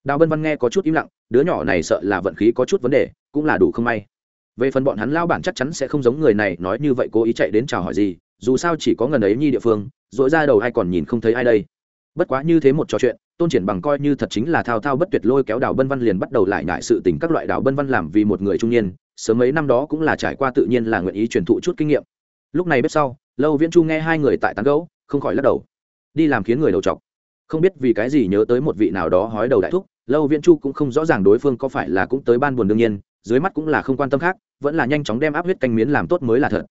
Đào bân văn nghe có chút im lặng, đứa nhỏ này sợ là vận khí có chút vấn đề, cũng là đủ không may. Về phần bọn hắn lao bản chắc chắn sẽ không giống người này nói như vậy cố ý chạy đến chào hỏi gì, dù sao chỉ có ngần ấy nhi địa phương dội ra đầu ai còn nhìn không thấy ai đây bất quá như thế một trò chuyện, tôn triển bằng coi như thật chính là thao thao bất tuyệt lôi kéo đào bân văn liền bắt đầu lại ngại sự tình các loại đào bân văn làm vì một người trung niên, sớm mấy năm đó cũng là trải qua tự nhiên là nguyện ý truyền thụ chút kinh nghiệm. Lúc này bếp sau, lâu viễn chu nghe hai người tại tán gấu không khỏi lắc đầu. Đi làm khiến người đầu chọc. Không biết vì cái gì nhớ tới một vị nào đó hói đầu đại thúc, lâu viễn chu cũng không rõ ràng đối phương có phải là cũng tới ban buồn đương nhiên, dưới mắt cũng là không quan tâm khác, vẫn là nhanh chóng đem áp huyết canh miến làm tốt mới là thật.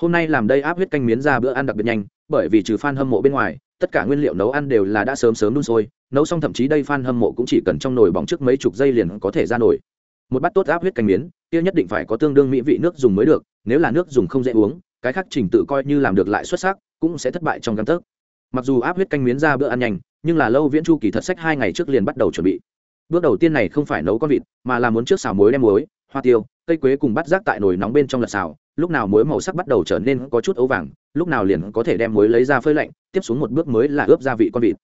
Hôm nay làm đây áp huyết canh miến ra bữa ăn đặc biệt nhanh, bởi vì trừ f hâm mộ bên ngoài tất cả nguyên liệu nấu ăn đều là đã sớm sớm đun sôi, nấu xong thậm chí đây f hâm mộ cũng chỉ cần trong nồi bỏng trước mấy chục giây liền có thể ra nồi. Một bát tốt áp huyết canh miến, kia nhất định phải có tương đương mỹ vị nước dùng mới được, nếu là nước dùng không dễ uống, cái khác trình tự coi như làm được lại xuất sắc, cũng sẽ thất bại trong căn tấc. Mặc dù áp huyết canh miến ra bữa ăn nhanh, nhưng là lâu viễn chu kỳ thật sách hai ngày trước liền bắt đầu chuẩn bị. Bước đầu tiên này không phải nấu con vịt, mà là muốn trước xào muối đem muối, hoa tiêu, cây quế cùng bắt rác tại nồi nóng bên trong lật xào, lúc nào muối màu sắc bắt đầu trở nên có chút ấu vàng, lúc nào liền có thể đem muối lấy ra phơi lạnh tiếp xuống một bước mới là ướp gia vị con vịt.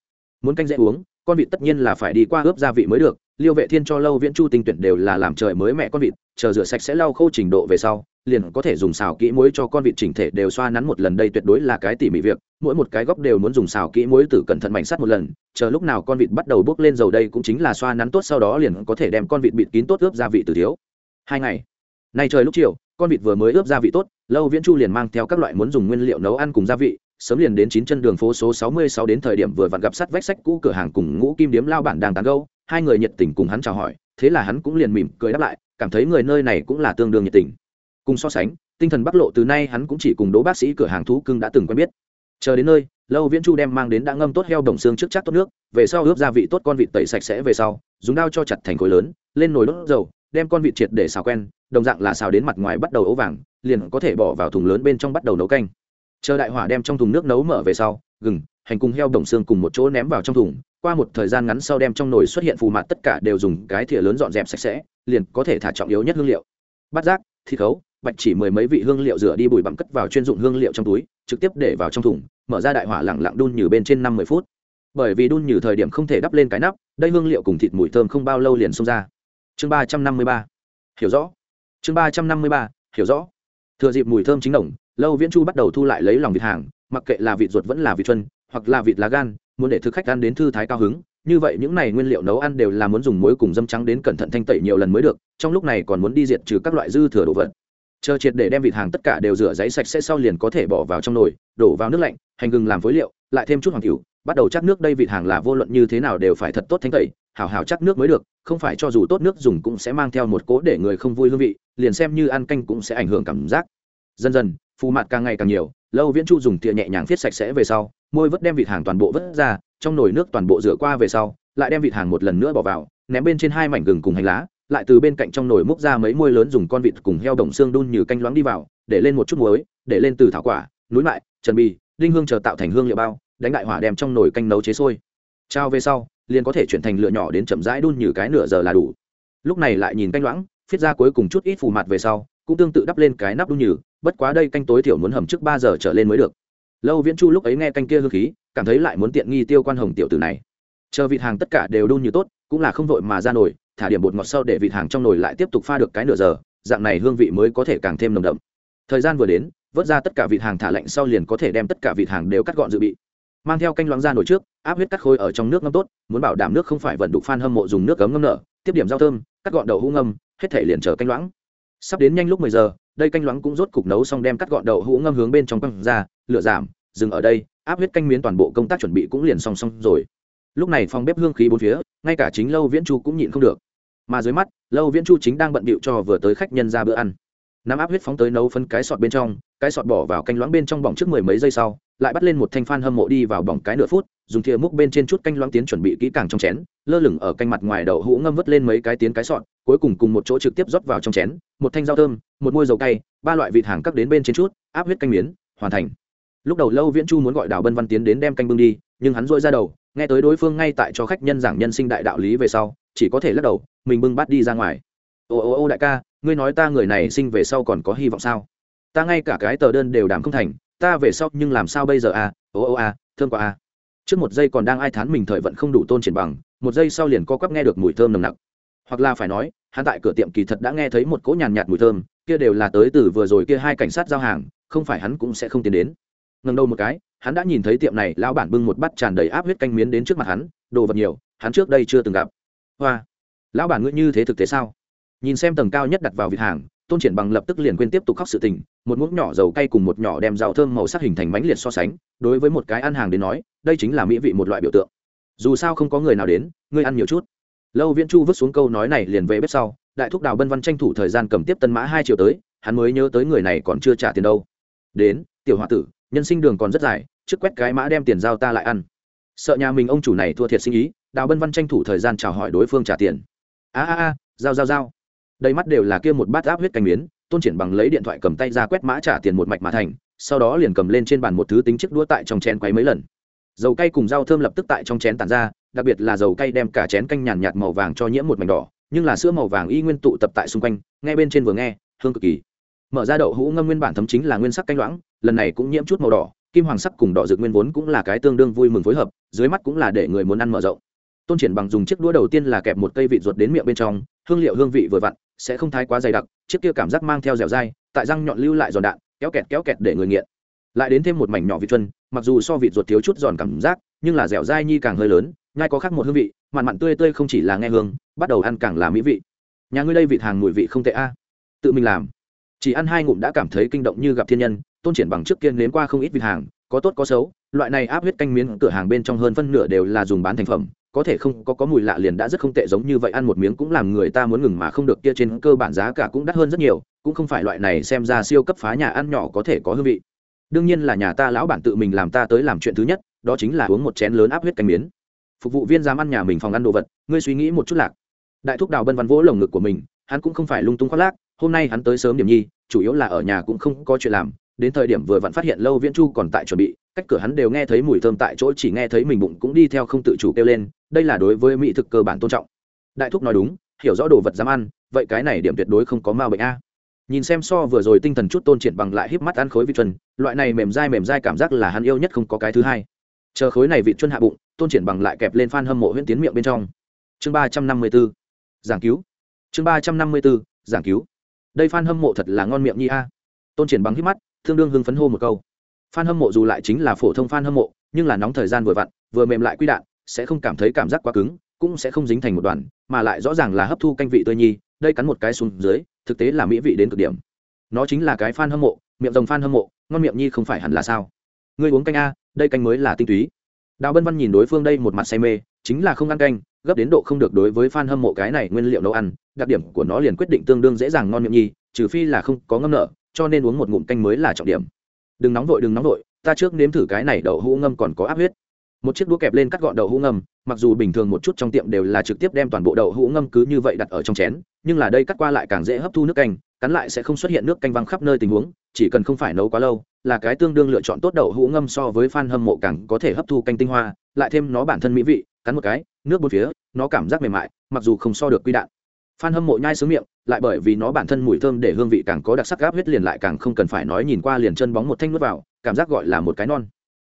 Muốn canh dễ uống, con vịt tất nhiên là phải đi qua ướp gia vị mới được. Liêu vệ thiên cho lâu viễn chu tinh tuyển đều là làm trời mới mẹ con vịt, chờ rửa sạch sẽ lau khô trình độ về sau, liền có thể dùng xào kỹ muối cho con vịt chỉnh thể đều xoa nắn một lần. Đây tuyệt đối là cái tỉ mỉ việc, mỗi một cái góc đều muốn dùng xào kỹ muối tử cẩn thận mảnh sắt một lần, chờ lúc nào con vịt bắt đầu bốc lên dầu đây cũng chính là xoa nắn tốt sau đó liền có thể đem con vịt bịt kín tốt ướp gia vị từ thiếu. Hai ngày, nay trời lúc chiều, con vịt vừa mới ướp gia vị tốt, lâu viễn chu liền mang theo các loại muốn dùng nguyên liệu nấu ăn cùng gia vị sớm liền đến chín chân đường phố số sáu mươi sáu đến thời điểm vừa vặn gặp sắt vách sách cũ cửa hàng cùng ngũ kim điếm lao bản đang tán gẫu, hai người nhiệt tình cùng hắn chào hỏi thế là hắn cũng liền mỉm cười đáp lại cảm thấy người nơi này cũng là tương đương nhiệt tình. Cùng so sánh tinh thần bắc lộ từ nay hắn cũng chỉ cùng đỗ bác sĩ cửa hàng thú cưng đã từng quen biết. Chờ đến nơi lâu viễn chu đem mang đến đã ngâm tốt heo đồng xương trước chắc tốt nước về sau ướp gia vị tốt con vịt tẩy sạch sẽ về sau dùng dao cho chặt thành khối lớn lên nồi đốt dầu đem con vịt triệt để xào quen đồng dạng là xào đến mặt ngoài bắt đầu ố vàng liền có thể bỏ vào thùng lớn bên trong bắt đầu nấu canh chờ đại hỏa đem trong thùng nước nấu mở về sau, gừng, hành cùng heo đồng xương cùng một chỗ ném vào trong thùng. Qua một thời gian ngắn sau đem trong nồi xuất hiện phù mặt tất cả đều dùng cái thìa lớn dọn dẹp sạch sẽ, liền có thể thả trọng yếu nhất hương liệu. Bát giác, thịt khấu, bạch chỉ mười mấy vị hương liệu rửa đi bụi bặm cất vào chuyên dụng hương liệu trong túi, trực tiếp để vào trong thùng, mở ra đại hỏa lẳng lặng đun nhừ bên trên năm mươi phút. Bởi vì đun nhừ thời điểm không thể đắp lên cái nắp, đây hương liệu cùng thịt mùi thơm không bao lâu liền xông ra. Chương ba trăm năm mươi ba. Hiểu rõ. Chương ba trăm năm mươi ba. Hiểu rõ. Thừa dịp mùi thơm chính đồng lâu viễn chu bắt đầu thu lại lấy lòng vịt hàng, mặc kệ là vịt ruột vẫn là vịt chân, hoặc là vịt lá gan, muốn để thực khách ăn đến thư thái cao hứng. Như vậy những này nguyên liệu nấu ăn đều là muốn dùng muối cùng dâm trắng đến cẩn thận thanh tẩy nhiều lần mới được, trong lúc này còn muốn đi diệt trừ các loại dư thừa đồ vật. Chờ triệt để đem vịt hàng tất cả đều rửa giấy sạch sẽ sau liền có thể bỏ vào trong nồi, đổ vào nước lạnh, hành gừng làm phối liệu, lại thêm chút hoàng cửu bắt đầu chắc nước đây vịt hàng là vô luận như thế nào đều phải thật tốt thanh tẩy hào hào chắc nước mới được, không phải cho dù tốt nước dùng cũng sẽ mang theo một cố để người không vui hương vị, liền xem như ăn canh cũng sẽ ảnh hưởng cảm giác. Dần dần phù mặt càng ngày càng nhiều, lâu viễn chu dùng tỉa nhẹ nhàng viết sạch sẽ về sau, môi vớt đem vịt hàng toàn bộ vớt ra, trong nồi nước toàn bộ rửa qua về sau, lại đem vịt hàng một lần nữa bỏ vào, ném bên trên hai mảnh gừng cùng hành lá, lại từ bên cạnh trong nồi múc ra mấy môi lớn dùng con vịt cùng heo đồng xương đun như canh loãng đi vào, để lên một chút muối, để lên từ thảo quả, núi mại, trần bì, đinh hương chờ tạo thành hương liệu bao, đánh đại hỏa đem trong nồi canh nấu chế sôi. Trao về sau, liền có thể chuyển thành lửa nhỏ đến chậm rãi đun như cái nửa giờ là đủ. Lúc này lại nhìn canh loãng phiết ra cuối cùng chút ít phù mặt về sau, cũng tương tự đắp lên cái nắp đun nhừ bất quá đây canh tối thiểu muốn hầm trước ba giờ trở lên mới được. Lâu viễn chu lúc ấy nghe canh kia hương khí, cảm thấy lại muốn tiện nghi tiêu quan hồng tiểu tử này. Chờ vịt hàng tất cả đều đun như tốt, cũng là không vội mà ra nồi, thả điểm bột ngọt sau để vịt hàng trong nồi lại tiếp tục pha được cái nửa giờ, dạng này hương vị mới có thể càng thêm nồng đậm. Thời gian vừa đến, vớt ra tất cả vịt hàng thả lạnh sau liền có thể đem tất cả vịt hàng đều cắt gọn dự bị. Mang theo canh loãng ra nồi trước, áp huyết cắt khôi ở trong nước ngâm tốt, muốn bảo đảm nước không phải vận đục phan hâm mộ dùng nước cấm ngâm nở, tiếp điểm rau thơm, cắt gọn đậu hũ ngâm, hết thể liền chờ canh loãng. Sắp đến nhanh lúc mười giờ đây canh loãng cũng rốt cục nấu xong đem cắt gọn đậu hũ ngâm hướng bên trong quăng ra, lửa giảm, dừng ở đây, áp huyết canh miến toàn bộ công tác chuẩn bị cũng liền song song rồi. Lúc này phòng bếp hương khí bốn phía, ngay cả chính lâu viễn chu cũng nhịn không được. Mà dưới mắt, lâu viễn chu chính đang bận bịu cho vừa tới khách nhân ra bữa ăn. Nắm áp huyết phóng tới nấu phân cái sọt bên trong, cái sọt bỏ vào canh loãng bên trong bỏng trước mười mấy giây sau lại bắt lên một thanh phan hâm mộ đi vào bỏng cái nửa phút, dùng thìa múc bên trên chút canh loãng tiến chuẩn bị kỹ càng trong chén, lơ lửng ở canh mặt ngoài đậu hũ ngâm vớt lên mấy cái tiến cái sọn cuối cùng cùng một chỗ trực tiếp rót vào trong chén, một thanh rau thơm, một môi dầu cay, ba loại vịt hàng cắt đến bên trên chút, áp huyết canh miến, hoàn thành. Lúc đầu lâu viễn chu muốn gọi đào bân văn tiến đến đem canh bưng đi, nhưng hắn dội ra đầu, nghe tới đối phương ngay tại cho khách nhân giảng nhân sinh đại đạo lý về sau, chỉ có thể lắc đầu, mình bưng bát đi ra ngoài. Ô ô ô đại ca, ngươi nói ta người này sinh về sau còn có hy vọng sao? Ta ngay cả cái tờ đơn đều đảm không thành ta về sau nhưng làm sao bây giờ à? Ô ô à thương quá à. Trước một giây còn đang ai thán mình thời vận không đủ tôn triển bằng, một giây sau liền co quắp nghe được mùi thơm nồng nặc. Hoặc là phải nói, hắn tại cửa tiệm kỳ thật đã nghe thấy một cỗ nhàn nhạt mùi thơm, kia đều là tới từ vừa rồi kia hai cảnh sát giao hàng, không phải hắn cũng sẽ không tiến đến. Ngần đầu một cái, hắn đã nhìn thấy tiệm này, lão bản bưng một bát tràn đầy áp huyết canh miến đến trước mặt hắn, đồ vật nhiều, hắn trước đây chưa từng gặp. Hoa, lão bản ngươi như thế thực tế sao? Nhìn xem tầng cao nhất đặt vào vịt hàng, tôn triển bằng lập tức liền quên tiếp tục khóc sự tình một muỗng nhỏ dầu cay cùng một nhỏ đem rau thơm màu sắc hình thành bánh liệt so sánh, đối với một cái ăn hàng đến nói, đây chính là mỹ vị một loại biểu tượng. Dù sao không có người nào đến, ngươi ăn nhiều chút. Lâu viễn chu vứt xuống câu nói này liền về bếp sau, đại thúc đào bân văn tranh thủ thời gian cầm tiếp tân mã hai triệu tới, hắn mới nhớ tới người này còn chưa trả tiền đâu. Đến, tiểu h o a tử, nhân sinh đường còn rất dài, trước quét cái mã đem tiền giao ta lại ăn. Sợ nhà mình ông chủ này thua thiệt sinh ý, đào bân văn tranh thủ thời gian chào hỏi đối phương trả tiền. A a a, giao giao giao. Đầy mắt đều là kia một bát áp huyết canh miến tôn triển bằng lấy điện thoại cầm tay ra quét mã trả tiền một mạch mà thành, sau đó liền cầm lên trên bàn một thứ tính chiếc đũa tại trong chén quấy mấy lần. Dầu cay cùng rau thơm lập tức tại trong chén tàn ra, đặc biệt là dầu cay đem cả chén canh nhàn nhạt màu vàng cho nhiễm một mảnh đỏ, nhưng là sữa màu vàng y nguyên tụ tập tại xung quanh, Nghe bên trên vừa nghe, hương cực kỳ. Mở ra đậu hũ ngâm nguyên bản thấm chính là nguyên sắc canh loãng, lần này cũng nhiễm chút màu đỏ, kim hoàng sắc cùng đỏ dược nguyên vốn cũng là cái tương đương vui mừng phối hợp, dưới mắt cũng là để người muốn ăn mở rộng. Tôn triển bằng dùng chiếc đũa đầu tiên là kẹp một cây vị ruột đến miệng bên trong, hương liệu hương vị vừa vặn sẽ không thái quá dày đặc, chiếc kia cảm giác mang theo dẻo dai, tại răng nhọn lưu lại giòn đạn, kéo kẹt kéo kẹt để người nghiện. Lại đến thêm một mảnh nhỏ vị chuân mặc dù so vị ruột thiếu chút giòn cảm giác, nhưng là dẻo dai nhi càng hơi lớn, nhai có khác một hương vị, mặn mặn tươi tươi không chỉ là nghe hương, bắt đầu ăn càng là mỹ vị. Nhà ngươi đây vịt hàng mùi vị không tệ a. Tự mình làm. Chỉ ăn hai ngụm đã cảm thấy kinh động như gặp thiên nhân, tôn triển bằng trước kia nếm qua không ít vịt hàng, có tốt có xấu, loại này áp huyết canh miến cửa hàng bên trong hơn phân nửa đều là dùng bán thành phẩm có thể không có có mùi lạ liền đã rất không tệ, giống như vậy ăn một miếng cũng làm người ta muốn ngừng mà không được, kia trên cơ bản giá cả cũng đắt hơn rất nhiều, cũng không phải loại này xem ra siêu cấp phá nhà ăn nhỏ có thể có hương vị. Đương nhiên là nhà ta lão bản tự mình làm ta tới làm chuyện thứ nhất, đó chính là uống một chén lớn áp huyết canh miến. Phục vụ viên dám ăn nhà mình phòng ăn đồ vật, ngươi suy nghĩ một chút lạc. Đại thúc đào bân văn vỗ lồng ngực của mình, hắn cũng không phải lung tung khoác lác, hôm nay hắn tới sớm điểm nhi, chủ yếu là ở nhà cũng không có chuyện làm đến thời điểm vừa vặn phát hiện lâu viễn chu còn tại chuẩn bị, cách cửa hắn đều nghe thấy mùi thơm tại chỗ, chỉ nghe thấy mình bụng cũng đi theo không tự chủ kêu lên, đây là đối với mỹ thực cơ bản tôn trọng. Đại thúc nói đúng, hiểu rõ đồ vật dám ăn, vậy cái này điểm tuyệt đối không có ma bệnh a. Nhìn xem so vừa rồi tinh thần chút tôn triển bằng lại híp mắt ăn khối vị chuân loại này mềm dai mềm dai cảm giác là hắn yêu nhất không có cái thứ hai. Chờ khối này vị chuân hạ bụng, tôn triển bằng lại kẹp lên phan hâm mộ huyễn tiến miệng bên trong. Chương ba trăm năm mươi b ố giảng cứu. Chương ba trăm năm mươi b ố giảng cứu. Đây phan hâm mộ thật là ngon miệng nhi a. Tôn triển bằng híp mắt tương đương hưng phấn hô một câu. Phan hâm mộ dù lại chính là phổ thông phan hâm mộ, nhưng là nóng thời gian vừa vặn, vừa mềm lại quy đạn, sẽ không cảm thấy cảm giác quá cứng, cũng sẽ không dính thành một đoàn, mà lại rõ ràng là hấp thu canh vị tươi nhi, đây cắn một cái xuống dưới, thực tế là mỹ vị đến cực điểm. Nó chính là cái phan hâm mộ, miệng rồng phan hâm mộ, ngon miệng nhi không phải hẳn là sao? Ngươi uống canh a, đây canh mới là tinh túy. Đào bân văn nhìn đối phương đây một mặt say mê, chính là không ăn canh, gấp đến độ không được đối với phan hâm mộ cái này nguyên liệu nấu ăn, đặc điểm của nó liền quyết định tương đương dễ dàng ngon miệng nhi, trừ phi là không có ngâm nợ cho nên uống một ngụm canh mới là trọng điểm. Đừng nóng vội, đừng nóng vội, ta trước nếm thử cái này đậu hũ ngâm còn có áp huyết. Một chiếc đũa kẹp lên cắt gọn đậu hũ ngâm, mặc dù bình thường một chút trong tiệm đều là trực tiếp đem toàn bộ đậu hũ ngâm cứ như vậy đặt ở trong chén, nhưng là đây cắt qua lại càng dễ hấp thu nước canh, cắn lại sẽ không xuất hiện nước canh văng khắp nơi tình huống, chỉ cần không phải nấu quá lâu, là cái tương đương lựa chọn tốt đậu hũ ngâm so với phan hâm mộ càng có thể hấp thu canh tinh hoa, lại thêm nó bản thân mỹ vị, cắn một cái, nước bốn phía, nó cảm giác mềm mại, mặc dù không so được quy đạn phan hâm mộ nhai sướng miệng, lại bởi vì nó bản thân mùi thơm để hương vị càng có đặc sắc gáp huyết liền lại càng không cần phải nói nhìn qua liền chân bóng một thanh nuốt vào, cảm giác gọi là một cái non.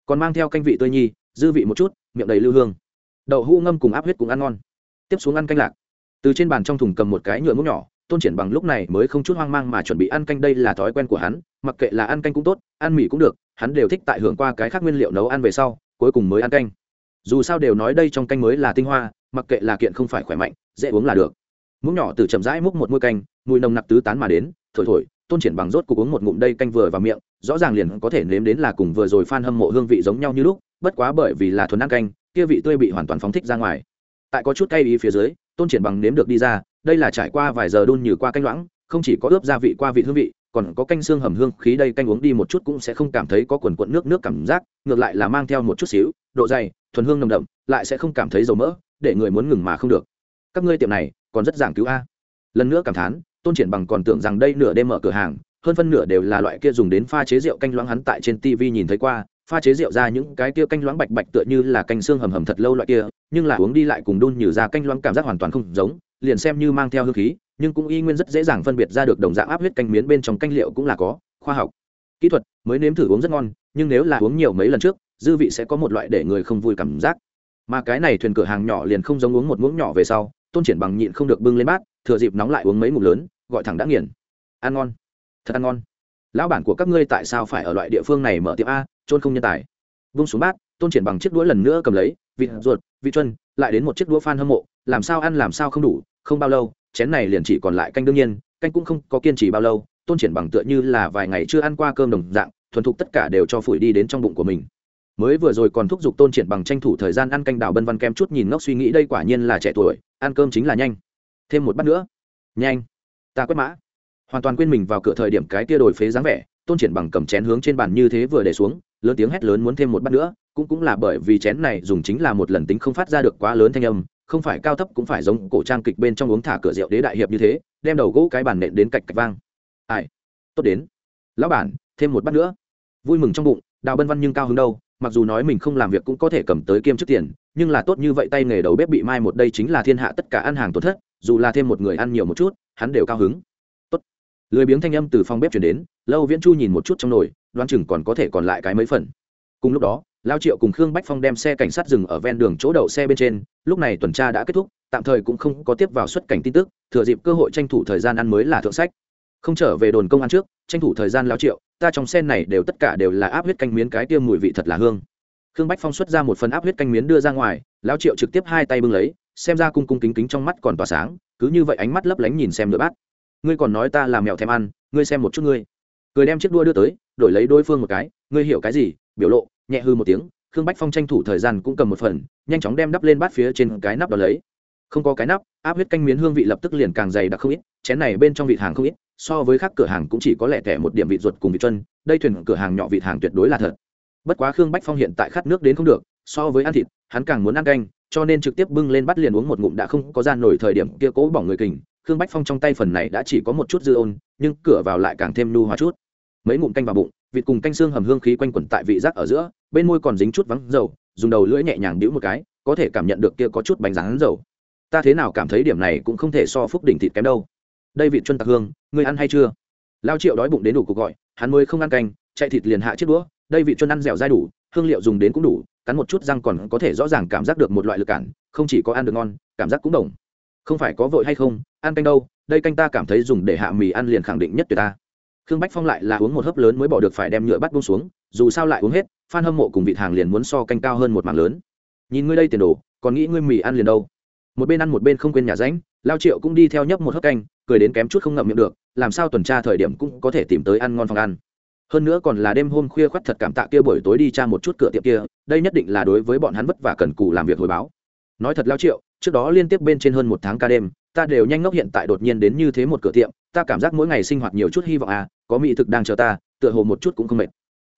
Còn mang theo canh vị tươi nhi, dư vị một chút, miệng đầy lưu hương. Đậu hũ ngâm cùng áp huyết cũng ăn ngon. Tiếp xuống ăn canh lạc. Từ trên bàn trong thùng cầm một cái nhựa múc nhỏ, tôn triển bằng lúc này mới không chút hoang mang mà chuẩn bị ăn canh đây là thói quen của hắn, mặc kệ là ăn canh cũng tốt, ăn mì cũng được, hắn đều thích tại hưởng qua cái khác nguyên liệu nấu ăn về sau, cuối cùng mới ăn canh. Dù sao đều nói đây trong canh mới là tinh hoa, mặc kệ là kiện không phải khỏe mạnh, dễ uống là được muỗng nhỏ từ chậm rãi múc một môi canh, mùi nồng nặc tứ tán mà đến, thổi thổi, tôn triển bằng rốt cục uống một ngụm đây canh vừa vào miệng, rõ ràng liền có thể nếm đến là cùng vừa rồi phan hâm mộ hương vị giống nhau như lúc, bất quá bởi vì là thuần ăn canh, kia vị tươi bị hoàn toàn phóng thích ra ngoài. Tại có chút cay ý phía dưới, tôn triển bằng nếm được đi ra, đây là trải qua vài giờ đun như qua canh loãng, không chỉ có ướp gia vị qua vị hương vị, còn có canh xương hầm hương khí đây canh uống đi một chút cũng sẽ không cảm thấy có quần quận nước nước cảm giác, ngược lại là mang theo một chút xíu, độ dày, thuần hương nồng đậm, lại sẽ không cảm thấy dầu mỡ, để người muốn ngừng mà không được. Các ngươi tiệm này còn rất giảng cứu a. Lần nữa cảm thán, tôn triển bằng còn tưởng rằng đây nửa đêm mở cửa hàng, hơn phân nửa đều là loại kia dùng đến pha chế rượu canh loãng hắn tại trên tv nhìn thấy qua, pha chế rượu ra những cái kia canh loãng bạch bạch tựa như là canh xương hầm hầm thật lâu loại kia, nhưng là uống đi lại cùng đun như ra canh loãng cảm giác hoàn toàn không giống, liền xem như mang theo hương khí, nhưng cũng y nguyên rất dễ dàng phân biệt ra được đồng dạng áp huyết canh miến bên trong canh liệu cũng là có, khoa học, kỹ thuật mới nếm thử uống rất ngon, nhưng nếu là uống nhiều mấy lần trước, dư vị sẽ có một loại để người không vui cảm giác. Mà cái này thuyền cửa hàng nhỏ liền không giống uống một muỗng nhỏ về sau tôn triển bằng nhịn không được bưng lên bát, thừa dịp nóng lại uống mấy ngụm lớn, gọi thẳng đã nghiền. Ăn ngon. Thật ăn ngon. Lão bản của các ngươi tại sao phải ở loại địa phương này mở tiệm a trôn không nhân tài? Vung xuống bát, tôn triển bằng chiếc đũa lần nữa cầm lấy vịt ruột, vị chuân lại đến một chiếc đũa phan hâm mộ, làm sao ăn làm sao không đủ, không bao lâu, chén này liền chỉ còn lại canh đương nhiên, canh cũng không có kiên trì bao lâu, tôn triển bằng tựa như là vài ngày chưa ăn qua cơm đồng dạng, thuần thục tất cả đều cho phủi đi đến trong bụng của mình mới vừa rồi còn thúc giục tôn triển bằng tranh thủ thời gian ăn canh đào bân văn kem chút nhìn ngốc suy nghĩ đây quả nhiên là trẻ tuổi, ăn cơm chính là nhanh. Thêm một bát nữa. Nhanh. Ta quét mã. Hoàn toàn quên mình vào cửa thời điểm cái tia đổi phế dáng vẻ, tôn triển bằng cầm chén hướng trên bàn như thế vừa để xuống, lớn tiếng hét lớn muốn thêm một bát nữa, cũng cũng là bởi vì chén này dùng chính là một lần tính không phát ra được quá lớn thanh âm, không phải cao thấp cũng phải giống cổ trang kịch bên trong uống thả cửa rượu đế đại hiệp như thế, đem đầu gỗ cái bàn nện đến cạch cạch vang. Ai? Tốt đến. Lão bản, thêm một bát nữa. Vui mừng trong bụng, đào bân văn nhưng cao hứng đâu? Mặc dù nói mình không làm việc cũng có thể cầm tới kiêm chức tiền, nhưng là tốt như vậy tay nghề đầu bếp bị mai một đây chính là thiên hạ tất cả ăn hàng tổn thất, dù là thêm một người ăn nhiều một chút, hắn đều cao hứng. Tốt. Lười biếng thanh âm từ phòng bếp chuyển đến, lâu viễn chu nhìn một chút trong nồi, đoán chừng còn có thể còn lại cái mấy phần. Cùng lúc đó, lao triệu cùng khương bách phong đem xe cảnh sát dừng ở ven đường chỗ đậu xe bên trên, lúc này tuần tra đã kết thúc, tạm thời cũng không có tiếp vào xuất cảnh tin tức, thừa dịp cơ hội tranh thủ thời gian ăn mới là thượng sách không trở về đồn công an trước, tranh thủ thời gian lao triệu, ta trong sen này đều tất cả đều là áp huyết canh miến cái tiêm mùi vị thật là hương. Khương bách phong xuất ra một phần áp huyết canh miến đưa ra ngoài, lao triệu trực tiếp hai tay bưng lấy, xem ra cung cung kính kính trong mắt còn tỏa sáng, cứ như vậy ánh mắt lấp lánh nhìn xem nửa bát. Ngươi còn nói ta là mèo thèm ăn, ngươi xem một chút ngươi. Cười đem chiếc đua đưa tới, đổi lấy đối phương một cái, ngươi hiểu cái gì, biểu lộ, nhẹ hư một tiếng, khương bách phong tranh thủ thời gian cũng cầm một phần, nhanh chóng đem đắp lên bát phía trên cái nắp đó lấy. Không có cái nắp, áp huyết canh miến hương vị lập tức liền càng dày đặc không ít, chén này bên trong vị hàng không ít so với các cửa hàng cũng chỉ có lẻ tẻ một điểm vịt ruột cùng vịt chân, đây thuyền cửa hàng nhỏ vịt hàng tuyệt đối là thật. Bất quá khương bách phong hiện tại khát nước đến không được, so với ăn thịt, hắn càng muốn ăn canh, cho nên trực tiếp bưng lên bắt liền uống một ngụm đã không có gian nổi thời điểm kia cố bỏng người kình. Khương bách phong trong tay phần này đã chỉ có một chút dư ôn, nhưng cửa vào lại càng thêm nu hóa chút. Mấy ngụm canh vào bụng, vịt cùng canh xương hầm hương khí quanh quẩn tại vị giác ở giữa, bên môi còn dính chút vắng dầu, dùng đầu lưỡi nhẹ nhàng đĩu một cái, có thể cảm nhận được kia có chút bánh rán dầu. Ta thế nào cảm thấy điểm này cũng không thể so phúc đỉnh thịt kém đâu đây vị chuân tạc hương, ngươi ăn hay chưa? Lao triệu đói bụng đến đủ cuộc gọi, hắn mới không ăn canh, chạy thịt liền hạ chiếc đũa, đây vị chuân ăn dẻo dai đủ, hương liệu dùng đến cũng đủ, cắn một chút răng còn có thể rõ ràng cảm giác được một loại lực cản, không chỉ có ăn được ngon, cảm giác cũng đồng. Không phải có vội hay không, ăn canh đâu, đây canh ta cảm thấy dùng để hạ mì ăn liền khẳng định nhất tuyệt ta. Khương bách phong lại là uống một hớp lớn mới bỏ được phải đem nhựa bắt bông xuống, dù sao lại uống hết, phan hâm mộ cùng vịt hàng liền muốn so canh cao hơn một mảng lớn. Nhìn ngươi đây tiền đồ, còn nghĩ ngươi mì ăn liền đâu? Một bên ăn một bên không quên nhà ránh lao triệu cũng đi theo nhấp một hớp canh, cười đến kém chút không ngậm miệng được, làm sao tuần tra thời điểm cũng có thể tìm tới ăn ngon phòng ăn. Hơn nữa còn là đêm hôm khuya khoắt thật cảm tạ kia buổi tối đi tra một chút cửa tiệm kia, đây nhất định là đối với bọn hắn vất vả cần cù làm việc hồi báo. Nói thật lao triệu, trước đó liên tiếp bên trên hơn một tháng ca đêm, ta đều nhanh ngốc hiện tại đột nhiên đến như thế một cửa tiệm, ta cảm giác mỗi ngày sinh hoạt nhiều chút hy vọng à có mỹ thực đang chờ ta, tựa hồ một chút cũng không mệt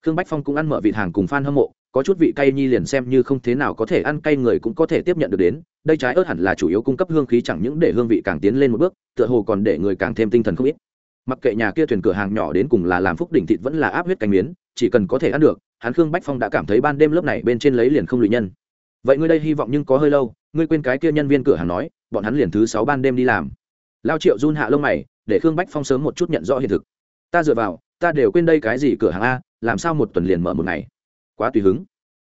khương bách phong cũng ăn mở vịt hàng cùng f hâm mộ, có chút vị cay nhi liền xem như không thế nào có thể ăn cay người cũng có thể tiếp nhận được đến, đây trái ớt hẳn là chủ yếu cung cấp hương khí chẳng những để hương vị càng tiến lên một bước, tựa hồ còn để người càng thêm tinh thần không ít. Mặc kệ nhà kia thuyền cửa hàng nhỏ đến cùng là làm phúc đỉnh thịt vẫn là áp huyết cánh miến, chỉ cần có thể ăn được, hắn khương bách phong đã cảm thấy ban đêm lớp này bên trên lấy liền không lụy nhân. Vậy ngươi đây hy vọng nhưng có hơi lâu, ngươi quên cái kia nhân viên cửa hàng nói, bọn hắn liền thứ sáu ban đêm đi làm. Lao triệu run hạ lông mày, để khương bách phong sớm một chút nhận rõ hiện thực. Ta dựa vào, ta đều quên đây cái gì cửa hàng a làm sao một tuần liền mở một ngày? Quá tùy hứng.